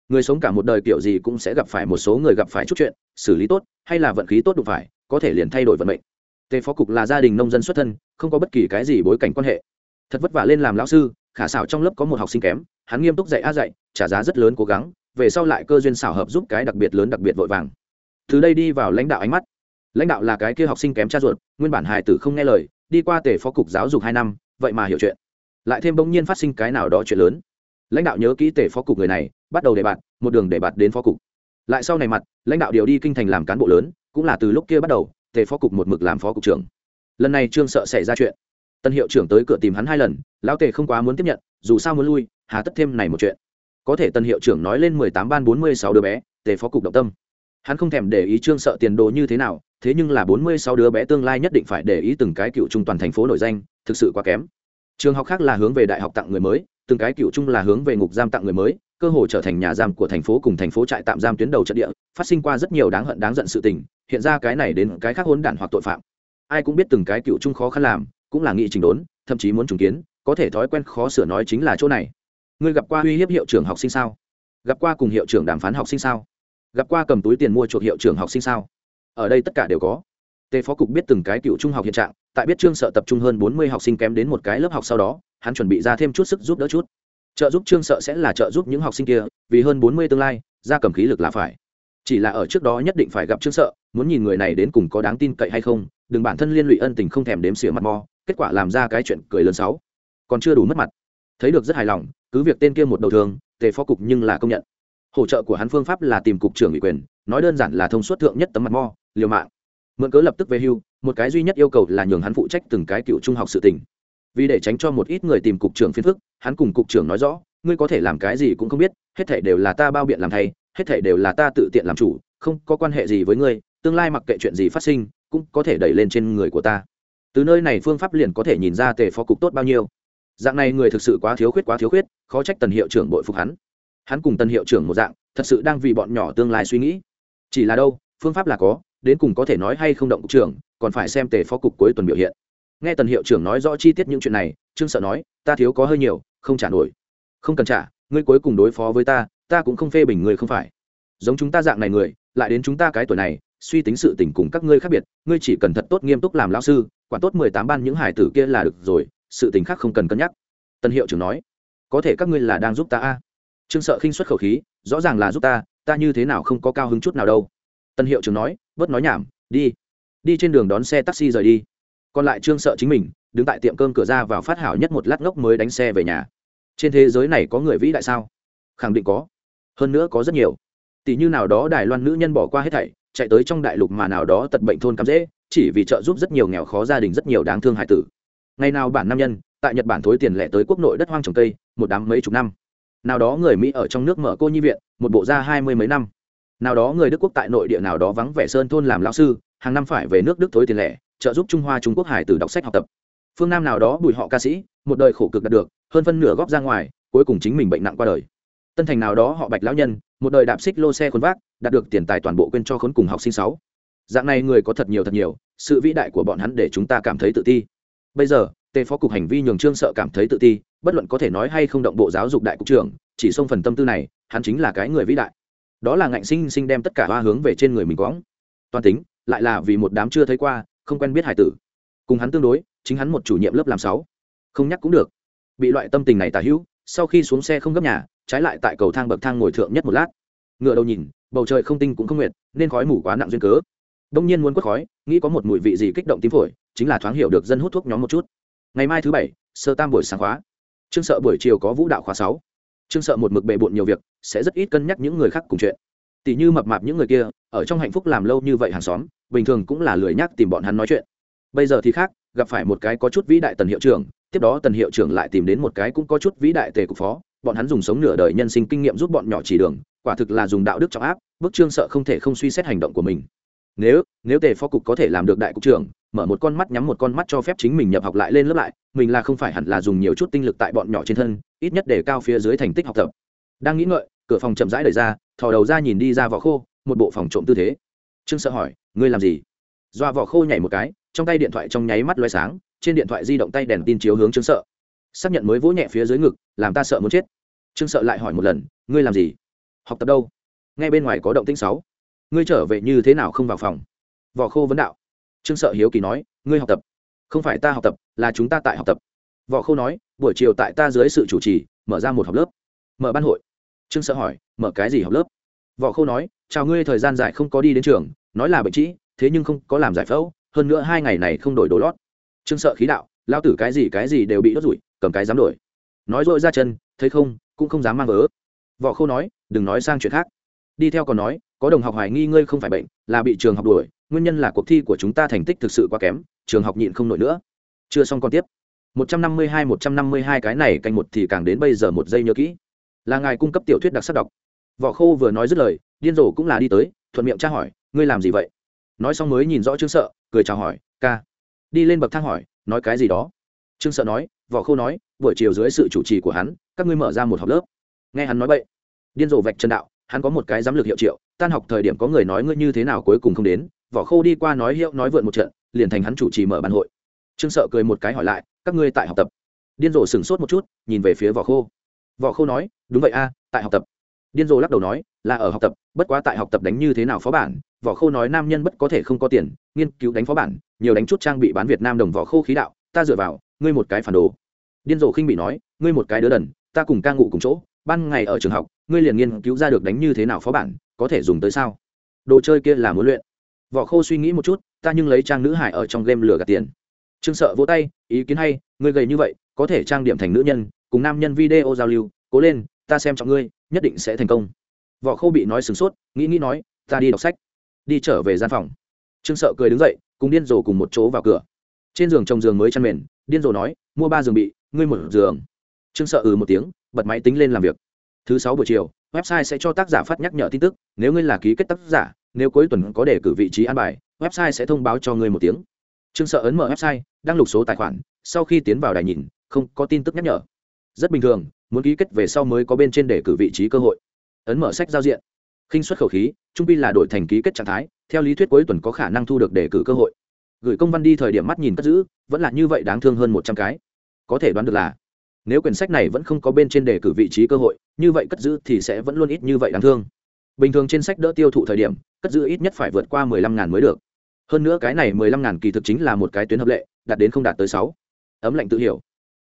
Người sống cả một đời kiểu gì cũng sẽ gặp phải một số người gặp phải chút chuyện, xử lý tốt, hay là vận khí tốt đụng phải, có thể liền thay đổi vận mệnh. Tề phó cục là gia đình nông dân xuất thân, không có bất kỳ cái gì bối cảnh quan hệ. Thật vất vả lên làm lão sư, khả xảo trong lớp có một học sinh kém hắn nghiêm túc dạy a dạy, trả giá rất lớn cố gắng, về sau lại cơ duyên xảo hợp giúp cái đặc biệt lớn đặc biệt vội vàng. Từ đây đi vào lãnh đạo ánh mắt. Lãnh đạo là cái kia học sinh kém cha ruột, nguyên bản hài tử không nghe lời, đi qua tề phó cục giáo dục hai năm, vậy mà hiểu chuyện. Lại thêm bỗng nhiên phát sinh cái nào đó chuyện lớn. Lãnh đạo nhớ kỹ tề phó cục người này, bắt đầu đề bạt, một đường đề bạt đến phó cục. Lại sau này mặt, lãnh đạo điều đi kinh thành làm cán bộ lớn, cũng là từ lúc kia bắt đầu, tề phó cục một mực làm phó cục trưởng. Lần này trương sợ xảy ra chuyện. Tân hiệu trưởng tới cửa tìm hắn hai lần, lão tề không quá muốn tiếp nhận dù sao muốn lui, hà tất thêm này một chuyện. Có thể tân hiệu trưởng nói lên mười tám ban bốn mươi sáu đứa bé, tề phó cục động tâm. Hắn không thèm để ý trương sợ tiền đồ như thế nào, thế nhưng là bốn mươi sáu đứa bé tương lai nhất định phải để ý từng cái cựu trung toàn thành phố nổi danh, thực sự quá kém. Trường học khác là hướng về đại học tặng người mới, từng cái cựu trung là hướng về ngục giam tặng người mới, cơ hội trở thành nhà giam của thành phố cùng thành phố trại tạm giam tuyến đầu trận địa, phát sinh qua rất nhiều đáng hận đáng giận sự tình, hiện ra cái này đến cái khác hỗn đản hoặc tội phạm. Ai cũng biết từng cái cựu trung khó khăn làm, cũng là nghị trình đốn, thậm chí muốn trùng kiến có thể thói quen khó sửa nói chính là chỗ này. Ngươi gặp qua uy hiếp hiệu trưởng học sinh sao? Gặp qua cùng hiệu trưởng đàm phán học sinh sao? Gặp qua cầm túi tiền mua chuộc hiệu trưởng học sinh sao? Ở đây tất cả đều có. Tề phó cục biết từng cái cựu trung học hiện trạng, tại biết trương sợ tập trung hơn bốn mươi học sinh kém đến một cái lớp học sau đó, hắn chuẩn bị ra thêm chút sức giúp đỡ chút. Trợ giúp trương sợ sẽ là trợ giúp những học sinh kia, vì hơn bốn mươi tương lai ra cầm khí lực là phải. Chỉ là ở trước đó nhất định phải gặp trương sợ, muốn nhìn người này đến cùng có đáng tin cậy hay không, đừng bản thân liên lụy ân tình không thèm đếm xỉa mặt mò, kết quả làm ra cái chuyện cười lớn sáu còn chưa đủ mất mặt. Thấy được rất hài lòng, cứ việc tên kia một đầu thường tề phó cục nhưng là công nhận. Hỗ trợ của hắn phương pháp là tìm cục trưởng ủy quyền, nói đơn giản là thông suốt thượng nhất tấm mặt mo, liều mạng. Mượn cớ lập tức về hưu, một cái duy nhất yêu cầu là nhường hắn phụ trách từng cái cựu trung học sự tình. Vì để tránh cho một ít người tìm cục trưởng phiền phức, hắn cùng cục trưởng nói rõ, ngươi có thể làm cái gì cũng không biết, hết thể đều là ta bao biện làm thay, hết thể đều là ta tự tiện làm chủ, không có quan hệ gì với ngươi, tương lai mặc kệ chuyện gì phát sinh, cũng có thể đẩy lên trên người của ta. Từ nơi này phương pháp liền có thể nhìn ra tề phó cục tốt bao nhiêu dạng này người thực sự quá thiếu khuyết, quá thiếu khuyết, khó trách tần hiệu trưởng bội phục hắn. Hắn cùng tần hiệu trưởng một dạng, thật sự đang vì bọn nhỏ tương lai suy nghĩ. Chỉ là đâu, phương pháp là có, đến cùng có thể nói hay không động cục trưởng, còn phải xem tề phó cục cuối tuần biểu hiện. Nghe tần hiệu trưởng nói rõ chi tiết những chuyện này, trương sợ nói, ta thiếu có hơi nhiều, không trả nổi. Không cần trả, ngươi cuối cùng đối phó với ta ta cũng không phê bình ngươi không phải. Giống chúng ta dạng này người, lại đến chúng ta cái tuổi này, suy tính sự tình cùng các ngươi khác biệt, ngươi chỉ cần thật tốt nghiêm túc làm lao sư, quản tốt mười tám ban những hải tử kia là được rồi sự tình khác không cần cân nhắc. Tân hiệu trưởng nói, có thể các ngươi là đang giúp ta a. Trương sợ khinh xuất khẩu khí, rõ ràng là giúp ta ta như thế nào không có cao hứng chút nào đâu. Tân hiệu trưởng nói, bớt nói nhảm, đi. Đi trên đường đón xe taxi rời đi. Còn lại trương sợ chính mình, đứng tại tiệm cơm cửa ra vào phát hảo nhất một lát ngốc mới đánh xe về nhà. Trên thế giới này có người vĩ đại sao? Khẳng định có. Hơn nữa có rất nhiều. Tỷ như nào đó đài loan nữ nhân bỏ qua hết thảy, chạy tới trong đại lục mà nào đó tật bệnh thôn cắm dễ, chỉ vì trợ giúp rất nhiều nghèo khó gia đình rất nhiều đáng thương hải tử ngày nào bản nam nhân, tại nhật bản thối tiền lẻ tới quốc nội đất hoang trồng cây, một đám mấy chục năm. Nào đó người mỹ ở trong nước mở cô nhi viện, một bộ ra hai mươi mấy năm. Nào đó người đức quốc tại nội địa nào đó vắng vẻ sơn thôn làm lao sư, hàng năm phải về nước đức thối tiền lẻ, trợ giúp trung hoa, trung quốc hải tử đọc sách học tập. Phương nam nào đó bùi họ ca sĩ, một đời khổ cực đạt được, hơn phân nửa góp ra ngoài, cuối cùng chính mình bệnh nặng qua đời. Tân thành nào đó họ bạch lão nhân, một đời đạp xích lô xe khuôn vác, đạt được tiền tài toàn bộ quên cho khốn cùng học sinh sáu. Dạng này người có thật nhiều thật nhiều, sự vĩ đại của bọn hắn để chúng ta cảm thấy tự ti bây giờ, tề phó cục hành vi nhường trương sợ cảm thấy tự ti, bất luận có thể nói hay không động bộ giáo dục đại cục trưởng, chỉ xông phần tâm tư này, hắn chính là cái người vĩ đại. Đó là ngạnh sinh sinh đem tất cả hoa hướng về trên người mình quõng. Toàn tính, lại là vì một đám chưa thấy qua, không quen biết hải tử. Cùng hắn tương đối, chính hắn một chủ nhiệm lớp làm sáu. Không nhắc cũng được. Bị loại tâm tình này tả hữu, sau khi xuống xe không gấp nhà, trái lại tại cầu thang bậc thang ngồi thượng nhất một lát. Ngựa đầu nhìn, bầu trời không tinh cũng không nguyệt, nên khói mù quá nặng duyên cớ. Đông nhiên muốn quất khói, nghĩ có một mùi vị gì kích động tím phổi chính là thoáng hiểu được dân hút thuốc nhóm một chút. Ngày mai thứ bảy, sơ tam buổi sáng khóa. Trương sợ buổi chiều có vũ đạo khóa sáu. Trương sợ một mực bề bộn nhiều việc, sẽ rất ít cân nhắc những người khác cùng chuyện. Tỷ như mập mạp những người kia, ở trong hạnh phúc làm lâu như vậy hàng xóm, bình thường cũng là lười nhắc tìm bọn hắn nói chuyện. Bây giờ thì khác, gặp phải một cái có chút vĩ đại tần hiệu trưởng, tiếp đó tần hiệu trưởng lại tìm đến một cái cũng có chút vĩ đại tề cục phó, bọn hắn dùng sống nửa đời nhân sinh kinh nghiệm giúp bọn nhỏ chỉ đường, quả thực là dùng đạo đức trọng áp, bức trương sợ không thể không suy xét hành động của mình. Nếu nếu tề phó cục có thể làm được đại cục trưởng mở một con mắt nhắm một con mắt cho phép chính mình nhập học lại lên lớp lại, mình là không phải hẳn là dùng nhiều chút tinh lực tại bọn nhỏ trên thân, ít nhất để cao phía dưới thành tích học tập. Đang nghĩ ngợi, cửa phòng chậm rãi đẩy ra, thò đầu ra nhìn đi ra vỏ khô, một bộ phòng trộm tư thế. Trương sợ hỏi, ngươi làm gì? Doa vỏ khô nhảy một cái, trong tay điện thoại trong nháy mắt loay sáng, trên điện thoại di động tay đèn tin chiếu hướng trương sợ. Xác nhận mới vỗ nhẹ phía dưới ngực, làm ta sợ muốn chết. Trương sợ lại hỏi một lần, ngươi làm gì? Học tập đâu? Ngay bên ngoài có động tĩnh sáu. Ngươi trở về như thế nào không vào phòng? Vỏ khô vấn đạo trương sợ hiếu kỳ nói, ngươi học tập, không phải ta học tập, là chúng ta tại học tập. Võ khô nói, buổi chiều tại ta dưới sự chủ trì, mở ra một học lớp. Mở ban hội? Trương sợ hỏi, mở cái gì học lớp? Võ khô nói, chào ngươi, thời gian dài không có đi đến trường, nói là bệnh trĩ, thế nhưng không có làm giải phẫu, hơn nữa hai ngày này không đổi đồ lót. Trương sợ khí đạo lao tử cái gì cái gì đều bị đốt rủi, cầm cái dám đổi. Nói dội ra chân, thấy không, cũng không dám mang vớ. Võ khô nói, đừng nói sang chuyện khác đi theo còn nói, có đồng học hoài nghi ngươi không phải bệnh, là bị trường học đuổi, nguyên nhân là cuộc thi của chúng ta thành tích thực sự quá kém, trường học nhịn không nổi nữa. Chưa xong còn tiếp. 152 152 cái này canh một thì càng đến bây giờ một giây nhớ kỹ. Là ngài cung cấp tiểu thuyết đặc sắc đọc. Võ khô vừa nói dứt lời, điên rồ cũng là đi tới, thuận miệng tra hỏi, ngươi làm gì vậy? Nói xong mới nhìn rõ trương sợ, cười chào hỏi, ca. Đi lên bậc thang hỏi, nói cái gì đó? Trương sợ nói, võ khô nói, buổi chiều dưới sự chủ trì của hắn, các ngươi mở ra một học lớp. Nghe hắn nói vậy, điên rồ vạch chân đạo hắn có một cái giám lực hiệu triệu, tan học thời điểm có người nói ngươi như thế nào cuối cùng không đến võ khô đi qua nói hiệu nói vượn một trận, liền thành hắn chủ trì mở bàn hội. Trương sợ cười một cái hỏi lại, các ngươi tại học tập? Điên rồ sửng sốt một chút, nhìn về phía võ khô. Võ khô nói, đúng vậy a, tại học tập. Điên rồ lắc đầu nói, là ở học tập, bất quá tại học tập đánh như thế nào phó bản? Võ khô nói nam nhân bất có thể không có tiền, nghiên cứu đánh phó bản, nhiều đánh chút trang bị bán việt nam đồng võ khô khí đạo, ta dựa vào, ngươi một cái phản đồ. Điên rồ khinh bị nói, ngươi một cái đứa đần, ta cùng ca ngụ cùng chỗ ban ngày ở trường học, ngươi liền nghiên cứu ra được đánh như thế nào phó bản, có thể dùng tới sao? Đồ chơi kia là muốn luyện. Võ khô suy nghĩ một chút, ta nhưng lấy trang nữ hải ở trong game lừa gạt tiền. Trương sợ vỗ tay, ý kiến hay, ngươi gầy như vậy, có thể trang điểm thành nữ nhân, cùng nam nhân video giao lưu, cố lên, ta xem trọng ngươi, nhất định sẽ thành công. Võ khô bị nói sửng sốt, nghĩ nghĩ nói, ta đi đọc sách. Đi trở về gian phòng. Trương sợ cười đứng dậy, cùng điên rồ cùng một chỗ vào cửa. Trên giường trồng giường mới chăn mền, điên rồ nói, mua ba giường bị, ngươi một giường. Trương sợ ừ một tiếng bật máy tính lên làm việc. Thứ sáu buổi chiều, website sẽ cho tác giả phát nhắc nhở tin tức. Nếu ngươi là ký kết tác giả, nếu cuối tuần có đề cử vị trí an bài, website sẽ thông báo cho ngươi một tiếng. Trương sợ ấn mở website, đăng lục số tài khoản, sau khi tiến vào đài nhìn, không có tin tức nhắc nhở. Rất bình thường, muốn ký kết về sau mới có bên trên đề cử vị trí cơ hội. Ấn mở sách giao diện. Khinh xuất khẩu khí, trung pi là đổi thành ký kết trạng thái, theo lý thuyết cuối tuần có khả năng thu được đề cử cơ hội. Gửi công văn đi thời điểm mắt nhìn cất giữ, vẫn là như vậy đáng thương hơn một trăm cái. Có thể đoán được là nếu quyển sách này vẫn không có bên trên đề cử vị trí cơ hội, như vậy cất giữ thì sẽ vẫn luôn ít như vậy đáng thương. Bình thường trên sách đỡ tiêu thụ thời điểm, cất giữ ít nhất phải vượt qua mười lăm ngàn mới được. Hơn nữa cái này mười lăm ngàn kỳ thực chính là một cái tuyến hợp lệ, đạt đến không đạt tới sáu. Ấm lạnh tự hiểu.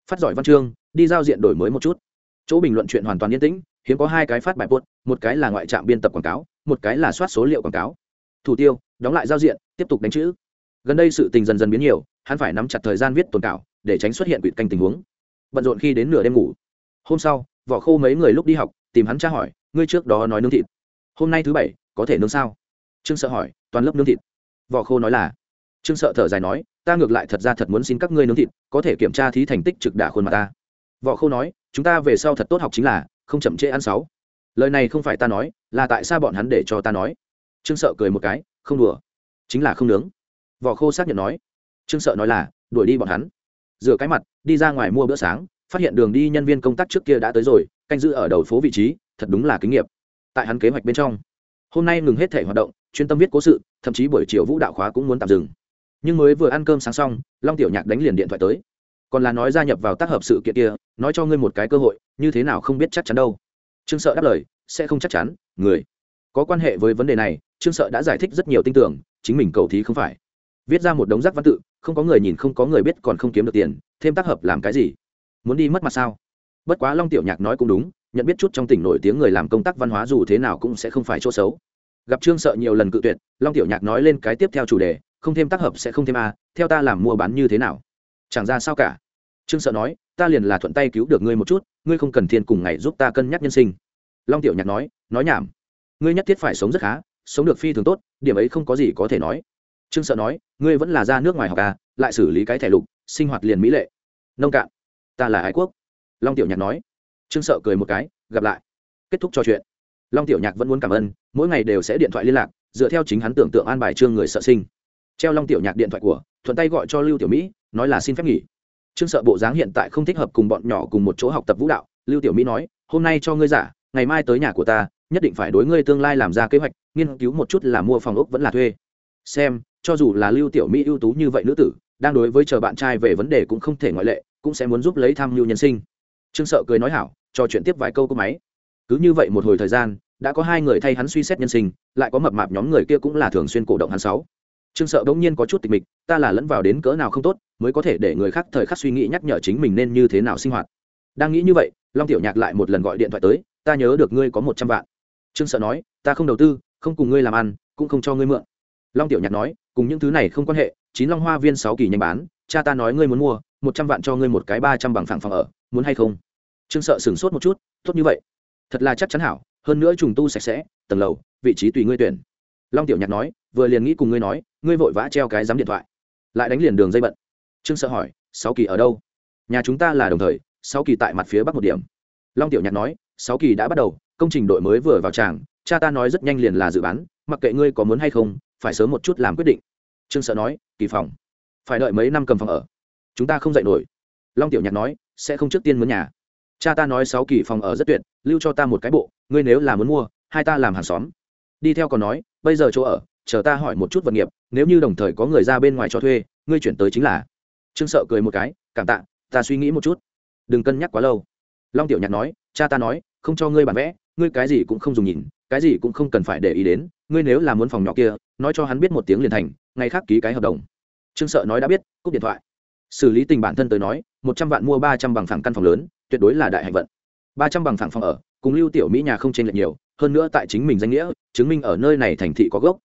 Phát giỏi văn chương, đi giao diện đổi mới một chút. Chỗ bình luận chuyện hoàn toàn yên tĩnh, hiếm có hai cái phát bài buốt, một cái là ngoại trạm biên tập quảng cáo, một cái là soát số liệu quảng cáo. Thủ tiêu, đóng lại giao diện, tiếp tục đánh chữ. Gần đây sự tình dần dần biến nhiều, hắn phải nắm chặt thời gian viết tồn cảo, để tránh xuất hiện quỵt canh tình huống bận rộn khi đến nửa đêm ngủ. Hôm sau, vỏ khô mấy người lúc đi học, tìm hắn tra hỏi, ngươi trước đó nói nướng thịt. Hôm nay thứ bảy, có thể nướng sao? Trương sợ hỏi, toàn lớp nướng thịt. Vỏ khô nói là, trương sợ thở dài nói, ta ngược lại thật ra thật muốn xin các ngươi nướng thịt, có thể kiểm tra thí thành tích trực đả khuôn mặt ta. Võ khô nói, chúng ta về sau thật tốt học chính là, không chậm trễ ăn sáu. Lời này không phải ta nói, là tại sao bọn hắn để cho ta nói? Trương sợ cười một cái, không đùa, chính là không nướng. Võ khô xác nhận nói, trương sợ nói là, đuổi đi bọn hắn rửa cái mặt, đi ra ngoài mua bữa sáng, phát hiện đường đi nhân viên công tác trước kia đã tới rồi, canh giữ ở đầu phố vị trí, thật đúng là kinh nghiệm. Tại hắn kế hoạch bên trong, hôm nay ngừng hết thể hoạt động, chuyên tâm viết cố sự, thậm chí buổi chiều vũ đạo khóa cũng muốn tạm dừng. Nhưng mới vừa ăn cơm sáng xong, long tiểu nhạc đánh liền điện thoại tới. Còn là nói gia nhập vào tác hợp sự kiện kia, nói cho ngươi một cái cơ hội, như thế nào không biết chắc chắn đâu. Trương sợ đáp lời, sẽ không chắc chắn, người. Có quan hệ với vấn đề này, trương sợ đã giải thích rất nhiều tin tưởng, chính mình cầu thí không phải. Viết ra một đống rác văn tự không có người nhìn không có người biết còn không kiếm được tiền, thêm tác hợp làm cái gì? Muốn đi mất mặt sao? Bất quá long tiểu nhạc nói cũng đúng, nhận biết chút trong tỉnh nổi tiếng người làm công tác văn hóa dù thế nào cũng sẽ không phải chỗ xấu. Gặp trương sợ nhiều lần cự tuyệt, long tiểu nhạc nói lên cái tiếp theo chủ đề, không thêm tác hợp sẽ không thêm a, theo ta làm mua bán như thế nào? Chẳng ra sao cả. Trương sợ nói, ta liền là thuận tay cứu được ngươi một chút, ngươi không cần thiên cùng ngày giúp ta cân nhắc nhân sinh. Long tiểu nhạc nói nói nhảm. Ngươi nhất thiết phải sống rất khá, sống được phi thường tốt, điểm ấy không có gì có thể nói trương sợ nói, ngươi vẫn là ra nước ngoài học à lại xử lý cái thẻ lục, sinh hoạt liền mỹ lệ. Nông cạn, ta là ái quốc. Long tiểu nhạc nói. Trương sợ cười một cái, gặp lại. Kết thúc trò chuyện. Long tiểu nhạc vẫn muốn cảm ơn, mỗi ngày đều sẽ điện thoại liên lạc, dựa theo chính hắn tưởng tượng an bài trương người sợ sinh. Treo long tiểu nhạc điện thoại của, thuận tay gọi cho lưu tiểu mỹ, nói là xin phép nghỉ. Trương sợ bộ dáng hiện tại không thích hợp cùng bọn nhỏ cùng một chỗ học tập vũ đạo, lưu tiểu mỹ nói, hôm nay cho ngươi giả, ngày mai tới nhà của ta, nhất định phải đối ngươi tương lai làm ra kế hoạch, nghiên cứu một chút là mua phòng ốc vẫn là thuê xem, cho dù là lưu tiểu mỹ ưu tú như vậy nữ tử, đang đối với chờ bạn trai về vấn đề cũng không thể ngoại lệ, cũng sẽ muốn giúp lấy tham mưu nhân sinh. Trương sợ cười nói hảo trò chuyện tiếp vài câu cô máy. Cứ như vậy một hồi thời gian, đã có hai người thay hắn suy xét nhân sinh, lại có mập mạp nhóm người kia cũng là thường xuyên cổ động hắn sáu. Trương sợ bỗng nhiên có chút tịch mịch, ta là lẫn vào đến cỡ nào không tốt, mới có thể để người khác thời khắc suy nghĩ nhắc nhở chính mình nên như thế nào sinh hoạt. Đang nghĩ như vậy, long tiểu nhạc lại một lần gọi điện thoại tới, ta nhớ được ngươi có một trăm vạn. Trương sợ nói, ta không đầu tư, không cùng ngươi làm ăn, cũng không cho ngươi mượn long tiểu nhạc nói, cùng những thứ này không quan hệ, chín long hoa viên sáu kỳ nhanh bán, cha ta nói ngươi muốn mua, một trăm vạn cho ngươi một cái ba trăm bằng phẳng phòng ở, muốn hay không? Trương sợ sửng sốt một chút, tốt như vậy. Thật là chắc chắn hảo, hơn nữa trùng tu sạch sẽ, tầng lầu, vị trí tùy ngươi tuyển. Long tiểu nhạc nói, vừa liền nghĩ cùng ngươi nói, ngươi vội vã treo cái giám điện thoại. Lại đánh liền đường dây bận. Trương sợ hỏi, sáu kỳ ở đâu? Nhà chúng ta là đồng thời, sáu kỳ tại mặt phía bắc một điểm. Long tiểu nhạc nói, sáu kỳ đã bắt đầu, công trình đội mới vừa vào tràng, cha ta nói rất nhanh liền là dự bán, mặc kệ ngươi có muốn hay không phải sớm một chút làm quyết định. Trương sợ nói, kỳ phòng, phải đợi mấy năm cầm phòng ở. Chúng ta không dạy nổi. Long tiểu nhạc nói, sẽ không trước tiên mướn nhà. Cha ta nói sáu kỳ phòng ở rất tuyệt, lưu cho ta một cái bộ, ngươi nếu là muốn mua, hai ta làm hàng xóm. Đi theo còn nói, bây giờ chỗ ở, chờ ta hỏi một chút vật nghiệp, nếu như đồng thời có người ra bên ngoài cho thuê, ngươi chuyển tới chính là. Trương sợ cười một cái, cảm tạ, ta suy nghĩ một chút. Đừng cân nhắc quá lâu. Long tiểu nhạc nói, cha ta nói, không cho ngươi bản vẽ, ngươi cái gì cũng không dùng nhìn, cái gì cũng không cần phải để ý đến, ngươi nếu là muốn phòng nhỏ kia nói cho hắn biết một tiếng liền thành, ngày khác ký cái hợp đồng. Trương sợ nói đã biết, cúp điện thoại. Xử lý tình bản thân tới nói, một trăm vạn mua ba trăm bằng phẳng căn phòng lớn, tuyệt đối là đại hạnh vận. Ba trăm bằng phẳng phòng ở, cùng lưu tiểu mỹ nhà không chênh lệch nhiều, hơn nữa tại chính mình danh nghĩa, chứng minh ở nơi này thành thị có gốc.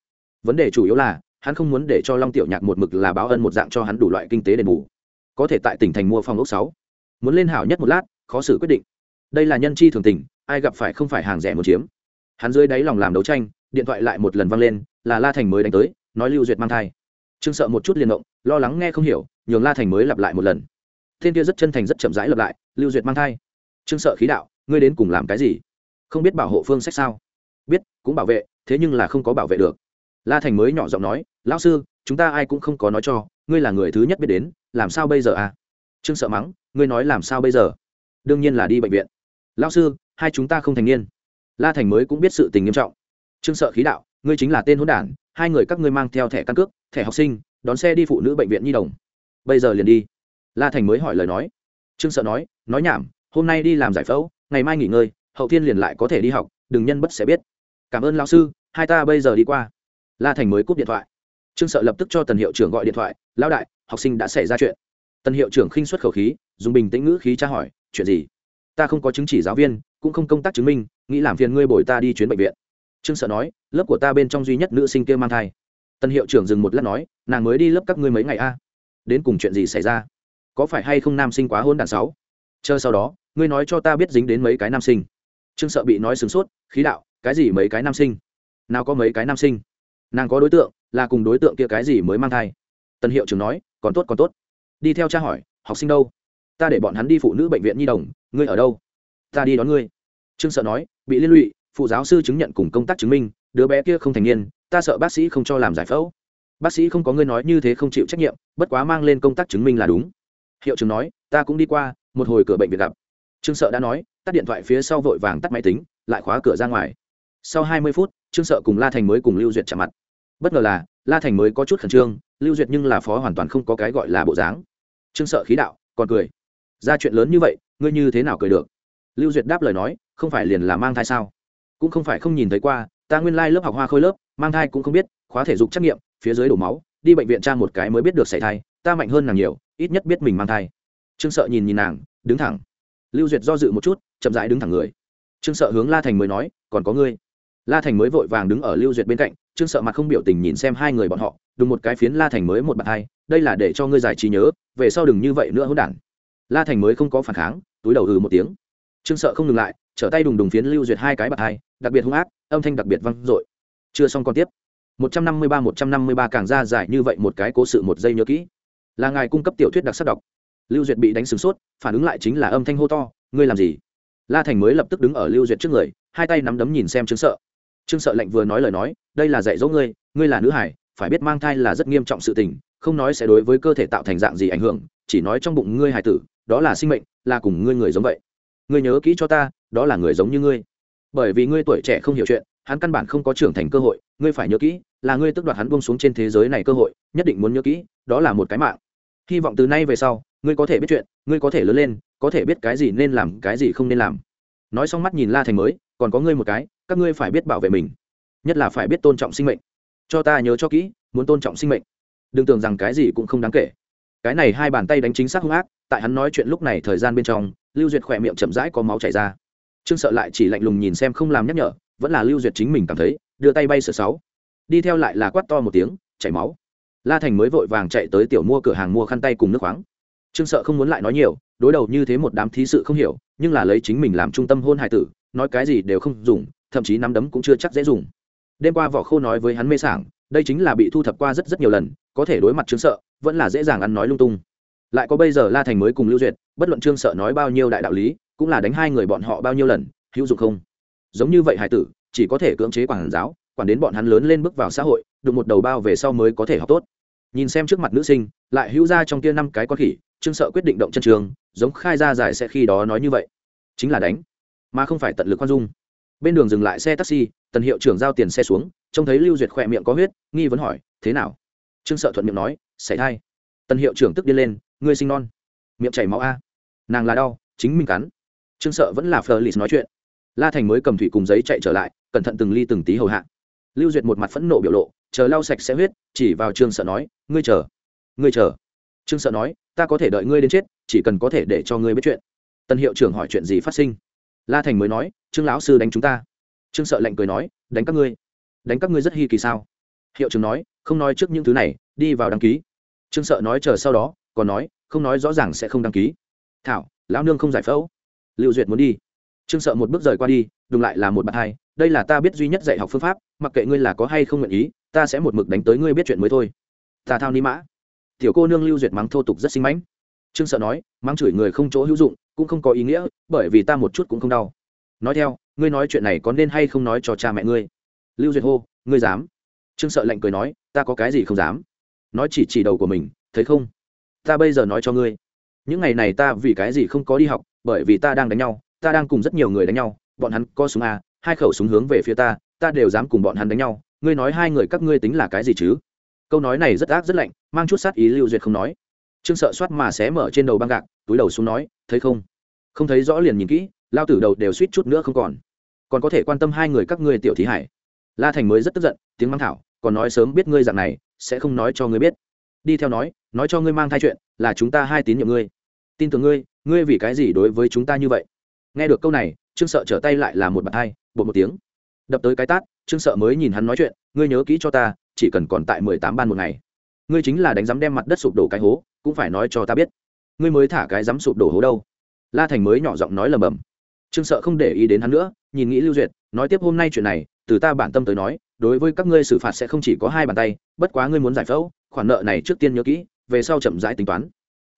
Vấn đề chủ yếu là, hắn không muốn để cho long tiểu nhạc một mực là báo ân một dạng cho hắn đủ loại kinh tế đền bù. Có thể tại tỉnh thành mua phòng ốc sáu. Muốn lên hảo nhất một lát, khó xử quyết định. Đây là nhân chi thường tình, ai gặp phải không phải hàng rẻ một chiếm. Hắn dưới đáy lòng làm đấu tranh, điện thoại lại một lần vang lên là la thành mới đánh tới, nói lưu duyệt mang thai. Trương sợ một chút liền động, lo lắng nghe không hiểu, nhường la thành mới lặp lại một lần. Thiên kia rất chân thành rất chậm rãi lặp lại, lưu duyệt mang thai. Trương sợ khí đạo, ngươi đến cùng làm cái gì? Không biết bảo hộ phương sách sao? Biết, cũng bảo vệ, thế nhưng là không có bảo vệ được. La thành mới nhỏ giọng nói, lão sư, chúng ta ai cũng không có nói cho, ngươi là người thứ nhất biết đến, làm sao bây giờ à? Trương sợ mắng, ngươi nói làm sao bây giờ? Đương nhiên là đi bệnh viện. Lão sư, hai chúng ta không thành niên. La thành mới cũng biết sự tình nghiêm trọng. Trương sợ khí đạo ngươi chính là tên hỗn đản, hai người các ngươi mang theo thẻ căn cước, thẻ học sinh, đón xe đi phụ nữ bệnh viện nhi đồng. Bây giờ liền đi. La thành mới hỏi lời nói. Trương sợ nói nói nhảm, hôm nay đi làm giải phẫu, ngày mai nghỉ ngơi, hậu thiên liền lại có thể đi học, đừng nhân bất sẽ biết. Cảm ơn lão sư, hai ta bây giờ đi qua. La thành mới cúp điện thoại. Trương sợ lập tức cho tần hiệu trưởng gọi điện thoại, lão đại, học sinh đã xảy ra chuyện. Tần hiệu trưởng khinh xuất khẩu khí, dùng bình tĩnh ngữ khí tra hỏi, chuyện gì? Ta không có chứng chỉ giáo viên, cũng không công tác chứng minh, nghĩ làm phiền ngươi bồi ta đi chuyến bệnh viện trương sợ nói, lớp của ta bên trong duy nhất nữ sinh kia mang thai. Tân hiệu trưởng dừng một lát nói, nàng mới đi lớp các ngươi mấy ngày a. Đến cùng chuyện gì xảy ra? Có phải hay không nam sinh quá hôn đàn sáu? Chờ sau đó, ngươi nói cho ta biết dính đến mấy cái nam sinh. Trương sợ bị nói sửng sốt, khí đạo, cái gì mấy cái nam sinh? Nào có mấy cái nam sinh? Nàng có đối tượng, là cùng đối tượng kia cái gì mới mang thai? Tân hiệu trưởng nói, còn tốt còn tốt. Đi theo cha hỏi, học sinh đâu? Ta để bọn hắn đi phụ nữ bệnh viện nhi đồng, ngươi ở đâu? Ta đi đón ngươi. Trương sợ nói, bị liên lụy phụ giáo sư chứng nhận cùng công tác chứng minh, đứa bé kia không thành niên, ta sợ bác sĩ không cho làm giải phẫu. Bác sĩ không có ngươi nói như thế không chịu trách nhiệm, bất quá mang lên công tác chứng minh là đúng. Hiệu trưởng nói, ta cũng đi qua, một hồi cửa bệnh viện gặp. Trương sợ đã nói, tắt điện thoại phía sau vội vàng tắt máy tính, lại khóa cửa ra ngoài. Sau hai mươi phút, trương sợ cùng la thành mới cùng lưu duyệt chạm mặt. Bất ngờ là, la thành mới có chút khẩn trương, lưu duyệt nhưng là phó hoàn toàn không có cái gọi là bộ dáng. Trương sợ khí đạo, còn cười. Ra chuyện lớn như vậy, ngươi như thế nào cười được? Lưu duyệt đáp lời nói, không phải liền là mang thai sao? Cũng không phải không nhìn thấy qua, ta nguyên lai、like、lớp học hoa khôi lớp, mang thai cũng không biết, khóa thể dục trắc nghiệm, phía dưới đổ máu, đi bệnh viện tra một cái mới biết được xảy thai, ta mạnh hơn nàng nhiều, ít nhất biết mình mang thai. Trương sợ nhìn nhìn nàng, đứng thẳng. Lưu duyệt do dự một chút, chậm rãi đứng thẳng người. Trương sợ hướng la thành mới nói, còn có ngươi. La thành mới vội vàng đứng ở lưu duyệt bên cạnh, trương sợ mặt không biểu tình nhìn xem hai người bọn họ, đùng một cái phiến la thành mới một bàn hai đây là để cho ngươi giải trí nhớ, về sau đừng như vậy nữa hỗn đản. La thành mới không có phản kháng, túi đầu ừ một tiếng. Trương sợ không ngừng lại trở tay đùng đùng phiến lưu duyệt hai cái bạc hai, đặc biệt hung ác, âm thanh đặc biệt vang dội. Chưa xong còn tiếp. 153 153 càng ra dài như vậy một cái cố sự một giây nhớ kỹ. Là ngài cung cấp tiểu thuyết đặc sắc đọc. Lưu duyệt bị đánh sửng sốt, phản ứng lại chính là âm thanh hô to, ngươi làm gì? La thành mới lập tức đứng ở lưu duyệt trước người, hai tay nắm đấm nhìn xem chứng sợ. Trương sợ lạnh vừa nói lời nói, đây là dạy dỗ ngươi ngươi là nữ hải phải biết mang thai là rất nghiêm trọng sự tình, không nói sẽ đối với cơ thể tạo thành dạng gì ảnh hưởng, chỉ nói trong bụng ngươi hài tử, đó là sinh mệnh, là cùng ngươi người giống vậy ngươi nhớ kỹ cho ta, đó là người giống như ngươi. Bởi vì ngươi tuổi trẻ không hiểu chuyện, hắn căn bản không có trưởng thành cơ hội, ngươi phải nhớ kỹ, là ngươi tức đoạt hắn buông xuống trên thế giới này cơ hội, nhất định muốn nhớ kỹ, đó là một cái mạng. Hy vọng từ nay về sau, ngươi có thể biết chuyện, ngươi có thể lớn lên, có thể biết cái gì nên làm, cái gì không nên làm. Nói xong mắt nhìn la thành mới, còn có ngươi một cái, các ngươi phải biết bảo vệ mình. Nhất là phải biết tôn trọng sinh mệnh. Cho ta nhớ cho kỹ, muốn tôn trọng sinh mệnh. Đừng tưởng rằng cái gì cũng không đáng kể cái này hai bàn tay đánh chính xác hung ác, tại hắn nói chuyện lúc này thời gian bên trong, lưu duyệt khỏe miệng chậm rãi có máu chảy ra. Trương sợ lại chỉ lạnh lùng nhìn xem không làm nhắc nhở, vẫn là lưu duyệt chính mình cảm thấy, đưa tay bay sửa sáu. Đi theo lại là quát to một tiếng, chảy máu. La thành mới vội vàng chạy tới tiểu mua cửa hàng mua khăn tay cùng nước khoáng. Trương sợ không muốn lại nói nhiều, đối đầu như thế một đám thí sự không hiểu, nhưng là lấy chính mình làm trung tâm hôn hài tử, nói cái gì đều không dùng, thậm chí nắm đấm cũng chưa chắc dễ dùng. Đêm qua vỏ khô nói với hắn mê sảng, đây chính là bị thu thập qua rất rất nhiều lần, có thể đối mặt trương sợ vẫn là dễ dàng ăn nói lung tung. Lại có bây giờ la thành mới cùng lưu duyệt, bất luận trương sợ nói bao nhiêu đại đạo lý, cũng là đánh hai người bọn họ bao nhiêu lần, hữu dụng không? Giống như vậy hải tử, chỉ có thể cưỡng chế quản giáo, quản đến bọn hắn lớn lên bước vào xã hội, đụng một đầu bao về sau mới có thể học tốt. Nhìn xem trước mặt nữ sinh, lại hữu ra trong kia năm cái con khỉ, trương sợ quyết định động chân trường, giống khai ra giải sẽ khi đó nói như vậy. Chính là đánh, mà không phải tận lực khoan dung. Bên đường dừng lại xe taxi, tần hiệu trưởng giao tiền xe xuống, trông thấy lưu duyệt khỏe miệng có huyết, nghi vấn hỏi, thế nào? Trương sợ thuận miệng nói, xảy thai. Tân hiệu trưởng tức điên lên, ngươi sinh non. Miệng chảy máu a. Nàng là đau, chính mình cắn. Trương sợ vẫn là phờ lì nói chuyện. La thành mới cầm thủy cùng giấy chạy trở lại, cẩn thận từng ly từng tí hầu hạ. Lưu duyệt một mặt phẫn nộ biểu lộ, chờ lau sạch sẽ huyết, chỉ vào trương sợ nói, ngươi chờ ngươi chờ. Trương sợ nói, ta có thể đợi ngươi đến chết, chỉ cần có thể để cho ngươi biết chuyện. Tân hiệu trưởng hỏi chuyện gì phát sinh? La thành mới nói, trương lão sư đánh chúng ta. Trương sợ lạnh cười nói, đánh các ngươi. Đánh các ngươi rất hy kỳ sao? Hiệu trưởng nói, không nói trước những thứ này, đi vào đăng ký. Trương sợ nói chờ sau đó, còn nói, không nói rõ ràng sẽ không đăng ký. Thảo, lão nương không giải phẫu. Lưu duyệt muốn đi. Trương sợ một bước rời qua đi đùng lại là một bạn hai, đây là ta biết duy nhất dạy học phương pháp, mặc kệ ngươi là có hay không nguyện ý, ta sẽ một mực đánh tới ngươi biết chuyện mới thôi. Ta thao ni mã. Tiểu cô nương lưu duyệt mắng thô tục rất sinh mãnh. Trương sợ nói, mắng chửi người không chỗ hữu dụng, cũng không có ý nghĩa, bởi vì ta một chút cũng không đau. Nói theo, ngươi nói chuyện này có nên hay không nói cho cha mẹ ngươi? Lưu duyệt hô, ngươi dám trương sợ lạnh cười nói, ta có cái gì không dám? Nói chỉ chỉ đầu của mình, thấy không? Ta bây giờ nói cho ngươi. Những ngày này ta vì cái gì không có đi học, bởi vì ta đang đánh nhau, ta đang cùng rất nhiều người đánh nhau, bọn hắn có súng a, hai khẩu súng hướng về phía ta ta đều dám cùng bọn hắn đánh nhau. Ngươi nói hai người các ngươi tính là cái gì chứ? Câu nói này rất ác, rất lạnh, mang chút sát ý lưu duyệt không nói. Trương sợ soát mà xé mở trên đầu băng gạc, túi đầu xuống nói, thấy không? Không thấy rõ liền nhìn kỹ, lao tử đầu đều suýt chút nữa không còn. Còn có thể quan tâm hai người các ngươi tiểu thí hải la thành mới rất tức giận, tiếng mang thảo, còn nói sớm biết ngươi dạng này, sẽ không nói cho ngươi biết. Đi theo nói nói cho ngươi mang thai chuyện, là chúng ta hai tín nhiệm ngươi. Tin tưởng ngươi ngươi vì cái gì đối với chúng ta như vậy? Nghe được câu này, trương sợ trở tay lại là một bàn hai, bột một tiếng. Đập tới cái tát, trương sợ mới nhìn hắn nói chuyện, ngươi nhớ kỹ cho ta, chỉ cần còn tại mười tám ban một ngày. Ngươi chính là đánh giám đem mặt đất sụp đổ cái hố, cũng phải nói cho ta biết. Ngươi mới thả cái giám sụp đổ hố đâu? La thành mới nhỏ giọng nói lầm bầm. Trương sợ không để ý đến hắn nữa, nhìn nghĩ lưu duyệt, nói tiếp hôm nay chuyện này từ ta bản tâm tới nói, đối với các ngươi xử phạt sẽ không chỉ có hai bàn tay, bất quá ngươi muốn giải phẫu, khoản nợ này trước tiên nhớ kỹ, về sau chậm rãi tính toán.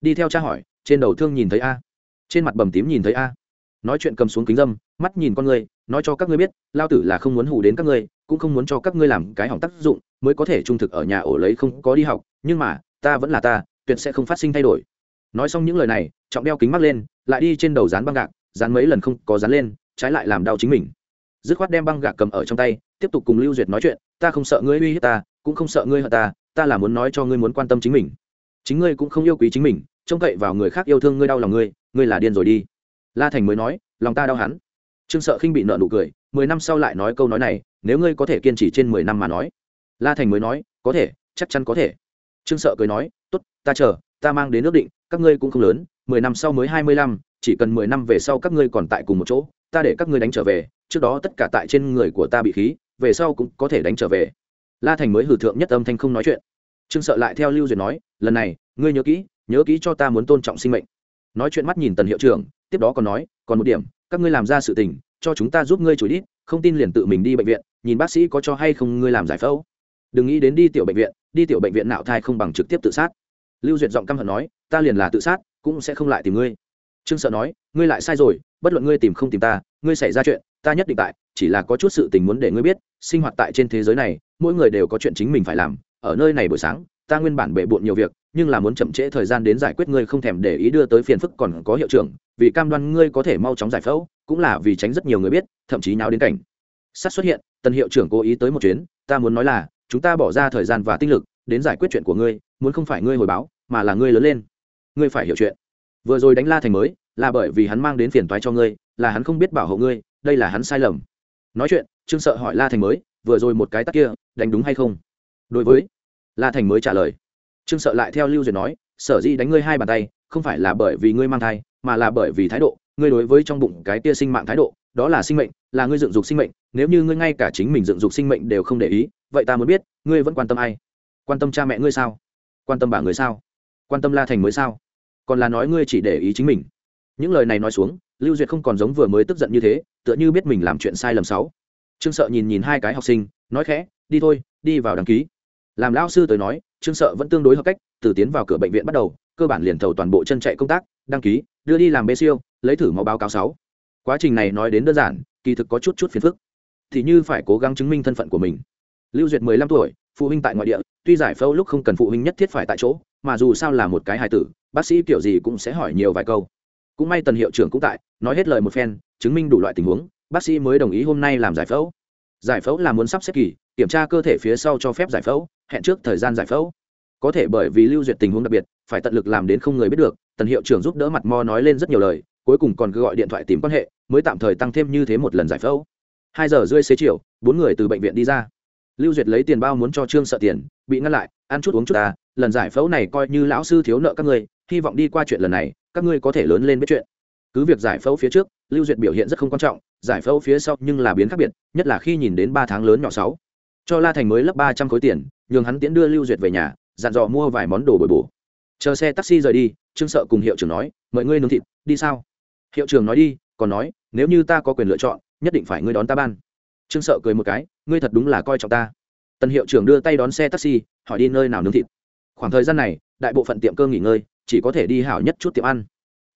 Đi theo cha hỏi, trên đầu thương nhìn thấy a? Trên mặt bầm tím nhìn thấy a? Nói chuyện cầm xuống kính dâm, mắt nhìn con ngươi, nói cho các ngươi biết, lao tử là không muốn hù đến các ngươi, cũng không muốn cho các ngươi làm cái hỏng tác dụng, mới có thể trung thực ở nhà ổ lấy không có đi học, nhưng mà, ta vẫn là ta, tuyệt sẽ không phát sinh thay đổi. Nói xong những lời này, trọng đeo kính mắt lên, lại đi trên đầu dán băng gạc, dán mấy lần không có dán lên, trái lại làm đau chính mình dứt khoát đem băng gạc cầm ở trong tay, tiếp tục cùng lưu duyệt nói chuyện, ta không sợ ngươi uy hiếp ta, cũng không sợ ngươi hận ta ta là muốn nói cho ngươi muốn quan tâm chính mình. Chính ngươi cũng không yêu quý chính mình, trông cậy vào người khác yêu thương ngươi, đau lòng ngươi ngươi là điên rồi đi. La thành mới nói, lòng ta đau hắn trương sợ khinh bị nợ nụ cười, mười năm sau lại nói câu nói này, nếu ngươi có thể kiên trì trên mười năm mà nói. La thành mới nói, có thể, chắc chắn có thể. Trương sợ cười nói, tốt, ta chờ, ta mang đến ước định, các ngươi cũng không lớn, mười năm sau mới hai mươi lăm, chỉ cần mười năm về sau các ngươi còn tại cùng một chỗ, ta để các ngươi đánh trở về trước đó tất cả tại trên người của ta bị khí, về sau cũng có thể đánh trở về. La thành mới hử thượng nhất âm thanh không nói chuyện. Trương sợ lại theo lưu duyệt nói, lần này, ngươi nhớ kỹ nhớ kỹ cho ta muốn tôn trọng sinh mệnh. Nói chuyện mắt nhìn tần hiệu trưởng, tiếp đó còn nói, còn một điểm, các ngươi làm ra sự tình, cho chúng ta giúp ngươi chủ đi không tin liền tự mình đi bệnh viện, nhìn bác sĩ có cho hay không ngươi làm giải phẫu. Đừng nghĩ đến đi tiểu bệnh viện, đi tiểu bệnh viện nạo thai không bằng trực tiếp tự sát. Lưu duyệt giọng căm hận nói, ta liền là tự sát, cũng sẽ không lại tìm ngươi. Trương sợ nói, ngươi lại sai rồi, bất luận ngươi tìm không tìm ta, ngươi xảy ra chuyện ta nhất định tại, chỉ là có chút sự tình muốn để ngươi biết, sinh hoạt tại trên thế giới này, mỗi người đều có chuyện chính mình phải làm. Ở nơi này buổi sáng, ta nguyên bản bệ bộn nhiều việc, nhưng là muốn chậm trễ thời gian đến giải quyết ngươi không thèm để ý đưa tới phiền phức còn có hiệu trưởng, vì cam đoan ngươi có thể mau chóng giải phẫu, cũng là vì tránh rất nhiều người biết, thậm chí nháo đến cảnh. Sát xuất hiện tân hiệu trưởng cố ý tới một chuyến, ta muốn nói là, chúng ta bỏ ra thời gian và tinh lực đến giải quyết chuyện của ngươi, muốn không phải ngươi hồi báo, mà là ngươi lớn lên. Ngươi phải hiểu chuyện. Vừa rồi đánh la thành mới, là bởi vì hắn mang đến phiền toái cho ngươi, là hắn không biết bảo hộ ngươi đây là hắn sai lầm. Nói chuyện, trương sợ hỏi la thành mới, vừa rồi một cái tắt kia, đánh đúng hay không? Đối với, la thành mới trả lời. Trương sợ lại theo lưu duyệt nói, sở dĩ đánh ngươi hai bàn tay, không phải là bởi vì ngươi mang thai, mà là bởi vì thái độ. Ngươi đối với trong bụng cái tia sinh mạng thái độ, đó là sinh mệnh, là ngươi dựng dục sinh mệnh. Nếu như ngươi ngay cả chính mình dựng dục sinh mệnh đều không để ý, vậy ta muốn biết, ngươi vẫn quan tâm ai? Quan tâm cha mẹ ngươi sao? Quan tâm bà người sao? Quan tâm la thành mới sao? Còn là nói ngươi chỉ để ý chính mình. Những lời này nói xuống lưu duyệt không còn giống vừa mới tức giận như thế, tựa như biết mình làm chuyện sai lầm sáu trương sợ nhìn nhìn hai cái học sinh, nói khẽ, đi thôi, đi vào đăng ký. Làm lão sư tới nói, trương sợ vẫn tương đối hợp cách, từ tiến vào cửa bệnh viện bắt đầu, cơ bản liền thầu toàn bộ chân chạy công tác, đăng ký, đưa đi làm bê siêu, lấy thử máu báo cáo sáu. Quá trình này nói đến đơn giản, kỳ thực có chút chút phiền phức. Thì như phải cố gắng chứng minh thân phận của mình. Lưu duyệt mười lăm tuổi, phụ huynh tại ngoại địa, tuy giải phẫu lúc không cần phụ huynh nhất thiết phải tại chỗ, mà dù sao là một cái hài tử, bác sĩ kiểu gì cũng sẽ hỏi nhiều vài câu cũng may tần hiệu trưởng cũng tại, nói hết lời một phen, chứng minh đủ loại tình huống, bác sĩ mới đồng ý hôm nay làm giải phẫu. Giải phẫu là muốn sắp xếp kỳ, kiểm tra cơ thể phía sau cho phép giải phẫu, hẹn trước thời gian giải phẫu. Có thể bởi vì lưu duyệt tình huống đặc biệt, phải tận lực làm đến không người biết được, tần hiệu trưởng giúp đỡ mặt mo nói lên rất nhiều lời, cuối cùng còn cứ gọi điện thoại tìm quan hệ, mới tạm thời tăng thêm như thế một lần giải phẫu. Hai giờ rưỡi xế chiều, bốn người từ bệnh viện đi ra. Lưu duyệt lấy tiền bao muốn cho trương sợ tiền, bị ngăn lại, ăn chút uống chút ta, lần giải phẫu này coi như lão sư thiếu nợ các người hy vọng đi qua chuyện lần này các ngươi có thể lớn lên biết chuyện. Cứ việc giải phẫu phía trước, lưu duyệt biểu hiện rất không quan trọng, giải phẫu phía sau nhưng là biến khác biệt, nhất là khi nhìn đến ba tháng lớn nhỏ sáu. Cho la thành mới lấp ba trăm khối tiền, nhường hắn tiễn đưa lưu duyệt về nhà, dặn dò mua vài món đồ bồi bổ. Chờ xe taxi rời đi, trương sợ cùng hiệu trưởng nói, mời ngươi nướng thịt, đi sao? Hiệu trưởng nói đi, còn nói, nếu như ta có quyền lựa chọn, nhất định phải ngươi đón ta ban. Trương sợ cười một cái, ngươi thật đúng là coi trọng ta. Tần hiệu trưởng đưa tay đón xe taxi, hỏi đi nơi nào nướng thịt. Khoảng thời gian này, đại bộ phận tiệm cơm nghỉ ngơi chỉ có thể đi hảo nhất chút tiệm ăn.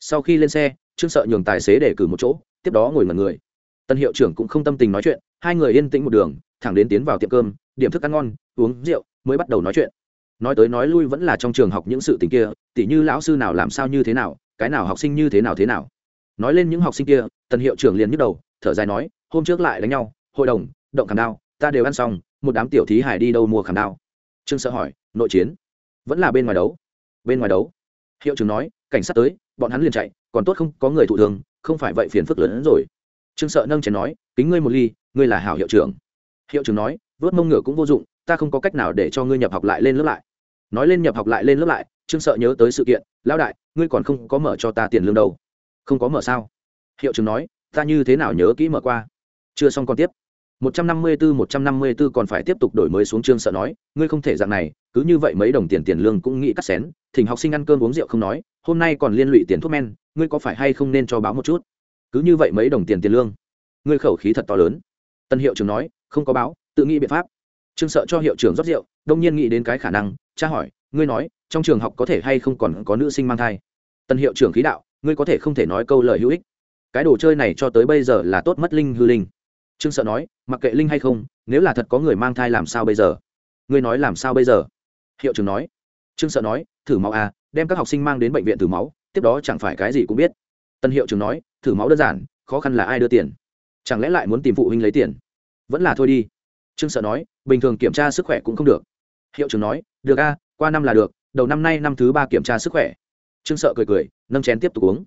Sau khi lên xe, trương sợ nhường tài xế để cử một chỗ, tiếp đó ngồi ngẩn người. Tân hiệu trưởng cũng không tâm tình nói chuyện, hai người yên tĩnh một đường, thẳng đến tiến vào tiệm cơm, điểm thức ăn ngon, uống rượu, mới bắt đầu nói chuyện. Nói tới nói lui vẫn là trong trường học những sự tình kia, tỉ như lão sư nào làm sao như thế nào, cái nào học sinh như thế nào thế nào. Nói lên những học sinh kia, tân hiệu trưởng liền nhức đầu, thở dài nói, hôm trước lại đánh nhau, hội đồng, động khảm đao, ta đều ăn xong, một đám tiểu thí hải đi đâu mua khảm đao? Trương sợ hỏi, nội chiến? Vẫn là bên ngoài đấu. Bên ngoài đấu? Hiệu trưởng nói, cảnh sát tới, bọn hắn liền chạy, còn tốt không có người thụ thương, không phải vậy phiền phức lớn hơn rồi. Trương sợ nâng chén nói, kính ngươi một ly, ngươi là hảo hiệu trưởng. Hiệu trưởng nói, vớt mông ngựa cũng vô dụng, ta không có cách nào để cho ngươi nhập học lại lên lớp lại. Nói lên nhập học lại lên lớp lại, trương sợ nhớ tới sự kiện, lão đại, ngươi còn không có mở cho ta tiền lương đâu. Không có mở sao? Hiệu trưởng nói, ta như thế nào nhớ kỹ mở qua? Chưa xong còn tiếp một trăm năm mươi bốn một trăm năm mươi bốn còn phải tiếp tục đổi mới xuống chương sợ nói, ngươi không thể dạng này, cứ như vậy mấy đồng tiền tiền lương cũng nghĩ cắt xén, thỉnh học sinh ăn cơm uống rượu không nói, hôm nay còn liên lụy tiền thuốc men, ngươi có phải hay không nên cho báo một chút? Cứ như vậy mấy đồng tiền tiền lương. Ngươi khẩu khí thật to lớn. Tân hiệu trưởng nói, không có báo, tự nghĩ biện pháp. Trương sợ cho hiệu trưởng rót rượu, đông nhiên nghĩ đến cái khả năng, cha hỏi, ngươi nói, trong trường học có thể hay không còn có nữ sinh mang thai? Tân hiệu trưởng khí đạo, ngươi có thể không thể nói câu lời hữu ích. Cái đồ chơi này cho tới bây giờ là tốt mất linh hư linh trương sợ nói, mặc kệ linh hay không, nếu là thật có người mang thai làm sao bây giờ? Ngươi nói làm sao bây giờ? Hiệu trưởng nói. Trương sợ nói, thử máu à đem các học sinh mang đến bệnh viện thử máu, tiếp đó chẳng phải cái gì cũng biết. Tân hiệu trưởng nói, thử máu đơn giản, khó khăn là ai đưa tiền? Chẳng lẽ lại muốn tìm phụ huynh lấy tiền? Vẫn là thôi đi. Trương sợ nói, bình thường kiểm tra sức khỏe cũng không được. Hiệu trưởng nói, được a qua năm là được, đầu năm nay năm thứ ba kiểm tra sức khỏe. Trương sợ cười cười, nâng chén tiếp tục uống.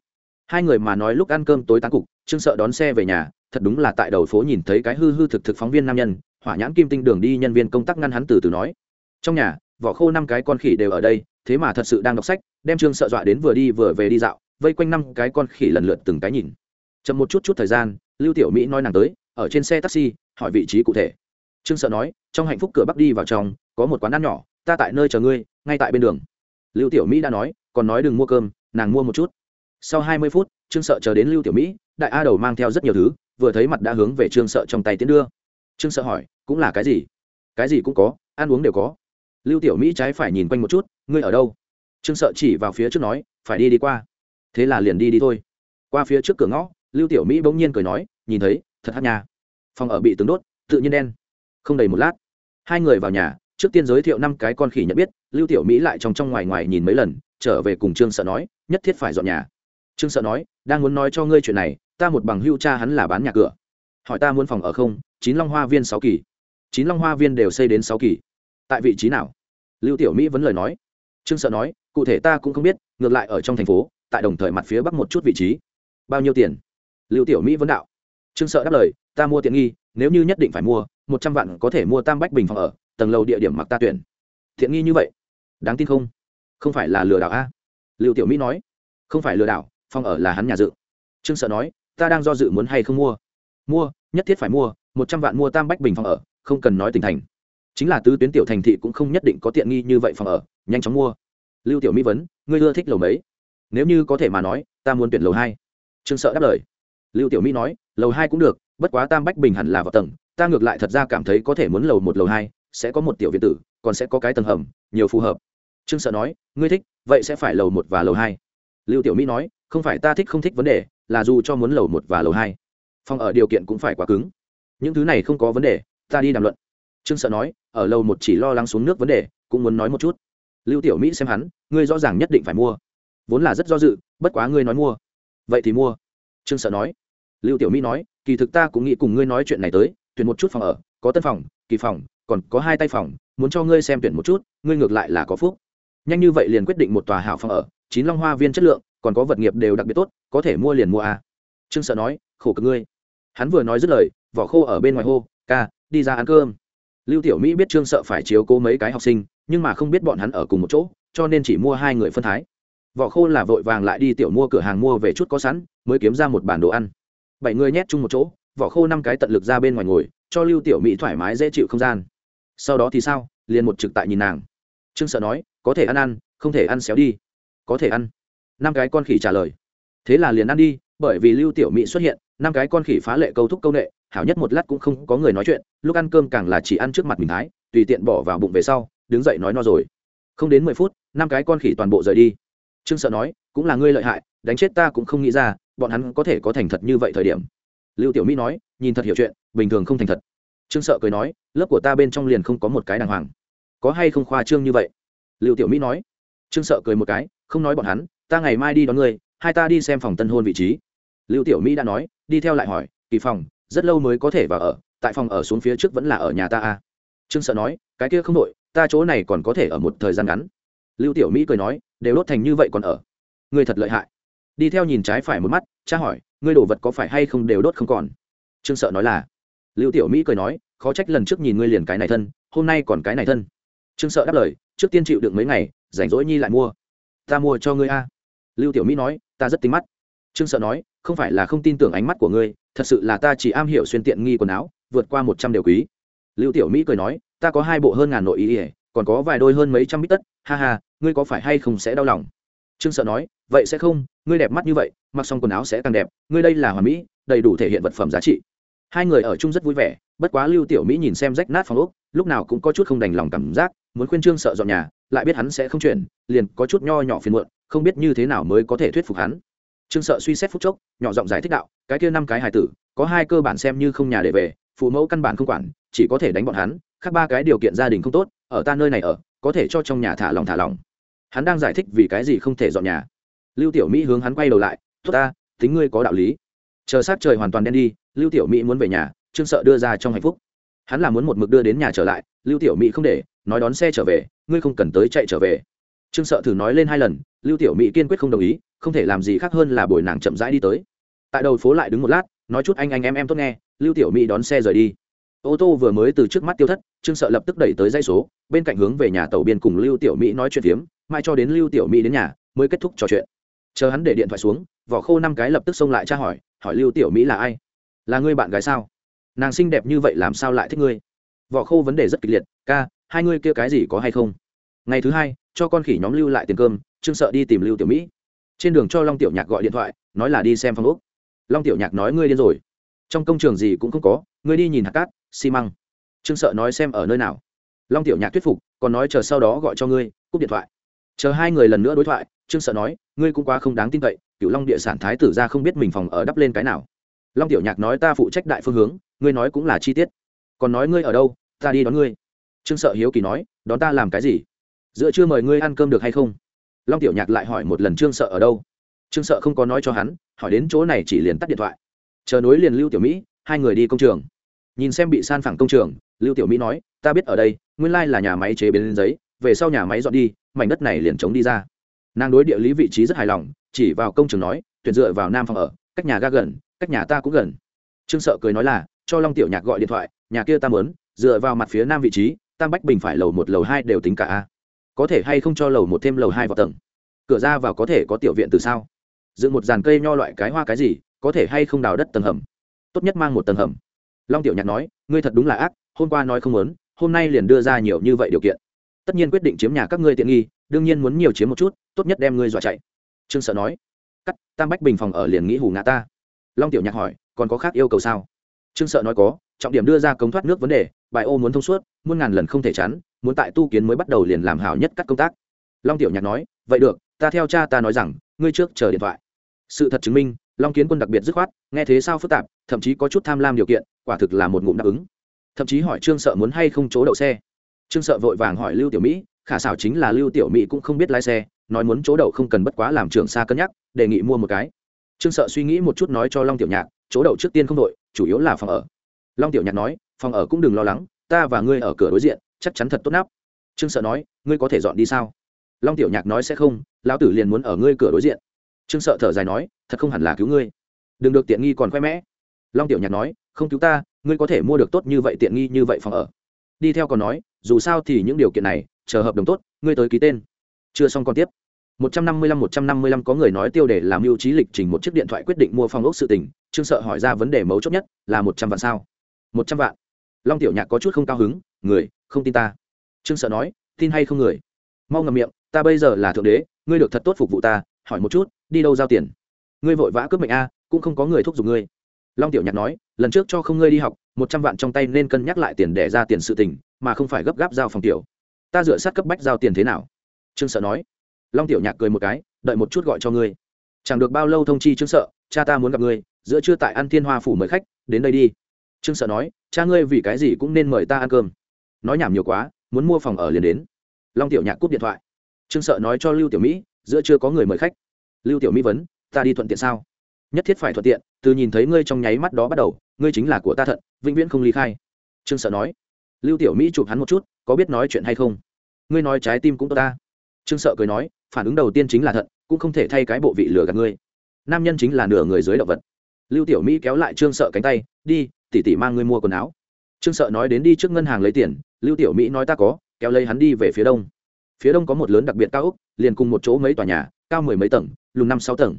Hai người mà nói lúc ăn cơm tối tán cục, trương sợ đón xe về nhà thật đúng là tại đầu phố nhìn thấy cái hư hư thực thực phóng viên nam nhân, hỏa nhãn kim tinh đường đi nhân viên công tác ngăn hắn từ từ nói. Trong nhà, vỏ khô năm cái con khỉ đều ở đây, thế mà thật sự đang đọc sách, đem trương sợ dọa đến vừa đi vừa về đi dạo, vây quanh năm cái con khỉ lần lượt từng cái nhìn. Chậm một chút chút thời gian, lưu tiểu mỹ nói nàng tới, ở trên xe taxi, hỏi vị trí cụ thể. Trương sợ nói, trong hạnh phúc cửa bắc đi vào trong, có một quán ăn nhỏ, ta tại nơi chờ ngươi, ngay tại bên đường. Lưu tiểu mỹ đã nói, còn nói đừng mua cơm, nàng mua một chút. Sau hai mươi phút, trương sợ chờ đến lưu tiểu mỹ, đại a đầu mang theo rất nhiều thứ vừa thấy mặt đã hướng về trương sợ trong tay tiến đưa. Trương sợ hỏi, cũng là cái gì? Cái gì cũng có, ăn uống đều có. Lưu tiểu mỹ trái phải nhìn quanh một chút, ngươi ở đâu? Trương sợ chỉ vào phía trước nói, phải đi đi qua. Thế là liền đi đi thôi. Qua phía trước cửa ngõ, lưu tiểu mỹ bỗng nhiên cười nói, nhìn thấy, thật hát nhà phòng ở bị tướng đốt, tự nhiên đen. Không đầy một lát, hai người vào nhà, trước tiên giới thiệu năm cái con khỉ nhận biết, lưu tiểu mỹ lại trong trong ngoài ngoài nhìn mấy lần, trở về cùng trương sợ nói, nhất thiết phải dọn nhà. Trương sợ nói, đang muốn nói cho ngươi chuyện này ta một bằng hưu cha hắn là bán nhà cửa. Hỏi ta muốn phòng ở không? Chín long hoa viên sáu kỳ. Chín long hoa viên đều xây đến sáu kỳ. Tại vị trí nào? Lưu tiểu mỹ vẫn lời nói. Trương sợ nói, cụ thể ta cũng không biết, ngược lại ở trong thành phố, tại đồng thời mặt phía bắc một chút vị trí. Bao nhiêu tiền? Lưu tiểu mỹ vẫn đạo. Trương sợ đáp lời, ta mua tiện nghi, nếu như nhất định phải mua, một trăm vạn có thể mua tam bách bình phòng ở, tầng lầu địa điểm mặc ta tuyển. Thiện nghi như vậy? Đáng tin không? Không phải là lừa đảo a? Lưu tiểu mỹ nói. Không phải lừa đảo, phòng ở là hắn nhà dự. Trương sợ nói ta đang do dự muốn hay không mua. Mua, nhất thiết phải mua, một trăm vạn mua tam bách bình phòng ở, không cần nói tỉnh thành. Chính là tứ tuyến tiểu thành thị cũng không nhất định có tiện nghi như vậy phòng ở, nhanh chóng mua. Lưu tiểu mỹ vấn, ngươi ưa thích lầu mấy? Nếu như có thể mà nói, ta muốn tuyển lầu hai. Trương sợ đáp lời. Lưu tiểu mỹ nói, lầu hai cũng được, bất quá tam bách bình hẳn là vào tầng, ta ngược lại thật ra cảm thấy có thể muốn lầu một, lầu hai, sẽ có một tiểu viện tử, còn sẽ có cái tầng hầm, nhiều phù hợp. Trương sợ nói, ngươi thích, vậy sẽ phải lầu một và lầu hai. Lưu tiểu mỹ nói, không phải ta thích không thích vấn đề là dù cho muốn lầu một và lầu hai, phòng ở điều kiện cũng phải quá cứng. Những thứ này không có vấn đề, ta đi đàm luận. Trương sợ nói, ở lầu một chỉ lo lắng xuống nước vấn đề, cũng muốn nói một chút. Lưu tiểu mỹ xem hắn, ngươi rõ ràng nhất định phải mua. Vốn là rất do dự, bất quá ngươi nói mua. Vậy thì mua. Trương sợ nói. Lưu tiểu mỹ nói, kỳ thực ta cũng nghĩ cùng ngươi nói chuyện này tới, tuyển một chút phòng ở, có tân phòng, kỳ phòng, còn có hai tay phòng, muốn cho ngươi xem tuyển một chút, ngươi ngược lại là có phúc. Nhanh như vậy liền quyết định một tòa hảo phòng ở, chín long hoa viên chất lượng còn có vật nghiệp đều đặc biệt tốt, có thể mua liền mua à. trương sợ nói, khổ cực ngươi. Hắn vừa nói dứt lời, vỏ khô ở bên ngoài hô, ca, đi ra ăn cơm. Lưu tiểu mỹ biết trương sợ phải chiếu cố mấy cái học sinh, nhưng mà không biết bọn hắn ở cùng một chỗ, cho nên chỉ mua hai người phân thái. Vỏ khô là vội vàng lại đi tiểu mua cửa hàng mua về chút có sẵn, mới kiếm ra một bản đồ ăn. Bảy người nhét chung một chỗ, vỏ khô năm cái tận lực ra bên ngoài ngồi, cho lưu tiểu mỹ thoải mái dễ chịu không gian. Sau đó thì sao? Liền một trực tại nhìn nàng. Trương sợ nói, có thể ăn ăn, không thể ăn xéo đi. Có thể ăn năm cái con khỉ trả lời. Thế là liền ăn đi, bởi vì lưu tiểu mỹ xuất hiện, năm cái con khỉ phá lệ câu thúc câu nệ, hảo nhất một lát cũng không có người nói chuyện, lúc ăn cơm càng là chỉ ăn trước mặt mình thái, tùy tiện bỏ vào bụng về sau, đứng dậy nói no rồi. Không đến mười phút, năm cái con khỉ toàn bộ rời đi. Trương sợ nói, cũng là ngươi lợi hại, đánh chết ta cũng không nghĩ ra, bọn hắn có thể có thành thật như vậy thời điểm. Lưu tiểu mỹ nói, nhìn thật hiểu chuyện, bình thường không thành thật. Trương sợ cười nói, lớp của ta bên trong liền không có một cái đàng hoàng. Có hay không khoa trương như vậy? Lưu tiểu mỹ nói. Trương sợ cười một cái, không nói bọn hắn ta ngày mai đi đón ngươi, hai ta đi xem phòng tân hôn vị trí. Lưu tiểu mỹ đã nói, đi theo lại hỏi, kỳ phòng, rất lâu mới có thể vào ở, tại phòng ở xuống phía trước vẫn là ở nhà ta à. trương sợ nói, cái kia không đội ta chỗ này còn có thể ở một thời gian ngắn. Lưu tiểu mỹ cười nói, đều đốt thành như vậy còn ở. Ngươi thật lợi hại. Đi theo nhìn trái phải một mắt cha hỏi, ngươi đồ vật có phải hay không đều đốt không còn? Trương sợ nói là. Lưu tiểu mỹ cười nói, khó trách lần trước nhìn ngươi liền cái này thân, hôm nay còn cái này thân. Trương sợ đáp lời, trước tiên chịu được mấy ngày, rảnh rỗi nhi lại mua. Ta mua cho ngươi a lưu tiểu mỹ nói, ta rất tính mắt. Trương sợ nói, không phải là không tin tưởng ánh mắt của ngươi, thật sự là ta chỉ am hiểu xuyên tiện nghi quần áo, vượt qua một trăm điều quý. Lưu tiểu mỹ cười nói, ta có hai bộ hơn ngàn nội ý ỉa còn có vài đôi hơn mấy trăm bít tất. Ha ha, ngươi có phải hay không sẽ đau lòng? Trương sợ nói, vậy sẽ không, ngươi đẹp mắt như vậy, mặc xong quần áo sẽ càng đẹp. Ngươi đây là hoàn mỹ, đầy đủ thể hiện vật phẩm giá trị. Hai người ở chung rất vui vẻ, bất quá lưu tiểu mỹ nhìn xem rách nát phòng ốc, lúc nào cũng có chút không đành lòng cảm giác muốn khuyên trương sợ dọn nhà, lại biết hắn sẽ không chuyển, liền có chút nho nhỏ phiền muộn, không biết như thế nào mới có thể thuyết phục hắn. Trương sợ suy xét phút chốc, nhỏ giọng giải thích đạo, cái kia năm cái hài tử, có hai cơ bản xem như không nhà để về, phụ mẫu căn bản không quản, chỉ có thể đánh bọn hắn, khác ba cái điều kiện gia đình không tốt, ở ta nơi này ở, có thể cho trong nhà thả lòng thả lòng. Hắn đang giải thích vì cái gì không thể dọn nhà. Lưu tiểu mỹ hướng hắn quay đầu lại, tốt ta, tính ngươi có đạo lý. Chờ sát trời hoàn toàn đen đi, lưu tiểu mỹ muốn về nhà, trương sợ đưa ra trong hạnh phúc hắn là muốn một mực đưa đến nhà trở lại, lưu tiểu mỹ không để, nói đón xe trở về, ngươi không cần tới chạy trở về. Trương sợ thử nói lên hai lần, lưu tiểu mỹ kiên quyết không đồng ý, không thể làm gì khác hơn là bồi nàng chậm rãi đi tới. Tại đầu phố lại đứng một lát, nói chút anh anh em em tốt nghe, lưu tiểu mỹ đón xe rời đi. Ô tô vừa mới từ trước mắt tiêu thất, trương sợ lập tức đẩy tới dây số, bên cạnh hướng về nhà tàu biên cùng lưu tiểu mỹ nói chuyện phiếm mai cho đến lưu tiểu mỹ đến nhà, mới kết thúc trò chuyện. Chờ hắn để điện thoại xuống, vỏ khô năm cái lập tức xông lại tra hỏi hỏi lưu tiểu mỹ là ai? Là ngươi bạn gái sao? Nàng xinh đẹp như vậy làm sao lại thích ngươi? Vỏ khô vấn đề rất kịch liệt, ca, hai ngươi kia cái gì có hay không? Ngày thứ hai, cho con khỉ nhóm lưu lại tiền cơm, trương sợ đi tìm lưu tiểu mỹ. Trên đường cho long tiểu nhạc gọi điện thoại, nói là đi xem phong úc long tiểu nhạc nói, ngươi điên rồi. Trong công trường gì cũng không có, ngươi đi nhìn hạt cát, xi măng. Trương sợ nói, xem ở nơi nào. Long tiểu nhạc thuyết phục, còn nói, chờ sau đó gọi cho ngươi, cúp điện thoại. Chờ hai người lần nữa đối thoại, trương sợ nói, ngươi cũng quá không đáng tin cậy cựu long địa sản thái tử ra không biết mình phòng ở đắp lên cái nào long tiểu nhạc nói ta phụ trách đại phương hướng, ngươi nói cũng là chi tiết. Còn nói ngươi ở đâu, ta đi đón ngươi. Trương sợ hiếu kỳ nói, đón ta làm cái gì? Giữa chưa mời ngươi ăn cơm được hay không? Long tiểu nhạc lại hỏi một lần trương sợ ở đâu. Trương sợ không có nói cho hắn, hỏi đến chỗ này chỉ liền tắt điện thoại. Chờ nối liền lưu tiểu mỹ, hai người đi công trường. Nhìn xem bị san phẳng công trường, lưu tiểu mỹ nói, ta biết ở đây, nguyên lai là nhà máy chế biến giấy, về sau nhà máy dọn đi, mảnh đất này liền chống đi ra. Nàng đối địa lý vị trí rất hài lòng, chỉ vào công trường nói, tuyển dựa vào nam phòng ở, cách nhà ga gần cách nhà ta cũng gần. Trương sợ cười nói là, cho long tiểu nhạc gọi điện thoại, nhà kia ta mớn dựa vào mặt phía nam vị trí, tam bách bình phải lầu một, lầu hai đều tính cả a. Có thể hay không cho lầu một thêm lầu hai vào tầng? Cửa ra vào có thể có tiểu viện từ sao? Dựng một dàn cây nho loại cái hoa cái gì, có thể hay không đào đất tầng hầm? Tốt nhất mang một tầng hầm. Long tiểu nhạc nói, ngươi thật đúng là ác, hôm qua nói không muốn, hôm nay liền đưa ra nhiều như vậy điều kiện. Tất nhiên quyết định chiếm nhà các ngươi tiện nghi, đương nhiên muốn nhiều chiếm một chút, tốt nhất đem ngươi dọa chạy. Trương sợ nói, cắt, tam bách bình phòng ở liền nghĩ hù ngã ta long tiểu nhạc hỏi, còn có khác yêu cầu sao? Trương sợ nói có, trọng điểm đưa ra cống thoát nước vấn đề, bài ô muốn thông suốt, muôn ngàn lần không thể chắn, muốn tại tu kiến mới bắt đầu liền làm hảo nhất các công tác. Long tiểu nhạc nói, vậy được, ta theo cha ta nói rằng, ngươi trước chờ điện thoại. Sự thật chứng minh, long kiến quân đặc biệt dứt khoát, nghe thế sao phức tạp, thậm chí có chút tham lam điều kiện, quả thực là một ngụm đáp ứng. Thậm chí hỏi trương sợ muốn hay không chỗ đậu xe. Trương sợ vội vàng hỏi lưu tiểu mỹ, khả xảo chính là lưu tiểu mỹ cũng không biết lái xe, nói muốn chỗ đậu không cần bất quá làm trường xa cân nhắc, đề nghị mua một cái trương sợ suy nghĩ một chút nói cho long tiểu nhạc, chỗ đậu trước tiên không đội, chủ yếu là phòng ở. Long tiểu nhạc nói, phòng ở cũng đừng lo lắng, ta và ngươi ở cửa đối diện, chắc chắn thật tốt nắp. Trương sợ nói, ngươi có thể dọn đi sao? Long tiểu nhạc nói sẽ không, lão tử liền muốn ở ngươi cửa đối diện. Trương sợ thở dài nói, thật không hẳn là cứu ngươi. Đừng được tiện nghi còn khoe mẽ. Long tiểu nhạc nói, không cứu ta, ngươi có thể mua được tốt như vậy tiện nghi như vậy phòng ở. Đi theo còn nói, dù sao thì những điều kiện này, chờ hợp đồng tốt, ngươi tới ký tên. Chưa xong còn tiếp. 155 155 có người nói tiêu đề làm mưu trí lịch trình một chiếc điện thoại quyết định mua phòng ốc sự tình, Trương Sợ hỏi ra vấn đề mấu chốt nhất, là 100 vạn sao? 100 vạn. Long Tiểu Nhạc có chút không cao hứng, người, không tin ta. Trương Sợ nói, tin hay không người? Mau ngậm miệng, ta bây giờ là thượng đế, ngươi được thật tốt phục vụ ta, hỏi một chút, đi đâu giao tiền? Ngươi vội vã cướp mệnh a, cũng không có người thúc giục ngươi. Long Tiểu Nhạc nói, lần trước cho không ngươi đi học, 100 vạn trong tay nên cân nhắc lại tiền để ra tiền sự tình, mà không phải gấp gáp giao phòng tiểu. Ta dựa sát cấp bách giao tiền thế nào? Trương Sợ nói, long tiểu nhạc cười một cái, đợi một chút gọi cho ngươi. Chẳng được bao lâu thông chi trương sợ, cha ta muốn gặp ngươi, giữa trưa tại ăn thiên hoa phủ mời khách, đến đây đi. Trương sợ nói, cha ngươi vì cái gì cũng nên mời ta ăn cơm. Nói nhảm nhiều quá, muốn mua phòng ở liền đến. Long tiểu nhạc cúp điện thoại. Trương sợ nói cho lưu tiểu mỹ, giữa chưa có người mời khách. Lưu tiểu mỹ vấn, ta đi thuận tiện sao? Nhất thiết phải thuận tiện, từ nhìn thấy ngươi trong nháy mắt đó bắt đầu, ngươi chính là của ta thận, vĩnh viễn không ly khai. Trương sợ nói. Lưu tiểu mỹ chụp hắn một chút, có biết nói chuyện hay không? Ngươi nói trái tim cũng tốt ta trương sợ cười nói, phản ứng đầu tiên chính là thận, cũng không thể thay cái bộ vị lừa gạt ngươi. Nam nhân chính là nửa người dưới động vật. Lưu tiểu mỹ kéo lại trương sợ cánh tay, đi tỉ tỉ mang ngươi mua quần áo. Trương sợ nói đến đi trước ngân hàng lấy tiền, lưu tiểu mỹ nói ta có, kéo lấy hắn đi về phía đông. Phía đông có một lớn đặc biệt cao ốc, liền cùng một chỗ mấy tòa nhà, cao mười mấy tầng, lùng năm sáu tầng.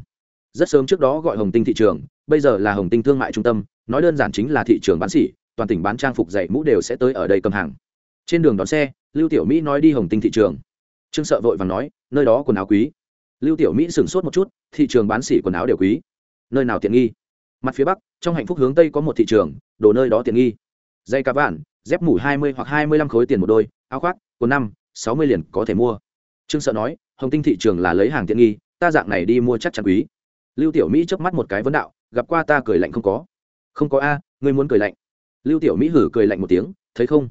Rất sớm trước đó gọi hồng tinh thị trường, bây giờ là hồng tinh thương mại trung tâm, nói đơn giản chính là thị trường bán xỉ toàn tỉnh bán trang phục dạy mũ đều sẽ tới ở đây cầm hàng. Trên đường đón xe, lưu tiểu mỹ nói đi hồng tinh thị trường trương sợ vội vàng nói, nơi đó quần áo quý. Lưu tiểu mỹ sửng sốt một chút, thị trường bán xỉ quần áo đều quý. Nơi nào tiện nghi? Mặt phía bắc, trong hạnh phúc hướng tây có một thị trường, đồ nơi đó tiện nghi. Dây cá vạn, dép mủ hai mươi hoặc hai mươi lăm khối tiền một đôi, áo khoác, quần năm, sáu mươi liền có thể mua. Trương sợ nói, hồng tinh thị trường là lấy hàng tiện nghi, ta dạng này đi mua chắc chắn quý. Lưu tiểu mỹ chớp mắt một cái vấn đạo, gặp qua ta cười lạnh không có? Không có a, ngươi muốn cười lạnh. Lưu tiểu mỹ hử cười lạnh một tiếng, thấy không?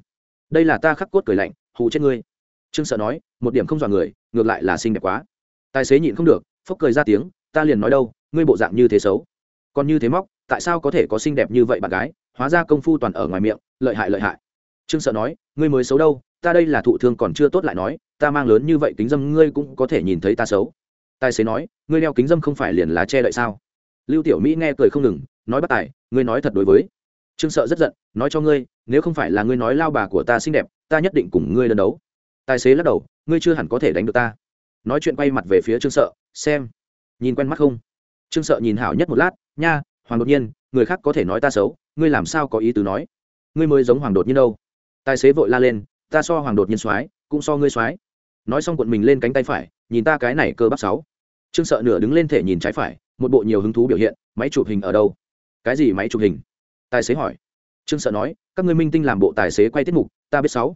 Đây là ta khắc cốt cười lạnh, hù chết ngươi trương sợ nói, một điểm không dọa người, ngược lại là xinh đẹp quá. Tài xế nhịn không được, phốc cười ra tiếng, ta liền nói đâu, ngươi bộ dạng như thế xấu. Còn như thế móc, tại sao có thể có xinh đẹp như vậy bạn gái? Hóa ra công phu toàn ở ngoài miệng, lợi hại lợi hại. Trương sợ nói, ngươi mới xấu đâu, ta đây là thụ thương còn chưa tốt lại nói, ta mang lớn như vậy kính dâm, ngươi cũng có thể nhìn thấy ta xấu. Tài xế nói, ngươi đeo kính dâm không phải liền là che đậy sao? Lưu tiểu mỹ nghe cười không ngừng, nói bắt tài, ngươi nói thật đối với. Trương sợ rất giận, nói cho ngươi, nếu không phải là ngươi nói lao bà của ta xinh đẹp, ta nhất định cùng ngươi lần đấu tài xế lắc đầu, ngươi chưa hẳn có thể đánh được ta. Nói chuyện quay mặt về phía trương sợ, xem. Nhìn quen mắt không? Trương sợ nhìn hảo nhất một lát, nha, hoàng đột nhiên, người khác có thể nói ta xấu, ngươi làm sao có ý tứ nói? Ngươi mới giống hoàng đột nhiên đâu. Tài xế vội la lên, ta so hoàng đột nhiên soái, cũng so ngươi soái. Nói xong cuộn mình lên cánh tay phải, nhìn ta cái này cơ bắp sáu. Trương sợ nửa đứng lên thể nhìn trái phải, một bộ nhiều hứng thú biểu hiện, máy chụp hình ở đâu? Cái gì máy chụp hình? Tài xế hỏi. Trương sợ nói, các ngươi minh tinh làm bộ tài xế quay tiết mục, ta biết sáu.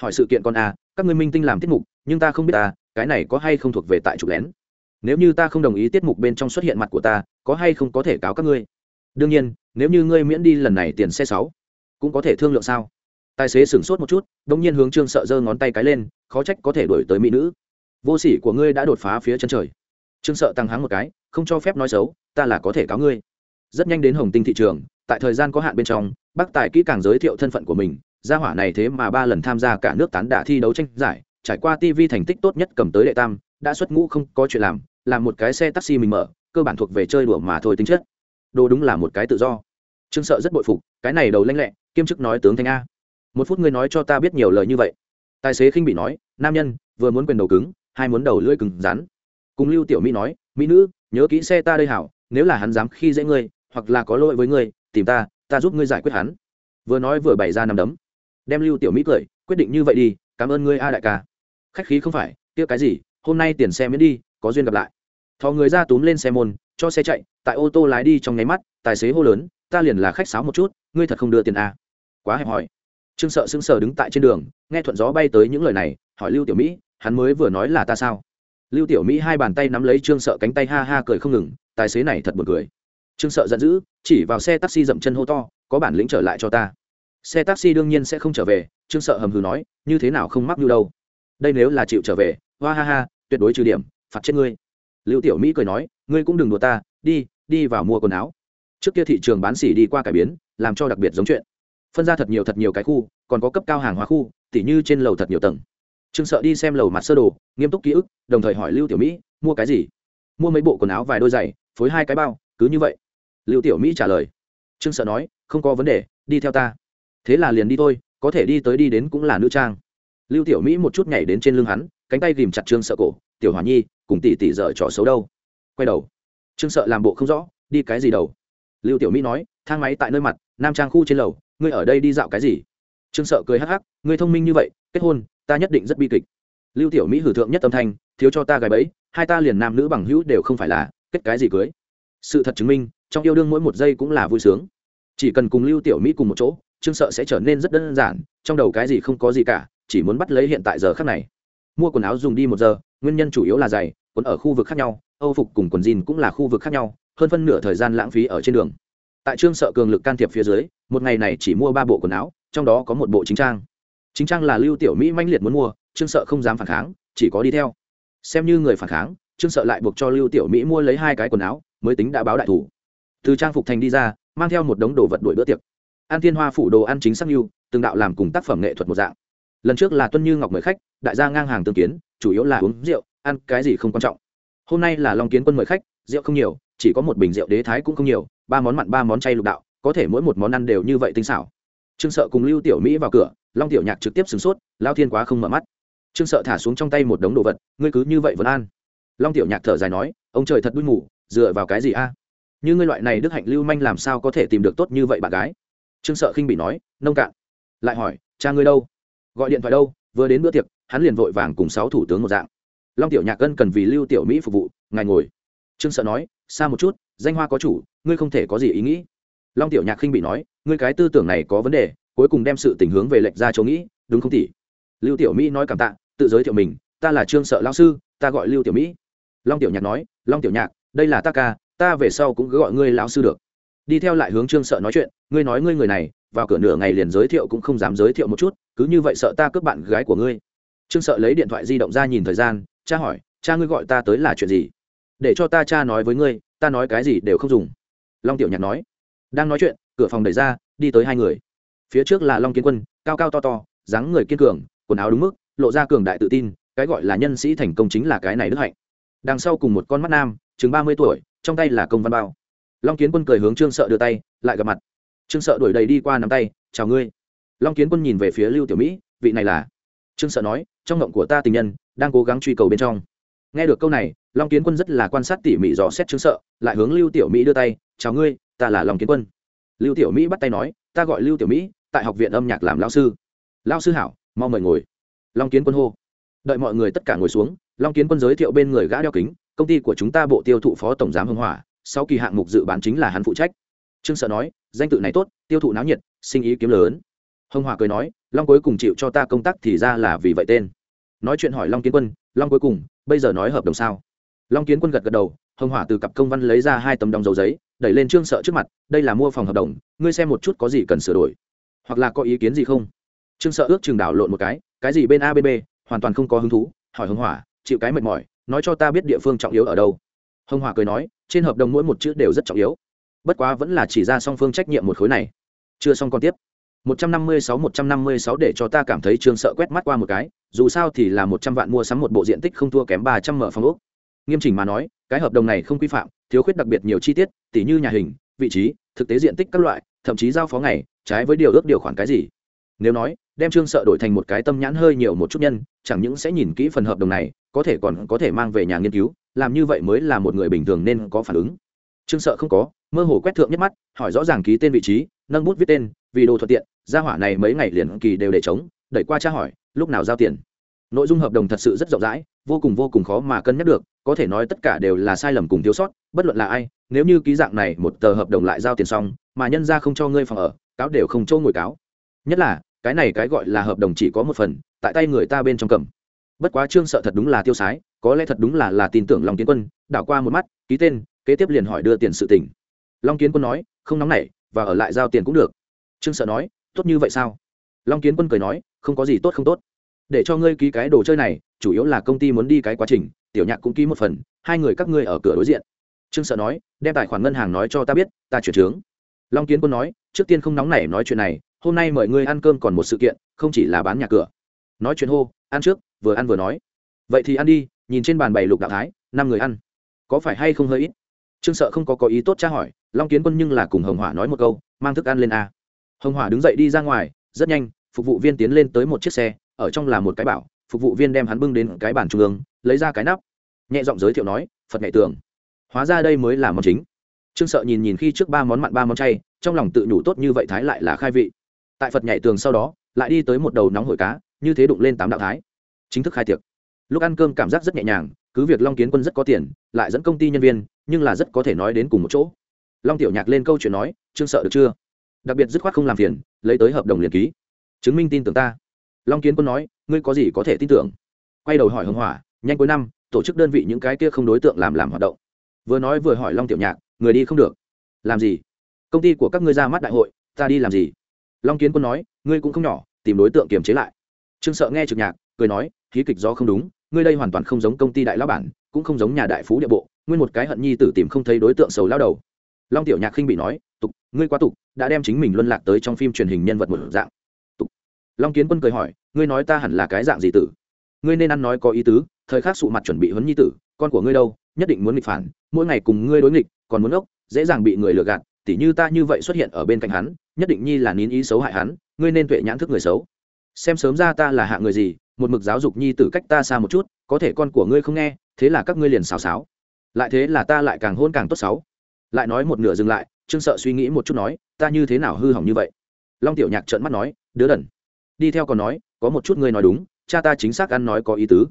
Hỏi sự kiện con à các ngươi minh tinh làm tiết mục, nhưng ta không biết ta, cái này có hay không thuộc về tại trục lén? Nếu như ta không đồng ý tiết mục bên trong xuất hiện mặt của ta, có hay không có thể cáo các ngươi? Đương nhiên, nếu như ngươi miễn đi lần này tiền xe sáu, cũng có thể thương lượng sao? Tài xế sửng sốt một chút đông nhiên hướng trương sợ giơ ngón tay cái lên, khó trách có thể đổi tới mỹ nữ. Vô sỉ của ngươi đã đột phá phía chân trời. Trương sợ tăng hắng một cái, không cho phép nói xấu, ta là có thể cáo ngươi. Rất nhanh đến hồng tinh thị trường, tại thời gian có hạn bên trong, bác tài kỹ càng giới thiệu thân phận của mình gia hỏa này thế mà ba lần tham gia cả nước tán đả thi đấu tranh giải, trải qua tv thành tích tốt nhất cầm tới đệ tam, đã xuất ngũ không có chuyện làm làm một cái xe taxi mình mở, cơ bản thuộc về chơi đùa mà thôi tính chất. Đồ đúng là một cái tự do. Trương sợ rất bội phục, cái này đầu lanh lẹ, kiêm chức nói tướng thanh a. Một phút ngươi nói cho ta biết nhiều lời như vậy. Tài xế khinh bị nói, nam nhân, vừa muốn quyền đầu cứng, hai muốn đầu lưỡi cứng rắn. Cùng lưu tiểu mỹ nói, mỹ nữ, nhớ kỹ xe ta đây hảo, nếu là hắn dám khi dễ ngươi, hoặc là có lỗi với ngươi, tìm ta ta giúp ngươi giải quyết hắn. Vừa nói vừa bày ra nằm đấm đem lưu tiểu mỹ cười, quyết định như vậy đi, cảm ơn ngươi a đại ca. Khách khí không phải tiếc cái gì, hôm nay tiền xe miễn đi, có duyên gặp lại. Thò người ra túm lên xe môn, cho xe chạy, tại ô tô lái đi trong nháy mắt, tài xế hô lớn, ta liền là khách sáo một chút, ngươi thật không đưa tiền à. quá hẹp hòi. Trương sợ sững sờ đứng tại trên đường, nghe thuận gió bay tới những lời này, hỏi lưu tiểu mỹ, hắn mới vừa nói là ta sao? Lưu tiểu mỹ hai bàn tay nắm lấy trương sợ cánh tay ha ha cười không ngừng, tài xế này thật buồn cười. Trương sợ giận dữ, chỉ vào xe taxi dậm chân hô to, có bản lĩnh trở lại cho ta xe taxi đương nhiên sẽ không trở về, trương sợ hầm hừ nói, như thế nào không mắc như đâu. Đây nếu là chịu trở về, hoa ha ha, tuyệt đối trừ điểm, phạt chết ngươi. Lưu tiểu mỹ cười nói, ngươi cũng đừng đùa ta, đi đi vào mua quần áo. Trước kia thị trường bán xỉ đi qua cải biến, làm cho đặc biệt giống chuyện. Phân ra thật nhiều thật nhiều cái khu, còn có cấp cao hàng hóa khu, tỉ như trên lầu thật nhiều tầng. Trương sợ đi xem lầu mặt sơ đồ, nghiêm túc ký ức, đồng thời hỏi lưu tiểu mỹ, mua cái gì? Mua mấy bộ quần áo vài đôi giày, phối hai cái bao, cứ như vậy. Lưu tiểu mỹ trả lời. Trương sợ nói, không có vấn đề, đi theo ta thế là liền đi thôi, có thể đi tới đi đến cũng là nữ trang. Lưu tiểu mỹ một chút nhảy đến trên lưng hắn, cánh tay ghìm chặt trương sợ cổ, tiểu hòa nhi, cùng tỷ tỷ dở trò xấu đâu? Quay đầu. Trương sợ làm bộ không rõ, đi cái gì đầu? Lưu tiểu mỹ nói, thang máy tại nơi mặt, nam trang khu trên lầu, ngươi ở đây đi dạo cái gì? Trương sợ cười hắc hắc, ngươi thông minh như vậy, kết hôn, ta nhất định rất bi kịch. Lưu tiểu mỹ hử thượng nhất tâm thanh, thiếu cho ta gài bẫy, hai ta liền nam nữ bằng hữu đều không phải là, kết cái gì cưới? Sự thật chứng minh, trong yêu đương mỗi một giây cũng là vui sướng. Chỉ cần cùng lưu tiểu mỹ cùng một chỗ trương sợ sẽ trở nên rất đơn giản, trong đầu cái gì không có gì cả, chỉ muốn bắt lấy hiện tại giờ khắc này. Mua quần áo dùng đi một giờ, nguyên nhân chủ yếu là giày, quần ở khu vực khác nhau, âu phục cùng quần jean cũng là khu vực khác nhau, hơn phân nửa thời gian lãng phí ở trên đường. Tại trương sợ cường lực can thiệp phía dưới, một ngày này chỉ mua ba bộ quần áo, trong đó có một bộ chính trang. Chính trang là lưu tiểu mỹ manh liệt muốn mua, trương sợ không dám phản kháng, chỉ có đi theo. Xem như người phản kháng, trương sợ lại buộc cho lưu tiểu mỹ mua lấy hai cái quần áo, mới tính đã báo đại thủ. Từ trang phục thành đi ra, mang theo một đống đồ vật đuổi bữa tiệc an thiên hoa phủ đồ ăn chính xác lưu từng đạo làm cùng tác phẩm nghệ thuật một dạng. Lần trước là tuân như ngọc mời khách, đại gia ngang hàng tương kiến, chủ yếu là uống rượu, ăn cái gì không quan trọng. Hôm nay là long kiến quân mời khách, rượu không nhiều, chỉ có một bình rượu đế thái cũng không nhiều, ba món mặn ba món chay lục đạo, có thể mỗi một món ăn đều như vậy tinh xảo. Trương sợ cùng lưu tiểu mỹ vào cửa, long tiểu nhạc trực tiếp sửng sốt, lao thiên quá không mở mắt. Trương sợ thả xuống trong tay một đống đồ vật, ngươi cứ như vậy vẫn an long tiểu nhạc thở dài nói, ông trời thật đuôi ngủ dựa vào cái gì a? Như ngươi loại này đức hạnh lưu manh làm sao có thể tìm được tốt như vậy bạn gái? Trương sợ khinh bị nói, nông cạn. Lại hỏi, cha ngươi đâu? Gọi điện thoại đâu, vừa đến bữa tiệc, hắn liền vội vàng cùng sáu thủ tướng một dạng. Long tiểu nhạc cân cần vì lưu tiểu mỹ phục vụ, ngài ngồi. Trương sợ nói, xa một chút, danh hoa có chủ, ngươi không thể có gì ý nghĩ. Long tiểu nhạc khinh bị nói, ngươi cái tư tưởng này có vấn đề, cuối cùng đem sự tình hướng về lệch ra chỗ nghĩ, đúng không tỷ? Lưu tiểu mỹ nói cảm tạ, tự giới thiệu mình, ta là trương sợ lao sư, ta gọi lưu tiểu mỹ. Long tiểu nhạc nói, long tiểu nhạc, đây là ta ca, ta về sau cũng cứ gọi ngươi lão sư được đi theo lại hướng trương sợ nói chuyện, ngươi nói ngươi người này, vào cửa nửa ngày liền giới thiệu cũng không dám giới thiệu một chút, cứ như vậy sợ ta cướp bạn gái của ngươi. Trương sợ lấy điện thoại di động ra nhìn thời gian, cha hỏi, cha ngươi gọi ta tới là chuyện gì? Để cho ta cha nói với ngươi, ta nói cái gì đều không dùng. Long tiểu nhạc nói. Đang nói chuyện, cửa phòng đẩy ra, đi tới hai người. Phía trước là long kiến quân, cao cao to to, dáng người kiên cường, quần áo đúng mức, lộ ra cường đại tự tin, cái gọi là nhân sĩ thành công chính là cái này đức hạnh. Đằng sau cùng một con mắt nam, chừng ba mươi tuổi, trong tay là công văn bao long kiến quân cười hướng trương sợ đưa tay, lại gặp mặt. Trương sợ đuổi đầy đi qua nắm tay, chào ngươi. Long kiến quân nhìn về phía lưu tiểu mỹ, vị này là? Trương sợ nói, trong ngộng của ta tình nhân, đang cố gắng truy cầu bên trong. Nghe được câu này, long kiến quân rất là quan sát tỉ mỉ dò xét trương sợ, lại hướng lưu tiểu mỹ đưa tay, chào ngươi, ta là long kiến quân. Lưu tiểu mỹ bắt tay nói, ta gọi lưu tiểu mỹ, tại học viện âm nhạc làm lao sư. Lao sư hảo, mau mời ngồi. Long kiến quân hô. Đợi mọi người tất cả ngồi xuống, long kiến quân giới thiệu bên người gã đeo kính, công ty của chúng ta bộ tiêu thụ phó tổng giám hưng hỏa sau kỳ hạng mục dự bán chính là hắn phụ trách. Trương sợ nói, danh tự này tốt, tiêu thụ náo nhiệt, sinh ý kiếm lớn. Hưng hòa cười nói, long cuối cùng chịu cho ta công tác thì ra là vì vậy tên. Nói chuyện hỏi long kiến quân, long cuối cùng, bây giờ nói hợp đồng sao? Long kiến quân gật gật đầu hưng hỏa từ cặp công văn lấy ra hai tấm đóng dấu giấy, đẩy lên trương sợ trước mặt, đây là mua phòng hợp đồng, ngươi xem một chút có gì cần sửa đổi. Hoặc là có ý kiến gì không? Trương sợ ước chừng đảo lộn một cái cái gì bên a bên b, hoàn toàn không có hứng thú, hỏi hưng hỏa chịu cái mệt mỏi, nói cho ta biết địa phương trọng yếu ở đâu. Hồng Hòa cười nói, trên hợp đồng mỗi một chữ đều rất trọng yếu. Bất quá vẫn là chỉ ra song phương trách nhiệm một khối này. Chưa xong còn tiếp. 156 156 để cho ta cảm thấy trương sợ quét mắt qua một cái, dù sao thì là một trăm vạn mua sắm một bộ diện tích không thua kém ba trăm mở phòng ốc. Nghiêm chỉnh mà nói, cái hợp đồng này không quy phạm, thiếu khuyết đặc biệt nhiều chi tiết, tỉ như nhà hình, vị trí, thực tế diện tích các loại, thậm chí giao phó ngày, trái với điều ước điều khoản cái gì. Nếu nói, đem trương sợ đổi thành một cái tâm nhãn hơi nhiều một chút nhân, chẳng những sẽ nhìn kỹ phần hợp đồng này, có thể còn có thể mang về nhà nghiên cứu làm như vậy mới là một người bình thường nên có phản ứng. Trương sợ không có, mơ hồ quét thượng nhất mắt, hỏi rõ ràng ký tên vị trí, nâng bút viết tên, vì đồ thuận tiện, gia hỏa này mấy ngày liền kỳ đều để chống đẩy qua tra hỏi, lúc nào giao tiền. Nội dung hợp đồng thật sự rất rộng rãi, vô cùng vô cùng khó mà cân nhắc được, có thể nói tất cả đều là sai lầm cùng thiếu sót, bất luận là ai, nếu như ký dạng này một tờ hợp đồng lại giao tiền xong, mà nhân ra không cho ngươi phòng ở, cáo đều không trâu ngồi cáo. Nhất là, cái này cái gọi là hợp đồng chỉ có một phần, tại tay người ta bên trong cầm. Bất quá trương sợ thật đúng là tiêu sái có lẽ thật đúng là là tin tưởng long kiến quân, đảo qua một mắt, ký tên, kế tiếp liền hỏi đưa tiền sự tỉnh long kiến quân nói, không nóng nảy, và ở lại giao tiền cũng được. Trương sợ nói, tốt như vậy sao? Long kiến quân cười nói, không có gì tốt không tốt. Để cho ngươi ký cái đồ chơi này, chủ yếu là công ty muốn đi cái quá trình, tiểu nhạc cũng ký một phần, hai người các ngươi ở cửa đối diện. Trương sợ nói, đem tài khoản ngân hàng nói cho ta biết, ta chuyển trướng. Long kiến quân nói, trước tiên không nóng nảy nói chuyện này, hôm nay mời ngươi ăn cơm còn một sự kiện, không chỉ là bán nhà cửa. Nói chuyện hô, ăn trước, vừa ăn vừa nói. Vậy thì ăn đi nhìn trên bàn bày lục đạo thái, năm người ăn. Có phải hay không hơi ít? Trương sợ không có có ý tốt tra hỏi, long kiến quân nhưng là cùng hồng hỏa nói một câu, mang thức ăn lên a. Hồng hỏa đứng dậy đi ra ngoài, rất nhanh, phục vụ viên tiến lên tới một chiếc xe, ở trong là một cái bảo, phục vụ viên đem hắn bưng đến cái bàn trung ương, lấy ra cái nắp. Nhẹ giọng giới thiệu nói, phật nghệ tường hóa ra đây mới là món chính. Trương sợ nhìn nhìn khi trước ba món mặn, ba món chay, trong lòng tự nhủ tốt như vậy thái lại là khai vị. Tại phật nhảy tường sau đó, lại đi tới một đầu nóng hổi cá, như thế đụng lên tám đạo thái. Chính thức khai tiệc lúc ăn cơm cảm giác rất nhẹ nhàng, cứ việc long kiến quân rất có tiền, lại dẫn công ty nhân viên, nhưng là rất có thể nói đến cùng một chỗ. Long tiểu nhạc lên câu chuyện nói trương sợ được chưa? Đặc biệt dứt khoát không làm phiền, lấy tới hợp đồng liền ký. Chứng minh tin tưởng ta. Long kiến quân nói, ngươi có gì có thể tin tưởng? Quay đầu hỏi hưng hỏa, nhanh cuối năm, tổ chức đơn vị những cái kia không đối tượng làm làm hoạt động. Vừa nói vừa hỏi long tiểu nhạc, người đi không được. Làm gì? Công ty của các ngươi ra mắt đại hội, ta đi làm gì? Long kiến quân nói, ngươi cũng không nhỏ, tìm đối tượng kiềm chế lại. Trương sợ nghe trực nhạc, cười nói khí kịch do không đúng, ngươi đây hoàn toàn không giống công ty đại lão bản, cũng không giống nhà đại phú địa bộ, nguyên một cái hận nhi tử tìm không thấy đối tượng sầu lao đầu. Long tiểu nhạc khinh bị nói, tục, ngươi quá tục, đã đem chính mình luân lạc tới trong phim truyền hình nhân vật một dạng. Tục. Long kiến quân cười hỏi, ngươi nói ta hẳn là cái dạng gì tử? Ngươi nên ăn nói có ý tứ, thời khắc sụ mặt chuẩn bị huấn nhi tử, con của ngươi đâu, nhất định muốn nghịch phản, mỗi ngày cùng ngươi đối nghịch, còn muốn ốc, dễ dàng bị người lừa gạt, tỉ như ta như vậy xuất hiện ở bên cạnh hắn, nhất định nhi là nín ý xấu hại hắn, ngươi nên tuệ nhãn thức người xấu. Xem sớm ra ta là hạ người gì một mực giáo dục nhi tử cách ta xa một chút, có thể con của ngươi không nghe, thế là các ngươi liền xào xáo. Lại thế là ta lại càng hôn càng tốt xấu. Lại nói một nửa dừng lại, trương sợ suy nghĩ một chút nói, ta như thế nào hư hỏng như vậy? Long tiểu nhạc trợn mắt nói, đứa đần. Đi theo còn nói, có một chút ngươi nói đúng, cha ta chính xác ăn nói có ý tứ.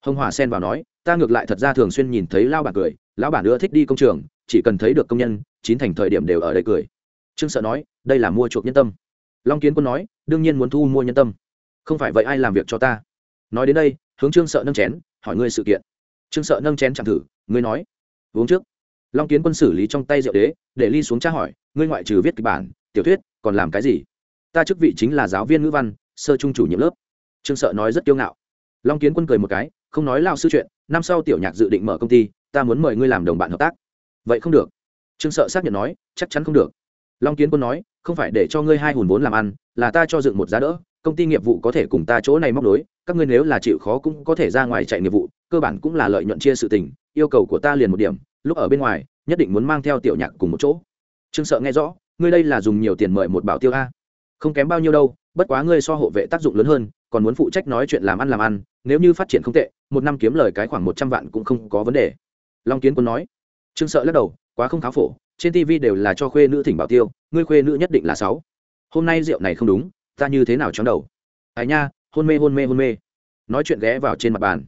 Hồng hỏa xen vào nói, ta ngược lại thật ra thường xuyên nhìn thấy lao bản cười, lão bản nữa thích đi công trường, chỉ cần thấy được công nhân, chín thành thời điểm đều ở đây cười. Trương sợ nói, đây là mua chuộc nhân tâm. Long kiến quân nói, đương nhiên muốn thu mua nhân tâm không phải vậy ai làm việc cho ta? Nói đến đây, hướng trương sợ nâng chén, hỏi ngươi sự kiện. Trương sợ nâng chén chẳng thử, ngươi nói. Uống trước. Long kiến quân xử lý trong tay rượu đế, để ly xuống tra hỏi, ngươi ngoại trừ viết kịch bản, tiểu thuyết, còn làm cái gì? Ta chức vị chính là giáo viên ngữ văn, sơ trung chủ nhiệm lớp. Trương sợ nói rất kiêu ngạo. Long kiến quân cười một cái, không nói lao sư chuyện, năm sau tiểu nhạc dự định mở công ty, ta muốn mời ngươi làm đồng bạn hợp tác. Vậy không được. Trương sợ xác nhận nói, chắc chắn không được. Long kiến quân nói, không phải để cho ngươi hai hùn vốn làm ăn, là ta cho dựng một giá đỡ công ty nghiệp vụ có thể cùng ta chỗ này móc nối, các ngươi nếu là chịu khó cũng có thể ra ngoài chạy nghiệp vụ, cơ bản cũng là lợi nhuận chia sự tình, yêu cầu của ta liền một điểm, lúc ở bên ngoài, nhất định muốn mang theo tiểu nhạc cùng một chỗ. Trương sợ nghe rõ, ngươi đây là dùng nhiều tiền mời một bảo tiêu a. Không kém bao nhiêu đâu, bất quá ngươi so hộ vệ tác dụng lớn hơn, còn muốn phụ trách nói chuyện làm ăn làm ăn, nếu như phát triển không tệ, một năm kiếm lời cái khoảng một trăm vạn cũng không có vấn đề. Long kiến quân nói. Trương sợ lắc đầu, quá không khá phổ, trên tv đều là cho khuê nữ thỉnh bảo tiêu, ngươi khuê nữ nhất định là sáu. Hôm nay rượu này không đúng ta như thế nào chóng đầu? Ai nha, hôn mê hôn mê hôn mê. Nói chuyện ghé vào trên mặt bàn.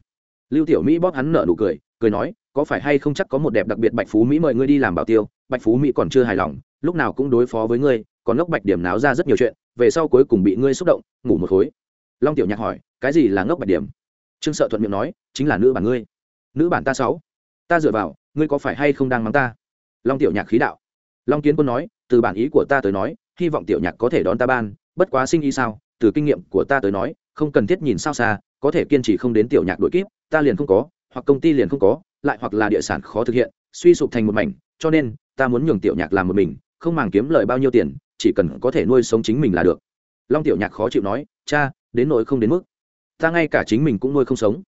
Lưu tiểu mỹ bóp hắn nở nụ cười cười nói, có phải hay không chắc có một đẹp đặc biệt bạch phú mỹ mời ngươi đi làm bảo tiêu, bạch phú mỹ còn chưa hài lòng, lúc nào cũng đối phó với ngươi, còn ngốc bạch điểm náo ra rất nhiều chuyện, về sau cuối cùng bị ngươi xúc động, ngủ một khối. Long tiểu nhạc hỏi, cái gì là ngốc bạch điểm? Trương sợ thuận miệng nói, chính là nữ bản ngươi. Nữ bản ta sáu. Ta dựa vào, ngươi có phải hay không đang mắng ta? Long tiểu nhạc khí đạo. Long kiến quân nói, từ bản ý của ta tới nói, hy vọng tiểu nhạc có thể đón ta ban bất quá sinh ý sao, từ kinh nghiệm của ta tới nói, không cần thiết nhìn sao xa, có thể kiên trì không đến tiểu nhạc đội kíp, ta liền không có, hoặc công ty liền không có, lại hoặc là địa sản khó thực hiện, suy sụp thành một mảnh, cho nên, ta muốn nhường tiểu nhạc làm một mình, không màng kiếm lời bao nhiêu tiền, chỉ cần có thể nuôi sống chính mình là được. Long tiểu nhạc khó chịu nói, cha, đến nỗi không đến mức. Ta ngay cả chính mình cũng nuôi không sống.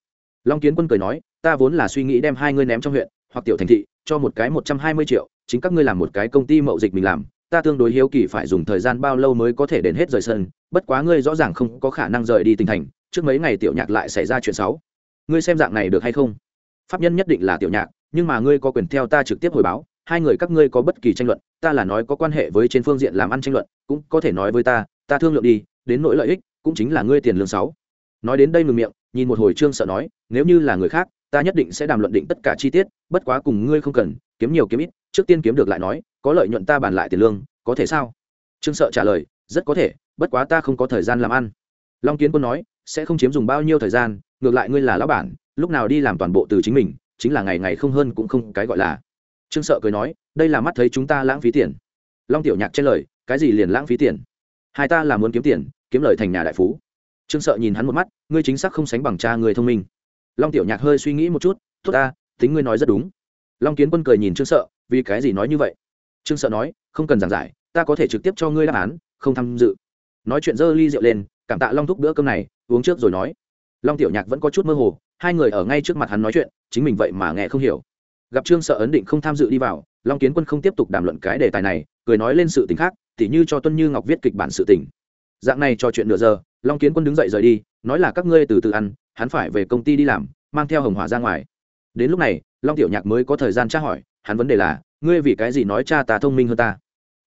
Long kiến quân cười nói, ta vốn là suy nghĩ đem hai ngươi ném trong huyện, hoặc tiểu thành thị, cho một cái một trăm hai mươi triệu, chính các ngươi làm một cái công ty mậu dịch mình làm ta tương đối hiếu kỳ phải dùng thời gian bao lâu mới có thể đến hết rời sân, bất quá ngươi rõ ràng không có khả năng rời đi tỉnh thành, trước mấy ngày tiểu nhạc lại xảy ra chuyện xấu. Ngươi xem dạng này được hay không? Pháp nhân nhất định là tiểu nhạc, nhưng mà ngươi có quyền theo ta trực tiếp hồi báo, hai người các ngươi có bất kỳ tranh luận, ta là nói có quan hệ với trên phương diện làm ăn tranh luận, cũng có thể nói với ta ta thương lượng đi, đến nỗi lợi ích, cũng chính là ngươi tiền lương sáu. Nói đến đây ngừng miệng, nhìn một hồi trương sợ nói, nếu như là người khác, ta nhất định sẽ đàm luận định tất cả chi tiết, bất quá cùng ngươi không cần, kiếm nhiều kiếm ít trước tiên kiếm được lại nói, có lợi nhuận ta bàn lại tiền lương, có thể sao? Trương sợ trả lời, rất có thể, bất quá ta không có thời gian làm ăn. Long kiến quân nói, sẽ không chiếm dùng bao nhiêu thời gian, ngược lại ngươi là lão bản, lúc nào đi làm toàn bộ từ chính mình, chính là ngày ngày không hơn cũng không cái gọi là. Trương sợ cười nói, đây là mắt thấy chúng ta lãng phí tiền. Long tiểu nhạc trên lời, cái gì liền lãng phí tiền? Hai ta là muốn kiếm tiền, kiếm lời thành nhà đại phú. Trương sợ nhìn hắn một mắt, ngươi chính xác không sánh bằng cha người thông minh. Long tiểu nhạc hơi suy nghĩ một chút, tốt ta, tính ngươi nói rất đúng. Long kiến quân cười nhìn trương sợ vì cái gì nói như vậy? Trương sợ nói, không cần giảng giải, ta có thể trực tiếp cho ngươi đáp án, không tham dự. Nói chuyện dơ ly rượu lên, cảm tạ long thúc bữa cơm này, uống trước rồi nói. Long tiểu nhạc vẫn có chút mơ hồ, hai người ở ngay trước mặt hắn nói chuyện, chính mình vậy mà nghe không hiểu. Gặp trương sợ ấn định không tham dự đi vào, long kiến quân không tiếp tục đàm luận cái đề tài này, cười nói lên sự tình khác, tỉ như cho tuân như ngọc viết kịch bản sự tình. Dạng này trò chuyện nửa giờ, long kiến quân đứng dậy rời đi, nói là các ngươi từ từ ăn, hắn phải về công ty đi làm, mang theo hồng hỏa ra ngoài. Đến lúc này, long tiểu nhạc mới có thời gian tra hỏi hắn vấn đề là, ngươi vì cái gì nói cha ta thông minh hơn ta?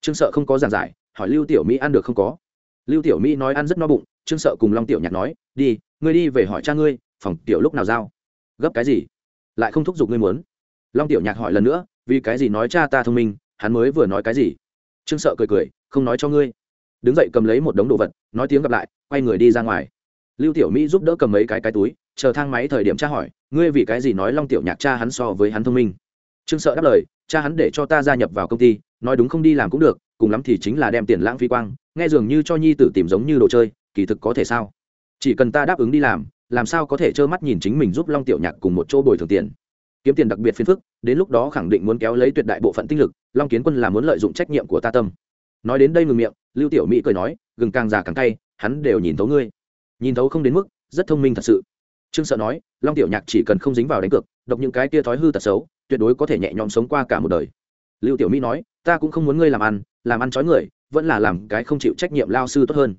Trương sợ không có giảng giải, hỏi lưu tiểu mỹ ăn được không có? Lưu tiểu mỹ nói ăn rất no bụng, trương sợ cùng long tiểu nhạc nói, đi, ngươi đi về hỏi cha ngươi, phòng tiểu lúc nào giao? Gấp cái gì? Lại không thúc giục ngươi muốn? Long tiểu nhạc hỏi lần nữa, vì cái gì nói cha ta thông minh, hắn mới vừa nói cái gì? Trương sợ cười cười, không nói cho ngươi. Đứng dậy cầm lấy một đống đồ vật, nói tiếng gặp lại, quay người đi ra ngoài. Lưu tiểu mỹ giúp đỡ cầm mấy cái cái túi, chờ thang máy thời điểm tra hỏi, ngươi vì cái gì nói long tiểu nhạc cha hắn so với hắn thông minh? Trương sợ đáp lời, cha hắn để cho ta gia nhập vào công ty, nói đúng không đi làm cũng được, cùng lắm thì chính là đem tiền lãng phí quang, nghe dường như cho nhi tử tìm giống như đồ chơi, kỳ thực có thể sao? Chỉ cần ta đáp ứng đi làm làm sao có thể trơ mắt nhìn chính mình giúp long tiểu nhạc cùng một chỗ bồi thường tiền? Kiếm tiền đặc biệt phiền phức, đến lúc đó khẳng định muốn kéo lấy tuyệt đại bộ phận tinh lực, long kiến quân là muốn lợi dụng trách nhiệm của ta tâm. Nói đến đây ngừng miệng, lưu tiểu mỹ cười nói, gừng càng già càng cay, hắn đều nhìn thấu ngươi. Nhìn thấu không đến mức, rất thông minh thật sự. Trương sợ nói, long tiểu nhạc chỉ cần không dính vào đánh cược, độc những cái tia thói hư tật xấu tuyệt đối có thể nhẹ nhõm sống qua cả một đời. Lưu tiểu mỹ nói, ta cũng không muốn ngươi làm ăn làm ăn trói người, vẫn là làm cái không chịu trách nhiệm lao sư tốt hơn.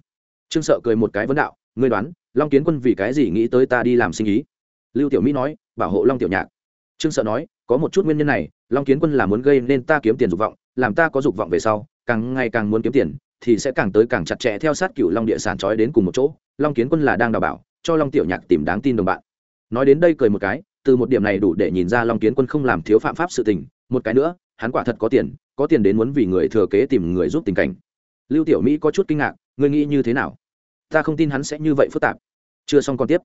Trương sợ cười một cái vấn đạo, ngươi đoán, long kiến quân vì cái gì nghĩ tới ta đi làm sinh ý? Lưu tiểu mỹ nói, bảo hộ long tiểu nhạc. Trương sợ nói, có một chút nguyên nhân này, long kiến quân là muốn gây nên ta kiếm tiền dục vọng, làm ta có dục vọng về sau, càng ngày càng muốn kiếm tiền, thì sẽ càng tới càng chặt chẽ theo sát cựu long địa sản trói đến cùng một chỗ. Long kiến quân là đang đào bảo, cho long tiểu nhạc tìm đáng tin đồng bạn. Nói đến đây cười một cái từ một điểm này đủ để nhìn ra long kiến quân không làm thiếu phạm pháp sự tình. Một cái nữa, hắn quả thật có tiền có tiền đến muốn vì người thừa kế tìm người giúp tình cảnh. Lưu tiểu mỹ có chút kinh ngạc, ngươi nghĩ như thế nào? Ta không tin hắn sẽ như vậy phức tạp. Chưa xong còn tiếp.